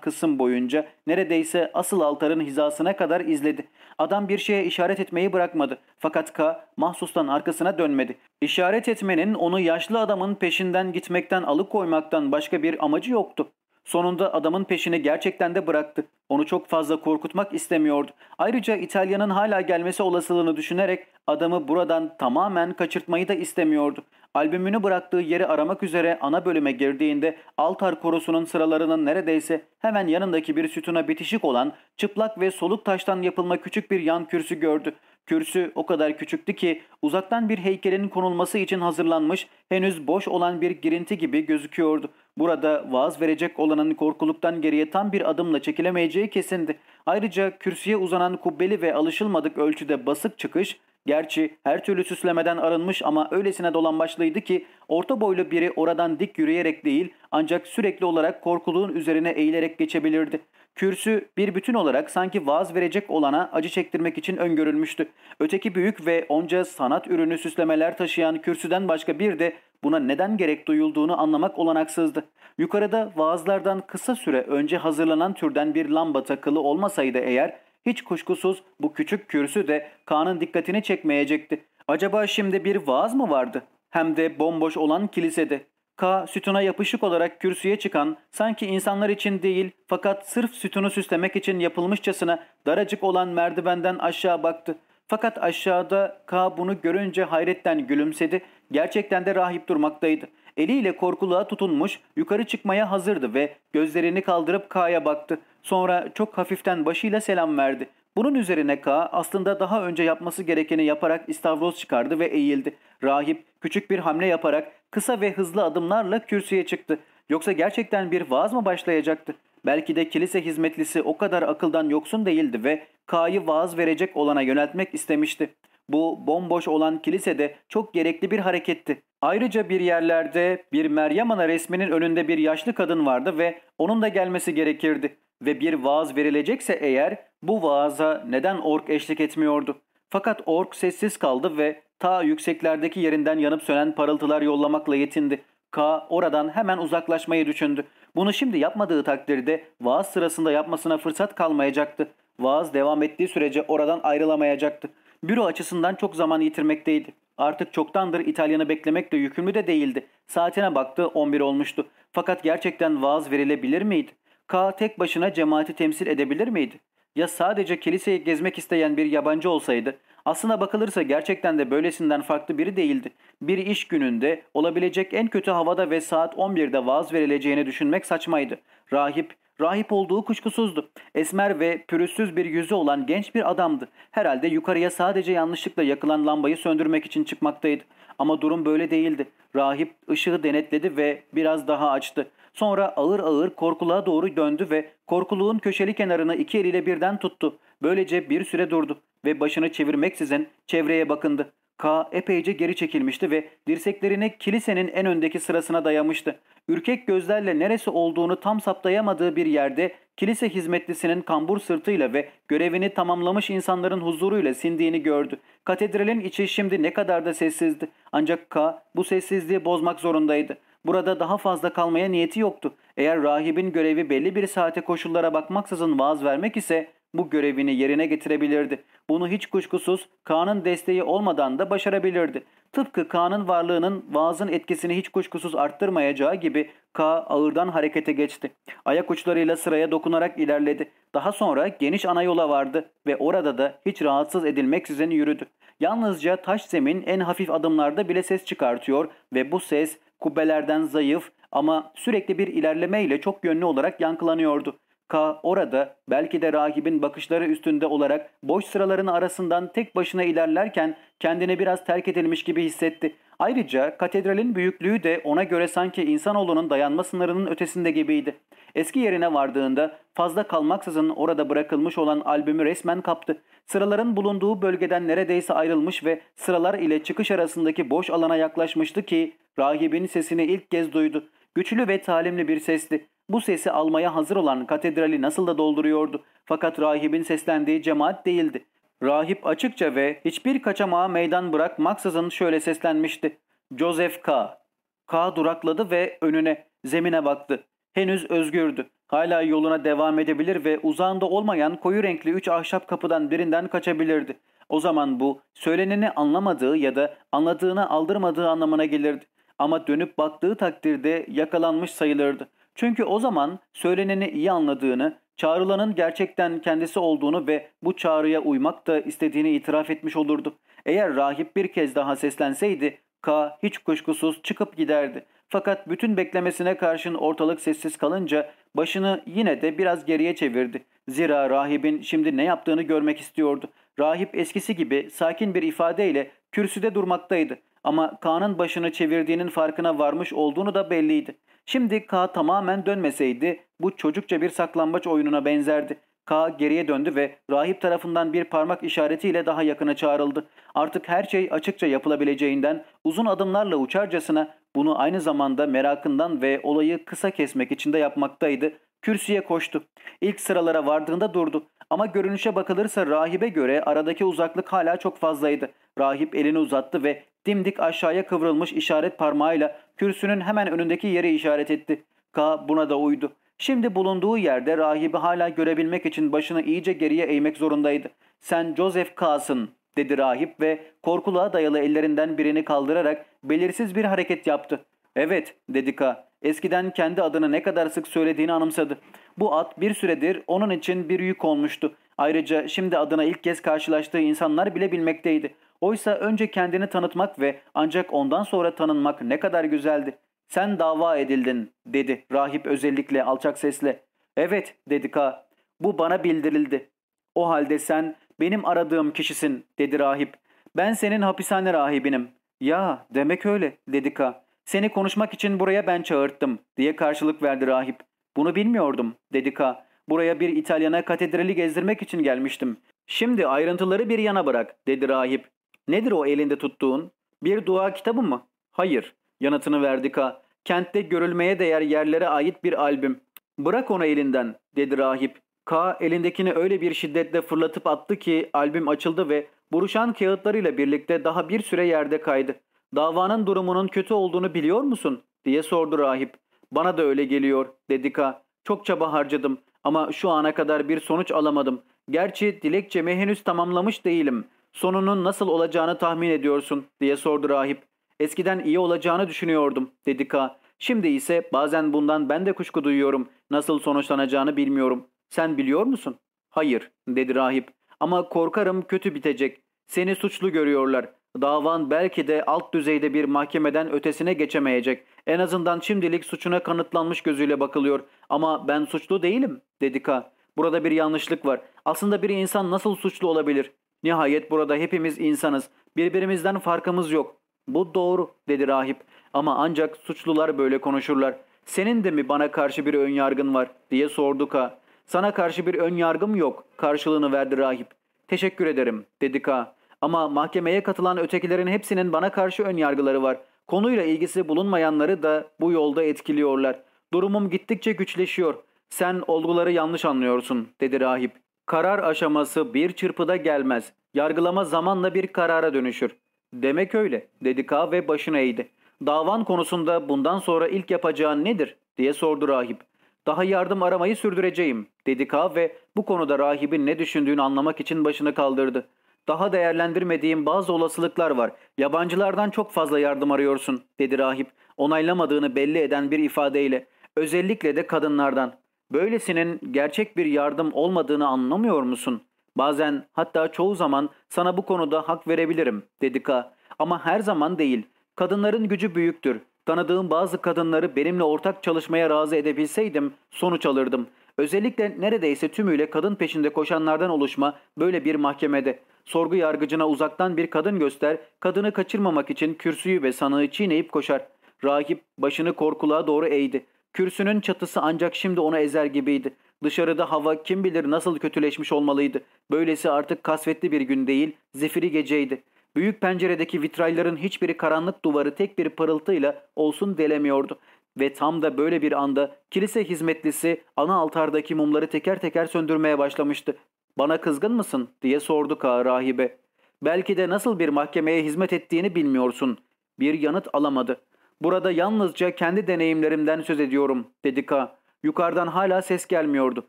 kısım boyunca neredeyse asıl altarın hizasına kadar izledi. Adam bir şeye işaret etmeyi bırakmadı. Fakat K mahsustan arkasına dönmedi. İşaret etmenin onu yaşlı adamın peşinden gitmekten alıkoymaktan başka bir amacı yoktu. Sonunda adamın peşini gerçekten de bıraktı. Onu çok fazla korkutmak istemiyordu. Ayrıca İtalya'nın hala gelmesi olasılığını düşünerek adamı buradan tamamen kaçırtmayı da istemiyordu. Albümünü bıraktığı yeri aramak üzere ana bölüme girdiğinde altar korusunun sıralarının neredeyse hemen yanındaki bir sütuna bitişik olan çıplak ve soluk taştan yapılma küçük bir yan kürsü gördü. Kürsü o kadar küçüktü ki uzaktan bir heykelin konulması için hazırlanmış henüz boş olan bir girinti gibi gözüküyordu. Burada vaaz verecek olanın korkuluktan geriye tam bir adımla çekilemeyeceği kesindi. Ayrıca kürsüye uzanan kubbeli ve alışılmadık ölçüde basık çıkış Gerçi her türlü süslemeden arınmış ama öylesine dolambaçlıydı ki orta boylu biri oradan dik yürüyerek değil ancak sürekli olarak korkuluğun üzerine eğilerek geçebilirdi. Kürsü bir bütün olarak sanki vaaz verecek olana acı çektirmek için öngörülmüştü. Öteki büyük ve onca sanat ürünü süslemeler taşıyan kürsüden başka bir de buna neden gerek duyulduğunu anlamak olanaksızdı. Yukarıda vaazlardan kısa süre önce hazırlanan türden bir lamba takılı olmasaydı eğer hiç kuşkusuz bu küçük kürsü de Kaan'ın dikkatini çekmeyecekti. Acaba şimdi bir vaaz mı vardı? Hem de bomboş olan kilisede. K sütuna yapışık olarak kürsüye çıkan, sanki insanlar için değil fakat sırf sütunu süslemek için yapılmışçasına daracık olan merdivenden aşağı baktı. Fakat aşağıda K bunu görünce hayretten gülümsedi. Gerçekten de rahip durmaktaydı. Eliyle korkuluğa tutunmuş, yukarı çıkmaya hazırdı ve gözlerini kaldırıp K'ya baktı. Sonra çok hafiften başıyla selam verdi. Bunun üzerine K aslında daha önce yapması gerekeni yaparak istavroz çıkardı ve eğildi. Rahip küçük bir hamle yaparak kısa ve hızlı adımlarla kürsüye çıktı. Yoksa gerçekten bir vaaz mı başlayacaktı? Belki de kilise hizmetlisi o kadar akıldan yoksun değildi ve K'yı vaaz verecek olana yöneltmek istemişti. Bu bomboş olan kilisede çok gerekli bir hareketti. Ayrıca bir yerlerde bir Meryem Ana resminin önünde bir yaşlı kadın vardı ve onun da gelmesi gerekirdi. Ve bir vaaz verilecekse eğer bu vaaza neden ork eşlik etmiyordu? Fakat ork sessiz kaldı ve ta yükseklerdeki yerinden yanıp sönen parıltılar yollamakla yetindi. K oradan hemen uzaklaşmayı düşündü. Bunu şimdi yapmadığı takdirde vaaz sırasında yapmasına fırsat kalmayacaktı. Vaaz devam ettiği sürece oradan ayrılamayacaktı. Büro açısından çok zaman yitirmekteydi. Artık çoktandır İtalyan'ı beklemekle yükümlü de değildi. Saatine baktı 11 olmuştu. Fakat gerçekten vaaz verilebilir miydi? K tek başına cemaati temsil edebilir miydi? Ya sadece kiliseyi gezmek isteyen bir yabancı olsaydı? Aslına bakılırsa gerçekten de böylesinden farklı biri değildi. Bir iş gününde olabilecek en kötü havada ve saat 11'de vaaz verileceğini düşünmek saçmaydı. Rahip Rahip olduğu kuşkusuzdu. Esmer ve pürüzsüz bir yüzü olan genç bir adamdı. Herhalde yukarıya sadece yanlışlıkla yakılan lambayı söndürmek için çıkmaktaydı. Ama durum böyle değildi. Rahip ışığı denetledi ve biraz daha açtı. Sonra ağır ağır korkuluğa doğru döndü ve korkuluğun köşeli kenarını iki eliyle birden tuttu. Böylece bir süre durdu ve başını çevirmeksizin çevreye bakındı. K epeyce geri çekilmişti ve dirseklerini kilisenin en öndeki sırasına dayamıştı. Ürkek gözlerle neresi olduğunu tam saptayamadığı bir yerde kilise hizmetlisinin kambur sırtıyla ve görevini tamamlamış insanların huzuruyla sindiğini gördü. Katedralin içi şimdi ne kadar da sessizdi. Ancak K bu sessizliği bozmak zorundaydı. Burada daha fazla kalmaya niyeti yoktu. Eğer rahibin görevi belli bir saate koşullara bakmaksızın vaaz vermek ise bu görevini yerine getirebilirdi. Bunu hiç kuşkusuz Kaan'ın desteği olmadan da başarabilirdi. Tıpkı Kaan'ın varlığının vaazın etkisini hiç kuşkusuz arttırmayacağı gibi K ağırdan harekete geçti. Ayak uçlarıyla sıraya dokunarak ilerledi. Daha sonra geniş ana yola vardı ve orada da hiç rahatsız edilmeksizin yürüdü. Yalnızca taş zemin en hafif adımlarda bile ses çıkartıyor ve bu ses kubbelerden zayıf ama sürekli bir ilerlemeyle çok yönlü olarak yankılanıyordu. K orada belki de rahibin bakışları üstünde olarak boş sıraların arasından tek başına ilerlerken kendini biraz terk edilmiş gibi hissetti. Ayrıca katedralin büyüklüğü de ona göre sanki insanoğlunun dayanma sınırının ötesinde gibiydi. Eski yerine vardığında fazla kalmaksızın orada bırakılmış olan albümü resmen kaptı. Sıraların bulunduğu bölgeden neredeyse ayrılmış ve sıralar ile çıkış arasındaki boş alana yaklaşmıştı ki rahibin sesini ilk kez duydu. Güçlü ve talimli bir sesti. Bu sesi almaya hazır olan katedrali nasıl da dolduruyordu. Fakat rahibin seslendiği cemaat değildi. Rahip açıkça ve hiçbir kaçamağa meydan bırakmaksızın şöyle seslenmişti. Joseph K. K durakladı ve önüne, zemine baktı. Henüz özgürdü. Hala yoluna devam edebilir ve uzağında olmayan koyu renkli üç ahşap kapıdan birinden kaçabilirdi. O zaman bu söyleneni anlamadığı ya da anladığını aldırmadığı anlamına gelirdi. Ama dönüp baktığı takdirde yakalanmış sayılırdı. Çünkü o zaman söyleneni iyi anladığını, çağrılanın gerçekten kendisi olduğunu ve bu çağrıya uymak da istediğini itiraf etmiş olurdu. Eğer rahip bir kez daha seslenseydi K hiç kuşkusuz çıkıp giderdi. Fakat bütün beklemesine karşın ortalık sessiz kalınca başını yine de biraz geriye çevirdi. Zira rahibin şimdi ne yaptığını görmek istiyordu. Rahip eskisi gibi sakin bir ifadeyle kürsüde durmaktaydı. Ama K'nın başını çevirdiğinin farkına varmış olduğunu da belliydi. Şimdi K tamamen dönmeseydi bu çocukça bir saklambaç oyununa benzerdi. K geriye döndü ve rahip tarafından bir parmak işaretiyle daha yakına çağrıldı. Artık her şey açıkça yapılabileceğinden uzun adımlarla uçarcasına bunu aynı zamanda merakından ve olayı kısa kesmek için de yapmaktaydı. Kürsüye koştu. İlk sıralara vardığında durdu. Ama görünüşe bakılırsa rahibe göre aradaki uzaklık hala çok fazlaydı. Rahip elini uzattı ve dimdik aşağıya kıvrılmış işaret parmağıyla kürsünün hemen önündeki yere işaret etti. K buna da uydu. Şimdi bulunduğu yerde rahibi hala görebilmek için başını iyice geriye eğmek zorundaydı. Sen Joseph K'sın dedi rahip ve korkuluğa dayalı ellerinden birini kaldırarak belirsiz bir hareket yaptı. Evet dedi K. Eskiden kendi adını ne kadar sık söylediğini anımsadı. Bu at bir süredir onun için bir yük olmuştu. Ayrıca şimdi adına ilk kez karşılaştığı insanlar bile bilmekteydi. Oysa önce kendini tanıtmak ve ancak ondan sonra tanınmak ne kadar güzeldi. Sen dava edildin dedi rahip özellikle alçak sesle. Evet dedi K. Bu bana bildirildi. O halde sen benim aradığım kişisin dedi rahip. Ben senin hapishane rahibinim. Ya demek öyle dedi K. Seni konuşmak için buraya ben çağırttım diye karşılık verdi rahip. Bunu bilmiyordum dedi K. Buraya bir İtalyana katedrali gezdirmek için gelmiştim. Şimdi ayrıntıları bir yana bırak dedi rahip. Nedir o elinde tuttuğun? Bir dua kitabı mı? Hayır. Yanıtını verdi K. Kentte görülmeye değer yerlere ait bir albüm. Bırak onu elinden dedi rahip. K elindekini öyle bir şiddetle fırlatıp attı ki albüm açıldı ve buruşan kağıtlarıyla birlikte daha bir süre yerde kaydı. Davanın durumunun kötü olduğunu biliyor musun? diye sordu rahip. Bana da öyle geliyor dedi K. Çok çaba harcadım ama şu ana kadar bir sonuç alamadım. Gerçi dilekçemi henüz tamamlamış değilim. Sonunun nasıl olacağını tahmin ediyorsun diye sordu rahip. Eskiden iyi olacağını düşünüyordum dedi K. Şimdi ise bazen bundan ben de kuşku duyuyorum. Nasıl sonuçlanacağını bilmiyorum. Sen biliyor musun? Hayır dedi rahip. Ama korkarım kötü bitecek. Seni suçlu görüyorlar. Davan belki de alt düzeyde bir mahkemeden ötesine geçemeyecek. En azından şimdilik suçuna kanıtlanmış gözüyle bakılıyor. Ama ben suçlu değilim dedi K. Burada bir yanlışlık var. Aslında bir insan nasıl suçlu olabilir? Nihayet burada hepimiz insanız. Birbirimizden farkımız yok. Bu doğru dedi rahip. Ama ancak suçlular böyle konuşurlar. Senin de mi bana karşı bir ön yargın var diye sordu K. Sana karşı bir ön yargım yok karşılığını verdi rahip. Teşekkür ederim dedi K. Ama mahkemeye katılan ötekilerin hepsinin bana karşı ön yargıları var. Konuyla ilgisi bulunmayanları da bu yolda etkiliyorlar. Durumum gittikçe güçleşiyor. Sen olguları yanlış anlıyorsun dedi rahip. Karar aşaması bir çırpıda gelmez. Yargılama zamanla bir karara dönüşür. Demek öyle dedi K ve başını eğdi. Davan konusunda bundan sonra ilk yapacağın nedir diye sordu rahip. Daha yardım aramayı sürdüreceğim dedi K ve bu konuda rahibin ne düşündüğünü anlamak için başını kaldırdı. Daha değerlendirmediğim bazı olasılıklar var. Yabancılardan çok fazla yardım arıyorsun dedi rahip onaylamadığını belli eden bir ifadeyle. Özellikle de kadınlardan. Böylesinin gerçek bir yardım olmadığını anlamıyor musun? Bazen hatta çoğu zaman sana bu konuda hak verebilirim dedi K. Ama her zaman değil. Kadınların gücü büyüktür. Tanıdığım bazı kadınları benimle ortak çalışmaya razı edebilseydim sonuç alırdım. Özellikle neredeyse tümüyle kadın peşinde koşanlardan oluşma böyle bir mahkemede. Sorgu yargıcına uzaktan bir kadın göster, kadını kaçırmamak için kürsüyü ve sanığı çiğneyip koşar. Rahip başını korkuluğa doğru eğdi. Kürsünün çatısı ancak şimdi onu ezer gibiydi. Dışarıda hava kim bilir nasıl kötüleşmiş olmalıydı. Böylesi artık kasvetli bir gün değil, zifiri geceydi. Büyük penceredeki vitrayların hiçbiri karanlık duvarı tek bir pırıltıyla olsun delemiyordu. Ve tam da böyle bir anda kilise hizmetlisi ana altardaki mumları teker teker söndürmeye başlamıştı. ''Bana kızgın mısın?'' diye sordu K. rahibe. ''Belki de nasıl bir mahkemeye hizmet ettiğini bilmiyorsun.'' Bir yanıt alamadı. ''Burada yalnızca kendi deneyimlerimden söz ediyorum.'' dedi K. Yukarıdan hala ses gelmiyordu.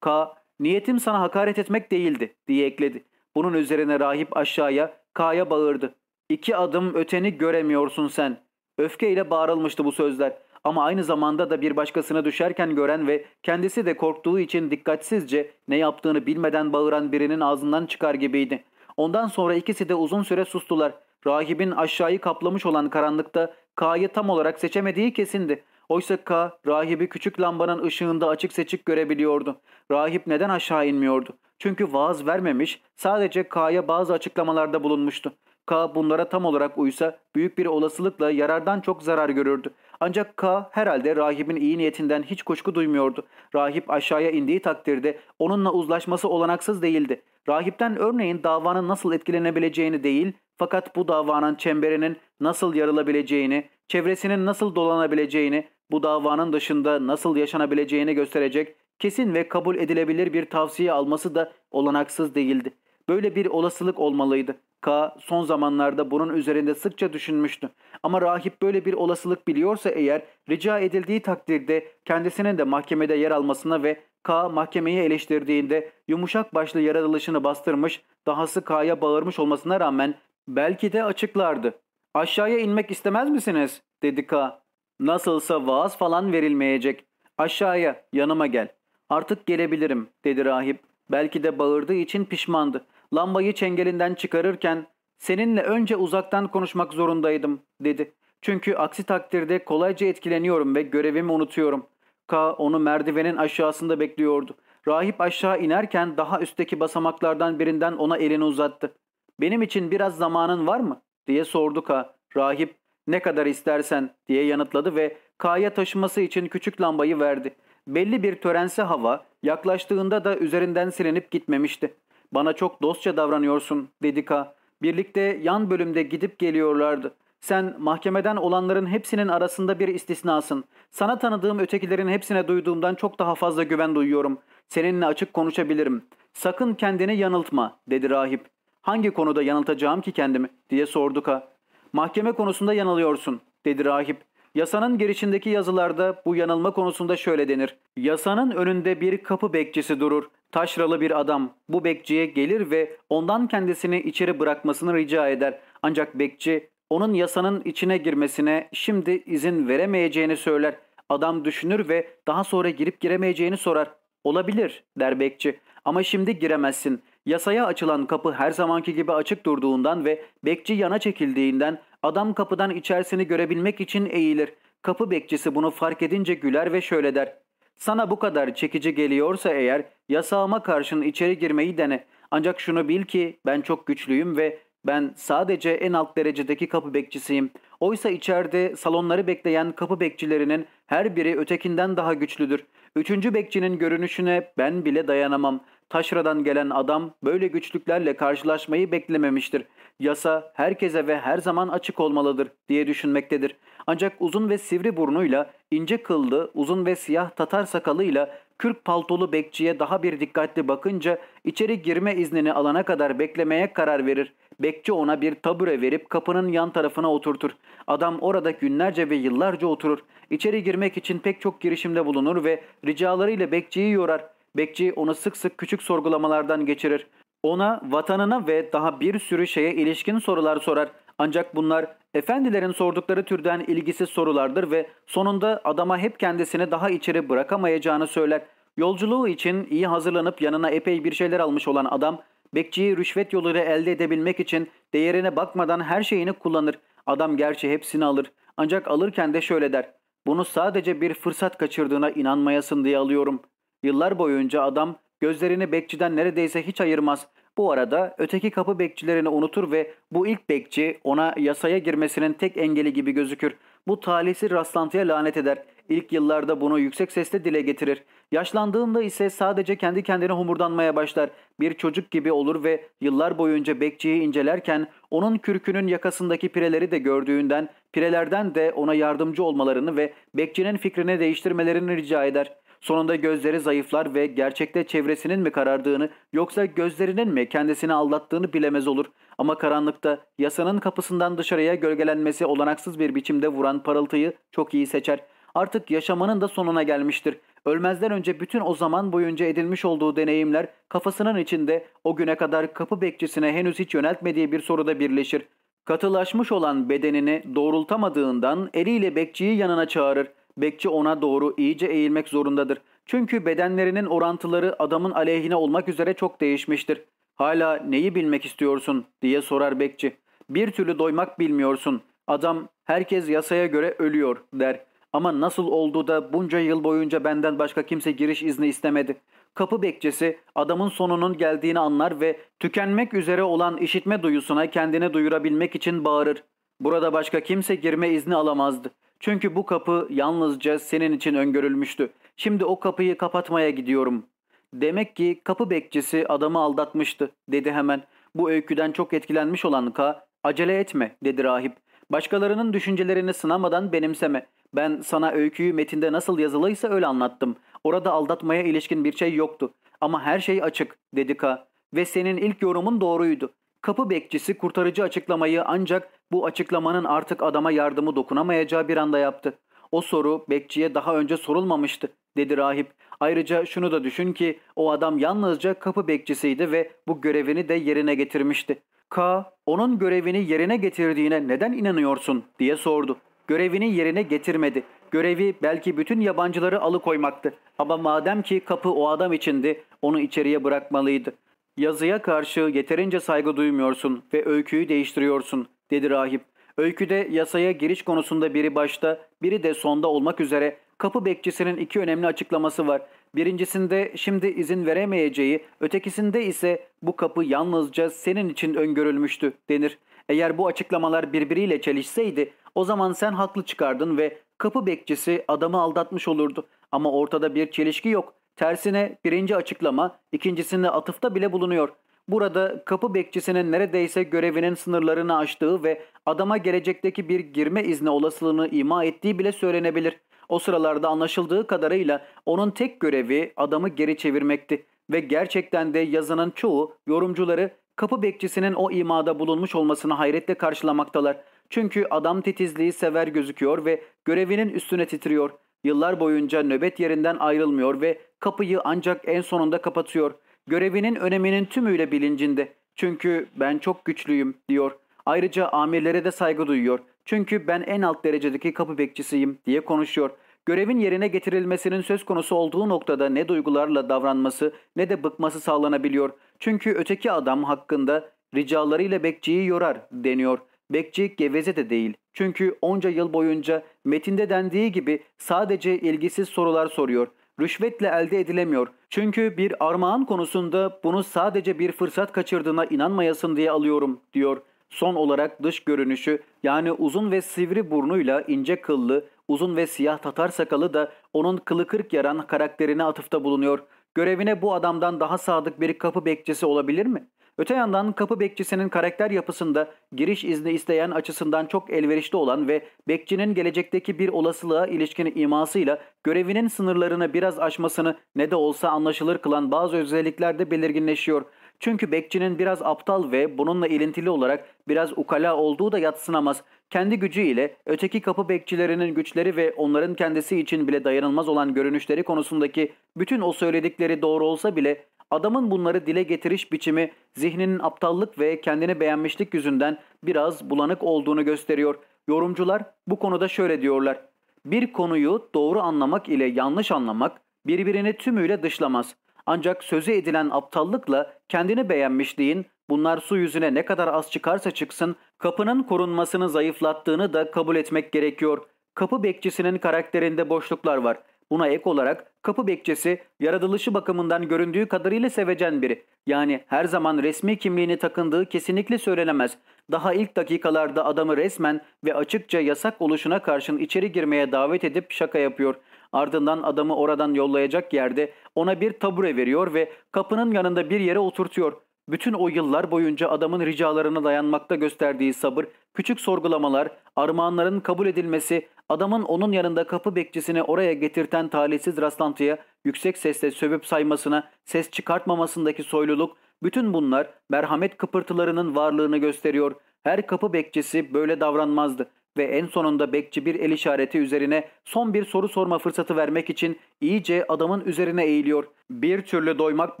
K. ''Niyetim sana hakaret etmek değildi.'' diye ekledi. Bunun üzerine rahip aşağıya K'ya bağırdı. ''İki adım öteni göremiyorsun sen.'' Öfkeyle bağırılmıştı bu sözler. Ama aynı zamanda da bir başkasını düşerken gören ve kendisi de korktuğu için dikkatsizce ne yaptığını bilmeden bağıran birinin ağzından çıkar gibiydi. Ondan sonra ikisi de uzun süre sustular. Rahibin aşağıyı kaplamış olan karanlıkta K'yı tam olarak seçemediği kesindi. Oysa K, rahibi küçük lambanın ışığında açık seçik görebiliyordu. Rahip neden aşağı inmiyordu? Çünkü vaaz vermemiş, sadece K'ya bazı açıklamalarda bulunmuştu. K bunlara tam olarak uysa büyük bir olasılıkla yarardan çok zarar görürdü. Ancak K herhalde rahibin iyi niyetinden hiç kuşku duymuyordu. Rahip aşağıya indiği takdirde onunla uzlaşması olanaksız değildi. Rahipten örneğin davanın nasıl etkilenebileceğini değil, fakat bu davanın çemberinin nasıl yarılabileceğini, çevresinin nasıl dolanabileceğini, bu davanın dışında nasıl yaşanabileceğini gösterecek kesin ve kabul edilebilir bir tavsiye alması da olanaksız değildi. Böyle bir olasılık olmalıydı. K son zamanlarda bunun üzerinde sıkça düşünmüştü. Ama rahip böyle bir olasılık biliyorsa eğer rica edildiği takdirde kendisinin de mahkemede yer almasına ve K mahkemeyi eleştirdiğinde yumuşak başlı yaratılışını bastırmış, dahası K'ya bağırmış olmasına rağmen belki de açıklardı. Aşağıya inmek istemez misiniz? dedi K. Nasılsa vaaz falan verilmeyecek. Aşağıya, yanıma gel. Artık gelebilirim, dedi rahip. Belki de bağırdığı için pişmandı. Lambayı çengelinden çıkarırken seninle önce uzaktan konuşmak zorundaydım, dedi. Çünkü aksi takdirde kolayca etkileniyorum ve görevimi unutuyorum. K onu merdivenin aşağısında bekliyordu. Rahip aşağı inerken daha üstteki basamaklardan birinden ona elini uzattı. Benim için biraz zamanın var mı? diye sordu K. Rahip ne kadar istersen diye yanıtladı ve K'ya taşıması için küçük lambayı verdi. Belli bir törense hava yaklaştığında da üzerinden silinip gitmemişti. Bana çok dostça davranıyorsun dedi K. Birlikte yan bölümde gidip geliyorlardı. Sen mahkemeden olanların hepsinin arasında bir istisnasın. Sana tanıdığım ötekilerin hepsine duyduğumdan çok daha fazla güven duyuyorum. Seninle açık konuşabilirim. Sakın kendini yanıltma dedi rahip. Hangi konuda yanıltacağım ki kendimi diye sordu Ka. Mahkeme konusunda yanılıyorsun dedi rahip. Yasanın girişindeki yazılarda bu yanılma konusunda şöyle denir. Yasanın önünde bir kapı bekçisi durur. Taşralı bir adam bu bekçiye gelir ve ondan kendisini içeri bırakmasını rica eder. Ancak bekçi onun yasanın içine girmesine şimdi izin veremeyeceğini söyler. Adam düşünür ve daha sonra girip giremeyeceğini sorar. Olabilir der bekçi ama şimdi giremezsin. Yasaya açılan kapı her zamanki gibi açık durduğundan ve bekçi yana çekildiğinden adam kapıdan içerisini görebilmek için eğilir. Kapı bekçisi bunu fark edince güler ve şöyle der. Sana bu kadar çekici geliyorsa eğer yasağıma karşın içeri girmeyi dene. Ancak şunu bil ki ben çok güçlüyüm ve ben sadece en alt derecedeki kapı bekçisiyim. Oysa içeride salonları bekleyen kapı bekçilerinin her biri ötekinden daha güçlüdür. Üçüncü bekçinin görünüşüne ben bile dayanamam. Taşra'dan gelen adam böyle güçlüklerle karşılaşmayı beklememiştir. Yasa herkese ve her zaman açık olmalıdır diye düşünmektedir. Ancak uzun ve sivri burnuyla, ince kıllı, uzun ve siyah tatar sakalıyla kürk paltolu bekçiye daha bir dikkatli bakınca içeri girme iznini alana kadar beklemeye karar verir. Bekçi ona bir tabure verip kapının yan tarafına oturtur. Adam orada günlerce ve yıllarca oturur. İçeri girmek için pek çok girişimde bulunur ve ricalarıyla bekçiyi yorar. Bekçi onu sık sık küçük sorgulamalardan geçirir. Ona vatanına ve daha bir sürü şeye ilişkin sorular sorar. Ancak bunlar efendilerin sordukları türden ilgisiz sorulardır ve sonunda adama hep kendisini daha içeri bırakamayacağını söyler. Yolculuğu için iyi hazırlanıp yanına epey bir şeyler almış olan adam bekçiyi rüşvet yoluyla elde edebilmek için değerine bakmadan her şeyini kullanır. Adam gerçi hepsini alır. Ancak alırken de şöyle der. Bunu sadece bir fırsat kaçırdığına inanmayasın diye alıyorum. Yıllar boyunca adam gözlerini bekçiden neredeyse hiç ayırmaz. Bu arada öteki kapı bekçilerini unutur ve bu ilk bekçi ona yasaya girmesinin tek engeli gibi gözükür. Bu talihsiz rastlantıya lanet eder. İlk yıllarda bunu yüksek sesle dile getirir. Yaşlandığında ise sadece kendi kendine homurdanmaya başlar. Bir çocuk gibi olur ve yıllar boyunca bekçiyi incelerken onun kürkünün yakasındaki pireleri de gördüğünden pirelerden de ona yardımcı olmalarını ve bekçinin fikrini değiştirmelerini rica eder. Sonunda gözleri zayıflar ve gerçekte çevresinin mi karardığını yoksa gözlerinin mi kendisini aldattığını bilemez olur. Ama karanlıkta yasanın kapısından dışarıya gölgelenmesi olanaksız bir biçimde vuran parıltıyı çok iyi seçer. Artık yaşamanın da sonuna gelmiştir. Ölmezden önce bütün o zaman boyunca edilmiş olduğu deneyimler kafasının içinde o güne kadar kapı bekçisine henüz hiç yöneltmediği bir soruda birleşir. Katılaşmış olan bedenini doğrultamadığından eliyle bekçiyi yanına çağırır. Bekçi ona doğru iyice eğilmek zorundadır. Çünkü bedenlerinin orantıları adamın aleyhine olmak üzere çok değişmiştir. Hala neyi bilmek istiyorsun diye sorar bekçi. Bir türlü doymak bilmiyorsun. Adam herkes yasaya göre ölüyor der. Ama nasıl oldu da bunca yıl boyunca benden başka kimse giriş izni istemedi. Kapı bekçisi adamın sonunun geldiğini anlar ve tükenmek üzere olan işitme duyusuna kendini duyurabilmek için bağırır. Burada başka kimse girme izni alamazdı. Çünkü bu kapı yalnızca senin için öngörülmüştü. Şimdi o kapıyı kapatmaya gidiyorum. Demek ki kapı bekçisi adamı aldatmıştı dedi hemen. Bu öyküden çok etkilenmiş olan K, acele etme dedi rahip. Başkalarının düşüncelerini sınamadan benimseme. Ben sana öyküyü metinde nasıl yazılıysa öyle anlattım. Orada aldatmaya ilişkin bir şey yoktu. Ama her şey açık dedi K. Ve senin ilk yorumun doğruydu. Kapı bekçisi kurtarıcı açıklamayı ancak bu açıklamanın artık adama yardımı dokunamayacağı bir anda yaptı. O soru bekçiye daha önce sorulmamıştı dedi rahip. Ayrıca şunu da düşün ki o adam yalnızca kapı bekçisiydi ve bu görevini de yerine getirmişti. K onun görevini yerine getirdiğine neden inanıyorsun diye sordu. Görevini yerine getirmedi. Görevi belki bütün yabancıları alıkoymaktı. Ama madem ki kapı o adam içindi, onu içeriye bırakmalıydı. Yazıya karşı yeterince saygı duymuyorsun ve öyküyü değiştiriyorsun, dedi rahip. Öyküde yasaya giriş konusunda biri başta, biri de sonda olmak üzere kapı bekçisinin iki önemli açıklaması var. Birincisinde şimdi izin veremeyeceği, ötekisinde ise bu kapı yalnızca senin için öngörülmüştü denir. Eğer bu açıklamalar birbiriyle çelişseydi o zaman sen haklı çıkardın ve kapı bekçisi adamı aldatmış olurdu. Ama ortada bir çelişki yok. Tersine birinci açıklama ikincisinde atıfta bile bulunuyor. Burada kapı bekçisinin neredeyse görevinin sınırlarını aştığı ve adama gelecekteki bir girme izni olasılığını ima ettiği bile söylenebilir. O sıralarda anlaşıldığı kadarıyla onun tek görevi adamı geri çevirmekti ve gerçekten de yazının çoğu yorumcuları kapı bekçisinin o imada bulunmuş olmasını hayretle karşılamaktalar. Çünkü adam titizliği sever gözüküyor ve görevinin üstüne titriyor. Yıllar boyunca nöbet yerinden ayrılmıyor ve kapıyı ancak en sonunda kapatıyor. Görevinin öneminin tümüyle bilincinde. Çünkü ben çok güçlüyüm diyor. Ayrıca amirlere de saygı duyuyor. Çünkü ben en alt derecedeki kapı bekçisiyim diye konuşuyor. Görevin yerine getirilmesinin söz konusu olduğu noktada ne duygularla davranması ne de bıkması sağlanabiliyor. Çünkü öteki adam hakkında ricalarıyla bekçiyi yorar deniyor. Bekçi geveze de değil. Çünkü onca yıl boyunca metinde dendiği gibi sadece ilgisiz sorular soruyor. Rüşvetle elde edilemiyor. Çünkü bir armağan konusunda bunu sadece bir fırsat kaçırdığına inanmayasın diye alıyorum diyor. Son olarak dış görünüşü yani uzun ve sivri burnuyla ince kıllı, uzun ve siyah tatar sakalı da onun kılı kırk yaran karakterine atıfta bulunuyor. Görevine bu adamdan daha sadık bir kapı bekçisi olabilir mi? Öte yandan kapı bekçisinin karakter yapısında giriş izni isteyen açısından çok elverişli olan ve bekçinin gelecekteki bir olasılığa ilişkin imasıyla görevinin sınırlarını biraz aşmasını ne de olsa anlaşılır kılan bazı özellikler de belirginleşiyor. Çünkü bekçinin biraz aptal ve bununla ilintili olarak biraz ukala olduğu da yatsınamaz. Kendi gücüyle öteki kapı bekçilerinin güçleri ve onların kendisi için bile dayanılmaz olan görünüşleri konusundaki bütün o söyledikleri doğru olsa bile adamın bunları dile getiriş biçimi zihninin aptallık ve kendini beğenmişlik yüzünden biraz bulanık olduğunu gösteriyor. Yorumcular bu konuda şöyle diyorlar. Bir konuyu doğru anlamak ile yanlış anlamak birbirini tümüyle dışlamaz. Ancak sözü edilen aptallıkla kendini beğenmişliğin bunlar su yüzüne ne kadar az çıkarsa çıksın kapının korunmasını zayıflattığını da kabul etmek gerekiyor. Kapı bekçisinin karakterinde boşluklar var. Buna ek olarak kapı bekçisi yaratılışı bakımından göründüğü kadarıyla sevecen biri. Yani her zaman resmi kimliğini takındığı kesinlikle söylenemez. Daha ilk dakikalarda adamı resmen ve açıkça yasak oluşuna karşın içeri girmeye davet edip şaka yapıyor. Ardından adamı oradan yollayacak yerde ona bir tabure veriyor ve kapının yanında bir yere oturtuyor. Bütün o yıllar boyunca adamın ricalarına dayanmakta gösterdiği sabır, küçük sorgulamalar, armağanların kabul edilmesi, adamın onun yanında kapı bekçisini oraya getirten talihsiz rastlantıya yüksek sesle sövüp saymasına, ses çıkartmamasındaki soyluluk, bütün bunlar merhamet kıpırtılarının varlığını gösteriyor. Her kapı bekçisi böyle davranmazdı ve en sonunda bekçi bir el işareti üzerine son bir soru sorma fırsatı vermek için iyice adamın üzerine eğiliyor. Bir türlü doymak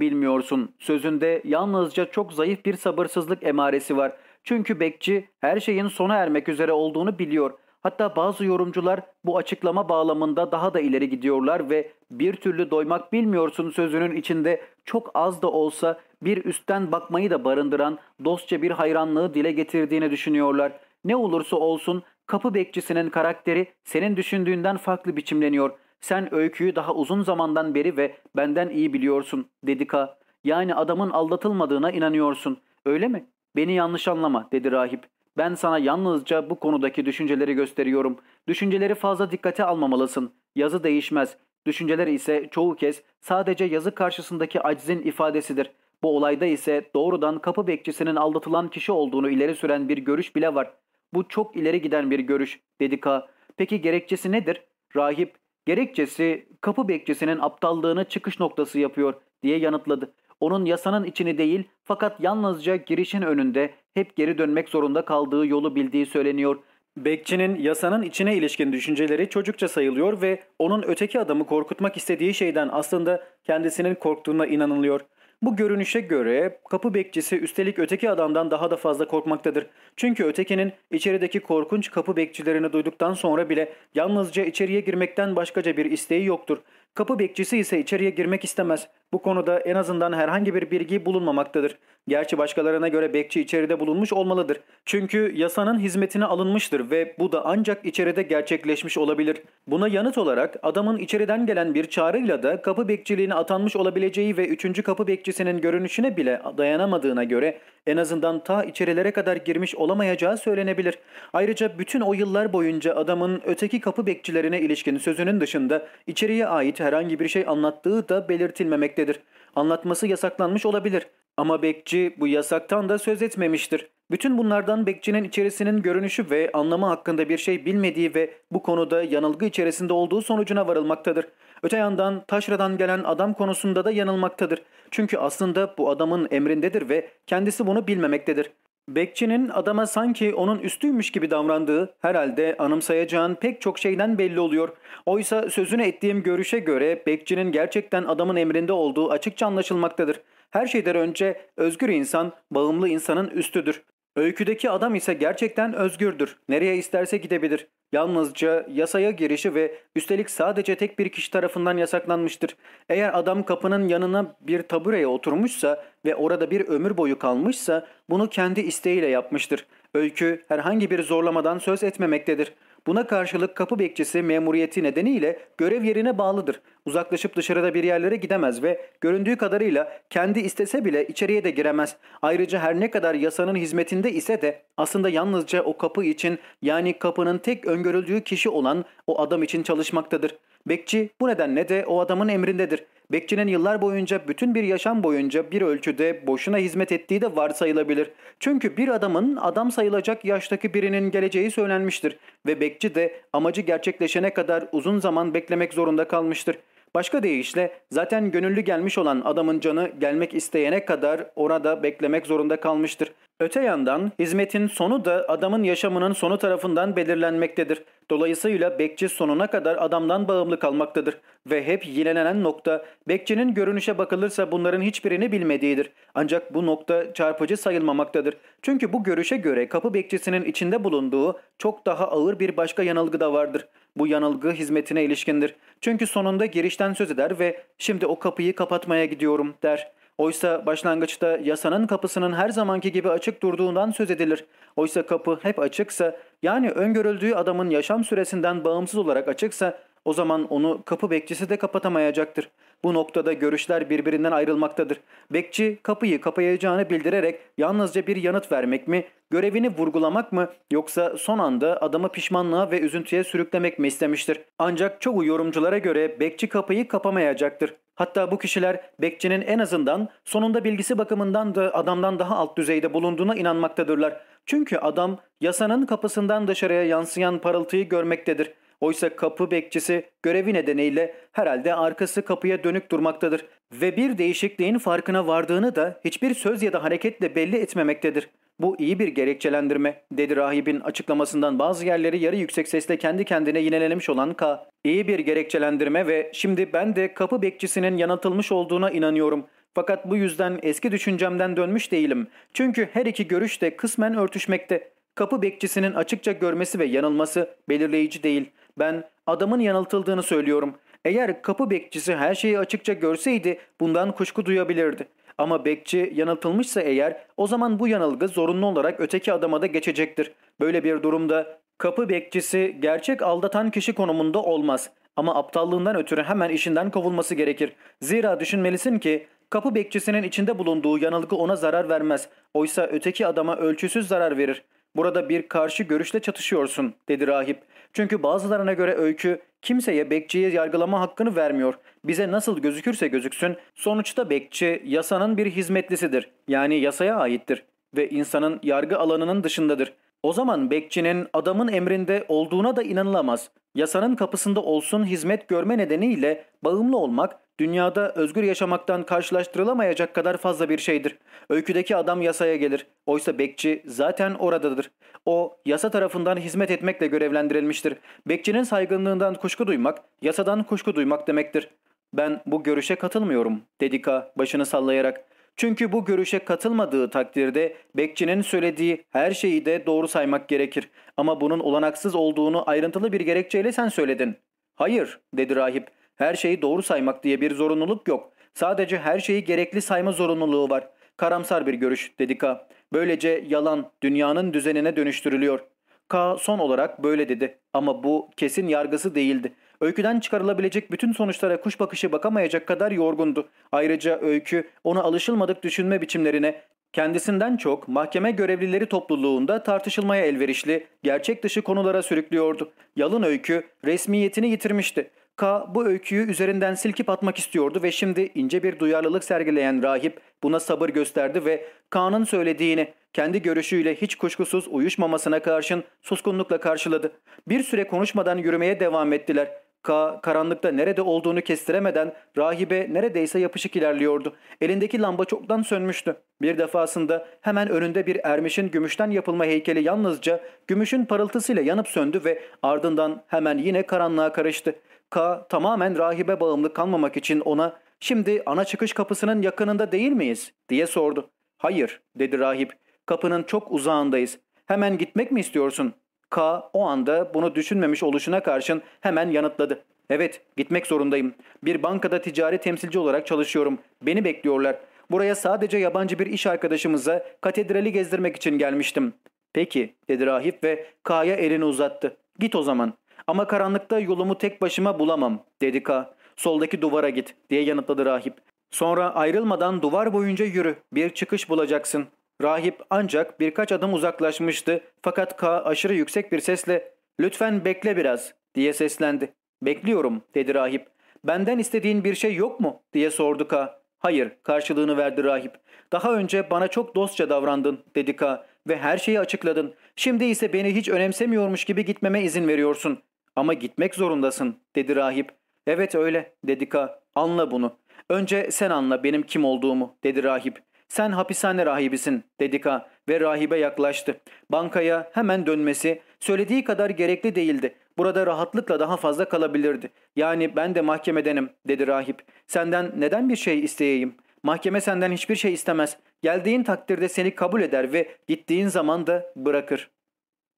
bilmiyorsun. Sözünde yalnızca çok zayıf bir sabırsızlık emaresi var. Çünkü bekçi her şeyin sona ermek üzere olduğunu biliyor. Hatta bazı yorumcular bu açıklama bağlamında daha da ileri gidiyorlar ve bir türlü doymak bilmiyorsun sözünün içinde çok az da olsa bir üstten bakmayı da barındıran dostça bir hayranlığı dile getirdiğini düşünüyorlar. Ne olursa olsun kapı bekçisinin karakteri senin düşündüğünden farklı biçimleniyor. Sen öyküyü daha uzun zamandan beri ve benden iyi biliyorsun dedi Ka. Yani adamın aldatılmadığına inanıyorsun. Öyle mi? Beni yanlış anlama dedi rahip. Ben sana yalnızca bu konudaki düşünceleri gösteriyorum. Düşünceleri fazla dikkate almamalısın. Yazı değişmez. Düşünceler ise çoğu kez sadece yazı karşısındaki aczin ifadesidir. Bu olayda ise doğrudan kapı bekçisinin aldatılan kişi olduğunu ileri süren bir görüş bile var. Bu çok ileri giden bir görüş dedi K. Peki gerekçesi nedir? Rahip gerekçesi kapı bekçisinin aptallığını çıkış noktası yapıyor diye yanıtladı. Onun yasanın içini değil fakat yalnızca girişin önünde hep geri dönmek zorunda kaldığı yolu bildiği söyleniyor. Bekçinin yasanın içine ilişkin düşünceleri çocukça sayılıyor ve onun öteki adamı korkutmak istediği şeyden aslında kendisinin korktuğuna inanılıyor. Bu görünüşe göre kapı bekçisi üstelik öteki adamdan daha da fazla korkmaktadır. Çünkü ötekinin içerideki korkunç kapı bekçilerini duyduktan sonra bile yalnızca içeriye girmekten başkaca bir isteği yoktur. Kapı bekçisi ise içeriye girmek istemez. Bu konuda en azından herhangi bir bilgi bulunmamaktadır. Gerçi başkalarına göre bekçi içeride bulunmuş olmalıdır. Çünkü yasanın hizmetine alınmıştır ve bu da ancak içeride gerçekleşmiş olabilir. Buna yanıt olarak adamın içeriden gelen bir çağrıyla da kapı bekçiliğine atanmış olabileceği ve üçüncü kapı bekçisinin görünüşüne bile dayanamadığına göre en azından ta içerilere kadar girmiş olamayacağı söylenebilir. Ayrıca bütün o yıllar boyunca adamın öteki kapı bekçilerine ilişkin sözünün dışında içeriye ait herhangi bir şey anlattığı da belirtilmemektedir. Anlatması yasaklanmış olabilir. Ama bekçi bu yasaktan da söz etmemiştir. Bütün bunlardan bekçinin içerisinin görünüşü ve anlamı hakkında bir şey bilmediği ve bu konuda yanılgı içerisinde olduğu sonucuna varılmaktadır. Öte yandan taşradan gelen adam konusunda da yanılmaktadır. Çünkü aslında bu adamın emrindedir ve kendisi bunu bilmemektedir. Bekçinin adama sanki onun üstüymüş gibi davrandığı herhalde anımsayacağın pek çok şeyden belli oluyor. Oysa sözünü ettiğim görüşe göre bekçinin gerçekten adamın emrinde olduğu açıkça anlaşılmaktadır. Her şeyden önce özgür insan bağımlı insanın üstüdür. Öyküdeki adam ise gerçekten özgürdür. Nereye isterse gidebilir. Yalnızca yasaya girişi ve üstelik sadece tek bir kişi tarafından yasaklanmıştır. Eğer adam kapının yanına bir tabureye oturmuşsa ve orada bir ömür boyu kalmışsa bunu kendi isteğiyle yapmıştır. Öykü herhangi bir zorlamadan söz etmemektedir. Buna karşılık kapı bekçisi memuriyeti nedeniyle görev yerine bağlıdır. Uzaklaşıp dışarıda bir yerlere gidemez ve göründüğü kadarıyla kendi istese bile içeriye de giremez. Ayrıca her ne kadar yasanın hizmetinde ise de aslında yalnızca o kapı için yani kapının tek öngörüldüğü kişi olan o adam için çalışmaktadır. Bekçi bu nedenle de o adamın emrindedir. Bekçinin yıllar boyunca bütün bir yaşam boyunca bir ölçüde boşuna hizmet ettiği de varsayılabilir. Çünkü bir adamın adam sayılacak yaştaki birinin geleceği söylenmiştir ve bekçi de amacı gerçekleşene kadar uzun zaman beklemek zorunda kalmıştır. Başka deyişle zaten gönüllü gelmiş olan adamın canı gelmek isteyene kadar orada beklemek zorunda kalmıştır. Öte yandan hizmetin sonu da adamın yaşamının sonu tarafından belirlenmektedir. Dolayısıyla bekçi sonuna kadar adamdan bağımlı kalmaktadır. Ve hep yinelenen nokta bekçinin görünüşe bakılırsa bunların hiçbirini bilmediğidir. Ancak bu nokta çarpıcı sayılmamaktadır. Çünkü bu görüşe göre kapı bekçisinin içinde bulunduğu çok daha ağır bir başka yanılgı da vardır. Bu yanılgı hizmetine ilişkindir. Çünkü sonunda girişten söz eder ve şimdi o kapıyı kapatmaya gidiyorum der. Oysa başlangıçta yasanın kapısının her zamanki gibi açık durduğundan söz edilir. Oysa kapı hep açıksa yani öngörüldüğü adamın yaşam süresinden bağımsız olarak açıksa o zaman onu kapı bekçisi de kapatamayacaktır. Bu noktada görüşler birbirinden ayrılmaktadır. Bekçi kapıyı kapayacağını bildirerek yalnızca bir yanıt vermek mi, görevini vurgulamak mı yoksa son anda adamı pişmanlığa ve üzüntüye sürüklemek mi istemiştir? Ancak çoğu yorumculara göre bekçi kapıyı kapamayacaktır. Hatta bu kişiler bekçinin en azından sonunda bilgisi bakımından da adamdan daha alt düzeyde bulunduğuna inanmaktadırlar. Çünkü adam yasanın kapısından dışarıya yansıyan parıltıyı görmektedir. Oysa kapı bekçisi görevi nedeniyle herhalde arkası kapıya dönük durmaktadır ve bir değişikliğin farkına vardığını da hiçbir söz ya da hareketle belli etmemektedir. Bu iyi bir gerekçelendirme dedi rahibin açıklamasından bazı yerleri yarı yüksek sesle kendi kendine yinelemiş olan K. İyi bir gerekçelendirme ve şimdi ben de kapı bekçisinin yanıltılmış olduğuna inanıyorum. Fakat bu yüzden eski düşüncemden dönmüş değilim. Çünkü her iki görüş de kısmen örtüşmekte. Kapı bekçisinin açıkça görmesi ve yanılması belirleyici değil. Ben adamın yanıltıldığını söylüyorum. Eğer kapı bekçisi her şeyi açıkça görseydi bundan kuşku duyabilirdi. Ama bekçi yanıltılmışsa eğer o zaman bu yanılgı zorunlu olarak öteki adama da geçecektir. Böyle bir durumda kapı bekçisi gerçek aldatan kişi konumunda olmaz. Ama aptallığından ötürü hemen işinden kovulması gerekir. Zira düşünmelisin ki kapı bekçisinin içinde bulunduğu yanılgı ona zarar vermez. Oysa öteki adama ölçüsüz zarar verir. Burada bir karşı görüşle çatışıyorsun dedi rahip. Çünkü bazılarına göre öykü kimseye bekçiye yargılama hakkını vermiyor. Bize nasıl gözükürse gözüksün sonuçta bekçi yasanın bir hizmetlisidir. Yani yasaya aittir ve insanın yargı alanının dışındadır. O zaman bekçinin adamın emrinde olduğuna da inanılamaz. Yasanın kapısında olsun hizmet görme nedeniyle bağımlı olmak dünyada özgür yaşamaktan karşılaştırılamayacak kadar fazla bir şeydir. Öyküdeki adam yasaya gelir. Oysa bekçi zaten oradadır. O yasa tarafından hizmet etmekle görevlendirilmiştir. Bekçinin saygınlığından kuşku duymak, yasadan kuşku duymak demektir. Ben bu görüşe katılmıyorum, dedi K başını sallayarak. Çünkü bu görüşe katılmadığı takdirde bekçinin söylediği her şeyi de doğru saymak gerekir. Ama bunun olanaksız olduğunu ayrıntılı bir gerekçeyle sen söyledin. Hayır dedi rahip. Her şeyi doğru saymak diye bir zorunluluk yok. Sadece her şeyi gerekli sayma zorunluluğu var. Karamsar bir görüş dedi K. Böylece yalan dünyanın düzenine dönüştürülüyor. K son olarak böyle dedi ama bu kesin yargısı değildi. Öyküden çıkarılabilecek bütün sonuçlara kuş bakışı bakamayacak kadar yorgundu. Ayrıca öykü onu alışılmadık düşünme biçimlerine kendisinden çok mahkeme görevlileri topluluğunda tartışılmaya elverişli, gerçek dışı konulara sürüklüyordu. Yalın öykü resmiyetini yitirmişti. K bu öyküyü üzerinden silkip atmak istiyordu ve şimdi ince bir duyarlılık sergileyen rahip buna sabır gösterdi ve K'nın söylediğini kendi görüşüyle hiç kuşkusuz uyuşmamasına karşın suskunlukla karşıladı. Bir süre konuşmadan yürümeye devam ettiler. K karanlıkta nerede olduğunu kestiremeden rahibe neredeyse yapışık ilerliyordu. Elindeki lamba çoktan sönmüştü. Bir defasında hemen önünde bir ermişin gümüşten yapılma heykeli yalnızca gümüşün parıltısıyla yanıp söndü ve ardından hemen yine karanlığa karıştı. K tamamen rahibe bağımlı kalmamak için ona şimdi ana çıkış kapısının yakınında değil miyiz diye sordu. Hayır dedi rahip kapının çok uzağındayız. Hemen gitmek mi istiyorsun? K o anda bunu düşünmemiş oluşuna karşın hemen yanıtladı. Evet gitmek zorundayım. Bir bankada ticari temsilci olarak çalışıyorum. Beni bekliyorlar. Buraya sadece yabancı bir iş arkadaşımıza katedrali gezdirmek için gelmiştim. Peki dedi rahip ve K'ya elini uzattı. Git o zaman. Ama karanlıkta yolumu tek başıma bulamam dedi K. Soldaki duvara git diye yanıtladı rahip. Sonra ayrılmadan duvar boyunca yürü. Bir çıkış bulacaksın. Rahip ancak birkaç adım uzaklaşmıştı fakat K aşırı yüksek bir sesle ''Lütfen bekle biraz'' diye seslendi. ''Bekliyorum'' dedi rahip. ''Benden istediğin bir şey yok mu?'' diye sordu K. ''Hayır'' karşılığını verdi rahip. ''Daha önce bana çok dostça davrandın'' dedi K. ''Ve her şeyi açıkladın. Şimdi ise beni hiç önemsemiyormuş gibi gitmeme izin veriyorsun.'' ''Ama gitmek zorundasın'' dedi rahip. ''Evet öyle'' dedi K. ''Anla bunu. Önce sen anla benim kim olduğumu'' dedi rahip. Sen hapishane rahibisin dedi K ve rahibe yaklaştı. Bankaya hemen dönmesi söylediği kadar gerekli değildi. Burada rahatlıkla daha fazla kalabilirdi. Yani ben de mahkemedenim dedi rahip. Senden neden bir şey isteyeyim? Mahkeme senden hiçbir şey istemez. Geldiğin takdirde seni kabul eder ve gittiğin zaman da bırakır.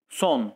Son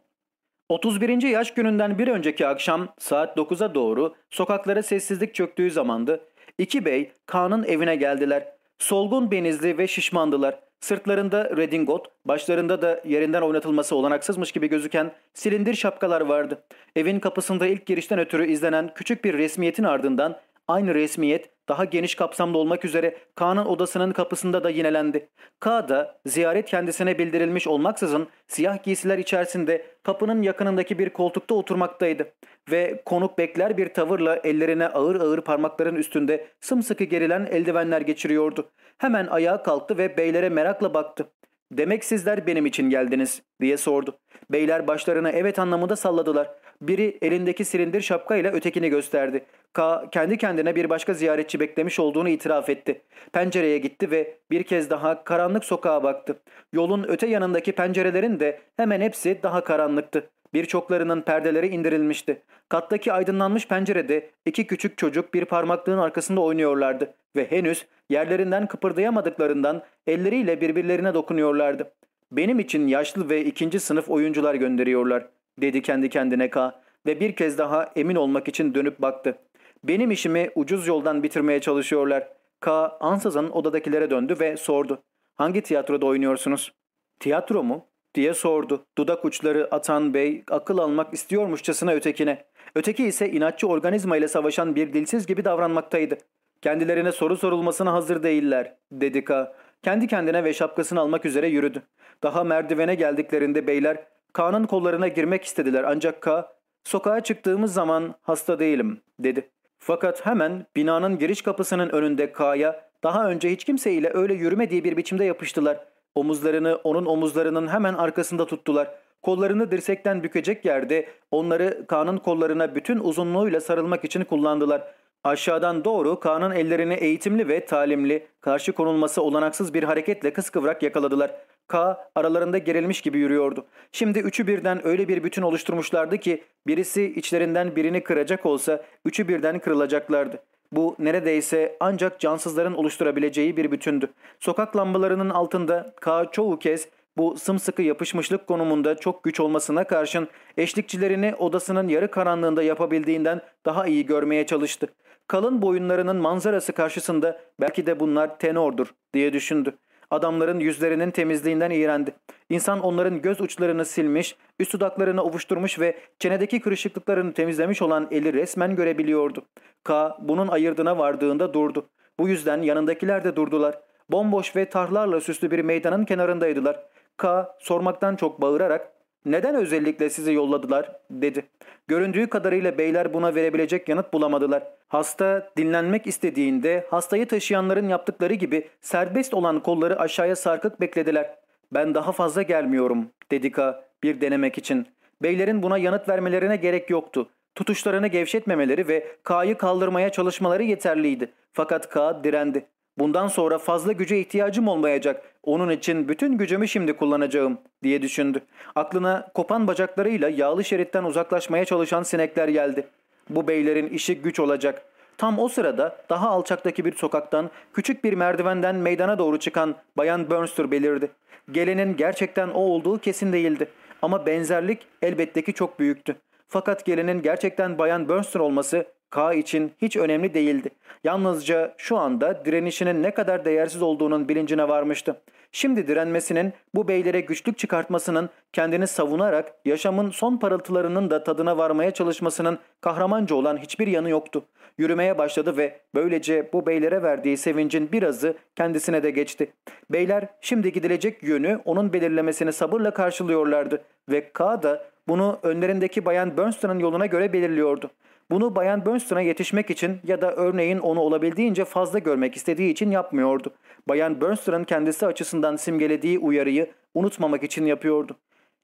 31. yaş gününden bir önceki akşam saat 9'a doğru sokaklara sessizlik çöktüğü zamandı. İki bey Kaan'ın evine geldiler. Solgun benizli ve şişmandılar. Sırtlarında redingot, başlarında da yerinden oynatılması olanaksızmış gibi gözüken silindir şapkalar vardı. Evin kapısında ilk girişten ötürü izlenen küçük bir resmiyetin ardından aynı resmiyet daha geniş kapsamlı olmak üzere K'nın odasının kapısında da yinelendi. K da ziyaret kendisine bildirilmiş olmaksızın siyah giysiler içerisinde kapının yakınındaki bir koltukta oturmaktaydı. Ve konuk bekler bir tavırla ellerine ağır ağır parmakların üstünde sımsıkı gerilen eldivenler geçiriyordu. Hemen ayağa kalktı ve beylere merakla baktı. Demek sizler benim için geldiniz diye sordu. Beyler başlarını evet anlamında salladılar. Biri elindeki silindir şapkayla ötekini gösterdi. K kendi kendine bir başka ziyaretçi beklemiş olduğunu itiraf etti. Pencereye gitti ve bir kez daha karanlık sokağa baktı. Yolun öte yanındaki pencerelerin de hemen hepsi daha karanlıktı. Birçoklarının perdeleri indirilmişti. Kattaki aydınlanmış pencerede iki küçük çocuk bir parmaklığın arkasında oynuyorlardı ve henüz yerlerinden kıpırdayamadıklarından elleriyle birbirlerine dokunuyorlardı. Benim için yaşlı ve ikinci sınıf oyuncular gönderiyorlar dedi kendi kendine K ve bir kez daha emin olmak için dönüp baktı. Benim işimi ucuz yoldan bitirmeye çalışıyorlar. K ansızın odadakilere döndü ve sordu. Hangi tiyatroda oynuyorsunuz? Tiyatro mu? diye sordu. Dudak uçları atan bey akıl almak istiyormuşçasına ötekine. Öteki ise inatçı organizma ile savaşan bir dilsiz gibi davranmaktaydı. Kendilerine soru sorulmasına hazır değiller dedi K. Kendi kendine ve şapkasını almak üzere yürüdü. Daha merdivene geldiklerinde beyler K'nın kollarına girmek istediler ancak K sokağa çıktığımız zaman hasta değilim dedi. Fakat hemen binanın giriş kapısının önünde K'ya daha önce hiç kimseyle öyle yürümediği bir biçimde yapıştılar. Omuzlarını onun omuzlarının hemen arkasında tuttular. Kollarını dirsekten bükecek yerde onları Kaan'ın kollarına bütün uzunluğuyla sarılmak için kullandılar. Aşağıdan doğru Kaan'ın ellerini eğitimli ve talimli, karşı konulması olanaksız bir hareketle kıskıvrak yakaladılar. K aralarında gerilmiş gibi yürüyordu. Şimdi üçü birden öyle bir bütün oluşturmuşlardı ki birisi içlerinden birini kıracak olsa üçü birden kırılacaklardı. Bu neredeyse ancak cansızların oluşturabileceği bir bütündü. Sokak lambalarının altında K çoğu kez bu sımsıkı yapışmışlık konumunda çok güç olmasına karşın eşlikçilerini odasının yarı karanlığında yapabildiğinden daha iyi görmeye çalıştı. Kalın boyunlarının manzarası karşısında belki de bunlar tenordur diye düşündü. Adamların yüzlerinin temizliğinden iğrendi. İnsan onların göz uçlarını silmiş, üst dudaklarını ovuşturmuş ve çenedeki kırışıklıklarını temizlemiş olan eli resmen görebiliyordu. K bunun ayırdına vardığında durdu. Bu yüzden yanındakiler de durdular. Bomboş ve tarlarla süslü bir meydanın kenarındaydılar. K sormaktan çok bağırarak neden özellikle sizi yolladılar dedi. Göründüğü kadarıyla beyler buna verebilecek yanıt bulamadılar. Hasta dinlenmek istediğinde hastayı taşıyanların yaptıkları gibi serbest olan kolları aşağıya sarkık beklediler. Ben daha fazla gelmiyorum dedi K bir denemek için. Beylerin buna yanıt vermelerine gerek yoktu. Tutuşlarını gevşetmemeleri ve K'yı kaldırmaya çalışmaları yeterliydi. Fakat K direndi. Bundan sonra fazla güce ihtiyacım olmayacak. Onun için bütün gücümü şimdi kullanacağım diye düşündü. Aklına kopan bacaklarıyla yağlı şeritten uzaklaşmaya çalışan sinekler geldi. Bu beylerin işi güç olacak. Tam o sırada daha alçaktaki bir sokaktan küçük bir merdivenden meydana doğru çıkan Bayan Burnster belirdi. Gelenin gerçekten o olduğu kesin değildi. Ama benzerlik elbette ki çok büyüktü. Fakat gelinin gerçekten Bayan Burnster olması K için hiç önemli değildi. Yalnızca şu anda direnişinin ne kadar değersiz olduğunun bilincine varmıştı. Şimdi direnmesinin, bu beylere güçlük çıkartmasının, kendini savunarak yaşamın son parıltılarının da tadına varmaya çalışmasının kahramanca olan hiçbir yanı yoktu. Yürümeye başladı ve böylece bu beylere verdiği sevincin birazı kendisine de geçti. Beyler şimdi gidilecek yönü onun belirlemesini sabırla karşılıyorlardı ve K da bunu önlerindeki Bayan Bernstein'ın yoluna göre belirliyordu. Bunu Bayan Bernstein'a yetişmek için ya da örneğin onu olabildiğince fazla görmek istediği için yapmıyordu. Bayan Bernstein'ın kendisi açısından simgelediği uyarıyı unutmamak için yapıyordu.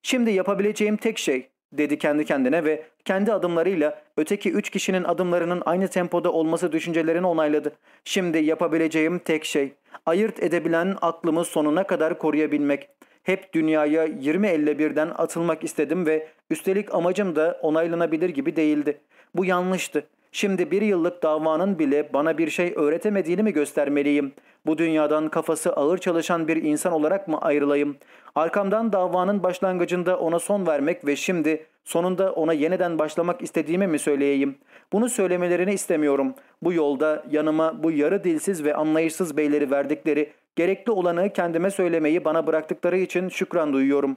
Şimdi yapabileceğim tek şey dedi kendi kendine ve kendi adımlarıyla öteki üç kişinin adımlarının aynı tempoda olması düşüncelerini onayladı. Şimdi yapabileceğim tek şey ayırt edebilen aklımı sonuna kadar koruyabilmek. Hep dünyaya 20.51'den atılmak istedim ve üstelik amacım da onaylanabilir gibi değildi. Bu yanlıştı. Şimdi bir yıllık davanın bile bana bir şey öğretemediğini mi göstermeliyim? Bu dünyadan kafası ağır çalışan bir insan olarak mı ayrılayım? Arkamdan davanın başlangıcında ona son vermek ve şimdi sonunda ona yeniden başlamak istediğimi mi söyleyeyim? Bunu söylemelerini istemiyorum. Bu yolda yanıma bu yarı dilsiz ve anlayışsız beyleri verdikleri, gerekli olanı kendime söylemeyi bana bıraktıkları için şükran duyuyorum.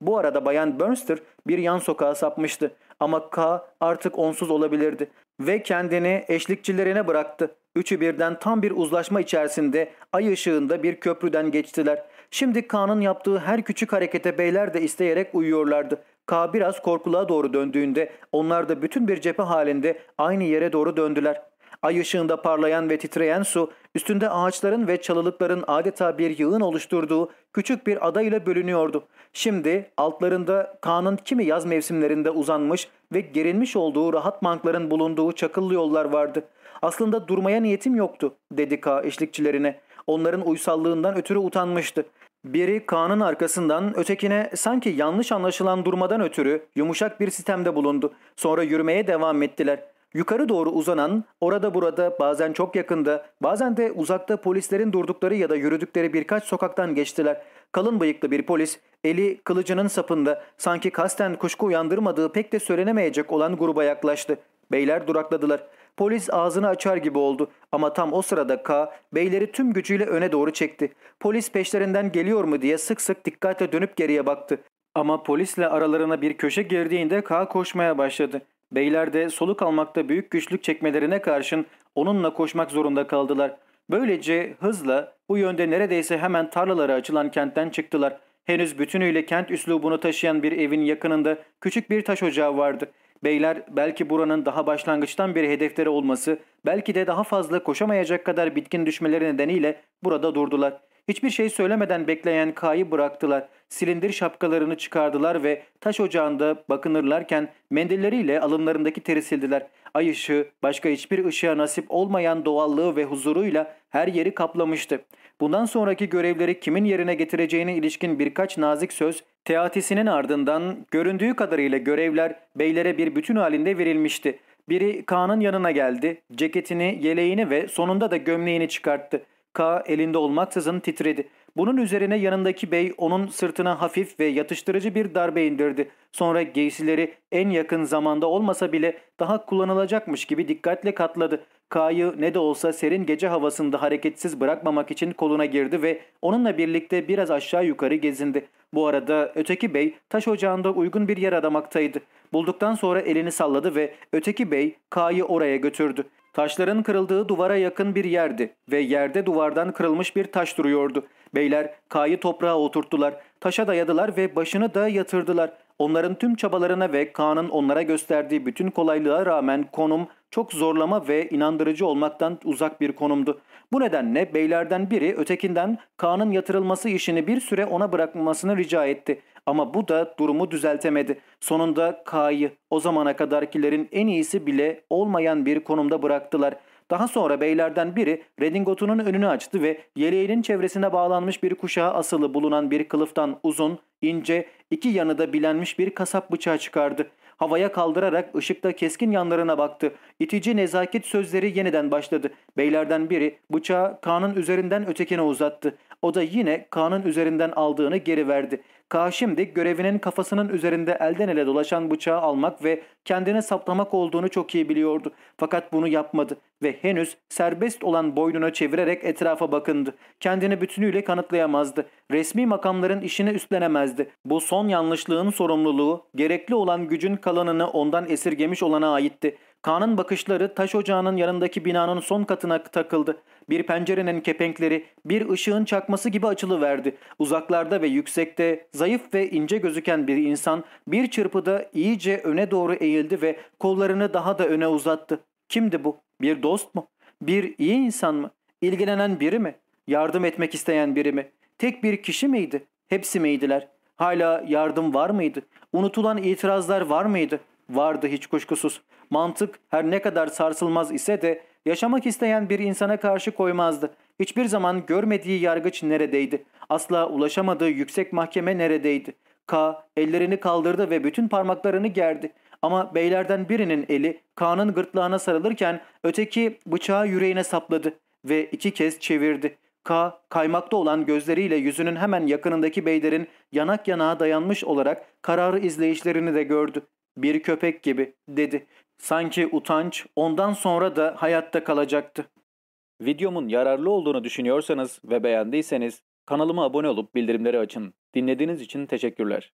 Bu arada Bayan Bernster bir yan sokağa sapmıştı. Ama K artık onsuz olabilirdi ve kendini eşlikçilerine bıraktı. Üçü birden tam bir uzlaşma içerisinde ay ışığında bir köprüden geçtiler. Şimdi K'nın yaptığı her küçük harekete beyler de isteyerek uyuyorlardı. K biraz korkuluğa doğru döndüğünde onlar da bütün bir cephe halinde aynı yere doğru döndüler. Ay ışığında parlayan ve titreyen su üstünde ağaçların ve çalılıkların adeta bir yığın oluşturduğu küçük bir ada ile bölünüyordu. Şimdi altlarında Kaan'ın kimi yaz mevsimlerinde uzanmış ve gerilmiş olduğu rahat bankların bulunduğu çakıllı yollar vardı. Aslında durmaya niyetim yoktu dedi K eşlikçilerine. Onların uysallığından ötürü utanmıştı. Biri Kaan'ın arkasından ötekine sanki yanlış anlaşılan durmadan ötürü yumuşak bir sistemde bulundu. Sonra yürümeye devam ettiler. Yukarı doğru uzanan, orada burada bazen çok yakında, bazen de uzakta polislerin durdukları ya da yürüdükleri birkaç sokaktan geçtiler. Kalın bıyıklı bir polis, eli kılıcının sapında, sanki kasten kuşku uyandırmadığı pek de söylenemeyecek olan gruba yaklaştı. Beyler durakladılar. Polis ağzını açar gibi oldu ama tam o sırada K beyleri tüm gücüyle öne doğru çekti. Polis peşlerinden geliyor mu diye sık sık dikkatle dönüp geriye baktı. Ama polisle aralarına bir köşe girdiğinde K koşmaya başladı. Beyler de soluk almakta büyük güçlük çekmelerine karşın onunla koşmak zorunda kaldılar. Böylece hızla bu yönde neredeyse hemen tarlalara açılan kentten çıktılar. Henüz bütünüyle kent üslubunu taşıyan bir evin yakınında küçük bir taş ocağı vardı. Beyler belki buranın daha başlangıçtan bir hedefleri olması, belki de daha fazla koşamayacak kadar bitkin düşmeleri nedeniyle burada durdular. Hiçbir şey söylemeden bekleyen K'yı bıraktılar. Silindir şapkalarını çıkardılar ve taş ocağında bakınırlarken mendilleriyle alınlarındaki teri sildiler. Ay ışığı başka hiçbir ışığa nasip olmayan doğallığı ve huzuruyla her yeri kaplamıştı. Bundan sonraki görevleri kimin yerine getireceğine ilişkin birkaç nazik söz teatisinin ardından göründüğü kadarıyla görevler beylere bir bütün halinde verilmişti. Biri Kaan'ın yanına geldi. Ceketini, yeleğini ve sonunda da gömleğini çıkarttı. K elinde olmaksızın titredi. Bunun üzerine yanındaki bey onun sırtına hafif ve yatıştırıcı bir darbe indirdi. Sonra giysileri en yakın zamanda olmasa bile daha kullanılacakmış gibi dikkatle katladı. K'yı ne de olsa serin gece havasında hareketsiz bırakmamak için koluna girdi ve onunla birlikte biraz aşağı yukarı gezindi. Bu arada öteki bey taş ocağında uygun bir yer aramaktaydı. Bulduktan sonra elini salladı ve öteki bey K'yı oraya götürdü. Taşların kırıldığı duvara yakın bir yerdi ve yerde duvardan kırılmış bir taş duruyordu. Beyler K'yı toprağa oturttular, taşa dayadılar ve başını da yatırdılar. Onların tüm çabalarına ve Kaan'ın onlara gösterdiği bütün kolaylığa rağmen konum çok zorlama ve inandırıcı olmaktan uzak bir konumdu. Bu nedenle beylerden biri ötekinden Kaan'ın yatırılması işini bir süre ona bırakmasını rica etti. Ama bu da durumu düzeltemedi. Sonunda K'yı o zamana kadarkilerin en iyisi bile olmayan bir konumda bıraktılar. Daha sonra beylerden biri redingotunun önünü açtı ve yeleğinin çevresine bağlanmış bir kuşağa asılı bulunan bir kılıftan uzun, ince, iki yanı da bilenmiş bir kasap bıçağı çıkardı. Havaya kaldırarak ışıkta keskin yanlarına baktı. İtici nezaket sözleri yeniden başladı. Beylerden biri bıçağı Kaan'ın üzerinden ötekine uzattı. O da yine Kaan'ın üzerinden aldığını geri verdi. Kaan şimdi görevinin kafasının üzerinde elden ele dolaşan bıçağı almak ve kendine saplamak olduğunu çok iyi biliyordu. Fakat bunu yapmadı ve henüz serbest olan boynuna çevirerek etrafa bakındı. Kendini bütünüyle kanıtlayamazdı. Resmi makamların işini üstlenemezdi. Bu son yanlışlığın sorumluluğu gerekli olan gücün kalanını ondan esirgemiş olana aitti. Kaan'ın bakışları taş ocağının yanındaki binanın son katına takıldı. Bir pencerenin kepenkleri bir ışığın çakması gibi açılıverdi. Uzaklarda ve yüksekte zayıf ve ince gözüken bir insan bir çırpıda iyice öne doğru eğildi ve kollarını daha da öne uzattı. Kimdi bu? Bir dost mu? Bir iyi insan mı? İlgilenen biri mi? Yardım etmek isteyen biri mi? Tek bir kişi miydi? Hepsi miydiler? Hala yardım var mıydı? Unutulan itirazlar var mıydı? Vardı hiç kuşkusuz. Mantık her ne kadar sarsılmaz ise de yaşamak isteyen bir insana karşı koymazdı. Hiçbir zaman görmediği yargıç neredeydi? Asla ulaşamadığı yüksek mahkeme neredeydi? K ellerini kaldırdı ve bütün parmaklarını gerdi. Ama beylerden birinin eli K'nın gırtlağına sarılırken öteki bıçağı yüreğine sapladı ve iki kez çevirdi. K kaymakta olan gözleriyle yüzünün hemen yakınındaki beylerin yanak yanağa dayanmış olarak kararı izleyişlerini de gördü. Bir köpek gibi dedi. Sanki utanç ondan sonra da hayatta kalacaktı. Videomun yararlı olduğunu düşünüyorsanız ve beğendiyseniz kanalıma abone olup bildirimleri açın. Dinlediğiniz için teşekkürler.